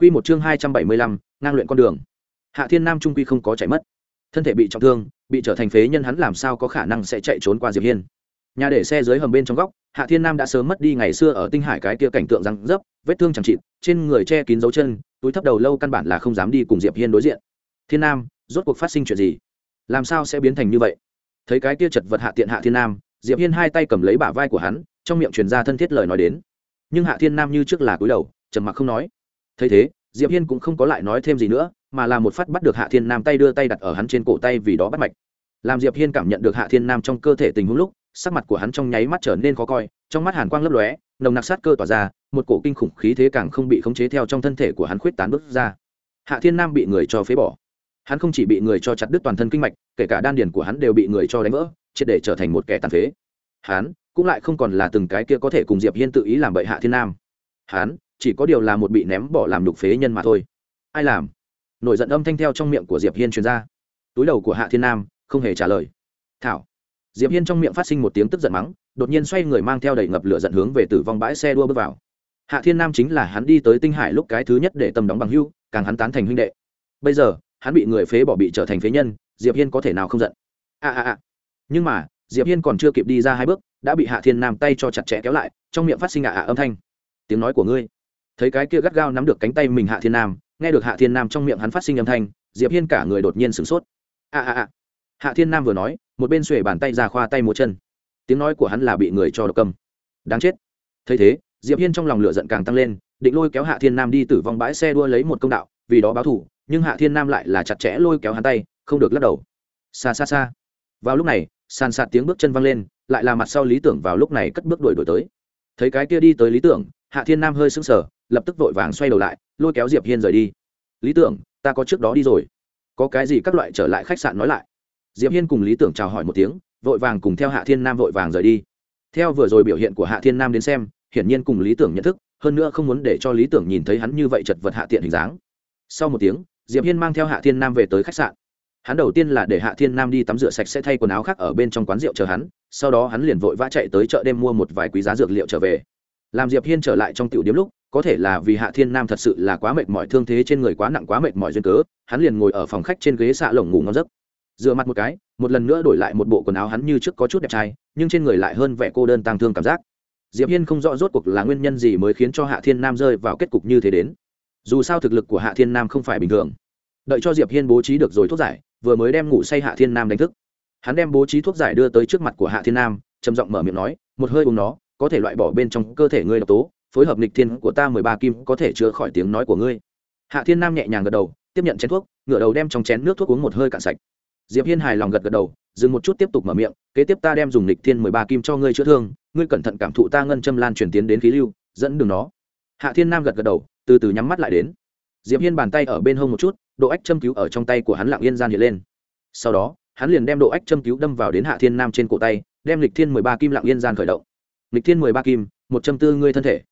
Quy một chương hai trăm bảy mươi lăm, ngang luyện con đường. Hạ Thiên Nam trung quy không có chạy mất. Thân thể bị trọng thương, bị trở thành phế nhân hắn làm sao có khả năng sẽ chạy trốn qua Diệp Hiên. Nhà để xe dưới hầm bên trong góc, Hạ Thiên Nam đã sớm mất đi ngày xưa ở Tinh Hải cái kia cảnh tượng răng dấp, vết thương chẳng chịt, trên người che kín dấu chân, túi thấp đầu lâu căn bản là không dám đi cùng Diệp Hiên đối diện. Thiên Nam, rốt cuộc phát sinh chuyện gì? Làm sao sẽ biến thành như vậy? Thấy cái kia chật vật Hạ Tiện Hạ Thiên Nam, Diệp Hiên hai tay cầm lấy bả vai của hắn, trong miệng truyền ra thân thiết lời nói đến. Nhưng Hạ Thiên Nam như trước là cúi đầu, trầm mặc không nói. Thấy thế, diệp hiên cũng không có lại nói thêm gì nữa mà là một phát bắt được hạ thiên nam tay đưa tay đặt ở hắn trên cổ tay vì đó bắt mạch. Làm diệp hiên cảm nhận được hạ thiên nam trong cơ thể tình huống lúc sắc mặt của hắn trong nháy mắt trở nên khó coi trong mắt hàn quang lấp lóe nồng nặc sát cơ tỏa ra một cổ kinh khủng khí thế càng không bị khống chế theo trong thân thể của hắn khuyết tán bước ra. Hạ thiên nam bị người cho phế bỏ. Hắn không chỉ bị người cho chặt đứt toàn thân kinh mạch kể cả đan điền của hắn đều bị người cho đánh vỡ triệt để trở thành một kẻ tàn phế. Hắn cũng lại không còn là từng cái kia có thể cùng diệp hiên tự ý làm bậy hạ thiên nam. Hắn chỉ có điều là một bị ném bỏ làm đục phế nhân mà thôi. Ai làm? Nổi giận âm thanh theo trong miệng của diệp hiên truyền ra. Túi đầu của hạ thiên nam không hề trả lời. Thảo. Diệp hiên trong miệng phát sinh một tiếng tức giận mắng, đột nhiên xoay người mang theo đầy ngập lửa giận hướng về tử vong bãi xe đua bước vào. Hạ thiên nam chính là hắn đi tới tinh hải lúc cái thứ nhất để tâm đóng bằng hưu, càng hắn tán thành huynh đệ. Bây giờ, hắn bị người phế bỏ bị trở thành phế nhân, diệp hiên có thể nào không giận? A a a nhưng mà, diệp hiên còn chưa kịp đi ra hai bước, đã bị hạ thiên nam tay cho chặt chẽ kéo lại, trong miệng phát sinh ạ ạ âm thanh. Tiếng nói của ngươi thấy cái kia gắt gao nắm được cánh tay mình hạ thiên nam, nghe được hạ thiên nam trong miệng hắn phát sinh âm thanh, diệp hiên cả người đột nhiên sửng sốt. A a a. Hạ thiên nam vừa nói, một bên xuể bàn tay ra khoa tay múa chân. Tiếng nói của hắn là bị người cho độc cầm. Đáng chết. Thấy thế, diệp hiên trong lòng lửa giận càng tăng lên, định lôi kéo hạ thiên nam đi tử vong bãi xe đua lấy một công đạo, vì đó báo thù, nhưng hạ thiên nam lại là chặt chẽ lôi kéo hắn tay, không được lắc đầu. Xa xa xa. Vào lúc này, sàn sạt tiếng bước chân văng lên, lại là mặt sau lý tưởng vào lúc này cất bước đuổi đuổi tới. Thấy cái kia đi tới lý tưởng, hạ thiên nam hơi sững sờ lập tức vội vàng xoay đầu lại, lôi kéo diệp hiên rời đi. Lý tưởng, ta có trước đó đi rồi. Có cái gì các loại trở lại khách sạn nói lại. Diệp hiên cùng lý tưởng chào hỏi một tiếng, vội vàng cùng theo hạ thiên nam vội vàng rời đi. Theo vừa rồi biểu hiện của hạ thiên nam đến xem, hiển nhiên cùng lý tưởng nhận thức, hơn nữa không muốn để cho lý tưởng nhìn thấy hắn như vậy chật vật hạ tiện hình dáng. Sau một tiếng, diệp hiên mang theo hạ thiên nam về tới khách sạn. Hắn đầu tiên là để hạ thiên nam đi tắm rửa sạch sẽ thay quần áo khác ở bên trong quán rượu chờ hắn, sau đó hắn liền vội vã chạy tới chợ đêm mua một vài quý giá dược liệu trở về. Làm diệp hiên trở lại trong tiểu điếm lúc có thể là vì hạ thiên nam thật sự là quá mệt mỏi, thương thế trên người quá nặng, quá mệt mỏi duyên cớ, hắn liền ngồi ở phòng khách trên ghế xạ lồng ngủ ngon giấc. Dựa mặt một cái, một lần nữa đổi lại một bộ quần áo hắn như trước có chút đẹp trai, nhưng trên người lại hơn vẻ cô đơn tăng thương cảm giác. Diệp hiên không rõ rốt cuộc là nguyên nhân gì mới khiến cho hạ thiên nam rơi vào kết cục như thế đến. Dù sao thực lực của hạ thiên nam không phải bình thường. Đợi cho diệp hiên bố trí được rồi thuốc giải, vừa mới đem ngủ say hạ thiên nam đánh thức. Hắn đem bố trí thuốc giải đưa tới trước mặt của hạ thiên nam, trầm giọng mở miệng nói, một hơi uống nó, có thể loại bỏ bên trong cơ thể ngươi độc tố phối hợp lịch thiên của ta mười ba kim có thể chữa khỏi tiếng nói của ngươi. Hạ thiên nam nhẹ nhàng gật đầu, tiếp nhận chén thuốc, ngửa đầu đem trong chén nước thuốc uống một hơi cạn sạch. Diệp hiên hài lòng gật gật đầu, dừng một chút tiếp tục mở miệng, kế tiếp ta đem dùng lịch thiên mười ba kim cho ngươi chữa thương, ngươi cẩn thận cảm thụ ta ngân châm lan truyền tiến đến khí lưu, dẫn đường nó. Hạ thiên nam gật gật đầu, từ từ nhắm mắt lại đến. Diệp hiên bàn tay ở bên hông một chút, độ ách châm cứu ở trong tay của hắn lặng yên gian hiện lên. Sau đó, hắn liền đem độ ách châm cứu đâm vào đến hạ thiên nam trên cổ tay, đem lịch thiên mười ba kim lặng yên gian khởi động. Lịch thiên mười ba kim, một châm tư ngươi thân thể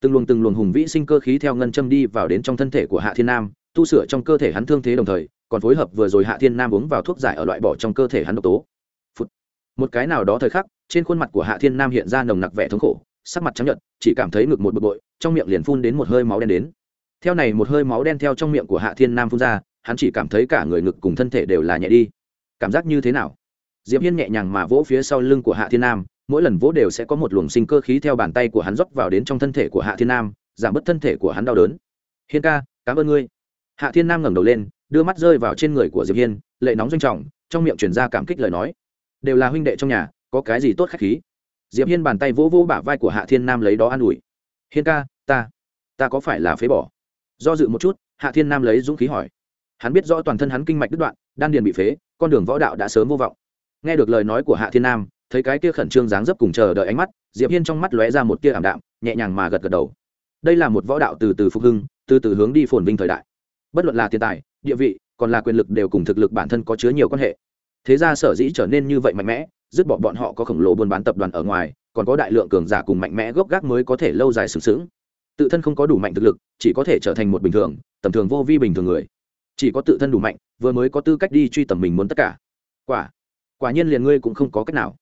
từng luồng từng luồng hùng vĩ sinh cơ khí theo ngân châm đi vào đến trong thân thể của hạ thiên nam, tu sửa trong cơ thể hắn thương thế đồng thời, còn phối hợp vừa rồi hạ thiên nam uống vào thuốc giải ở loại bỏ trong cơ thể hắn độc tố、Phụt. Một cái nào đó thời khắc, trên khuôn mặt của hạ thiên nam hiện ra nồng nặc vẻ thống khổ, sắc mặt trắng nhợt, chỉ cảm thấy ngực một bực bội, trong miệng liền phun đến một hơi máu đen đến. Theo này một hơi máu đen theo trong miệng của hạ thiên nam phun ra, hắn chỉ cảm thấy cả người ngực cùng thân thể đều là nhẹ đi. Cảm giác như thế nào? Diệp hiên nhẹ nhàng mà vỗ phía sau lưng của hạ thiên nam mỗi lần vỗ đều sẽ có một luồng sinh cơ khí theo bàn tay của hắn rót vào đến trong thân thể của hạ thiên nam, giảm bớt thân thể của hắn đau đớn. Hiên ca, cảm ơn ngươi. Hạ thiên nam ngẩng đầu lên, đưa mắt rơi vào trên người của diệp hiên, lệ nóng doanh trọng, trong miệng truyền ra cảm kích lời nói. Đều là huynh đệ trong nhà, có cái gì tốt khách khí? Diệp hiên bàn tay vỗ vỗ bả vai của hạ thiên nam lấy đó an ủi. Hiên ca, ta ta có phải là phế bỏ? Do dự một chút, hạ thiên nam lấy dũng khí hỏi. Hắn biết rõ toàn thân hắn kinh mạch đứt đoạn, đan điền bị phế, con đường võ đạo đã sớm vô vọng. Nghe được lời nói của hạ thiên nam thấy cái kia khẩn trương dáng dấp cùng chờ đợi ánh mắt, diệp hiên trong mắt lóe ra một tia ảm đạm, nhẹ nhàng mà gật gật đầu. Đây là một võ đạo từ từ phục hưng, từ từ hướng đi phồn vinh thời đại. Bất luận là tiền tài, địa vị, còn là quyền lực đều cùng thực lực bản thân có chứa nhiều quan hệ. Thế ra sở dĩ trở nên như vậy mạnh mẽ, dứt bỏ bọn họ có khổng lồ buôn bán tập đoàn ở ngoài, còn có đại lượng cường giả cùng mạnh mẽ gốc gác mới có thể lâu dài sừng sững. Tự thân không có đủ mạnh thực lực, chỉ có thể trở thành một bình thường, tầm thường vô vi bình thường người. Chỉ có tự thân đủ mạnh, vừa mới có tư cách đi truy tầm mình muốn tất cả. Quả quả nhiên liền ngươi cũng không có cách nào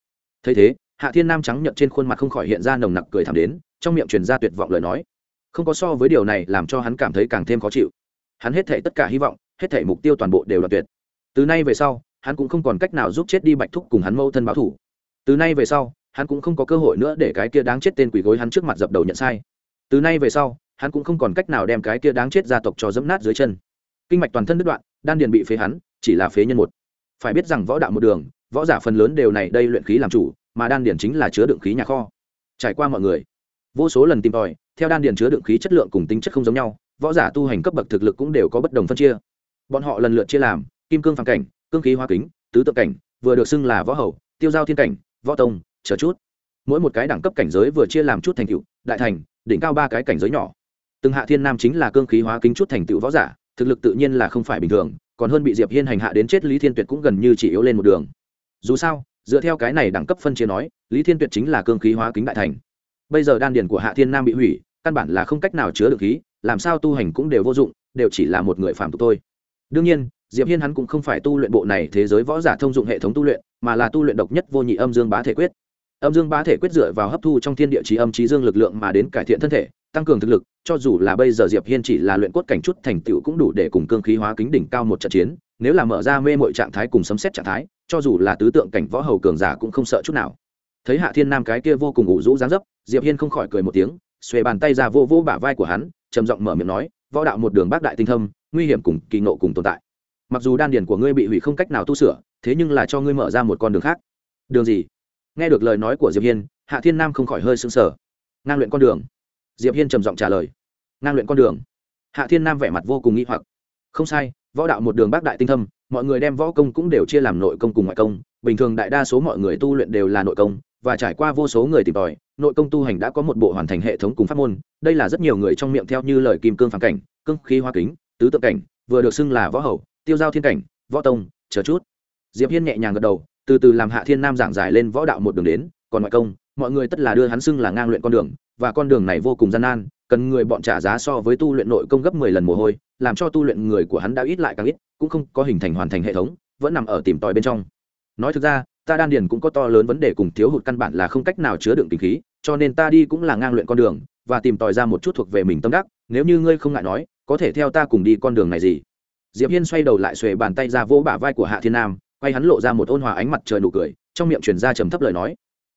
thấy thế, hạ thiên nam trắng nhợt trên khuôn mặt không khỏi hiện ra nồng nặc cười thảm đến, trong miệng truyền ra tuyệt vọng lời nói. Không có so với điều này làm cho hắn cảm thấy càng thêm khó chịu. Hắn hết thể tất cả hy vọng, hết thể mục tiêu toàn bộ đều là tuyệt. Từ nay về sau, hắn cũng không còn cách nào giúp chết đi bạch thúc cùng hắn mâu thân báo thủ. Từ nay về sau, hắn cũng không có cơ hội nữa để cái kia đáng chết tên quỷ gối hắn trước mặt dập đầu nhận sai. Từ nay về sau, hắn cũng không còn cách nào đem cái kia đáng chết gia tộc cho dẫm nát dưới chân. Kinh mạch toàn thân đứt đoạn, đan điền bị phế hắn, chỉ là phế nhân một. Phải biết rằng võ đạo một đường võ giả phần lớn đều này đây luyện khí làm chủ, mà đan điền chính là chứa đựng khí nhà kho. Trải qua mọi người, vô số lần tìm tòi, theo đan điền chứa đựng khí chất lượng cùng tính chất không giống nhau, võ giả tu hành cấp bậc thực lực cũng đều có bất đồng phân chia. Bọn họ lần lượt chia làm, kim cương phản cảnh, cương khí hoa kính, tứ tự cảnh, vừa được xưng là võ hầu, tiêu giao thiên cảnh, võ tông, chờ chút. Mỗi một cái đẳng cấp cảnh giới vừa chia làm chút thành tựu, đại thành, đỉnh cao ba cái cảnh giới nhỏ. Từng hạ thiên nam chính là cương khí hóa kính chút thành tựu võ giả, thực lực tự nhiên là không phải bình thường, còn hơn bị diệp hiên hành hạ đến chết lý thiên tuyệt cũng gần như chỉ yếu lên một đường dù sao, dựa theo cái này đẳng cấp phân chia nói, lý thiên tuyệt chính là cương khí hóa kính đại thành. Bây giờ đan điền của hạ thiên nam bị hủy, căn bản là không cách nào chứa được khí, làm sao tu hành cũng đều vô dụng, đều chỉ là một người phạm tục thôi. Đương nhiên, diệp hiên hắn cũng không phải tu luyện bộ này thế giới võ giả thông dụng hệ thống tu luyện, mà là tu luyện độc nhất vô nhị âm dương bá thể quyết. Âm dương bá thể quyết dựa vào hấp thu trong thiên địa trí âm trí dương lực lượng mà đến cải thiện thân thể, tăng cường thực lực, cho dù là bây giờ diệp hiên chỉ là luyện cốt cảnh chút thành tựu cũng đủ để cùng cương khí hóa kính đỉnh cao một trận chiến, nếu là mở ra mê mọi trạng thái cùng sấm xét trạng thái cho dù là tứ tượng cảnh võ hầu cường giả cũng không sợ chút nào. Thấy hạ thiên nam cái kia vô cùng ủ rũ dáng dấp, diệp hiên không khỏi cười một tiếng, xuề bàn tay ra vô vô bả vai của hắn, trầm giọng mở miệng nói, võ đạo một đường bác đại tinh thâm, nguy hiểm cùng kỳ ngộ cùng tồn tại. Mặc dù đan điền của ngươi bị hủy không cách nào tu sửa, thế nhưng là cho ngươi mở ra một con đường khác. Đường gì? Nghe được lời nói của diệp hiên, hạ thiên nam không khỏi hơi sững sờ. Ngang luyện con đường. Diệp hiên trầm giọng trả lời. Ngang luyện con đường. Hạ thiên nam vẻ mặt vô cùng nghi hoặc. Không sai võ đạo một đường bác đại tinh thâm mọi người đem võ công cũng đều chia làm nội công cùng ngoại công. Bình thường đại đa số mọi người tu luyện đều là nội công và trải qua vô số người tìm tòi nội công tu hành đã có một bộ hoàn thành hệ thống cùng pháp môn. Đây là rất nhiều người trong miệng theo như lời kim cương phản cảnh cương khí hoa kính tứ Tượng cảnh vừa được xưng là võ hậu, tiêu giao thiên cảnh võ tông chờ chút. Diệp hiên nhẹ nhàng gật đầu từ từ làm hạ thiên nam giảng giải lên võ đạo một đường đến còn ngoại công mọi người tất là đưa hắn xưng là ngang luyện con đường và con đường này vô cùng gian nan cần người bọn trả giá so với tu luyện nội công gấp mười lần mồ hôi, làm cho tu luyện người của hắn đã ít lại càng ít, cũng không có hình thành hoàn thành hệ thống, vẫn nằm ở tìm tòi bên trong. Nói thực ra, ta đan điền cũng có to lớn vấn đề cùng thiếu hụt căn bản là không cách nào chứa đựng tinh khí, cho nên ta đi cũng là ngang luyện con đường, và tìm tòi ra một chút thuộc về mình tâm đắc, nếu như ngươi không ngại nói, có thể theo ta cùng đi con đường này gì? Diệp hiên xoay đầu lại xuề bàn tay ra vỗ bả vai của hạ thiên nam, quay hắn lộ ra một ôn hòa ánh mặt trời nụ cười, trong miệng truyền ra trầm thấp lời nói.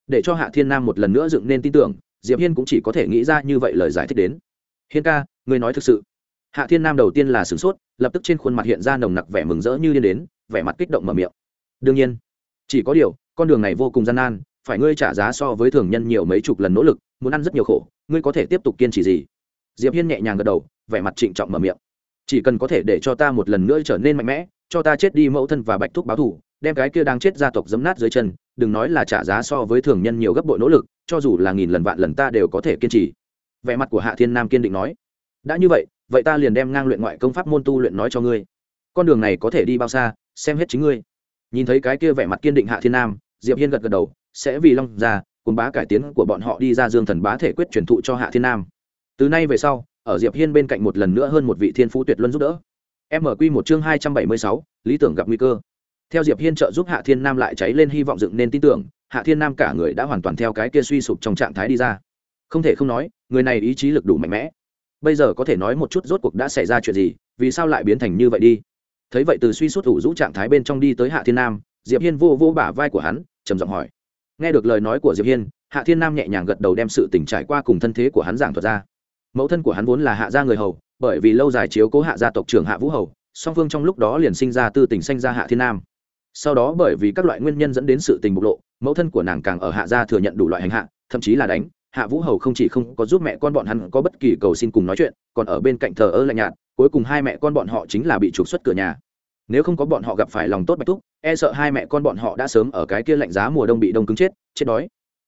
Để cho hạ thiên nam một lần nữa dựng nên tin tưởng diệp hiên cũng chỉ có thể nghĩ ra như vậy lời giải thích đến hiên ca ngươi nói thực sự hạ thiên nam đầu tiên là sửng sốt lập tức trên khuôn mặt hiện ra nồng nặc vẻ mừng rỡ như điên đến vẻ mặt kích động mở miệng đương nhiên chỉ có điều con đường này vô cùng gian nan phải ngươi trả giá so với thường nhân nhiều mấy chục lần nỗ lực muốn ăn rất nhiều khổ ngươi có thể tiếp tục kiên trì gì diệp hiên nhẹ nhàng gật đầu vẻ mặt trịnh trọng mở miệng chỉ cần có thể để cho ta một lần nữa trở nên mạnh mẽ cho ta chết đi mẫu thân và bạch thúc báo thù đem cái kia đang chết gia tộc giấm nát dưới chân đừng nói là trả giá so với thường nhân nhiều gấp bội nỗ lực cho dù là nghìn lần vạn lần ta đều có thể kiên trì. Vẻ mặt của hạ thiên nam kiên định nói đã như vậy vậy ta liền đem ngang luyện ngoại công pháp môn tu luyện nói cho ngươi. Con đường này có thể đi bao xa xem hết chính ngươi. Nhìn thấy cái kia vẻ mặt kiên định hạ thiên nam diệp hiên gật gật đầu sẽ vì long Gia, cùng bá cải tiến của bọn họ đi ra dương thần bá thể quyết truyền thụ cho hạ thiên nam. Từ nay về sau ở diệp hiên bên cạnh một lần nữa hơn một vị thiên phú tuyệt luân giúp đỡ. Mq một chương hai trăm bảy mươi sáu lý tưởng gặp nguy cơ. Theo diệp hiên trợ giúp hạ thiên nam lại cháy lên hy vọng dựng nên tin tưởng hạ thiên nam cả người đã hoàn toàn theo cái kia suy sụp trong trạng thái đi ra. Không thể không nói, người này ý chí lực đủ mạnh mẽ. Bây giờ có thể nói một chút rốt cuộc đã xảy ra chuyện gì, vì sao lại biến thành như vậy đi? Thấy vậy từ suy sút ủ rũ trạng thái bên trong đi tới hạ thiên nam, diệp hiên vô vô bả vai của hắn, trầm giọng hỏi. Nghe được lời nói của diệp hiên, hạ thiên nam nhẹ nhàng gật đầu đem sự tình trải qua cùng thân thế của hắn giảng thuật ra. Mẫu thân của hắn vốn là hạ gia người hầu, bởi vì lâu dài chiếu cố hạ gia tộc trưởng hạ vũ hầu, song phương trong lúc đó liền sinh ra tư tình sanh ra hạ thiên nam. Sau đó bởi vì các loại nguyên nhân dẫn đến sự tình bộc lộ mẫu thân của nàng càng ở hạ gia thừa nhận đủ loại hành hạ, thậm chí là đánh. Hạ vũ hầu không chỉ không có giúp mẹ con bọn hắn có bất kỳ cầu xin cùng nói chuyện, còn ở bên cạnh thờ ơ lạnh nhạt, cuối cùng hai mẹ con bọn họ chính là bị trục xuất cửa nhà. Nếu không có bọn họ gặp phải lòng tốt bạch thúc e sợ hai mẹ con bọn họ đã sớm ở cái kia lạnh giá mùa đông bị đông cứng chết chết đói.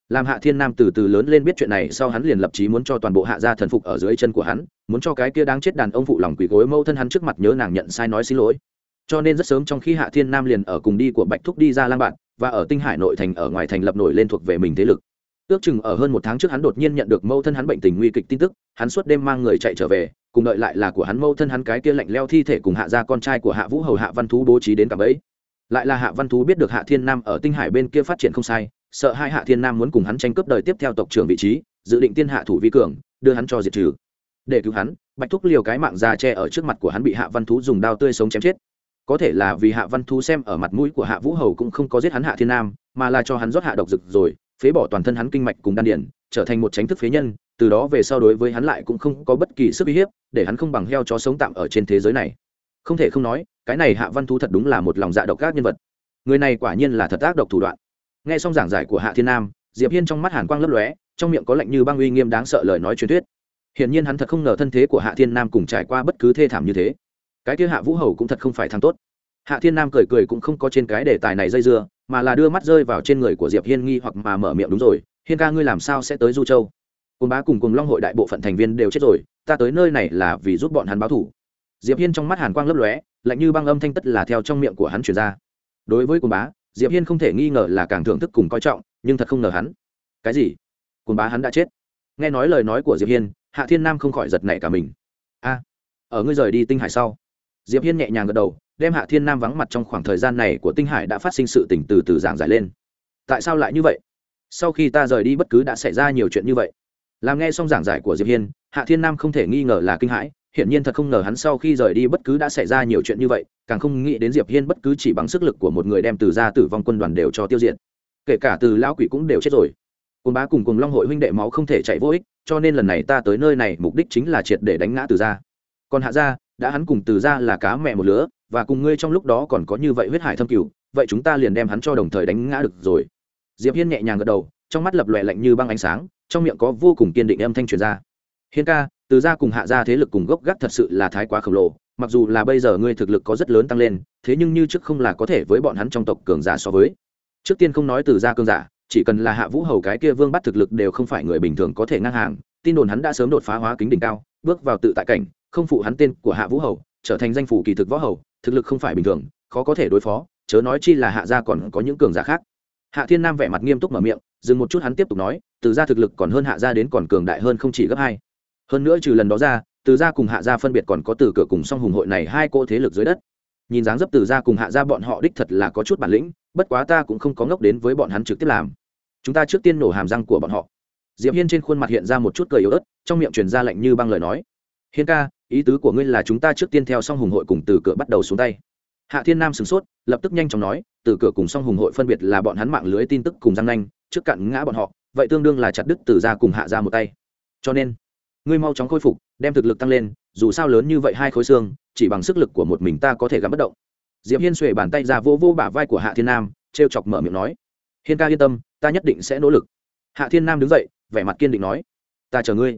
Làm hạ thiên nam từ từ lớn lên biết chuyện này sau hắn liền lập chí muốn cho toàn bộ hạ gia thần phục ở dưới chân của hắn, muốn cho cái kia đáng chết đàn ông phụ lòng quỷ gối mâu thân hắn trước mặt nhớ nàng nhận sai nói xin lỗi. Cho nên rất sớm trong khi hạ thiên nam liền ở cùng đi của bạch thúc đi ra lang bạn và ở tinh hải nội thành ở ngoài thành lập nổi lên thuộc về mình thế lực. Ước chừng ở hơn một tháng trước hắn đột nhiên nhận được mâu thân hắn bệnh tình nguy kịch tin tức, hắn suốt đêm mang người chạy trở về, cùng đợi lại là của hắn mâu thân hắn cái kia lạnh leo thi thể cùng hạ gia con trai của hạ vũ hầu hạ văn thú bố trí đến cả bẫy lại là hạ văn thú biết được hạ thiên nam ở tinh hải bên kia phát triển không sai, sợ hai hạ thiên nam muốn cùng hắn tranh cướp đời tiếp theo tộc trưởng vị trí, dự định tiên hạ thủ vi cường, đưa hắn cho diệt trừ. Để cứu hắn, bạch thúc liều cái mạng già che ở trước mặt của hắn bị hạ văn thú dùng đao tươi sống chém chết có thể là vì hạ văn thú xem ở mặt mũi của hạ vũ hầu cũng không có giết hắn hạ thiên nam, mà là cho hắn rót hạ độc rực rồi, phế bỏ toàn thân hắn kinh mạch cùng đan điển trở thành một tránh thức phế nhân, từ đó về sau đối với hắn lại cũng không có bất kỳ sức uy hiếp, để hắn không bằng heo chó sống tạm ở trên thế giới này. Không thể không nói, cái này hạ văn thú thật đúng là một lòng dạ độc các nhân vật. Người này quả nhiên là thật ác độc thủ đoạn. Nghe xong giảng giải của hạ thiên nam, diệp hiên trong mắt hàn quang lấp lóe, trong miệng có lạnh như băng uy nghiêm đáng sợ lời nói truyền thuyết. Hiển nhiên hắn thật không ngờ thân thế của hạ thiên nam cùng trải qua bất cứ thê thảm như thế cái kia hạ vũ hầu cũng thật không phải thằng tốt. Hạ thiên nam cười cười cũng không có trên cái đề tài này dây dưa, mà là đưa mắt rơi vào trên người của diệp hiên nghi hoặc mà mở miệng đúng rồi, hiên ca ngươi làm sao sẽ tới du châu? Cồn bá cùng cùng long hội đại bộ phận thành viên đều chết rồi, ta tới nơi này là vì giúp bọn hắn báo thủ. Diệp hiên trong mắt hàn quang lấp lóe, lạnh như băng âm thanh tất là theo trong miệng của hắn truyền ra. Đối với cồn bá, diệp hiên không thể nghi ngờ là càng thưởng thức cùng coi trọng, nhưng thật không ngờ hắn. Cái gì? Cồn bá hắn đã chết? Nghe nói lời nói của diệp hiên, hạ thiên nam không khỏi giật nảy cả mình. A, ở ngươi rời đi tinh hải sau diệp hiên nhẹ nhàng gật đầu, đem hạ thiên nam vắng mặt trong khoảng thời gian này của tinh hải đã phát sinh sự tỉnh từ từ giảng giải lên. Tại sao lại như vậy? Sau khi ta rời đi bất cứ đã xảy ra nhiều chuyện như vậy. Làm nghe xong giảng giải của diệp hiên, hạ thiên nam không thể nghi ngờ là kinh hãi, hiển nhiên thật không ngờ hắn sau khi rời đi bất cứ đã xảy ra nhiều chuyện như vậy, càng không nghĩ đến diệp hiên bất cứ chỉ bằng sức lực của một người đem từ ra tử vong quân đoàn đều cho tiêu diệt. Kể cả từ lão quỷ cũng đều chết rồi. Cùng bá cùng cùng long hội huynh đệ máu không thể chạy vô ích, cho nên lần này ta tới nơi này, mục đích chính là triệt để đánh ngã từ ra còn hạ gia đã hắn cùng từ ra là cá mẹ một lứa, và cùng ngươi trong lúc đó còn có như vậy huyết hải thâm cửu vậy chúng ta liền đem hắn cho đồng thời đánh ngã được rồi. Diệp hiên nhẹ nhàng gật đầu, trong mắt lập lòe lạnh như băng ánh sáng, trong miệng có vô cùng kiên định âm thanh truyền ra. Hiên ca, từ ra cùng hạ gia thế lực cùng gốc gác thật sự là thái quá khổng lồ, mặc dù là bây giờ ngươi thực lực có rất lớn tăng lên, thế nhưng như trước không là có thể với bọn hắn trong tộc cường giả so với. Trước tiên không nói từ ra cường giả, chỉ cần là hạ vũ hầu cái kia vương bắt thực lực đều không phải người bình thường có thể ngang hàng, tin đồn hắn đã sớm đột phá hóa kính đỉnh cao, bước vào tự tại cảnh không phụ hắn tên của hạ vũ hầu, trở thành danh phủ kỳ thực võ hầu, thực lực không phải bình thường, khó có thể đối phó, chớ nói chi là hạ gia còn có những cường giả khác. Hạ thiên nam vẻ mặt nghiêm túc mở miệng, dừng một chút hắn tiếp tục nói, từ gia thực lực còn hơn hạ gia đến còn cường đại hơn không chỉ gấp hai. Hơn nữa trừ lần đó ra, từ gia cùng hạ gia phân biệt còn có từ cửa cùng song hùng hội này hai cô thế lực dưới đất. Nhìn dáng dấp từ gia cùng hạ gia bọn họ đích thật là có chút bản lĩnh, bất quá ta cũng không có ngốc đến với bọn hắn trực tiếp làm. Chúng ta trước tiên nổ hàm răng của bọn họ. Diệp hiên trên khuôn mặt hiện ra một chút cười yếu ớt, trong miệng truyền ra lạnh như băng lời nói. Hiên ca ý tứ của ngươi là chúng ta trước tiên theo song hùng hội cùng từ cửa bắt đầu xuống tay. Hạ thiên nam sửng sốt, lập tức nhanh chóng nói, từ cửa cùng song hùng hội phân biệt là bọn hắn mạng lưới tin tức cùng giang nanh, trước cặn ngã bọn họ, vậy tương đương là chặt đứt từ ra cùng hạ ra một tay. Cho nên, ngươi mau chóng khôi phục, đem thực lực tăng lên, dù sao lớn như vậy hai khối xương, chỉ bằng sức lực của một mình ta có thể gắm bất động. Diệp hiên xuề bàn tay ra vô vô bả vai của hạ thiên nam t chọc mở miệng nói, hiên ca yên tâm, ta nhất định sẽ nỗ lực. Hạ thiên nam đứng dậy, vẻ mặt kiên định nói, ta chờ ngươi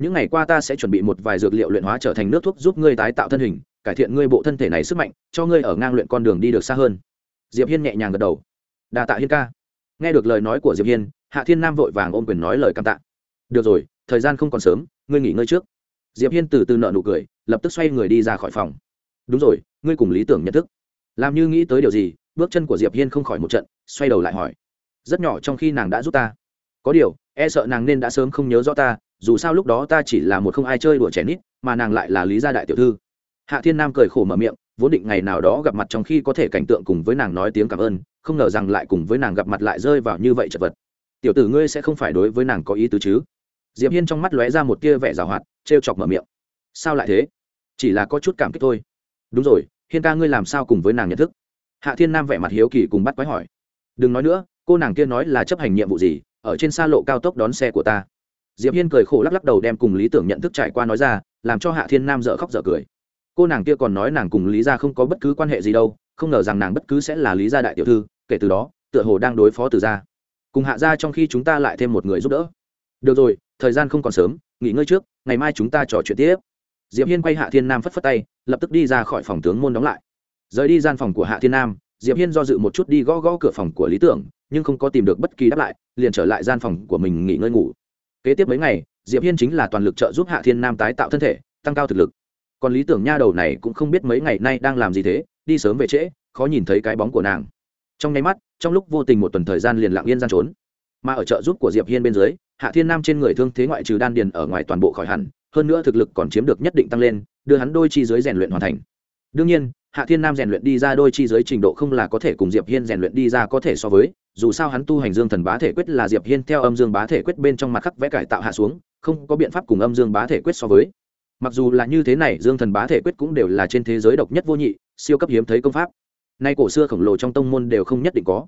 những ngày qua ta sẽ chuẩn bị một vài dược liệu luyện hóa trở thành nước thuốc giúp ngươi tái tạo thân hình, cải thiện ngươi bộ thân thể này sức mạnh, cho ngươi ở ngang luyện con đường đi được xa hơn. Diệp hiên nhẹ nhàng gật đầu. Đà tạ hiên ca. Nghe được lời nói của diệp hiên, hạ thiên nam vội vàng ôm quyền nói lời cảm tạ. Được rồi, thời gian không còn sớm, ngươi nghỉ ngơi trước. Diệp hiên từ từ nợ nụ cười, lập tức xoay người đi ra khỏi phòng. Đúng rồi, ngươi cùng lý tưởng nhận thức. Làm như nghĩ tới điều gì, bước chân của diệp hiên không khỏi một trận, xoay đầu lại hỏi. Rất nhỏ trong khi nàng đã giúp ta. Có điều e sợ nàng nên đã sớm không nhớ rõ ta dù sao lúc đó ta chỉ là một không ai chơi đùa trẻ nít, mà nàng lại là lý gia đại tiểu thư. Hạ thiên nam cười khổ mở miệng, vốn định ngày nào đó gặp mặt trong khi có thể cảnh tượng cùng với nàng nói tiếng cảm ơn, không ngờ rằng lại cùng với nàng gặp mặt lại rơi vào như vậy chật vật. Tiểu tử ngươi sẽ không phải đối với nàng có ý tứ chứ? Diệp hiên trong mắt lóe ra một tia vẻ rào hoạt, trêu chọc mở miệng. Sao lại thế? Chỉ là có chút cảm kích thôi. Đúng rồi, hiên ca ngươi làm sao cùng với nàng nhận thức? Hạ thiên nam vẻ mặt hiếu kỳ cùng bắt quái hỏi. Đừng nói nữa, cô nàng kia nói là chấp hành nhiệm vụ gì, ở trên xa lộ cao tốc đón xe của ta diệp hiên cười khổ lắc lắc đầu đem cùng lý tưởng nhận thức trải qua nói ra, làm cho hạ thiên nam dở khóc dở cười. Cô nàng kia còn nói nàng cùng lý gia không có bất cứ quan hệ gì đâu, không ngờ rằng nàng bất cứ sẽ là lý gia đại tiểu thư, kể từ đó, tựa hồ đang đối phó từ gia. Cùng hạ gia trong khi chúng ta lại thêm một người giúp đỡ. Được rồi, thời gian không còn sớm, nghỉ ngơi trước, ngày mai chúng ta trò chuyện tiếp. Diệp hiên quay hạ thiên nam phất phất tay, lập tức đi ra khỏi phòng tướng môn đóng lại. Rời đi gian phòng của hạ thiên nam, diệp hiên do dự một chút đi gõ gõ cửa phòng của lý tưởng, nhưng không có tìm được bất kỳ đáp lại, liền trở lại gian phòng của mình nghỉ ngơi ngủ kế tiếp mấy ngày, diệp hiên chính là toàn lực trợ giúp hạ thiên nam tái tạo thân thể, tăng cao thực lực. Còn lý tưởng nha đầu này cũng không biết mấy ngày nay đang làm gì thế, đi sớm về trễ, khó nhìn thấy cái bóng của nàng. Trong nháy mắt, trong lúc vô tình một tuần thời gian liền lặng yên gian trốn. Mà ở trợ giúp của diệp hiên bên dưới, hạ thiên nam trên người thương thế ngoại trừ đan điền ở ngoài toàn bộ khỏi hẳn, hơn nữa thực lực còn chiếm được nhất định tăng lên, đưa hắn đôi chi dưới rèn luyện hoàn thành. Đương nhiên hạ thiên nam rèn luyện đi ra đôi chi giới trình độ không là có thể cùng diệp hiên rèn luyện đi ra có thể so với, dù sao hắn tu hành dương thần bá thể quyết là diệp hiên theo âm dương bá thể quyết bên trong mặt khắc vẽ cải tạo hạ xuống, không có biện pháp cùng âm dương bá thể quyết so với. Mặc dù là như thế này, dương thần bá thể quyết cũng đều là trên thế giới độc nhất vô nhị, siêu cấp hiếm thấy công pháp. Nay cổ xưa khổng lồ trong tông môn đều không nhất định có.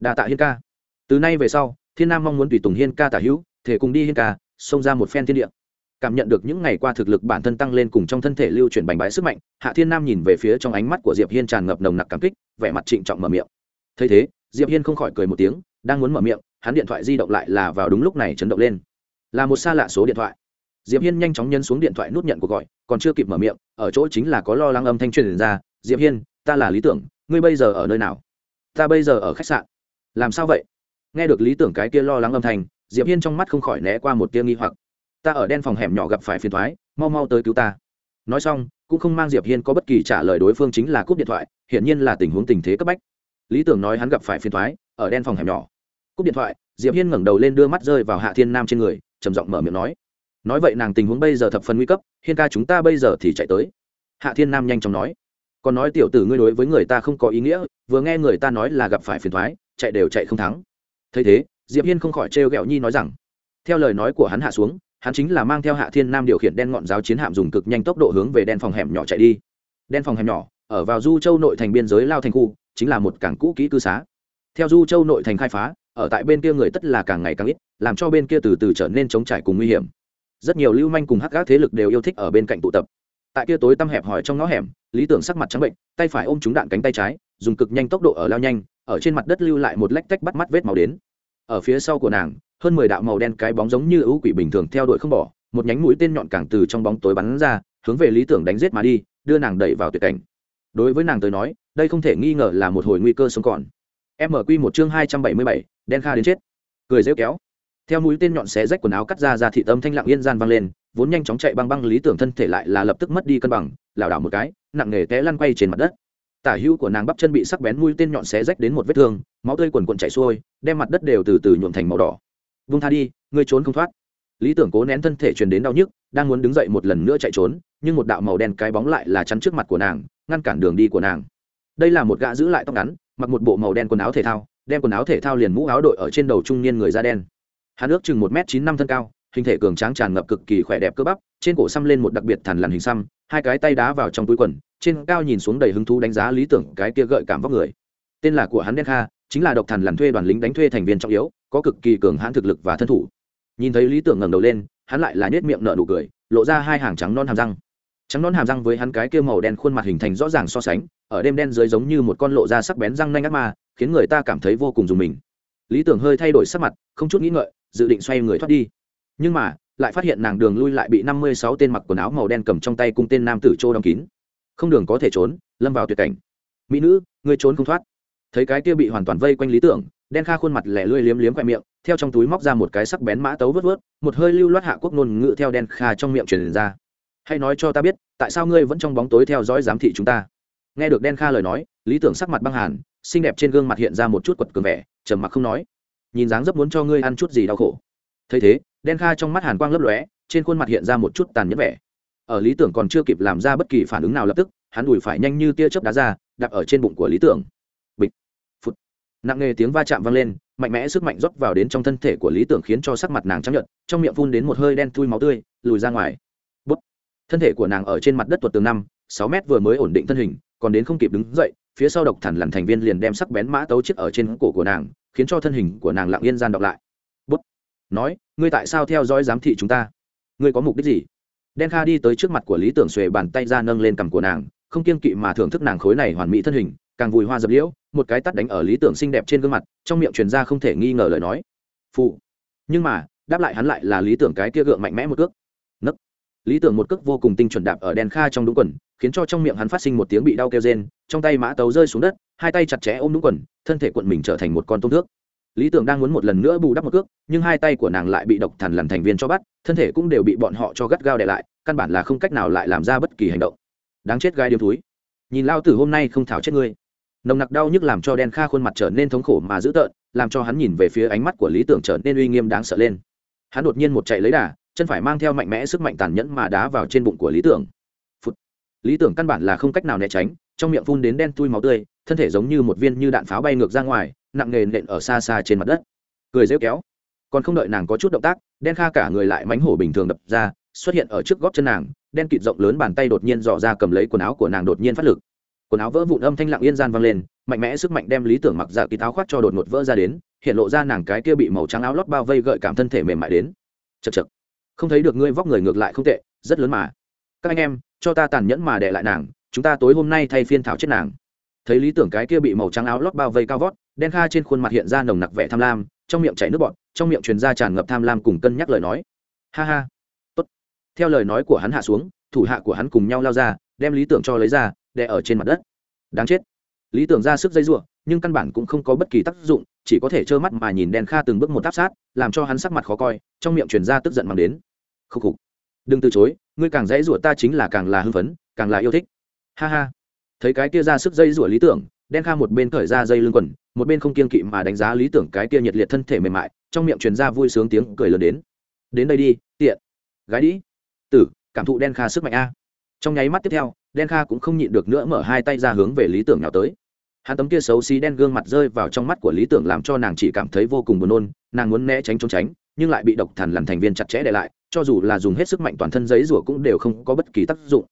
Đa tạ hiên ca. Từ nay về sau, thiên nam mong muốn tùy tùng hiên ca tả hữu, thể cùng đi hiên ca, xông ra một phen thiên địa cảm nhận được những ngày qua thực lực bản thân tăng lên cùng trong thân thể lưu chuyển bành bái sức mạnh, hạ thiên nam nhìn về phía trong ánh mắt của diệp hiên tràn ngập nồng nặc cảm kích, vẻ mặt trịnh trọng mở miệng. Thấy thế, diệp hiên không khỏi cười một tiếng, đang muốn mở miệng, hắn điện thoại di động lại là vào đúng lúc này chấn động lên. Là một xa lạ số điện thoại. Diệp hiên nhanh chóng nhấn xuống điện thoại nút nhận cuộc gọi, còn chưa kịp mở miệng, ở chỗ chính là có lo lắng âm thanh truyền ra, diệp hiên, ta là lý tưởng, ngươi bây giờ ở nơi nào? Ta bây giờ ở khách sạn. Làm sao vậy? Nghe được lý tưởng cái kia lo lắng âm thanh, diệp hiên trong mắt không khỏi né qua một tia nghi hoặc ta ở đen phòng hẻm nhỏ gặp phải phiền thoái, mau mau tới cứu ta. Nói xong, cũng không mang diệp hiên có bất kỳ trả lời đối phương chính là cúp điện thoại, hiển nhiên là tình huống tình thế cấp bách. Lý tưởng nói hắn gặp phải phiền thoái, ở đen phòng hẻm nhỏ. Cúp điện thoại, diệp hiên ngẩng đầu lên đưa mắt rơi vào hạ thiên nam trên người, trầm giọng mở miệng nói. Nói vậy nàng tình huống bây giờ thập phần nguy cấp, hiên ca chúng ta bây giờ thì chạy tới. Hạ thiên nam nhanh chóng nói. Còn nói tiểu tử ngươi đối với người ta không có ý nghĩa, vừa nghe người ta nói là gặp phải phiền thoái, chạy đều chạy không thắng. Thấy thế, diệp hiên không khỏi trêu ghẹo nhi nói rằng, theo lời nói của hắn hạ xuống hắn chính là mang theo hạ thiên nam điều khiển đen ngọn giáo chiến hạm dùng cực nhanh tốc độ hướng về đen phòng hẻm nhỏ chạy đi. Đen phòng hẻm nhỏ, ở vào du châu nội thành biên giới lao thành khu, chính là một cảng cũ kỹ cư xá. Theo du châu nội thành khai phá, ở tại bên kia người tất là càng ngày càng ít, làm cho bên kia từ từ trở nên chống trải cùng nguy hiểm. Rất nhiều lưu manh cùng hắc gác thế lực đều yêu thích ở bên cạnh tụ tập. Tại kia tối tăm hẹp hỏi trong ngõ hẻm, lý tưởng sắc mặt trắng bệnh, tay phải ôm trúng đạn cánh tay trái, dùng cực nhanh tốc độ ở lao nhanh, ở trên mặt đất lưu lại một lách tách bắt mắt vết màu đến. Ở phía sau của nàng hơn mười đạo màu đen cái bóng giống như ưu quỷ bình thường theo đuổi không bỏ, một nhánh mũi tên nhọn càng từ trong bóng tối bắn ra, hướng về lý tưởng đánh giết mà đi, đưa nàng đẩy vào tuyệt cảnh. Đối với nàng tới nói, đây không thể nghi ngờ là một hồi nguy cơ sống còn. Mq một chương hai trăm bảy mươi bảy, đen kha đến chết. Cười rêu kéo. Theo mũi tên nhọn xé rách quần áo cắt ra ra thị tâm thanh lặng yên gian vang lên, vốn nhanh chóng chạy băng băng lý tưởng thân thể lại là lập tức mất đi cân bằng, lảo đảo một cái, nặng nề té lăn quay trên mặt đất. Tả hữu của nàng bắp chân bị sắc bén mũi tên nhọn xé rách đến một vết thương, máu tươi quần quần chảy xuôi, đem mặt đất đều từ từ nhuộm thành màu đỏ vung tha đi, ngươi trốn không thoát. Lý tưởng cố nén thân thể truyền đến đau nhức, đang muốn đứng dậy một lần nữa chạy trốn, nhưng một đạo màu đen cái bóng lại là chắn trước mặt của nàng, ngăn cản đường đi của nàng. Đây là một gã giữ lại tóc ngắn, mặc một bộ màu đen quần áo thể thao, đem quần áo thể thao liền mũ áo đội ở trên đầu trung niên người da đen. Hắn ước chừng một m chín năm thân cao, hình thể cường tráng tràn ngập cực kỳ khỏe đẹp cơ bắp, trên cổ xăm lên một đặc biệt thằn lằn hình xăm, hai cái tay đá vào trong túi quần, trên cao nhìn xuống đầy hứng thú đánh giá lý tưởng cái kia gợi cảm vóc người. Tên là của hắn đen kha, chính là độc thần làm thuê đoàn lính đánh thuê thành viên trọng yếu có cực kỳ cường hãn thực lực và thân thủ. Nhìn thấy lý tưởng ngẩng đầu lên, hắn lại là nết miệng nở nụ cười, lộ ra hai hàng trắng non hàm răng. Trắng non hàm răng với hắn cái kia màu đen khuôn mặt hình thành rõ ràng so sánh, ở đêm đen dưới giống như một con lộ ra sắc bén răng nanh ác ma, khiến người ta cảm thấy vô cùng dùng mình. Lý tưởng hơi thay đổi sắc mặt, không chút nghĩ ngợi, dự định xoay người thoát đi. Nhưng mà, lại phát hiện nàng đường lui lại bị năm mươi sáu tên mặc quần áo màu đen cầm trong tay cung tên nam tử trô đóng kín. Không đường có thể trốn, lâm vào tuyệt cảnh. Mỹ nữ người trốn không thoát. Thấy cái kia bị hoàn toàn vây quanh lý tưởng đen kha khuôn mặt lẻ lươi liếm liếm khoe miệng, theo trong túi móc ra một cái sắc bén mã tấu vớt vớt, một hơi lưu loát hạ quốc ngôn ngữ theo đen kha trong miệng truyền ra. Hãy nói cho ta biết, tại sao ngươi vẫn trong bóng tối theo dõi giám thị chúng ta? Nghe được đen kha lời nói, lý tưởng sắc mặt băng hàn, xinh đẹp trên gương mặt hiện ra một chút quật cường vẻ, trầm mặc không nói. Nhìn dáng dấp muốn cho ngươi ăn chút gì đau khổ. Thấy thế, đen kha trong mắt hàn quang lấp lóe, trên khuôn mặt hiện ra một chút tàn nhẫn vẻ. Ở lý tưởng còn chưa kịp làm ra bất kỳ phản ứng nào lập tức, hắn đùi phải nhanh như tia chớp đá ra, đạp ở trên bụng của lý tưởng nặng nề tiếng va chạm vang lên, mạnh mẽ sức mạnh rót vào đến trong thân thể của lý tưởng khiến cho sắc mặt nàng trắng nhợt, trong miệng phun đến một hơi đen thui máu tươi, lùi ra ngoài. Bút. thân thể của nàng ở trên mặt đất tuột tường năm, sáu mét vừa mới ổn định thân hình, còn đến không kịp đứng dậy, phía sau độc thản lằn thành viên liền đem sắc bén mã tấu chiếc ở trên cổ của nàng, khiến cho thân hình của nàng lặng yên gian đọc lại. Bút. Nói, ngươi tại sao theo dõi giám thị chúng ta? Ngươi có mục đích gì? Đen kha đi tới trước mặt của lý tưởng xuề bàn tay ra nâng lên cằm của nàng, không kiên kỵ mà thưởng thức nàng khối này hoàn mỹ thân hình, càng vùi hoa dập liễu một cái tắt đánh ở lý tưởng xinh đẹp trên gương mặt, trong miệng truyền ra không thể nghi ngờ lời nói. Phụ nhưng mà, đáp lại hắn lại là lý tưởng cái kia gượng mạnh mẽ một cước. Nấc. Lý tưởng một cước vô cùng tinh chuẩn đạp ở đèn kha trong đúng quần, khiến cho trong miệng hắn phát sinh một tiếng bị đau kêu rên, trong tay mã tấu rơi xuống đất, hai tay chặt chẽ ôm đúng quần, thân thể quận mình trở thành một con tôm thước. Lý tưởng đang muốn một lần nữa bù đắp một cước, nhưng hai tay của nàng lại bị độc thần làm thành viên cho bắt, thân thể cũng đều bị bọn họ cho gắt gao đè lại, căn bản là không cách nào lại làm ra bất kỳ hành động. Đáng chết gai điếm túi nhìn lao tử hôm nay không thảo chết ngươi nồng nặc đau nhức làm cho đen kha khuôn mặt trở nên thống khổ mà dữ tợn, làm cho hắn nhìn về phía ánh mắt của lý tưởng trở nên uy nghiêm đáng sợ lên. Hắn đột nhiên một chạy lấy đà, chân phải mang theo mạnh mẽ sức mạnh tàn nhẫn mà đá vào trên bụng của lý tưởng. Phụt. lý tưởng căn bản là không cách nào né tránh, trong miệng phun đến đen tui máu tươi, thân thể giống như một viên như đạn pháo bay ngược ra ngoài, nặng nề nện ở xa xa trên mặt đất. Cười rêu kéo. Còn không đợi nàng có chút động tác, đen kha cả người lại mánh hổ bình thường đập ra, xuất hiện ở trước gót chân nàng, đen kịt rộng lớn bàn tay đột nhiên dò ra cầm lấy quần áo của nàng đột nhiên phát lực quần áo vỡ vụn âm thanh lặng yên gian vang lên, mạnh mẽ sức mạnh đem lý tưởng mặc dạ kỳ áo khoác cho đột ngột vỡ ra đến, hiện lộ ra nàng cái kia bị màu trắng áo lót bao vây gợi cảm thân thể mềm mại đến. Chật chật không thấy được ngươi vóc người ngược lại không tệ, rất lớn mà. Các anh em, cho ta tàn nhẫn mà để lại nàng, chúng ta tối hôm nay thay phiên thảo chết nàng. Thấy lý tưởng cái kia bị màu trắng áo lót bao vây cao vót, đen kha trên khuôn mặt hiện ra nồng nặc vẻ tham lam, trong miệng chảy nước bọt, trong miệng truyền ra tràn ngập tham lam cùng cân nhắc lời nói. Ha ha. Tốt. Theo lời nói của hắn hạ xuống, thủ hạ của hắn cùng nhau lao ra, đem lý tưởng cho lấy ra đè ở trên mặt đất. Đáng chết. Lý tưởng ra sức dây giụa nhưng căn bản cũng không có bất kỳ tác dụng, chỉ có thể trơ mắt mà nhìn đen kha từng bước một áp sát, làm cho hắn sắc mặt khó coi, trong miệng truyền ra tức giận mang đến. Khúc khục. Đừng từ chối, ngươi càng dãy rủa ta chính là càng là hưng phấn, càng là yêu thích. Ha ha. Thấy cái kia ra sức dây rủa lý tưởng, đen kha một bên cởi ra dây lưng quần, một bên không kiên kỵ mà đánh giá lý tưởng cái kia nhiệt liệt thân thể mềm mại, trong miệng truyền ra vui sướng tiếng cười lớn đến. Đến đây đi, tiện. Gái đi. tử, cảm thụ đen kha sức mạnh a. Trong nháy mắt tiếp theo đen kha cũng không nhịn được nữa mở hai tay ra hướng về lý tưởng nào tới. Hắn tấm kia xấu xí đen gương mặt rơi vào trong mắt của lý tưởng làm cho nàng chỉ cảm thấy vô cùng buồn nôn, nàng muốn né tránh trốn tránh, nhưng lại bị độc thần làm thành viên chặt chẽ để lại, cho dù là dùng hết sức mạnh toàn thân giấy rủa cũng đều không có bất kỳ tác dụng.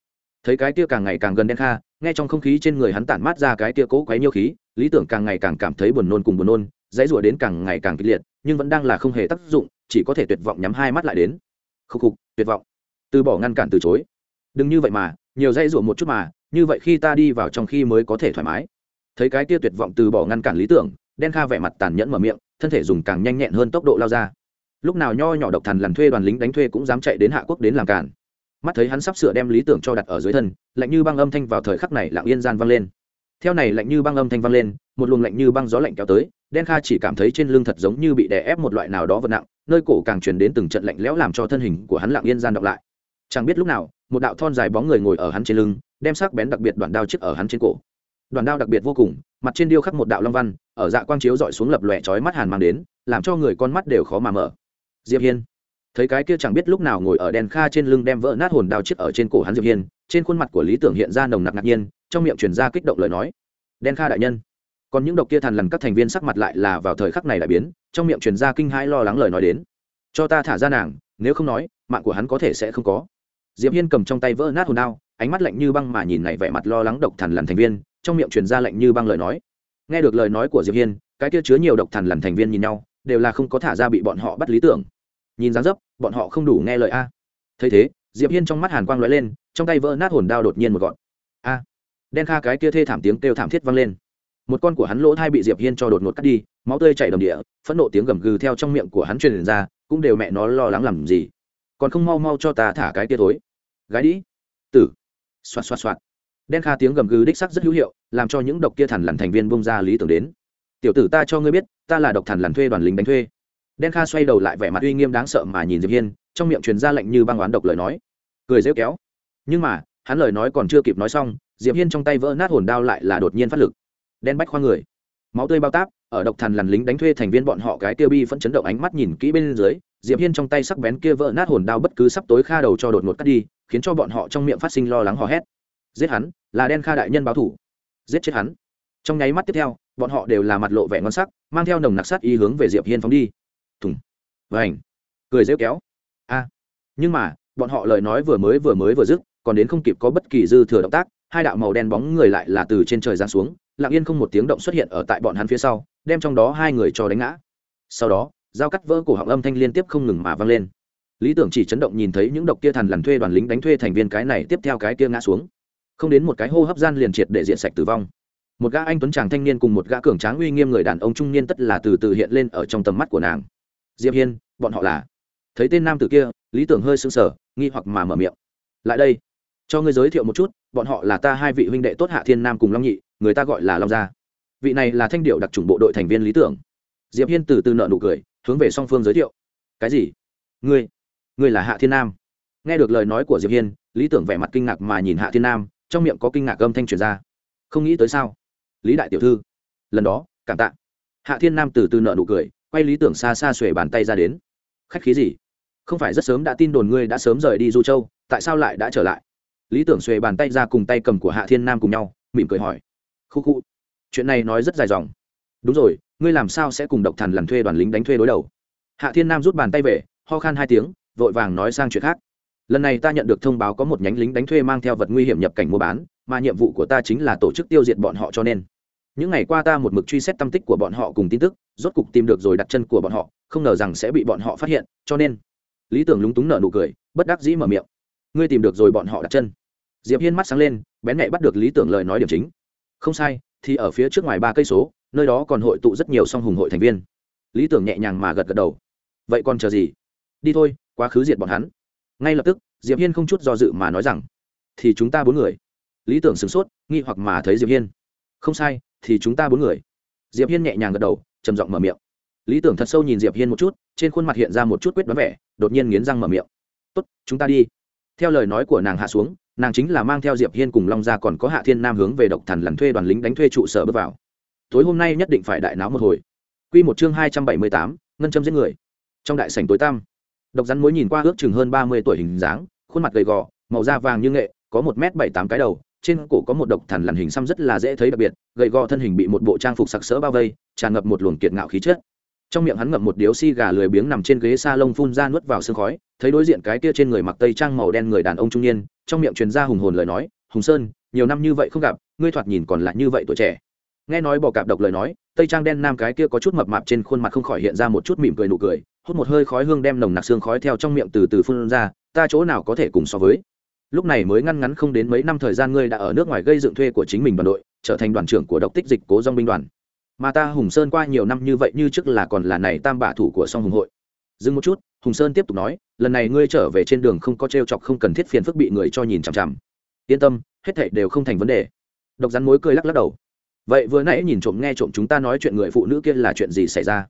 Thấy cái kia càng ngày càng gần đen kha, nghe trong không khí trên người hắn tản mát ra cái kia cố quấy nhiêu khí, lý tưởng càng ngày càng cảm thấy buồn nôn cùng buồn nôn, giấy rủa đến càng ngày càng kịch liệt, nhưng vẫn đang là không hề tác dụng, chỉ có thể tuyệt vọng nhắm hai mắt lại đến. Khúc khục, tuyệt vọng. Từ bỏ ngăn cản từ chối. Đừng như vậy mà nhiều dây ruộng một chút mà, như vậy khi ta đi vào trong khi mới có thể thoải mái. Thấy cái kia tuyệt vọng từ bỏ ngăn cản lý tưởng, đen kha vẻ mặt tàn nhẫn mở miệng, thân thể dùng càng nhanh nhẹn hơn tốc độ lao ra. Lúc nào nho nhỏ độc thần làm thuê đoàn lính đánh thuê cũng dám chạy đến hạ quốc đến làm cản. Mắt thấy hắn sắp sửa đem lý tưởng cho đặt ở dưới thân, lạnh như băng âm thanh vào thời khắc này lặng yên gian vang lên. Theo này lạnh như băng âm thanh vang lên, một luồng lạnh như băng gió lạnh kéo tới, đen kha chỉ cảm thấy trên lưng thật giống như bị đè ép một loại nào đó vật nặng, nơi cổ càng truyền đến từng trận lạnh lẽo làm cho thân hình của hắn lặng yên gian đọc lại. Chẳng biết lúc nào một đạo thon dài bóng người ngồi ở hắn trên lưng, đem sắc bén đặc biệt đoạn đao chiếc ở hắn trên cổ. Đoàn đao đặc biệt vô cùng, mặt trên điêu khắc một đạo long văn, ở dạ quang chiếu dọi xuống lập lòe chói mắt hàn mang đến, làm cho người con mắt đều khó mà mở. Diệp hiên. Thấy cái kia chẳng biết lúc nào ngồi ở đèn kha trên lưng đem vỡ nát hồn đao chiếc ở trên cổ hắn diệp hiên, trên khuôn mặt của lý tưởng hiện ra nồng nặc ngạc nhiên, trong miệng truyền ra kích động lời nói. Đen kha đại nhân. Còn những độc kia thằn lằn các thành viên sắc mặt lại là vào thời khắc này đại biến, trong miệng truyền ra kinh hãi lo lắng lời nói đến. Cho ta thả ra nàng, nếu không nói, mạng của hắn có thể sẽ không có diệp hiên cầm trong tay vỡ nát hồn đao, ánh mắt lạnh như băng mà nhìn này vẻ mặt lo lắng độc thần lằn thành viên, trong miệng truyền ra lạnh như băng lời nói. Nghe được lời nói của diệp hiên, cái kia chứa nhiều độc thần lằn thành viên nhìn nhau, đều là không có thả ra bị bọn họ bắt lý tưởng. Nhìn dáng dấp, bọn họ không đủ nghe lời a. Thấy thế, diệp hiên trong mắt hàn quang lóe lên, trong tay vỡ nát hồn đao đột nhiên một gọn. A! Đen kha cái kia thê thảm tiếng kêu thảm thiết vang lên. Một con của hắn lỗ thai bị diệp hiên cho đột ngột cắt đi, máu tươi chảy đầm địa, phẫn nộ tiếng gầm gừ theo trong miệng của hắn truyền ra, cũng đều mẹ nó lo lắng làm gì còn không mau mau cho ta thả cái kia thối, gái đi. Tử. Xoạt xoạt xoạt. Đen kha tiếng gầm gừ đích sắc rất hữu hiệu làm cho những độc kia thằn lằn thành viên bông ra lý tưởng đến. Tiểu tử ta cho ngươi biết ta là độc thằn lằn thuê đoàn lính đánh thuê. Đen kha xoay đầu lại vẻ mặt uy nghiêm đáng sợ mà nhìn diệp hiên trong miệng truyền ra lệnh như băng oán độc lời nói. Cười rêu kéo. Nhưng mà hắn lời nói còn chưa kịp nói xong diệp hiên trong tay vỡ nát hồn đao lại là đột nhiên phát lực. Đen bách khoa người. Máu tươi bao táp ở độc thần lằn lính đánh thuê thành viên bọn họ cái tiêu bi vẫn chấn động ánh mắt nhìn kỹ bên dưới diệp hiên trong tay sắc bén kia vỡ nát hồn đao bất cứ sắp tối kha đầu cho đột ngột cắt đi, khiến cho bọn họ trong miệng phát sinh lo lắng hò hét. Giết hắn, là đen kha đại nhân báo thủ. Giết chết hắn. Trong nháy mắt tiếp theo, bọn họ đều là mặt lộ vẻ ngon sắc, mang theo nồng nặc sát ý hướng về diệp hiên phóng đi. Thùng. Vảnh cười rêu kéo. A. Nhưng mà, bọn họ lời nói vừa mới vừa mới vừa dứt, còn đến không kịp có bất kỳ dư thừa động tác, hai đạo màu đen bóng người lại là từ trên trời giáng xuống, lặng yên không một tiếng động xuất hiện ở tại bọn hắn phía sau, đem trong đó hai người cho đánh ngã. Sau đó dao cắt vỡ cổ họng âm thanh liên tiếp không ngừng mà vang lên. Lý tưởng chỉ chấn động nhìn thấy những độc kia thần lằn thuê đoàn lính đánh thuê thành viên cái này tiếp theo cái kia ngã xuống. Không đến một cái hô hấp gian liền triệt để diện sạch tử vong. Một gã anh tuấn chàng thanh niên cùng một gã cường tráng uy nghiêm người đàn ông trung niên tất là từ từ hiện lên ở trong tầm mắt của nàng. Diệp hiên, bọn họ là? Thấy tên nam tử kia, lý tưởng hơi sững sờ, nghi hoặc mà mở miệng. Lại đây, cho ngươi giới thiệu một chút, bọn họ là ta hai vị huynh đệ tốt hạ thiên nam cùng long nhị, người ta gọi là long gia. Vị này là thanh điệu đặc trùng bộ đội thành viên lý tưởng. Diệp hiên từ từ nợ nụ cười hướng về song phương giới thiệu. Cái gì? Ngươi? Ngươi là hạ thiên nam. Nghe được lời nói của diệp hiên, lý tưởng vẻ mặt kinh ngạc mà nhìn hạ thiên nam, trong miệng có kinh ngạc âm thanh truyền ra. Không nghĩ tới sao? Lý đại tiểu thư, lần đó, cảm tạ. Hạ thiên nam từ từ nợ nụ cười, quay lý tưởng xa xa xuề bàn tay ra đến. Khách khí gì? Không phải rất sớm đã tin đồn ngươi đã sớm rời đi du châu, tại sao lại đã trở lại? Lý tưởng xuề bàn tay ra cùng tay cầm của hạ thiên nam cùng nhau, mỉm cười hỏi. Khu khu. Chuyện này nói rất dài dòng. Đúng rồi ngươi làm sao sẽ cùng độc thần làm thuê đoàn lính đánh thuê đối đầu? Hạ thiên nam rút bàn tay về, ho khan hai tiếng, vội vàng nói sang chuyện khác. Lần này ta nhận được thông báo có một nhánh lính đánh thuê mang theo vật nguy hiểm nhập cảnh mua bán, mà nhiệm vụ của ta chính là tổ chức tiêu diệt bọn họ cho nên. Những ngày qua ta một mực truy xét tâm tích của bọn họ cùng tin tức, rốt cục tìm được rồi đặt chân của bọn họ, không ngờ rằng sẽ bị bọn họ phát hiện, cho nên. Lý tưởng lúng túng nở nụ cười, bất đắc dĩ mở miệng. Ngươi tìm được rồi bọn họ đặt chân. Diệp hiên mắt sáng lên, bén nhạy bắt được lý tưởng lời nói điểm chính. Không sai, thì ở phía trước ngoài ba cây số nơi đó còn hội tụ rất nhiều song hùng hội thành viên. Lý tưởng nhẹ nhàng mà gật gật đầu. Vậy còn chờ gì? Đi thôi, quá khứ diệt bọn hắn. Ngay lập tức, diệp hiên không chút do dự mà nói rằng, thì chúng ta bốn người. Lý tưởng sửng sốt, nghi hoặc mà thấy diệp hiên. Không sai, thì chúng ta bốn người. Diệp hiên nhẹ nhàng gật đầu, trầm giọng mở miệng. Lý tưởng thật sâu nhìn diệp hiên một chút, trên khuôn mặt hiện ra một chút quyết đoán vẻ, đột nhiên nghiến răng mở miệng. Tốt, chúng ta đi. Theo lời nói của nàng hạ xuống, nàng chính là mang theo diệp hiên cùng long gia còn có hạ thiên nam hướng về độc thần lần thuê đoàn lính đánh thuê trụ sở bước vào tối hôm nay nhất định phải đại náo một hồi. Quy một chương hai trăm bảy mươi tám, ngân châm giết người. Trong đại sảnh tối tăm độc rắn mối nhìn qua ước chừng hơn ba mươi tuổi hình dáng khuôn mặt gầy gò màu da vàng như nghệ có một m bảy tám cái đầu trên cổ có một độc thần lằn hình xăm rất là dễ thấy đặc biệt gầy gò thân hình bị một bộ trang phục sặc sỡ bao vây tràn ngập một luồng kiệt ngạo khí chất. Trong miệng hắn ngậm một điếu xi gà lười biếng nằm trên ghế salon lông phun ra nuốt vào sương khói thấy đối diện cái kia trên người mặc tây trang màu đen người đàn ông trung niên trong miệng truyền ra hùng hồn lời nói hùng sơn nhiều năm như vậy không gặp ngươi thoạt nhìn còn lại như vậy tuổi trẻ nghe nói bò cạp độc lời nói, tây trang đen nam cái kia có chút mập mạp trên khuôn mặt không khỏi hiện ra một chút mỉm cười nụ cười, hút một hơi khói hương đem nồng nặc xương khói theo trong miệng từ từ phun ra, ta chỗ nào có thể cùng so với? Lúc này mới ngăn ngắn không đến mấy năm thời gian ngươi đã ở nước ngoài gây dựng thuê của chính mình đoàn đội, trở thành đoàn trưởng của độc tích dịch cố dong binh đoàn. Mà ta hùng sơn qua nhiều năm như vậy như trước là còn là này tam bả thủ của song hùng hội. Dừng một chút, hùng sơn tiếp tục nói, lần này ngươi trở về trên đường không có t r e o chọc không cần thiết phiền phức bị người cho nhìn chằm chằm. Yên tâm, hết thảy đều không thành vấn đề. Độc rắn mối cười lắc lắc đầu vậy vừa nãy nhìn trộm nghe trộm chúng ta nói chuyện người phụ nữ kia là chuyện gì xảy ra?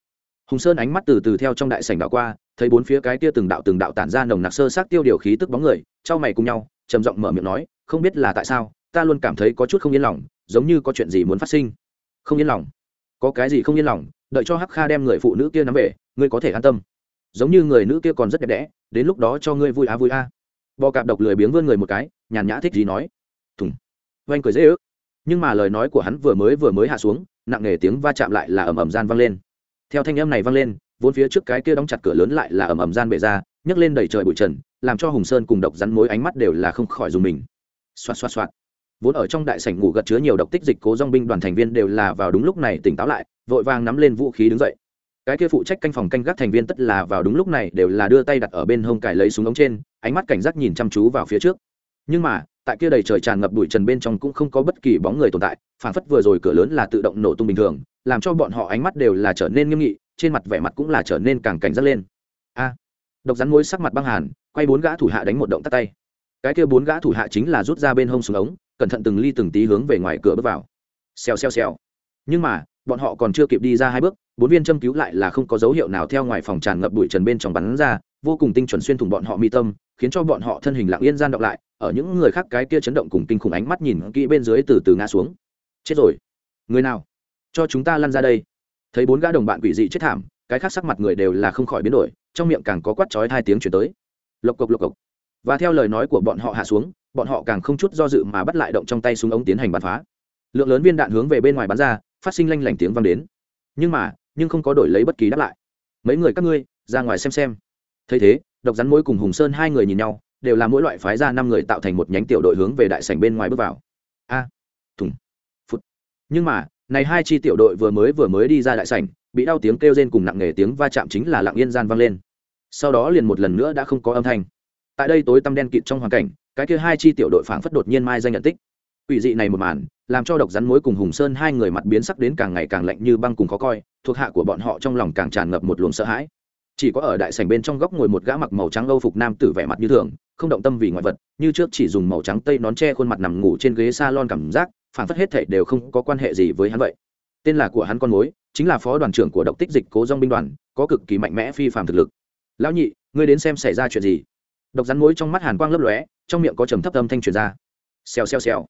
Hùng sơn ánh mắt từ từ theo trong đại sảnh đạo qua, thấy bốn phía cái kia từng đạo từng đạo tản ra nồng nặc sơ sát tiêu điều khí tức bóng người, trao mày cùng nhau, trầm giọng mở miệng nói, không biết là tại sao, ta luôn cảm thấy có chút không yên lòng, giống như có chuyện gì muốn phát sinh. Không yên lòng? Có cái gì không yên lòng? Đợi cho hắc kha đem người phụ nữ kia nắm về, ngươi có thể an tâm. Giống như người nữ kia còn rất đẹp đẽ, đến lúc đó cho ngươi vui a vui a bò cạp độc lười biếng vươn người một cái, nhàn nhã thích gì nói. Thùng. Oanh cười dễ ước nhưng mà lời nói của hắn vừa mới vừa mới hạ xuống, nặng nề tiếng va chạm lại là ầm ầm gian vang lên. Theo thanh âm này vang lên, vốn phía trước cái kia đóng chặt cửa lớn lại là ầm ầm gian bể ra, nhấc lên đầy trời bụi trần, làm cho hùng sơn cùng độc rắn mối ánh mắt đều là không khỏi dùng mình. Xoạt xoạt xoạt. Vốn ở trong đại sảnh ngủ gật chứa nhiều độc tích dịch cố dong binh đoàn thành viên đều là vào đúng lúc này tỉnh táo lại, vội vàng nắm lên vũ khí đứng dậy. Cái kia phụ trách canh phòng canh gác thành viên tất là vào đúng lúc này đều là đưa tay đặt ở bên hông cải lấy súng ống trên, ánh mắt cảnh giác nhìn chăm chú vào phía trước. Nhưng mà tại kia đầy trời tràn ngập bụi trần bên trong cũng không có bất kỳ bóng người tồn tại phản phất vừa rồi cửa lớn là tự động nổ tung bình thường, làm cho bọn họ ánh mắt đều là trở nên nghiêm nghị, trên mặt vẻ mặt cũng là trở nên càng cảnh giác lên. A, độc rắn mối sắc mặt băng hàn, quay bốn gã thủ hạ đánh một động tắt tay. Cái kia bốn gã thủ hạ chính là rút ra bên hông súng ống, cẩn thận từng ly từng tí hướng về ngoài cửa bước vào. Xèo xèo xèo. Nhưng mà, bọn họ còn chưa kịp đi ra hai bước, bốn viên châm cứu lại là không có dấu hiệu nào theo ngoài phòng tràn ngập bụi trần bên trong bắn ra vô cùng tinh chuẩn xuyên thủng bọn họ mi tâm, khiến cho bọn họ thân hình lặng yên gian động lại, ở những người khác cái kia chấn động cùng kinh khủng ánh mắt nhìn kỹ bên dưới từ từ ngã xuống. Chết rồi. Người nào? Cho chúng ta lăn ra đây. Thấy bốn gã đồng bạn quỷ dị chết thảm, cái khác sắc mặt người đều là không khỏi biến đổi, trong miệng càng có quát chói hai tiếng chuyển tới. Lộc cộc lộc cộc. Và theo lời nói của bọn họ hạ xuống, bọn họ càng không chút do dự mà bắt lại động trong tay súng ống tiến hành bắn phá. Lượng lớn viên đạn hướng về bên ngoài bắn ra, phát sinh lanh lảnh tiếng vang đến. Nhưng mà, nhưng không có đổi lấy bất kỳ đáp lại. Mấy người các ngươi, ra ngoài xem xem thấy thế, độc rắn mối cùng hùng sơn hai người nhìn nhau, đều là mỗi loại phái ra năm người tạo thành một nhánh tiểu đội hướng về đại sảnh bên ngoài bước vào. A, thùng phút nhưng mà, này hai chi tiểu đội vừa mới vừa mới đi ra đại sảnh, bị đau tiếng kêu rên cùng nặng nề tiếng va chạm chính là lặng yên gian vang lên. Sau đó liền một lần nữa đã không có âm thanh. Tại đây tối tăm đen kịt trong hoàn cảnh, cái kia hai chi tiểu đội phảng phất đột nhiên mai danh nhận tích. Ủy dị này một màn, làm cho độc rắn mối cùng hùng sơn hai người mặt biến sắc đến càng ngày càng lạnh như băng cùng khó coi, thuộc hạ của bọn họ trong lòng càng tràn ngập một luồng sợ hãi chỉ có ở đại sảnh bên trong góc ngồi một gã mặc màu trắng âu phục nam tử vẻ mặt như thường, không động tâm vì ngoại vật, như trước chỉ dùng màu trắng tây nón che khuôn mặt nằm ngủ trên ghế salon cảm giác, phảng phất hết thảy đều không có quan hệ gì với hắn vậy. Tên là của hắn con mối, chính là phó đoàn trưởng của độc tích dịch cố dong binh đoàn, có cực kỳ mạnh mẽ phi phàm thực lực. Lão nhị, ngươi đến xem xảy ra chuyện gì? Độc rắn mối trong mắt hàn quang lấp lóe, trong miệng có trầm thấp âm thanh truyền ra. Xèo xèo xèo.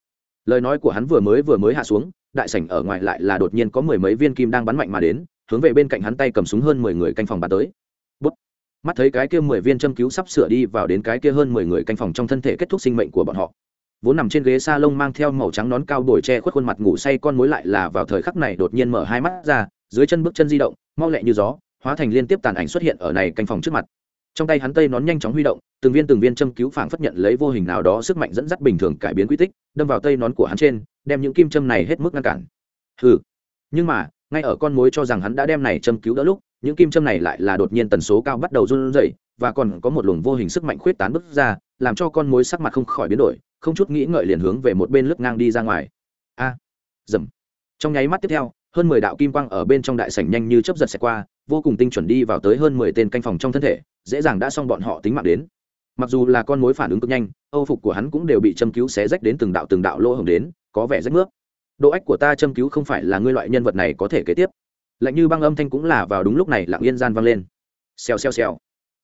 Lời nói của hắn vừa mới vừa mới hạ xuống, đại sảnh ở ngoài lại là đột nhiên có mười mấy viên kim đang bắn mạnh mà đến, hướng về bên cạnh hắn tay cầm súng hơn mười người canh phòng bắn tới mắt thấy cái kia mười viên châm cứu sắp sửa đi vào đến cái kia hơn mười người canh phòng trong thân thể kết thúc sinh mệnh của bọn họ. Vốn nằm trên ghế s a lông mang theo màu trắng nón cao đổi che khuất khuôn mặt ngủ say con mối lại là vào thời khắc này đột nhiên mở hai mắt ra, dưới chân bước chân di động, mau lẹ như gió, hóa thành liên tiếp tàn ảnh xuất hiện ở này canh phòng trước mặt. Trong tay hắn tây nón nhanh chóng huy động, từng viên từng viên châm cứu phảng phất nhận lấy vô hình nào đó sức mạnh dẫn dắt bình thường cải biến quy tích, đâm vào tây nón của hắn trên, đem những kim châm này hết mức ngăn cản. Ừ nhưng mà, ngay ở con mối cho rằng hắn đã đem này châm cứu đỡ lúc những kim châm này lại là đột nhiên tần số cao bắt đầu run rẩy và còn có một luồng vô hình sức mạnh khuyết tán bứt ra làm cho con mối sắc mặt không khỏi biến đổi không chút nghĩ ngợi liền hướng về một bên lướt ngang đi ra ngoài. A! À, dầm! Trong nháy mắt tiếp theo hơn mười đạo kim quang ở bên trong đại sảnh nhanh như chớp giật xẹt qua vô cùng tinh chuẩn đi vào tới hơn mười tên canh phòng trong thân thể dễ dàng đã xong bọn họ tính mạng đến. Mặc dù là con mối phản ứng cực nhanh âu phục của hắn cũng đều bị châm cứu xé rách đến từng đạo từng đạo lỗ hổng đến có vẻ rách nước độ ách của ta châm cứu không phải là ngươi loại nhân vật này có thể kế tiếp lạnh như băng âm thanh cũng là vào đúng lúc này lặng yên gian vang lên. Xèo xèo xèo.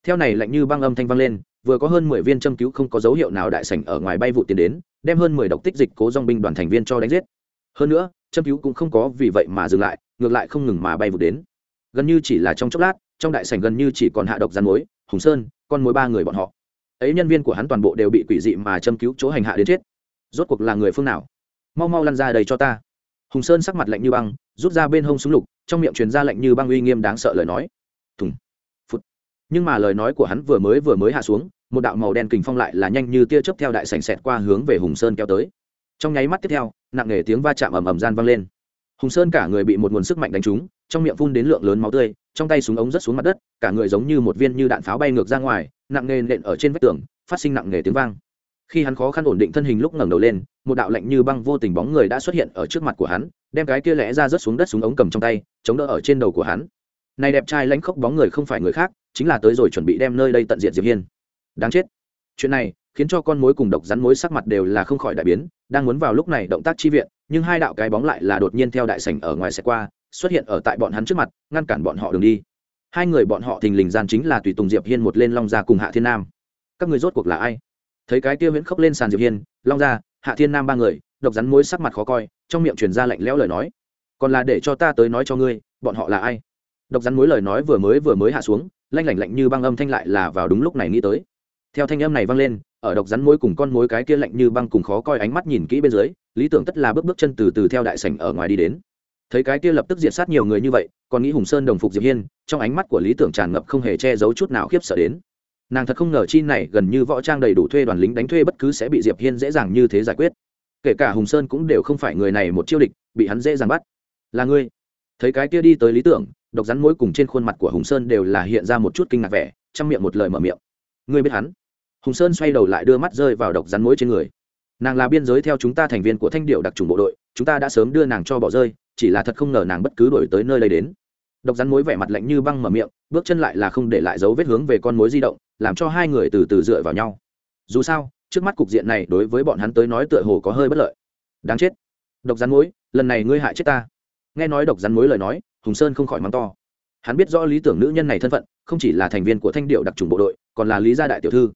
Theo này lạnh như băng âm thanh vang lên, vừa có hơn mười viên châm cứu không có dấu hiệu nào đại sảnh ở ngoài bay vụ tiến đến, đem hơn mười độc tích dịch cố dong binh đoàn thành viên cho đánh giết. Hơn nữa, châm cứu cũng không có vì vậy mà dừng lại, ngược lại không ngừng mà bay vụ đến. Gần như chỉ là trong chốc lát, trong đại sảnh gần như chỉ còn hạ độc gian mối hùng sơn, con mối ba người bọn họ. Ấy nhân viên của hắn toàn bộ đều bị quỷ dị mà châm cứu chỗ hành hạ đến chết. Rốt cuộc là người phương nào? Mau mau lăn ra đầy cho ta. Hùng sơn sắc mặt lạnh như băng rút ra bên hông súng lục, trong miệng truyền ra lệnh như băng uy nghiêm đáng sợ lời nói. Thùng phút nhưng mà lời nói của hắn vừa mới vừa mới hạ xuống, một đạo màu đen kình phong lại là nhanh như tia chớp theo đại sảnh xẹt qua hướng về hùng sơn kéo tới. Trong nháy mắt tiếp theo, nặng nề tiếng va chạm ầm ầm gian vang lên. Hùng sơn cả người bị một nguồn sức mạnh đánh trúng, trong miệng phun đến lượng lớn máu tươi, trong tay súng ống rớt xuống mặt đất, cả người giống như một viên như đạn pháo bay ngược ra ngoài, nặng nề nện ở trên vách tường, phát sinh nặng nề tiếng vang khi hắn khó khăn ổn định thân hình lúc ngẩng đầu lên, một đạo lạnh như băng vô tình bóng người đã xuất hiện ở trước mặt của hắn, đem cái kia lẽ ra rớt xuống đất xuống ống cầm trong tay, chống đỡ ở trên đầu của hắn. Này đẹp trai lãnh khốc bóng người không phải người khác, chính là tới rồi chuẩn bị đem nơi đây tận diệt diệp hiên. Đáng chết. Chuyện này khiến cho con mối cùng độc rắn mối sắc mặt đều là không khỏi đại biến, đang muốn vào lúc này động tác chi viện, nhưng hai đạo cái bóng lại là đột nhiên theo đại sảnh ở ngoài xe qua, xuất hiện ở tại bọn hắn trước mặt, ngăn cản bọn họ đường đi. Hai người bọn họ thình lình gian chính là tùy tùng diệp hiên một lên long gia cùng hạ thiên nam. Các người rốt cuộc là ai? Thấy cái kia huyễn khốc lên sàn diệp hiên, long gia, hạ thiên nam ba người, độc rắn mối sắc mặt khó coi, trong miệng truyền ra lạnh lẽo lời nói. còn là để cho ta tới nói cho ngươi, bọn họ là ai? độc rắn mối lời nói vừa mới vừa mới hạ xuống, lanh lảnh lạnh như băng âm thanh lại là vào đúng lúc này nghĩ tới. theo thanh âm này vang lên, ở độc rắn mối cùng con mối cái kia lạnh như băng cùng khó coi ánh mắt nhìn kỹ bên dưới, lý tưởng tất là bước bước chân từ từ theo đại sảnh ở ngoài đi đến. thấy cái kia lập tức diệt sát nhiều người như vậy, còn nghĩ hùng sơn đồng phục diệp hiên, trong ánh mắt của lý tưởng tràn ngập không hề che giấu chút nào khiếp sợ đến nàng thật không ngờ chi này gần như võ trang đầy đủ thuê đoàn lính đánh thuê bất cứ sẽ bị diệp hiên dễ dàng như thế giải quyết. Kể cả hùng sơn cũng đều không phải người này một chiêu địch, bị hắn dễ dàng bắt. Là ngươi. Thấy cái kia đi tới lý tưởng, độc rắn mối cùng trên khuôn mặt của hùng sơn đều là hiện ra một chút kinh ngạc vẻ trong miệng một lời mở miệng. Ngươi biết hắn? Hùng sơn xoay đầu lại đưa mắt rơi vào độc rắn mối trên người. Nàng là biên giới theo chúng ta thành viên của thanh điệu đặc trùng bộ đội, chúng ta đã sớm đưa nàng cho bỏ rơi, chỉ là thật không ngờ nàng bất cứ đổi tới nơi đây đến. Độc rắn mối vẻ mặt lạnh như băng mở miệng, bước chân lại là không để lại dấu vết hướng về con mối di động làm cho hai người từ từ dựa vào nhau. Dù sao, trước mắt cục diện này đối với bọn hắn tới nói tựa hồ có hơi bất lợi. Đáng chết. Độc rắn mối lần này ngươi hại chết ta. Nghe nói độc rắn mối lời nói, hùng sơn không khỏi mắng to. Hắn biết rõ lý tưởng nữ nhân này thân phận, không chỉ là thành viên của thanh điệu đặc trùng bộ đội, còn là lý gia đại tiểu thư.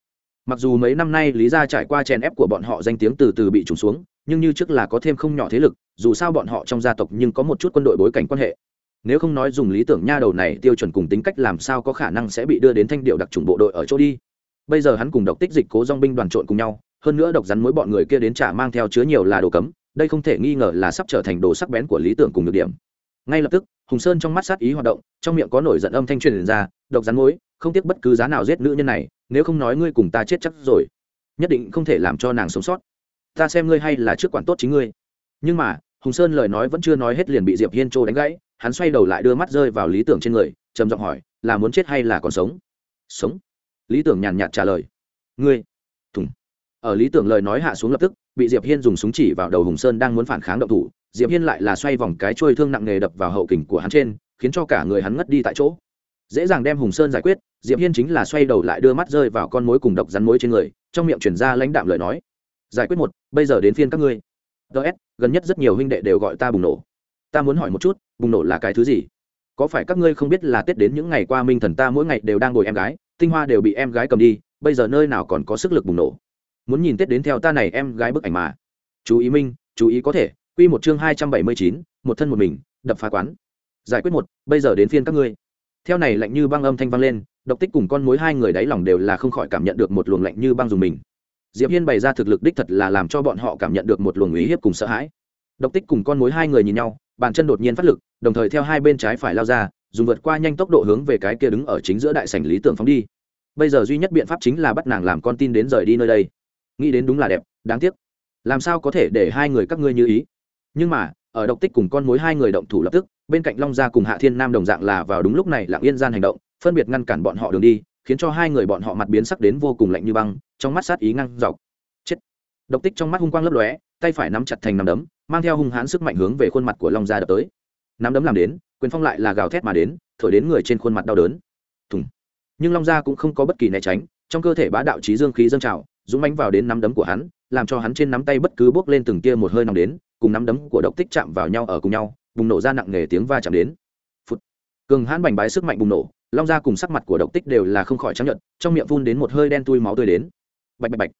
Mặc dù mấy năm nay lý gia trải qua chèn ép của bọn họ danh tiếng từ từ bị trùng xuống, nhưng như trước là có thêm không nhỏ thế lực, dù sao bọn họ trong gia tộc nhưng có một chút quân đội bối cảnh quan hệ nếu không nói dùng lý tưởng nha đầu này tiêu chuẩn cùng tính cách làm sao có khả năng sẽ bị đưa đến thanh điệu đặc trùng bộ đội ở chỗ đi. Bây giờ hắn cùng độc tích dịch cố dong binh đoàn trộn cùng nhau, hơn nữa độc rắn mối bọn người kia đến trả mang theo chứa nhiều là đồ cấm, đây không thể nghi ngờ là sắp trở thành đồ sắc bén của lý tưởng cùng được điểm. Ngay lập tức, hùng sơn trong mắt sát ý hoạt động, trong miệng có nổi giận âm thanh truyền ra, độc rắn mối, không tiếc bất cứ giá nào giết nữ nhân này, nếu không nói ngươi cùng ta chết chắc rồi, nhất định không thể làm cho nàng sống sót. Ta xem ngươi hay là trước quản tốt chính ngươi. Nhưng mà hùng sơn lời nói vẫn chưa nói hết liền bị diệp hiên trô đánh gãy, hắn xoay đầu lại đưa mắt rơi vào lý tưởng trên người, trầm giọng hỏi, là muốn chết hay là còn sống? Sống. Lý tưởng nhàn nhạt trả lời, ngươi. Thùng. Ở lý tưởng lời nói hạ xuống lập tức, bị diệp hiên dùng súng chỉ vào đầu hùng sơn đang muốn phản kháng động thủ, diệp hiên lại là xoay vòng cái trôi thương nặng nề đập vào hậu kình của hắn trên, khiến cho cả người hắn ngất đi tại chỗ. Dễ dàng đem hùng sơn giải quyết, diệp hiên chính là xoay đầu lại đưa mắt rơi vào con mối cùng độc rắn mối trên người, trong miệng chuyển ra lãnh đạm lời nói, giải quyết một, bây giờ đến phiên các ngươi ts gần nhất rất nhiều huynh đệ đều gọi ta bùng nổ. Ta muốn hỏi một chút, bùng nổ là cái thứ gì? Có phải các ngươi không biết là tết đến những ngày qua minh thần ta mỗi ngày đều đang ngồi em gái, tinh hoa đều bị em gái cầm đi, bây giờ nơi nào còn có sức lực bùng nổ? Muốn nhìn tết đến theo ta này em gái bức ảnh mà. Chú ý minh, chú ý có thể, quy một chương hai trăm bảy mươi chín, một thân một mình, đập phá quán. Giải quyết một, bây giờ đến phiên các ngươi. Theo này lạnh như băng âm thanh vang lên, độc tích cùng con mối hai người đáy lòng đều là không khỏi cảm nhận được một luồng lạnh như băng dùng mình diệp hiên bày ra thực lực đích thật là làm cho bọn họ cảm nhận được một luồng uy hiếp cùng sợ hãi. Độc tích cùng con mối hai người nhìn nhau, bàn chân đột nhiên phát lực, đồng thời theo hai bên trái phải lao ra, dùng vượt qua nhanh tốc độ hướng về cái kia đứng ở chính giữa đại sảnh lý tưởng phóng đi. Bây giờ duy nhất biện pháp chính là bắt nàng làm con tin đến rời đi nơi đây. Nghĩ đến đúng là đẹp, đáng tiếc. Làm sao có thể để hai người các ngươi như ý? Nhưng mà, ở độc tích cùng con mối hai người động thủ lập tức, bên cạnh long gia cùng hạ thiên nam đồng dạng là vào đúng lúc này lặng yên gian hành động, phân biệt ngăn cản bọn họ đường đi, khiến cho hai người bọn họ mặt biến sắc đến vô cùng lạnh như băng trong mắt sát ý ngăn dọc. Chết. Độc tích trong mắt hung quang lấp lóe, tay phải nắm chặt thành nắm đấm, mang theo hung hãn sức mạnh hướng về khuôn mặt của long gia đập tới. Nắm đấm làm đến, quyền phong lại là gào thét mà đến, thổi đến người trên khuôn mặt đau đớn. Thùng. Nhưng long gia cũng không có bất kỳ né tránh, trong cơ thể bá đạo trí dương khí dâng trào, dũng mánh vào đến nắm đấm của hắn, làm cho hắn trên nắm tay bất cứ bước lên từng tia một hơi nằm đến, cùng nắm đấm của độc tích chạm vào nhau ở cùng nhau, bùng nổ ra nặng nề tiếng va chạm đến. Phụt. cường hãn bành bái sức mạnh bùng nổ, long ra cùng sắc mặt của độc tích đều là không khỏi chấp nhận trong miệng phun đến một hơi đen tui máu tươi đến bạch bạch bạch.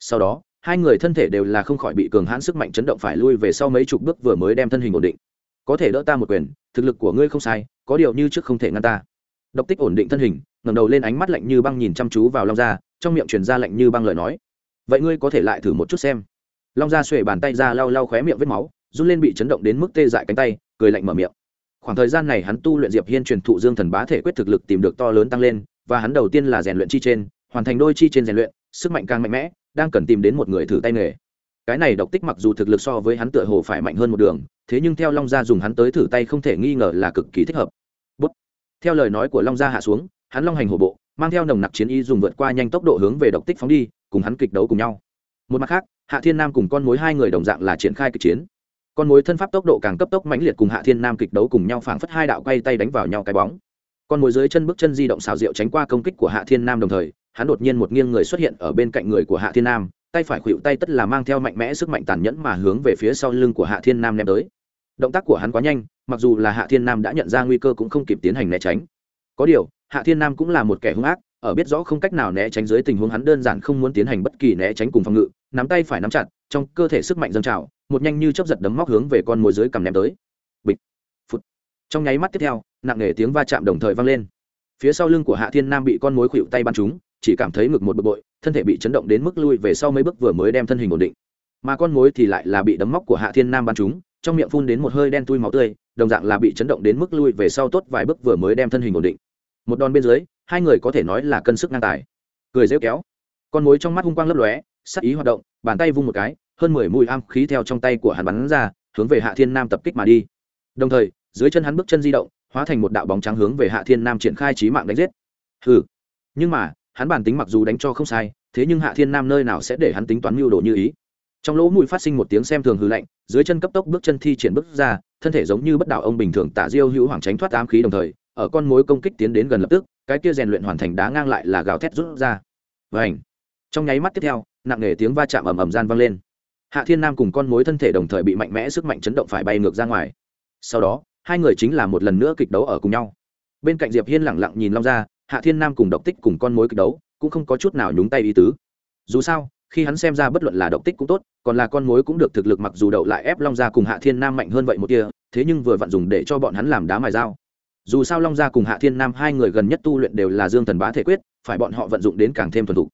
Sau đó, hai người thân thể đều là không khỏi bị cường hãn sức mạnh chấn động phải lui về sau mấy chục bước vừa mới đem thân hình ổn định. Có thể đỡ ta một quyền, thực lực của ngươi không sai, có điều như trước không thể ngăn ta. Độc tích ổn định thân hình, ngẩng đầu lên ánh mắt lạnh như băng nhìn chăm chú vào long gia, trong miệng truyền ra lạnh như băng lời nói. Vậy ngươi có thể lại thử một chút xem. Long gia xuể bàn tay ra lau lau khóe miệng vết máu, run lên bị chấn động đến mức tê dại cánh tay, cười lạnh mở miệng. Khoảng thời gian này hắn tu luyện diệp hiên truyền thụ dương thần bá thể quyết thực lực tìm được to lớn tăng lên, và hắn đầu tiên là rèn luyện chi trên, hoàn thành đôi chi trên rèn luyện sức mạnh càng mạnh mẽ, đang cần tìm đến một người thử tay nghề. Cái này độc tích mặc dù thực lực so với hắn tựa hồ phải mạnh hơn một đường, thế nhưng theo long gia dùng hắn tới thử tay không thể nghi ngờ là cực kỳ thích hợp. Bút. theo lời nói của long gia hạ xuống, hắn long hành hổ bộ, mang theo nồng nặc chiến y dùng vượt qua nhanh tốc độ hướng về độc tích phóng đi, cùng hắn kịch đấu cùng nhau. Một mặt khác, hạ thiên nam cùng con mối hai người đồng dạng là triển khai kịch chiến. Con mối thân pháp tốc độ càng cấp tốc mãnh liệt cùng hạ thiên nam kịch đấu cùng nhau phảng phất hai đạo quay tay đánh vào nhau cái bóng. Con mối dưới chân bước chân di động xào rượu tránh qua công kích của hạ thiên nam đồng thời hắn đột nhiên một nghiêng người xuất hiện ở bên cạnh người của hạ thiên nam, tay phải khuỵu tay tất là mang theo mạnh mẽ sức mạnh tàn nhẫn mà hướng về phía sau lưng của hạ thiên nam ném tới. Động tác của hắn quá nhanh, mặc dù là hạ thiên nam đã nhận ra nguy cơ cũng không kịp tiến hành né tránh. Có điều, hạ thiên nam cũng là một kẻ hung ác, ở biết rõ không cách nào né tránh dưới tình huống hắn đơn giản không muốn tiến hành bất kỳ né tránh cùng phòng ngự, nắm tay phải nắm chặt, trong cơ thể sức mạnh dâng trào, một nhanh như chớp giật đấm móc hướng về con mồi dưới cầm ném tới. Bịch phút trong nháy mắt tiếp theo, nặng nề tiếng va chạm đồng thời vang lên. Phía sau lưng của hạ thiên nam bị con mối khuỵu tay bắn trúng chỉ cảm thấy ngực một bực bội thân thể bị chấn động đến mức lui về sau mấy bước vừa mới đem thân hình ổn định. Mà con mối thì lại là bị đấm móc của hạ thiên nam bắn chúng, trong miệng phun đến một hơi đen tui máu tươi đồng dạng là bị chấn động đến mức lui về sau tốt vài bước vừa mới đem thân hình ổn định. Một đòn bên dưới hai người có thể nói là cân sức ngang tài. Cười rêu kéo. Con mối trong mắt hung quang lấp lóe sắc ý hoạt động bàn tay vung một cái hơn mười mùi am khí theo trong tay của hắn bắn ra hướng về hạ thiên nam tập kích mà đi. Đồng thời dưới chân hắn bước chân di động hóa thành một đạo bóng trắng hướng về hạ thiên nam triển khai trí mạng đánh giết. Hừ. Nhưng mà hắn bản tính mặc dù đánh cho không sai, thế nhưng hạ thiên nam nơi nào sẽ để hắn tính toán mưu đồ như ý? Trong lỗ mũi phát sinh một tiếng xem thường hư lạnh, dưới chân cấp tốc bước chân thi triển bước ra, thân thể giống như bất đạo ông bình thường tả diêu hữu hoàng tránh thoát ám khí đồng thời, ở con mối công kích tiến đến gần lập tức, cái kia rèn luyện hoàn thành đá ngang lại là gào thét rút ra. Vảnh trong nháy mắt tiếp theo, nặng nề tiếng va chạm ầm ầm gian vang lên. Hạ thiên nam cùng con mối thân thể đồng thời bị mạnh mẽ sức mạnh chấn động phải bay ngược ra ngoài. Sau đó, hai người chính là một lần nữa kịch đấu ở cùng nhau. Bên cạnh diệp hiên lẳng lặng nhìn long ra hạ thiên nam cùng độc tích cùng con mối kịch đấu, cũng không có chút nào nhúng tay ý tứ. Dù sao, khi hắn xem ra bất luận là độc tích cũng tốt, còn là con mối cũng được thực lực mặc dù đậu lại ép long Gia cùng hạ thiên nam mạnh hơn vậy một tia thế nhưng vừa vặn dùng để cho bọn hắn làm đá mài dao. Dù sao long gia cùng hạ thiên nam hai người gần nhất tu luyện đều là dương thần bá thể quyết, phải bọn họ vận dụng đến càng thêm thuần thục.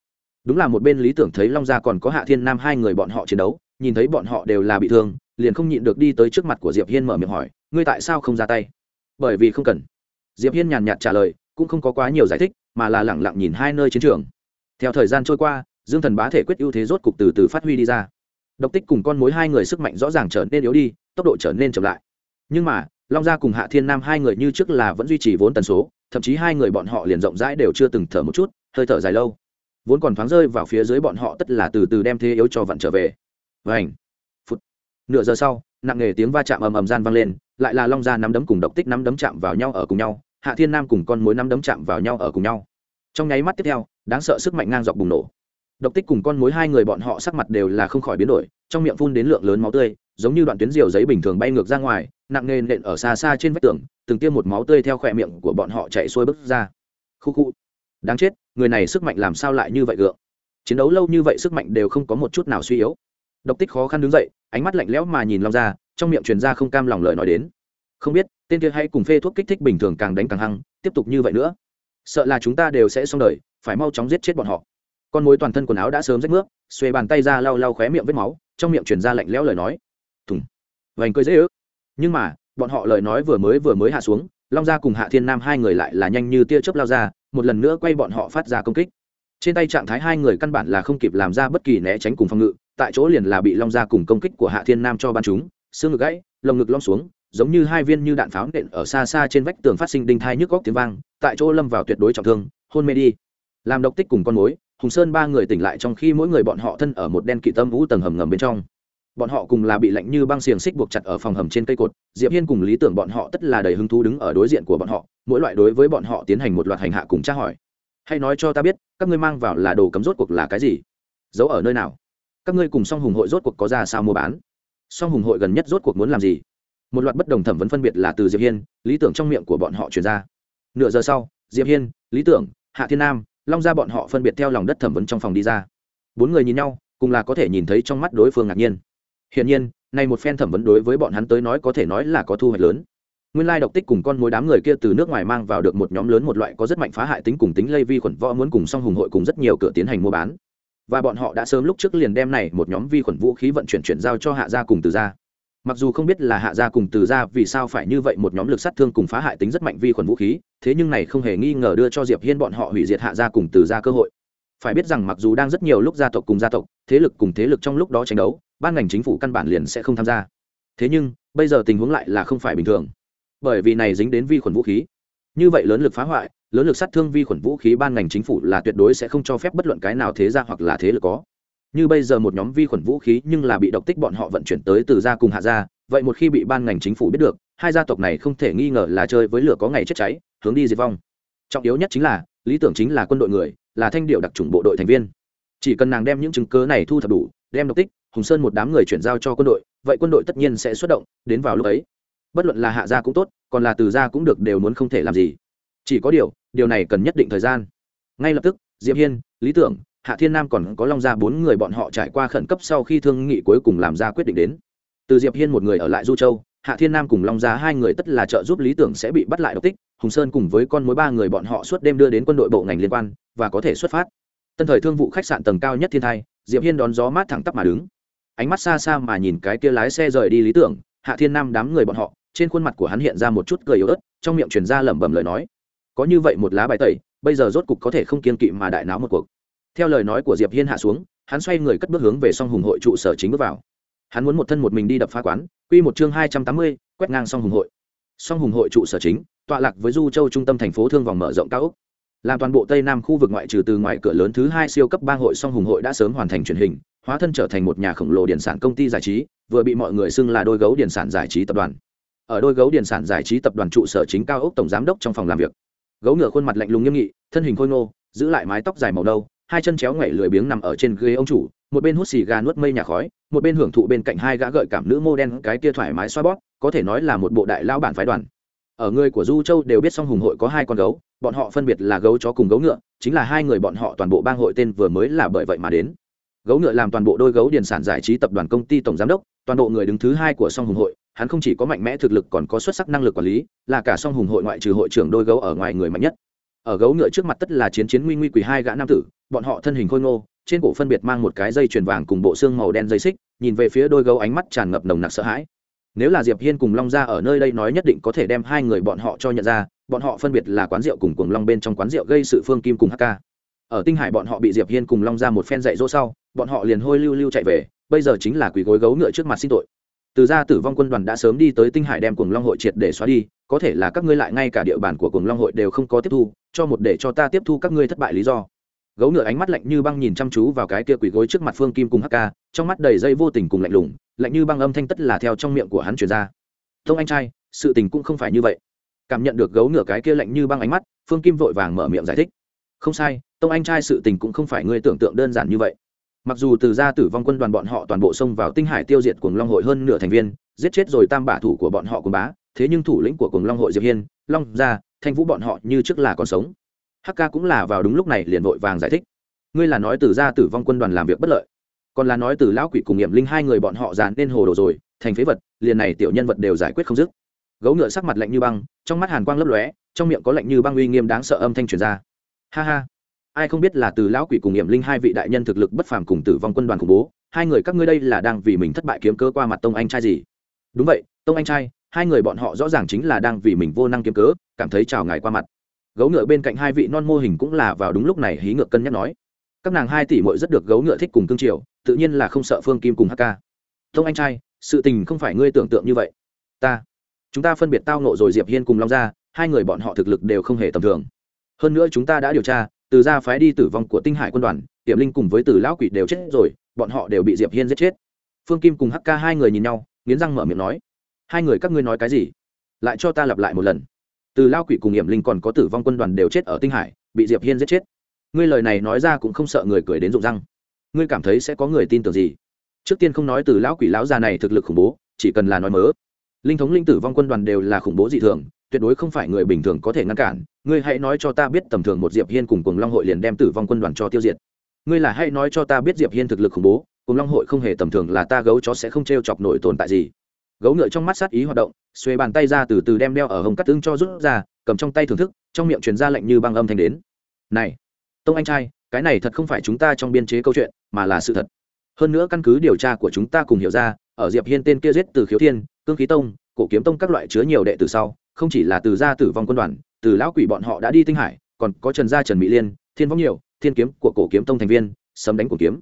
Đúng là một bên lý tưởng thấy long gia còn có hạ thiên nam hai người bọn họ chiến đấu, nhìn thấy bọn họ đều là bị thương, liền không nhịn được đi tới trước mặt của diệp hiên mở miệng hỏi, ngươi tại sao không ra tay? Bởi vì không cần. Diệp hiên nhàn nhạt trả lời cũng không có quá nhiều giải thích, mà là lẳng lặng nhìn hai nơi chiến trường. Theo thời gian trôi qua, dương thần bá thể quyết ưu thế rốt cục từ từ phát huy đi ra. Độc tích cùng con mối hai người sức mạnh rõ ràng trở nên yếu đi, tốc độ trở nên chậm lại. Nhưng mà, long gia cùng hạ thiên nam hai người như trước là vẫn duy trì vốn tần số, thậm chí hai người bọn họ liền rộng rãi đều chưa từng thở một chút, hơi thở dài lâu. Vốn còn thoáng rơi vào phía dưới bọn họ tất là từ từ đem thế yếu cho vặn trở về. Vảnh phút nửa giờ sau, nặng nề tiếng va chạm ầm ầm gian vang lên, lại là long gia nắm đấm cùng độc tích nắm đấm chạm vào nhau ở cùng nhau hạ thiên nam cùng con mối nắm đấm chạm vào nhau ở cùng nhau. Trong nháy mắt tiếp theo, đáng sợ sức mạnh ngang dọc bùng nổ. Độc tích cùng con mối hai người bọn họ sắc mặt đều là không khỏi biến đổi, trong miệng phun đến lượng lớn máu tươi, giống như đoạn tuyến diều giấy bình thường bay ngược ra ngoài, nặng nề nện ở xa xa trên vách tường, từng tiêm một máu tươi theo khỏe miệng của bọn họ chạy xuôi bước ra. Khu khu. Đáng chết, người này sức mạnh làm sao lại như vậy gượng? Chiến đấu lâu như vậy sức mạnh đều không có một chút nào suy yếu. Độc tích khó khăn đứng dậy, ánh mắt lạnh lẽo mà nhìn long ra trong miệng truyền ra không cam lòng lời nói đến. Không biết tên kia hãy cùng phê thuốc kích thích bình thường càng đánh càng hăng, tiếp tục như vậy nữa. Sợ là chúng ta đều sẽ xong đời, phải mau chóng giết chết bọn họ. Con mối toàn thân quần áo đã sớm rách nước xuê bàn tay ra lau lau khóe miệng vết máu, trong miệng truyền ra lạnh lẽo lời nói. Thùng. Vành cười dễ ước. Nhưng mà, bọn họ lời nói vừa mới vừa mới hạ xuống, long gia cùng hạ thiên nam hai người lại là nhanh như tia chớp lao ra, một lần nữa quay bọn họ phát ra công kích. Trên tay trạng thái hai người căn bản là không kịp làm ra bất kỳ né tránh cùng phòng ngự, tại chỗ liền là bị long Gia cùng công kích của hạ thiên nam cho ban chúng xương ngực gãy, lồng ngực lom xuống giống như hai viên như đạn pháo nện ở xa xa trên vách tường phát sinh đinh thai nhức góc tiếng vang, tại chỗ lâm vào tuyệt đối trọng thương, hôn mê đi. Làm độc tích cùng con mối, hùng sơn ba người tỉnh lại trong khi mỗi người bọn họ thân ở một đen kỵ tâm vũ tầng hầm ngầm bên trong. Bọn họ cùng là bị lạnh như băng xiềng xích buộc chặt ở phòng hầm trên cây cột, diệp hiên cùng lý tưởng bọn họ tất là đầy hứng thú đứng ở đối diện của bọn họ, mỗi loại đối với bọn họ tiến hành một loạt hành hạ cùng tra hỏi. Hãy nói cho ta biết, các ngươi mang vào là đồ cấm rốt cuộc là cái gì? Giấu ở nơi nào? Các ngươi cùng song hùng hội rốt cuộc có ra sao mua bán? Song hùng hội gần nhất rốt cuộc muốn làm gì? Một loạt bất đồng thẩm vấn phân biệt là từ diệp hiên, lý tưởng trong miệng của bọn họ truyền ra. Nửa giờ sau, diệp hiên, lý tưởng, hạ thiên nam, long ra bọn họ phân biệt theo lòng đất thẩm vấn trong phòng đi ra. Bốn người nhìn nhau, cùng là có thể nhìn thấy trong mắt đối phương ngạc nhiên. Hiển nhiên, nay một phen thẩm vấn đối với bọn hắn tới nói có thể nói là có thu hoạch lớn. Nguyên lai độc tích cùng con mối đám người kia từ nước ngoài mang vào được một nhóm lớn một loại có rất mạnh phá hại tính cùng tính lây vi khuẩn võ muốn cùng song hùng hội cùng rất nhiều cửa tiến hành mua bán. Và bọn họ đã sớm lúc trước liền đem này một nhóm vi khuẩn vũ khí vận chuyển chuyển giao cho hạ gia cùng từ gia mặc dù không biết là hạ gia cùng từ gia vì sao phải như vậy một nhóm lực sát thương cùng phá hại tính rất mạnh vi khuẩn vũ khí, thế nhưng này không hề nghi ngờ đưa cho diệp hiên bọn họ hủy diệt hạ gia cùng từ gia cơ hội. Phải biết rằng mặc dù đang rất nhiều lúc gia tộc cùng gia tộc, thế lực cùng thế lực trong lúc đó tranh đấu, ban ngành chính phủ căn bản liền sẽ không tham gia. Thế nhưng, bây giờ tình huống lại là không phải bình thường. Bởi vì này dính đến vi khuẩn vũ khí. Như vậy lớn lực phá hoại, lớn lực sát thương vi khuẩn vũ khí ban ngành chính phủ là tuyệt đối sẽ không cho phép bất luận cái nào thế gia hoặc là thế lực có như bây giờ một nhóm vi khuẩn vũ khí nhưng là bị độc tích bọn họ vận chuyển tới từ gia cùng hạ gia, vậy một khi bị ban ngành chính phủ biết được, hai gia tộc này không thể nghi ngờ là chơi với lửa có ngày chết cháy, hướng đi diệt vong. Trọng yếu nhất chính là, lý tưởng chính là quân đội người, là thanh điệu đặc trùng bộ đội thành viên. Chỉ cần nàng đem những chứng cớ này thu thập đủ, đem độc tích, hùng sơn một đám người chuyển giao cho quân đội, vậy quân đội tất nhiên sẽ xuất động, đến vào lúc ấy. Bất luận là hạ gia cũng tốt, còn là từ gia cũng được đều muốn không thể làm gì. Chỉ có điều điều này cần nhất định thời gian. Ngay lập tức, diệp hiên, lý tưởng hạ thiên nam còn có long gia bốn người bọn họ trải qua khẩn cấp sau khi thương nghị cuối cùng làm ra quyết định đến. Từ diệp hiên một người ở lại du châu, hạ thiên nam cùng long gia hai người tất là trợ giúp lý tưởng sẽ bị bắt lại độc tích, hùng sơn cùng với con mối ba người bọn họ suốt đêm đưa đến quân đội bộ ngành liên quan, và có thể xuất phát. Tân thời thương vụ khách sạn tầng cao nhất thiên thai, diệp hiên đón gió mát thẳng tắp mà đứng. Ánh mắt xa xa mà nhìn cái kia lái xe rời đi lý tưởng, hạ thiên nam đám người bọn họ, trên khuôn mặt của hắn hiện ra một chút cười yếu ớt, trong miệng truyền ra lẩm bẩm lời nói. Có như vậy một lá bài tẩy, bây giờ rốt cục có thể không kiên kỵ mà đại náo một cuộc theo lời nói của diệp hiên hạ xuống hắn xoay người cất bước hướng về song hùng hội trụ sở chính bước vào. Hắn muốn một thân một mình đi đập phá quán quy một chương hai trăm tám mươi, quét ngang song hùng hội. Song hùng hội trụ sở chính tọa lạc với du châu trung tâm thành phố thương vòng mở rộng cao ốc. Làm toàn bộ tây nam khu vực ngoại trừ từ ngoài cửa lớn thứ hai siêu cấp bang hội song hùng hội đã sớm hoàn thành truyền hình hóa thân trở thành một nhà khổng lồ điện sản công ty giải trí vừa bị mọi người xưng là đôi gấu điện sản giải trí tập đoàn. Ở đôi gấu điện sản giải trí tập đoàn trụ sở chính cao ốc tổng giám đốc trong phòng làm việc. Gấu ngựa khuôn mặt lạnh lùng nghiêm nghị thân hình khôi ngô giữ lại mái tóc dài màu nâu hai chân chéo ngoảy lười biếng nằm ở trên ghế ông chủ, một bên hút xì gà nuốt mây nhà khói, một bên hưởng thụ bên cạnh hai gã gợi cảm nữ mô đen cái kia thoải mái xoa bóp, có thể nói là một bộ đại lao bản phái đoàn. Ở người của du châu đều biết song hùng hội có hai con gấu, bọn họ phân biệt là gấu chó cùng gấu ngựa, chính là hai người bọn họ toàn bộ bang hội tên vừa mới là bởi vậy mà đến. Gấu ngựa làm toàn bộ đôi gấu điền sản giải trí tập đoàn công ty tổng giám đốc, toàn bộ người đứng thứ hai của song hùng hội, hắn không chỉ có mạnh mẽ thực lực còn có xuất sắc năng lực quản lý, là cả song hùng hội ngoại trừ hội trưởng đôi gấu ở ngoài người mạnh nhất ở gấu ngựa trước mặt tất là chiến chiến nguy nguy quỳ hai gã nam tử, bọn họ thân hình khôi ngô, trên cổ phân biệt mang một cái dây chuyền vàng cùng bộ xương màu đen dây xích, nhìn về phía đôi gấu ánh mắt tràn ngập nồng nặc sợ hãi. Nếu là diệp hiên cùng long gia ở nơi đây nói nhất định có thể đem hai người bọn họ cho nhận ra, bọn họ phân biệt là quán rượu cùng cuồng long bên trong quán rượu gây sự phương kim cùng hk ở tinh hải bọn họ bị diệp hiên cùng long gia một phen dạy dỗ sau, bọn họ liền hôi lưu lưu chạy về, bây giờ chính là quỳ gối gấu ngựa trước mặt xin tội từ gia tử vong quân đoàn đã sớm đi tới tinh hải đem cuồng long hội triệt để xóa đi, có thể là các ngươi lại ngay cả địa bàn của cuồng long hội đều không có tiếp thu, cho một để cho ta tiếp thu các ngươi thất bại lý do. Gấu ngựa ánh mắt lạnh như băng nhìn chăm chú vào cái kia quỷ gối trước mặt phương kim cùng hk trong mắt đầy dây vô tình cùng lạnh lùng, lạnh như băng âm thanh tất là theo trong miệng của hắn truyền ra. Tông anh trai, sự tình cũng không phải như vậy. Cảm nhận được gấu ngựa cái kia lạnh như băng ánh mắt, phương kim vội vàng mở miệng giải thích. Không sai, tông anh trai sự tình cũng không phải ngươi tưởng tượng đơn giản như vậy mặc dù từ gia tử vong quân đoàn bọn họ toàn bộ xông vào tinh hải tiêu diệt cùng long hội hơn nửa thành viên, giết chết rồi tam bả thủ của bọn họ cùng bá, thế nhưng thủ lĩnh của cùng long hội diệp hiên, long gia, thanh vũ bọn họ như trước là còn sống. Hk cũng là vào đúng lúc này liền vội vàng giải thích. Ngươi là nói từ gia tử vong quân đoàn làm việc bất lợi, còn là nói từ lão quỷ cùng nghiệm linh hai người bọn họ dàn nên hồ đồ rồi, thành phế vật, liền này tiểu nhân vật đều giải quyết không dứt. Gấu ngựa sắc mặt lạnh như băng, trong mắt hàn quang lấp lóe, trong miệng có lạnh như băng uy nghiêm đáng sợ âm thanh truyền ra. Ha ha ai không biết là từ lão quỷ cùng nghiệm linh hai vị đại nhân thực lực bất phàm cùng tử vong quân đoàn khủng bố, hai người các ngươi đây là đang vì mình thất bại kiếm cơ qua mặt tông anh trai gì? Đúng vậy, tông anh trai, hai người bọn họ rõ ràng chính là đang vì mình vô năng kiếm cớ, cảm thấy chào ngài qua mặt. Gấu ngựa bên cạnh hai vị non mô hình cũng là vào đúng lúc này hí ngược cân nhắc nói. Các nàng hai tỷ mội rất được gấu ngựa thích cùng cương triều, tự nhiên là không sợ phương kim cùng hk tông anh trai, sự tình không phải ngươi tưởng tượng như vậy. Ta, chúng ta phân biệt tao nộ rồi diệp hiên cùng long gia, hai người bọn họ thực lực đều không hề tầm thường. Hơn nữa chúng ta đã điều tra từ gia phái đi tử vong của tinh hải quân đoàn tiệm linh cùng với từ lão quỷ đều chết rồi, bọn họ đều bị diệp hiên giết chết. Phương kim cùng hk hai người nhìn nhau, nghiến răng mở miệng nói, hai người các ngươi nói cái gì? Lại cho ta lặp lại một lần. Từ lao quỷ cùng hiểm linh còn có tử vong quân đoàn đều chết ở tinh hải, bị diệp hiên giết chết. Ngươi lời này nói ra cũng không sợ người cười đến rụng răng. Ngươi cảm thấy sẽ có người tin tưởng gì? Trước tiên không nói từ lão quỷ lão già này thực lực khủng bố, chỉ cần là nói mớ. Linh thống linh tử vong quân đoàn đều là khủng bố dị thường tuyệt đối không phải người bình thường có thể ngăn cản. Ngươi hãy nói cho ta biết tầm thường một diệp hiên cùng cùng long hội liền đem tử vong quân đoàn cho tiêu diệt. Ngươi là hãy nói cho ta biết diệp hiên thực lực khủng bố cùng long hội không hề tầm thường là ta gấu chó sẽ không t chọc nổi tồn tại gì. Gấu ngựa trong mắt sát ý hoạt động xuê bàn tay ra từ từ đem đeo ở hồng cắt tương cho rút ra, cầm trong tay thưởng thức, trong miệng truyền ra lệnh như băng âm thanh đến. Này, tông anh trai, cái này thật không phải chúng ta trong biên chế câu chuyện, mà là sự thật. Hơn nữa căn cứ điều tra của chúng ta cùng hiểu ra, ở diệp hiên tên kia giết từ khiếu thiên, cương khí tông, cổ kiếm tông các loại chứa nhiều đệ tử sau không chỉ là từ gia tử vong quân đoàn, từ lão quỷ bọn họ đã đi tinh hải, còn có trần gia trần mỹ liên, thiên võng nhiều, thiên kiếm của cổ kiếm tông thành viên, sấm đánh cổ kiếm.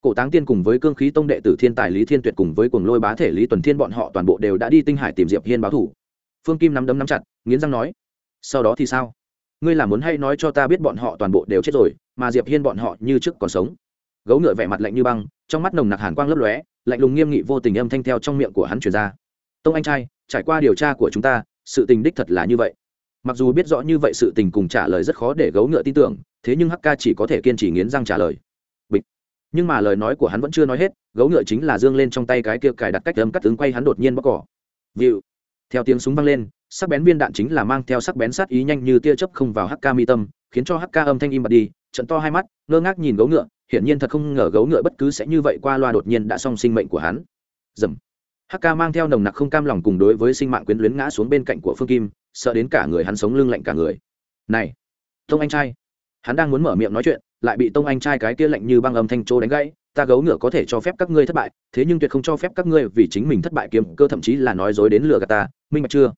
Cổ táng tiên cùng với cương khí tông đệ tử thiên tài lý thiên tuyệt cùng với cuồng lôi bá thể lý tuần thiên bọn họ toàn bộ đều đã đi tinh hải tìm diệp hiên báo thủ. Phương kim nắm đấm nắm chặt, nghiến răng nói, sau đó thì sao? Ngươi là muốn hay nói cho ta biết bọn họ toàn bộ đều chết rồi, mà diệp hiên bọn họ như trước còn sống? Gấu ngựa vẻ mặt lạnh như băng, trong mắt nồng nặc hàn quang lấp lóe, lạnh lùng nghiêm nghị vô tình âm thanh theo trong miệng của hắn truyền ra. Tông anh trai, trải qua điều tra của chúng ta sự tình đích thật là như vậy. Mặc dù biết rõ như vậy sự tình cùng trả lời rất khó để gấu ngựa tin tưởng, thế nhưng hk chỉ có thể kiên trì nghiến răng trả lời. Bịch. Nhưng mà lời nói của hắn vẫn chưa nói hết, gấu ngựa chính là dương lên trong tay cái kia cài đặt cách âm cắt tướng quay hắn đột nhiên bóc cỏ. Vịu. Theo tiếng súng vang lên, sắc bén viên đạn chính là mang theo sắc bén sát ý nhanh như tia chớp không vào hk mi tâm, khiến cho hk âm thanh im bật đi, trận to hai mắt, ngơ ngác nhìn gấu ngựa, hiển nhiên thật không ngờ gấu ngựa bất cứ sẽ như vậy qua loa đột nhiên đã xong sinh mệnh của hắn. Dầm hk mang theo nồng nặc không cam lòng cùng đối với sinh mạng quyến luyến ngã xuống bên cạnh của phương kim, sợ đến cả người hắn sống lưng lạnh cả người. Này, tông anh trai. Hắn đang muốn mở miệng nói chuyện, lại bị tông anh trai cái kia lạnh như băng âm thanh trô đánh gãy. Ta gấu ngựa có thể cho phép các ngươi thất bại, thế nhưng tuyệt không cho phép các ngươi vì chính mình thất bại kiếm cơ, thậm chí là nói dối đến lừa gạt ta. Minh bạch chưa?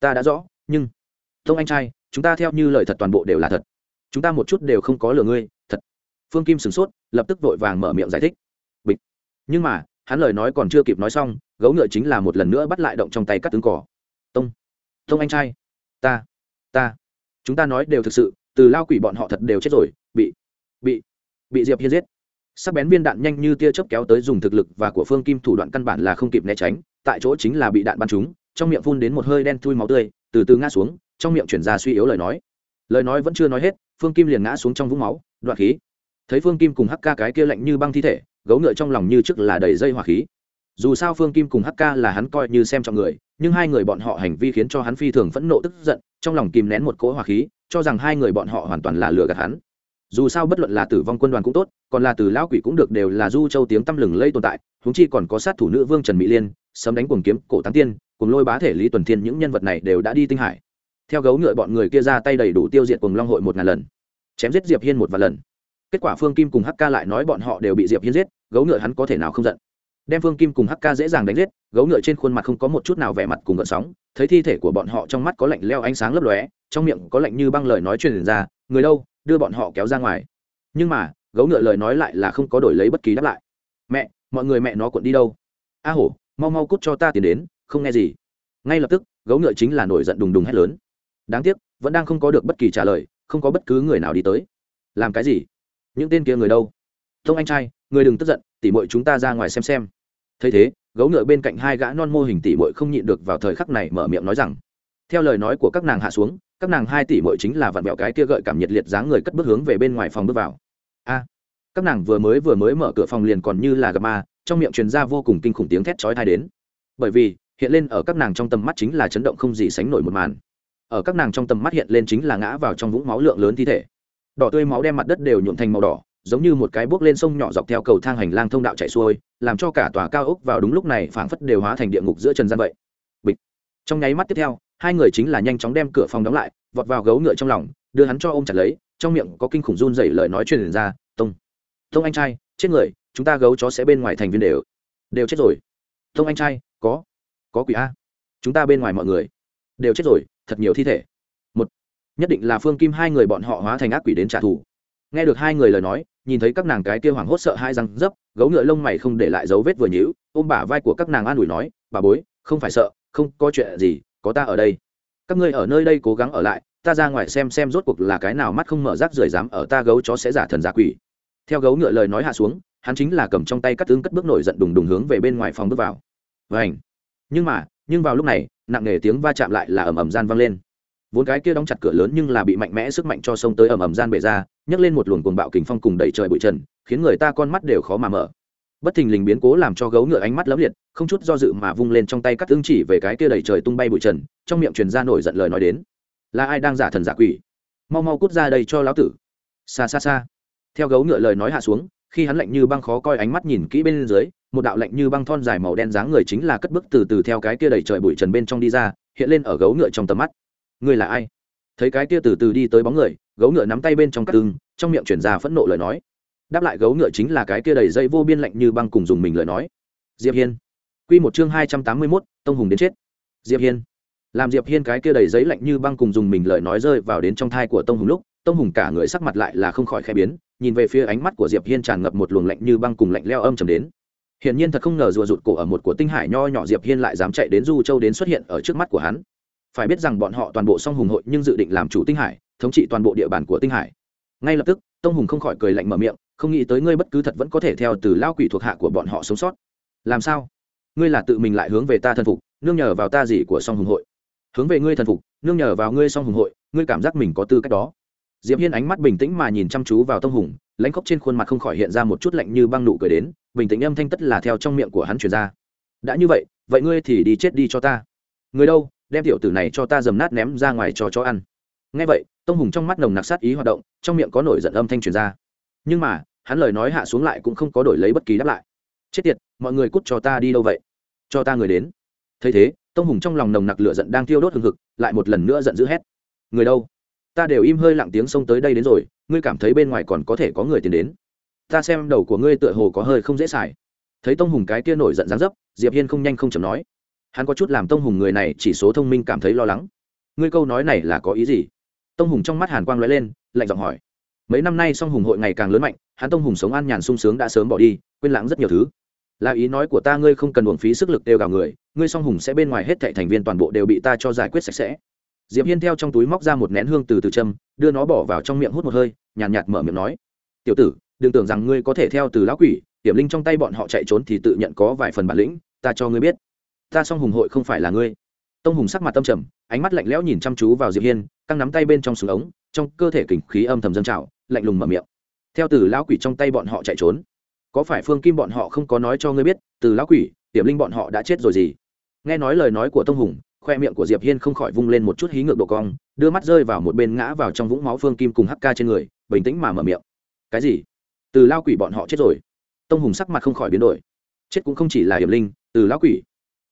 Ta đã rõ, nhưng tông anh trai, chúng ta theo như lời thật toàn bộ đều là thật. Chúng ta một chút đều không có lừa ngươi, thật. Phương kim sửng sốt, lập tức vội vàng mở miệng giải thích. Bịch. Nhưng mà hắn lời nói còn chưa kịp nói xong, gấu ngựa chính là một lần nữa bắt lại động trong tay cắt tướng cỏ tông tông anh trai, ta ta. Chúng ta nói đều thực sự, từ lao quỷ bọn họ thật đều chết rồi, bị bị bị diệp hiên giết. Sắc bén viên đạn nhanh như tia chớp kéo tới dùng thực lực và của phương kim thủ đoạn căn bản là không kịp né tránh, tại chỗ chính là bị đạn bắn trúng, trong miệng phun đến một hơi đen thui máu tươi, từ từ ngã xuống, trong miệng chuyển ra suy yếu lời nói. Lời nói vẫn chưa nói hết, phương kim liền ngã xuống trong vũng máu, đoạn khí. Thấy phương kim cùng hắc ca cái kia lạnh như băng thi thể gấu ngựa trong lòng như trước là đầy dây hỏa khí. Dù sao phương kim cùng hk là hắn coi như xem trọng người, nhưng hai người bọn họ hành vi khiến cho hắn phi thường phẫn nộ tức giận, trong lòng kìm nén một cỗ hỏa khí, cho rằng hai người bọn họ hoàn toàn là lừa gạt hắn. Dù sao bất luận là tử vong quân đoàn cũng tốt, còn là từ lão quỷ cũng được đều là du châu tiếng tăm lừng lây tồn tại húng chi còn có sát thủ nữ vương trần mỹ liên sấm đánh cuồng kiếm, cổ tán tiên, cùng lôi bá thể lý tuần thiên những nhân vật này đều đã đi tinh hải. Theo gấu ngựa bọn người kia ra tay đầy đủ tiêu diệt cùng long hội một ngàn lần, chém giết diệp hiên một vài lần kết quả phương kim cùng hk lại nói bọn họ đều bị diệp hiên giết, gấu ngựa hắn có thể nào không giận. Đem phương kim cùng hk dễ dàng đánh giết, gấu ngựa trên khuôn mặt không có một chút nào vẻ mặt cùng gợn sóng, thấy thi thể của bọn họ trong mắt có lạnh leo ánh sáng lấp lóe, trong miệng có lạnh như băng lời nói truyền ra, người đâu, đưa bọn họ kéo ra ngoài. Nhưng mà, gấu ngựa lời nói lại là không có đổi lấy bất kỳ đáp lại. Mẹ, mọi người mẹ nó cuộn đi đâu? A hổ, mau mau cút cho ta tiền đến, không nghe gì. Ngay lập tức, gấu ngựa chính là nổi giận đùng đùng hét lớn. Đáng tiếc, vẫn đang không có được bất kỳ trả lời, không có bất cứ người nào đi tới. Làm cái gì? Những tên kia người đâu? Tông anh trai, người đừng tức giận, tỉ mội chúng ta ra ngoài xem xem. Thấy thế, gấu ngựa bên cạnh hai gã non mô hình tỉ mội không nhịn được vào thời khắc này mở miệng nói rằng, theo lời nói của các nàng hạ xuống, các nàng hai tỷ mội chính là vặn mẹo cái kia gợi cảm nhiệt liệt dáng người cất bước hướng về bên ngoài phòng bước vào. A! Các nàng vừa mới vừa mới mở cửa phòng liền còn như là gặp ma, trong miệng truyền ra vô cùng kinh khủng tiếng thét chói tai đến. Bởi vì, hiện lên ở các nàng trong tầm mắt chính là chấn động không gì sánh nổi một màn. Ở các nàng trong tầm mắt hiện lên chính là ngã vào trong vũng máu lượng lớn thi thể đỏ tươi máu đem mặt đất đều nhuộm thành màu đỏ, giống như một cái bước lên sông nhỏ dọc theo cầu thang hành lang thông đạo chạy xuôi, làm cho cả tòa cao ốc vào đúng lúc này phảng phất đều hóa thành địa ngục giữa trần gian vậy. Bịch. Trong nháy mắt tiếp theo, hai người chính là nhanh chóng đem cửa phòng đóng lại, vọt vào gấu ngựa trong lòng, đưa hắn cho ôm chặt lấy, trong miệng có kinh khủng run dày lời nói truyền ra, tông. Tông anh trai, chết người, chúng ta gấu chó sẽ bên ngoài thành viên đều. Đều chết rồi. Tông anh trai, có. Có quỷ a. Chúng ta bên ngoài mọi người. Đều chết rồi, thật nhiều thi thể nhất định là phương kim hai người bọn họ hóa thành ác quỷ đến trả thù. Nghe được hai người lời nói, nhìn thấy các nàng cái kia hoảng hốt sợ hai răng dấp, gấu ngựa lông mày không để lại dấu vết vừa nhíu, ôm bả vai của các nàng an ủi nói, bà bối, không phải sợ, không có chuyện gì, có ta ở đây. Các ngươi ở nơi đây cố gắng ở lại, ta ra ngoài xem xem rốt cuộc là cái nào mắt không mở rác rưởi dám ở ta gấu chó sẽ giả thần giả quỷ. Theo gấu ngựa lời nói hạ xuống, hắn chính là cầm trong tay cắt tướng cất bước nổi giận đùng đùng hướng về bên ngoài phòng bước vào. Vảnh nhưng mà, nhưng vào lúc này, nặng nề tiếng va chạm lại là ầm ầm gian vang lên vốn cái kia đóng chặt cửa lớn nhưng là bị mạnh mẽ sức mạnh cho sông tới ầm ầm gian bể ra, nhấc lên một luồng cuồng bạo kình phong cùng đẩy trời bụi trần, khiến người ta con mắt đều khó mà mở. Bất thình lình biến cố làm cho gấu ngựa ánh mắt lấm liệt, không chút do dự mà vung lên trong tay cắt tương chỉ về cái kia đẩy trời tung bay bụi trần, trong miệng truyền ra nổi giận lời nói đến. Là ai đang giả thần giả quỷ? Mau mau cút ra đây cho lão tử. Xa xa xa theo gấu ngựa lời nói hạ xuống, khi hắn lạnh như băng khó coi ánh mắt nhìn kỹ bên dưới, một đạo lạnh như băng thon dài màu đen dáng người chính là cất bước từ từ theo cái kia đẩy trời bụi trần bên trong đi ra, hiện lên ở gấu ngựa trong tầm mắt ngươi là ai? Thấy cái kia từ từ đi tới bóng người, gấu ngựa nắm tay bên trong cắt tưng trong miệng chuyển ra phẫn nộ lời nói. Đáp lại gấu ngựa chính là cái kia đầy dây vô biên lạnh như băng cùng dùng mình lời nói. Diệp hiên. Quy một chương hai trăm tám mươi mốt, tông hùng đến chết. Diệp hiên. Làm diệp hiên cái kia đầy giấy lạnh như băng cùng dùng mình lời nói rơi vào đến trong thai của tông hùng lúc, tông hùng cả người sắc mặt lại là không khỏi khẽ biến, nhìn về phía ánh mắt của diệp hiên tràn ngập một luồng lạnh như băng cùng lạnh leo âm trầm đến. Hiển nhiên thật không ngờ rùa rụt cổ ở một của tinh hải nho nhỏ diệp hiên lại dám chạy đến du châu đến xuất hiện ở trước mắt của hắn phải biết rằng bọn họ toàn bộ song hùng hội nhưng dự định làm chủ tinh hải, thống trị toàn bộ địa bàn của tinh hải. Ngay lập tức, tông hùng không khỏi cười lạnh mở miệng, không nghĩ tới ngươi bất cứ thật vẫn có thể theo từ lao quỷ thuộc hạ của bọn họ sống sót. Làm sao? Ngươi là tự mình lại hướng về ta thần phục, nương nhờ vào ta gì của song hùng hội? Hướng về ngươi thần phục, nương nhờ vào ngươi song hùng hội, ngươi cảm giác mình có tư cách đó. Diệp hiên ánh mắt bình tĩnh mà nhìn chăm chú vào tông hùng, lãnh khóc trên khuôn mặt không khỏi hiện ra một chút lạnh như băng nụ cười đến, bình tĩnh âm thanh tất là theo trong miệng của hắn truyền ra. Đã như vậy vậy ngươi thì đi chết đi cho ta. Người đâu? Đem tiểu tử này cho ta dầm nát ném ra ngoài cho chó ăn. Ngay vậy, tông hùng trong mắt nồng nặc sát ý hoạt động, trong miệng có nổi giận âm thanh truyền ra. Nhưng mà, hắn lời nói hạ xuống lại cũng không có đổi lấy bất kỳ đáp lại. Chết tiệt, mọi người cút cho ta đi đâu vậy? Cho ta người đến. Thấy thế, tông hùng trong lòng nồng nặc lửa giận đang tiêu đốt hừng hực, lại một lần nữa giận dữ hét. Người đâu? Ta đều im hơi lặng tiếng xông tới đây đến rồi, ngươi cảm thấy bên ngoài còn có thể có người tiến đến. Ta xem đầu của ngươi tựa hồ có hơi không dễ xài. Thấy tông hùng cái kia nổi giận dáng dấp, diệp hiên không nhanh không chậm nói hắn có chút làm tông hùng người này chỉ số thông minh cảm thấy lo lắng. Ngươi câu nói này là có ý gì? Tông hùng trong mắt hàn quang lóe lên lạnh giọng hỏi. Mấy năm nay song hùng hội ngày càng lớn mạnh hắn tông hùng sống an nhàn sung sướng đã sớm bỏ đi quên lãng rất nhiều thứ. Là ý nói của ta ngươi không cần uổng phí sức lực đều gào người ngươi song hùng sẽ bên ngoài hết thệ thành viên toàn bộ đều bị ta cho giải quyết sạch sẽ. Diệp hiên theo trong túi móc ra một nén hương từ từ châm đưa nó bỏ vào trong miệng hút một hơi nhàn nhạt, nhạt mở miệng nói. Tiểu tử đừng tưởng rằng ngươi có thể theo từ lão quỷ hiểm linh trong tay bọn họ chạy trốn thì tự nhận có vài phần bản lĩnh ta cho ngươi biết ta song hùng hội không phải là ngươi. Tông hùng sắc mặt tâm trầm, ánh mắt lạnh lẽo nhìn chăm chú vào diệp hiên, căng nắm tay bên trong súng ống, trong cơ thể kình khí âm thầm dâng trào, lạnh lùng mở miệng. Theo từ lão quỷ trong tay bọn họ chạy trốn. Có phải phương kim bọn họ không có nói cho ngươi biết, từ lão quỷ tiềm linh bọn họ đã chết rồi gì? Nghe nói lời nói của tông hùng, khoe miệng của diệp hiên không khỏi vung lên một chút hí ngược độ cong, đưa mắt rơi vào một bên ngã vào trong vũng máu phương kim cùng hắc ca trên người, bình tĩnh mà mở miệng. Cái gì? Từ lao quỷ bọn họ chết rồi? Tông hùng sắc mặt không khỏi biến đổi. Chết cũng không chỉ là hiểm linh, từ lão quỷ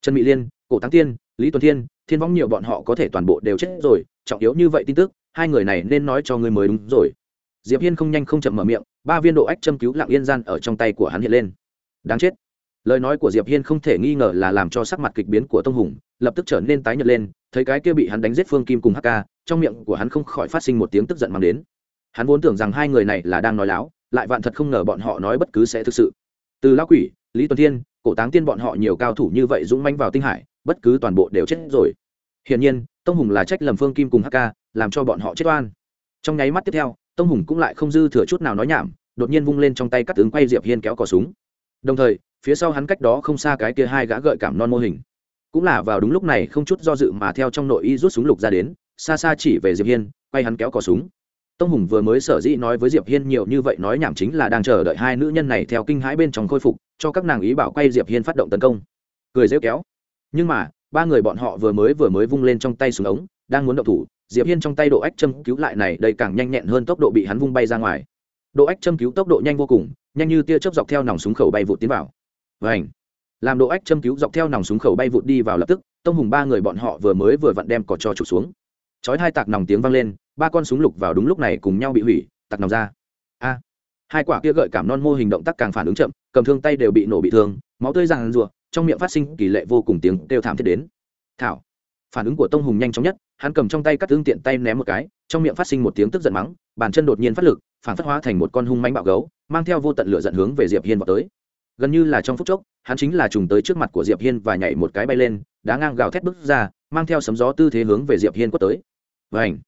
trần mỹ liên, cổ tăng tiên, lý tuần thiên thiên võng nhiều bọn họ có thể toàn bộ đều chết rồi, trọng yếu như vậy tin tức, hai người này nên nói cho người mới đúng rồi. Diệp hiên không nhanh không chậm mở miệng, ba viên độ ách châm cứu lặng yên gian ở trong tay của hắn hiện lên. Đáng chết. Lời nói của diệp hiên không thể nghi ngờ là làm cho sắc mặt kịch biến của tông hùng, lập tức trở nên tái nhợt lên, thấy cái kia bị hắn đánh giết phương kim cùng hk trong miệng của hắn không khỏi phát sinh một tiếng tức giận mang đến. Hắn vốn tưởng rằng hai người này là đang nói láo, lại vạn thật không ngờ bọn họ nói bất cứ sẽ thực sự từ lão quỷ, lý tuần thiên, cổ táng tiên bọn họ nhiều cao thủ như vậy dũng manh vào tinh hải, bất cứ toàn bộ đều chết rồi. Hiển nhiên, tông hùng là trách lầm phương kim cùng hk làm cho bọn họ chết oan. Trong nháy mắt tiếp theo, tông hùng cũng lại không dư thừa chút nào nói nhảm, đột nhiên vung lên trong tay cắt tướng quay diệp hiên kéo cò súng. Đồng thời, phía sau hắn cách đó không xa cái kia hai gã gợi cảm non mô hình. Cũng là vào đúng lúc này không chút do dự mà theo trong nội y rút súng lục ra đến, xa xa chỉ về diệp hiên, quay hắn kéo cò súng tông hùng vừa mới sở dĩ nói với diệp hiên nhiều như vậy nói nhảm chính là đang chờ đợi hai nữ nhân này theo kinh hãi bên trong khôi phục, cho các nàng ý bảo quay diệp hiên phát động tấn công. Cười rêu kéo. Nhưng mà, ba người bọn họ vừa mới vừa mới vung lên trong tay súng ống, đang muốn động thủ, diệp hiên trong tay độ ách châm cứu lại này đây càng nhanh nhẹn hơn tốc độ bị hắn vung bay ra ngoài. Độ ách châm cứu tốc độ nhanh vô cùng, nhanh như tia chớp dọc theo nòng súng khẩu bay vụt tiến vào. Vảnh làm độ ách châm cứu dọc theo nòng súng khẩu bay vụt đi vào lập tức, tông hùng ba người bọn họ vừa mới vừa vặn đem cỏ cho trục xuống. Chói hai tạc nòng tiếng vang lên ba con súng lục vào đúng lúc này cùng nhau bị hủy, tặc nòng ra. A, hai quả kia gợi cảm non mô hình động tác càng phản ứng chậm, cầm thương tay đều bị nổ bị thương, máu tươi ràng rùa trong miệng phát sinh kỳ lệ vô cùng tiếng kêu thảm thiết đến. Thảo, phản ứng của tông hùng nhanh chóng nhất, hắn cầm trong tay các thương tiện tay ném một cái, trong miệng phát sinh một tiếng tức giận mắng, bàn chân đột nhiên phát lực, phản phất hóa thành một con hung mánh bạo gấu, mang theo vô tận lửa dẫn hướng về diệp hiên vào tới. Gần như là trong phút chốc, hắn chính là trùng tới trước mặt của diệp hiên và nhảy một cái bay lên, đá ngang gào thét bước ra, mang theo sấm gió tư thế hướng về diệp hiên quất tới. Vảnh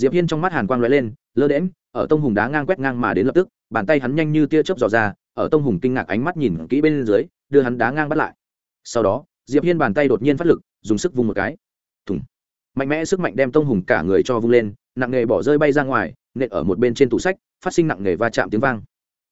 diệp hiên trong mắt hàn quang lóe lên, lơ đễm ở tông hùng đá ngang quét ngang mà đến lập tức, bàn tay hắn nhanh như tia chớp dò ra, ở tông hùng kinh ngạc ánh mắt nhìn kỹ bên dưới, đưa hắn đá ngang bắt lại. Sau đó, diệp hiên bàn tay đột nhiên phát lực, dùng sức vung một cái. Thùng. Mạnh mẽ sức mạnh đem tông hùng cả người cho vung lên, nặng nghề bỏ rơi bay ra ngoài, nện ở một bên trên tủ sách, phát sinh nặng nghề va chạm tiếng vang.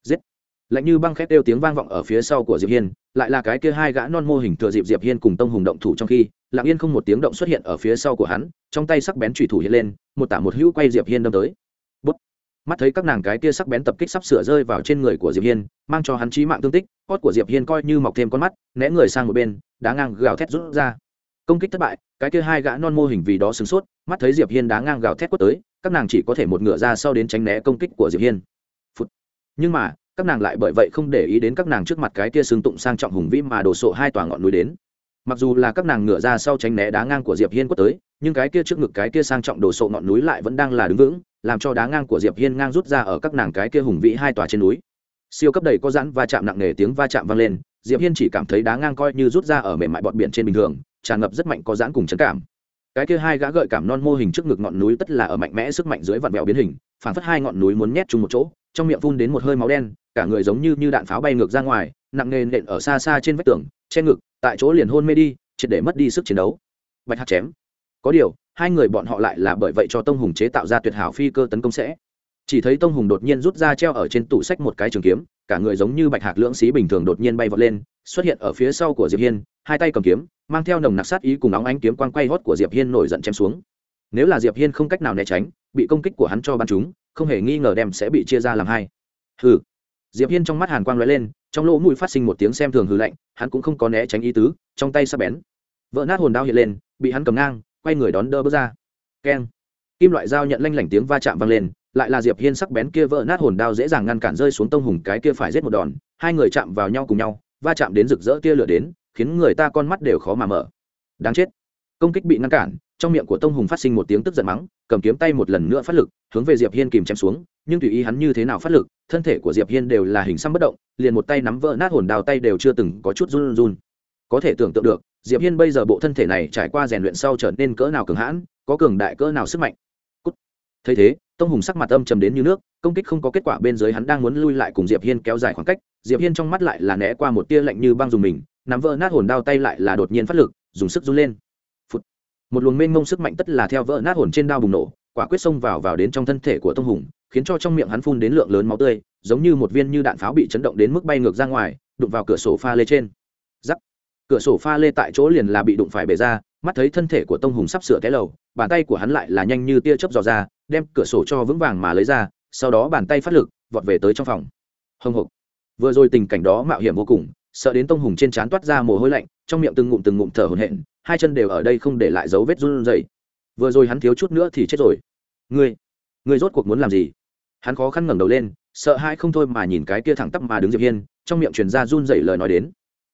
Giết. Lạnh như băng khét đều tiếng vang vọng ở phía sau của diệp hiên lại là cái kia hai gã non mô hình thừa dịp diệp hiên cùng tông hùng động thủ trong khi, lặng yên không một tiếng động xuất hiện ở phía sau của hắn, trong tay sắc bén chủy thủ hiện lên, một tả một hữu quay diệp hiên đâm tới Bút. mắt thấy các nàng cái kia sắc bén tập kích sắp sửa rơi vào trên người của diệp hiên, mang cho hắn chí mạng thương tích, cốt của diệp hiên coi như mọc thêm con mắt, né người sang một bên, đá ngang gào thét rút ra công kích thất bại, cái kia hai gã non mô hình vì đó sửng sốt, mắt thấy diệp hiên đá ngang gào thét quất tới, các nàng chỉ có thể một ngựa ra sau đến tránh né công kích của diệp hiên Phụt. nhưng mà các nàng lại bởi vậy không để ý đến các nàng trước mặt cái kia xương tụng sang trọng hùng vĩ mà đổ sộ hai tòa ngọn núi đến. Mặc dù là các nàng ngửa ra sau tránh né đá ngang của diệp hiên quất tới, nhưng cái kia trước ngực cái kia sang trọng đổ sộ ngọn núi lại vẫn đang là đứng vững, làm cho đá ngang của diệp hiên ngang rút ra ở các nàng cái kia hùng vĩ hai tòa trên núi. Siêu cấp đầy có giãn va chạm nặng nề tiếng va chạm vang lên, diệp hiên chỉ cảm thấy đá ngang coi như rút ra ở mềm mại bọt biển trên bình thường, tràn ngập rất mạnh có giãn cùng chấn cảm cái kia hai gã gợi cảm non mô hình trước ngực ngọn núi tất là ở mạnh mẽ sức mạnh dưới vặn vẹo biến hình phản phất hai ngọn núi muốn nhét chung một chỗ, trong miệng phun đến một hơi máu đen, cả người giống như như đạn pháo bay ngược ra ngoài, nặng nề nện ở xa xa trên vách tường, che ngực, tại chỗ liền hôn mê đi, triệt để mất đi sức chiến đấu. Bạch hạt chém. Có điều, hai người bọn họ lại là bởi vậy cho tông hùng chế tạo ra tuyệt hảo phi cơ tấn công sẽ. Chỉ thấy tông hùng đột nhiên rút ra treo ở trên tủ sách một cái trường kiếm, cả người giống như bạch hạc lưỡng xí bình thường đột nhiên bay vọt lên xuất hiện ở phía sau của diệp hiên, hai tay cầm kiếm, mang theo nồng nặc sát ý cùng nóng ánh kiếm quang quay hót của diệp hiên nổi giận chém xuống. Nếu là diệp hiên không cách nào né tránh, bị công kích của hắn cho bắn chúng không hề nghi ngờ đem sẽ bị chia ra làm hai. Hừ. Diệp hiên trong mắt hàn quang lóe lên, trong lỗ mũi phát sinh một tiếng xem thường hừ lạnh, hắn cũng không có né tránh ý tứ, trong tay sắp bén. Vỡ nát hồn đao hiện lên, bị hắn cầm ngang, quay người đón đỡ bước ra. Keng. Kim loại dao nhận lanh lảnh tiếng va chạm vang lên, lại là diệp hiên sắc bén kia vỡ nát hồn đao dễ dàng ngăn cản rơi xuống tông hùng cái kia phải giết một đòn, hai người chạm vào nhau cùng nhau va chạm đến rực rỡ tia lửa đến, khiến người ta con mắt đều khó mà mở. Đáng chết. Công kích bị ngăn cản, trong miệng của tông hùng phát sinh một tiếng tức giận mắng, cầm kiếm tay một lần nữa phát lực, hướng về diệp hiên kìm chém xuống, nhưng tùy ý hắn như thế nào phát lực, thân thể của diệp hiên đều là hình xăm bất động, liền một tay nắm vỡ nát hồn đào tay đều chưa từng có chút run run. Có thể tưởng tượng được, diệp hiên bây giờ bộ thân thể này trải qua rèn luyện sau trở nên cỡ nào cường hãn, có cường đại cỡ nào sức mạnh. Cút. thấy thế, tông hùng sắc mặt âm trầm đến như nước, công kích không có kết quả bên dưới hắn đang muốn lui lại cùng diệp hiên kéo dài khoảng cách diệp hiên trong mắt lại là né qua một tia lạnh như băng dùng mình, nắm vỡ nát hồn đao tay lại là đột nhiên phát lực, dùng sức run lên. Phụt. một luồng mênh mông sức mạnh tất là theo vỡ nát hồn trên đao bùng nổ, quả quyết xông vào vào đến trong thân thể của tông hùng, khiến cho trong miệng hắn phun đến lượng lớn máu tươi, giống như một viên như đạn pháo bị chấn động đến mức bay ngược ra ngoài, đụng vào cửa sổ pha lê trên. Giắc. Cửa sổ pha lê tại chỗ liền là bị đụng phải bể ra, mắt thấy thân thể của tông hùng sắp sửa té lầu, bàn tay của hắn lại là nhanh như tia chớp dò ra, đem cửa sổ cho vững vàng mà lấy ra, sau đó bàn tay phát lực, vọt về tới trong phòng. Hồng hộc vừa rồi tình cảnh đó mạo hiểm vô cùng, sợ đến tông hùng trên trán toát ra mồ hôi lạnh, trong miệng từng ngụm từng ngụm thở hổn hển, hai chân đều ở đây không để lại dấu vết run rẩy. Vừa rồi hắn thiếu chút nữa thì chết rồi. Ngươi ngươi rốt cuộc muốn làm gì? Hắn khó khăn ngẩng đầu lên, sợ hai không thôi mà nhìn cái kia thẳng tắp mà đứng diệp hiên, trong miệng truyền ra run rẩy lời nói đến.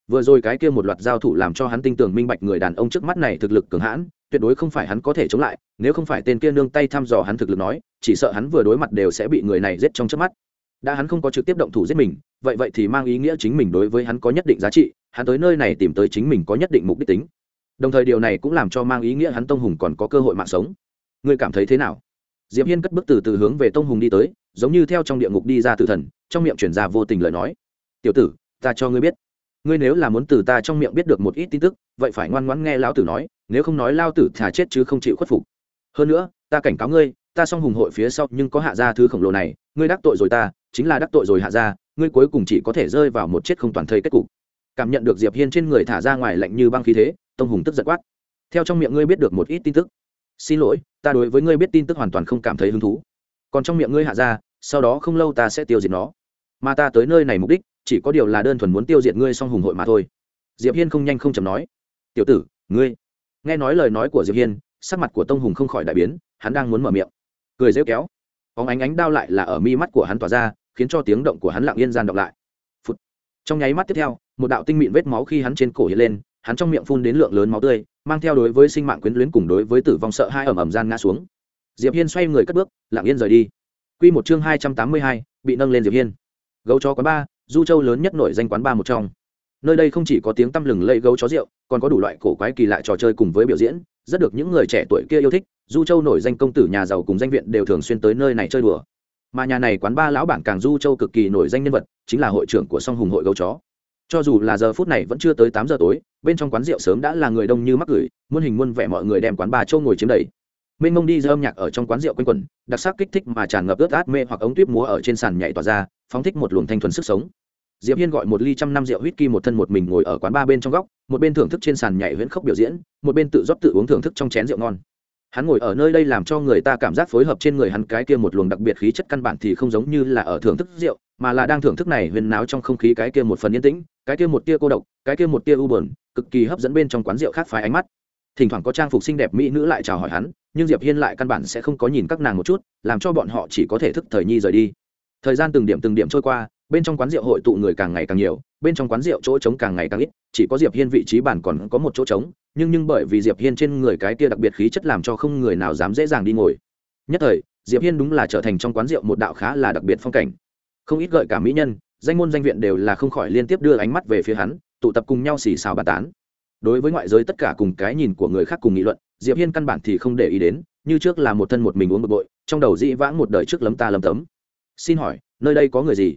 Vừa rồi cái kia một loạt giao thủ làm cho hắn tin tưởng minh bạch người đàn ông trước mắt này thực lực cường hãn, tuyệt đối không phải hắn có thể chống lại, nếu không phải tên kia nương tay thăm dò hắn thực lực nói, chỉ sợ hắn vừa đối mặt đều sẽ bị người này giết trong chớp mắt. Đã hắn không có trực tiếp động thủ giết mình vậy vậy thì mang ý nghĩa chính mình đối với hắn có nhất định giá trị, hắn tới nơi này tìm tới chính mình có nhất định mục đích tính. Đồng thời điều này cũng làm cho mang ý nghĩa hắn tông hùng còn có cơ hội mạng sống. Ngươi cảm thấy thế nào? Diệp hiên cất bước từ từ hướng về tông hùng đi tới, giống như theo trong địa ngục đi ra tử thần, trong miệng chuyển ra vô tình lời nói. Tiểu tử, ta cho ngươi biết. Ngươi nếu là muốn từ ta trong miệng biết được một ít tin tức, vậy phải ngoan ngoãn nghe lão tử nói, nếu không nói lao tử thả chết chứ không chịu khuất phục. Hơn nữa, ta cảnh cáo ngươi, ta song hùng hội phía sau nhưng có hạ gia thứ khổng lồ này, ngươi đắc tội rồi ta, chính là đắc tội rồi hạ gia ngươi cuối cùng chỉ có thể rơi vào một chết không toàn thây kết cục. Cảm nhận được diệp hiên trên người thả ra ngoài lạnh như băng khí thế, tông hùng tức giật quát. Theo trong miệng ngươi biết được một ít tin tức. Xin lỗi, ta đối với ngươi biết tin tức hoàn toàn không cảm thấy hứng thú. Còn trong miệng ngươi hạ ra, sau đó không lâu ta sẽ tiêu diệt nó. Mà ta tới nơi này mục đích, chỉ có điều là đơn thuần muốn tiêu diệt ngươi song hùng hội mà thôi. Diệp hiên không nhanh không chậm nói. Tiểu tử, ngươi. Nghe nói lời nói của diệp hiên, sắc mặt của tông hùng không khỏi đại biến, hắn đang muốn mở miệng. Cười rêu kéo. Óng ánh ánh đao lại là ở mi mắt của hắn tỏa ra khiến cho tiếng động của hắn lặng yên gian động lại. Phụt. trong nháy mắt tiếp theo một đạo tinh mịn vết máu khi hắn trên cổ hiện lên hắn trong miệng phun đến lượng lớn máu tươi mang theo đối với sinh mạng quyến luyến cùng đối với tử vong sợ hai ẩm ẩm gian ngã xuống. Diệp hiên xoay người cất bước lặng yên rời đi. Quy một chương hai trăm tám mươi hai, bị nâng lên diệp hiên. Gấu chó quán ba du châu lớn nhất nổi danh quán ba một trong. Nơi đây không chỉ có tiếng tăm lừng lẫy gấu chó rượu còn có đủ loại cổ quái kỳ lạ trò chơi cùng với biểu diễn rất được những người trẻ tuổi kia yêu thích du châu nổi danh công tử nhà giàu cùng danh viện đều thường xuyên tới nơi này chơi đùa mà nhà này quán ba lão bản càng du châu cực kỳ nổi danh nhân vật, chính là hội trưởng của song hùng hội gấu chó. Cho dù là giờ phút này vẫn chưa tới tám giờ tối, bên trong quán rượu sớm đã là người đông như mắc gửi, muôn hình muôn vẻ mọi người đem quán ba châu ngồi chiếm đầy. Mênh mông đi dơ âm nhạc ở trong quán rượu quanh quẩn, đặc sắc kích thích mà tràn ngập ướt át mê hoặc ống tuyếp múa ở trên sàn nhảy tỏa ra, phóng thích một luồng thanh thuần sức sống. Diệp hiên gọi một ly trăm năm rượu whisky một thân một mình ngồi ở quán ba bên trong góc, một bên thưởng thức trên sàn nhảy huyễn khốc biểu diễn, một bên tự rót tự uống thưởng thức trong chén rượu ngon hắn ngồi ở nơi đây làm cho người ta cảm giác phối hợp trên người hắn cái kia một luồng đặc biệt khí chất căn bản thì không giống như là ở thưởng thức rượu, mà là đang thưởng thức này huyền náo trong không khí cái kia một phần yên tĩnh, cái kia một tia cô độc, cái kia một tia u buồn, cực kỳ hấp dẫn bên trong quán rượu khác phái ánh mắt. Thỉnh thoảng có trang phục xinh đẹp mỹ nữ lại chào hỏi hắn, nhưng diệp hiên lại căn bản sẽ không có nhìn các nàng một chút, làm cho bọn họ chỉ có thể thức thời nhi rời đi. Thời gian từng điểm từng điểm trôi qua, bên trong quán rượu hội tụ người càng ngày càng nhiều bên trong quán rượu chỗ trống càng ngày càng ít, chỉ có diệp hiên vị trí bàn còn có một chỗ trống, nhưng nhưng bởi vì diệp hiên trên người cái kia đặc biệt khí chất làm cho không người nào dám dễ dàng đi ngồi. Nhất thời, diệp hiên đúng là trở thành trong quán rượu một đạo khá là đặc biệt phong cảnh. Không ít gợi cả mỹ nhân, danh môn danh viện đều là không khỏi liên tiếp đưa ánh mắt về phía hắn, tụ tập cùng nhau xì xào bàn tán. Đối với ngoại giới tất cả cùng cái nhìn của người khác cùng nghị luận, diệp hiên căn bản thì không để ý đến, như trước là một thân một mình uống bực bội, trong đầu dĩ vãng một đời trước lấm ta lấm tấm. Xin hỏi, nơi đây có người gì?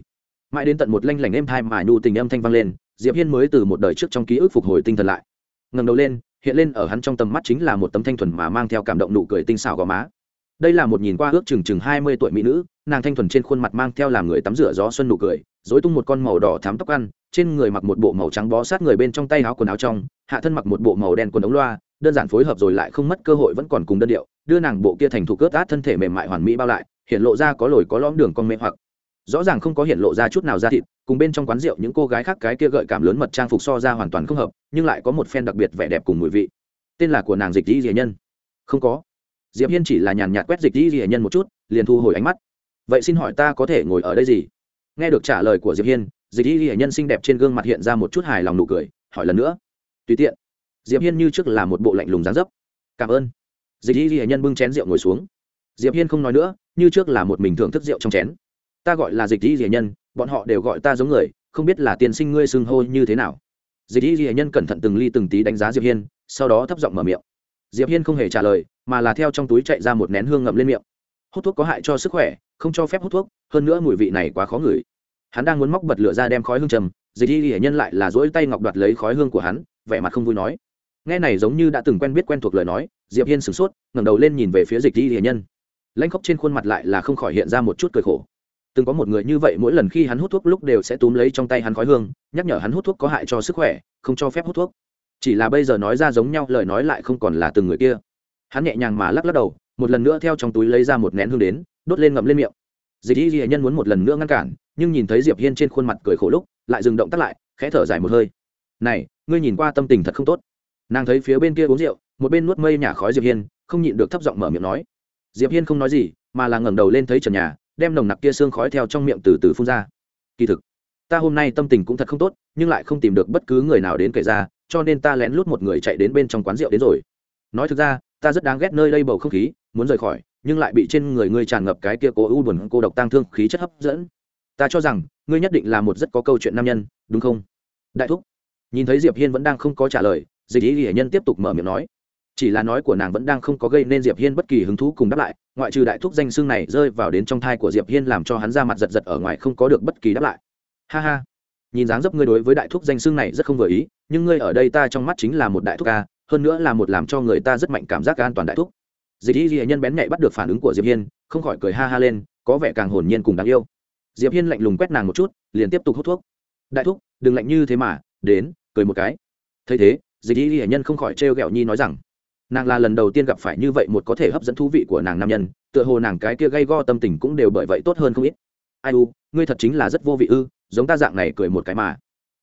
Mãi đến tận một lanh lảnh êm thai mà nhu tình âm thanh vang lên, diệp hiên mới từ một đời trước trong ký ức phục hồi tinh thần lại. Ngẩng đầu lên, hiện lên ở hắn trong tầm mắt chính là một tấm thanh thuần mà mang theo cảm động nụ cười tinh xảo gò má. Đây là một nhìn qua ước chừng chừng hai mươi tuổi mỹ nữ, nàng thanh thuần trên khuôn mặt mang theo làm người tắm rửa gió xuân nụ cười dối tung một con màu đỏ thám tóc ăn, trên người mặc một bộ màu trắng bó sát người bên trong tay áo quần áo trong, hạ thân mặc một bộ màu đen quần ống loa, đơn giản phối hợp rồi lại không mất cơ hội vẫn còn cùng đơn điệu, đưa nàng bộ kia thành thủ cướp át thân thể mềm mại hoàn mỹ bao lại, hiện lộ ra có lồi có lõm đường con mê hoặc rõ ràng không có hiện lộ ra chút nào ra thịt, cùng bên trong quán rượu những cô gái khác cái kia gợi cảm lớn mật trang phục so ra hoàn toàn không hợp, nhưng lại có một phen đặc biệt vẻ đẹp cùng mùi vị. Tên là của nàng dịch di dĩ nhân. Không có. Diệp hiên chỉ là nhàn nhạt quét dịch di dĩ nhân một chút, liền thu hồi ánh mắt. Vậy xin hỏi ta có thể ngồi ở đây gì? Nghe được trả lời của diệp hiên, dịch di dĩ nhân xinh đẹp trên gương mặt hiện ra một chút hài lòng nụ cười, hỏi lần nữa. Tùy tiện. Diệp hiên như trước là một bộ lạnh lùng dáng dấp. Cảm ơn. Dịch di dĩ nhân bưng chén rượu ngồi xuống. Diệp hiên không nói nữa, như trước là một mình thưởng thức rượu trong chén ta gọi là dịch di dĩ nhân, bọn họ đều gọi ta giống người, không biết là tiên sinh ngươi xưng hô như thế nào. Dịch di dĩ nhân cẩn thận từng ly từng tí đánh giá diệp hiên, sau đó thấp giọng mở miệng. Diệp hiên không hề trả lời, mà là theo trong túi chạy ra một nén hương ngậm lên miệng. Hút thuốc có hại cho sức khỏe, không cho phép hút thuốc, hơn nữa mùi vị này quá khó ngửi. Hắn đang muốn móc bật lửa ra đem khói hương trầm, dịch y hiển nhân lại là dỗi tay ngọc đoạt lấy khói hương của hắn, vẻ mặt không vui nói. Nghe này giống như đã từng quen biết quen thuộc lời nói, diệp hiên sửng sốt, ngẩng đầu lên nhìn về phía dịch y hiển nhân. Lãnh khóc trên khuôn mặt lại là không khỏi hiện ra một chút cười khổ từng có một người như vậy mỗi lần khi hắn hút thuốc lúc đều sẽ túm lấy trong tay hắn khói hương, nhắc nhở hắn hút thuốc có hại cho sức khỏe, không cho phép hút thuốc. Chỉ là bây giờ nói ra giống nhau, lời nói lại không còn là từng người kia. Hắn nhẹ nhàng mà lắc lắc đầu, một lần nữa theo trong túi lấy ra một nén hương đến, đốt lên ngậm lên miệng. Dịch y ghi nhân muốn một lần nữa ngăn cản, nhưng nhìn thấy diệp hiên trên khuôn mặt cười khổ lúc, lại dừng động tắt lại, khẽ thở dài một hơi. Này, ngươi nhìn qua tâm tình thật không tốt. Nàng thấy phía bên kia uống rượu, một bên nuốt mây nhả khói diệp hiên, không nhịn được thấp giọng mở miệng nói. Diệp hiên không nói gì, mà là ngẩng đầu lên thấy trần nhà đem nồng nặc kia xương khói theo trong miệng từ từ phun ra. Kỳ thực, ta hôm nay tâm tình cũng thật không tốt, nhưng lại không tìm được bất cứ người nào đến kể ra, cho nên ta lén lút một người chạy đến bên trong quán rượu đến rồi. Nói thực ra, ta rất đáng ghét nơi đây bầu không khí, muốn rời khỏi, nhưng lại bị trên người ngươi tràn ngập cái kia cố u buồn, cô độc tang thương, khí chất hấp dẫn. Ta cho rằng, ngươi nhất định là một rất có câu chuyện nam nhân, đúng không? Đại thúc. Nhìn thấy diệp hiên vẫn đang không có trả lời, dịch ý hiển nhân tiếp tục mở miệng nói chỉ là nói của nàng vẫn đang không có gây nên diệp hiên bất kỳ hứng thú cùng đáp lại, ngoại trừ đại thúc danh xương này rơi vào đến trong thai của diệp hiên làm cho hắn ra mặt giật giật ở ngoài không có được bất kỳ đáp lại. Ha ha. Nhìn dáng dấp ngươi đối với đại thúc danh xương này rất không vừa ý, nhưng ngươi ở đây ta trong mắt chính là một đại thúc ca, hơn nữa là một làm cho người ta rất mạnh cảm giác an toàn đại thúc. Dịch y ghi nhân bén nhạy bắt được phản ứng của diệp hiên, không khỏi cười ha ha lên, có vẻ càng hồn nhiên cùng đáng yêu. Diệp hiên lạnh lùng quét nàng một chút, liền tiếp tục hút thuốc. Đại thúc, đừng lạnh như thế mà, đến, cười một cái. Thấy thế, dịch y ghi nhân không khỏi trêu ghẹo nhi nói rằng nàng là lần đầu tiên gặp phải như vậy một có thể hấp dẫn thú vị của nàng nam nhân tựa hồ nàng cái kia gây go tâm tình cũng đều bởi vậy tốt hơn không ít. Ai u ngươi thật chính là rất vô vị ư giống ta dạng này cười một cái mà.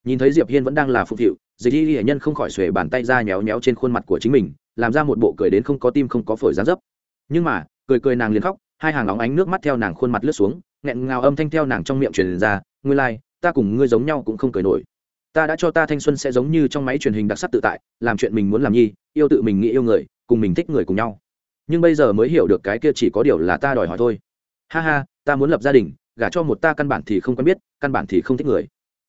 Nhìn thấy diệp hiên vẫn đang là phục hiệu dịch y hệ nhân không khỏi xuề bàn tay ra nhéo nhéo trên khuôn mặt của chính mình làm ra một bộ cười đến không có tim không có phổi dán dấp. Nhưng mà cười cười nàng liền khóc hai hàng óng ánh nước mắt theo nàng khuôn mặt lướt xuống nghẹn ngào âm thanh theo nàng trong miệng truyền ra ngươi lai、like, ta cùng ngươi giống nhau cũng không cười nổi ta đã cho ta thanh xuân sẽ giống như trong máy truyền hình đặc sắc tự tại, làm chuyện mình muốn làm nhi, yêu tự mình nghĩ yêu người, cùng mình thích người cùng nhau. Nhưng bây giờ mới hiểu được cái kia chỉ có điều là ta đòi hỏi thôi. Ha ha, ta muốn lập gia đình, gả cho một ta căn bản thì không quen biết, căn bản thì không thích người.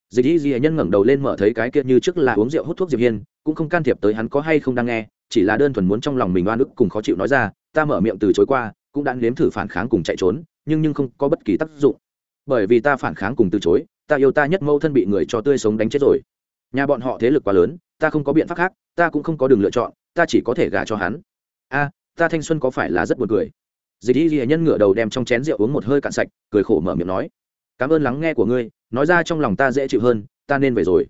Dịch y di nhân ngẩng đầu lên mở thấy cái kia như trước là uống rượu hút thuốc diệp hiên, cũng không can thiệp tới hắn có hay không đang nghe, chỉ là đơn thuần muốn trong lòng mình oan ức cùng khó chịu nói ra, ta mở miệng từ chối qua, cũng đã nếm thử phản kháng cùng chạy trốn, nhưng nhưng không có bất kỳ tác dụng bởi vì ta phản kháng cùng từ chối, ta yêu ta nhất mâu thân bị người cho tươi sống đánh chết rồi. Nhà bọn họ thế lực quá lớn, ta không có biện pháp khác, ta cũng không có đường lựa chọn, ta chỉ có thể gả cho hắn. A, ta thanh xuân có phải là rất buồn cười? Dịch y ghi nhân ngửa đầu đem trong chén rượu uống một hơi cạn sạch, cười khổ mở miệng nói, cảm ơn lắng nghe của ngươi, nói ra trong lòng ta dễ chịu hơn, ta nên về rồi.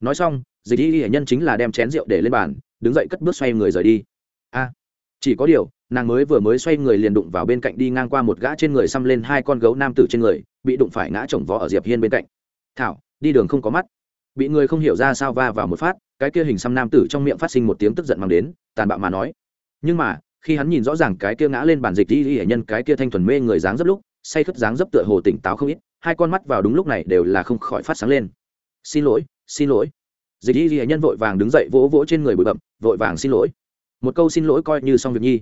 Nói xong, dịch y ghi nhân chính là đem chén rượu để lên bàn, đứng dậy cất bước xoay người rời đi. A chỉ có điều, nàng mới vừa mới xoay người liền đụng vào bên cạnh đi ngang qua một gã trên người xăm lên hai con gấu nam tử trên người, bị đụng phải ngã chồng vó ở diệp hiên bên cạnh. Thảo, đi đường không có mắt. Bị người không hiểu ra sao va vào một phát, cái kia hình xăm nam tử trong miệng phát sinh một tiếng tức giận mang đến, tàn bạo mà nói. Nhưng mà, khi hắn nhìn rõ ràng cái kia ngã lên bàn dịch đi hệ nhân cái kia thanh thuần mê người dáng dấp lúc, say khất dáng dấp tựa hồ tỉnh táo không ít, hai con mắt vào đúng lúc này đều là không khỏi phát sáng lên. Xin lỗi xin lỗi. Dịch đi hệ nhân vội vàng đứng dậy vỗ vỗ trên người bụi bậm vội vàng xin lỗi một câu xin lỗi coi như xong việc nhi.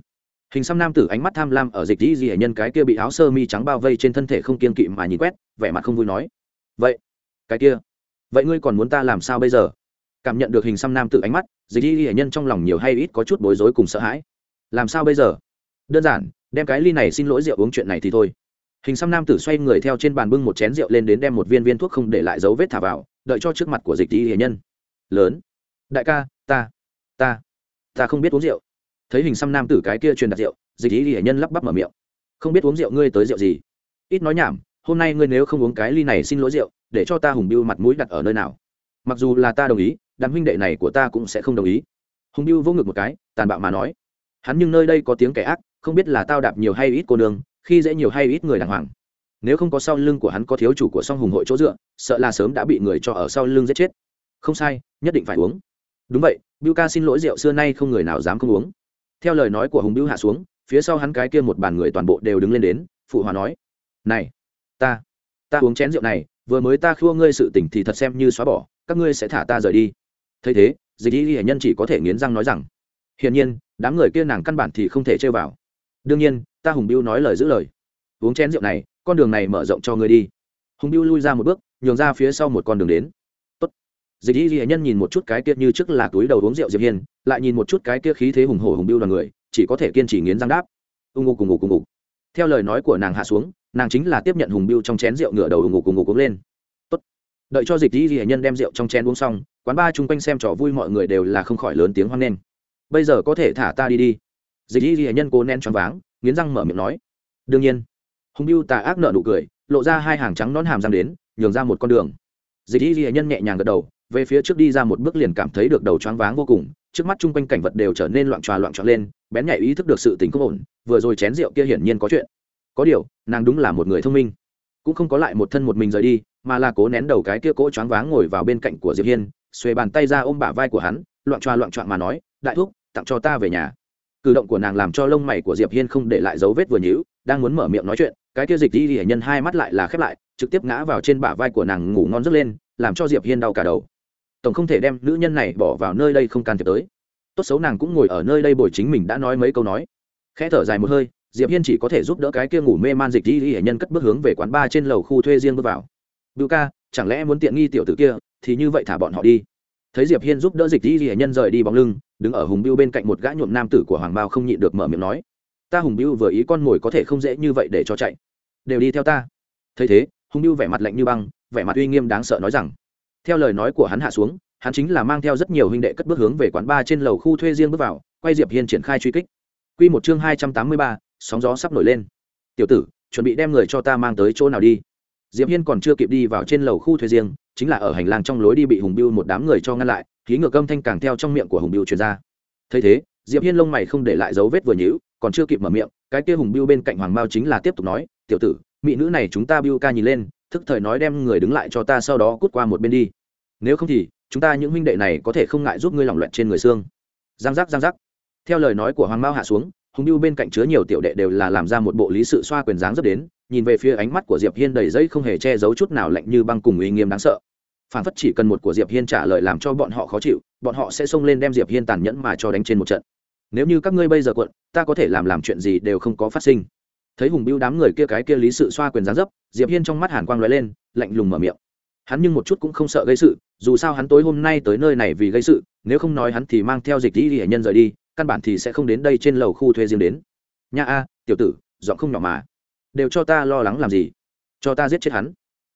Hình xăm nam tử ánh mắt tham lam ở dịch đi hệ nhân cái kia bị áo sơ mi trắng bao vây trên thân thể không kiên kỵ mà nhìn quét, vẻ mặt không vui nói. Vậy, cái kia, vậy ngươi còn muốn ta làm sao bây giờ? Cảm nhận được hình xăm nam tử ánh mắt, dịch đi hệ nhân trong lòng nhiều hay ít có chút bối rối cùng sợ hãi. Làm sao bây giờ? Đơn giản, đem cái ly này xin lỗi rượu uống chuyện này thì thôi. Hình xăm nam tử xoay người theo trên bàn bưng một chén rượu lên đến đem một viên viên thuốc không để lại dấu vết thả vào, đợi cho trước mặt của dịch dĩ hệ nhân. Lớn, đại ca, ta ta ta không biết uống rượu. Thấy hình xăm nam tử cái kia truyền đặt rượu, dịch đi hệ nhân lắp bắp mở miệng. Không biết uống rượu ngươi tới rượu gì? Ít nói nhảm, hôm nay ngươi nếu không uống cái ly này xin lỗi rượu, để cho ta hùng biêu mặt mũi đặt ở nơi nào? Mặc dù là ta đồng ý đàn huynh đệ này của ta cũng sẽ không đồng ý. Hùng biêu vô ngực một cái, tàn bạo mà nói. Hắn nhưng nơi đây có tiếng kẻ ác, không biết là tao đạp nhiều hay ít cô nương, khi dễ nhiều hay ít người đàng hoàng. Nếu không có sau lưng của hắn có thiếu chủ của song hùng hội chỗ dựa, sợ là sớm đã bị người cho ở sau lưng giết chết. Không sai, nhất định phải uống. Đúng vậy Bưu ca xin lỗi rượu xưa nay không người nào dám không uống. Theo lời nói của hùng bưu hạ xuống, phía sau hắn cái kia một bàn người toàn bộ đều đứng lên đến, phụ hòa nói, này, ta ta uống chén rượu này, vừa mới ta khua ngươi sự tỉnh thì thật xem như xóa bỏ, các ngươi sẽ thả ta rời đi. Thấy thế, dịch y hải nhân chỉ có thể nghiến răng nói rằng, hiển nhiên, đám người kia nàng căn bản thì không thể chơi vào. Đương nhiên, ta hùng biêu nói lời giữ lời. Uống chén rượu này, con đường này mở rộng cho ngươi đi. Hùng biêu lui ra một bước, nhường ra phía sau một con đường đến dịch y ghi nhân nhìn một chút cái kia như trước là túi đầu uống rượu diệp hiên, lại nhìn một chút cái kia khí thế hùng hổ hùng biêu đoàn người, chỉ có thể kiên trì nghiến răng đáp. Ưng ngục cùng ngục cùng ngục theo lời nói của nàng hạ xuống, nàng chính là tiếp nhận hùng biêu trong chén rượu ngửa đầu ưng ngục cùng ngục uống lên. Tốt. đợi cho dịch y ghi nhân đem rượu trong chén uống xong, quán ba chung quanh xem trò vui mọi người đều là không khỏi lớn tiếng hoan nghênh. Bây giờ có thể thả ta đi đi. Dịch y ghi nhân cố nén choáng váng, nghiến răng mở miệng nói. Đương nhiên. Hùng biêu tà ác nợ nụ cười, lộ ra hai hàng trắng nón hàm răng đến, nhường ra một con đường. Dịch y ghi nhân nhẹ nhàng gật đầu về phía trước đi ra một bước liền cảm thấy được đầu choáng váng vô cùng, trước mắt chung quanh cảnh vật đều trở nên loạn tròa loạn tròa lên, bén nhạy ý thức được sự tình không ổn, vừa rồi chén rượu kia hiển nhiên có chuyện. Có điều, nàng đúng là một người thông minh. Cũng không có lại một thân một mình rời đi, mà là cố nén đầu cái kia cỗ choáng váng ngồi vào bên cạnh của diệp hiên, xuề bàn tay ra ôm bả vai của hắn, loạn tròa loạn trọn mà nói, đại thúc, tặng cho ta về nhà. Cử động của nàng làm cho lông mày của diệp hiên không để lại dấu vết vừa nhíu, đang muốn mở miệng nói chuyện, cái kia dịch đi hiển nhân hai mắt lại là khép lại, trực tiếp ngã vào trên bả vai của nàng ngủ ngon giấc lên, làm cho diệp hiên đau cả đầu tổng không thể đem nữ nhân này bỏ vào nơi đây không can thiệp tới. Tốt xấu nàng cũng ngồi ở nơi đây bồi chính mình đã nói mấy câu nói. Khẽ thở dài một hơi, diệp hiên chỉ có thể giúp đỡ cái kia ngủ mê man dịch đi hệ nhân cất bước hướng về quán ba trên lầu khu thuê riêng bước vào. Bưu ca, chẳng lẽ muốn tiện nghi tiểu tử kia, thì như vậy thả bọn họ đi. Thấy diệp hiên giúp đỡ dịch đi hệ nhân rời đi bóng lưng, đứng ở hùng biêu bên cạnh một gã nhuộm nam tử của hoàng bao không nhịn được mở miệng nói, ta hùng biêu vừa ý con mồi có thể không dễ như vậy để cho chạy. Đều đi theo ta. Thấy thế, hùng biêu vẻ mặt lạnh như băng, vẻ mặt uy nghiêm đáng sợ nói rằng theo lời nói của hắn hạ xuống hắn chính là mang theo rất nhiều huynh đệ cất bước hướng về quán ba trên lầu khu thuê riêng bước vào quay diệp hiên triển khai truy kích. Quy một chương hai trăm tám mươi ba, sóng gió sắp nổi lên. Tiểu tử chuẩn bị đem người cho ta mang tới chỗ nào đi? Diệp hiên còn chưa kịp đi vào trên lầu khu thuê riêng chính là ở hành lang trong lối đi bị hùng biêu một đám người cho ngăn lại khí ngược âm thanh càng theo trong miệng của hùng biêu truyền ra. Thấy thế diệp hiên lông mày không để lại dấu vết vừa nhíu còn chưa kịp mở miệng cái kia hùng biêu bên cạnh hoàng mao chính là tiếp tục nói tiểu tử mỹ nữ này chúng ta biêu ca nhìn lên thức thời nói đem người đứng lại cho ta sau đó cút qua một bên đi. Nếu không thì, chúng ta những huynh đệ này có thể không ngại giúp ngươi lỏng loẹt trên người xương. Giang giác giang giác. Theo lời nói của hoàng mao hạ xuống, hùng biêu bên cạnh chứa nhiều tiểu đệ đều là làm ra một bộ lý sự xoa quyền dáng dấp đến, nhìn về phía ánh mắt của diệp hiên đầy dây không hề che giấu chút nào lạnh như băng cùng uy nghiêm đáng sợ. Phản phất chỉ cần một của diệp hiên trả lời làm cho bọn họ khó chịu, bọn họ sẽ xông lên đem diệp hiên tàn nhẫn mà cho đánh trên một trận. Nếu như các ngươi bây giờ quận ta có thể làm làm chuyện gì đều không có phát sinh thấy hùng biêu đám người kia cái kia lý sự xoa quyền gián dấp, diệp hiên trong mắt hàn quang lóe lên, lạnh lùng mở miệng. Hắn nhưng một chút cũng không sợ gây sự, dù sao hắn tối hôm nay tới nơi này vì gây sự, nếu không nói hắn thì mang theo dịch đi hệ nhân rời đi, căn bản thì sẽ không đến đây trên lầu khu thuê riêng đến. Nha a, tiểu tử, giọng không nhỏ mà. Đều cho ta lo lắng làm gì? Cho ta giết chết hắn.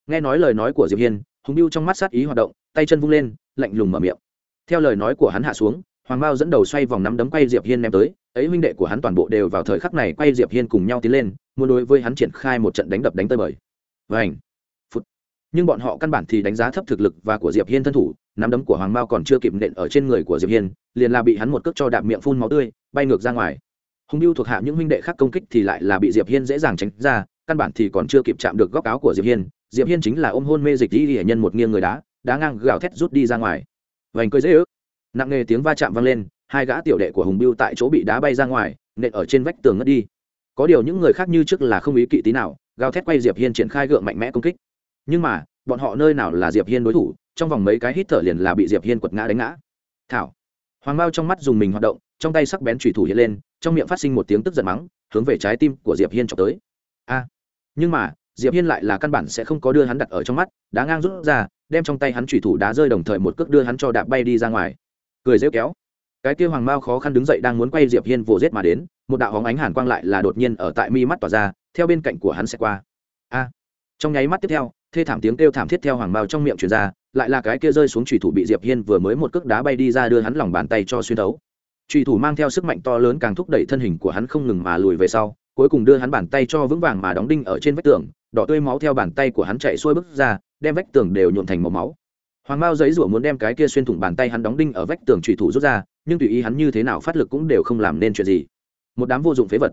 Nghe nói lời nói của diệp hiên, hùng biêu trong mắt sát ý hoạt động, tay chân vung lên, lạnh lùng mở miệng. Theo lời nói của hắn hạ xuống hoàng mao dẫn đầu xoay vòng nắm đấm quay diệp hiên ném tới, ấy huynh đệ của hắn toàn bộ đều vào thời khắc này quay diệp hiên cùng nhau tiến lên, muốn đối với hắn triển khai một trận đánh đập đánh tơi bời. Vảnh phút. Nhưng bọn họ căn bản thì đánh giá thấp thực lực và của diệp hiên thân thủ, nắm đấm của hoàng mao còn chưa kịp nện ở trên người của diệp hiên, liền là bị hắn một cước cho đạp miệng phun máu tươi, bay ngược ra ngoài. Hùng biêu thuộc hạ những huynh đệ khác công kích thì lại là bị diệp hiên dễ dàng tránh ra, căn bản thì còn chưa kịp chạm được góc áo của diệp hiên diệp hiên chính là ôm hôn mê dịch đi hệ nhân một nghiêng người đá đá ngang gào thét rút đi ra ngoài. Vành cười dễ ước nặng nề tiếng va chạm vang lên, hai gã tiểu đệ của hùng biêu tại chỗ bị đá bay ra ngoài, nện ở trên vách tường ngất đi. Có điều những người khác như trước là không ý kỵ tí nào, gào thét quay diệp hiên triển khai gượng mạnh mẽ công kích. Nhưng mà, bọn họ nơi nào là diệp hiên đối thủ, trong vòng mấy cái hít thở liền là bị diệp hiên quật ngã đánh ngã. Thảo. Hoàng mao trong mắt dùng mình hoạt động, trong tay sắc bén chủy thủ hiện lên, trong miệng phát sinh một tiếng tức giận mắng, hướng về trái tim của diệp hiên chọc tới. A. Nhưng mà, diệp hiên lại là căn bản sẽ không có đưa hắn đặt ở trong mắt, đá ngang rút ra, đem trong tay hắn chủy thủ đá rơi đồng thời một cước đưa hắn cho đạp bay đi ra ngoài cười rêu kéo. Cái kia hoàng mao khó khăn đứng dậy đang muốn quay diệp hiên vồ giết mà đến, một đạo hóng ánh hàn quang lại là đột nhiên ở tại mi mắt tỏa ra, theo bên cạnh của hắn sẽ qua. A! Trong nháy mắt tiếp theo, thê thảm tiếng kêu thảm thiết theo hoàng mao trong miệng truyền ra, lại là cái kia rơi xuống trùy thủ bị diệp hiên vừa mới một cước đá bay đi ra đưa hắn lòng bàn tay cho xuyên thấu. Trùy thủ mang theo sức mạnh to lớn càng thúc đẩy thân hình của hắn không ngừng mà lùi về sau, cuối cùng đưa hắn bàn tay cho vững vàng mà đóng đinh ở trên vách tường, đỏ tươi máu theo bàn tay của hắn chạy xuôi bước ra, đem vách tường đều nhuộn thành màu máu hoàng mao giấy rủa muốn đem cái kia xuyên thủng bàn tay hắn đóng đinh ở vách tường trùy thủ rút ra, nhưng tùy ý hắn như thế nào phát lực cũng đều không làm nên chuyện gì. Một đám vô dụng phế vật.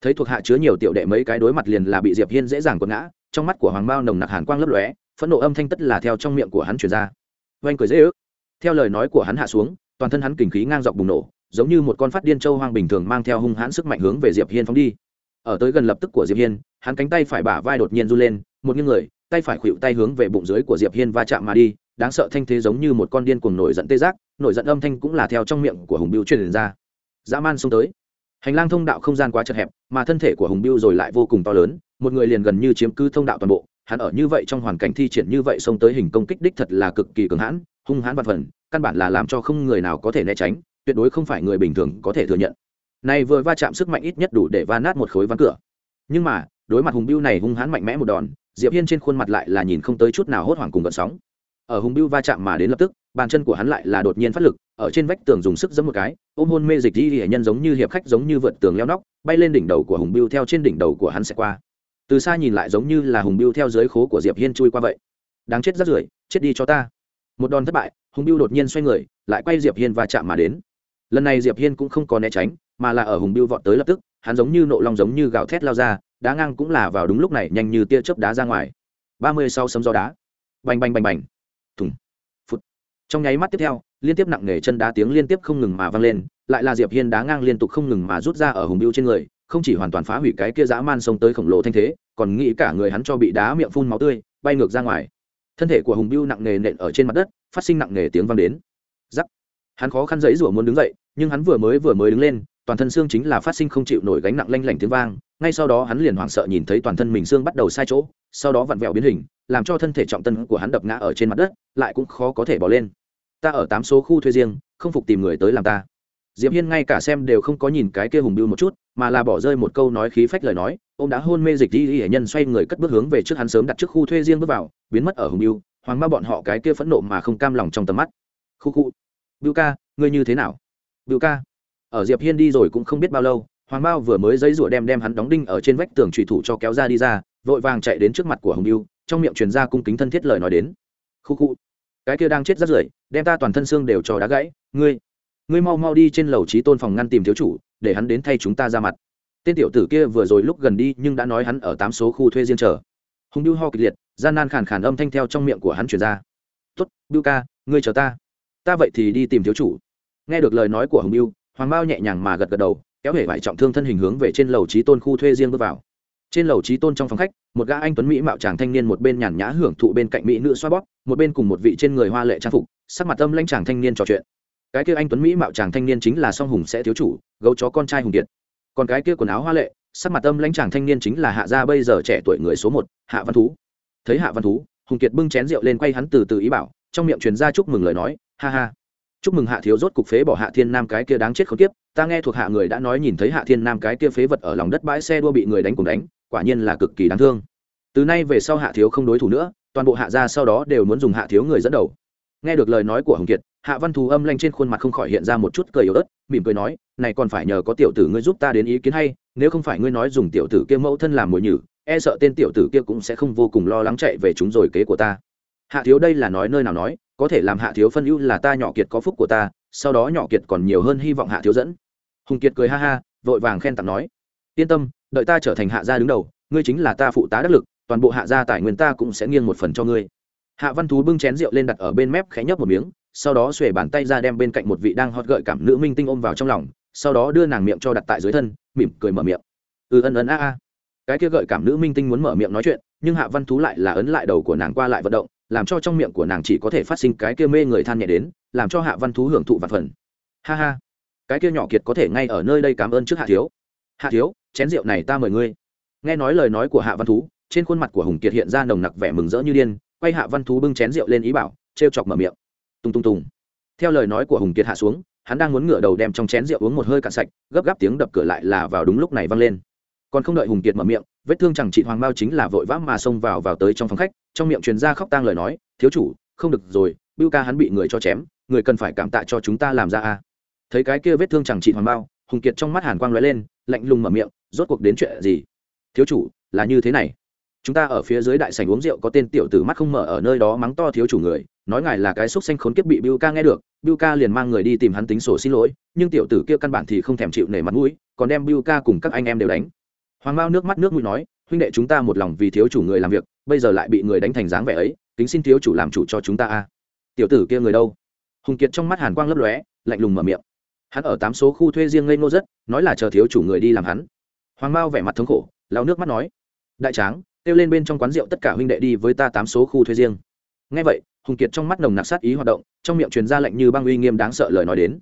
Thấy thuộc hạ chứa nhiều tiểu đệ mấy cái đối mặt liền là bị diệp hiên dễ dàng quật ngã, trong mắt của hoàng mao nồng nặc hàn quang lấp lóe, phẫn nộ âm thanh tất là theo trong miệng của hắn truyền ra. Oanh cười dễ ước. Theo lời nói của hắn hạ xuống, toàn thân hắn kình khí ngang dọc bùng nổ, giống như một con phát điên châu hoang bình thường mang theo hung hãn sức mạnh hướng về diệp hiên phóng đi. Ở tới gần lập tức của diệp hiên, hắn cánh tay phải bả vai đột nhiên du lên, một nghiêng người, tay phải khuỵu tay hướng về bụng dưới của diệp hiên va chạm mà đi đáng sợ thanh thế giống như một con điên cuồng nổi giận tê giác, nổi giận âm thanh cũng là theo trong miệng của hùng biêu truyền ra. Dã man xông tới. Hành lang thông đạo không gian quá chật hẹp, mà thân thể của hùng biêu rồi lại vô cùng to lớn, một người liền gần như chiếm cứ thông đạo toàn bộ, hắn ở như vậy trong hoàn cảnh thi triển như vậy xông tới hình công kích đích thật là cực kỳ cường hãn, hung hãn vạn phần, căn bản là làm cho không người nào có thể né tránh, tuyệt đối không phải người bình thường có thể thừa nhận. Này vừa va chạm sức mạnh ít nhất đủ để va nát một khối ván cửa. Nhưng mà, đối mặt hùng biêu này hung hãn mạnh mẽ một đòn, diệp hiên trên khuôn mặt lại là nhìn không tới chút nào hốt hoảng cùng gợn sóng ở hùng biêu va chạm mà đến lập tức, bàn chân của hắn lại là đột nhiên phát lực, ở trên vách tường dùng sức giẫm một cái, ôm hôn mê dịch đi hệ nhân giống như hiệp khách giống như vượt tường leo nóc, bay lên đỉnh đầu của hùng biêu theo trên đỉnh đầu của hắn sẽ qua. Từ xa nhìn lại giống như là hùng biêu theo dưới khố của diệp hiên chui qua vậy. Đáng chết rất rưởi, chết đi cho ta. Một đòn thất bại, hùng biêu đột nhiên xoay người, lại quay diệp hiên va chạm mà đến. Lần này diệp hiên cũng không có né tránh, mà là ở hùng biêu vọt tới lập tức, hắn giống như nộ long giống như gào thét lao ra, đá ngang cũng là vào đúng lúc này, nhanh như tia chớp đá ra ngoài. Ba mươi sau sấm gió đá. Bành bành bành bành trong nháy mắt tiếp theo, liên tiếp nặng nề chân đá tiếng liên tiếp không ngừng mà vang lên, lại là diệp hiên đá ngang liên tục không ngừng mà rút ra ở hùng biêu trên người, không chỉ hoàn toàn phá hủy cái kia dã man xông tới khổng lồ thanh thế, còn nghĩ cả người hắn cho bị đá miệng phun máu tươi, bay ngược ra ngoài. Thân thể của hùng biêu nặng nề nện ở trên mặt đất, phát sinh nặng nề tiếng vang đến. Giắc hắn khó khăn dãy rủa muốn đứng dậy, nhưng hắn vừa mới vừa mới đứng lên, toàn thân xương chính là phát sinh không chịu nổi gánh nặng lanh lảnh tiếng vang ngay sau đó hắn liền hoảng sợ nhìn thấy toàn thân mình xương bắt đầu sai chỗ, sau đó vặn vẹo biến hình, làm cho thân thể trọng tân của hắn đập ngã ở trên mặt đất, lại cũng khó có thể bỏ lên. Ta ở tám số khu thuê riêng, không phục tìm người tới làm ta. Diệp hiên ngay cả xem đều không có nhìn cái kia hùng biêu một chút, mà là bỏ rơi một câu nói khí phách lời nói, ông đã hôn mê dịch đi hệ nhân xoay người cất bước hướng về trước hắn sớm đặt trước khu thuê riêng bước vào, biến mất ở hùng biêu, hoàng ma bọn họ cái kia phẫn nộ mà không cam lòng trong tầm mắt. Khu khu. Biêu ca, ngươi như thế nào? Biêu ca. Ở diệp hiên đi rồi cũng không biết bao lâu hoàng mao vừa mới giấy rủa đem đem hắn đóng đinh ở trên vách tường trùy thủ cho kéo ra đi ra, vội vàng chạy đến trước mặt của hồng lưu trong miệng truyền ra cung kính thân thiết lời nói đến. Khu khu, cái kia đang chết rất rưởi, đem ta toàn thân xương đều cho đá gãy, ngươi ngươi mau mau đi trên lầu trí tôn phòng ngăn tìm thiếu chủ, để hắn đến thay chúng ta ra mặt. Tên tiểu tử kia vừa rồi lúc gần đi nhưng đã nói hắn ở tám số khu thuê riêng chờ. Hùng biêu ho kịch liệt, gian nan khàn khàn âm thanh theo trong miệng của hắn truyền ra. Tuất biêu ca, ngươi chờ ta. Ta vậy thì đi tìm thiếu chủ. Nghe được lời nói của hùng biêu hoàng bao nhẹ nhàng mà gật gật đầu kéo hể vải trọng thương thân hình hướng về trên lầu trí tôn khu thuê riêng bước vào. Trên lầu trí tôn trong phòng khách, một gã anh tuấn mỹ mạo chàng thanh niên một bên nhàn nhã hưởng thụ bên cạnh mỹ nữ xoa bóp, một bên cùng một vị trên người hoa lệ trang phục, sắc mặt âm lãnh chàng thanh niên trò chuyện. Cái kia anh tuấn mỹ mạo chàng thanh niên chính là song hùng sẽ thiếu chủ, gấu chó con trai hùng kiệt. Còn cái kia quần áo hoa lệ, sắc mặt âm lãnh chàng thanh niên chính là hạ gia bây giờ trẻ tuổi người số một, hạ văn thú. Thấy hạ văn thú, hùng kiệt bưng chén rượu lên quay hắn từ từ ý bảo, trong miệng truyền ra chúc mừng lời nói, ha ha chúc mừng hạ thiếu rốt cục phế bỏ hạ thiên nam cái kia đáng chết không tiếp ta nghe thuộc hạ người đã nói nhìn thấy hạ thiên nam cái kia phế vật ở lòng đất bãi xe đua bị người đánh cùng đánh, quả nhiên là cực kỳ đáng thương. Từ nay về sau hạ thiếu không đối thủ nữa, toàn bộ hạ gia sau đó đều muốn dùng hạ thiếu người dẫn đầu. Nghe được lời nói của hồng kiệt, hạ văn thù âm lanh trên khuôn mặt không khỏi hiện ra một chút cười yếu ớt, mỉm cười nói, này còn phải nhờ có tiểu tử ngươi giúp ta đến ý kiến hay, nếu không phải ngươi nói dùng tiểu tử kia mẫu thân làm mồi nhử e sợ tên tiểu tử kia cũng sẽ không vô cùng lo lắng chạy về chúng rồi kế của ta. Hạ thiếu đây là nói nơi nào nói có thể làm hạ thiếu phân ưu là ta nhỏ kiệt có phúc của ta, sau đó nhỏ kiệt còn nhiều hơn hy vọng hạ thiếu dẫn. Hùng kiệt cười ha ha, vội vàng khen tặng nói, yên tâm, đợi ta trở thành hạ gia đứng đầu, ngươi chính là ta phụ tá đắc lực, toàn bộ hạ gia tài nguyên ta cũng sẽ nghiêng một phần cho ngươi. Hạ văn thú bưng chén rượu lên đặt ở bên mép khẽ nhấp một miếng, sau đó xuề bàn tay ra đem bên cạnh một vị đang hót gợi cảm nữ minh tinh ôm vào trong lòng, sau đó đưa nàng miệng cho đặt tại dưới thân, mỉm cười mở miệng. Ừ ân ấn a a. Cái kia gợi cảm nữ minh tinh muốn mở miệng nói chuyện, nhưng hạ văn thú lại là ấn lại đầu của nàng qua lại vận động làm cho trong miệng của nàng chỉ có thể phát sinh cái kia mê người than nhẹ đến, làm cho hạ văn thú hưởng thụ vạn phần. Ha ha. Cái kia nhỏ kiệt có thể ngay ở nơi đây cảm ơn trước hạ thiếu. Hạ thiếu, chén rượu này ta mời ngươi. Nghe nói lời nói của hạ văn thú, trên khuôn mặt của hùng kiệt hiện ra nồng nặc vẻ mừng rỡ như điên, quay hạ văn thú bưng chén rượu lên ý bảo t chọc mở miệng. Tung tung tùng. theo lời nói của hùng kiệt hạ xuống, hắn đang muốn ngửa đầu đem trong chén rượu uống một hơi cạn sạch, gấp gáp tiếng đập cửa lại là vào đúng lúc này vang lên. Còn không đợi hùng kiệt mở miệng vết thương chẳng chị hoàng bao chính là vội vã mà xông vào vào tới trong phòng khách trong miệng truyền ra khóc tang lời nói thiếu chủ không được rồi bưu ca hắn bị người cho chém người cần phải cảm tạ cho chúng ta làm ra a. Thấy cái kia vết thương chẳng chị hoàng bao hùng kiệt trong mắt hàn quang lóe lên lạnh lùng mở miệng rốt cuộc đến chuyện gì? Thiếu chủ là như thế này. Chúng ta ở phía dưới đại sảnh uống rượu có tên tiểu tử mắt không mở ở nơi đó mắng to thiếu chủ người nói ngài là cái xúc xanh khốn kiếp bị Bưu ca nghe được, Bưu ca liền mang người đi tìm hắn tính sổ xin lỗi, nhưng tiểu tử kia căn bản thì không thèm chịu nể mặt mũi, còn đem Bưu ca cùng các anh em đều đánh. Hoàng Mao nước mắt nước mũi nói, huynh đệ chúng ta một lòng vì thiếu chủ người làm việc, bây giờ lại bị người đánh thành dáng vẻ ấy, kính xin thiếu chủ làm chủ cho chúng ta a. Tiểu tử kia người đâu? Hùng Kiệt trong mắt hàn quang lấp lóe, lạnh lùng mở miệng. Hắn ở tám số khu thuê riêng ngây ngô rất, nói là chờ thiếu chủ người đi làm hắn. Hoàng Mao vẻ mặt thống khổ, lau nước mắt nói: "Đại tráng, kêu lên bên trong quán rượu tất cả huynh đệ đi với ta tám số khu thuê riêng." Nghe vậy, hùng kiệt trong mắt nồng nặc sát ý hoạt động trong miệng truyền ra lệnh như băng uy nghiêm đáng sợ lời nói đến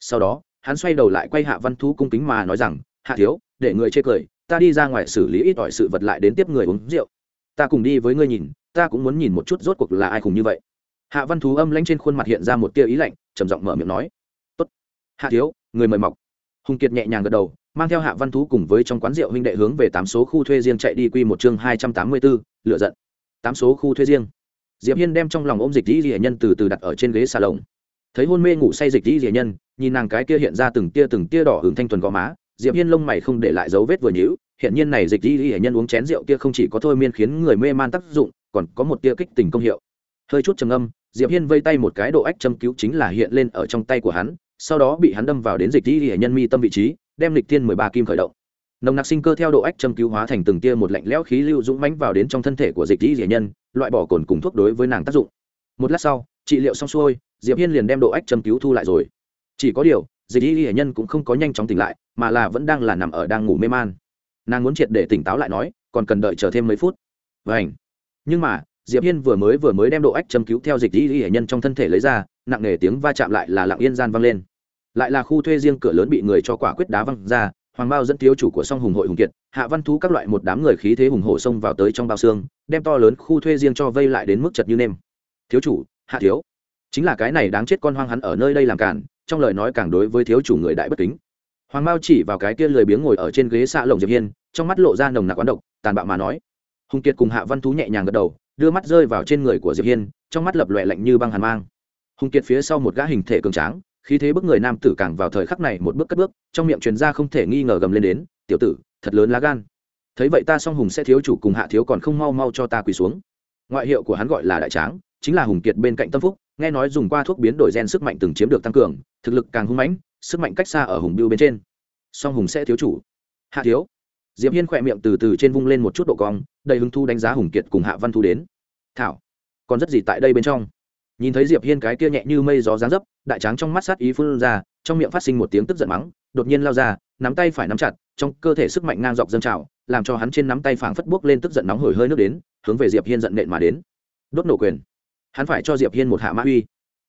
sau đó hắn xoay đầu lại quay hạ văn thú cung kính mà nói rằng hạ thiếu để người chê cười ta đi ra ngoài xử lý ít ỏi sự vật lại đến tiếp người uống rượu. Ta cùng đi với ngươi nhìn, ta cũng muốn nhìn một chút rốt cuộc là ai khùng như vậy. Hạ văn thú âm lãnh trên khuôn mặt hiện ra một tia ý lạnh, trầm giọng mở miệng nói. Tốt. Hạ thiếu, người mời mọc. Hùng kiệt nhẹ nhàng gật đầu, mang theo hạ văn thú cùng với trong quán rượu huynh đệ hướng về tám số khu thuê riêng chạy đi quy một chương hai trăm tám mươi bốn lựa giận. Tám số khu thuê riêng. Diệp hiên đem trong lòng ôm dịch dĩ dĩ nhân từ từ đặt ở trên ghế xà lồng thấy hôn mê ngủ say dịch dĩ dĩ nhân, nhìn nàng cái kia hiện ra từng tia từng tia đỏ hưởng thanh thuần gò má diệp hiên lông mày không để lại dấu vết vừa nhíu, hiện nhiên này dịch y dĩ nhân uống chén rượu kia không chỉ có thôi miên khiến người mê man tác dụng, còn có một tia kích tình công hiệu. Hơi chút trầm âm diệp hiên vây tay một cái độ ách châm cứu chính là hiện lên ở trong tay của hắn, sau đó bị hắn đâm vào đến dịch y dĩ nhân mi tâm vị trí, đem lịch thiên mười ba kim khởi động. Nồng nặc sinh cơ theo độ ách châm cứu hóa thành từng tia một lạnh lẽo khí lưu dũng mãnh vào đến trong thân thể của dịch y dĩ nhân, loại bỏ cồn cùng thuốc đối với nàng tác dụng. Một lát sau, trị liệu xong xuôi, diệp hiên liền đem độ ách châm cứu thu lại rồi. Chỉ có điều dịch y hệ nhân cũng không có nhanh chóng tỉnh lại, mà là vẫn đang là nằm ở đang ngủ mê man. Nàng muốn triệt để tỉnh táo lại nói, còn cần đợi chờ thêm mấy phút. Vảnh nhưng mà, diệp hiên vừa mới vừa mới đem độ ách châm cứu theo dịch y hệ nhân trong thân thể lấy ra, nặng nề tiếng va chạm lại là lặng yên gian vang lên. Lại là khu thuê riêng cửa lớn bị người cho quả quyết đá văng ra, hoàng bao dẫn thiếu chủ của song hùng hội hùng kiệt, hạ văn thú các loại một đám người khí thế hùng hổ xông vào tới trong bao xương, đem to lớn khu thuê riêng cho vây lại đến mức chật như nêm. Thiếu chủ, hạ thiếu, chính là cái này đáng chết con hoang hắn ở nơi đây làm cản trong lời nói càng đối với thiếu chủ người đại bất kính. Hoàng bao chỉ vào cái kia lười biếng ngồi ở trên ghế xạ lồng diệp hiên, trong mắt lộ ra nồng nặc quán độc, tàn bạo mà nói. Hùng kiệt cùng hạ văn thú nhẹ nhàng gật đầu, đưa mắt rơi vào trên người của diệp hiên, trong mắt lập lòe lạnh như băng hàn mang. Hùng kiệt phía sau một gã hình thể cường tráng, khí thế bức người nam tử càng vào thời khắc này một bước cất bước, trong miệng truyền ra không thể nghi ngờ gầm lên đến, tiểu tử, thật lớn lá gan. Thấy vậy ta song hùng sẽ thiếu chủ cùng hạ thiếu còn không mau mau cho ta quỳ xuống. Ngoại hiệu của hắn gọi là đại tráng, chính là hùng kiệt bên cạnh tâm phúc nghe nói dùng qua thuốc biến đổi gen sức mạnh từng chiếm được tăng cường, thực lực càng hung mãnh, sức mạnh cách xa ở hùng biêu bên trên. Song hùng sẽ thiếu chủ. Hạ thiếu. Diệp hiên khỏe miệng từ từ trên vung lên một chút độ cong, đầy hứng thu đánh giá hùng kiệt cùng hạ văn thu đến. Thảo, còn rất gì tại đây bên trong? Nhìn thấy diệp hiên cái kia nhẹ như mây gió dáng dấp, đại tráng trong mắt sát ý phun ra, trong miệng phát sinh một tiếng tức giận mắng, đột nhiên lao ra, nắm tay phải nắm chặt, trong cơ thể sức mạnh ngang dọc dâng trào, làm cho hắn trên nắm tay phảng phất bước lên tức giận nóng hổi hơi nước đến, hướng về diệp hiên giận nện mà đến. Đốt nổ quyền hắn phải cho diệp hiên một hạ mã uy.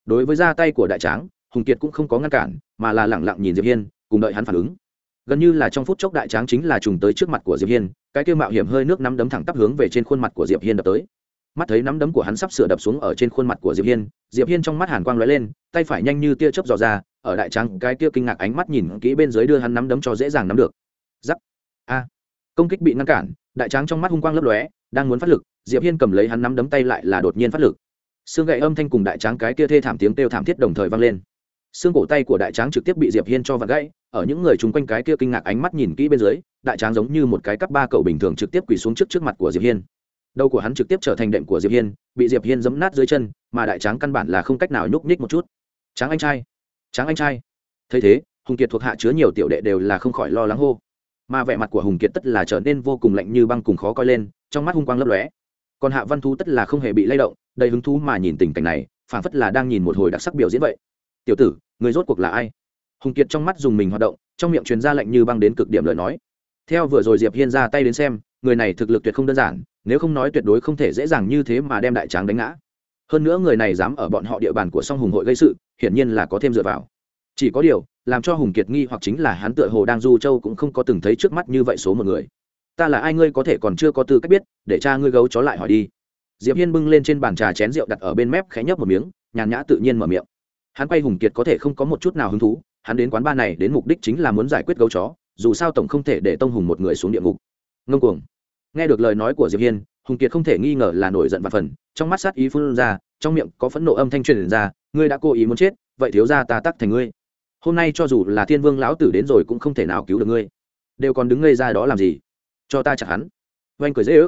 Đối với ra tay của đại tráng, hùng kiệt cũng không có ngăn cản, mà là lẳng lặng nhìn diệp hiên, cùng đợi hắn phản ứng. Gần như là trong phút chốc đại tráng chính là trùng tới trước mặt của diệp hiên, cái kêu mạo hiểm hơi nước nắm đấm thẳng tắp hướng về trên khuôn mặt của diệp hiên đập tới. Mắt thấy nắm đấm của hắn sắp sửa đập xuống ở trên khuôn mặt của diệp hiên diệp hiên trong mắt hàn quang lóe lên, tay phải nhanh như tia chớp dò ra, ở đại tráng cái kia kinh ngạc ánh mắt nhìn kỹ bên dưới đưa hắn nắm đấm cho dễ dàng nắm được. Giắc a. Công kích bị ngăn cản, đại tráng trong mắt hung quang lấp lóe, đang muốn phát lực, diệp hiên cầm lấy hắn nắm đấm tay lại là đột nhiên phát lực xương gậy âm thanh cùng đại tráng cái kia thê thảm tiếng kêu thảm thiết đồng thời vang lên. Xương cổ tay của đại tráng trực tiếp bị diệp hiên cho vặn gãy, ở những người chung quanh cái kia kinh ngạc ánh mắt nhìn kỹ bên dưới, đại tráng giống như một cái cắp ba cậu bình thường trực tiếp quỳ xuống trước trước mặt của diệp hiên. Đầu của hắn trực tiếp trở thành đệm của diệp hiên, bị diệp hiên giẫm nát dưới chân, mà đại tráng căn bản là không cách nào nhúc nhích một chút. Tráng anh trai, tráng anh trai. Thấy thế, hùng kiệt thuộc hạ chứa nhiều tiểu đệ đều là không khỏi lo lắng hô. Mà vẻ mặt của hùng kiệt tất là trở nên vô cùng lạnh như băng cùng khó coi lên, trong mắt hung quang lấp lóe còn hạ văn thú tất là không hề bị lay động, đầy hứng thú mà nhìn tình cảnh này phản phất là đang nhìn một hồi đặc sắc biểu diễn vậy. Tiểu tử, người rốt cuộc là ai? Hùng kiệt trong mắt dùng mình hoạt động, trong miệng truyền ra lạnh như băng đến cực điểm lời nói. Theo vừa rồi diệp hiên ra tay đến xem, người này thực lực tuyệt không đơn giản, nếu không nói tuyệt đối không thể dễ dàng như thế mà đem đại tráng đánh ngã. Hơn nữa người này dám ở bọn họ địa bàn của song hùng hội gây sự, hiển nhiên là có thêm dựa vào. Chỉ có điều, làm cho hùng kiệt nghi hoặc chính là hắn tựa hồ đang du châu cũng không có từng thấy trước mắt như vậy số một người ta là ai ngươi có thể còn chưa có tư cách biết, để cha ngươi gấu chó lại hỏi đi. Diệp hiên bưng lên trên bàn trà chén rượu đặt ở bên mép khẽ nhấp một miếng, nhàn nhã tự nhiên mở miệng. Hắn quay hùng kiệt có thể không có một chút nào hứng thú, hắn đến quán ba này đến mục đích chính là muốn giải quyết gấu chó, dù sao tổng không thể để tông hùng một người xuống địa ngục. Ngông cuồng. Nghe được lời nói của diệp hiên, hùng kiệt không thể nghi ngờ là nổi giận và phần, trong mắt sát ý phun ra, trong miệng có phẫn nộ âm thanh truyền ra, ngươi đã cố ý muốn chết, vậy thiếu ra ta tắc thành ngươi. Hôm nay cho dù là thiên vương lão tử đến rồi cũng không thể nào cứu được ngươi. Đều còn đứng ngây ra đó làm gì? Cho ta chặt hắn. Oanh cười dễ ước.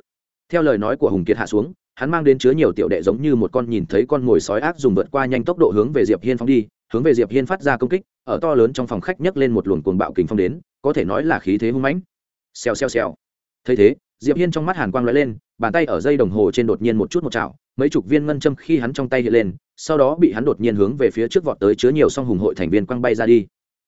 Theo lời nói của hùng kiệt hạ xuống, hắn mang đến chứa nhiều tiểu đệ giống như một con nhìn thấy con mồi sói ác dùng vượt qua nhanh tốc độ hướng về diệp hiên phóng đi, hướng về diệp hiên phát ra công kích, ở to lớn trong phòng khách nhấc lên một luồng cuồng bạo kình phong đến, có thể nói là khí thế hung mãnh. Xèo xèo xèo. Thấy thế, diệp hiên trong mắt hàn quang lóe lên, bàn tay ở dây đồng hồ trên đột nhiên một chút một chảo, mấy chục viên ngân châm khi hắn trong tay hiện lên, sau đó bị hắn đột nhiên hướng về phía trước vọt tới chứa nhiều song hùng hội thành viên quăng bay ra đi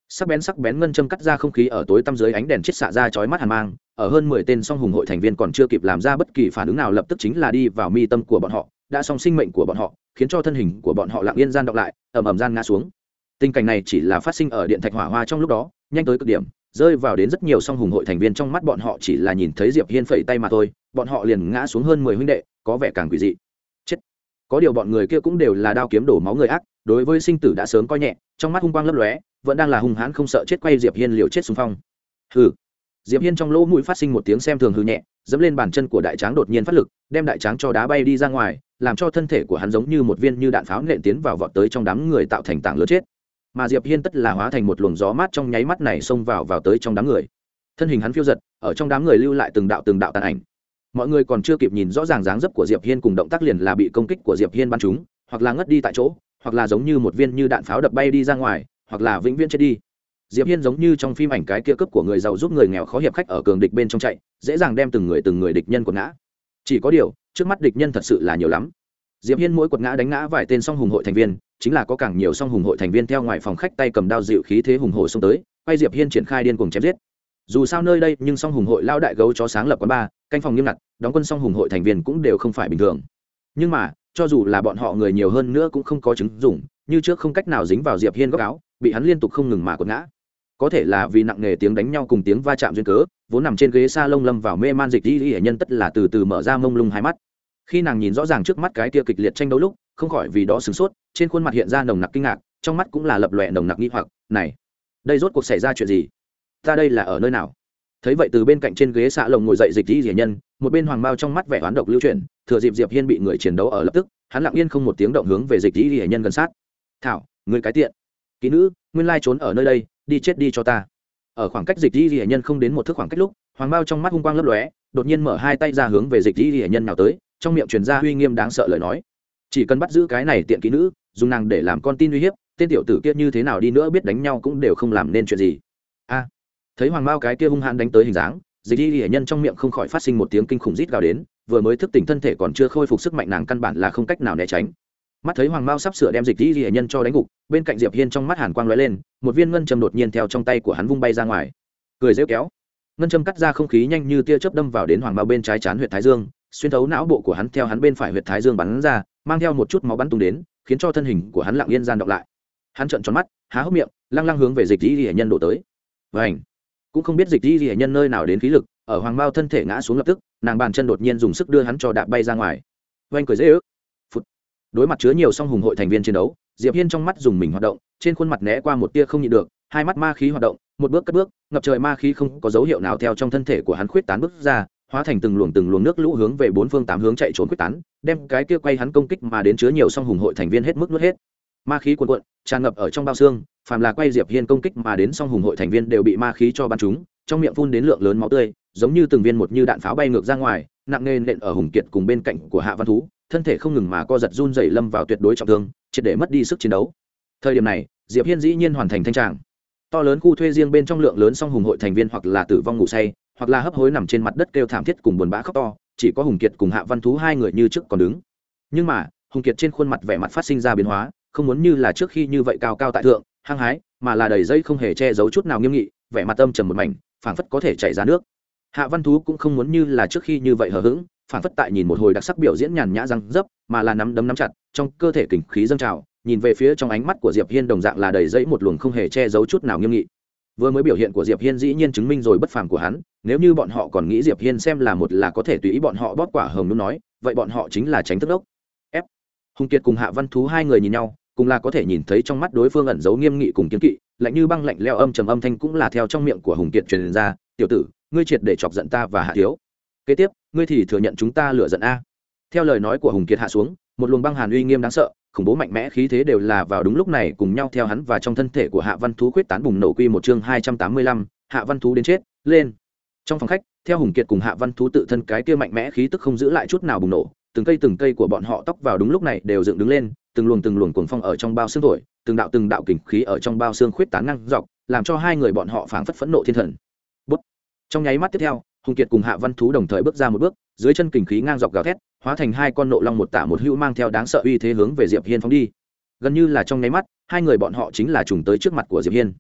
sắc bén sắc bén ngân châm cắt ra không khí ở tối tăm dưới ánh đèn chết xạ ra chói mắt hàn mang, ở hơn mười tên song hùng hội thành viên còn chưa kịp làm ra bất kỳ phản ứng nào lập tức chính là đi vào mi tâm của bọn họ, đã song sinh mệnh của bọn họ, khiến cho thân hình của bọn họ lặng yên gian đọc lại, ầm ầm gian ngã xuống. Tình cảnh này chỉ là phát sinh ở điện thạch hỏa hoa trong lúc đó, nhanh tới cực điểm, rơi vào đến rất nhiều song hùng hội thành viên trong mắt bọn họ chỉ là nhìn thấy diệp hiên phẩy tay mà thôi, bọn họ liền ngã xuống hơn mười huynh đệ, có vẻ càng quỷ dị. Chết. Có điều bọn người kia cũng đều là đao kiếm đổ máu người ác, đối với sinh tử đã sớm coi nhẹ, trong mắt hung quang lấp lóe vẫn đang là hung hãn không sợ chết quay diệp hiên liều chết xung phong. Hừ. Diệp hiên trong lỗ mũi phát sinh một tiếng xem thường hư nhẹ, dẫm lên bàn chân của đại tráng đột nhiên phát lực, đem đại tráng cho đá bay đi ra ngoài, làm cho thân thể của hắn giống như một viên như đạn pháo nện tiến vào vọt tới trong đám người tạo thành tảng lớn chết. Mà diệp hiên tất là hóa thành một luồng gió mát trong nháy mắt này xông vào vào tới trong đám người. Thân hình hắn phiêu giật, ở trong đám người lưu lại từng đạo từng đạo tàn ảnh. Mọi người còn chưa kịp nhìn rõ ràng dáng dấp của diệp hiên cùng động tác liền là bị công kích của diệp hiên bắn trúng, hoặc là ngất đi tại chỗ, hoặc là giống như một viên như đạn pháo đập bay đi ra ngoài hoặc là vĩnh viễn chết đi. Diệp hiên giống như trong phim ảnh cái kia cướp của người giàu giúp người nghèo khó hiệp khách ở cường địch bên trong chạy, dễ dàng đem từng người từng người địch nhân quật ngã. Chỉ có điều, trước mắt địch nhân thật sự là nhiều lắm. Diệp hiên mỗi quật ngã đánh ngã vài tên song hùng hội thành viên, chính là có càng nhiều song hùng hội thành viên theo ngoài phòng khách tay cầm đao dịu khí thế hùng hồ xông tới, quay diệp hiên triển khai điên cuồng chém giết. Dù sao nơi đây, nhưng song hùng hội lao đại gấu chó sáng lập quán ba, canh phòng nghiêm ngặt, đóng quân song hùng hội thành viên cũng đều không phải bình thường. Nhưng mà, cho dù là bọn họ người nhiều hơn nữa cũng không có chứng dụng như trước không cách nào dính vào diệp hiên góc áo, bị hắn liên tục không ngừng mà quật ngã. Có thể là vì nặng nề tiếng đánh nhau cùng tiếng va chạm duyên cớ, vốn nằm trên ghế s a lông lâm vào mê man dịch đi hệ nhân tất là từ từ mở ra mông lung hai mắt. Khi nàng nhìn rõ ràng trước mắt cái tia kịch liệt tranh đấu lúc, không khỏi vì đó sửng sốt, trên khuôn mặt hiện ra nồng nặc kinh ngạc, trong mắt cũng là lập lòe nồng nặc nghi hoặc, này, đây rốt cuộc xảy ra chuyện gì? Ta đây là ở nơi nào? Thấy vậy từ bên cạnh trên ghế xạ lồng ngồi dậy dịch đi rỉa nhân, một bên hoàng bao trong mắt vẻ oán độc lưu chuyển, thừa dịp diệp hiên bị người chiến đấu ở lập tức, hắn lặng yên không một tiếng động hướng về dịch đi rỉa nhân gần sát thảo người cái tiện. Kỹ nữ, nguyên lai trốn ở nơi đây, đi chết đi cho ta. Ở khoảng cách dịch di rỉa nhân không đến một thước khoảng cách lúc, hoàng bao trong mắt hung quang lấp lóe, đột nhiên mở hai tay ra hướng về dịch di rỉa nhân nào tới, trong miệng truyền ra uy nghiêm đáng sợ lời nói. Chỉ cần bắt giữ cái này tiện kỹ nữ, dùng nàng để làm con tin uy hiếp, tên tiểu tử kia như thế nào đi nữa biết đánh nhau cũng đều không làm nên chuyện gì. A, thấy hoàng bao cái kia hung hãn đánh tới hình dáng, dịch di hiển nhân trong miệng không khỏi phát sinh một tiếng kinh khủng rít gào đến, vừa mới thức tỉnh thân thể còn chưa khôi phục sức mạnh nàng căn bản là không cách nào né tránh mắt thấy hoàng mao sắp sửa đem dịch dĩ hiển nhân cho đánh gục, bên cạnh diệp hiên trong mắt hàn quang lóe lên, một viên ngân châm đột nhiên theo trong tay của hắn vung bay ra ngoài. Cười rêu kéo. Ngân châm cắt ra không khí nhanh như tia chớp đâm vào đến hoàng mao bên trái chán huyệt thái dương, xuyên thấu não bộ của hắn theo hắn bên phải huyệt thái dương bắn ra, mang theo một chút máu bắn tung đến, khiến cho thân hình của hắn lặng yên gian động lại. Hắn trợn tròn mắt, há hốc miệng, lăng lăng hướng về dịch dĩ hệ nhân đổ tới. Vảnh cũng không biết dịch dĩ hệ nhân nơi nào đến khí lực, ở hoàng mao thân thể ngã xuống lập tức, nàng bàn chân đột nhiên dùng sức đưa hắn cho đạp bay ra ngoài. Vanh cười dễ ước đối mặt chứa nhiều song hùng hội thành viên chiến đấu, diệp hiên trong mắt dùng mình hoạt động, trên khuôn mặt né qua một tia không nhịn được, hai mắt ma khí hoạt động, một bước cất bước, ngập trời ma khí không có dấu hiệu nào theo trong thân thể của hắn khuyết tán bước ra, hóa thành từng luồng từng luồng nước lũ hướng về bốn phương tám hướng chạy trốn quyết tán, đem cái kia quay hắn công kích mà đến chứa nhiều song hùng hội thành viên hết mức nuốt hết. Ma khí cuồn cuộn, tràn ngập ở trong bao xương, phàm là quay diệp hiên công kích mà đến song hùng hội thành viên đều bị ma khí cho bắn chúng trong miệng phun đến lượng lớn máu tươi, giống như từng viên một như đạn pháo bay ngược ra ngoài, nặng nề nện ở hùng kiệt cùng bên cạnh của hạ văn thú thân thể không ngừng mà co giật run dày lâm vào tuyệt đối trọng thương, triệt để mất đi sức chiến đấu. Thời điểm này, diệp hiên dĩ nhiên hoàn thành thanh tràng. To lớn khu thuê riêng bên trong lượng lớn song hùng hội thành viên hoặc là tử vong ngủ say, hoặc là hấp hối nằm trên mặt đất kêu thảm thiết cùng buồn bã khóc to, chỉ có hùng kiệt cùng hạ văn thú hai người như trước còn đứng. Nhưng mà, hùng kiệt trên khuôn mặt vẻ mặt phát sinh ra biến hóa, không muốn như là trước khi như vậy cao cao tại thượng, hăng hái, mà là đầy dây không hề che giấu chút nào nghiêm nghị, vẻ mặt âm trầm một mảnh, phảng phất có thể chảy ra nước. Hạ văn thú cũng không muốn như là trước khi như vậy hờ hững phảng phất tại nhìn một hồi đặc sắc biểu diễn nhàn nhã răng dấp, mà là nắm đấm nắm chặt, trong cơ thể kình khí dâng trào, nhìn về phía trong ánh mắt của diệp hiên đồng dạng là đầy dẫy một luồng không hề che giấu chút nào nghiêm nghị. Vừa mới biểu hiện của diệp hiên dĩ nhiên chứng minh rồi bất phàm của hắn, nếu như bọn họ còn nghĩ diệp hiên xem là một là có thể tùy ý bọn họ bóp quả hồng đúng nói, vậy bọn họ chính là tránh thức đốc. F. Hùng kiệt cùng hạ văn thú hai người nhìn nhau, cùng là có thể nhìn thấy trong mắt đối phương ẩn giấu nghiêm nghị cùng kiến kỵ, lạnh như băng lạnh leo âm trầm âm thanh cũng là theo trong miệng của hùng kiệt truyền ra, tiểu tử, ngươi triệt để chọc giận ta và hạ thiếu. Kế tiếp ngươi thì thừa nhận chúng ta lựa giận a. Theo lời nói của hùng kiệt hạ xuống, một luồng băng hàn uy nghiêm đáng sợ, khủng bố mạnh mẽ khí thế đều là vào đúng lúc này cùng nhau theo hắn và trong thân thể của hạ văn thú quyết tán bùng nổ quy một chương hai trăm tám mươi lăm, hạ văn thú đến chết, lên. Trong phòng khách, theo hùng kiệt cùng hạ văn thú tự thân cái kia mạnh mẽ khí tức không giữ lại chút nào bùng nổ, từng cây từng cây của bọn họ tóc vào đúng lúc này đều dựng đứng lên, từng luồng từng luồng cuồng phong ở trong bao xương thổi, từng đạo từng đạo kình khí ở trong bao xương khuyết tán ngang dọc, làm cho hai người bọn họ phảng phất phẫn nộ thiên thần. Bút. trong nháy mắt tiếp theo hùng kiệt cùng hạ văn thú đồng thời bước ra một bước, dưới chân kình khí ngang dọc gào thét, hóa thành hai con nộ long một tả một hữu mang theo đáng sợ uy thế hướng về diệp hiên phóng đi. Gần như là trong nháy mắt, hai người bọn họ chính là trùng tới trước mặt của diệp hiên.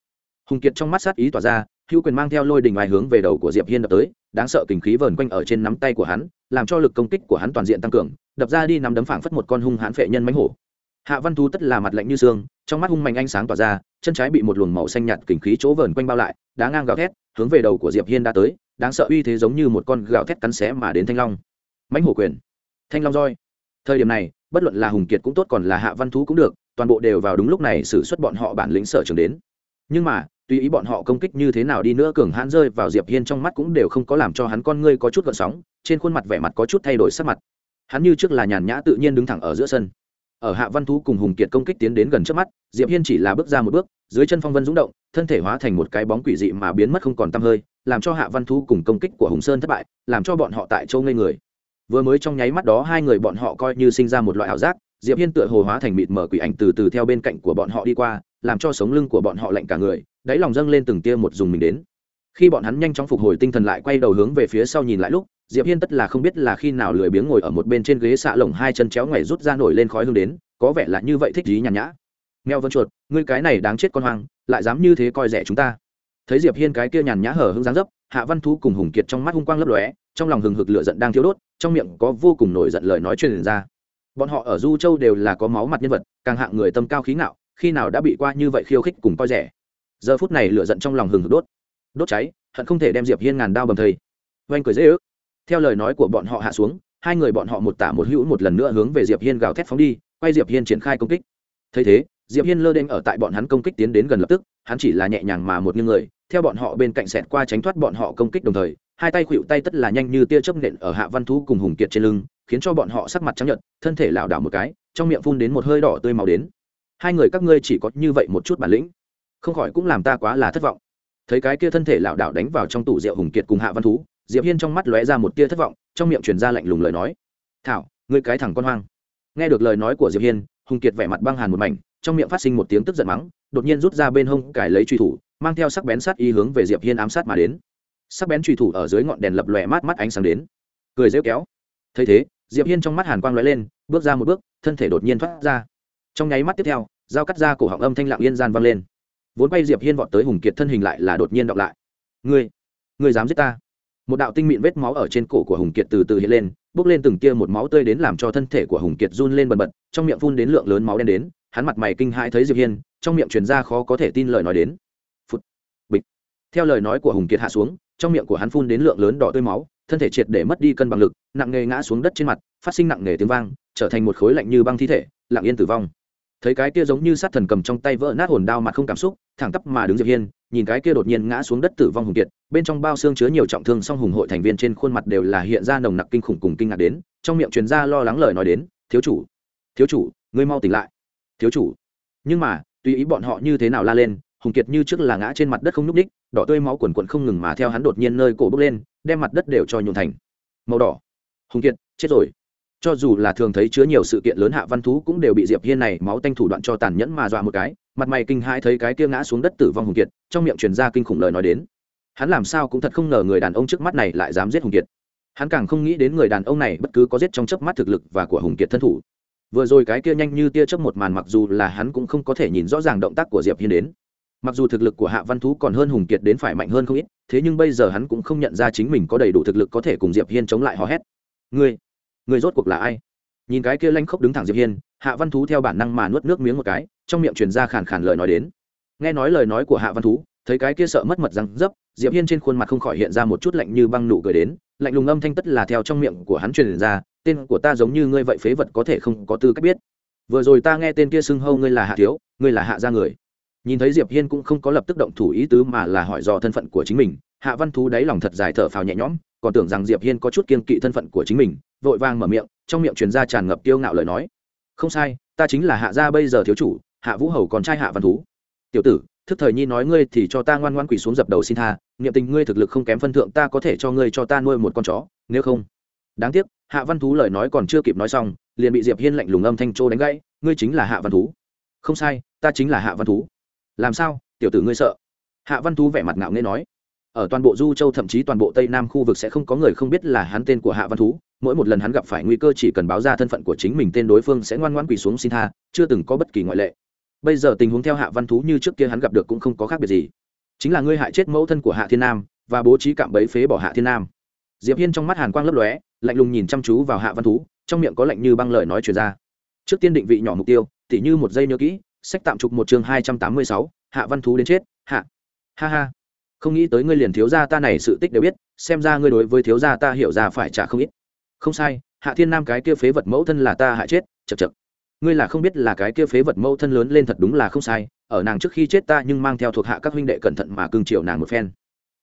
Hùng kiệt trong mắt sát ý tỏa ra, hữu quyền mang theo lôi đình ngoài hướng về đầu của diệp hiên đập tới, đáng sợ kình khí vờn quanh ở trên nắm tay của hắn, làm cho lực công kích của hắn toàn diện tăng cường, đập ra đi nắm đấm phảng phất một con hung hãn phệ nhân mánh hổ. Hạ văn thú tất là mặt lạnh như xương, trong mắt hung mạnh ánh sáng tỏa ra, chân trái bị một luồng màu xanh nhạt kình khí chỗ vờn quanh bao lại, đá ngang gào thét, hướng về đầu của diệp hiên đã tới đáng sợ uy thế giống như một con gạo thét cắn xé mà đến thanh long. Mãnh hổ quyền. Thanh long roi. Thời điểm này, bất luận là hùng kiệt cũng tốt còn là hạ văn thú cũng được, toàn bộ đều vào đúng lúc này xử suất bọn họ bản lĩnh sở trường đến. Nhưng mà, tùy ý bọn họ công kích như thế nào đi nữa cường hãn rơi vào diệp hiên trong mắt cũng đều không có làm cho hắn con ngươi có chút gợn sóng, trên khuôn mặt vẻ mặt có chút thay đổi sắc mặt. Hắn như trước là nhàn nhã tự nhiên đứng thẳng ở giữa sân. Ở hạ văn thú cùng hùng kiệt công kích tiến đến gần trước mắt, diệp hiên chỉ là bước ra một bước, dưới chân phong vân rung động, thân thể hóa thành một cái bóng quỷ dị mà biến mất không còn tăm hơi làm cho hạ văn thú cùng công kích của hùng sơn thất bại, làm cho bọn họ tại châu ngây người. Vừa mới trong nháy mắt đó, hai người bọn họ coi như sinh ra một loại ảo giác, diệp hiên tựa hồ hóa thành mịt mở quỷ ảnh từ từ theo bên cạnh của bọn họ đi qua, làm cho sống lưng của bọn họ lạnh cả người, đáy lòng dâng lên từng tia một dùng mình đến. Khi bọn hắn nhanh chóng phục hồi tinh thần lại quay đầu hướng về phía sau nhìn lại lúc, diệp hiên tất là không biết là khi nào lười biếng ngồi ở một bên trên ghế xạ lồng hai chân chéo ngoài rút ra nổi lên khói hương đến, có vẻ là như vậy thích dí nhàn nhã. Mèo vân chuột, ngươi cái này đáng chết con hoang, lại dám như thế coi rẻ chúng ta thấy diệp hiên cái kia nhàn nhã hở hững dáng dấp, hạ văn thú cùng hùng kiệt trong mắt hung quang lấp lóe, trong lòng hừng hực lửa giận đang thiếu đốt, trong miệng có vô cùng nổi giận lời nói truyền ra. Bọn họ ở du châu đều là có máu mặt nhân vật, càng hạng người tâm cao khí ngạo, khi nào đã bị qua như vậy khiêu khích cùng coi rẻ. Giờ phút này lửa giận trong lòng hừng hực đốt. Đốt cháy, hận không thể đem diệp hiên ngàn đao bầm thây oanh cười dễ ước. Theo lời nói của bọn họ hạ xuống, hai người bọn họ một tả một hữu một lần nữa hướng về diệp hiên gào thét phóng đi, quay diệp hiên triển khai công kích. Thấy thế, diệp hiên lơ đen ở tại bọn hắn công kích tiến đến gần lập tức hắn chỉ là nhẹ nhàng mà một nghiêng người, theo bọn họ bên cạnh xẹt qua tránh thoát bọn họ công kích đồng thời, hai tay khuỵu tay tất là nhanh như tia chớp nện ở hạ văn thú cùng hùng kiệt trên lưng, khiến cho bọn họ sắc mặt trắng nhợt, thân thể lảo đảo một cái, trong miệng phun đến một hơi đỏ tươi màu đến. Hai người các ngươi chỉ có như vậy một chút bản lĩnh, không khỏi cũng làm ta quá là thất vọng. Thấy cái kia thân thể lảo đảo đánh vào trong tủ rượu hùng kiệt cùng hạ văn thú, diệp hiên trong mắt lóe ra một tia thất vọng, trong miệng truyền ra lạnh lùng lời nói. Thảo, ngươi cái thằng con hoang. Nghe được lời nói của diệp hiên, hùng kiệt vẻ mặt băng hàn một mảnh trong miệng phát sinh một tiếng tức giận mắng, đột nhiên rút ra bên hông cải lấy truy thủ, mang theo sắc bén sát y hướng về diệp hiên ám sát mà đến. Sắc bén truy thủ ở dưới ngọn đèn lập lòe mát mắt ánh sáng đến. Cười rêu kéo. Thấy thế, diệp hiên trong mắt hàn quang lóe lên, bước ra một bước, thân thể đột nhiên thoát ra. Trong nháy mắt tiếp theo, dao cắt ra cổ họng âm thanh lặng yên gian vang lên. Vốn bay diệp hiên vọt tới hùng kiệt thân hình lại là đột nhiên đọc lại. Ngươi người dám giết ta? Một đạo tinh mịn vết máu ở trên cổ của hùng kiệt từ từ hiện lên bước lên từng tia một máu tươi đến làm cho thân thể của hùng kiệt run lên bần bật, trong miệng phun đến lượng lớn máu đen đến hắn mặt mày kinh hãi thấy diệp hiên, trong miệng truyền ra khó có thể tin lời nói đến. Phút bịch. Theo lời nói của hùng kiệt hạ xuống, trong miệng của hắn phun đến lượng lớn đỏ tươi máu, thân thể triệt để mất đi cân bằng lực, nặng nề ngã xuống đất trên mặt, phát sinh nặng nề tiếng vang, trở thành một khối lạnh như băng thi thể, lặng yên tử vong. Thấy cái kia giống như sát thần cầm trong tay vỡ nát hồn đao mặt không cảm xúc, thẳng tắp mà đứng diệp hiên, nhìn cái kia đột nhiên ngã xuống đất tử vong hùng kiệt, bên trong bao xương chứa nhiều trọng thương song hùng hội thành viên trên khuôn mặt đều là hiện ra nồng nặc kinh khủng cùng kinh ngạc đến, trong miệng truyền ra lo lắng lời nói đến, thiếu chủ thiếu chủ, ngươi mau tỉnh lại thiếu chủ. Nhưng mà, tùy ý bọn họ như thế nào la lên, hùng kiệt như trước là ngã trên mặt đất không nhúc ních đỏ tươi máu quần quần không ngừng mà theo hắn đột nhiên nơi cổ bốc lên, đem mặt đất đều cho nhuộn thành màu đỏ. Hùng kiệt, chết rồi. Cho dù là thường thấy chứa nhiều sự kiện lớn hạ văn thú cũng đều bị diệp hiên này máu tanh thủ đoạn cho tàn nhẫn mà dọa một cái, mặt mày kinh hãi thấy cái kia ngã xuống đất tử vong hùng kiệt, trong miệng truyền ra kinh khủng lời nói đến. Hắn làm sao cũng thật không ngờ người đàn ông trước mắt này lại dám giết hùng kiệt. Hắn càng không nghĩ đến người đàn ông này bất cứ có giết trong chớp mắt thực lực và của hùng kiệt thân thủ vừa rồi cái kia nhanh như tia chớp một màn mặc dù là hắn cũng không có thể nhìn rõ ràng động tác của diệp hiên đến. Mặc dù thực lực của hạ văn thú còn hơn hùng kiệt đến phải mạnh hơn không ít, thế nhưng bây giờ hắn cũng không nhận ra chính mình có đầy đủ thực lực có thể cùng diệp hiên chống lại hò hét. Ngươi ngươi rốt cuộc là ai? Nhìn cái kia lanh khốc đứng thẳng diệp hiên, hạ văn thú theo bản năng mà nuốt nước miếng một cái, trong miệng truyền ra khàn khàn lời nói đến. Nghe nói lời nói của hạ văn thú, thấy cái kia sợ mất mật răng dấp, diệp hiên trên khuôn mặt không khỏi hiện ra một chút lạnh như băng nụ cười đến, lạnh lùng âm thanh tất là theo trong miệng của hắn truyền ra tên của ta giống như ngươi vậy phế vật có thể không có tư cách biết. Vừa rồi ta nghe tên kia xưng hâu ngươi là hạ thiếu, ngươi là hạ gia người. Nhìn thấy diệp hiên cũng không có lập tức động thủ ý tứ mà là hỏi dò thân phận của chính mình. Hạ văn thú đáy lòng thật dài thở phào nhẹ nhõm, còn tưởng rằng diệp hiên có chút kiên kỵ thân phận của chính mình, vội vàng mở miệng, trong miệng truyền ra tràn ngập tiêu ngạo lời nói. Không sai, ta chính là hạ gia bây giờ thiếu chủ, hạ vũ hầu còn trai hạ văn thú. Tiểu tử, thức thời nhi nói ngươi thì cho ta ngoan ngoan quỳ xuống dập đầu xin tha, niệm tình ngươi thực lực không kém phân thượng, ta có thể cho ngươi cho ta nuôi một con chó, nếu không đáng tiếc, hạ văn thú lời nói còn chưa kịp nói xong, liền bị diệp hiên lạnh lùng âm thanh trô đánh gãy, ngươi chính là hạ văn thú. Không sai, ta chính là hạ văn thú. Làm sao, tiểu tử ngươi sợ? Hạ văn thú vẻ mặt ngạo nghễ nói. Ở toàn bộ du châu thậm chí toàn bộ tây nam khu vực sẽ không có người không biết là hắn tên của hạ văn thú. Mỗi một lần hắn gặp phải nguy cơ chỉ cần báo ra thân phận của chính mình tên đối phương sẽ ngoan ngoãn quỳ xuống xin tha, chưa từng có bất kỳ ngoại lệ. Bây giờ tình huống theo hạ văn thú như trước kia hắn gặp được cũng không có khác biệt gì. Chính là ngươi hại chết mẫu thân của hạ thiên nam và bố trí cạm bẫy phế bỏ hạ thiên nam diệp hiên trong mắt hàn quang lấp lóe, lạnh lùng nhìn chăm chú vào hạ văn thú, trong miệng có lạnh như băng lời nói truyền ra. Trước tiên định vị nhỏ mục tiêu, tỉ như một giây nhớ kỹ, sách tạm trục một chương hai trăm tám mươi sáu, hạ văn thú đến chết, hạ. Ha ha. Không nghĩ tới ngươi liền thiếu gia ta này sự tích đều biết, xem ra ngươi đối với thiếu gia ta hiểu ra phải trả không ít. Không sai, hạ thiên nam cái kia phế vật mẫu thân là ta hại chết chật chật ngươi là không biết là cái kia phế vật mẫu thân lớn lên thật đúng là không sai, ở nàng trước khi chết ta nhưng mang theo thuộc hạ các huynh đệ cẩn thận mà cưng chiều nàng một phen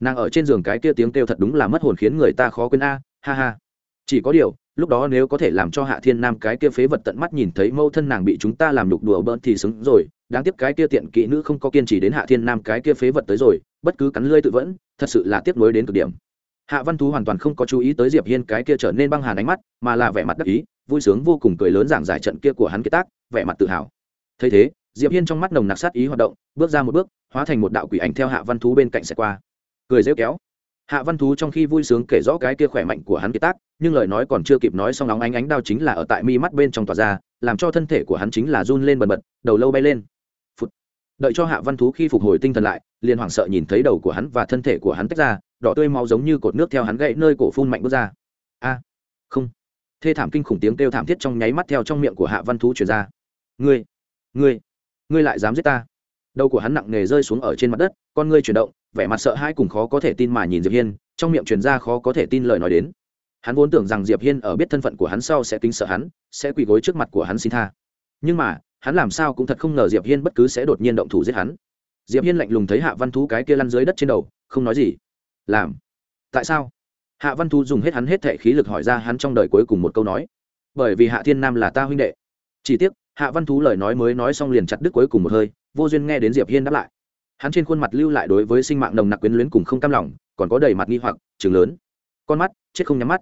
nàng ở trên giường cái kia tiếng kêu thật đúng là mất hồn khiến người ta khó quên a, ha ha. Chỉ có điều, lúc đó nếu có thể làm cho hạ thiên nam cái kia phế vật tận mắt nhìn thấy mẫu thân nàng bị chúng ta làm nhục đùa bỡn thì xứng rồi, đáng tiếc cái kia tiện kỹ nữ không có kiên trì đến hạ thiên nam cái kia phế vật tới rồi, bất cứ cắn lưỡi tự vẫn, thật sự là tiếc nuối đến cực điểm. Hạ văn thú hoàn toàn không có chú ý tới diệp hiên cái kia trở nên băng hàn ánh mắt, mà là vẻ mặt đắc ý, vui sướng vô cùng cười lớn giảng giải trận kia của hắn kiệt tác, vẻ mặt tự hào. Thấy thế, diệp hiên trong mắt nồng nặc sát ý hoạt động, bước ra một bước, hóa thành một đạo quỷ ảnh theo hạ văn thú bên cạnh sẽ qua cười rêu kéo. Hạ văn thú trong khi vui sướng kể rõ cái kia khỏe mạnh của hắn kiệt tác, nhưng lời nói còn chưa kịp nói xong nóng ánh ánh đao chính là ở tại mi mắt bên trong tòa ra, làm cho thân thể của hắn chính là run lên bần bật, đầu lâu bay lên. Phụt. đợi cho hạ văn thú khi phục hồi tinh thần lại, liền hoảng sợ nhìn thấy đầu của hắn và thân thể của hắn tách ra, đỏ tươi máu giống như cột nước theo hắn gãy nơi cổ phun mạnh bước ra. A. Không. Thê thảm kinh khủng tiếng kêu thảm thiết trong nháy mắt theo trong miệng của hạ văn thú truyền ra. Ngươi. Ngươi. Ngươi lại dám giết ta. Đầu của hắn nặng nề rơi xuống ở trên mặt đất, con ngươi chuyển động vẻ mặt sợ hãi cùng khó có thể tin mà nhìn diệp hiên, trong miệng truyền ra khó có thể tin lời nói đến. Hắn vốn tưởng rằng diệp hiên ở biết thân phận của hắn sau sẽ kính sợ hắn, sẽ quỳ gối trước mặt của hắn xin tha. Nhưng mà, hắn làm sao cũng thật không ngờ diệp hiên bất cứ sẽ đột nhiên động thủ giết hắn. Diệp hiên lạnh lùng thấy hạ văn thú cái kia lăn dưới đất trên đầu, không nói gì. Làm? Tại sao? Hạ văn thú dùng hết hắn hết thệ khí lực hỏi ra hắn trong đời cuối cùng một câu nói. Bởi vì hạ thiên nam là ta huynh đệ. Chỉ tiếc, hạ văn thú lời nói mới nói xong liền chặt đứt cuối cùng một hơi, vô duyên nghe đến diệp hiên đáp lại hắn trên khuôn mặt lưu lại đối với sinh mạng nồng nặc quyến luyến cùng không cam lòng, còn có đầy mặt nghi hoặc chừng lớn. Con mắt, chết không nhắm mắt.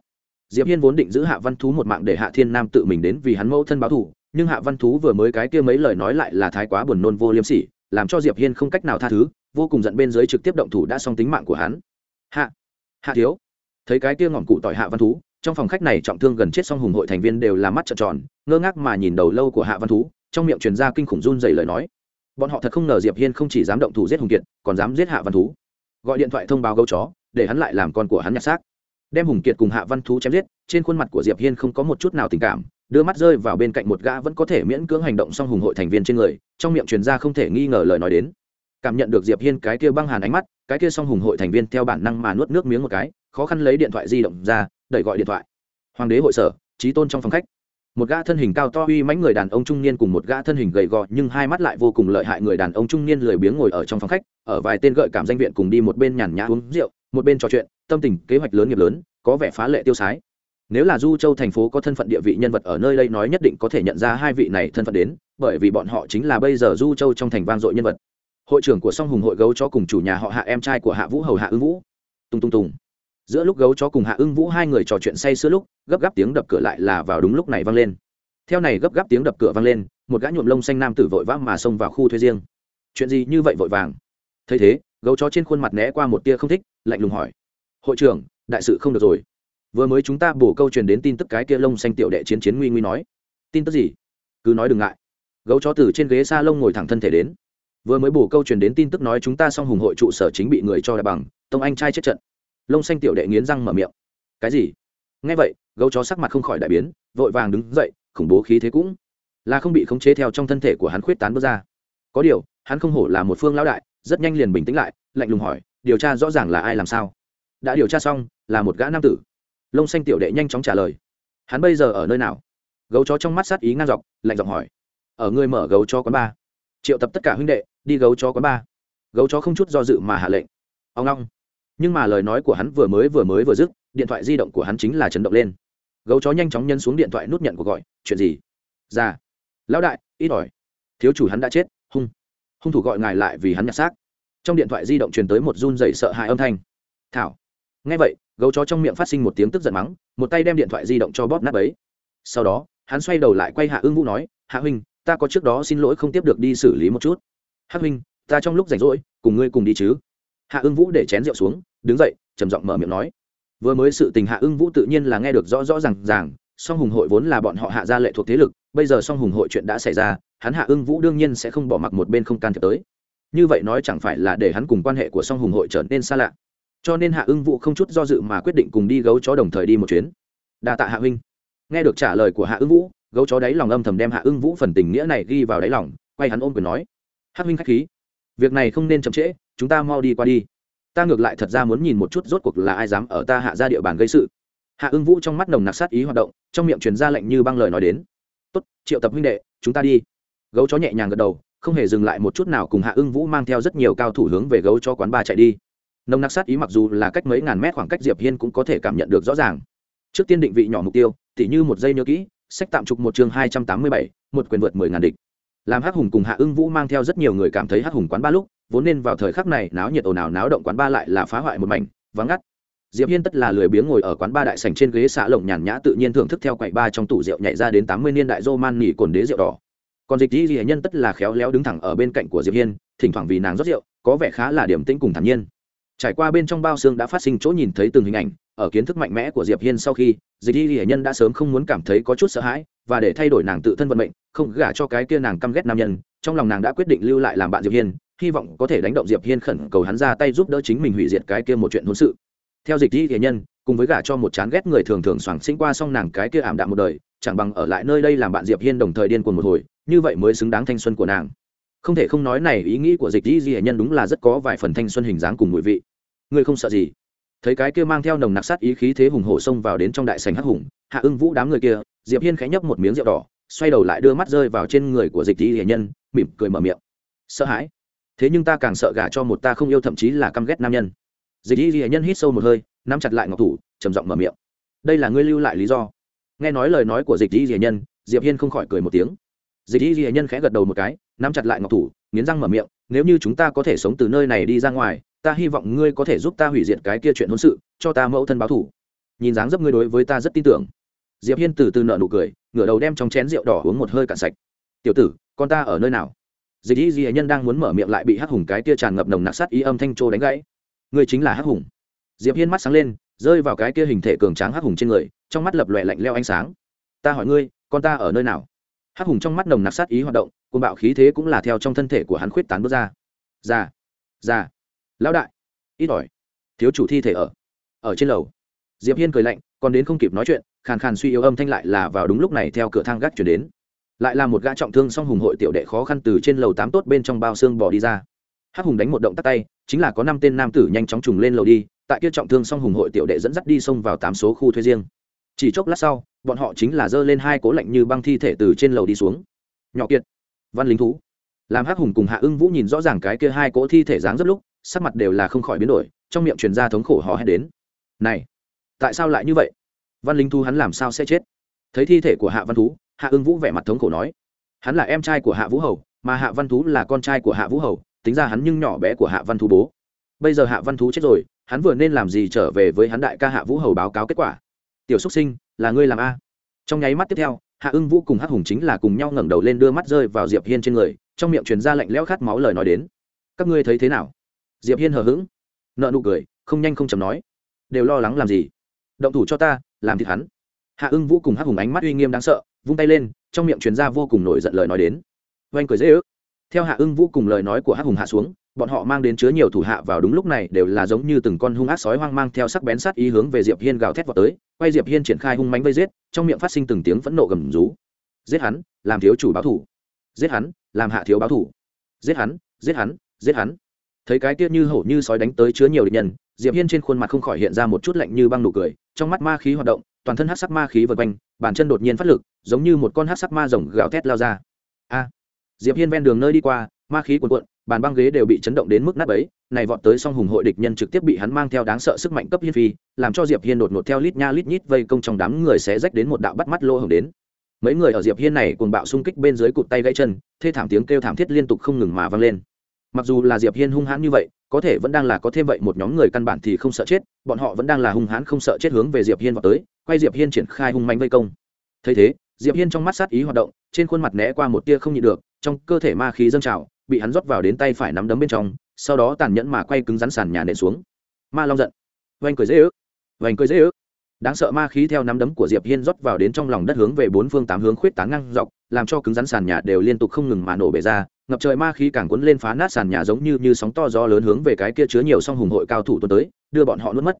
Diệp hiên vốn định giữ hạ văn thú một mạng để hạ thiên nam tự mình đến vì hắn mẫu thân báo thù, nhưng hạ văn thú vừa mới cái kia mấy lời nói lại là thái quá buồn nôn vô liêm sỉ, làm cho diệp hiên không cách nào tha thứ, vô cùng giận bên dưới trực tiếp động thủ đã xong tính mạng của hắn. Hạ hạ thiếu. Thấy cái kia ngọn cụ tỏi hạ văn thú, trong phòng khách này trọng thương gần chết xong hùng hội thành viên đều là mắt trợn tròn, ngơ ngác mà nhìn đầu lâu của hạ văn thú, trong miệng truyền ra kinh khủng run dày lời nói bọn họ thật không ngờ diệp hiên không chỉ dám động thủ giết hùng kiệt, còn dám giết hạ văn thú. Gọi điện thoại thông báo gấu chó, để hắn lại làm con của hắn nhặt xác. Đem hùng kiệt cùng hạ văn thú chém giết, trên khuôn mặt của diệp hiên không có một chút nào tình cảm, đưa mắt rơi vào bên cạnh một gã vẫn có thể miễn cưỡng hành động song hùng hội thành viên trên người, trong miệng truyền ra không thể nghi ngờ lời nói đến. Cảm nhận được diệp hiên cái kia băng hàn ánh mắt, cái kia song hùng hội thành viên theo bản năng mà nuốt nước miếng một cái, khó khăn lấy điện thoại di động ra, đẩy gọi điện thoại. Hoàng đế hội sở, trí tôn trong phòng khách một gã thân hình cao to uy mãnh người đàn ông trung niên cùng một gã thân hình gầy gò nhưng hai mắt lại vô cùng lợi hại người đàn ông trung niên lười biếng ngồi ở trong phòng khách, ở vài tên gợi cảm danh viện cùng đi một bên nhàn nhã uống rượu, một bên trò chuyện, tâm tình kế hoạch lớn nghiệp lớn, có vẻ phá lệ tiêu sái. Nếu là du châu thành phố có thân phận địa vị nhân vật ở nơi đây nói nhất định có thể nhận ra hai vị này thân phận đến, bởi vì bọn họ chính là bây giờ du châu trong thành vang dội nhân vật. Hội trưởng của song hùng hội gấu chó cùng chủ nhà họ hạ, em trai của hạ vũ hầu hạ ưng vũ. Tung tung tùng giữa lúc gấu chó cùng hạ ưng vũ hai người trò chuyện say sưa lúc, gấp gáp tiếng đập cửa lại là vào đúng lúc này vang lên. Theo này gấp gáp tiếng đập cửa vang lên, một gã nhuộm lông xanh nam tử vội vã mà xông vào khu thuê riêng. Chuyện gì như vậy vội vàng? Thấy thế, gấu chó trên khuôn mặt né qua một tia không thích, lạnh lùng hỏi. Hội trưởng, đại sự không được rồi. Vừa mới chúng ta bổ câu truyền đến tin tức cái kia lông xanh tiểu đệ chiến chiến nguy nguy nói. Tin tức gì? Cứ nói đừng ngại. Gấu chó từ trên ghế s a lông ngồi thẳng thân thể đến. Vừa mới bổ câu truyền đến tin tức nói chúng ta xong hùng hội trụ sở chính bị người cho đại bằng, tông anh trai chết trận lông xanh tiểu đệ nghiến răng mở miệng. Cái gì? Nghe vậy, gấu chó sắc mặt không khỏi đại biến, vội vàng đứng dậy, khủng bố khí thế cũng là không bị khống chế theo trong thân thể của hắn khuyết tán bước ra. Có điều, hắn không hổ là một phương lão đại, rất nhanh liền bình tĩnh lại, lạnh lùng hỏi, điều tra rõ ràng là ai làm sao? Đã điều tra xong, là một gã nam tử. Lông xanh tiểu đệ nhanh chóng trả lời, hắn bây giờ ở nơi nào? Gấu chó trong mắt sát ý ngang dọc, lạnh giọng hỏi, ở người mở gấu chó quán ba. Triệu tập tất cả huynh đệ, đi gấu chó quán ba. Gấu chó không chút do dự mà hạ lệnh, ông long nhưng mà lời nói của hắn vừa mới vừa mới vừa dứt, điện thoại di động của hắn chính là chấn động lên. Gấu chó nhanh chóng nhân xuống điện thoại nút nhận cuộc gọi, chuyện gì? Ra lão đại, ít ỏi. Thiếu chủ hắn đã chết. Hung. Hung thủ gọi ngài lại vì hắn nhặt xác. Trong điện thoại di động truyền tới một run dày sợ hãi âm thanh. Thảo. Nghe vậy, gấu chó trong miệng phát sinh một tiếng tức giận mắng, một tay đem điện thoại di động cho bóp nát ấy sau đó, hắn xoay đầu lại quay hạ ưng vũ nói, hạ huynh, ta có trước đó xin lỗi không tiếp được đi xử lý một chút. Hạ huynh, ta trong lúc rảnh rỗi, cùng ngươi cùng đi chứ. Hạ ưng vũ để chén rượu xuống đứng dậy, trầm giọng mở miệng nói. Vừa mới sự tình hạ ưng vũ tự nhiên là nghe được rõ rõ r à n g ràng, song hùng hội vốn là bọn họ hạ gia lệ thuộc thế lực, bây giờ song hùng hội chuyện đã xảy ra, hắn hạ ưng vũ đương nhiên sẽ không bỏ mặc một bên không can thiệp tới. Như vậy nói chẳng phải là để hắn cùng quan hệ của song hùng hội trở nên xa lạ. Cho nên hạ ưng vũ không chút do dự mà quyết định cùng đi gấu chó đồng thời đi một chuyến. Đa tạ hạ huynh. Nghe được trả lời của hạ ưng vũ, gấu chó đáy lòng âm thầm đem hạ ưng vũ phần tình nghĩa này ghi vào đáy lòng, quay hắn ôm quyền nói. Hắc huynh k h á c h khí. Việc này không nên chậm trễ, chúng ta mau đi qua đi ta ngược lại thật ra muốn nhìn một chút rốt cuộc là ai dám ở ta hạ ra địa bàn gây sự. Hạ ưng vũ trong mắt nồng nặc sát ý hoạt động, trong miệng truyền ra lệnh như băng lời nói đến. Tốt, triệu tập huynh đệ, chúng ta đi. Gấu chó nhẹ nhàng gật đầu, không hề dừng lại một chút nào cùng hạ ưng vũ mang theo rất nhiều cao thủ hướng về gấu cho quán ba chạy đi. Nồng nặc sát ý mặc dù là cách mấy ngàn mét khoảng cách diệp hiên cũng có thể cảm nhận được rõ ràng. Trước tiên định vị nhỏ mục tiêu, tỉ như một giây nhớ kỹ, sách tạm trục một chương hai trăm tám mươi bảy, một quyền vượt mười ngàn địch. Làm hắc hùng cùng hạ ưng vũ mang theo rất nhiều người cảm thấy hắc hùng quán ba lúc vốn nên vào thời khắc này náo nhiệt ồn ào náo động quán ba lại là phá hoại một mảnh, vắng ngắt. Diệp hiên tất là lười biếng ngồi ở quán ba đại sảnh trên ghế xạ lồng nhàn nhã tự nhiên thưởng thức theo quầy ba trong tủ rượu nhảy ra đến tám mươi niên đại roman nỉ cồn đế rượu đỏ. Còn dịch dĩ nhân tất là khéo léo đứng thẳng ở bên cạnh của diệp hiên, thỉnh thoảng vì nàng rót rượu, có vẻ khá là điểm tĩnh cùng thản nhiên. Trải qua bên trong bao xương đã phát sinh chỗ nhìn thấy từng hình ảnh, ở kiến thức mạnh mẽ của diệp hiên sau khi, dịch dĩ nhân đã sớm không muốn cảm thấy có chút sợ hãi và để thay đổi nàng tự thân vận mệnh, không gả cho cái kia nàng căm ghét nam nhân, trong lòng nàng đã quyết định lưu lại làm bạn diệp hiên hy vọng có thể đánh động diệp hiên khẩn cầu hắn ra tay giúp đỡ chính mình hủy diệt cái kia một chuyện hôn sự. Theo dịch di thể nhân, cùng với gả cho một chán ghét người thường thường soảng sinh qua xong nàng cái kia ảm đạm một đời, chẳng bằng ở lại nơi đây làm bạn diệp hiên đồng thời điên cuồng một hồi, như vậy mới xứng đáng thanh xuân của nàng. Không thể không nói này ý nghĩ của dịch di di nhân đúng là rất có vài phần thanh xuân hình dáng cùng mùi vị. Ngươi không sợ gì. Thấy cái kia mang theo nồng nặc sát ý khí thế hùng hổ xông vào đến trong đại sảnh hắc hùng, hạ ưng vũ đám người kia, diệp hiên khẽ nhấp một miếng rượu đỏ, xoay đầu lại đưa mắt rơi vào trên người của dịch di di nhân, mỉm cười mở miệng. Sợ hãi thế nhưng ta càng sợ gả cho một ta không yêu, thậm chí là căm ghét nam nhân. Dịch y di nhân hít sâu một hơi, nắm chặt lại ngọc thủ, trầm giọng mở miệng. Đây là ngươi lưu lại lý do. Nghe nói lời nói của dịch y di nhân, diệp hiên không khỏi cười một tiếng. Dịch y ghi nhân khẽ gật đầu một cái, nắm chặt lại ngọc thủ, nghiến răng mở miệng, nếu như chúng ta có thể sống từ nơi này đi ra ngoài, ta hy vọng ngươi có thể giúp ta hủy diệt cái kia chuyện hôn sự, cho ta mẫu thân báo thủ nhìn dáng dấp ngươi đối với ta rất tin tưởng. Diệp hiên từ từ nợ nụ cười, ngửa đầu đem trong chén rượu đỏ uống một hơi cạn sạch. Tiểu tử, con ta ở nơi nào? Dịch y ghi nhân đang muốn mở miệng lại bị hắc hùng cái kia tràn ngập nồng nặc sát ý âm thanh trô đánh gãy. Người chính là hắc hùng. Diệp hiên mắt sáng lên, rơi vào cái kia hình thể cường tráng hắc hùng trên người, trong mắt lập lòe lạnh leo ánh sáng. Ta hỏi ngươi, con ta ở nơi nào? Hắc hùng trong mắt nồng nặc sát ý hoạt động côn bạo khí thế cũng là theo trong thân thể của hắn khuyết tán bước ra. Già già, lão đại, ít ỏi, thiếu chủ thi thể ở ở trên lầu. Diệp hiên cười lạnh, còn đến không kịp nói chuyện, khàn khàn suy yếu âm thanh lại là vào đúng lúc này theo cửa thang gác chuyển đến lại là một gã trọng thương song hùng hội tiểu đệ khó khăn từ trên lầu tám tốt bên trong bao xương bỏ đi ra. Hắc hùng đánh một động tắt tay, chính là có năm tên nam tử nhanh chóng trùng lên lầu đi, tại kia trọng thương song hùng hội tiểu đệ dẫn dắt đi xông vào tám số khu thuê riêng. Chỉ chốc lát sau, bọn họ chính là giơ lên hai cố lạnh như băng thi thể từ trên lầu đi xuống. Nhỏ kiệt, văn lính thú. Làm hắc hùng cùng hạ ưng vũ nhìn rõ ràng cái kia hai cỗ thi thể dáng rất lúc, sắc mặt đều là không khỏi biến đổi, trong miệng truyền ra thống khổ hò hét đến. Này, tại sao lại như vậy? Văn lính thú hắn làm sao sẽ chết? Thấy thi thể của hạ văn thú hạ ưng vũ vẻ mặt thống khổ nói, hắn là em trai của hạ vũ hầu, mà hạ văn thú là con trai của hạ vũ hầu, tính ra hắn nhưng nhỏ bé của hạ văn thú bố. Bây giờ hạ văn thú chết rồi, hắn vừa nên làm gì trở về với hắn đại ca hạ vũ hầu báo cáo kết quả? Tiểu xúc sinh, là ngươi làm a. Trong nháy mắt tiếp theo, hạ ưng vũ cùng hắc hùng chính là cùng nhau ngẩng đầu lên đưa mắt rơi vào diệp hiên trên người, trong miệng truyền ra lạnh lẽo khát máu lời nói đến, các ngươi thấy thế nào? Diệp hiên hờ hững, nợ nụ cười, không nhanh không chầm nói, đều lo lắng làm gì? Động thủ cho ta, làm thịt hắn. Hạ ưng vũ cùng hắc hùng ánh mắt uy nghiêm đáng sợ vung tay lên, trong miệng truyền ra vô cùng nổi giận lời nói đến. Oanh cười dễ ước. Theo hạ ưng vũ cùng lời nói của hắc hùng hạ xuống, bọn họ mang đến chứa nhiều thủ hạ vào đúng lúc này đều là giống như từng con hung ác sói hoang mang theo sắc bén sát ý hướng về diệp hiên gào thét vào tới, quay diệp hiên triển khai hung mánh vây giết, trong miệng phát sinh từng tiếng phẫn nộ gầm rú. Giết hắn, làm thiếu chủ báo thủ. Giết hắn, làm hạ thiếu báo thủ. Giết hắn giết hắn giết hắn. Thấy cái kia như hổ như sói đánh tới chứa nhiều địch nhân, diệp hiên trên khuôn mặt không khỏi hiện ra một chút lạnh như băng nụ cười, trong mắt ma khí hoạt động, toàn thân hắc sắc ma khí vượt quanh bàn chân đột nhiên phát lực, giống như một con hắc sắc ma rồng gào thét lao ra. A! Diệp hiên ven đường nơi đi qua, ma khí cuồn cuộn, bàn băng ghế đều bị chấn động đến mức nát ấy này vọt tới song hùng hội địch nhân trực tiếp bị hắn mang theo đáng sợ sức mạnh cấp hiên phi, làm cho diệp hiên đột ngột theo lít nha lít nhít vây công trong đám người sẽ rách đến một đạo bắt mắt lô hồng đến. Mấy người ở diệp hiên này cuồng bạo xung kích bên dưới cụt tay gãy chân, thê thảm tiếng kêu thảm thiết liên tục không ngừng mà vang lên mặc dù là diệp hiên hung hãn như vậy, có thể vẫn đang là có thêm vậy một nhóm người căn bản thì không sợ chết, bọn họ vẫn đang là hung hãn không sợ chết hướng về diệp hiên vào tới, quay diệp hiên triển khai hung manh vây công. Thấy thế, diệp hiên trong mắt sát ý hoạt động, trên khuôn mặt né qua một tia không nhịn được, trong cơ thể ma khí dâng trào, bị hắn rót vào đến tay phải nắm đấm bên trong, sau đó tàn nhẫn mà quay cứng rắn sàn nhà nện xuống. Ma long giận. Vành cười dễ ước. Vành cười dễ ước. Đáng sợ ma khí theo nắm đấm của diệp hiên rót vào đến trong lòng đất hướng về bốn phương tám hướng khuyết tán ngang dọc, làm cho cứng rắn sàn nhà đều liên tục không ngừng mà nổ bể ra ngập trời ma khí càng cuốn lên phá nát sàn nhà giống như như sóng to gió lớn hướng về cái kia chứa nhiều song hùng hội cao thủ tuần tới, đưa bọn họ nuốt mất.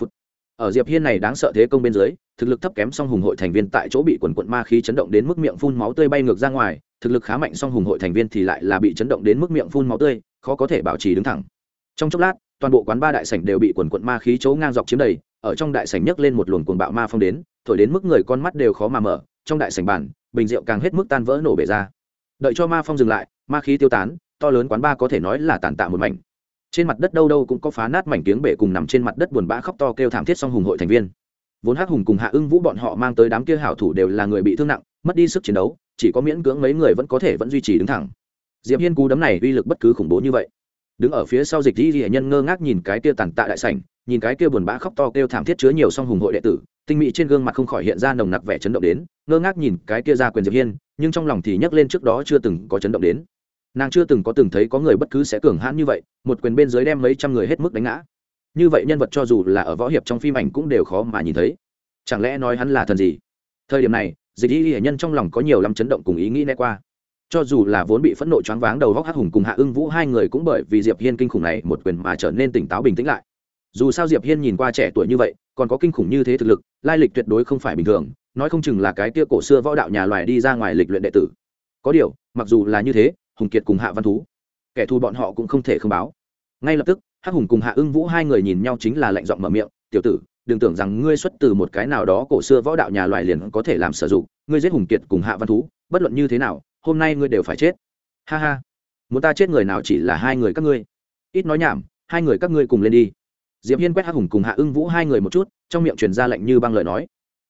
Phụt. ở diệp hiên này đáng sợ thế công bên dưới, thực lực thấp kém song hùng hội thành viên tại chỗ bị quần quận ma khí chấn động đến mức miệng phun máu tươi bay ngược ra ngoài, thực lực khá mạnh song hùng hội thành viên thì lại là bị chấn động đến mức miệng phun máu tươi, khó có thể bảo trì đứng thẳng. Trong chốc lát, toàn bộ quán ba đại sảnh đều bị quần quận ma khí chỗ ngang dọc chiếm đầy, ở trong đại sảnh nhấc lên một luồng cuồng bạo ma phong đến, thổi đến mức người con mắt đều khó mà mở, trong đại sảnh bàn, bình rượu càng hết mức tan vỡ nổ bể ra. Đợi cho ma phong dừng lại ma khí tiêu tán, to lớn quán ba có thể nói là tàn tạ một mảnh. Trên mặt đất đâu đâu cũng có phá nát mảnh tiếng bể cùng nằm trên mặt đất buồn bã khóc to kêu thảm thiết song hùng hội thành viên. Vốn hắc hùng cùng hạ ưng vũ bọn họ mang tới đám kia hảo thủ đều là người bị thương nặng, mất đi sức chiến đấu, chỉ có miễn cưỡng mấy người vẫn có thể vẫn duy trì đứng thẳng. Diệp hiên cú đấm này uy lực bất cứ khủng bố như vậy. Đứng ở phía sau dịch di hệ nhân ngơ ngác nhìn cái kia tàn tạ đại sảnh, nhìn cái kia buồn bã khóc to kêu thảm thiết chứa nhiều song hùng hội đệ tử, tinh mỹ trên gương mặt không khỏi hiện ra nồng nặc vẻ chấn động đến, ngơ ngác nhìn cái kia ra quyền diệp hiên, nhưng trong lòng thì nhấc lên trước đó chưa từng có chấn động đến nàng chưa từng có từng thấy có người bất cứ sẽ cường hãn như vậy, một quyền bên dưới đem mấy trăm người hết mức đánh ngã. Như vậy nhân vật cho dù là ở võ hiệp trong phim ảnh cũng đều khó mà nhìn thấy. Chẳng lẽ nói hắn là thần gì? Thời điểm này, dịch y hiển nhân trong lòng có nhiều lắm chấn động cùng ý nghĩ né qua. Cho dù là vốn bị phẫn nộ choáng váng đầu góc hắc hùng cùng hạ ưng vũ hai người cũng bởi vì diệp hiên kinh khủng này một quyền mà trở nên tỉnh táo bình tĩnh lại. Dù sao diệp hiên nhìn qua trẻ tuổi như vậy, còn có kinh khủng như thế thực lực, lai lịch tuyệt đối không phải bình thường, nói không chừng là cái tia cổ xưa võ đạo nhà loài đi ra ngoài lịch luyện đệ tử. Có điều, mặc dù là như thế hùng kiệt cùng hạ văn thú. Kẻ thù bọn họ cũng không thể không báo. Ngay lập tức, hắc hùng cùng hạ ưng vũ hai người nhìn nhau chính là lạnh giọng mở miệng, tiểu tử, đừng tưởng rằng ngươi xuất từ một cái nào đó cổ xưa võ đạo nhà loài liền có thể làm sử dụng, ngươi giết hùng kiệt cùng hạ văn thú, bất luận như thế nào, hôm nay ngươi đều phải chết. Ha ha, muốn ta chết người nào chỉ là hai người các ngươi. Ít nói nhảm, hai người các ngươi cùng lên đi. Diệp hiên quét hắc hùng cùng hạ ưng vũ hai người một chút, trong miệng truyền ra lệnh như băng lời nói.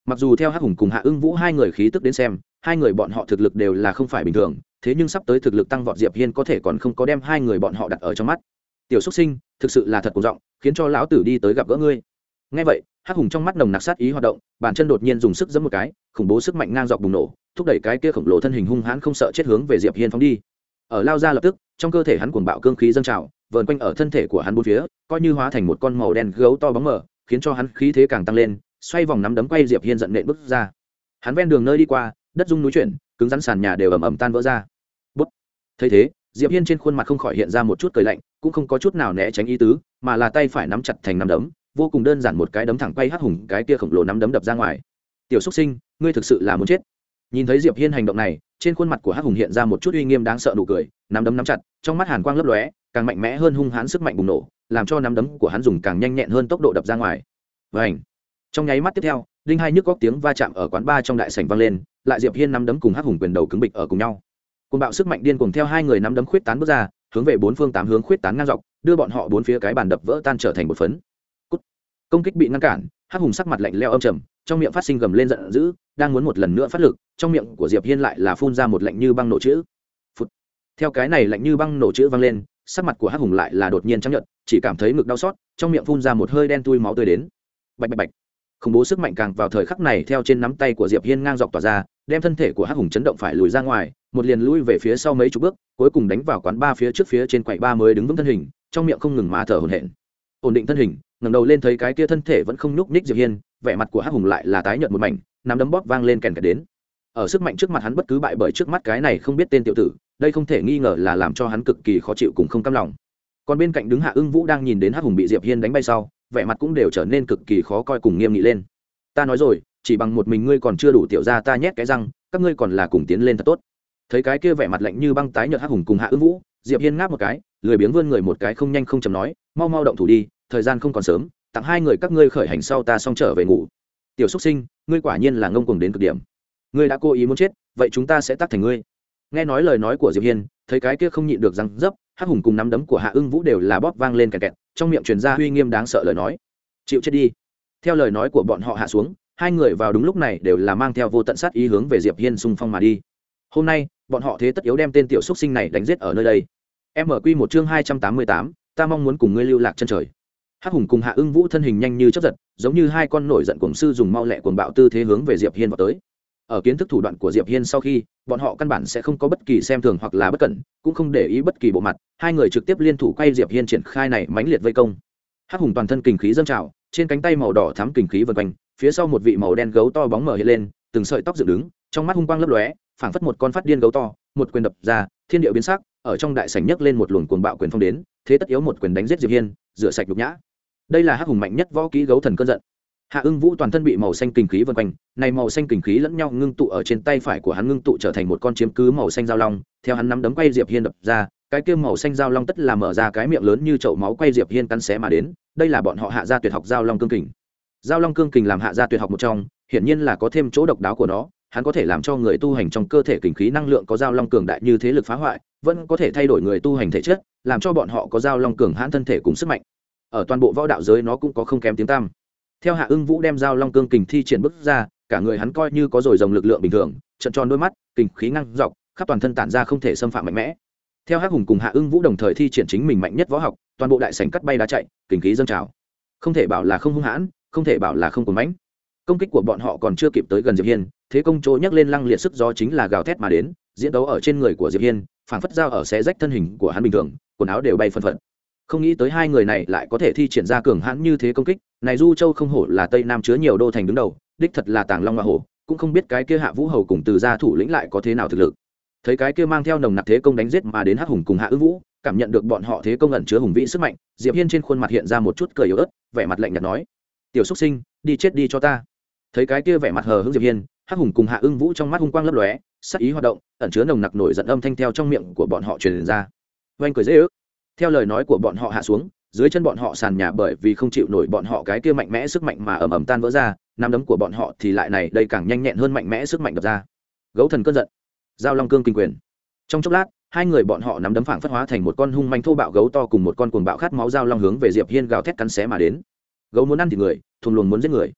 Mặc dù theo hắc hùng cùng hạ ưng vũ hai người khí tức đến xem hai người bọn họ thực lực đều là không phải bình thường, thế nhưng sắp tới thực lực tăng vọt diệp hiên có thể còn không có đem hai người bọn họ đặt ở trong mắt. Tiểu xuất sinh, thực sự là thật cổ giọng, khiến cho lão tử đi tới gặp gỡ ngươi. Ngay vậy, hắc hùng trong mắt nồng nặc sát ý hoạt động, bàn chân đột nhiên dùng sức giẫm một cái, khủng bố sức mạnh ngang dọc bùng nổ, thúc đẩy cái kia khổng lồ thân hình hung hãn không sợ chết hướng về diệp hiên phóng đi. Ở lao ra lập tức, trong cơ thể hắn cuồng bạo cương khí dâng trào, vờn quanh ở thân thể của hắn bốn phía, coi như hóa thành một con màu đen gấu to bóng mờ, khiến cho hắn khí thế càng tăng lên, xoay vòng nắm đấm quay diệp hiên giận nện bước ra. Hắn ven đường nơi đi qua đất rung núi chuyển, cứng rắn sàn nhà đều ầm ầm tan vỡ ra. Bút. Thấy thế, diệp hiên trên khuôn mặt không khỏi hiện ra một chút cười lạnh, cũng không có chút nào né tránh ý tứ, mà là tay phải nắm chặt thành nắm đấm, vô cùng đơn giản một cái đấm thẳng quay hắt hùng, cái kia khổng lồ nắm đấm đập ra ngoài. Tiểu xúc sinh, ngươi thực sự là muốn chết. Nhìn thấy diệp hiên hành động này, trên khuôn mặt của hắc hùng hiện ra một chút uy nghiêm đáng sợ nụ cười, nắm đấm nắm chặt, trong mắt hàn quang lấp lóe, càng mạnh mẽ hơn hung hãn sức mạnh bùng nổ, làm cho nắm đấm của hắn dùng càng nhanh nhẹn hơn tốc độ đập ra ngoài. Vảnh trong nháy mắt tiếp theo, đinh hai nhức góc tiếng va chạm ở quán ba trong đại sảnh vang lên, lại diệp hiên nắm đấm cùng hắc hùng quyền đầu cứng bịch ở cùng nhau. Cùng bạo sức mạnh điên cùng theo hai người nắm đấm khuyết tán bước ra, hướng về bốn phương tám hướng khuyết tán ngang dọc, đưa bọn họ bốn phía cái bàn đập vỡ tan trở thành một phấn. Cút. công kích bị ngăn cản, hắc hùng sắc mặt lạnh leo âm trầm, trong miệng phát sinh gầm lên giận dữ, đang muốn một lần nữa phát lực, trong miệng của diệp hiên lại là phun ra một lạnh như băng nổ chữ. Phụt. theo cái này lạnh như băng nổ chữ vang lên, sắc mặt của hắc hùng lại là đột nhiên chấp nhận chỉ cảm thấy ngực đau xót, trong miệng phun ra một hơi đen tui máu tươi đến. Bạch bạch bạch khủng bố sức mạnh càng vào thời khắc này theo trên nắm tay của diệp hiên ngang dọc tỏa ra, đem thân thể của hắc hùng chấn động phải lùi ra ngoài, một liền lui về phía sau mấy chục bước, cuối cùng đánh vào quán ba phía trước phía trên quầy ba mới đứng vững thân hình, trong miệng không ngừng má thở hổn hển. Ổn định thân hình, ngẩng đầu lên thấy cái kia thân thể vẫn không nhúc nhích diệp hiên, vẻ mặt của hắc hùng lại là tái nhợt một mảnh, nắm đấm bóp vang lên kèn kẹt đến. Ở sức mạnh trước mặt hắn bất cứ bại bởi trước mắt cái này không biết tên tiểu tử, đây không thể nghi ngờ là làm cho hắn cực kỳ khó chịu cùng không cam lòng. Còn bên cạnh đứng hạ ưng vũ đang nhìn đến hắc hùng bị diệp hiên đánh bay sau vẻ mặt cũng đều trở nên cực kỳ khó coi cùng nghiêm nghị lên. Ta nói rồi, chỉ bằng một mình ngươi còn chưa đủ tiểu ra ta nhét cái răng, các ngươi còn là cùng tiến lên thật tốt. Thấy cái kia vẻ mặt lạnh như băng tái nhợt hắc hùng cùng hạ ưng vũ, diệp hiên ngáp một cái, lười biếng vươn người một cái không nhanh không chầm nói, mau mau động thủ đi, thời gian không còn sớm, tặng hai người các ngươi khởi hành sau ta xong trở về ngủ. Tiểu xúc sinh, ngươi quả nhiên là ngông cuồng đến cực điểm. Ngươi đã cố ý muốn chết, vậy chúng ta sẽ tắt thành ngươi. Nghe nói lời nói của diệp hiên thấy cái kia không nhịn được răng dấp hắc hùng cùng nắm đấm của hạ ưng vũ đều là bóp vang lên kẹt kẹt trong miệng truyền ra uy nghiêm đáng sợ lời nói. Chịu chết đi. Theo lời nói của bọn họ hạ xuống hai người vào đúng lúc này đều là mang theo vô tận sát ý hướng về diệp hiên xung phong mà đi. Hôm nay bọn họ thế tất yếu đem tên tiểu xuất sinh này đánh giết ở nơi đây. Em mở quy một chương hai trăm tám mươi tám, ta mong muốn cùng ngươi lưu lạc chân trời. Hắc hùng cùng hạ ưng vũ thân hình nhanh như chấp giật giống như hai con nổi giận cuồng sư dùng mau lẹ cuồng bạo tư thế hướng về diệp hiên vào tới ở kiến thức thủ đoạn của diệp hiên sau khi, bọn họ căn bản sẽ không có bất kỳ xem thường hoặc là bất cẩn, cũng không để ý bất kỳ bộ mặt, hai người trực tiếp liên thủ quay diệp hiên triển khai này mãnh liệt vây công. Hắc hùng toàn thân kình khí dâng trào, trên cánh tay màu đỏ thắm kình khí vần quanh, phía sau một vị màu đen gấu to bóng mở hiện lên, từng sợi tóc dựng đứng, trong mắt hung quang lấp lóe, phảng phất một con phát điên gấu to, một quyền đập ra, thiên điệu biến sắc, ở trong đại sảnh nhấc lên một luồng cuồng bạo quyền phong đến, thế tất yếu một quyền đánh giết diệp hiên, rửa sạch nhục nhã. Đây là hắc hùng mạnh nhất võ kỹ gấu thần cơn giận hạ ưng vũ toàn thân bị màu xanh kinh khí vân quanh, này màu xanh kinh khí lẫn nhau ngưng tụ ở trên tay phải của hắn ngưng tụ trở thành một con chiếm cứ màu xanh dao long, theo hắn nắm đấm quay diệp hiên đập ra, cái kia màu xanh dao long tất là mở ra cái miệng lớn như chậu máu quay diệp hiên cắn xé mà đến, đây là bọn họ hạ gia tuyệt học dao long cương kình. Dao long cương kình làm hạ gia tuyệt học một trong, hiển nhiên là có thêm chỗ độc đáo của nó, hắn có thể làm cho người tu hành trong cơ thể kinh khí năng lượng có dao long cường đại như thế lực phá hoại, vẫn có thể thay đổi người tu hành thể chất, làm cho bọn họ có dao long cường hãn thân thể cùng sức mạnh. Ở toàn bộ võ đạo giới nó cũng có không kém tiếng tăm theo hạ ưng vũ đem dao long cương kình thi triển bước ra, cả người hắn coi như có rồi dòng lực lượng bình thường, trận tròn đôi mắt kình khí năng dọc, khắp toàn thân tản ra không thể xâm phạm mạnh mẽ. Theo hắc hùng cùng hạ ưng vũ đồng thời thi triển chính mình mạnh nhất võ học, toàn bộ đại sảnh cắt bay đá chạy kình khí dâng trào. Không thể bảo là không hung hãn, không thể bảo là không cuốn mãnh. Công kích của bọn họ còn chưa kịp tới gần diệp hiên, thế công chỗ nhấc lên lăng liệt sức do chính là gào thét mà đến, diễn đấu ở trên người của diệp hiên, phảng phất dao ở xé rách thân hình của hắn bình thường, quần áo đều bay phân phận. Không nghĩ tới hai người này lại có thể thi triển ra cường hãn như thế công kích này du châu không hổ là tây nam chứa nhiều đô thành đứng đầu, đích thật là tàng long hoa hổ, cũng không biết cái kia hạ vũ hầu cùng từ gia thủ lĩnh lại có thế nào thực lực. Thấy cái kia mang theo nồng nặc thế công đánh giết mà đến hắc hùng cùng hạ ư vũ, cảm nhận được bọn họ thế công ẩn chứa hùng vĩ sức mạnh, diệp hiên trên khuôn mặt hiện ra một chút cười yếu ớt, vẻ mặt lạnh nhạt nói, tiểu xuất sinh, đi chết đi cho ta. Thấy cái kia vẻ mặt hờ hững diệp hiên, hắc hùng cùng hạ ưng vũ trong mắt hung quang lấp lóe, sắc ý hoạt động, ẩn chứa nồng nặc nổi giận âm thanh theo trong miệng của bọn họ truyền ra. Oanh cười dễ ước. Theo lời nói của bọn họ hạ xuống dưới chân bọn họ sàn nhà bởi vì không chịu nổi bọn họ cái kia mạnh mẽ sức mạnh mà ầm ầm tan vỡ ra nắm đấm của bọn họ thì lại này, đây càng nhanh nhẹn hơn mạnh mẽ sức mạnh đập ra. Gấu thần cơn giận, giao long cương kinh quyền. Trong chốc lát, hai người bọn họ nắm đấm phảng phất hóa thành một con hung manh thô bạo gấu to cùng một con cuồng bạo khát máu giao long hướng về diệp hiên gào thét cắn xé mà đến. Gấu muốn ăn thì người, thùng luồn muốn giết người.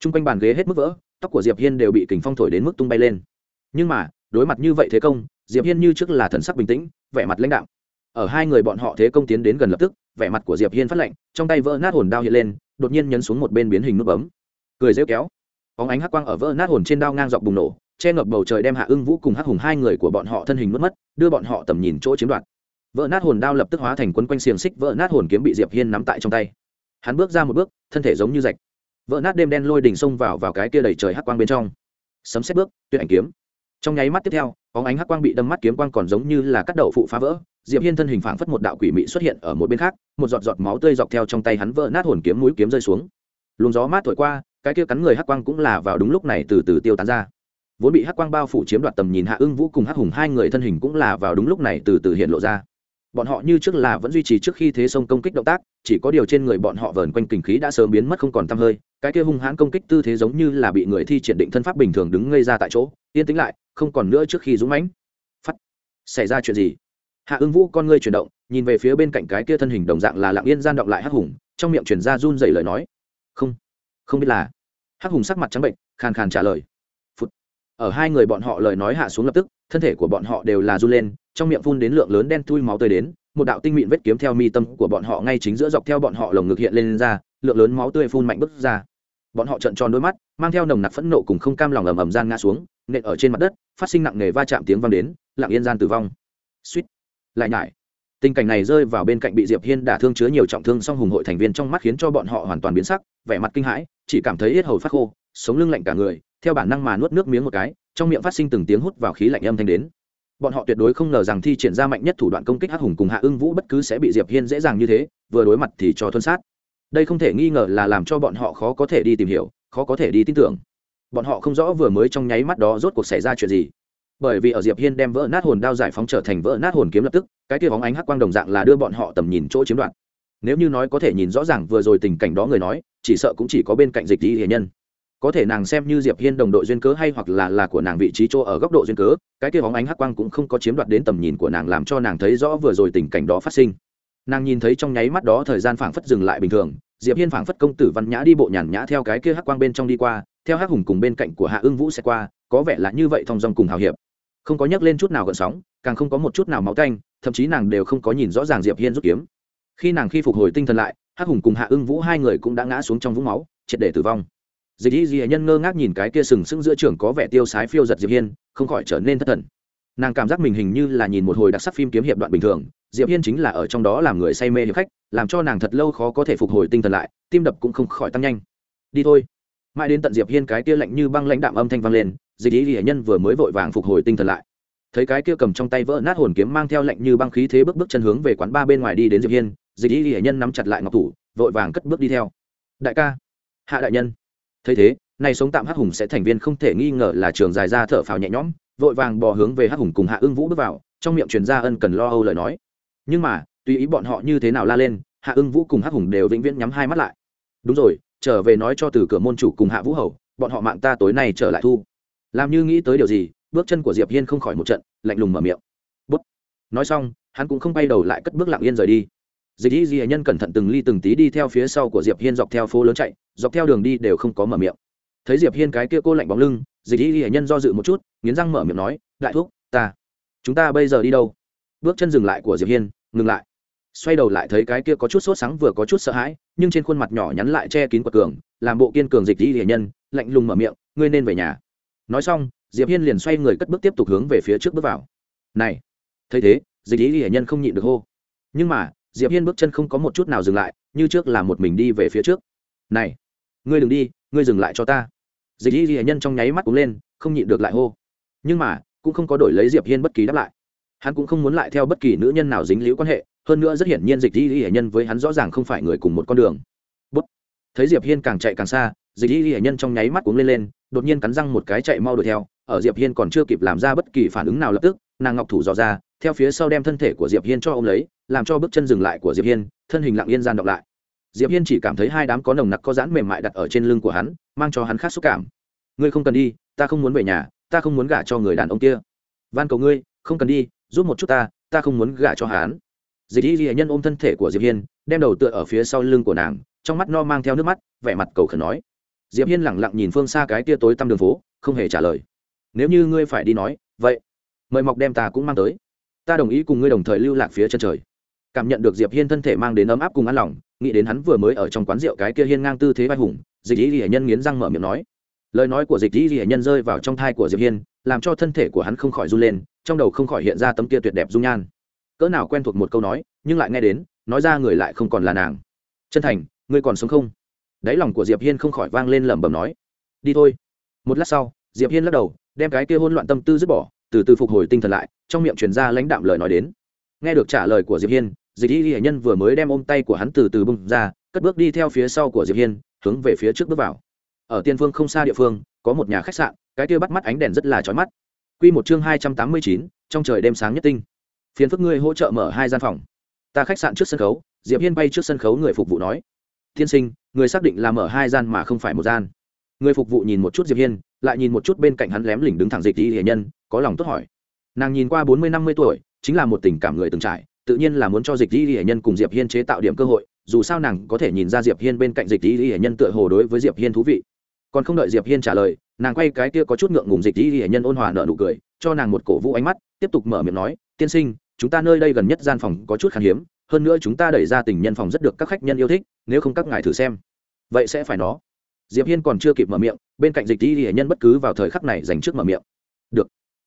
Trung quanh bàn ghế hết mức vỡ, tóc của diệp hiên đều bị kình phong thổi đến mức tung bay lên. Nhưng mà, đối mặt như vậy thế công, diệp hiên như trước là thần sắc bình tĩnh, vẻ mặt lãnh đạo ở hai người bọn họ thế công tiến đến gần lập tức vẻ mặt của diệp hiên phát lạnh, trong tay vỡ nát hồn đao hiện lên, đột nhiên nhấn xuống một bên biến hình nút bấm. Cười rêu kéo. Bóng ánh hắc quang ở vỡ nát hồn trên đao ngang dọc bùng nổ, che ngập bầu trời đem hạ ưng vũ cùng hắc hùng hai người của bọn họ thân hình mất mất, đưa bọn họ tầm nhìn chỗ chiếm đoạt. Vỡ nát hồn đao lập tức hóa thành quấn quanh xiềng xích, vỡ nát hồn kiếm bị diệp hiên nắm tại trong tay. Hắn bước ra một bước, thân thể giống như rạch. Vỡ nát đêm đen lôi đỉnh xông vào vào cái kia đầy trời hắc quang bên trong. Sấm xét bước, tuyệt ảnh kiếm. Trong nháy mắt tiếp theo, bóng ánh hắc quang bị đâm mắt kiếm quang còn giống như là cắt đậu phụ phá vỡ diệp hiên thân hình phảng phất một đạo quỷ mị xuất hiện ở một bên khác, một giọt giọt máu tươi dọc theo trong tay hắn vỡ nát hồn kiếm mũi kiếm rơi xuống. Luồng gió mát thổi qua, cái kia cắn người hắc quang cũng là vào đúng lúc này từ từ tiêu tán ra. Vốn bị hắc quang bao phủ chiếm đoạt tầm nhìn hạ ưng vũ cùng hắc hùng hai người thân hình cũng là vào đúng lúc này từ từ hiện lộ ra. Bọn họ như trước là vẫn duy trì trước khi thế sông công kích động tác, chỉ có điều trên người bọn họ vờn quanh kinh khí đã sớm biến mất không còn tăm hơi, cái kia hung hãn công kích tư thế giống như là bị người thi triển định thân pháp bình thường đứng ngây ra tại chỗ, yên tĩnh lại, không còn nữa trước khi dũng mãnh. Phát xảy ra chuyện gì? Hạ ưng vũ con ngươi chuyển động nhìn về phía bên cạnh cái kia thân hình đồng dạng là lạng yên gian động lại hắc hùng trong miệng chuyển ra run dày lời nói. Không không biết là. Hắc hùng sắc mặt trắng bệnh khàn khàn trả lời. Phụt. ở hai người bọn họ lời nói hạ xuống lập tức thân thể của bọn họ đều là run lên trong miệng phun đến lượng lớn đen thui máu tươi đến một đạo tinh mịn vết kiếm theo mi tâm của bọn họ ngay chính giữa dọc theo bọn họ lồng ngực hiện lên, lên ra lượng lớn máu tươi phun mạnh bứt ra. Bọn họ trợn tròn đôi mắt mang theo nồng nặc phẫn nộ cùng không cam lòng ầm ầm gian ngã xuống nện ở trên mặt đất phát sinh nặng nề va chạm tiếng vang đến lặng yên gian tử vong. Suýt lại nhải. Tình cảnh này rơi vào bên cạnh bị diệp hiên đả thương chứa nhiều trọng thương song hùng hội thành viên trong mắt khiến cho bọn họ hoàn toàn biến sắc, vẻ mặt kinh hãi, chỉ cảm thấy hết hầu phát khô, sống lưng lạnh cả người, theo bản năng mà nuốt nước miếng một cái, trong miệng phát sinh từng tiếng hút vào khí lạnh âm thanh đến. Bọn họ tuyệt đối không ngờ rằng thi triển ra mạnh nhất thủ đoạn công kích hắc hùng cùng hạ ưng vũ bất cứ sẽ bị diệp hiên dễ dàng như thế, vừa đối mặt thì cho thuân sát. Đây không thể nghi ngờ là làm cho bọn họ khó có thể đi tìm hiểu, khó có thể đi tin tưởng. Bọn họ không rõ vừa mới trong nháy mắt đó rốt cuộc xảy ra chuyện gì bởi vì ở diệp hiên đem vỡ nát hồn đao giải phóng trở thành vỡ nát hồn kiếm lập tức, cái kia bóng ánh hắc quang đồng dạng là đưa bọn họ tầm nhìn chỗ chiếm đoạt. Nếu như nói có thể nhìn rõ ràng vừa rồi tình cảnh đó người nói, chỉ sợ cũng chỉ có bên cạnh dịch lý hiền nhân. Có thể nàng xem như diệp hiên đồng đội duyên cớ hay hoặc là là của nàng vị trí chỗ ở góc độ duyên cớ, cái kia bóng ánh hắc quang cũng không có chiếm đoạt đến tầm nhìn của nàng làm cho nàng thấy rõ vừa rồi tình cảnh đó phát sinh. Nàng nhìn thấy trong nháy mắt đó thời gian phảng phất dừng lại bình thường, diệp hiên phảng phất công tử văn nhã đi bộ nhàn nhã theo cái kia hắc quang bên trong đi qua, theo hắc hùng cùng bên cạnh của hạ ương vũ sẽ qua, có vẻ là như vậy thông dong cùng hào hiệp không có nhắc lên chút nào gợn sóng, càng không có một chút nào máu tanh, thậm chí nàng đều không có nhìn rõ ràng diệp hiên rút kiếm. Khi nàng khi phục hồi tinh thần lại, hắc hùng cùng hạ ưng vũ hai người cũng đã ngã xuống trong vũng máu, triệt để tử vong. Dịch y di nhân ngơ ngác nhìn cái kia sừng sững giữa trường có vẻ tiêu sái phiêu giật diệp hiên, không khỏi trở nên thất thần. Nàng cảm giác mình hình như là nhìn một hồi đặc sắc phim kiếm hiệp đoạn bình thường, diệp hiên chính là ở trong đó làm người say mê hiệp khách, làm cho nàng thật lâu khó có thể phục hồi tinh thần lại, tim đập cũng không khỏi tăng nhanh. Đi thôi. Mãi đến tận diệp hiên cái kia lạnh như băng lãnh đạm âm thanh vang lên dịch y di nhân vừa mới vội vàng phục hồi tinh thần lại. Thấy cái kia cầm trong tay vỡ nát hồn kiếm mang theo lệnh như băng khí thế bước bước chân hướng về quán ba bên ngoài đi đến diệp hiên, dịch y di nhân nắm chặt lại ngọc thủ, vội vàng cất bước đi theo. Đại ca, hạ đại nhân. Thấy thế này sống tạm hắc hùng sẽ thành viên không thể nghi ngờ là trường dài ra thở phào nhẹ nhõm, vội vàng bò hướng về hắc hùng cùng hạ ương vũ bước vào, trong miệng truyền ra ân cần lo âu lời nói. Nhưng mà, tùy ý bọn họ như thế nào la lên, hạ ưng vũ cùng hắc hùng đều vĩnh viễn nhắm hai mắt lại. Đúng rồi, trở về nói cho từ cửa môn chủ cùng hạ vũ hầu, bọn họ mạng ta tối nay trở lại thu làm như nghĩ tới điều gì, bước chân của diệp hiên không khỏi một trận, lạnh lùng mở miệng. Bút. Nói xong, hắn cũng không bay đầu lại cất bước lặng yên rời đi. Dịch y di nhân cẩn thận từng ly từng tí đi theo phía sau của diệp hiên dọc theo phố lớn chạy, dọc theo đường đi đều không có mở miệng. Thấy diệp hiên cái kia cô lạnh bóng lưng, dịch y di nhân do dự một chút, nghiến răng mở miệng nói, đại thuốc ta, chúng ta bây giờ đi đâu? Bước chân dừng lại của diệp hiên, ngừng lại. Xoay đầu lại thấy cái kia có chút sốt sáng vừa có chút sợ hãi, nhưng trên khuôn mặt nhỏ nhắn lại che kín quật cường, làm bộ kiên cường dịch y di nhân, lạnh lùng mở miệng, ngươi nên về nhà nói xong, diệp hiên liền xoay người cất bước tiếp tục hướng về phía trước bước vào. Này, thấy thế, dịch lý hiển nhân không nhịn được hô. Nhưng mà, diệp hiên bước chân không có một chút nào dừng lại, như trước là một mình đi về phía trước. Này, ngươi đừng đi, ngươi dừng lại cho ta. Dịch lý hiển nhân trong nháy mắt cũng lên, không nhịn được lại hô. Nhưng mà, cũng không có đổi lấy diệp hiên bất kỳ đáp lại. Hắn cũng không muốn lại theo bất kỳ nữ nhân nào dính líu quan hệ, hơn nữa rất hiển nhiên dịch lý hiển nhân với hắn rõ ràng không phải người cùng một con đường. Bút. thấy diệp hiên càng chạy càng xa dịch y ghi nhân trong nháy mắt cũng lên lên, đột nhiên cắn răng một cái chạy mau đuổi theo, ở diệp hiên còn chưa kịp làm ra bất kỳ phản ứng nào lập tức, nàng ngọc thủ dò ra, theo phía sau đem thân thể của diệp hiên cho ông lấy, làm cho bước chân dừng lại của diệp hiên, thân hình lặng yên gian đọc lại. Diệp hiên chỉ cảm thấy hai đám có nồng nặc có dãn mềm mại đặt ở trên lưng của hắn, mang cho hắn khác xúc cảm. Ngươi không cần đi, ta không muốn về nhà, ta không muốn gả cho người đàn ông kia. Van cầu ngươi, không cần đi, giúp một chút ta ta không muốn gả cho hắn. Dịch y ghi nhân ôm thân thể của diệp hiên, đem đầu tựa ở phía sau lưng của nàng, trong mắt no mang theo nước mắt, vẻ mặt cầu khẩn nói diệp hiên lẳng lặng nhìn phương xa cái tia tối tăm đường phố, không hề trả lời. Nếu như ngươi phải đi nói, vậy, mời mọc đem ta cũng mang tới. Ta đồng ý cùng ngươi đồng thời lưu lạc phía chân trời. Cảm nhận được diệp hiên thân thể mang đến ấm áp cùng an lòng, nghĩ đến hắn vừa mới ở trong quán rượu cái kia hiên ngang tư thế vai hùng, dịch y hiển nhân nghiến răng mở miệng nói. Lời nói của dịch y hiển nhân rơi vào trong thai của diệp hiên, làm cho thân thể của hắn không khỏi run lên, trong đầu không khỏi hiện ra tấm kia tuyệt đẹp dung nhan. Cỡ nào quen thuộc một câu nói, nhưng lại nghe đến, nói ra người lại không còn là nàng. Chân thành, ngươi còn sống không? Đáy lòng của diệp hiên không khỏi vang lên lẩm bẩm nói đi thôi. Một lát sau diệp hiên lắc đầu đem cái kia hôn loạn tâm tư dứt bỏ từ từ phục hồi tinh thần lại trong miệng truyền ra lãnh đạm lời nói đến. Nghe được trả lời của diệp hiên dịch y hiển nhân vừa mới đem ôm tay của hắn từ từ bung ra cất bước đi theo phía sau của diệp hiên hướng về phía trước bước vào. Ở tiên phương không xa địa phương có một nhà khách sạn cái kia bắt mắt ánh đèn rất là chói mắt. Quy một chương hai trăm tám mươi chín, trong trời đêm sáng nhất tinh. Phiền phức ngươi hỗ trợ mở hai gian phòng. Ta khách sạn trước sân khấu diệp hiên bay trước sân khấu người phục vụ nói tiên sinh, người xác định là mở hai gian mà không phải một gian. Người phục vụ nhìn một chút diệp hiên, lại nhìn một chút bên cạnh hắn lém lỉnh đứng thẳng dịch y hệ nhân, có lòng tốt hỏi. Nàng nhìn qua bốn mươi, năm mươi tuổi, chính là một tình cảm người từng trải, tự nhiên là muốn cho dịch y hệ nhân cùng diệp hiên chế tạo điểm cơ hội, dù sao nàng có thể nhìn ra diệp hiên bên cạnh dịch y hệ nhân tựa hồ đối với diệp hiên thú vị. Còn không đợi diệp hiên trả lời, nàng quay cái kia có chút ngượng ngùng dịch y hệ nhân ôn hòa nở nụ cười, cho nàng một cổ vũ ánh mắt, tiếp tục mở miệng nói, tiên sinh, chúng ta nơi đây gần nhất gian phòng có chút khan hiếm hơn nữa chúng ta đẩy ra tình nhân phòng rất được các khách nhân yêu thích, nếu không các ngài thử xem. Vậy sẽ phải nó. Diệp hiên còn chưa kịp mở miệng, bên cạnh dịch thi hệ nhân bất cứ vào thời khắc này dành trước mở miệng. Được.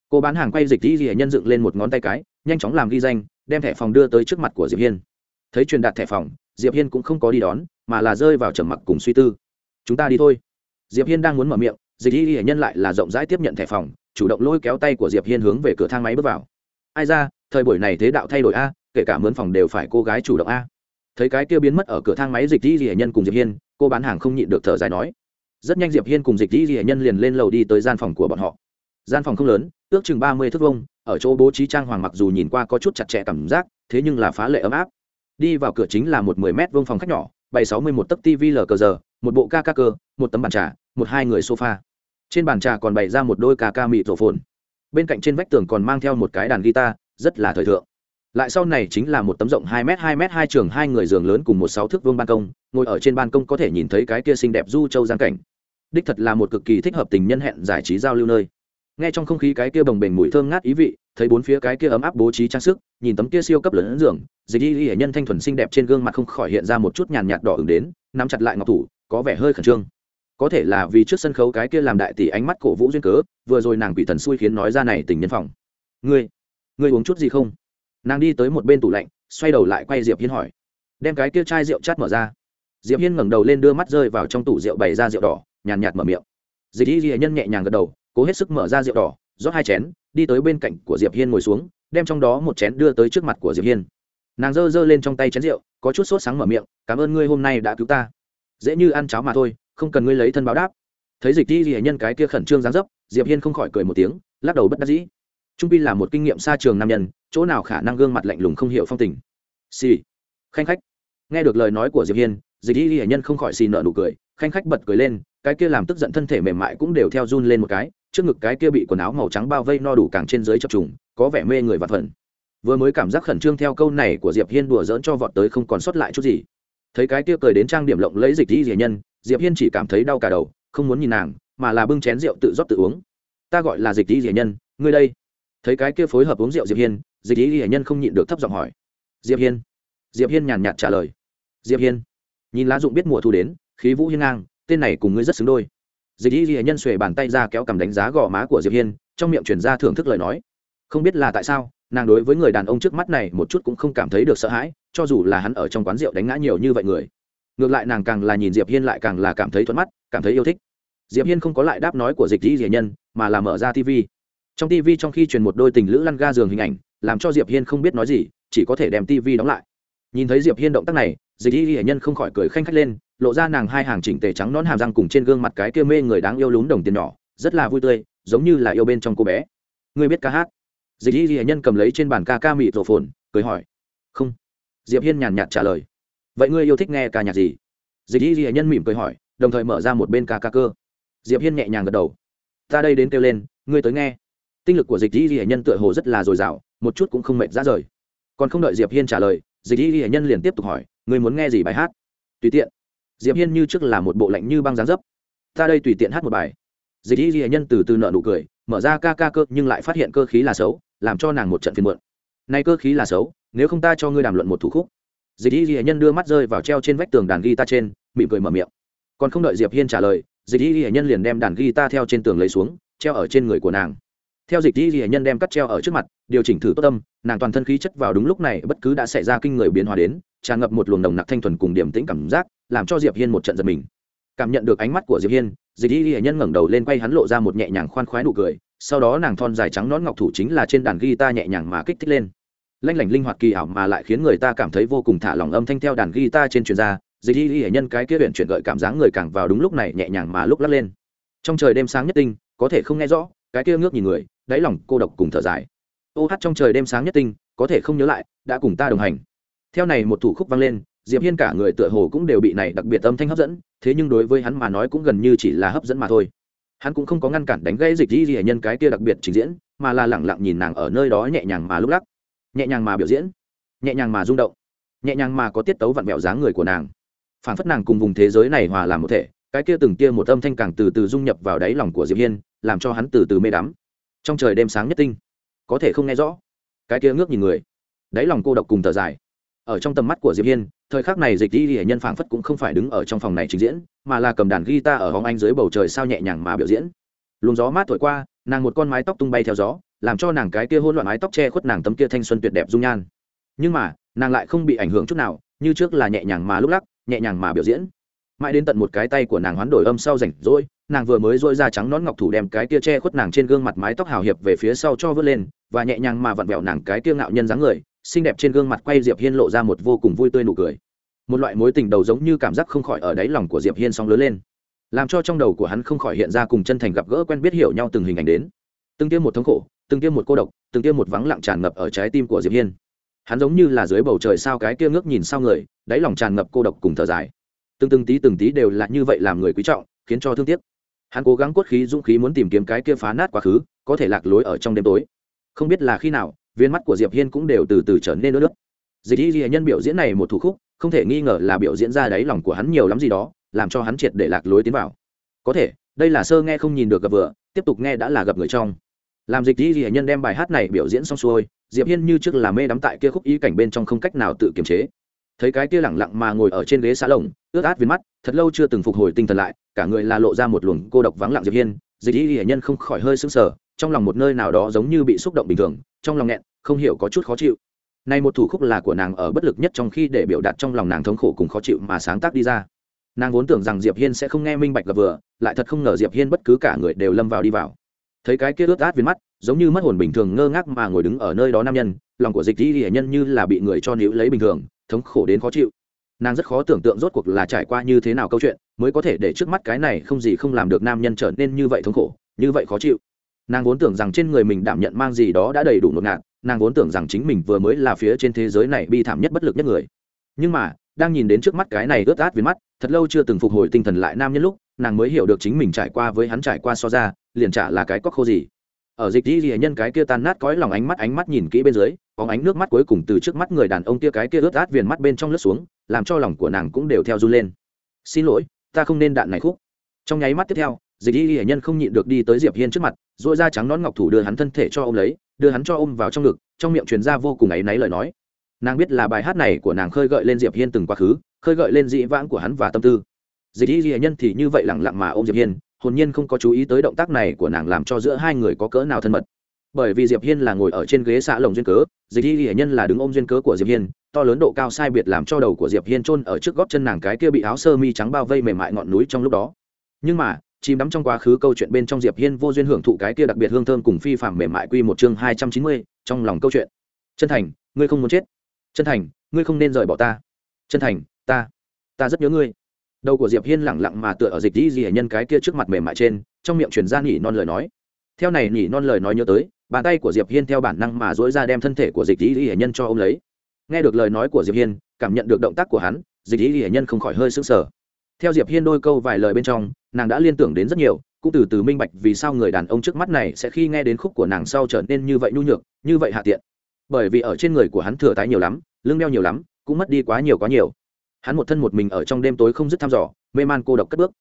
Cô bán hàng quay dịch thi hệ nhân dựng lên một ngón tay cái, nhanh chóng làm ghi danh, đem thẻ phòng đưa tới trước mặt của diệp hiên. Thấy truyền đạt thẻ phòng, diệp hiên cũng không có đi đón, mà là rơi vào trầm mặc cùng suy tư. Chúng ta đi thôi. Diệp hiên đang muốn mở miệng, dịch thi hệ nhân lại là rộng rãi tiếp nhận thẻ phòng, chủ động lôi kéo tay của diệp hiên hướng về cửa thang máy bước vào. Ai ra, thời buổi này thế đạo thay đổi a kể cả mướn phòng đều phải cô gái chủ động a. Thấy cái kia biến mất ở cửa thang máy dịch y hệ nhân cùng diệp hiên, cô bán hàng không nhịn được thở dài nói. Rất nhanh diệp hiên cùng dịch y hệ nhân liền lên lầu đi tới gian phòng của bọn họ. Gian phòng không lớn, ước chừng ba mươi thước vông ở chỗ bố trí trang hoàng mặc dù nhìn qua có chút chặt chẽ cảm giác, thế nhưng là phá lệ ấm áp. Đi vào cửa chính là một mười mét vuông phòng khách nhỏ, bày sáu mươi một tấc tv lờ cờ giờ, một bộ ca ca cơ, một tấm bàn trà, một hai người sofa. Trên bàn trà còn bày ra một đôi ca ca mịt rổ phồn. Bên cạnh trên vách tường còn mang theo một cái đàn guitar, rất là thời thượng lại sau này chính là một tấm rộng hai m hai m hai trường, hai người giường lớn cùng một sáu thước vương ban công, ngồi ở trên ban công có thể nhìn thấy cái kia xinh đẹp du châu giang cảnh. Đích thật là một cực kỳ thích hợp tình nhân hẹn giải trí giao lưu nơi. Nghe trong không khí cái kia bồng bềnh mùi thơm ngát ý vị, thấy bốn phía cái kia ấm áp bố trí trang sức, nhìn tấm kia siêu cấp lớn giường, dịch y hệ nhân thanh thuần xinh đẹp trên gương mặt không khỏi hiện ra một chút nhàn nhạt đỏ ửng đến, nắm chặt lại ngọc thủ, có vẻ hơi khẩn trương. Có thể là vì trước sân khấu cái kia làm đại tỷ ánh mắt cổ vũ duyên cớ, vừa rồi nàng bị thần xui khiến nói ra này tình nhân phòng. Ngươi ngươi uống chút gì không? Nàng đi tới một bên tủ lạnh, xoay đầu lại quay diệp hiên hỏi. Đem cái kia chai rượu chát mở ra. Diệp hiên ngẩng đầu lên đưa mắt rơi vào trong tủ rượu bày ra rượu đỏ, nhàn nhạt mở miệng. Dịch y ghi nhân nhẹ nhàng gật đầu, cố hết sức mở ra rượu đỏ, rót hai chén, đi tới bên cạnh của diệp hiên ngồi xuống, đem trong đó một chén đưa tới trước mặt của diệp hiên. Nàng giơ giơ lên trong tay chén rượu, có chút sốt sáng mở miệng, cảm ơn ngươi hôm nay đã cứu ta. Dễ như ăn cháo mà thôi, không cần ngươi lấy thân báo đáp. Thấy dịch đi ghi nhân cái kia khẩn trương giáng dấp, diệp hiên không khỏi cười một tiếng, lắc đầu bất đắc dĩ trung pi là một kinh nghiệm xa trường nam nhân, chỗ nào khả năng gương mặt lạnh lùng không hiểu phong tình? Xì、sì. khanh khách. Nghe được lời nói của diệp hiên, dịch y hệ nhân không khỏi xì nợ nụ cười, khanh khách bật cười lên, cái kia làm tức giận thân thể mềm mại cũng đều theo run lên một cái, trước ngực cái kia bị quần áo màu trắng bao vây no đủ càng trên dưới chập trùng, có vẻ mê người vặt phần. Vừa mới cảm giác khẩn trương theo câu này của diệp hiên đùa dỡn cho vọt tới không còn sót lại chút gì. Thấy cái kia cười đến trang điểm lộng lấy dịch y hệ nhân, diệp hiên chỉ cảm thấy đau cả đầu, không muốn nhìn nàng, mà là bưng chén rượu tự rót tự uống. Ta gọi là dịch y hệ nhân, ngươi đây thấy cái kia phối hợp uống rượu diệp hiên, dịch ý hệ nhân không nhịn được thấp giọng hỏi. Diệp hiên diệp hiên nhàn nhạt trả lời. Diệp hiên, nhìn lá dụng biết mùa thu đến, khí vũ hiên ngang, tên này cùng ngươi rất xứng đôi. Dịch ý hệ nhân xuề bàn tay ra kéo cầm đánh giá gò má của diệp hiên, trong miệng truyền ra thưởng thức lời nói. Không biết là tại sao, nàng đối với người đàn ông trước mắt này một chút cũng không cảm thấy được sợ hãi, cho dù là hắn ở trong quán rượu đánh ngã nhiều như vậy người. Ngược lại nàng càng là nhìn diệp hiên lại càng là cảm thấy thuận mắt, cảm thấy yêu thích. Diệp hiên không có lại đáp nói của dịch dĩ hệ nhân, mà là mở ra tv trong tv trong khi truyền một đôi tình lữ lăn ga giường hình ảnh, làm cho diệp hiên không biết nói gì, chỉ có thể đem tv đóng lại. Nhìn thấy diệp hiên động tác này, dịch y hiển nhân không khỏi cười khanh khách lên, lộ ra nàng hai hàng chỉnh tề trắng nón hàm răng cùng trên gương mặt cái kia mê người đáng yêu lún đồng tiền nhỏ, rất là vui tươi, giống như là yêu bên trong cô bé. Ngươi biết ca hát? Dịch y hiển nhân cầm lấy trên bàn ca ca mịt rổ phồn, cười hỏi. Không. Diệp hiên nhàn nhạt trả lời. Vậy ngươi yêu thích nghe ca nhạc gì? Dịch y hiển nhân mỉm cười hỏi, đồng thời mở ra một bên ca ca cơ. Diệp hiên nhẹ nhàng gật đầu. Ta đây đến kêu lên, ngươi tới nghe tinh lực của dịch y hệ nhân tựa hồ rất là dồi dào, một chút cũng không mệt ra rời. Còn không đợi diệp hiên trả lời, dịch y hệ nhân liền tiếp tục hỏi, ngươi muốn nghe gì bài hát? Tùy tiện. Diệp hiên như trước là một bộ lạnh như băng dáng dấp. Ta đây tùy tiện hát một bài. Dịch y hệ nhân từ từ nợ nụ cười, mở ra ca ca cơ, nhưng lại phát hiện cơ khí là xấu, làm cho nàng một trận phiền muộn. Nay cơ khí là xấu, nếu không ta cho ngươi đàm luận một thủ khúc. Dịch y hệ nhân đưa mắt rơi vào treo trên vách tường đàn guitar trên, mỉm cười mở miệng. Còn không đợi diệp hiên trả lời, dịch y hệ nhân liền đem đàn guitar theo trên tường lấy xuống, treo ở trên người của nàng theo dịch Di hệ nhân đem cắt treo ở trước mặt, điều chỉnh thử tốt tâm, nàng toàn thân khí chất vào đúng lúc này bất cứ đã xảy ra kinh người biến hóa đến, tràn ngập một luồng nồng nặc thanh thuần cùng điểm tĩnh cảm giác, làm cho diệp hiên một trận giật mình. Cảm nhận được ánh mắt của diệp hiên, dịch di hệ nhân ngẩng đầu lên quay hắn lộ ra một nhẹ nhàng khoan khoái nụ cười, sau đó nàng thon dài trắng nón ngọc thủ chính là trên đàn guitar nhẹ nhàng mà kích thích lên. Lanh lảnh linh hoạt kỳ ảo mà lại khiến người ta cảm thấy vô cùng thả lòng âm thanh theo đàn guitar trên truyền ra, dịch y y hệ nhân cái kia huyện chuyển gợi cảm giác người càng vào đúng lúc này nhẹ nhàng mà lúc lắc lên. Trong trời đêm sáng nhất tinh, có thể không nghe rõ, cái kia ngước nhìn người đáy lòng cô độc cùng thở dài. Ô hát trong trời đêm sáng nhất tinh, có thể không nhớ lại, đã cùng ta đồng hành. Theo này một thủ khúc vang lên, diệp hiên cả người tựa hồ cũng đều bị này đặc biệt âm thanh hấp dẫn, thế nhưng đối với hắn mà nói cũng gần như chỉ là hấp dẫn mà thôi. Hắn cũng không có ngăn cản đánh gãy dịch di hệ nhân cái kia đặc biệt trình diễn, mà là lẳng lặng nhìn nàng ở nơi đó nhẹ nhàng mà lúc lắc, nhẹ nhàng mà biểu diễn, nhẹ nhàng mà rung động, nhẹ nhàng mà có tiết tấu vặn vẹo dáng người của nàng. Phản phất nàng cùng vùng thế giới này hòa làm một thể, cái kia từng kia một âm thanh càng từ từ dung nhập vào đáy lòng của diệp hiên, làm cho hắn từ từ mê đắm trong trời đêm sáng nhất tinh. Có thể không nghe rõ. Cái kia ngước nhìn người. Đáy lòng cô độc cùng thở dài. Ở trong tầm mắt của diệp hiên, thời khắc này dịch đi hệ nhân phảng phất cũng không phải đứng ở trong phòng này trình diễn, mà là cầm đàn guitar ở hóng anh dưới bầu trời sao nhẹ nhàng mà biểu diễn. Luồng gió mát thổi qua, nàng một con mái tóc tung bay theo gió, làm cho nàng cái kia hỗn loạn mái tóc che khuất nàng tấm kia thanh xuân tuyệt đẹp dung nhan. Nhưng mà, nàng lại không bị ảnh hưởng chút nào, như trước là nhẹ nhàng mà lúc lắc, nhẹ nhàng mà biểu diễn. Mãi đến tận một cái tay của nàng hoán đổi âm sau rảnh rỗi nàng vừa mới dội ra trắng nón ngọc thủ đem cái kia che khuất nàng trên gương mặt mái tóc hào hiệp về phía sau cho vớt lên, và nhẹ nhàng mà vặn vẹo nàng cái kia ngạo nhân dáng người, xinh đẹp trên gương mặt quay diệp hiên lộ ra một vô cùng vui tươi nụ cười. Một loại mối tình đầu giống như cảm giác không khỏi ở đáy lòng của diệp hiên song lớn lên, làm cho trong đầu của hắn không khỏi hiện ra cùng chân thành gặp gỡ quen biết hiểu nhau từng hình ảnh đến. Từng tiêm một thống khổ, từng tiêm một cô độc, từng tiêm một vắng lặng tràn ngập ở trái tim của diệp hiên. Hắn giống như là dưới bầu trời sao cái kia ngước nhìn sao người, đáy lòng tràn ngập cô độc cùng thở dài. Từng từng tí từng tí đều là như vậy làm người quý trọng, khiến cho thương tiếc hắn cố gắng cốt khí dũng khí muốn tìm kiếm cái kia phá nát quá khứ, có thể lạc lối ở trong đêm tối. Không biết là khi nào, viên mắt của diệp hiên cũng đều từ từ trở nên nước nước dịch y ghi nhân biểu diễn này một thủ khúc, không thể nghi ngờ là biểu diễn ra đáy lòng của hắn nhiều lắm gì đó, làm cho hắn triệt để lạc lối tiến vào. Có thể, đây là sơ nghe không nhìn được gặp vừa, tiếp tục nghe đã là gặp người trong. Làm dịch y ghi nhân đem bài hát này biểu diễn xong xuôi, diệp hiên như trước là mê đắm tại kia khúc ý cảnh bên trong không cách nào tự kiềm chế thấy cái kia lẳng lặng mà ngồi ở trên ghế xã lồng, ướt át viên mắt, thật lâu chưa từng phục hồi tinh thần lại, cả người là lộ ra một luồng cô độc vắng lặng diệp hiên, dịch y hiển nhân không khỏi hơi sững sờ, trong lòng một nơi nào đó giống như bị xúc động bình thường, trong lòng nghẹn, không hiểu có chút khó chịu. Nay một thủ khúc là của nàng ở bất lực nhất trong khi để biểu đạt trong lòng nàng thống khổ cùng khó chịu mà sáng tác đi ra. Nàng vốn tưởng rằng diệp hiên sẽ không nghe minh bạch gặp vừa, lại thật không ngờ diệp hiên bất cứ cả người đều lâm vào đi vào. Thấy cái kia ướt át viên mắt, giống như mất hồn bình thường ngơ ngác mà ngồi đứng ở nơi đó nam nhân, lòng của dịch y hiển nhân như là bị người cho níu lấy bình thường thống khổ đến khó chịu. Nàng rất khó tưởng tượng rốt cuộc là trải qua như thế nào câu chuyện, mới có thể để trước mắt cái này không gì không làm được nam nhân trở nên như vậy thống khổ, như vậy khó chịu. Nàng vốn tưởng rằng trên người mình đảm nhận mang gì đó đã đầy đủ ngột ngạt, nàng vốn tưởng rằng chính mình vừa mới là phía trên thế giới này bi thảm nhất bất lực nhất người. Nhưng mà, đang nhìn đến trước mắt cái này ướt át vì mắt, thật lâu chưa từng phục hồi tinh thần lại nam nhân lúc, nàng mới hiểu được chính mình trải qua với hắn trải qua so ra, liền trả là cái cóc khô gì ở dịch di di nhân cái kia tan nát cõi lòng ánh mắt ánh mắt nhìn kỹ bên dưới, có ánh nước mắt cuối cùng từ trước mắt người đàn ông kia cái kia ướt át viền mắt bên trong lướt xuống, làm cho lòng của nàng cũng đều theo run lên. Xin lỗi, ta không nên đạn này khúc. Trong nháy mắt tiếp theo, dịch di di nhân không nhịn được đi tới diệp hiên trước mặt dội da trắng nón ngọc thủ đưa hắn thân thể cho ôm lấy, đưa hắn cho ôm vào trong ngực, trong miệng truyền ra vô cùng áy náy lời nói. Nàng biết là bài hát này của nàng khơi gợi lên diệp hiên từng quá khứ, khơi gợi lên dị vãng của hắn và tâm tư. Dịch di di nhân thì như vậy lẳng lặng mà ôm diệp hiên hồn nhiên không có chú ý tới động tác này của nàng làm cho giữa hai người có cỡ nào thân mật. Bởi vì diệp hiên là ngồi ở trên ghế xạ lồng duyên cớ, dịch y hiển nhân là đứng ôm duyên cớ của diệp hiên, to lớn độ cao sai biệt làm cho đầu của diệp hiên chôn ở trước gót chân nàng cái kia bị áo sơ mi trắng bao vây mềm mại ngọn núi trong lúc đó. Nhưng mà, chìm đắm trong quá khứ câu chuyện bên trong diệp hiên vô duyên hưởng thụ cái kia đặc biệt hương thơm cùng phi phạm mềm mại quy một chương hai trăm chín mươi, trong lòng câu chuyện. Chân thành, ngươi không muốn chết. Chân thành, ngươi không nên rời bỏ ta. Chân thành, ta ta rất nhớ ngươi đầu của diệp hiên lẳng lặng mà tựa ở dịch đi gì nhân cái kia trước mặt mềm mại trên, trong miệng truyền ra nỉ non lời nói. Theo này nỉ non lời nói nhớ tới, bàn tay của diệp hiên theo bản năng mà dỗi ra đem thân thể của dịch đi gì nhân cho ông lấy. Nghe được lời nói của diệp hiên, cảm nhận được động tác của hắn, dịch đi gì nhân không khỏi hơi sững sờ. Theo diệp hiên đôi câu vài lời bên trong, nàng đã liên tưởng đến rất nhiều, cũng từ từ minh bạch vì sao người đàn ông trước mắt này sẽ khi nghe đến khúc của nàng sau trở nên như vậy nhu nhược, như vậy hạ tiện. Bởi vì ở trên người của hắn thừa tái nhiều lắm, lưng đeo nhiều lắm, cũng mất đi quá nhiều quá nhiều hắn một thân một mình ở trong đêm tối không dứt thăm dò mê man cô độc cất bước.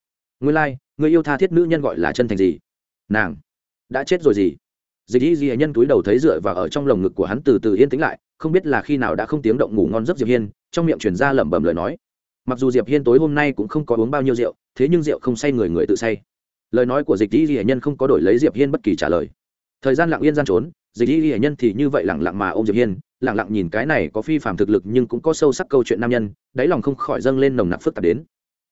Ngươi lai、like, người yêu tha thiết nữ nhân gọi là chân thành gì? Nàng đã chết rồi gì? Dịch y di nhân túi đầu thấy dựa và ở trong lồng ngực của hắn từ từ yên tĩnh lại không biết là khi nào đã không tiếng động ngủ ngon giấc diệp hiên trong miệng chuyển ra lẩm bẩm lời nói. Mặc dù diệp hiên tối hôm nay cũng không có uống bao nhiêu rượu thế nhưng rượu không say người người tự say. Lời nói của dịch y di nhân không có đổi lấy diệp hiên bất kỳ trả lời. Thời gian lặng yên gian trốn dịch y di nhân thì như vậy lẳng lặng mà ôm diệp hiên, lẳng lặng nhìn cái này có phi phạm thực lực nhưng cũng có sâu sắc câu chuyện nam nhân, đáy lòng không khỏi dâng lên nồng nặc phức tạp đến.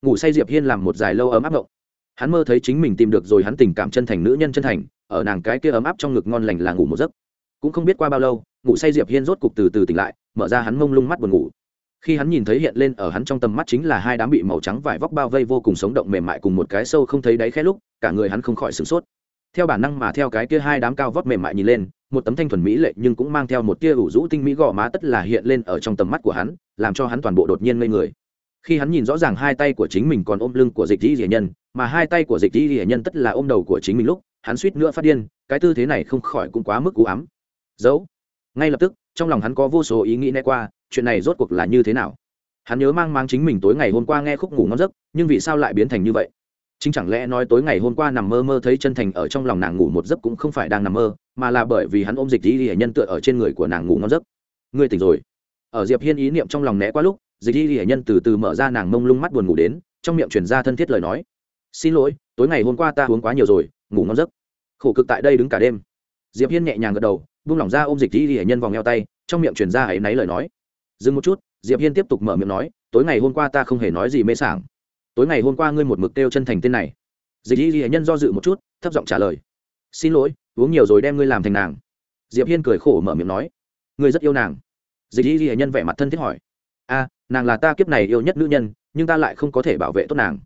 Ngủ say diệp hiên làm một dài lâu ấm áp mộng. Hắn mơ thấy chính mình tìm được rồi hắn tình cảm chân thành, nữ nhân chân thành, ở nàng cái kia ấm áp trong ngực ngon lành là ngủ một giấc. Cũng không biết qua bao lâu, ngủ say diệp hiên rốt cục từ từ tỉnh lại, mở ra hắn mông lung mắt buồn ngủ. Khi hắn nhìn thấy hiện lên ở hắn trong tầm mắt chính là hai đám bị màu trắng vải vóc bao vây vô cùng sống động mềm mại cùng một cái sâu không thấy đáy khe lúc, cả người hắn không khỏi sửng sốt. Theo bản năng mà theo cái kia hai đám cao vóc mềm mại nhìn lên một tấm thanh thuần mỹ lệ nhưng cũng mang theo một tia ủ rũ tinh mỹ gò má tất là hiện lên ở trong tầm mắt của hắn, làm cho hắn toàn bộ đột nhiên ngây người. Khi hắn nhìn rõ ràng hai tay của chính mình còn ôm lưng của dịch dĩ dĩ nhân, mà hai tay của dịch dĩ dĩ nhân tất là ôm đầu của chính mình lúc, hắn suýt nữa phát điên, cái tư thế này không khỏi cũng quá mức cú ám. Giấu ngay lập tức, trong lòng hắn có vô số ý nghĩ né qua, chuyện này rốt cuộc là như thế nào? Hắn nhớ mang mang chính mình tối ngày hôm qua nghe khúc ngủ ngon giấc, nhưng vì sao lại biến thành như vậy? Chính chẳng lẽ nói tối ngày hôm qua nằm mơ mơ thấy chân thành ở trong lòng nàng ngủ một giấc cũng không phải đang nằm mơ mà là bởi vì hắn ôm dịch y hệ nhân tựa ở trên người của nàng ngủ ngon giấc. Ngươi tỉnh rồi. Ở diệp hiên ý niệm trong lòng né qua lúc, dịch y hệ nhân từ từ mở ra nàng mông lung mắt buồn ngủ đến, trong miệng truyền ra thân thiết lời nói. Xin lỗi, tối ngày hôm qua ta uống quá nhiều rồi, ngủ ngon giấc. Khổ cực tại đây đứng cả đêm. Diệp hiên nhẹ nhàng gật đầu, buông lỏng ra ôm dịch y hệ nhân vòng eo tay, trong miệng truyền ra ấy náy lời nói. Dừng một chút, diệp hiên tiếp tục mở miệng nói, tối ngày hôm qua ta không hề nói gì mê sảng. Tối ngày hôm qua ngươi một mực kêu chân thành tên này. Dịch y hệ nhân do dự một chút, thấp giọng trả lời. Xin lỗi uống nhiều rồi đem ngươi làm thành nàng. Diệp hiên cười khổ mở miệng nói, ngươi rất yêu nàng. Dịch y hệ nhân vẻ mặt thân thiết hỏi, a, nàng là ta kiếp này yêu nhất nữ nhân, nhưng ta lại không có thể bảo vệ tốt nàng.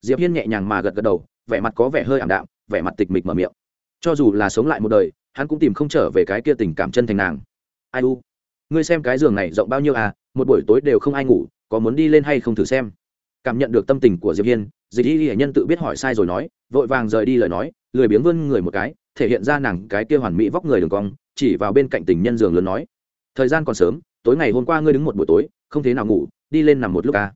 Diệp hiên nhẹ nhàng mà gật gật đầu, vẻ mặt có vẻ hơi ảm đạm, vẻ mặt tịch mịch mở miệng. Cho dù là sống lại một đời, hắn cũng tìm không trở về cái kia tình cảm chân thành nàng. Ai u, ngươi xem cái giường này rộng bao nhiêu à một buổi tối đều không ai ngủ, có muốn đi lên hay không thử xem. Cảm nhận được tâm tình của diệp hiên dịch y hệ nhân tự biết hỏi sai rồi nói, vội vàng rời đi lời nói, lười biếng vươn người một cái, thể hiện ra nàng cái kia hoàn mỹ vóc người đường cong, chỉ vào bên cạnh tình nhân giường lớn nói, thời gian còn sớm, tối ngày hôm qua ngươi đứng một buổi tối, không thế nào ngủ, đi lên nằm một lúc ca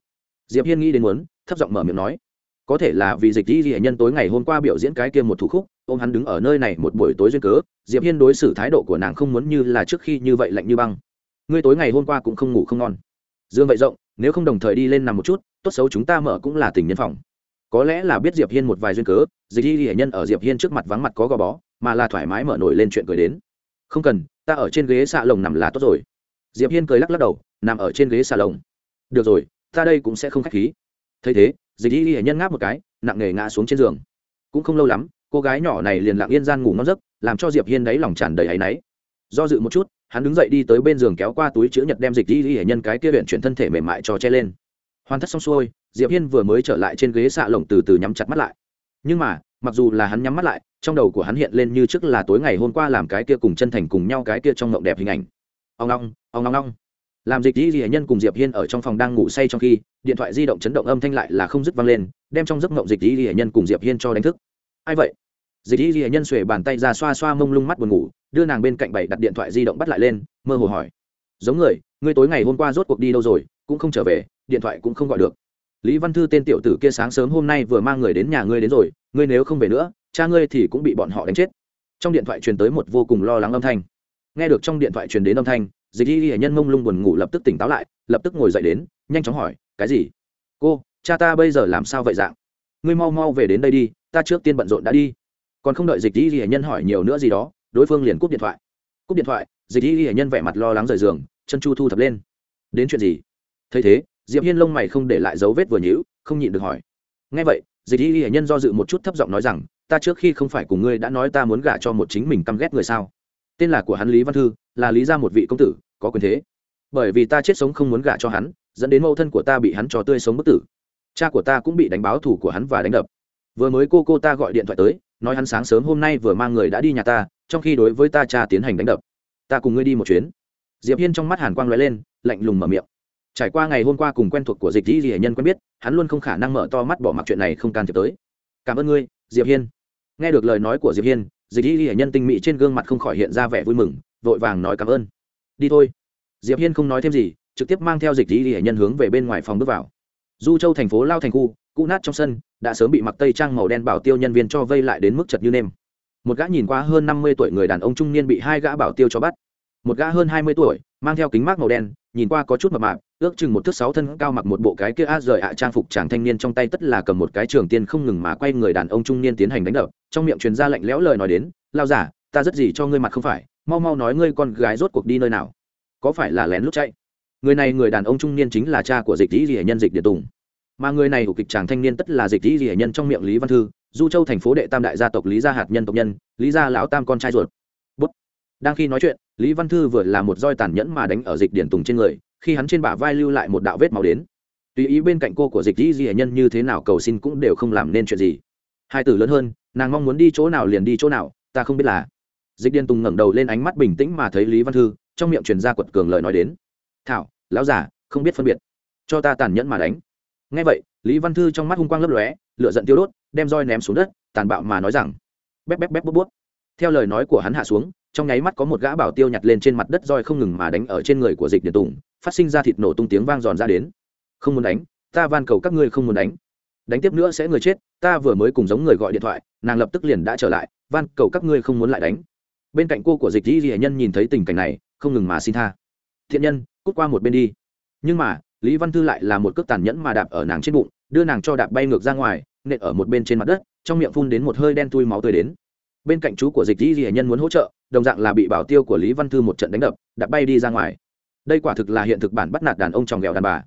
diệp hiên nghĩ đến muốn, thấp giọng mở miệng nói, có thể là vì dịch y hệ nhân tối ngày hôm qua biểu diễn cái kia một thủ khúc, ôm hắn đứng ở nơi này một buổi tối duyên cớ, diệp hiên đối xử thái độ của nàng không muốn như là trước khi như vậy lạnh như băng. Ngươi tối ngày hôm qua cũng không ngủ không ngon. Dương vậy rộng, nếu không đồng thời đi lên nằm một chút, tốt xấu chúng ta mở cũng là tình nhân phòng có lẽ là biết diệp hiên một vài duyên cớ, dịch y hiển nhân ở diệp hiên trước mặt vắng mặt có gò bó, mà là thoải mái mở nổi lên chuyện cười đến. Không cần, ta ở trên ghế xạ lồng nằm là tốt rồi. Diệp hiên cười lắc lắc đầu, nằm ở trên ghế xà lồng. Được rồi, ta đây cũng sẽ không khách khí. Thấy thế, dịch y hiển nhân ngáp một cái, nặng nề ngã xuống trên giường. Cũng không lâu lắm, cô gái nhỏ này liền lặng yên gian ngủ ngon giấc, làm cho diệp hiên đáy lòng tràn đầy áy náy. Do dự một chút, hắn đứng dậy đi tới bên giường kéo qua túi chữ nhật đem dịch y hiển nhân cái kia huyện chuyển thân thể mềm mại cho che lên. Hoàn tất xong xuôi diệp hiên vừa mới trở lại trên ghế xạ lồng từ từ nhắm chặt mắt lại. Nhưng mà, mặc dù là hắn nhắm mắt lại, trong đầu của hắn hiện lên như trước là tối ngày hôm qua làm cái kia cùng chân thành cùng nhau cái kia trong ngộng đẹp hình ảnh. Ông long ông long long. Làm dịch y hệ nhân cùng diệp hiên ở trong phòng đang ngủ say trong khi, điện thoại di động chấn động âm thanh lại là không dứt vang lên, đem trong giấc ngộng dịch y hệ nhân cùng diệp hiên cho đánh thức. Ai vậy? Dịch y hệ nhân xuề bàn tay ra xoa xoa mông lung mắt buồn ngủ, đưa nàng bên cạnh bảy đặt điện thoại di động bắt lại lên, mơ hồ hỏi. Giống người, ngươi tối ngày hôm qua rốt cuộc đi đâu rồi, cũng không trở về, điện thoại cũng không gọi được lý văn thư tên tiểu tử kia sáng sớm hôm nay vừa mang người đến nhà ngươi đến rồi, ngươi nếu không về nữa, cha ngươi thì cũng bị bọn họ đánh chết. Trong điện thoại truyền tới một vô cùng lo lắng âm thanh. Nghe được trong điện thoại truyền đến âm thanh, dịch y hệ nhân mông lung buồn ngủ lập tức tỉnh táo lại, lập tức ngồi dậy đến, nhanh chóng hỏi, cái gì? Cô, cha ta bây giờ làm sao vậy dạng? Ngươi mau mau về đến đây đi, ta trước tiên bận rộn đã đi. Còn không đợi dịch y hệ nhân hỏi nhiều nữa gì đó, đối phương liền cúp điện thoại. Cúp điện thoại, dịch y hệ nhân vẻ mặt lo lắng rời giường, chân chu thu thập lên. Đến chuyện gì? Thấy thế diệp hiên lông mày không để lại dấu vết vừa nhíu, không nhịn được hỏi. Ngay vậy, dịch y hệ nhân do dự một chút thấp giọng nói rằng, ta trước khi không phải cùng ngươi đã nói ta muốn gả cho một chính mình căm ghét người sao? Tên là của hắn lý văn thư, là lý ra một vị công tử, có quyền thế. Bởi vì ta chết sống không muốn gả cho hắn, dẫn đến mẫu thân của ta bị hắn cho tươi sống bất tử. Cha của ta cũng bị đánh báo thủ của hắn và đánh đập. Vừa mới cô cô ta gọi điện thoại tới, nói hắn sáng sớm hôm nay vừa mang người đã đi nhà ta, trong khi đối với ta cha tiến hành đánh đập. Ta cùng ngươi đi một chuyến. Diệp hiên trong mắt hàn quang lóe lên, lạnh lùng mở miệng trải qua ngày hôm qua cùng quen thuộc của dịch dĩ dĩ nhân quen biết, hắn luôn không khả năng mở to mắt bỏ mặc chuyện này không can thiệp tới. Cảm ơn ngươi, diệp hiên. Nghe được lời nói của diệp hiên, dịch dĩ dĩ nhân tinh mỹ trên gương mặt không khỏi hiện ra vẻ vui mừng, vội vàng nói cảm ơn. Đi thôi. Diệp hiên không nói thêm gì, trực tiếp mang theo dịch dĩ dĩ nhân hướng về bên ngoài phòng bước vào. Du châu thành phố lao thành khu, cũ nát trong sân, đã sớm bị mặc tây trang màu đen bảo tiêu nhân viên cho vây lại đến mức chật như nêm. Một gã nhìn qua hơn năm mươi tuổi người đàn ông trung niên bị hai gã bảo tiêu cho bắt một gã hơn hai mươi tuổi, mang theo kính mát màu đen, nhìn qua có chút mập mạp, ước chừng một thước sáu thân cao mặc một bộ cái kia a rời ạ trang phục chàng thanh niên trong tay tất là cầm một cái trường tiên không ngừng mà quay người đàn ông trung niên tiến hành đánh đập, trong miệng truyền ra lạnh lẽo lời nói đến, lao giả ta rất gì cho ngươi mặt không phải, mau mau nói ngươi con gái rốt cuộc đi nơi nào. Có phải là lén lút chạy? Người này người đàn ông trung niên chính là cha của dịch Tỷ dĩ nhân dịch địa tùng. Mà người này của kịch chàng thanh niên tất là dịch Tỷ dĩ nhân trong miệng lý văn thư, du châu thành phố đệ tam đại gia tộc lý gia hạt nhân tộc nhân, lý gia lão tam con trai ruột. Bút. đang khi nói chuyện lý văn thư vừa là một roi tàn nhẫn mà đánh ở dịch điển tùng trên người, khi hắn trên bả vai lưu lại một đạo vết máu đến. Tùy ý bên cạnh cô của dịch dĩ dĩ nhân như thế nào cầu xin cũng đều không làm nên chuyện gì. Hai từ lớn hơn, nàng mong muốn đi chỗ nào liền đi chỗ nào, ta không biết là. Dịch điền tùng ngẩng đầu lên ánh mắt bình tĩnh mà thấy lý văn thư, trong miệng truyền ra quật cường lời nói đến. Thảo, lão giả không biết phân biệt. Cho ta tàn nhẫn mà đánh. Ngay vậy, lý văn thư trong mắt hung quang lấp lóe lựa giận tiêu đốt, đem roi ném xuống đất, tàn bạo mà nói rằng bép bép bép bút bút theo lời nói của hắn hạ xuống, trong nháy mắt có một gã bảo tiêu nhặt lên trên mặt đất roi không ngừng mà đánh ở trên người của dịch điện tùng, phát sinh ra thịt nổ tung tiếng vang giòn ra đến. Không muốn đánh, ta van cầu các ngươi không muốn đánh. Đánh tiếp nữa sẽ người chết, ta vừa mới cùng giống người gọi điện thoại, nàng lập tức liền đã trở lại, van cầu các ngươi không muốn lại đánh. Bên cạnh cô của dịch dĩ di nhân nhìn thấy tình cảnh này, không ngừng mà xin tha. Thiện nhân, cút qua một bên đi. Nhưng mà, lý văn thư lại là một cước tàn nhẫn mà đạp ở nàng trên bụng, đưa nàng cho đạp bay ngược ra ngoài, nện ở một bên trên mặt đất, trong miệng phun đến một hơi đen tui máu tươi đến bên cạnh chú của dịch di di nhân muốn hỗ trợ, đồng dạng là bị bảo tiêu của lý văn thư một trận đánh đập đã bay đi ra ngoài. Đây quả thực là hiện thực bản bắt nạt đàn ông tròng ghẹo đàn bà.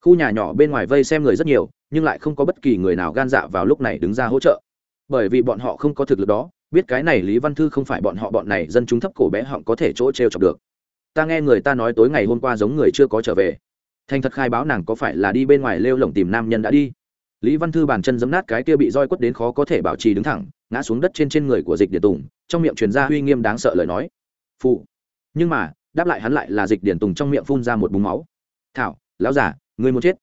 Khu nhà nhỏ bên ngoài vây xem người rất nhiều, nhưng lại không có bất kỳ người nào gan dạ vào lúc này đứng ra hỗ trợ. Bởi vì bọn họ không có thực lực đó, biết cái này lý văn thư không phải bọn họ, bọn này dân chúng thấp cổ bé họng có thể chỗ t r e o chọc được. Ta nghe người ta nói tối ngày hôm qua giống người chưa có trở về. Thành thật khai báo nàng có phải là đi bên ngoài lêu lồng tìm nam nhân đã đi. Lý văn thư bàn chân giấm nát cái kia bị roi quất đến khó có thể bảo trì đứng thẳng ngã xuống đất trên trên người của dịch điện tùng trong miệng truyền ra uy nghiêm đáng sợ lời nói. Phụ. Nhưng mà đáp lại hắn lại là dịch điện tùng trong miệng phun ra một búng máu. Thảo lão giả người muốn chết.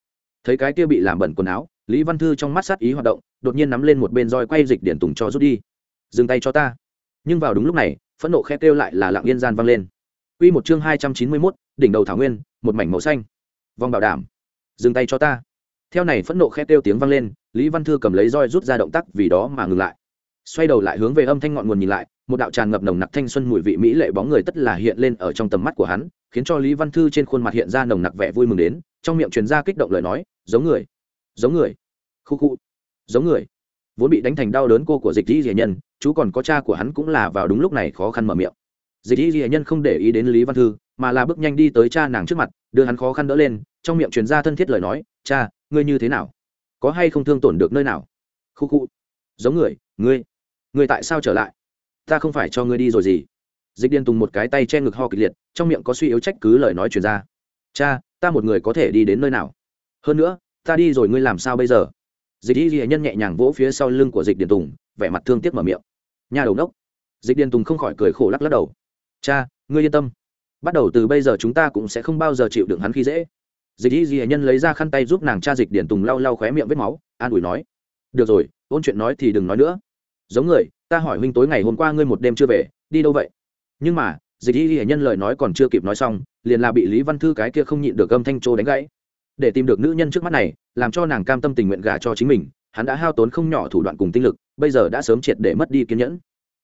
Thấy cái kia bị làm bẩn quần áo lý văn thư trong mắt sát ý hoạt động đột nhiên nắm lên một bên roi quay dịch điện tùng cho rút đi. Dừng tay cho ta. Nhưng vào đúng lúc này phẫn nộ khét kêu lại là lặng yên gian vang lên. Quy một chương hai trăm chín mươi 291, đỉnh đầu thảo nguyên, một mảnh màu xanh. Vong bảo đảm, dừng tay cho ta. Theo này phẫn nộ khét kêu tiếng vang lên, Lý Văn Thư cầm lấy roi rút ra động tác vì đó mà ngừng lại. Xoay đầu lại hướng về âm thanh ngọn nguồn nhìn lại, một đạo tràn ngập nồng nặc thanh xuân mùi vị mỹ lệ bóng người tất là hiện lên ở trong tầm mắt của hắn khiến cho lý văn thư trên khuôn mặt hiện ra nồng nặc vẻ vui mừng đến trong miệng truyền ra kích động lời nói giống người giống người khu khu giống người. Vốn bị đánh thành đau đớn cô của dịch dĩ dĩa nhân chú còn có cha của hắn cũng là vào đúng lúc này khó khăn mở miệng. Dịch dĩ dĩa nhân không để ý đến lý văn thư mà là bước nhanh đi tới cha nàng trước mặt đưa hắn khó khăn đỡ lên trong miệng truyền ra thân thiết lời nói cha ngươi như thế nào? Có hay không thương tổn được nơi nào? Khu khu giống người ngươi Người tại sao trở lại? Ta không phải cho ngươi đi rồi gì? Dịch điên tùng một cái tay che ngực ho kịch liệt, trong miệng có suy yếu trách cứ lời nói truyền ra. Cha, ta một người có thể đi đến nơi nào? Hơn nữa, ta đi rồi ngươi làm sao bây giờ? Dịch y ghi nhân nhẹ nhàng vỗ phía sau lưng của dịch điền tùng, vẻ mặt thương tiếc mở miệng. Nhà đầu đốc. Dịch điền tùng không khỏi cười khổ lắc lắc đầu. Cha, ngươi yên tâm. Bắt đầu từ bây giờ chúng ta cũng sẽ không bao giờ chịu đựng hắn khi dễ. Dịch y ghi nhân lấy ra khăn tay giúp nàng cha dịch điền tùng lau lau khóe miệng vết máu, an ủi nói. Được rồi, ôn chuyện nói thì đừng nói nữa giống người, ta hỏi huynh tối ngày hôm qua ngươi một đêm chưa về, đi đâu vậy? Nhưng mà, dịch y hiển nhân lời nói còn chưa kịp nói xong, liền là bị lý văn thư cái kia không nhịn được âm thanh trô đánh gãy. Để tìm được nữ nhân trước mắt này, làm cho nàng cam tâm tình nguyện gả cho chính mình, hắn đã hao tốn không nhỏ thủ đoạn cùng tinh lực, bây giờ đã sớm triệt để mất đi kiên nhẫn.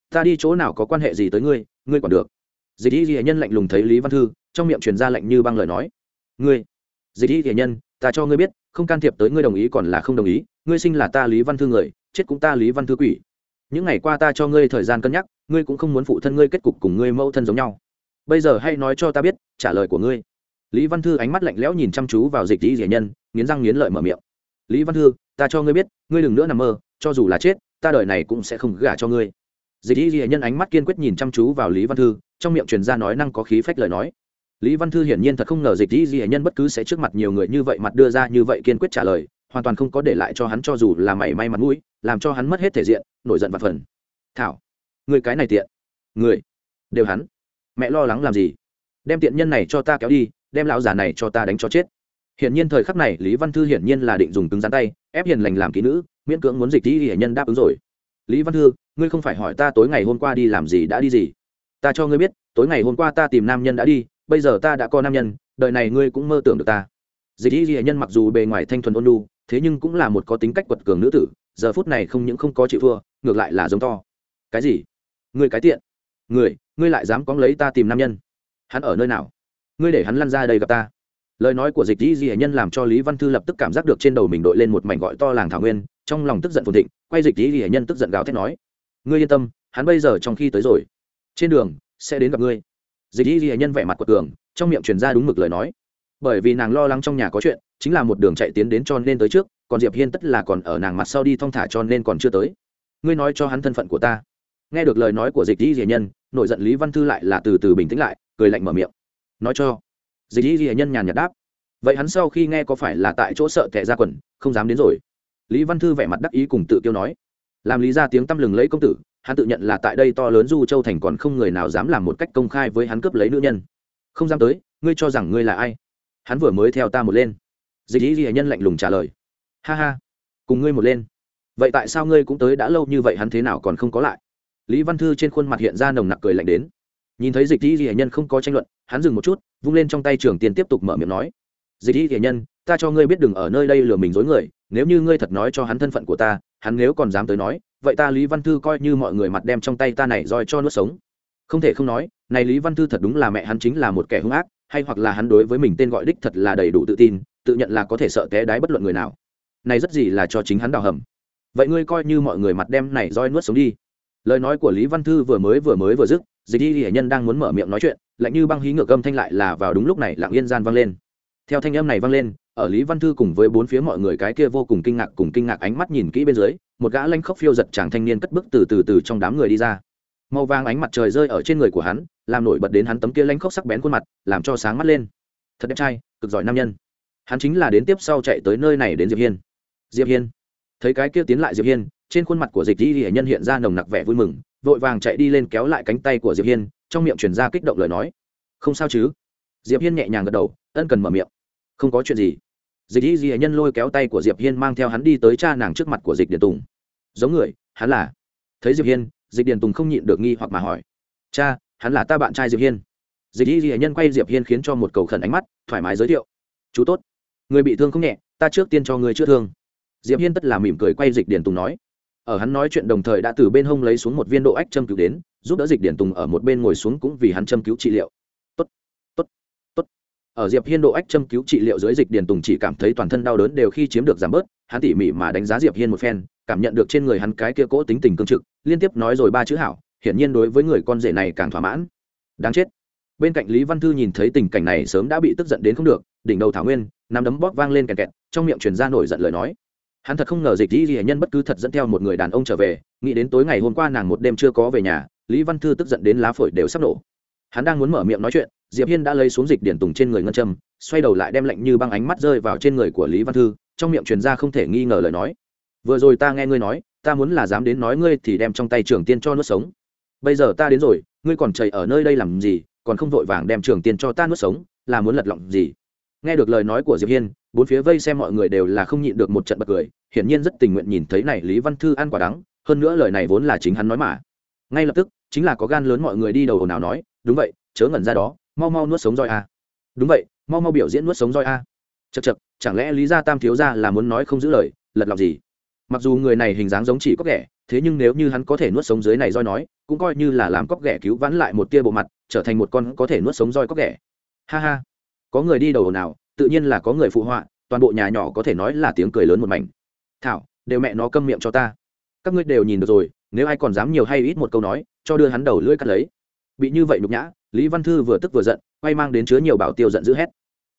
Ta đi chỗ nào có quan hệ gì tới ngươi ngươi còn được. Dịch y hiển nhân lạnh lùng thấy lý văn thư, trong miệng truyền ra lạnh như băng lời nói. Ngươi, dịch y hiển nhân, ta cho ngươi biết, không can thiệp tới ngươi đồng ý còn là không đồng ý, ngươi sinh là ta lý văn thư người, chết cũng ta lý văn thư quỷ những ngày qua ta cho ngươi thời gian cân nhắc, ngươi cũng không muốn phụ thân ngươi kết cục cùng ngươi mẫu thân giống nhau. Bây giờ hay nói cho ta biết, trả lời của ngươi. Lý văn thư ánh mắt lạnh lẽo nhìn chăm chú vào dịch lý rỉa nhân, nghiến răng nghiến lợi mở miệng. Lý văn thư, ta cho ngươi biết, ngươi đừng nữa nằm mơ, cho dù là chết, ta đời này cũng sẽ không gả cho ngươi. Dịch lý rỉa nhân ánh mắt kiên quyết nhìn chăm chú vào lý văn thư, trong miệng truyền ra nói năng có khí phách lời nói. Lý văn thư hiển nhiên thật không ngờ dịch lý rỉa nhân bất cứ sẽ trước mặt nhiều người như vậy, mặt đưa ra như vậy kiên quyết trả lời hoàn toàn không có để lại cho hắn cho dù là mảy may mặt mũi, làm cho hắn mất hết thể diện, nổi giận và phần. Thảo, người cái này tiện. Người, đều hắn. Mẹ lo lắng làm gì? Đem tiện nhân này cho ta kéo đi, đem lão già này cho ta đánh cho chết. Hiển nhiên thời khắc này, lý văn thư hiển nhiên là định dùng cứng rắn tay, ép hiền lành làm kỹ nữ, miễn cưỡng muốn dịch đi hiển nhân đáp ứng rồi. Lý văn thư, ngươi không phải hỏi ta tối ngày hôm qua đi làm gì đã đi gì? Ta cho ngươi biết, tối ngày hôm qua ta tìm nam nhân đã đi, bây giờ ta đã có nam nhân đợi này ngươi cũng mơ tưởng được ta. Dịch y hiển nhân mặc dù bề ngoài thanh thuần ôn lu thế nhưng cũng là một có tính cách quật cường nữ tử, giờ phút này không những không có chịu thua, ngược lại là giống to. Cái gì? Người cái tiện. Người, ngươi lại dám cóng lấy ta tìm nam nhân. Hắn ở nơi nào? Ngươi để hắn lăn ra đây gặp ta. Lời nói của dịch dĩ di nhân làm cho lý văn thư lập tức cảm giác được trên đầu mình đội lên một mảnh gọi to làng thảo nguyên, trong lòng tức giận phồn thịnh, quay dịch dĩ di nhân tức giận gào thét nói, ngươi yên tâm, hắn bây giờ trong khi tới rồi. Trên đường, sẽ đến gặp ngươi. Dịch dĩ di nhân vẻ mặt của cường, trong miệng truyền ra đúng mực lời nói bởi vì nàng lo lắng trong nhà có chuyện, chính là một đường chạy tiến đến cho nên tới trước, còn diệp hiên tất là còn ở nàng mặt sau đi thong thả cho nên còn chưa tới. Ngươi nói cho hắn thân phận của ta. Nghe được lời nói của dịch y diệ nhân, nội giận lý văn thư lại là từ từ bình tĩnh lại, cười lạnh mở miệng. Nói cho. Dịch y ghi nhân nhàn nhạt đáp. Vậy hắn sau khi nghe có phải là tại chỗ sợ tệ ra quần, không dám đến rồi? Lý văn thư vẻ mặt đắc ý cùng tự kiêu nói. Làm lý ra tiếng tăm lừng lấy công tử, hắn tự nhận là tại đây to lớn du châu thành còn không người nào dám làm một cách công khai với hắn cướp lấy nữ nhân. Không dám tới, ngươi cho rằng ngươi là ai? Hắn vừa mới theo ta một lên. Dịch ý ghi nhân lạnh lùng trả lời. Ha ha, cùng ngươi một lên. Vậy tại sao ngươi cũng tới đã lâu như vậy hắn thế nào còn không có lại? Lý văn thư trên khuôn mặt hiện ra nồng nặc cười lạnh đến. Nhìn thấy dịch ý ghi nhân không có tranh luận, hắn dừng một chút, vung lên trong tay trường tiền tiếp tục mở miệng nói. Dịch ý ghi nhân, ta cho ngươi biết đừng ở nơi đây lừa mình dối người, nếu như ngươi thật nói cho hắn thân phận của ta, hắn nếu còn dám tới nói, vậy ta lý văn thư coi như mọi người mặt đem trong tay ta này roi cho nuốt sống. Không thể không nói, này lý văn thư thật đúng là mẹ hắn chính là một kẻ hung ác hay hoặc là hắn đối với mình tên gọi đích thật là đầy đủ tự tin, tự nhận là có thể sợ té đái bất luận người nào. Này rất gì là cho chính hắn đào hầm. Vậy ngươi coi như mọi người mặt đem này roi nuốt sống đi. Lời nói của lý văn thư vừa mới vừa mới vừa dứt, dịch y hiển nhân đang muốn mở miệng nói chuyện, lạnh như băng hí ngược âm thanh lại là vào đúng lúc này lặng yên gian vang lên. Theo thanh âm này vang lên, ở lý văn thư cùng với bốn phía mọi người cái kia vô cùng kinh ngạc cùng kinh ngạc ánh mắt nhìn kỹ bên dưới, một gã lanh khốc phiêu giật chàng thanh niên cất bước từ từ từ trong đám người đi ra. Màu vàng ánh mặt trời rơi ở trên người của hắn làm nổi bật đến hắn tấm kia lanh khóc sắc bén khuôn mặt, làm cho sáng mắt lên. Thật đẹp trai, cực giỏi nam nhân. Hắn chính là đến tiếp sau chạy tới nơi này đến diệp hiên. Diệp hiên. Thấy cái kia tiến lại diệp hiên, trên khuôn mặt của dịch di hiển nhân hiện ra nồng nặc vẻ vui mừng, vội vàng chạy đi lên kéo lại cánh tay của diệp hiên, trong miệng truyền ra kích động lời nói. Không sao chứ? Diệp hiên nhẹ nhàng gật đầu, ân cần mở miệng. Không có chuyện gì. Dịch Di di nhân lôi kéo tay của diệp hiên mang theo hắn đi tới cha nàng trước mặt của dịch điền tùng. Giống người, hắn là. Thấy diệp hiên, dịch điền tùng không nhịn được nghi hoặc mà hỏi. Cha hắn là ta bạn trai diệp hiên dịch y di nhân quay diệp hiên khiến cho một cầu khẩn ánh mắt thoải mái giới thiệu chú tốt người bị thương không nhẹ ta trước tiên cho người chữa thương diệp hiên tất là mỉm cười quay dịch điền tùng nói ở hắn nói chuyện đồng thời đã từ bên hông lấy xuống một viên độ ách châm cứu đến giúp đỡ dịch điển tùng ở một bên ngồi xuống cũng vì hắn châm cứu trị liệu tốt tốt tốt. ở diệp hiên độ ách châm cứu trị liệu dưới dịch điển tùng chỉ cảm thấy toàn thân đau đớn đều khi chiếm được giảm bớt hắn tỉ mỉ mà đánh giá diệp hiên một phen cảm nhận được trên người hắn cái kia cố tính tình cương trực liên tiếp nói rồi ba chữ hảo hiển nhiên đối với người con rể này càng thỏa mãn. Đáng chết. Bên cạnh lý văn thư nhìn thấy tình cảnh này sớm đã bị tức giận đến không được, đỉnh đầu thảo nguyên, nắm đấm bóp vang lên kẹt kẹt, trong miệng truyền ra nổi giận lời nói. Hắn thật không ngờ dịch dĩ dĩ nhân bất cứ thật dẫn theo một người đàn ông trở về, nghĩ đến tối ngày hôm qua nàng một đêm chưa có về nhà, lý văn thư tức giận đến lá phổi đều sắp nổ. Hắn đang muốn mở miệng nói chuyện, diệp hiên đã lấy xuống dịch điển tùng trên người ngân châm, xoay đầu lại đem lạnh như băng ánh mắt rơi vào trên người của lý văn thư, trong miệng truyền ra không thể nghi ngờ lời nói. Vừa rồi ta nghe ngươi nói, ta muốn là dám đến nói ngươi thì đem trong tay trường tiên cho nuốt sống bây giờ ta đến rồi, ngươi còn chạy ở nơi đây làm gì, còn không vội vàng đem trường tiền cho ta nuốt sống, là muốn lật lọng gì? Nghe được lời nói của diệp hiên, bốn phía vây xem mọi người đều là không nhịn được một trận bật cười, hiển nhiên rất tình nguyện nhìn thấy này lý văn thư ăn quả đắng, hơn nữa lời này vốn là chính hắn nói mà. Ngay lập tức, chính là có gan lớn mọi người đi đầu nào nói, đúng vậy, chớ ngẩn ra đó, mau mau nuốt sống roi a. Đúng vậy, mau mau biểu diễn nuốt sống roi a. Chật chật chẳng lẽ lý gia tam thiếu gia là muốn nói không giữ lời, lật lọc gì? Mặc dù người này hình dáng giống chỉ cóc ghẻ, thế nhưng nếu như hắn có thể nuốt sống dưới này roi nói, cũng coi như là làm cóc ghẻ cứu vãn lại một tia bộ mặt, trở thành một con có thể nuốt sống roi cóc ghẻ. Ha ha. Có người đi đầu nào, tự nhiên là có người phụ họa, toàn bộ nhà nhỏ có thể nói là tiếng cười lớn một mảnh. Thảo, đều mẹ nó câm miệng cho ta. Các ngươi đều nhìn được rồi, nếu ai còn dám nhiều hay ít một câu nói, cho đưa hắn đầu lưỡi cắt lấy. Bị như vậy nhục nhã, lý văn thư vừa tức vừa giận, quay mang đến chứa nhiều bảo tiêu giận dữ hét.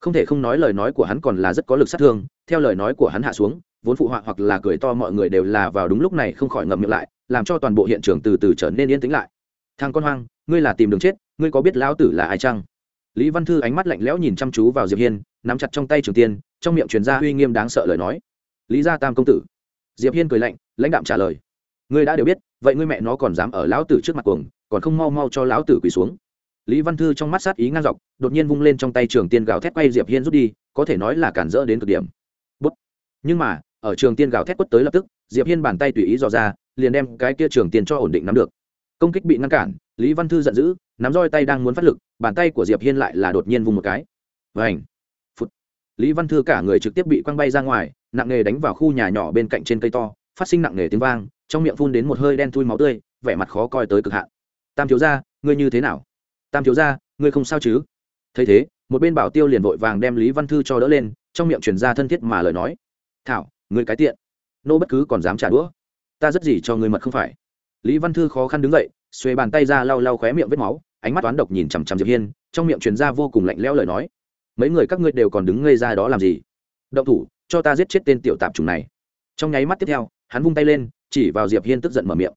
Không thể không nói lời nói của hắn còn là rất có lực sát thương, theo lời nói của hắn hạ xuống vốn phụ họa hoặc là cười to mọi người đều là vào đúng lúc này không khỏi ngậm miệng lại, làm cho toàn bộ hiện trường từ từ trở nên yên tĩnh lại. Thằng con hoang, ngươi là tìm đường chết, ngươi có biết lão tử là ai chăng? Lý văn thư ánh mắt lạnh lẽo nhìn chăm chú vào diệp hiên, nắm chặt trong tay trường tiên, trong miệng truyền ra uy nghiêm đáng sợ lời nói. Lý gia tam công tử. Diệp hiên cười lạnh, lãnh đạm trả lời. Ngươi đã đều biết, vậy ngươi mẹ nó còn dám ở lão tử trước mặt cuồng, còn không mau mau cho lão tử quỳ xuống. Lý văn thư trong mắt sát ý ngang dọc, đột nhiên vung lên trong tay trường tiên gào thét quay diệp hiên rút đi, có thể nói là cản rỡ đến cực điểm. Bút. nhưng mà ở trường tiên gào thét quất tới lập tức, diệp hiên bàn tay tùy ý dò ra, liền đem cái kia trường tiên cho ổn định nắm được. Công kích bị ngăn cản, lý văn thư giận dữ, nắm roi tay đang muốn phát lực, bàn tay của diệp hiên lại là đột nhiên vung một cái. Vảnh phút lý văn thư cả người trực tiếp bị quăng bay ra ngoài, nặng nề đánh vào khu nhà nhỏ bên cạnh trên cây to, phát sinh nặng nề tiếng vang, trong miệng phun đến một hơi đen thui máu tươi, vẻ mặt khó coi tới cực hạn. Tam thiếu gia, ngươi như thế nào? Tam thiếu gia, ngươi không sao chứ? Thấy thế, một bên bảo tiêu liền vội vàng đem lý văn thư cho đỡ lên, trong miệng truyền ra thân thiết mà lời nói. Thảo ngươi cái tiện. Nô bất cứ còn dám trả đũa. Ta rất gì cho ngươi mật không phải. Lý văn thư khó khăn đứng dậy xuê bàn tay ra lau lau khóe miệng vết máu, ánh mắt toán độc nhìn chằm chằm diệp hiên, trong miệng truyền ra vô cùng lạnh lẽo lời nói. Mấy người các ngươi đều còn đứng ngây ra đó làm gì? Động thủ, cho ta giết chết tên tiểu tạp chủng này. Trong nháy mắt tiếp theo, hắn vung tay lên, chỉ vào diệp hiên tức giận mở miệng.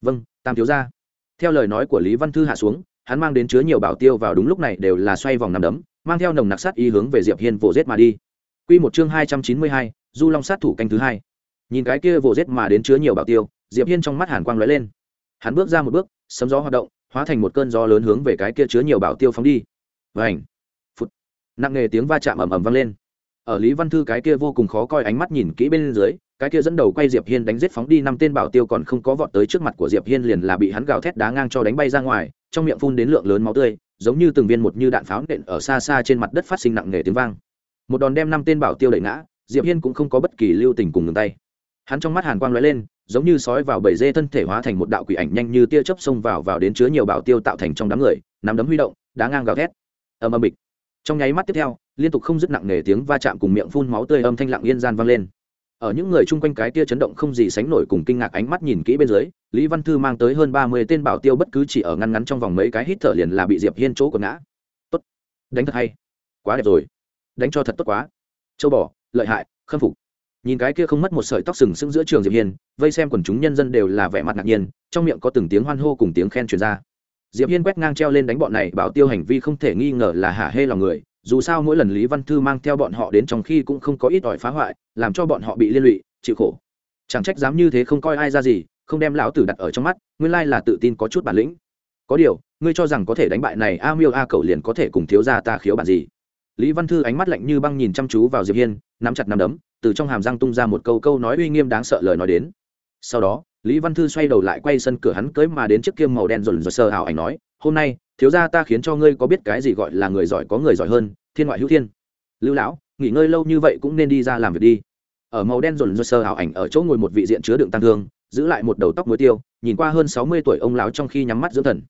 Vâng tam thiếu gia. Theo lời nói của lý văn thư hạ xuống, hắn mang đến chứa nhiều bảo tiêu vào đúng lúc này đều là xoay vòng nằm đấm, mang theo nồng nặc sát ý hướng về diệp hiên vồ rết mà đi. Quy một chương hai trăm chín mươi hai, du long sát thủ canh thứ hai. Nhìn cái kia vồ giết mà đến chứa nhiều bảo tiêu diệp hiên trong mắt hàn quang lóe lên. Hắn bước ra một bước sấm gió hoạt động hóa thành một cơn gió lớn hướng về cái kia chứa nhiều bảo tiêu phóng đi. Vành phút nặng nề tiếng va chạm ầm ầm vang lên. Ở lý văn thư cái kia vô cùng khó coi ánh mắt nhìn kỹ bên dưới cái kia dẫn đầu quay diệp hiên đánh giết phóng đi năm tên bảo tiêu còn không có vọt tới trước mặt của diệp hiên liền là bị hắn gào thét đá ngang cho đánh bay ra ngoài trong miệng phun đến lượng lớn máu tươi giống như từng viên một như đạn pháo nện ở xa xa trên mặt đất phát sinh nặng nề tiếng vang một đòn đem năm tên bảo tiêu đẩy ngã, diệp hiên cũng không có bất kỳ lưu tình cùng ngừng tay. Hắn trong mắt hàn quang lóe lên, giống như sói vào bầy dê thân thể hóa thành một đạo quỷ ảnh nhanh như tia chớp xông vào vào đến chứa nhiều bảo tiêu tạo thành trong đám người, nắm đấm huy động, đá ngang gào thét. Ầm ầm bịch. Trong nháy mắt tiếp theo, liên tục không dứt nặng nề tiếng va chạm cùng miệng phun máu tươi âm thanh lặng yên gian vang lên. Ở những người chung quanh cái tia chấn động không gì sánh nổi cùng kinh ngạc ánh mắt nhìn kỹ bên dưới, lý văn thư mang tới hơn ba mươi tên bảo tiêu bất cứ chỉ ở ngăn ngắn trong vòng mấy cái hít thở liền là bị diệp hiên chỗ của ngã. Tốt. Đánh thật hay. Quá đẹp rồi đánh cho thật tốt quá. Châu bò, lợi hại, khâm phục. Nhìn cái kia không mất một sợi tóc sừng sững giữa trường diệp hiên, vây xem quần chúng nhân dân đều là vẻ mặt ngạc nhiên, trong miệng có từng tiếng hoan hô cùng tiếng khen truyền ra. Diệp hiên quét ngang treo lên đánh bọn này, bảo tiêu hành vi không thể nghi ngờ là hả hê lòng người, dù sao mỗi lần lý văn thư mang theo bọn họ đến trong khi cũng không có ít ỏi phá hoại, làm cho bọn họ bị liên lụy, chịu khổ. Chẳng trách dám như thế không coi ai ra gì, không đem lão tử đặt ở trong mắt, nguyên lai là tự tin có chút bản lĩnh. Có điều, ngươi cho rằng có thể đánh bại này a miêu a cậu liền có thể cùng thiếu gia ta khiếu bản gì? Lý văn thư ánh mắt lạnh như băng nhìn chăm chú vào diệp hiên, nắm chặt nắm đấm, từ trong hàm răng tung ra một câu câu nói uy nghiêm đáng sợ lời nói đến. Sau đó, lý văn thư xoay đầu lại quay sân cửa hắn cưới mà đến chiếc kiêm màu đen rồn rồi sờ hào ảnh nói, hôm nay, thiếu gia ta khiến cho ngươi có biết cái gì gọi là người giỏi có người giỏi hơn, thiên ngoại hữu thiên. Lưu lão, nghỉ ngơi lâu như vậy cũng nên đi ra làm việc đi. Ở màu đen rồn rồi sờ hào ảnh ở chỗ ngồi một vị diện chứa đựng tăng thương, giữ lại một đầu tóc muối tiêu, nhìn qua hơn sáu mươi tuổi ông lão trong khi nhắm mắt dưỡng thần.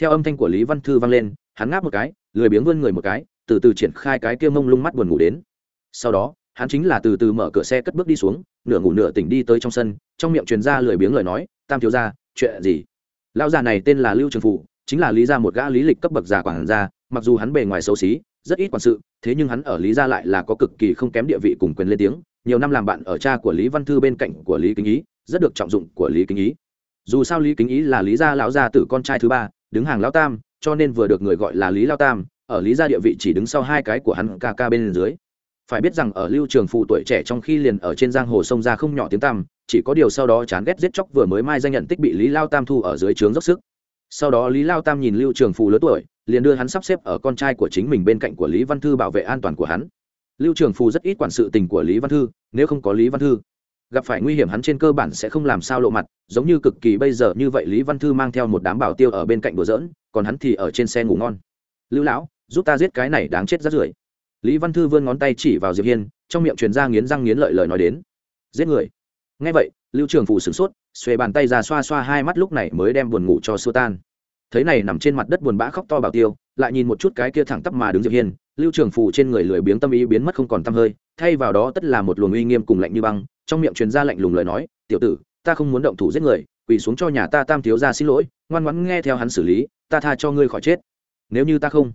Theo âm thanh của lý văn thư vang lên, hắn ngáp một cái, lười biếng vươn người một cái từ từ triển khai cái kia mông lung mắt buồn ngủ đến. Sau đó, hắn chính là từ từ mở cửa xe cất bước đi xuống, nửa ngủ nửa tỉnh đi tới trong sân, trong miệng truyền ra lười biếng lời nói, tam thiếu ra chuyện gì? Lão già này tên là lưu trường phụ chính là lý gia một gã lý lịch cấp bậc già quản gia, mặc dù hắn bề ngoài xấu xí, rất ít quản sự, thế nhưng hắn ở lý gia lại là có cực kỳ không kém địa vị cùng quyền lên tiếng, nhiều năm làm bạn ở cha của lý văn thư bên cạnh của lý kính ý, rất được trọng dụng của lý kính ý. Dù sao lý kính ý là lý gia lão gia tử con trai thứ ba, đứng hàng lão tam, cho nên vừa được người gọi là lý lao tam ở lý gia địa vị chỉ đứng sau hai cái của hắn ca ca bên dưới. Phải biết rằng ở lưu trường phụ tuổi trẻ trong khi liền ở trên giang hồ sông ra không nhỏ tiếng tăm, chỉ có điều sau đó chán ghét giết chóc vừa mới mai danh nhận tích bị lý lao tam thu ở dưới trướng dốc sức. Sau đó lý lao tam nhìn lưu trường phụ lớn tuổi, liền đưa hắn sắp xếp ở con trai của chính mình bên cạnh của lý văn thư bảo vệ an toàn của hắn. Lưu trường phù rất ít quản sự tình của lý văn thư, nếu không có lý văn thư, gặp phải nguy hiểm hắn trên cơ bản sẽ không làm sao lộ mặt, giống như cực kỳ bây giờ như vậy lý văn thư mang theo một đám bảo tiêu ở bên cạnh đùa dỡn còn hắn thì ở trên xe ngủ ngon. Lưu lão giúp ta giết cái này đáng chết rát rưởi. Lý văn thư vươn ngón tay chỉ vào diệp hiên, trong miệng truyền ra nghiến răng nghiến lợi lời nói đến. Giết người. Nghe vậy, lưu trường phủ sửng sốt, xuề bàn tay ra xoa xoa hai mắt lúc này mới đem buồn ngủ cho xua tan. Thấy này nằm trên mặt đất buồn bã khóc to bảo tiêu, lại nhìn một chút cái kia thẳng tắp mà đứng diệp hiên, lưu trường phủ trên người lười biếng tâm ý biến mất không còn tâm hơi, thay vào đó tất là một luồng uy nghiêm cùng lạnh như băng, trong miệng truyền ra lạnh lùng lời nói, tiểu tử, ta không muốn động thủ giết người, quỳ xuống cho nhà ta tam thiếu gia xin lỗi, ngoan ngoãn nghe theo hắn xử lý, ta tha cho ngươi khỏi chết. Nếu như ta không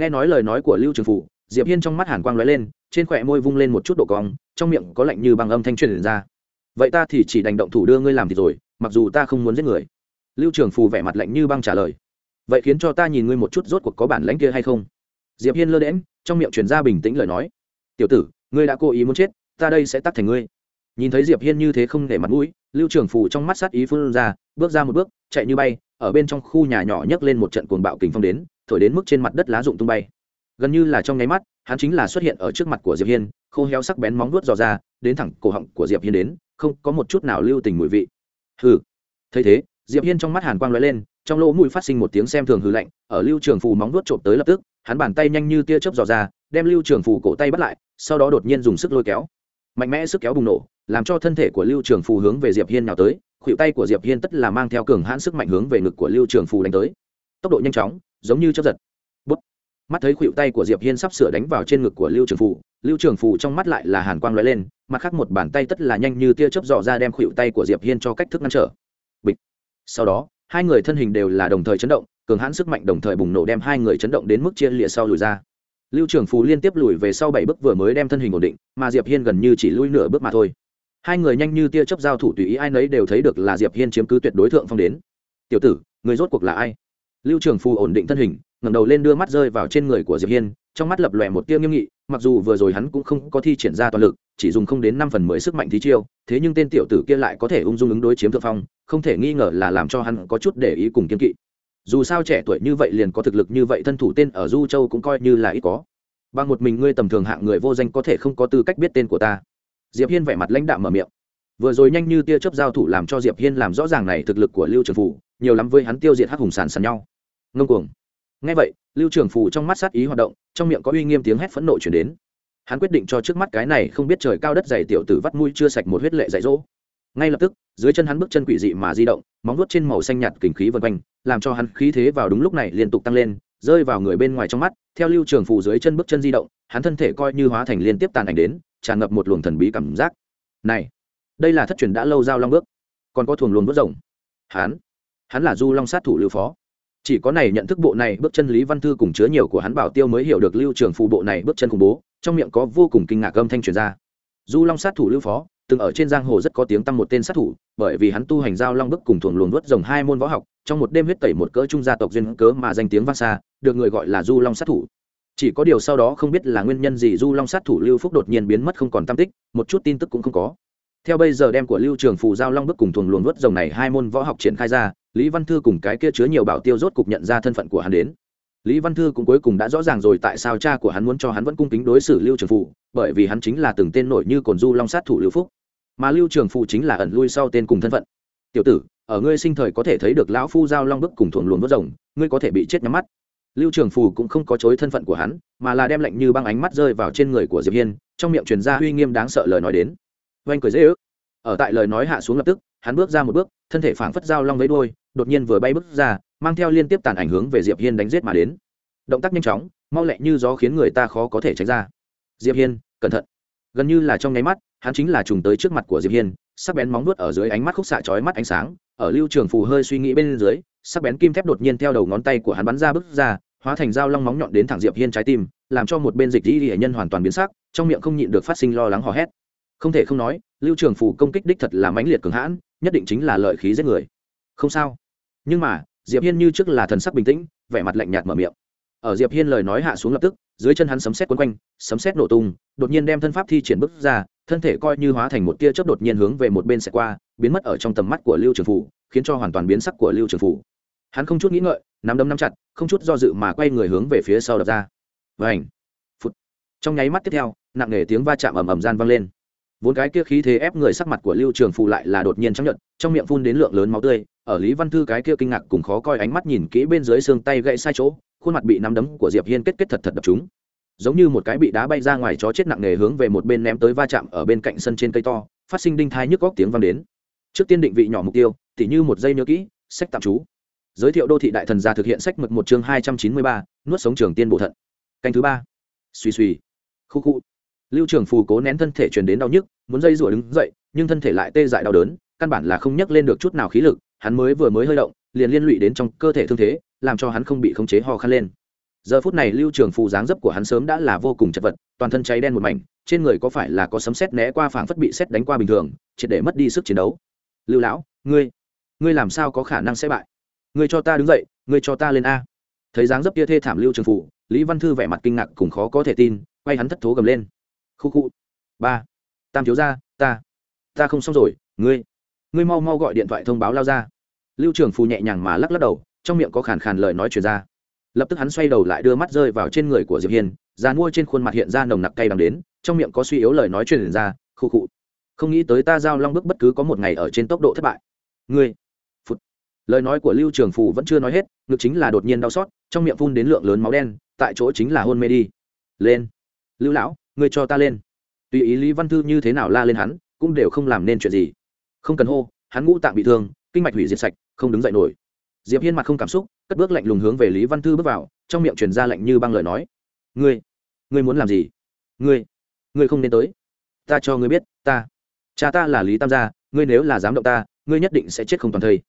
nghe nói lời nói của lưu trường phủ diệp hiên trong mắt hàn quang lóe lên, trên khỏe môi vung lên một chút độ cong, trong miệng có lạnh như băng âm thanh truyền ra. Vậy ta thì chỉ đành động thủ đưa ngươi làm thì rồi, mặc dù ta không muốn giết người. Lưu trường phù vẻ mặt lạnh như băng trả lời. Vậy khiến cho ta nhìn ngươi một chút rốt cuộc có bản lãnh kia hay không? Diệp hiên lơ đễm trong miệng truyền ra bình tĩnh lời nói. Tiểu tử, ngươi đã cố ý muốn chết, ta đây sẽ tắt thành ngươi. Nhìn thấy diệp hiên như thế không để mặt mũi, lưu trường phù trong mắt sát ý phun ra, bước ra một bước, chạy như bay, ở bên trong khu nhà nhỏ nhấc lên một trận cuồng bạo kình phong đến thổi đến mức trên mặt đất lá rụng tung bay. Gần như là trong nháy mắt, hắn chính là xuất hiện ở trước mặt của diệp hiên, khô héo sắc bén móng vuốt dò ra, đến thẳng cổ họng của diệp hiên đến, không có một chút nào lưu tình mùi vị. Hừ. Thấy thế, diệp hiên trong mắt hàn quang lóe lên, trong lỗ mũi phát sinh một tiếng xem thường hư lạnh, ở lưu trường phù móng vuốt trộm tới lập tức, hắn bàn tay nhanh như tia chớp dò ra, đem lưu trường phù cổ tay bắt lại, sau đó đột nhiên dùng sức lôi kéo. Mạnh mẽ sức kéo bùng nổ, làm cho thân thể của lưu trường phù hướng về diệp hiên nào tới, khuỷu tay của diệp hiên tất là mang theo cường hãn sức mạnh hướng về ngực của lưu trường phù đánh tới. Tốc độ nhanh chóng giống như chớp giật. Mắt thấy khuỵu tay của diệp hiên sắp sửa đánh vào trên ngực của lưu trường Phụ, lưu trường Phụ trong mắt lại là hàn quang lóe lên mặt khác một bàn tay tất là nhanh như tia chớp dò ra đem khuỵu tay của diệp hiên cho cách thức ngăn trở. Bịch. Sau đó hai người thân hình đều là đồng thời chấn động cường hãn sức mạnh đồng thời bùng nổ đem hai người chấn động đến mức chia lịa sau lùi ra. Lưu trường phù liên tiếp lùi về sau bảy bước vừa mới đem thân hình ổn định mà diệp hiên gần như chỉ lùi nửa bước mà thôi. Hai người nhanh như tia chớp giao thủ tùy ý ai nấy đều thấy được là diệp hiên chiếm cứ tuyệt đối thượng phong đến. Tiểu tử người rốt cuộc là ai? Lưu trường phù ổn định thân hình, ngẩng đầu lên đưa mắt rơi vào trên người của diệp hiên, trong mắt lập lòe một tia nghiêm nghị, mặc dù vừa rồi hắn cũng không có thi triển ra toàn lực, chỉ dùng không đến năm phần mười sức mạnh thí chiêu, thế nhưng tên tiểu tử kia lại có thể ung dung ứng đối chiếm thượng phong, không thể nghi ngờ là làm cho hắn có chút để ý cùng kiên kỵ. Dù sao trẻ tuổi như vậy liền có thực lực như vậy thân thủ tên ở du châu cũng coi như là ít có. Bằng một mình ngươi tầm thường hạng người vô danh có thể không có tư cách biết tên của ta. Diệp hiên vẻ mặt lãnh đạm mở miệng. Vừa rồi nhanh như tia chớp giao thủ làm cho diệp hiên làm rõ ràng này thực lực của lưu trường phủ nhiều lắm với hắn tiêu diệt hắc hùng sàn sàn nhau ngông cuồng. Ngay vậy, lưu trường phủ trong mắt sát ý hoạt động, trong miệng có uy nghiêm tiếng hét phẫn nộ chuyển đến. Hắn quyết định cho trước mắt cái này không biết trời cao đất dày tiểu tử vắt mũi chưa sạch một huyết lệ dạy dỗ. Ngay lập tức, dưới chân hắn bước chân quỷ dị mà di động, móng vuốt trên màu xanh nhạt kình khí vân quanh, làm cho hắn khí thế vào đúng lúc này liên tục tăng lên, rơi vào người bên ngoài trong mắt. Theo lưu trường phù dưới chân bước chân di động, hắn thân thể coi như hóa thành liên tiếp tàn ảnh đến, tràn ngập một luồng thần bí cảm giác. Này, đây là thất truyền đã lâu giao long bước, còn có thuồng luồng bước rồng. Hắn hắn là du long sát thủ lưu phó chỉ có này nhận thức bộ này bước chân lý văn thư cùng chứa nhiều của hắn bảo tiêu mới hiểu được lưu trường phù bộ này bước chân khủng bố, trong miệng có vô cùng kinh ngạc âm thanh truyền ra. Du long sát thủ lưu phó, từng ở trên giang hồ rất có tiếng tăm một tên sát thủ, bởi vì hắn tu hành giao long bức cùng thuồng luồng vớt rồng hai môn võ học, trong một đêm huyết tẩy một cỡ trung gia tộc duyên cớ mà danh tiếng vang xa, được người gọi là du long sát thủ. Chỉ có điều sau đó không biết là nguyên nhân gì du long sát thủ lưu phúc đột nhiên biến mất không còn tam tích, một chút tin tức cũng không có. Theo bây giờ đem của lưu trường phù giao long bức cùng thuồng luồng vớt rồng này hai môn võ học triển khai ra lý văn thư cùng cái kia chứa nhiều bảo tiêu rốt cục nhận ra thân phận của hắn đến. Lý văn thư cũng cuối cùng đã rõ ràng rồi tại sao cha của hắn muốn cho hắn vẫn cung kính đối xử lưu trường phù bởi vì hắn chính là từng tên nổi như cồn du long sát thủ lưu phúc. Mà lưu trường phù chính là ẩn lui sau tên cùng thân phận. Tiểu tử, ở ngươi sinh thời có thể thấy được lão phu giao long bức cùng thuồng luồn vớt rồng, ngươi có thể bị chết nhắm mắt. Lưu trường phù cũng không có chối thân phận của hắn, mà là đem lệnh như băng ánh mắt rơi vào trên người của diệp hiên, trong miệng truyền ra uy nghiêm đáng sợ lời nói đến. Oanh cười dễ ước. Ở tại lời nói hạ xuống lập tức, hắn bước ra một bước, thân thể phảng phất dao long lấy đuôi đột nhiên vừa bay bước ra, mang theo liên tiếp tàn ảnh hướng về diệp hiên đánh giết mà đến. Động tác nhanh chóng, mau lẹ như gió khiến người ta khó có thể tránh ra. Diệp hiên, cẩn thận. Gần như là trong nháy mắt, hắn chính là trùng tới trước mặt của diệp hiên, sắc bén móng vuốt ở dưới ánh mắt khúc xạ chói mắt ánh sáng, ở lưu trường phù hơi suy nghĩ bên dưới, sắc bén kim thép đột nhiên theo đầu ngón tay của hắn bắn ra bước ra, hóa thành dao long móng nhọn đến thẳng diệp hiên trái tim, làm cho một bên dịch y hệ nhân hoàn toàn biến sắc, trong miệng không nhịn được phát sinh lo lắng hò hét. Không thể không nói, lưu trường phù công kích đích thật là mãnh liệt cường hãn, nhất định chính là lợi khí giết người không sao. Nhưng mà, diệp hiên như trước là thần sắc bình tĩnh, vẻ mặt lạnh nhạt mở miệng. Ở diệp hiên lời nói hạ xuống lập tức, dưới chân hắn sấm sét quấn quanh, sấm sét nổ tung, đột nhiên đem thân pháp thi triển bước ra, thân thể coi như hóa thành một tia chớp đột nhiên hướng về một bên sẽ qua, biến mất ở trong tầm mắt của lưu trường phủ khiến cho hoàn toàn biến sắc của lưu trường phủ hắn không chút nghĩ ngợi, nắm đấm nắm chặt, không chút do dự mà quay người hướng về phía sau đập ra. Vảnh phút trong nháy mắt tiếp theo, nặng nề tiếng va chạm ầm ầm gian vang lên vốn cái kia khí thế ép người sắc mặt của lưu trường phụ lại là đột nhiên chấp nhận trong miệng phun đến lượng lớn máu tươi, ở lý văn thư cái kia kinh ngạc cùng khó coi ánh mắt nhìn kỹ bên dưới xương tay gãy sai chỗ, khuôn mặt bị nắm đấm của diệp hiên kết kết thật thật đập chúng giống như một cái bị đá bay ra ngoài chó chết nặng nề hướng về một bên ném tới va chạm ở bên cạnh sân trên cây to, phát sinh đinh thai nhức góc tiếng vang đến. Trước tiên định vị nhỏ mục tiêu, tỉ như một giây nhớ kỹ, sách tạm trú. Giới thiệu đô thị đại thần gia thực hiện sách mực một chương hai trăm chín mươi ba, nuốt sống trường tiên bộ thận. Canh thứ ba. Suy suy khu khu lưu trường phù cố nén thân thể truyền đến đau nhức, muốn dây rủa đứng dậy, nhưng thân thể lại tê dại đau đớn, căn bản là không nhấc lên được chút nào khí lực, hắn mới vừa mới hơi động, liền liên lụy đến trong cơ thể thương thế, làm cho hắn không bị khống chế ho khăn lên. Giờ phút này lưu trường phù dáng dấp của hắn sớm đã là vô cùng chật vật, toàn thân cháy đen một mảnh, trên người có phải là có sấm sét né qua phảng phất bị sét đánh qua bình thường, triệt để mất đi sức chiến đấu. Lưu lão, ngươi ngươi làm sao có khả năng sẽ bại? Ngươi cho ta đứng dậy, ngươi cho ta lên a. Thấy dáng dấp kia thê thảm lưu trường phù, lý văn thư vẻ mặt kinh ngạc cùng khó có thể tin, quay hắn thất thố gầm lên khu khu. Ba. Tam thiếu gia, ta. Ta không xong rồi, ngươi. Ngươi mau mau gọi điện thoại thông báo lao ra. Lưu trường phù nhẹ nhàng mà lắc lắc đầu, trong miệng có khàn khàn lời nói chuyển ra. Lập tức hắn xoay đầu lại đưa mắt rơi vào trên người của diệp hiên già mua trên khuôn mặt hiện ra nồng nặc cay đằng đến, trong miệng có suy yếu lời nói truyền ra, khu khụ không nghĩ tới ta giao long bước bất cứ có một ngày ở trên tốc độ thất bại. Ngươi. Phút lời nói của lưu trường phù vẫn chưa nói hết, ngực chính là đột nhiên đau xót, trong miệng phun đến lượng lớn máu đen, tại chỗ chính là hôn mê đi. Lên. Lưu lão ngươi cho ta lên. Tùy ý lý văn thư như thế nào la lên hắn, cũng đều không làm nên chuyện gì. Không cần hô, hắn ngũ tạng bị thương, kinh mạch hủy diệt sạch, không đứng dậy nổi. Diệp hiên mặt không cảm xúc, cất bước lạnh lùng hướng về lý văn thư bước vào, trong miệng truyền ra lạnh như băng lời nói. Ngươi ngươi muốn làm gì? Ngươi ngươi không nên tới. Ta cho ngươi biết, ta, cha ta là lý tam gia, ngươi nếu là dám động ta, ngươi nhất định sẽ chết không toàn thây.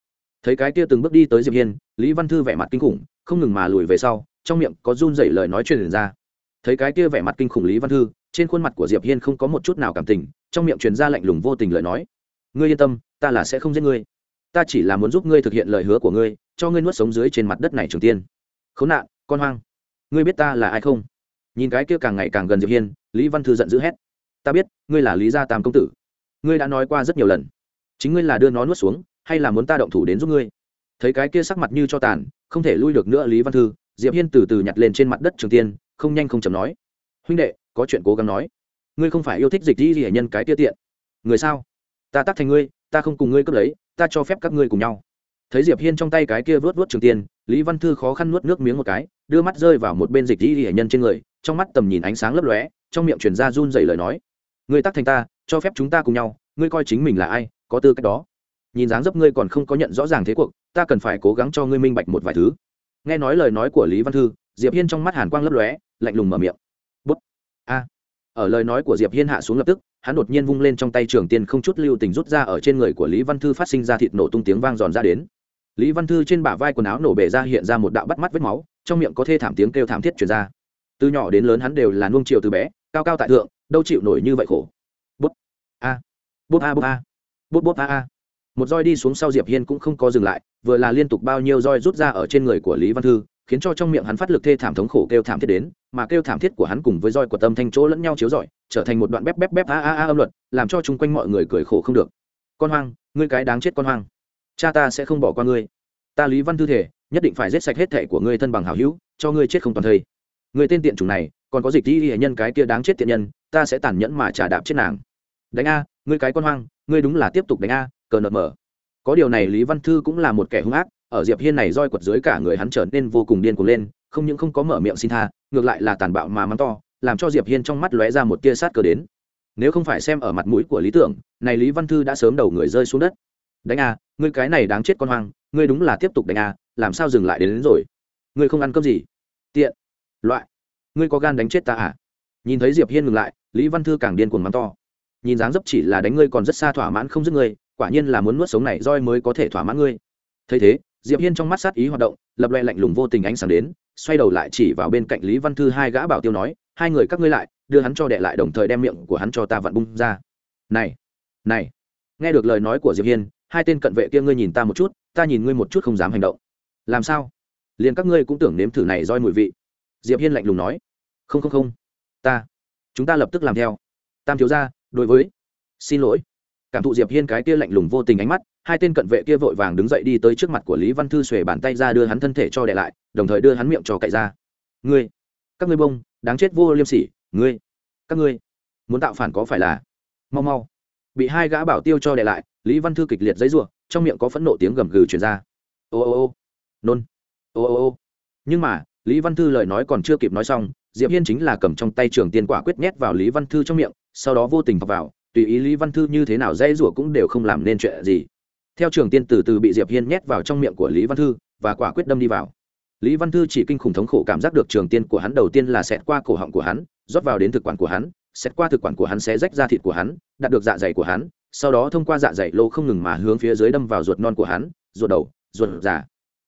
Thấy cái kia từng bước đi tới diệp hiên, lý văn thư vẻ mặt kinh khủng, không ngừng mà lùi về sau, trong miệng có run rẩy lời nói truyền ra thấy cái kia vẻ mặt kinh khủng lý văn thư, trên khuôn mặt của diệp hiên không có một chút nào cảm tình, trong miệng truyền ra lạnh lùng vô tình lời nói. Ngươi yên tâm, ta là sẽ không giết ngươi. Ta chỉ là muốn giúp ngươi thực hiện lời hứa của ngươi, cho ngươi nuốt sống dưới trên mặt đất này trường tiên. Khốn nạn, con hoang. Ngươi biết ta là ai không? Nhìn cái kia càng ngày càng gần diệp hiên, lý văn thư giận dữ hét. Ta biết, ngươi là lý gia tam công tử. Ngươi đã nói qua rất nhiều lần. Chính ngươi là đưa nó nuốt xuống, hay là muốn ta động thủ đến giúp ngươi? Thấy cái kia sắc mặt như cho tàn, không thể lui được nữa lý văn thư, diệp hiên từ từ nhặt lên trên mặt đất trường tiên không nhanh không chậm nói. Huynh đệ có chuyện cố gắng nói. Ngươi không phải yêu thích dịch di di nhân cái tia tiện. Người sao? Ta tác thành ngươi ta không cùng ngươi cướp lấy ta cho phép các ngươi cùng nhau. Thấy diệp hiên trong tay cái kia vớt vớt trường tiền, lý văn thư khó khăn nuốt nước miếng một cái đưa mắt rơi vào một bên dịch di di nhân trên người trong mắt tầm nhìn ánh sáng lấp lóe trong miệng truyền ra run dày lời nói. Ngươi tác thành ta cho phép chúng ta cùng nhau ngươi coi chính mình là ai có tư cách đó. Nhìn dáng dấp ngươi còn không có nhận rõ ràng thế cuộc ta cần phải cố gắng cho ngươi minh bạch một vài thứ. Nghe nói lời nói của lý văn thư diệp hiên trong mắt hàn quang lấp lóe, lạnh lùng mở miệng. Bút. A. Ở lời nói của diệp hiên hạ xuống lập tức, hắn đột nhiên vung lên trong tay trường tiên không chút lưu tình rút ra ở trên người của lý văn thư phát sinh ra thịt nổ tung tiếng vang giòn ra đến. Lý văn thư trên bả vai quần áo nổ bể ra hiện ra một đạo bắt mắt vết máu, trong miệng có thê thảm tiếng kêu thảm thiết truyền ra. Từ nhỏ đến lớn hắn đều là nuông chiều từ bé, cao cao tại thượng, đâu chịu nổi như vậy khổ. Bút. A. Bút a bút a. Bút bút a a. Một roi đi xuống sau diệp hiên cũng không có dừng lại, vừa là liên tục bao nhiêu roi rút ra ở trên người của lý văn thư khiến cho trong miệng hắn phát lực thê thảm thống khổ kêu thảm thiết đến, mà kêu thảm thiết của hắn cùng với roi của tâm thanh chỗ lẫn nhau chiếu rọi, trở thành một đoạn bép bép bép a a a âm luật, làm cho chung quanh mọi người cười khổ không được. Con hoang, ngươi cái đáng chết con hoang. Cha ta sẽ không bỏ qua ngươi. Ta lý văn thư thể, nhất định phải giết sạch hết thể của ngươi thân bằng hảo hữu, cho ngươi chết không toàn thây. Người tên tiện chủng này, còn có dịch đi hệ nhân cái kia đáng chết tiện nhân, ta sẽ tàn nhẫn mà trả đạp chết nàng. Đánh a, ngươi cái con hoang, ngươi đúng là tiếp tục đánh a, cờ nợ mở. Có điều này lý văn thư cũng là một kẻ hung ác ở diệp hiên này roi quật dưới cả người hắn trở nên vô cùng điên cuồng lên không những không có mở miệng xin tha ngược lại là tàn bạo mà mắng to làm cho diệp hiên trong mắt lóe ra một tia sát cờ đến. Nếu không phải xem ở mặt mũi của lý tưởng này lý văn thư đã sớm đầu người rơi xuống đất. Đánh a ngươi cái này đáng chết con hoang ngươi đúng là tiếp tục đánh a làm sao dừng lại đến, đến rồi? Ngươi không ăn cơm gì? Tiện. Loại. Ngươi có gan đánh chết ta à? Nhìn thấy diệp hiên ngừng lại lý văn thư càng điên cuồng mắng to. Nhìn dáng dấp chỉ là đánh ngươi còn rất xa thỏa mãn không dứt ngươi quả nhiên là muốn nuốt sống này roi mới có thể thỏa mãn ngươi. Thấy thế diệp hiên trong mắt sát ý hoạt động, lập loe lạnh lùng vô tình ánh sáng đến, xoay đầu lại chỉ vào bên cạnh lý văn thư hai gã bảo tiêu nói, hai người các ngươi lại, đưa hắn cho đệ lại đồng thời đem miệng của hắn cho ta vặn bung ra. Này này. Nghe được lời nói của diệp hiên, hai tên cận vệ kia ngươi nhìn ta một chút, ta nhìn ngươi một chút không dám hành động. Làm sao? Liền các ngươi cũng tưởng nếm thử này roi mùi vị. Diệp hiên lạnh lùng nói. Không không không. Ta, chúng ta lập tức làm theo. Tam thiếu gia, đối với. Xin lỗi cảm thụ diệp hiên cái kia lạnh lùng vô tình ánh mắt, hai tên cận vệ kia vội vàng đứng dậy đi tới trước mặt của lý văn thư xuề bàn tay ra đưa hắn thân thể cho đè lại, đồng thời đưa hắn miệng cho cậy ra. Ngươi, các ngươi bông, đáng chết vô liêm sỉ, ngươi, các ngươi, muốn tạo phản có phải là mau mau? Bị hai gã bảo tiêu cho đè lại, lý văn thư kịch liệt giấy rủa trong miệng có phẫn nộ tiếng gầm gừ truyền ra. Ô ô ô, nôn, ô ô ô. Nhưng mà, lý văn thư lời nói còn chưa kịp nói xong, diệp hiên chính là cầm trong tay trường tiên quả quyết nhét vào lý văn thư trong miệng, sau đó vô tình phọc vào tùy ý lý văn thư như thế nào dây rủa cũng đều không làm nên chuyện gì. Theo trường tiên từ từ bị diệp hiên nhét vào trong miệng của lý văn thư và quả quyết đâm đi vào. Lý văn thư chỉ kinh khủng thống khổ cảm giác được trường tiên của hắn đầu tiên là xẹt qua cổ họng của hắn, rót vào đến thực quản của hắn, xẹt qua thực quản của hắn sẽ rách ra thịt của hắn, đạt được dạ dày của hắn, sau đó thông qua dạ dày lô không ngừng mà hướng phía dưới đâm vào ruột non của hắn, ruột đầu, ruột già.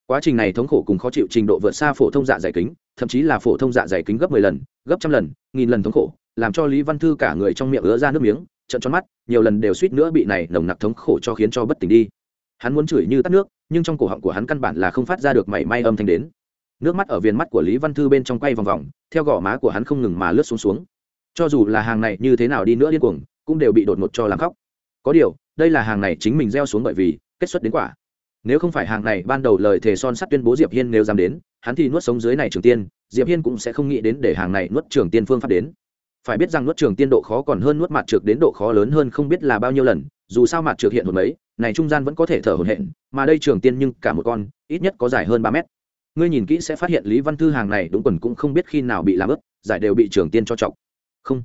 Quá trình này thống khổ cùng khó chịu trình độ vượt xa phổ thông dạ dày kính, thậm chí là phổ thông dạ dày kính gấp mười lần, gấp trăm lần, nghìn lần thống khổ, làm cho lý văn thư cả người trong miệng ứa ra nước miếng trận tròn mắt, nhiều lần đều suýt nữa bị này nồng nặc thống khổ cho khiến cho bất tỉnh đi. Hắn muốn chửi như tắt nước, nhưng trong cổ họng của hắn căn bản là không phát ra được mảy may âm thanh đến. Nước mắt ở viền mắt của lý văn thư bên trong quay vòng vòng, theo gò má của hắn không ngừng mà lướt xuống xuống. Cho dù là hàng này như thế nào đi nữa điên cuồng, cũng đều bị đột ngột cho làm khóc. Có điều, đây là hàng này chính mình gieo xuống bởi vì kết xuất đến quả. Nếu không phải hàng này ban đầu lời thề son sắt tuyên bố diệp hiên nếu dám đến, hắn thì nuốt sống dưới này trường tiên, diệp hiên cũng sẽ không nghĩ đến để hàng này nuốt trường tiên phương pháp đến phải biết rằng nuốt trường tiên độ khó còn hơn nuốt mặt trược đến độ khó lớn hơn không biết là bao nhiêu lần, dù sao mặt trược hiện một mấy, này trung gian vẫn có thể thở hổn hển, mà đây trường tiên nhưng cả một con, ít nhất có dài hơn ba mét. Ngươi nhìn kỹ sẽ phát hiện lý văn thư hàng này đúng quần cũng không biết khi nào bị làm ướt, giải đều bị trường tiên cho chọc. Không.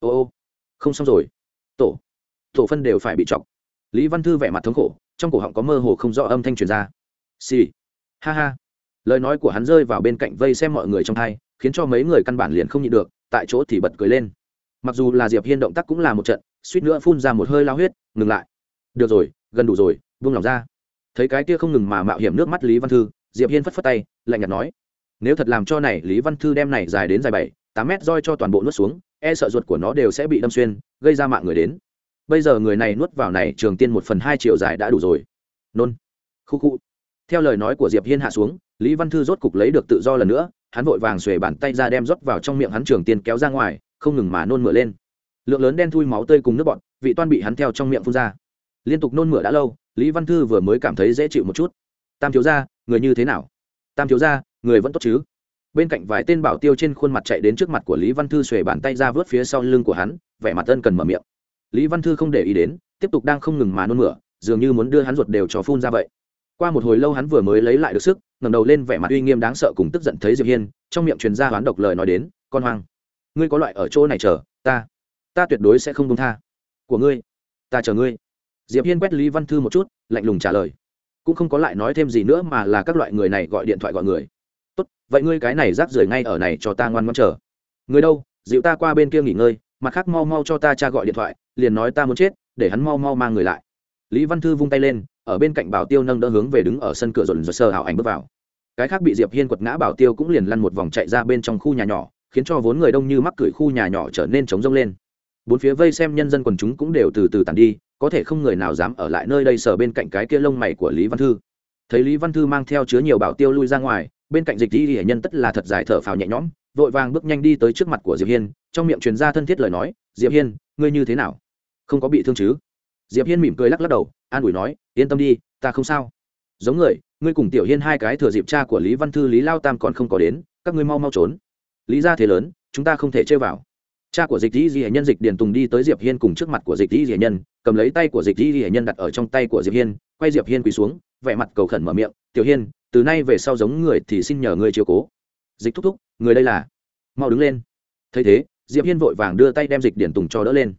Ô ô. Không xong rồi. Tổ. Tổ phân đều phải bị chọc. Lý văn thư vẻ mặt thống khổ, trong cổ họng có mơ hồ không rõ âm thanh truyền ra. Xì、sì. ha ha. Lời nói của hắn rơi vào bên cạnh vây xem mọi người trong thai, khiến cho mấy người căn bản liền không nhịn được tại chỗ thì bật cười lên. Mặc dù là diệp hiên động tác cũng là một trận, suýt nữa phun ra một hơi lao huyết, ngừng lại. Được rồi, gần đủ rồi, buông lòng ra. Thấy cái kia không ngừng mà mạo hiểm nước mắt lý văn thư, diệp hiên phất phất tay, lạnh nhạt nói, nếu thật làm cho này, lý văn thư đem này dài đến dài bảy, tám mét roi cho toàn bộ nuốt xuống e sợ ruột của nó đều sẽ bị đâm xuyên, gây ra mạng người đến. Bây giờ người này nuốt vào này, trường tiên một phần hai triệu dài đã đủ rồi. Nôn. Khu khu. Theo lời nói của diệp hiên hạ xuống, lý văn thư rốt cục lấy được tự do lần nữa hắn vội vàng xuề bàn tay ra đem rót vào trong miệng hắn trường tiên kéo ra ngoài, không ngừng mà nôn mửa lên. Lượng lớn đen thui máu tươi cùng nước bọt, vị toan bị hắn theo trong miệng phun ra. Liên tục nôn mửa đã lâu, lý văn thư vừa mới cảm thấy dễ chịu một chút. Tam thiếu gia, người như thế nào? Tam thiếu gia, người vẫn tốt chứ? Bên cạnh vài tên bảo tiêu trên khuôn mặt chạy đến trước mặt của lý văn thư xuề bàn tay ra vớt phía sau lưng của hắn, vẻ mặt ân cần mở miệng. Lý văn thư không để ý đến, tiếp tục đang không ngừng mà nôn mửa, dường như muốn đưa hắn ruột đều cho phun ra vậy qua một hồi lâu hắn vừa mới lấy lại được sức, ngẩng đầu lên vẻ mặt uy nghiêm đáng sợ cùng tức giận thấy diệp hiên, trong miệng truyền ra hoán độc lời nói đến, con hoang, ngươi có loại ở chỗ này chờ, ta ta tuyệt đối sẽ không buông tha của ngươi, ta chờ ngươi. Diệp hiên quét lý văn thư một chút, lạnh lùng trả lời. Cũng không có lại nói thêm gì nữa mà là các loại người này gọi điện thoại gọi người. Tốt, vậy ngươi cái này rác rưởi ngay ở này cho ta ngoan ngoãn chờ. Người đâu, dịu ta qua bên kia nghỉ ngơi, mặt khác mau mau cho ta cha gọi điện thoại, liền nói ta muốn chết, để hắn mau mau mang người lại lý văn thư vung tay lên, ở bên cạnh bảo tiêu nâng đỡ hướng về đứng ở sân cửa rộn rộn sơ hào ảnh bước vào. Cái khác bị diệp hiên quật ngã bảo tiêu cũng liền lăn một vòng chạy ra bên trong khu nhà nhỏ, khiến cho vốn người đông như mắc cười khu nhà nhỏ trở nên trống rông lên. Bốn phía vây xem nhân dân quần chúng cũng đều từ từ tàn đi, có thể không người nào dám ở lại nơi đây sờ bên cạnh cái kia lông mày của lý văn thư. Thấy lý văn thư mang theo chứa nhiều bảo tiêu lui ra ngoài, bên cạnh dịch di hệ nhân tất là thật dài thở phào nhẹ nhõm, vội vàng bước nhanh đi tới trước mặt của diệp hiên, trong miệng truyền ra thân thiết lời nói, diệp hiên, ngươi như thế nào? Không có bị thương chứ? Diệp hiên mỉm cười lắc lắc đầu, an ủi nói, yên tâm đi, ta không sao. Giống người, ngươi cùng tiểu hiên hai cái thừa dịp cha của lý văn thư, lý lao tam còn không có đến, các ngươi mau mau trốn. Lý ra thế lớn, chúng ta không thể chơi vào. Cha của dịch dĩ dị nhân dịch điền tùng đi tới diệp hiên cùng trước mặt của dịch dĩ dị nhân, cầm lấy tay của dịch dĩ dị nhân đặt ở trong tay của diệp hiên, quay diệp hiên quỳ xuống, vẻ mặt cầu khẩn mở miệng, tiểu hiên, từ nay về sau giống người thì xin nhờ ngươi chiếu cố. Dịch thúc thúc, người đây là? Mau đứng lên. Thấy thế, diệp hiên vội vàng đưa tay đem dịch điển tùng cho đỡ lên.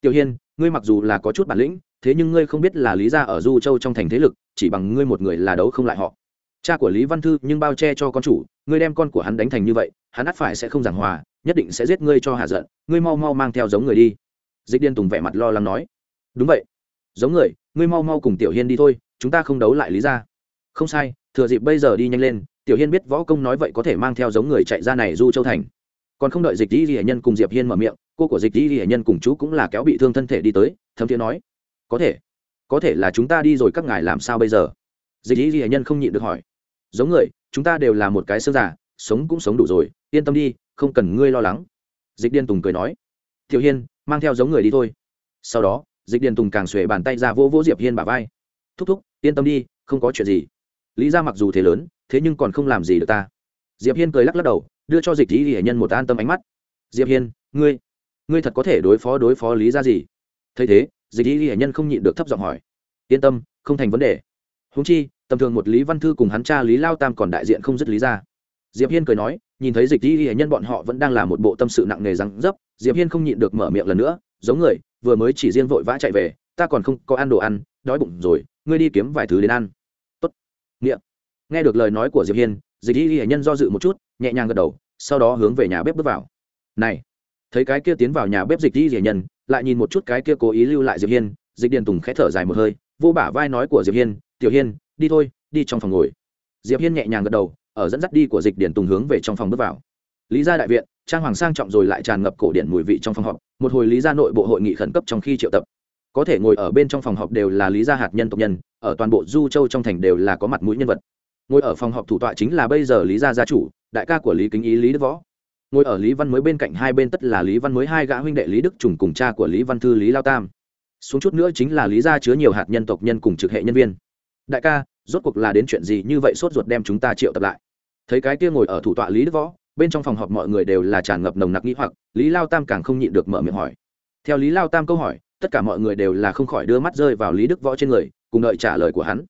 Tiểu hiên ngươi mặc dù là có chút bản lĩnh, thế nhưng ngươi không biết là lý gia ở du châu trong thành thế lực, chỉ bằng ngươi một người là đấu không lại họ. Cha của lý văn thư nhưng bao che cho con chủ, ngươi đem con của hắn đánh thành như vậy, hắn ắt phải sẽ không giảng hòa, nhất định sẽ giết ngươi cho hạ giận, ngươi mau mau mang theo giống người đi. Dịch điên tùng vẻ mặt lo lắng nói. Đúng vậy. Giống người, ngươi mau mau cùng tiểu hiên đi thôi, chúng ta không đấu lại lý gia. Không sai, thừa dịp bây giờ đi nhanh lên, tiểu hiên biết võ công nói vậy có thể mang theo giống người chạy ra này du châu thành còn không đợi dịch dĩ ghi nhân cùng diệp hiên mở miệng, cô của dịch dĩ ghi nhân cùng chú cũng là kéo bị thương thân thể đi tới, thấm thiế nói, có thể có thể là chúng ta đi rồi, các ngài làm sao bây giờ? Dịch dĩ ghi nhân không nhịn được hỏi, giống người, chúng ta đều là một cái xương giả, sống cũng sống đủ rồi, yên tâm đi, không cần ngươi lo lắng. Dịch điên tùng cười nói, tiểu hiên, mang theo giống người đi thôi. Sau đó, dịch Điên tùng càng xuề bàn tay ra vỗ vỗ diệp hiên bả vai, thúc thúc, yên tâm đi, không có chuyện gì. Lý ra mặc dù thế lớn, thế nhưng còn không làm gì được ta diệp hiên cười lắc lắc đầu, đưa cho dịch lý hệ nhân một an tâm ánh mắt. Diệp hiên, ngươi ngươi thật có thể đối phó đối phó lý ra gì? Thấy thế, dịch lý hệ nhân không nhịn được thấp giọng hỏi. Yên tâm, không thành vấn đề. Húng chi, tầm thường một lý văn thư cùng hắn cha lý lao tam còn đại diện không dứt lý ra. Diệp hiên cười nói, nhìn thấy dịch lý hệ nhân bọn họ vẫn đang là một bộ tâm sự nặng nề răng dấp diệp hiên không nhịn được mở miệng lần nữa, giống người, vừa mới chỉ riêng vội vã chạy về, ta còn không có ăn đồ ăn, đói bụng rồi, ngươi đi kiếm vài thứ đến ăn. Tốt. Nghĩa nghe được lời nói của diệp hiên dịch y hệ nhân do dự một chút, nhẹ nhàng gật đầu, sau đó hướng về nhà bếp bước vào. Này, thấy cái kia tiến vào nhà bếp dịch y hệ nhân, lại nhìn một chút cái kia cố ý lưu lại diệp hiên, dịch điền tùng khẽ thở dài một hơi, vô bả vai nói của diệp hiên, tiểu hiên, đi thôi, đi trong phòng ngồi. Diệp hiên nhẹ nhàng gật đầu, ở dẫn dắt đi của dịch Điền tùng hướng về trong phòng bước vào. Lý gia đại viện, trang hoàng sang trọng rồi lại tràn ngập cổ điển mùi vị trong phòng họp, một hồi lý gia nội bộ hội nghị khẩn cấp trong khi triệu tập. Có thể ngồi ở bên trong phòng họp đều là lý gia hạt nhân tộc nhân, ở toàn bộ du châu trong thành đều là có mặt mũi nhân vật ngồi ở phòng họp thủ tọa chính là bây giờ lý gia gia chủ, đại ca của lý kính ý lý đức võ. Ngồi ở lý văn mới bên cạnh hai bên tất là lý văn mới hai gã huynh đệ lý đức trùng cùng cha của lý văn thư lý lao tam. Xuống chút nữa chính là lý gia chứa nhiều hạt nhân tộc nhân cùng trực hệ nhân viên. Đại ca, rốt cuộc là đến chuyện gì như vậy sốt ruột đem chúng ta triệu tập lại? Thấy cái kia ngồi ở thủ tọa lý đức võ, bên trong phòng họp mọi người đều là tràn ngập nồng nặc nghĩ hoặc, lý lao tam càng không nhịn được mở miệng hỏi. Theo lý lao tam câu hỏi, tất cả mọi người đều là không khỏi đưa mắt rơi vào lý đức võ trên người, cùng đợi trả lời của hắn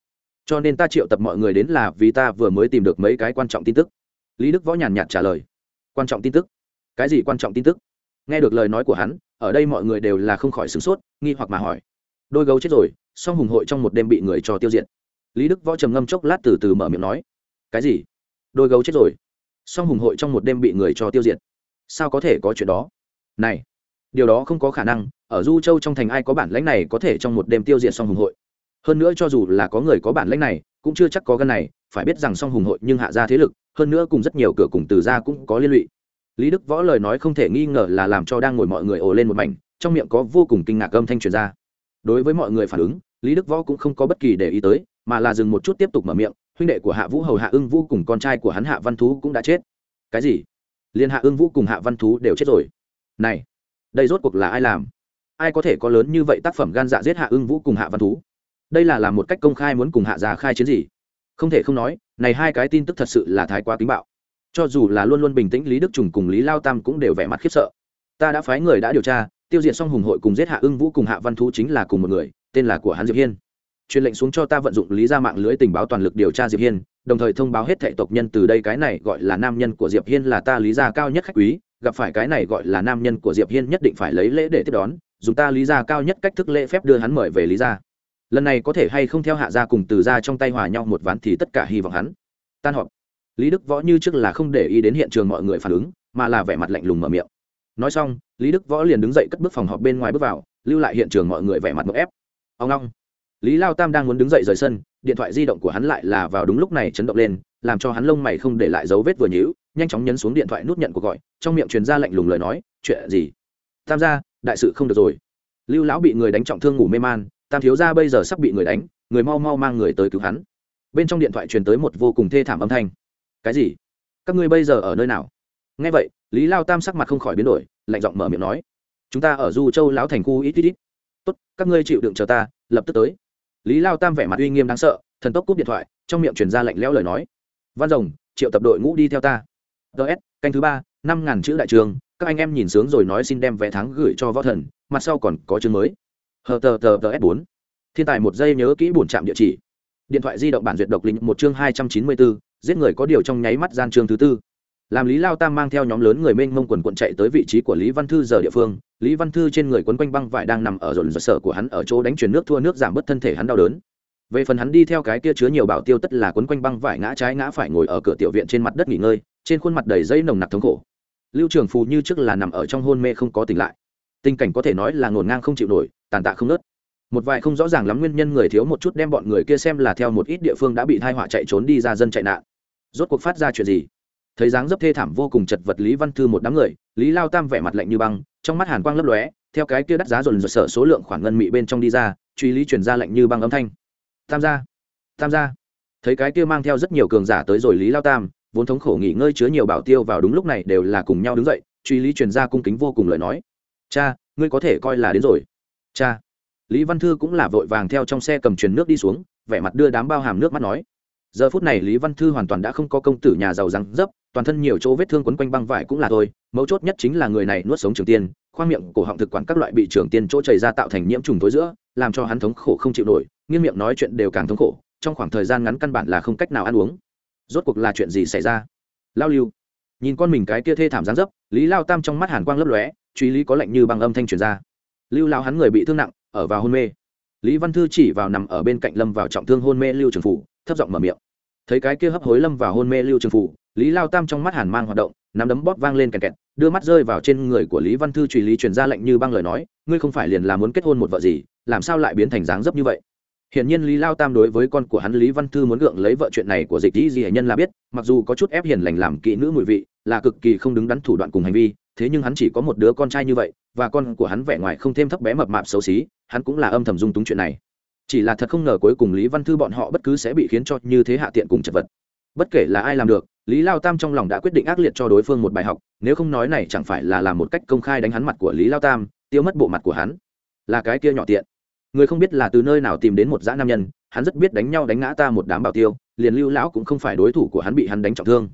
cho nên ta triệu tập mọi người đến là vì ta vừa mới tìm được mấy cái quan trọng tin tức. Lý đức võ nhàn nhạt trả lời. Quan trọng tin tức? Cái gì quan trọng tin tức? Nghe được lời nói của hắn, ở đây mọi người đều là không khỏi sửng sốt, nghi hoặc mà hỏi. Đôi gấu chết rồi, song hùng hội trong một đêm bị người cho tiêu diệt. Lý đức võ trầm ngâm chốc lát từ từ mở miệng nói. Cái gì? Đôi gấu chết rồi, song hùng hội trong một đêm bị người cho tiêu diệt. Sao có thể có chuyện đó? Này, điều đó không có khả năng, ở du châu trong thành ai có bản lãnh này có thể trong một đêm tiêu diệt song hùng hội? Hơn nữa cho dù là có người có bản lĩnh này, cũng chưa chắc có gân này, phải biết rằng song hùng hội nhưng hạ ra thế lực, hơn nữa cùng rất nhiều cửa cùng từ ra cũng có liên lụy. Lý đức võ lời nói không thể nghi ngờ là làm cho đang ngồi mọi người ồ lên một mảnh, trong miệng có vô cùng kinh ngạc âm thanh truyền ra. Đối với mọi người phản ứng, lý đức võ cũng không có bất kỳ để ý tới, mà là dừng một chút tiếp tục mở miệng, huynh đệ của hạ vũ hầu hạ ưng vũ cùng con trai của hắn hạ văn thú cũng đã chết. Cái gì? Liên hạ ưng vũ cùng hạ văn thú đều chết rồi? Này, đây rốt cuộc là ai làm? Ai có thể có lớn như vậy tác phẩm gan dạ giết hạ ưng vũ cùng hạ văn thú? Đây là làm một cách công khai muốn cùng hạ già khai chiến gì? Không thể không nói, này hai cái tin tức thật sự là thái quá kính bạo. Cho dù là luôn luôn bình tĩnh lý đức trùng cùng lý lao tam cũng đều vẻ mặt khiếp sợ. Ta đã phái người đã điều tra, tiêu diệt xong hùng hội cùng giết hạ ưng vũ cùng hạ văn thú chính là cùng một người, tên là của hắn diệp hiên. Truyền lệnh xuống cho ta vận dụng lý ra mạng lưới tình báo toàn lực điều tra diệp hiên, đồng thời thông báo hết thệ tộc nhân từ đây cái này gọi là nam nhân của diệp hiên là ta lý gia cao nhất khách quý, gặp phải cái này gọi là nam nhân của diệp hiên nhất định phải lấy lễ để tiếp đón, dùng ta lý gia cao nhất cách thức lễ phép đưa hắn mời về lý gia lần này có thể hay không theo hạ gia cùng từ gia trong tay hòa nhau một ván thì tất cả hy vọng hắn. Tan họp. Lý đức võ như trước là không để ý đến hiện trường mọi người phản ứng, mà là vẻ mặt lạnh lùng mở miệng. Nói xong, lý đức võ liền đứng dậy cất bước phòng họp bên ngoài bước vào, lưu lại hiện trường mọi người vẻ mặt ngộp ép. Ông long lý lao tam đang muốn đứng dậy rời sân, điện thoại di động của hắn lại là vào đúng lúc này chấn động lên, làm cho hắn lông mày không để lại dấu vết vừa nhữ nhanh chóng nhấn xuống điện thoại nút nhận cuộc gọi, trong miệng truyền ra lạnh lùng lời nói, chuyện gì? Tam gia, đại sự không được rồi. Lưu lão bị người đánh trọng thương ngủ mê man tam thiếu gia bây giờ sắp bị người đánh, người mau mau mang người tới cứu hắn. Bên trong điện thoại truyền tới một vô cùng thê thảm âm thanh. Cái gì? Các ngươi bây giờ ở nơi nào? Nghe vậy, lý lao tam sắc mặt không khỏi biến đổi, lạnh giọng mở miệng nói. Chúng ta ở du châu lão thành khu ít ít ít. Tốt, các ngươi chịu đựng chờ ta, lập tức tới. Lý lao tam vẻ mặt uy nghiêm đáng sợ, thần tốc cúp điện thoại, trong miệng truyền ra lạnh lẽo lời nói. Văn rồng, triệu tập đội ngũ đi theo ta. Ts canh thứ ba, năm ngàn chữ đại trường, các anh em nhìn sướng rồi nói xin đem vé thắng gửi cho võ thần, mặt sau còn có chương mới hờ tờ tờ tờ s bốn. Thiên tài một giây nhớ kỹ bổn trạm địa chỉ. Điện thoại di động bản duyệt độc lĩnh một chương hai trăm chín mươi bốn, giết người có điều trong nháy mắt gian chương thứ tư. Làm lý lao tam mang theo nhóm lớn người mênh mông quần quận chạy tới vị trí của lý văn thư giờ địa phương. Lý văn thư trên người quấn quanh băng vải đang nằm ở rộn rợn sở của hắn ở chỗ đánh chuyển nước thua nước giảm bớt thân thể hắn đau đớn. Về phần hắn đi theo cái kia chứa nhiều bảo tiêu tất là quấn quanh băng vải ngã trái ngã phải ngồi ở cửa tiểu viện trên mặt đất nghỉ ngơi, trên khuôn mặt đầy dây nồng nặc thống khổ. Lưu trường phù như trước là nằm ở trong hôn mê không có tỉnh lại tình cảnh có thể nói là ngổn ngang không chịu nổi, tàn tạ không nớt. Một vài không rõ ràng lắm nguyên nhân người thiếu một chút đem bọn người kia xem là theo một ít địa phương đã bị thai họa chạy trốn đi ra dân chạy nạn. Rốt cuộc phát ra chuyện gì? Thấy dáng dấp thê thảm vô cùng chật vật lý văn thư một đám người, lý lao tam vẻ mặt lạnh như băng, trong mắt hàn quang lấp lóe, theo cái kia đắt giá dồn dồn sở số lượng khoản ngân mị bên trong đi ra, truy lý chuyển ra lạnh như băng âm thanh. Tam gia tam gia. Thấy cái kia mang theo rất nhiều cường giả tới rồi lý lao tam, vốn thống khổ nghỉ ngơi chứa nhiều bảo tiêu vào đúng lúc này đều là cùng nhau đứng dậy, truy lý truyền ra cung kính vô cùng lời nói cha, ngươi có thể coi là đến rồi. Cha. Lý văn thư cũng là vội vàng theo trong xe cầm truyền nước đi xuống, vẻ mặt đưa đám bao hàm nước mắt nói. Giờ phút này lý văn thư hoàn toàn đã không có công tử nhà giàu răng dấp, toàn thân nhiều chỗ vết thương quấn quanh băng vải cũng là thôi, mấu chốt nhất chính là người này nuốt sống trường tiên, khoang miệng cổ họng thực quản các loại bị trường tiên chỗ chảy ra tạo thành nhiễm trùng tối giữa, làm cho hắn thống khổ không chịu nổi, nghiêng miệng nói chuyện đều càng thống khổ, trong khoảng thời gian ngắn căn bản là không cách nào ăn uống. Rốt cuộc là chuyện gì xảy ra? Lao lưu nhìn con mình cái kia thê thảm dáng dấp, lý lao tam trong mắt hàn quang lấp lóe, truy lý có lệnh như băng âm thanh truyền ra. Lưu lao hắn người bị thương nặng, ở vào hôn mê. Lý văn thư chỉ vào nằm ở bên cạnh lâm vào trọng thương hôn mê lưu trường phủ, thấp giọng mở miệng. Thấy cái kia hấp hối lâm vào hôn mê lưu trường phủ, lý lao tam trong mắt hàn mang hoạt động, nắm đấm bóp vang lên kẹt kẹt, đưa mắt rơi vào trên người của lý văn thư truy lý truyền ra lệnh như băng lời nói, ngươi không phải liền là muốn kết hôn một vợ gì, làm sao lại biến thành dáng dấp như vậy? Hiển nhiên Lý Lao Tam đối với con của hắn Lý Văn Thư muốn gượng lấy vợ chuyện này của Dịch Tỷ Dị nhân là biết, mặc dù có chút ép hiền lành làm kỹ nữ mùi vị, là cực kỳ không đứng đắn thủ đoạn cùng hành vi, thế nhưng hắn chỉ có một đứa con trai như vậy, và con của hắn vẻ ngoài không thêm thấp bé mập mạp xấu xí, hắn cũng là âm thầm dung túng chuyện này. Chỉ là thật không ngờ cuối cùng Lý Văn Thư bọn họ bất cứ sẽ bị khiến cho như thế hạ tiện cùng chật vật. Bất kể là ai làm được, Lý Lao Tam trong lòng đã quyết định ác liệt cho đối phương một bài học, nếu không nói này chẳng phải là làm một cách công khai đánh hắn mặt của Lý Lao Tam, tiêu mất bộ mặt của hắn. Là cái kia nhỏ tiện người không biết là từ nơi nào tìm đến một dã nam nhân, hắn rất biết đánh nhau đánh ngã ta một đám bảo tiêu, liền lưu lão cũng không phải đối thủ của hắn bị hắn đánh trọng thương.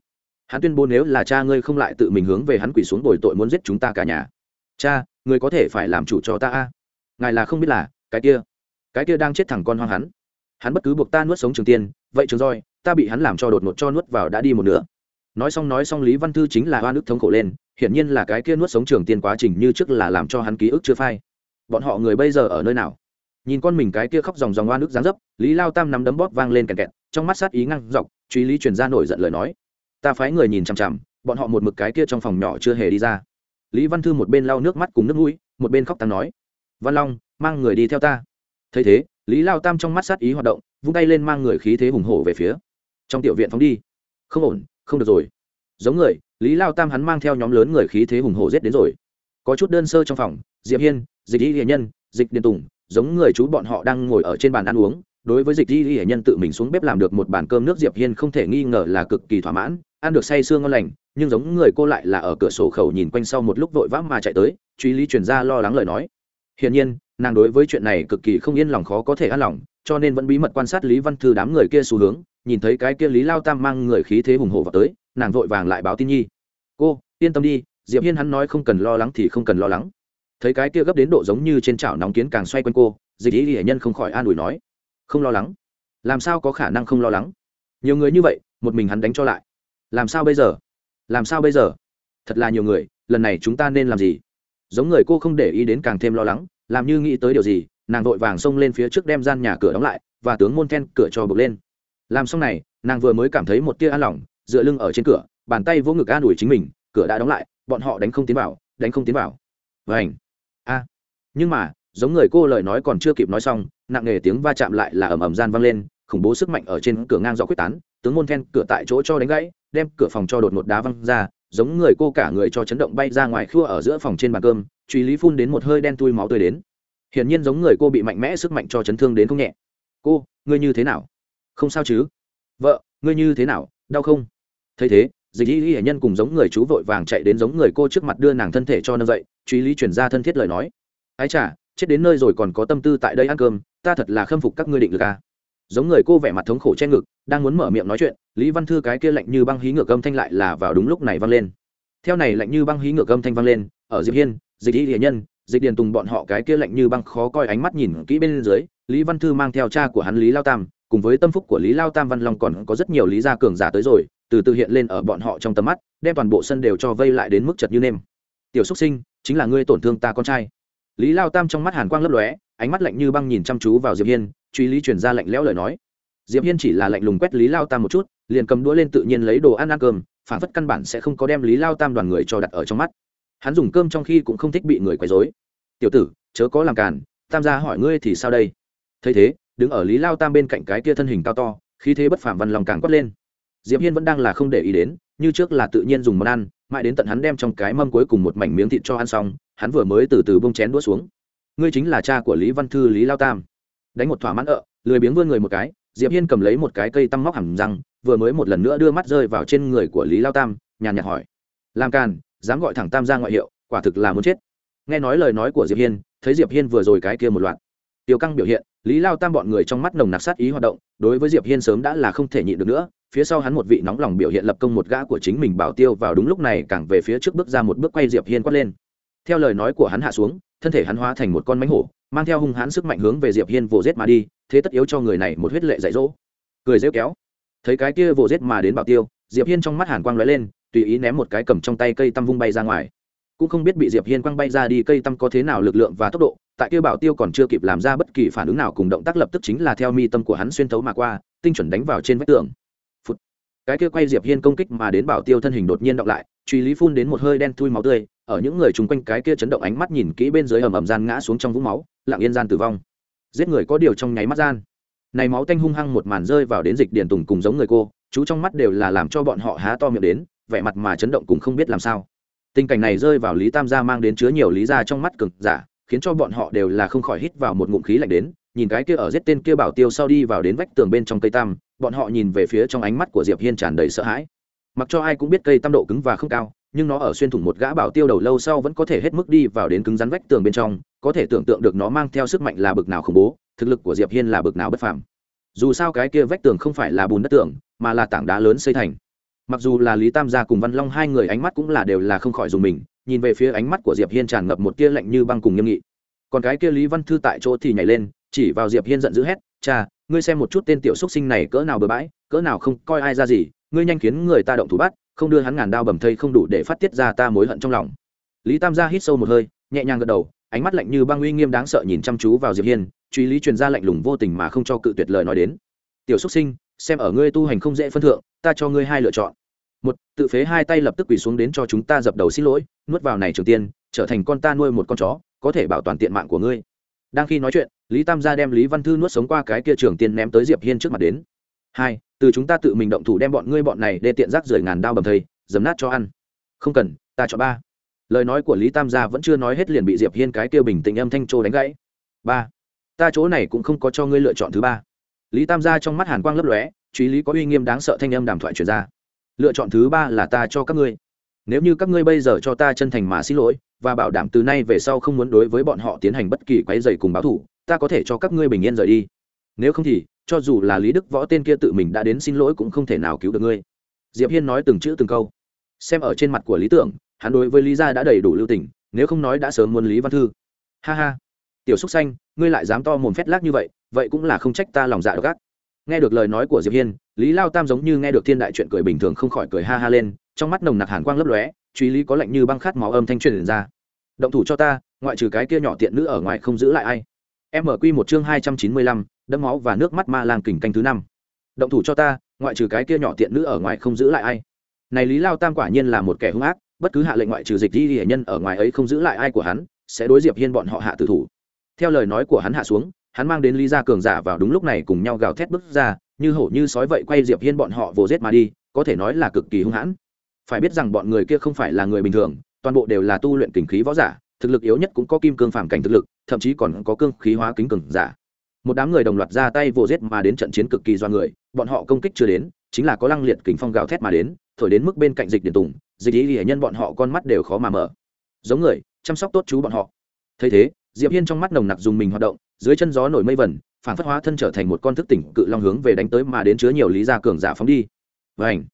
Hắn tuyên bố nếu là cha ngươi không lại tự mình hướng về hắn quỳ xuống bồi tội muốn giết chúng ta cả nhà. Cha, ngươi có thể phải làm chủ cho ta a. Ngài là không biết là, cái kia cái kia đang chết thẳng con hoang hắn. Hắn bất cứ buộc ta nuốt sống trường tiên, vậy trường roi, ta bị hắn làm cho đột ngột cho nuốt vào đã đi một nửa. Nói xong nói xong lý văn thư chính là hoa nước thống khổ lên, hiển nhiên là cái kia nuốt sống trường tiên quá trình như trước là làm cho hắn ký ức chưa phai. Bọn họ người bây giờ ở nơi nào? Nhìn con mình cái kia khóc dòng dòng oan nước dáng dấp, lý lao tam nắm đấm bóp vang lên kẹt kẹt, trong mắt sát ý ngăn dọc, truy lý truyền ra nổi giận lời nói. Ta phái người nhìn chằm chằm, bọn họ một mực cái kia trong phòng nhỏ chưa hề đi ra. Lý văn thư một bên lau nước mắt cùng nước mũi, một bên khóc tăng nói. Văn long, mang người đi theo ta. Thấy thế, lý lao tam trong mắt sát ý hoạt động, vung tay lên mang người khí thế hùng hổ về phía trong tiểu viện phóng đi. Không ổn, không được rồi. Giống người, lý lao tam hắn mang theo nhóm lớn người khí thế hùng hổ giết đến rồi. Có chút đơn sơ trong phòng, diệp hiên, dịch y hiền nhân, dịch điền tùng giống người chú bọn họ đang ngồi ở trên bàn ăn uống, đối với dịch di y hệ nhân tự mình xuống bếp làm được một bàn cơm nước diệp hiên không thể nghi ngờ là cực kỳ thỏa mãn, ăn được say sương ngon lành, nhưng giống người cô lại là ở cửa sổ khẩu nhìn quanh sau một lúc vội vã mà chạy tới, truy lý truyền ra lo lắng lời nói. Hiển nhiên, nàng đối với chuyện này cực kỳ không yên lòng khó có thể an lòng, cho nên vẫn bí mật quan sát lý văn thư đám người kia xu hướng, nhìn thấy cái kia lý lao tam mang người khí thế hùng hổ vào tới, nàng vội vàng lại báo tin nhi. Cô, yên tâm đi, diệp hiên hắn nói không cần lo lắng thì không cần lo lắng thấy cái kia gấp đến độ giống như trên chảo nóng kiến càng xoay quanh cô, dịch ý hệ nhân không khỏi an ủi nói, không lo lắng. Làm sao có khả năng không lo lắng? Nhiều người như vậy, một mình hắn đánh cho lại. Làm sao bây giờ? Làm sao bây giờ? Thật là nhiều người, lần này chúng ta nên làm gì? Giống người cô không để ý đến càng thêm lo lắng, làm như nghĩ tới điều gì, nàng vội vàng xông lên phía trước đem gian nhà cửa đóng lại và tướng môn then cửa cho bực lên. Làm xong này, nàng vừa mới cảm thấy một tia an lòng, dựa lưng ở trên cửa, bàn tay vỗ ngực an ủi chính mình, cửa đã đóng lại, bọn họ đánh không tiến vào, đánh không tiến vào. Vảnh a nhưng mà, giống người cô lời nói còn chưa kịp nói xong, nặng nề tiếng va chạm lại là ầm ầm gian vang lên, khủng bố sức mạnh ở trên cửa ngang do quyết tán, tướng môn then cửa tại chỗ cho đánh gãy, đem cửa phòng cho đột một đá văng ra, giống người cô cả người cho chấn động bay ra ngoài khua ở giữa phòng trên bàn cơm truy lý phun đến một hơi đen tui máu tươi đến. Hiển nhiên giống người cô bị mạnh mẽ sức mạnh cho chấn thương đến không nhẹ. Cô, ngươi như thế nào? Không sao chứ. Vợ, ngươi như thế nào? Đau không? Thấy thế, dịch y hệ nhân cùng giống người chú vội vàng chạy đến giống người cô trước mặt đưa nàng thân thể cho nâng dậy truy lý chuyển ra thân thiết lời nói ái chả chết đến nơi rồi còn có tâm tư tại đây ăn cơm, ta thật là khâm phục các ngươi định lực à. giống người cô vẻ mặt thống khổ che ngực, đang muốn mở miệng nói chuyện, lý văn thư cái kia lạnh như băng hí ngược âm thanh lại là vào đúng lúc này vang lên. Theo này lạnh như băng hí ngược âm thanh vang lên, ở diệp hiên, dịch y địa nhân, dịch điền tùng bọn họ cái kia lạnh như băng khó coi ánh mắt nhìn kỹ bên dưới, lý văn thư mang theo cha của hắn lý lao tam, cùng với tâm phúc của lý lao tam văn long còn có rất nhiều lý gia cường giả tới rồi, từ từ hiện lên ở bọn họ trong tầm mắt, đem toàn bộ sân đều cho vây lại đến mức chật như nêm. Tiểu xúc sinh, chính là ngươi tổn thương ta con trai lý lao tam trong mắt hàn quang lấp lóe, ánh mắt lạnh như băng nhìn chăm chú vào diệp hiên, truy lý chuyển ra lạnh lẽo lời nói. Diệp hiên chỉ là lạnh lùng quét lý lao tam một chút, liền cầm đũa lên tự nhiên lấy đồ ăn ăn cơm, phản phất căn bản sẽ không có đem lý lao tam đoàn người cho đặt ở trong mắt. Hắn dùng cơm trong khi cũng không thích bị người quấy rối. Tiểu tử, chớ có làm càn, tam gia hỏi ngươi thì sao đây? Thấy thế, đứng ở lý lao tam bên cạnh cái kia thân hình cao to, khí thế bất phàm văn lòng càng quất lên. Diệp hiên vẫn đang là không để ý đến như trước là tự nhiên dùng món ăn, mãi đến tận hắn đem trong cái mâm cuối cùng một mảnh miếng thịt cho ăn xong, hắn vừa mới từ từ bông chén đũa xuống. Ngươi chính là cha của lý văn thư, lý lao tam. Đánh một thỏa mãn ợ, lười biếng vươn người một cái, diệp hiên cầm lấy một cái cây tăm móc hẳn răng, vừa mới một lần nữa đưa mắt rơi vào trên người của lý lao tam, nhàn nhạt hỏi. Làm càn, dám gọi thẳng tam ra ngoại hiệu, quả thực là muốn chết. Nghe nói lời nói của diệp hiên, thấy diệp hiên vừa rồi cái kia một loạt. Tiêu căng biểu hiện, lý lao tam bọn người trong mắt nồng nặc sát ý hoạt động, đối với diệp hiên sớm đã là không thể nhịn được nữa phía sau hắn một vị nóng lòng biểu hiện lập công một gã của chính mình bảo tiêu vào đúng lúc này càng về phía trước bước ra một bước quay diệp hiên quát lên. Theo lời nói của hắn hạ xuống, thân thể hắn hóa thành một con mánh hổ, mang theo hung hãn sức mạnh hướng về diệp hiên vồ giết mà đi, thế tất yếu cho người này một huyết lệ dạy dỗ. Cười rêu kéo. Thấy cái kia vồ giết mà đến bảo tiêu, diệp hiên trong mắt hàn quang lóe lên, tùy ý ném một cái cầm trong tay cây tăm vung bay ra ngoài. Cũng không biết bị diệp hiên quăng bay ra đi cây tăm có thế nào lực lượng và tốc độ, tại kia bảo tiêu còn chưa kịp làm ra bất kỳ phản ứng nào cùng động tác lập tức chính là theo mi tâm của hắn xuyên thấu mà qua, tinh chuẩn đánh vào trên vách tường cái kia quay diệp hiên công kích mà đến bảo tiêu thân hình đột nhiên động lại, truy lý phun đến một hơi đen thui máu tươi, ở những người chung quanh cái kia chấn động ánh mắt nhìn kỹ bên dưới ầm ầm gian ngã xuống trong vũng máu, lặng yên gian tử vong. Giết người có điều trong nháy mắt gian. Này máu tanh hung hăng một màn rơi vào đến dịch điển tùng cùng giống người cô, chú trong mắt đều là làm cho bọn họ há to miệng đến, vẻ mặt mà chấn động cũng không biết làm sao. Tình cảnh này rơi vào lý tam gia mang đến chứa nhiều lý gia trong mắt cực giả, khiến cho bọn họ đều là không khỏi hít vào một ngụm khí lạnh đến nhìn cái kia ở giết tên kia bảo tiêu sau đi vào đến vách tường bên trong cây tam, bọn họ nhìn về phía trong ánh mắt của diệp hiên tràn đầy sợ hãi. Mặc cho ai cũng biết cây tam độ cứng và không cao, nhưng nó ở xuyên thủng một gã bảo tiêu đầu lâu sau vẫn có thể hết mức đi vào đến cứng rắn vách tường bên trong, có thể tưởng tượng được nó mang theo sức mạnh là bực nào khủng bố, thực lực của diệp hiên là bực nào bất phàm. Dù sao cái kia vách tường không phải là bùn đất tường, mà là tảng đá lớn xây thành. Mặc dù là lý tam gia cùng văn long hai người ánh mắt cũng là đều là không khỏi dùng mình, nhìn về phía ánh mắt của diệp hiên tràn ngập một tia lạnh như băng cùng nghiêm nghị. Còn cái kia lý văn thư tại chỗ thì nhảy lên chỉ vào diệp hiên giận dữ hét, cha, ngươi xem một chút tên tiểu xuất sinh này cỡ nào bừa bãi, cỡ nào không coi ai ra gì, ngươi nhanh khiến người ta động thủ bắt, không đưa hắn ngàn đao bầm thây không đủ để phát tiết ra ta mối hận trong lòng. Lý tam gia hít sâu một hơi, nhẹ nhàng gật đầu, ánh mắt lạnh như băng uy nghiêm đáng sợ nhìn chăm chú vào diệp hiên, truy lý truyền ra lạnh lùng vô tình mà không cho cự tuyệt lời nói đến. Tiểu xuất sinh, xem ở ngươi tu hành không dễ phân thượng, ta cho ngươi hai lựa chọn. Một, tự phế hai tay lập tức quỳ xuống đến cho chúng ta dập đầu xin lỗi, nuốt vào này trường tiên, trở thành con ta nuôi một con chó, có thể bảo toàn tiện mạng của ngươi đang khi nói chuyện, lý tam gia đem lý văn thư nuốt sống qua cái kia trường tiên ném tới diệp hiên trước mặt đến. Hai, từ chúng ta tự mình động thủ đem bọn ngươi bọn này để tiện rác rưởi ngàn đao bầm thây, dấm nát cho ăn. Không cần, ta chọn ba. Lời nói của lý tam gia vẫn chưa nói hết liền bị diệp hiên cái kia bình tĩnh âm thanh trô đánh gãy. Ba, ta chỗ này cũng không có cho ngươi lựa chọn thứ ba. Lý tam gia trong mắt hàn quang lấp lóe, truy lý có uy nghiêm đáng sợ thanh âm đàm thoại truyền ra. Lựa chọn thứ ba là ta cho các ngươi nếu như các ngươi bây giờ cho ta chân thành mà xin lỗi, và bảo đảm từ nay về sau không muốn đối với bọn họ tiến hành bất kỳ quái dày cùng báo thủ ta có thể cho các ngươi bình yên rời đi. Nếu không thì, cho dù là lý đức võ tên kia tự mình đã đến xin lỗi cũng không thể nào cứu được ngươi. Diệp hiên nói từng chữ từng câu. Xem ở trên mặt của lý tưởng, hắn đối với lý gia đã đầy đủ lưu tình, nếu không nói đã sớm muốn lý văn thư. Ha ha, tiểu xúc xanh, ngươi lại dám to mồm phét lác như vậy vậy cũng là không trách ta lòng dạ độc ác. Nghe được lời nói của diệp hiên, lý lao tam giống như nghe được thiên đại chuyện cười bình thường không khỏi cười ha ha lên trong mắt nồng nặc hàn quang lấp lóe, truy lý có lạnh như băng khát máu âm thanh truyền ra. Động thủ cho ta, ngoại trừ cái kia nhỏ tiện nữ ở ngoài không giữ lại ai. Em mở quy một chương hai trăm chín mươi lăm, đẫm máu và nước mắt ma lang kình canh thứ năm. Động thủ cho ta, ngoại trừ cái kia nhỏ tiện nữ ở ngoài không giữ lại ai. Này lý lao tam quả nhiên là một kẻ hung ác, bất cứ hạ lệnh ngoại trừ dịch di hệ nhân ở ngoài ấy không giữ lại ai của hắn, sẽ đối diệp hiên bọn họ hạ tử thủ. Theo lời nói của hắn hạ xuống, hắn mang đến lý gia cường giả vào đúng lúc này cùng nhau gào thét bước ra, như hổ như sói vậy quay diệp hiên bọn họ vồ giết mà đi, có thể nói là cực kỳ hung hãn phải biết rằng bọn người kia không phải là người bình thường, toàn bộ đều là tu luyện kình khí võ giả, thực lực yếu nhất cũng có kim cương phàm cảnh thực lực, thậm chí còn có cương khí hóa kính cường giả. Một đám người đồng loạt ra tay vồ giết mà đến trận chiến cực kỳ do người, bọn họ công kích chưa đến, chính là có lăng liệt kình phong gào thét mà đến, thổi đến mức bên cạnh dịch điện tùng, dịch ý hệ nhân bọn họ con mắt đều khó mà mở. Giống người, chăm sóc tốt chú bọn họ. Thấy thế, diệp hiên trong mắt nồng nặc dùng mình hoạt động, dưới chân gió nổi mây vẩn phản phất hóa thân trở thành một con thức tỉnh cự long hướng về đánh tới mà đến chứa nhiều lý gia cường giả phóng đi. Vành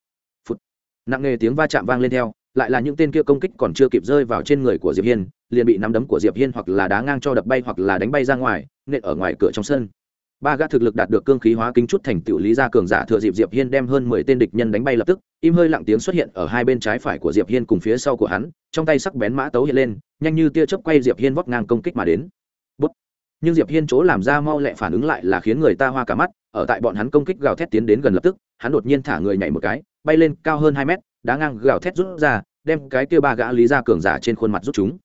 nặng nề tiếng va chạm vang lên theo, lại là những tên kia công kích còn chưa kịp rơi vào trên người của diệp hiên, liền bị nắm đấm của diệp hiên hoặc là đá ngang cho đập bay hoặc là đánh bay ra ngoài, nện ở ngoài cửa trong sân ba gã thực lực đạt được cương khí hóa kính chút thành tựu lý gia cường giả thừa dịp diệp hiên đem hơn mười tên địch nhân đánh bay lập tức, im hơi lặng tiếng xuất hiện ở hai bên trái phải của diệp hiên cùng phía sau của hắn, trong tay sắc bén mã tấu hiện lên, nhanh như tia chớp quay diệp hiên vót ngang công kích mà đến Bút. nhưng diệp hiên chỗ làm ra mau lẹ phản ứng lại là khiến người ta hoa cả mắt ở tại bọn hắn công kích gào thét tiến đến gần lập tức, hắn đột nhiên thả người nhảy một cái, bay lên cao hơn hai mét, đá ngang gào thét rút ra, đem cái kia ba gã lý gia cường giả trên khuôn mặt rút chúng.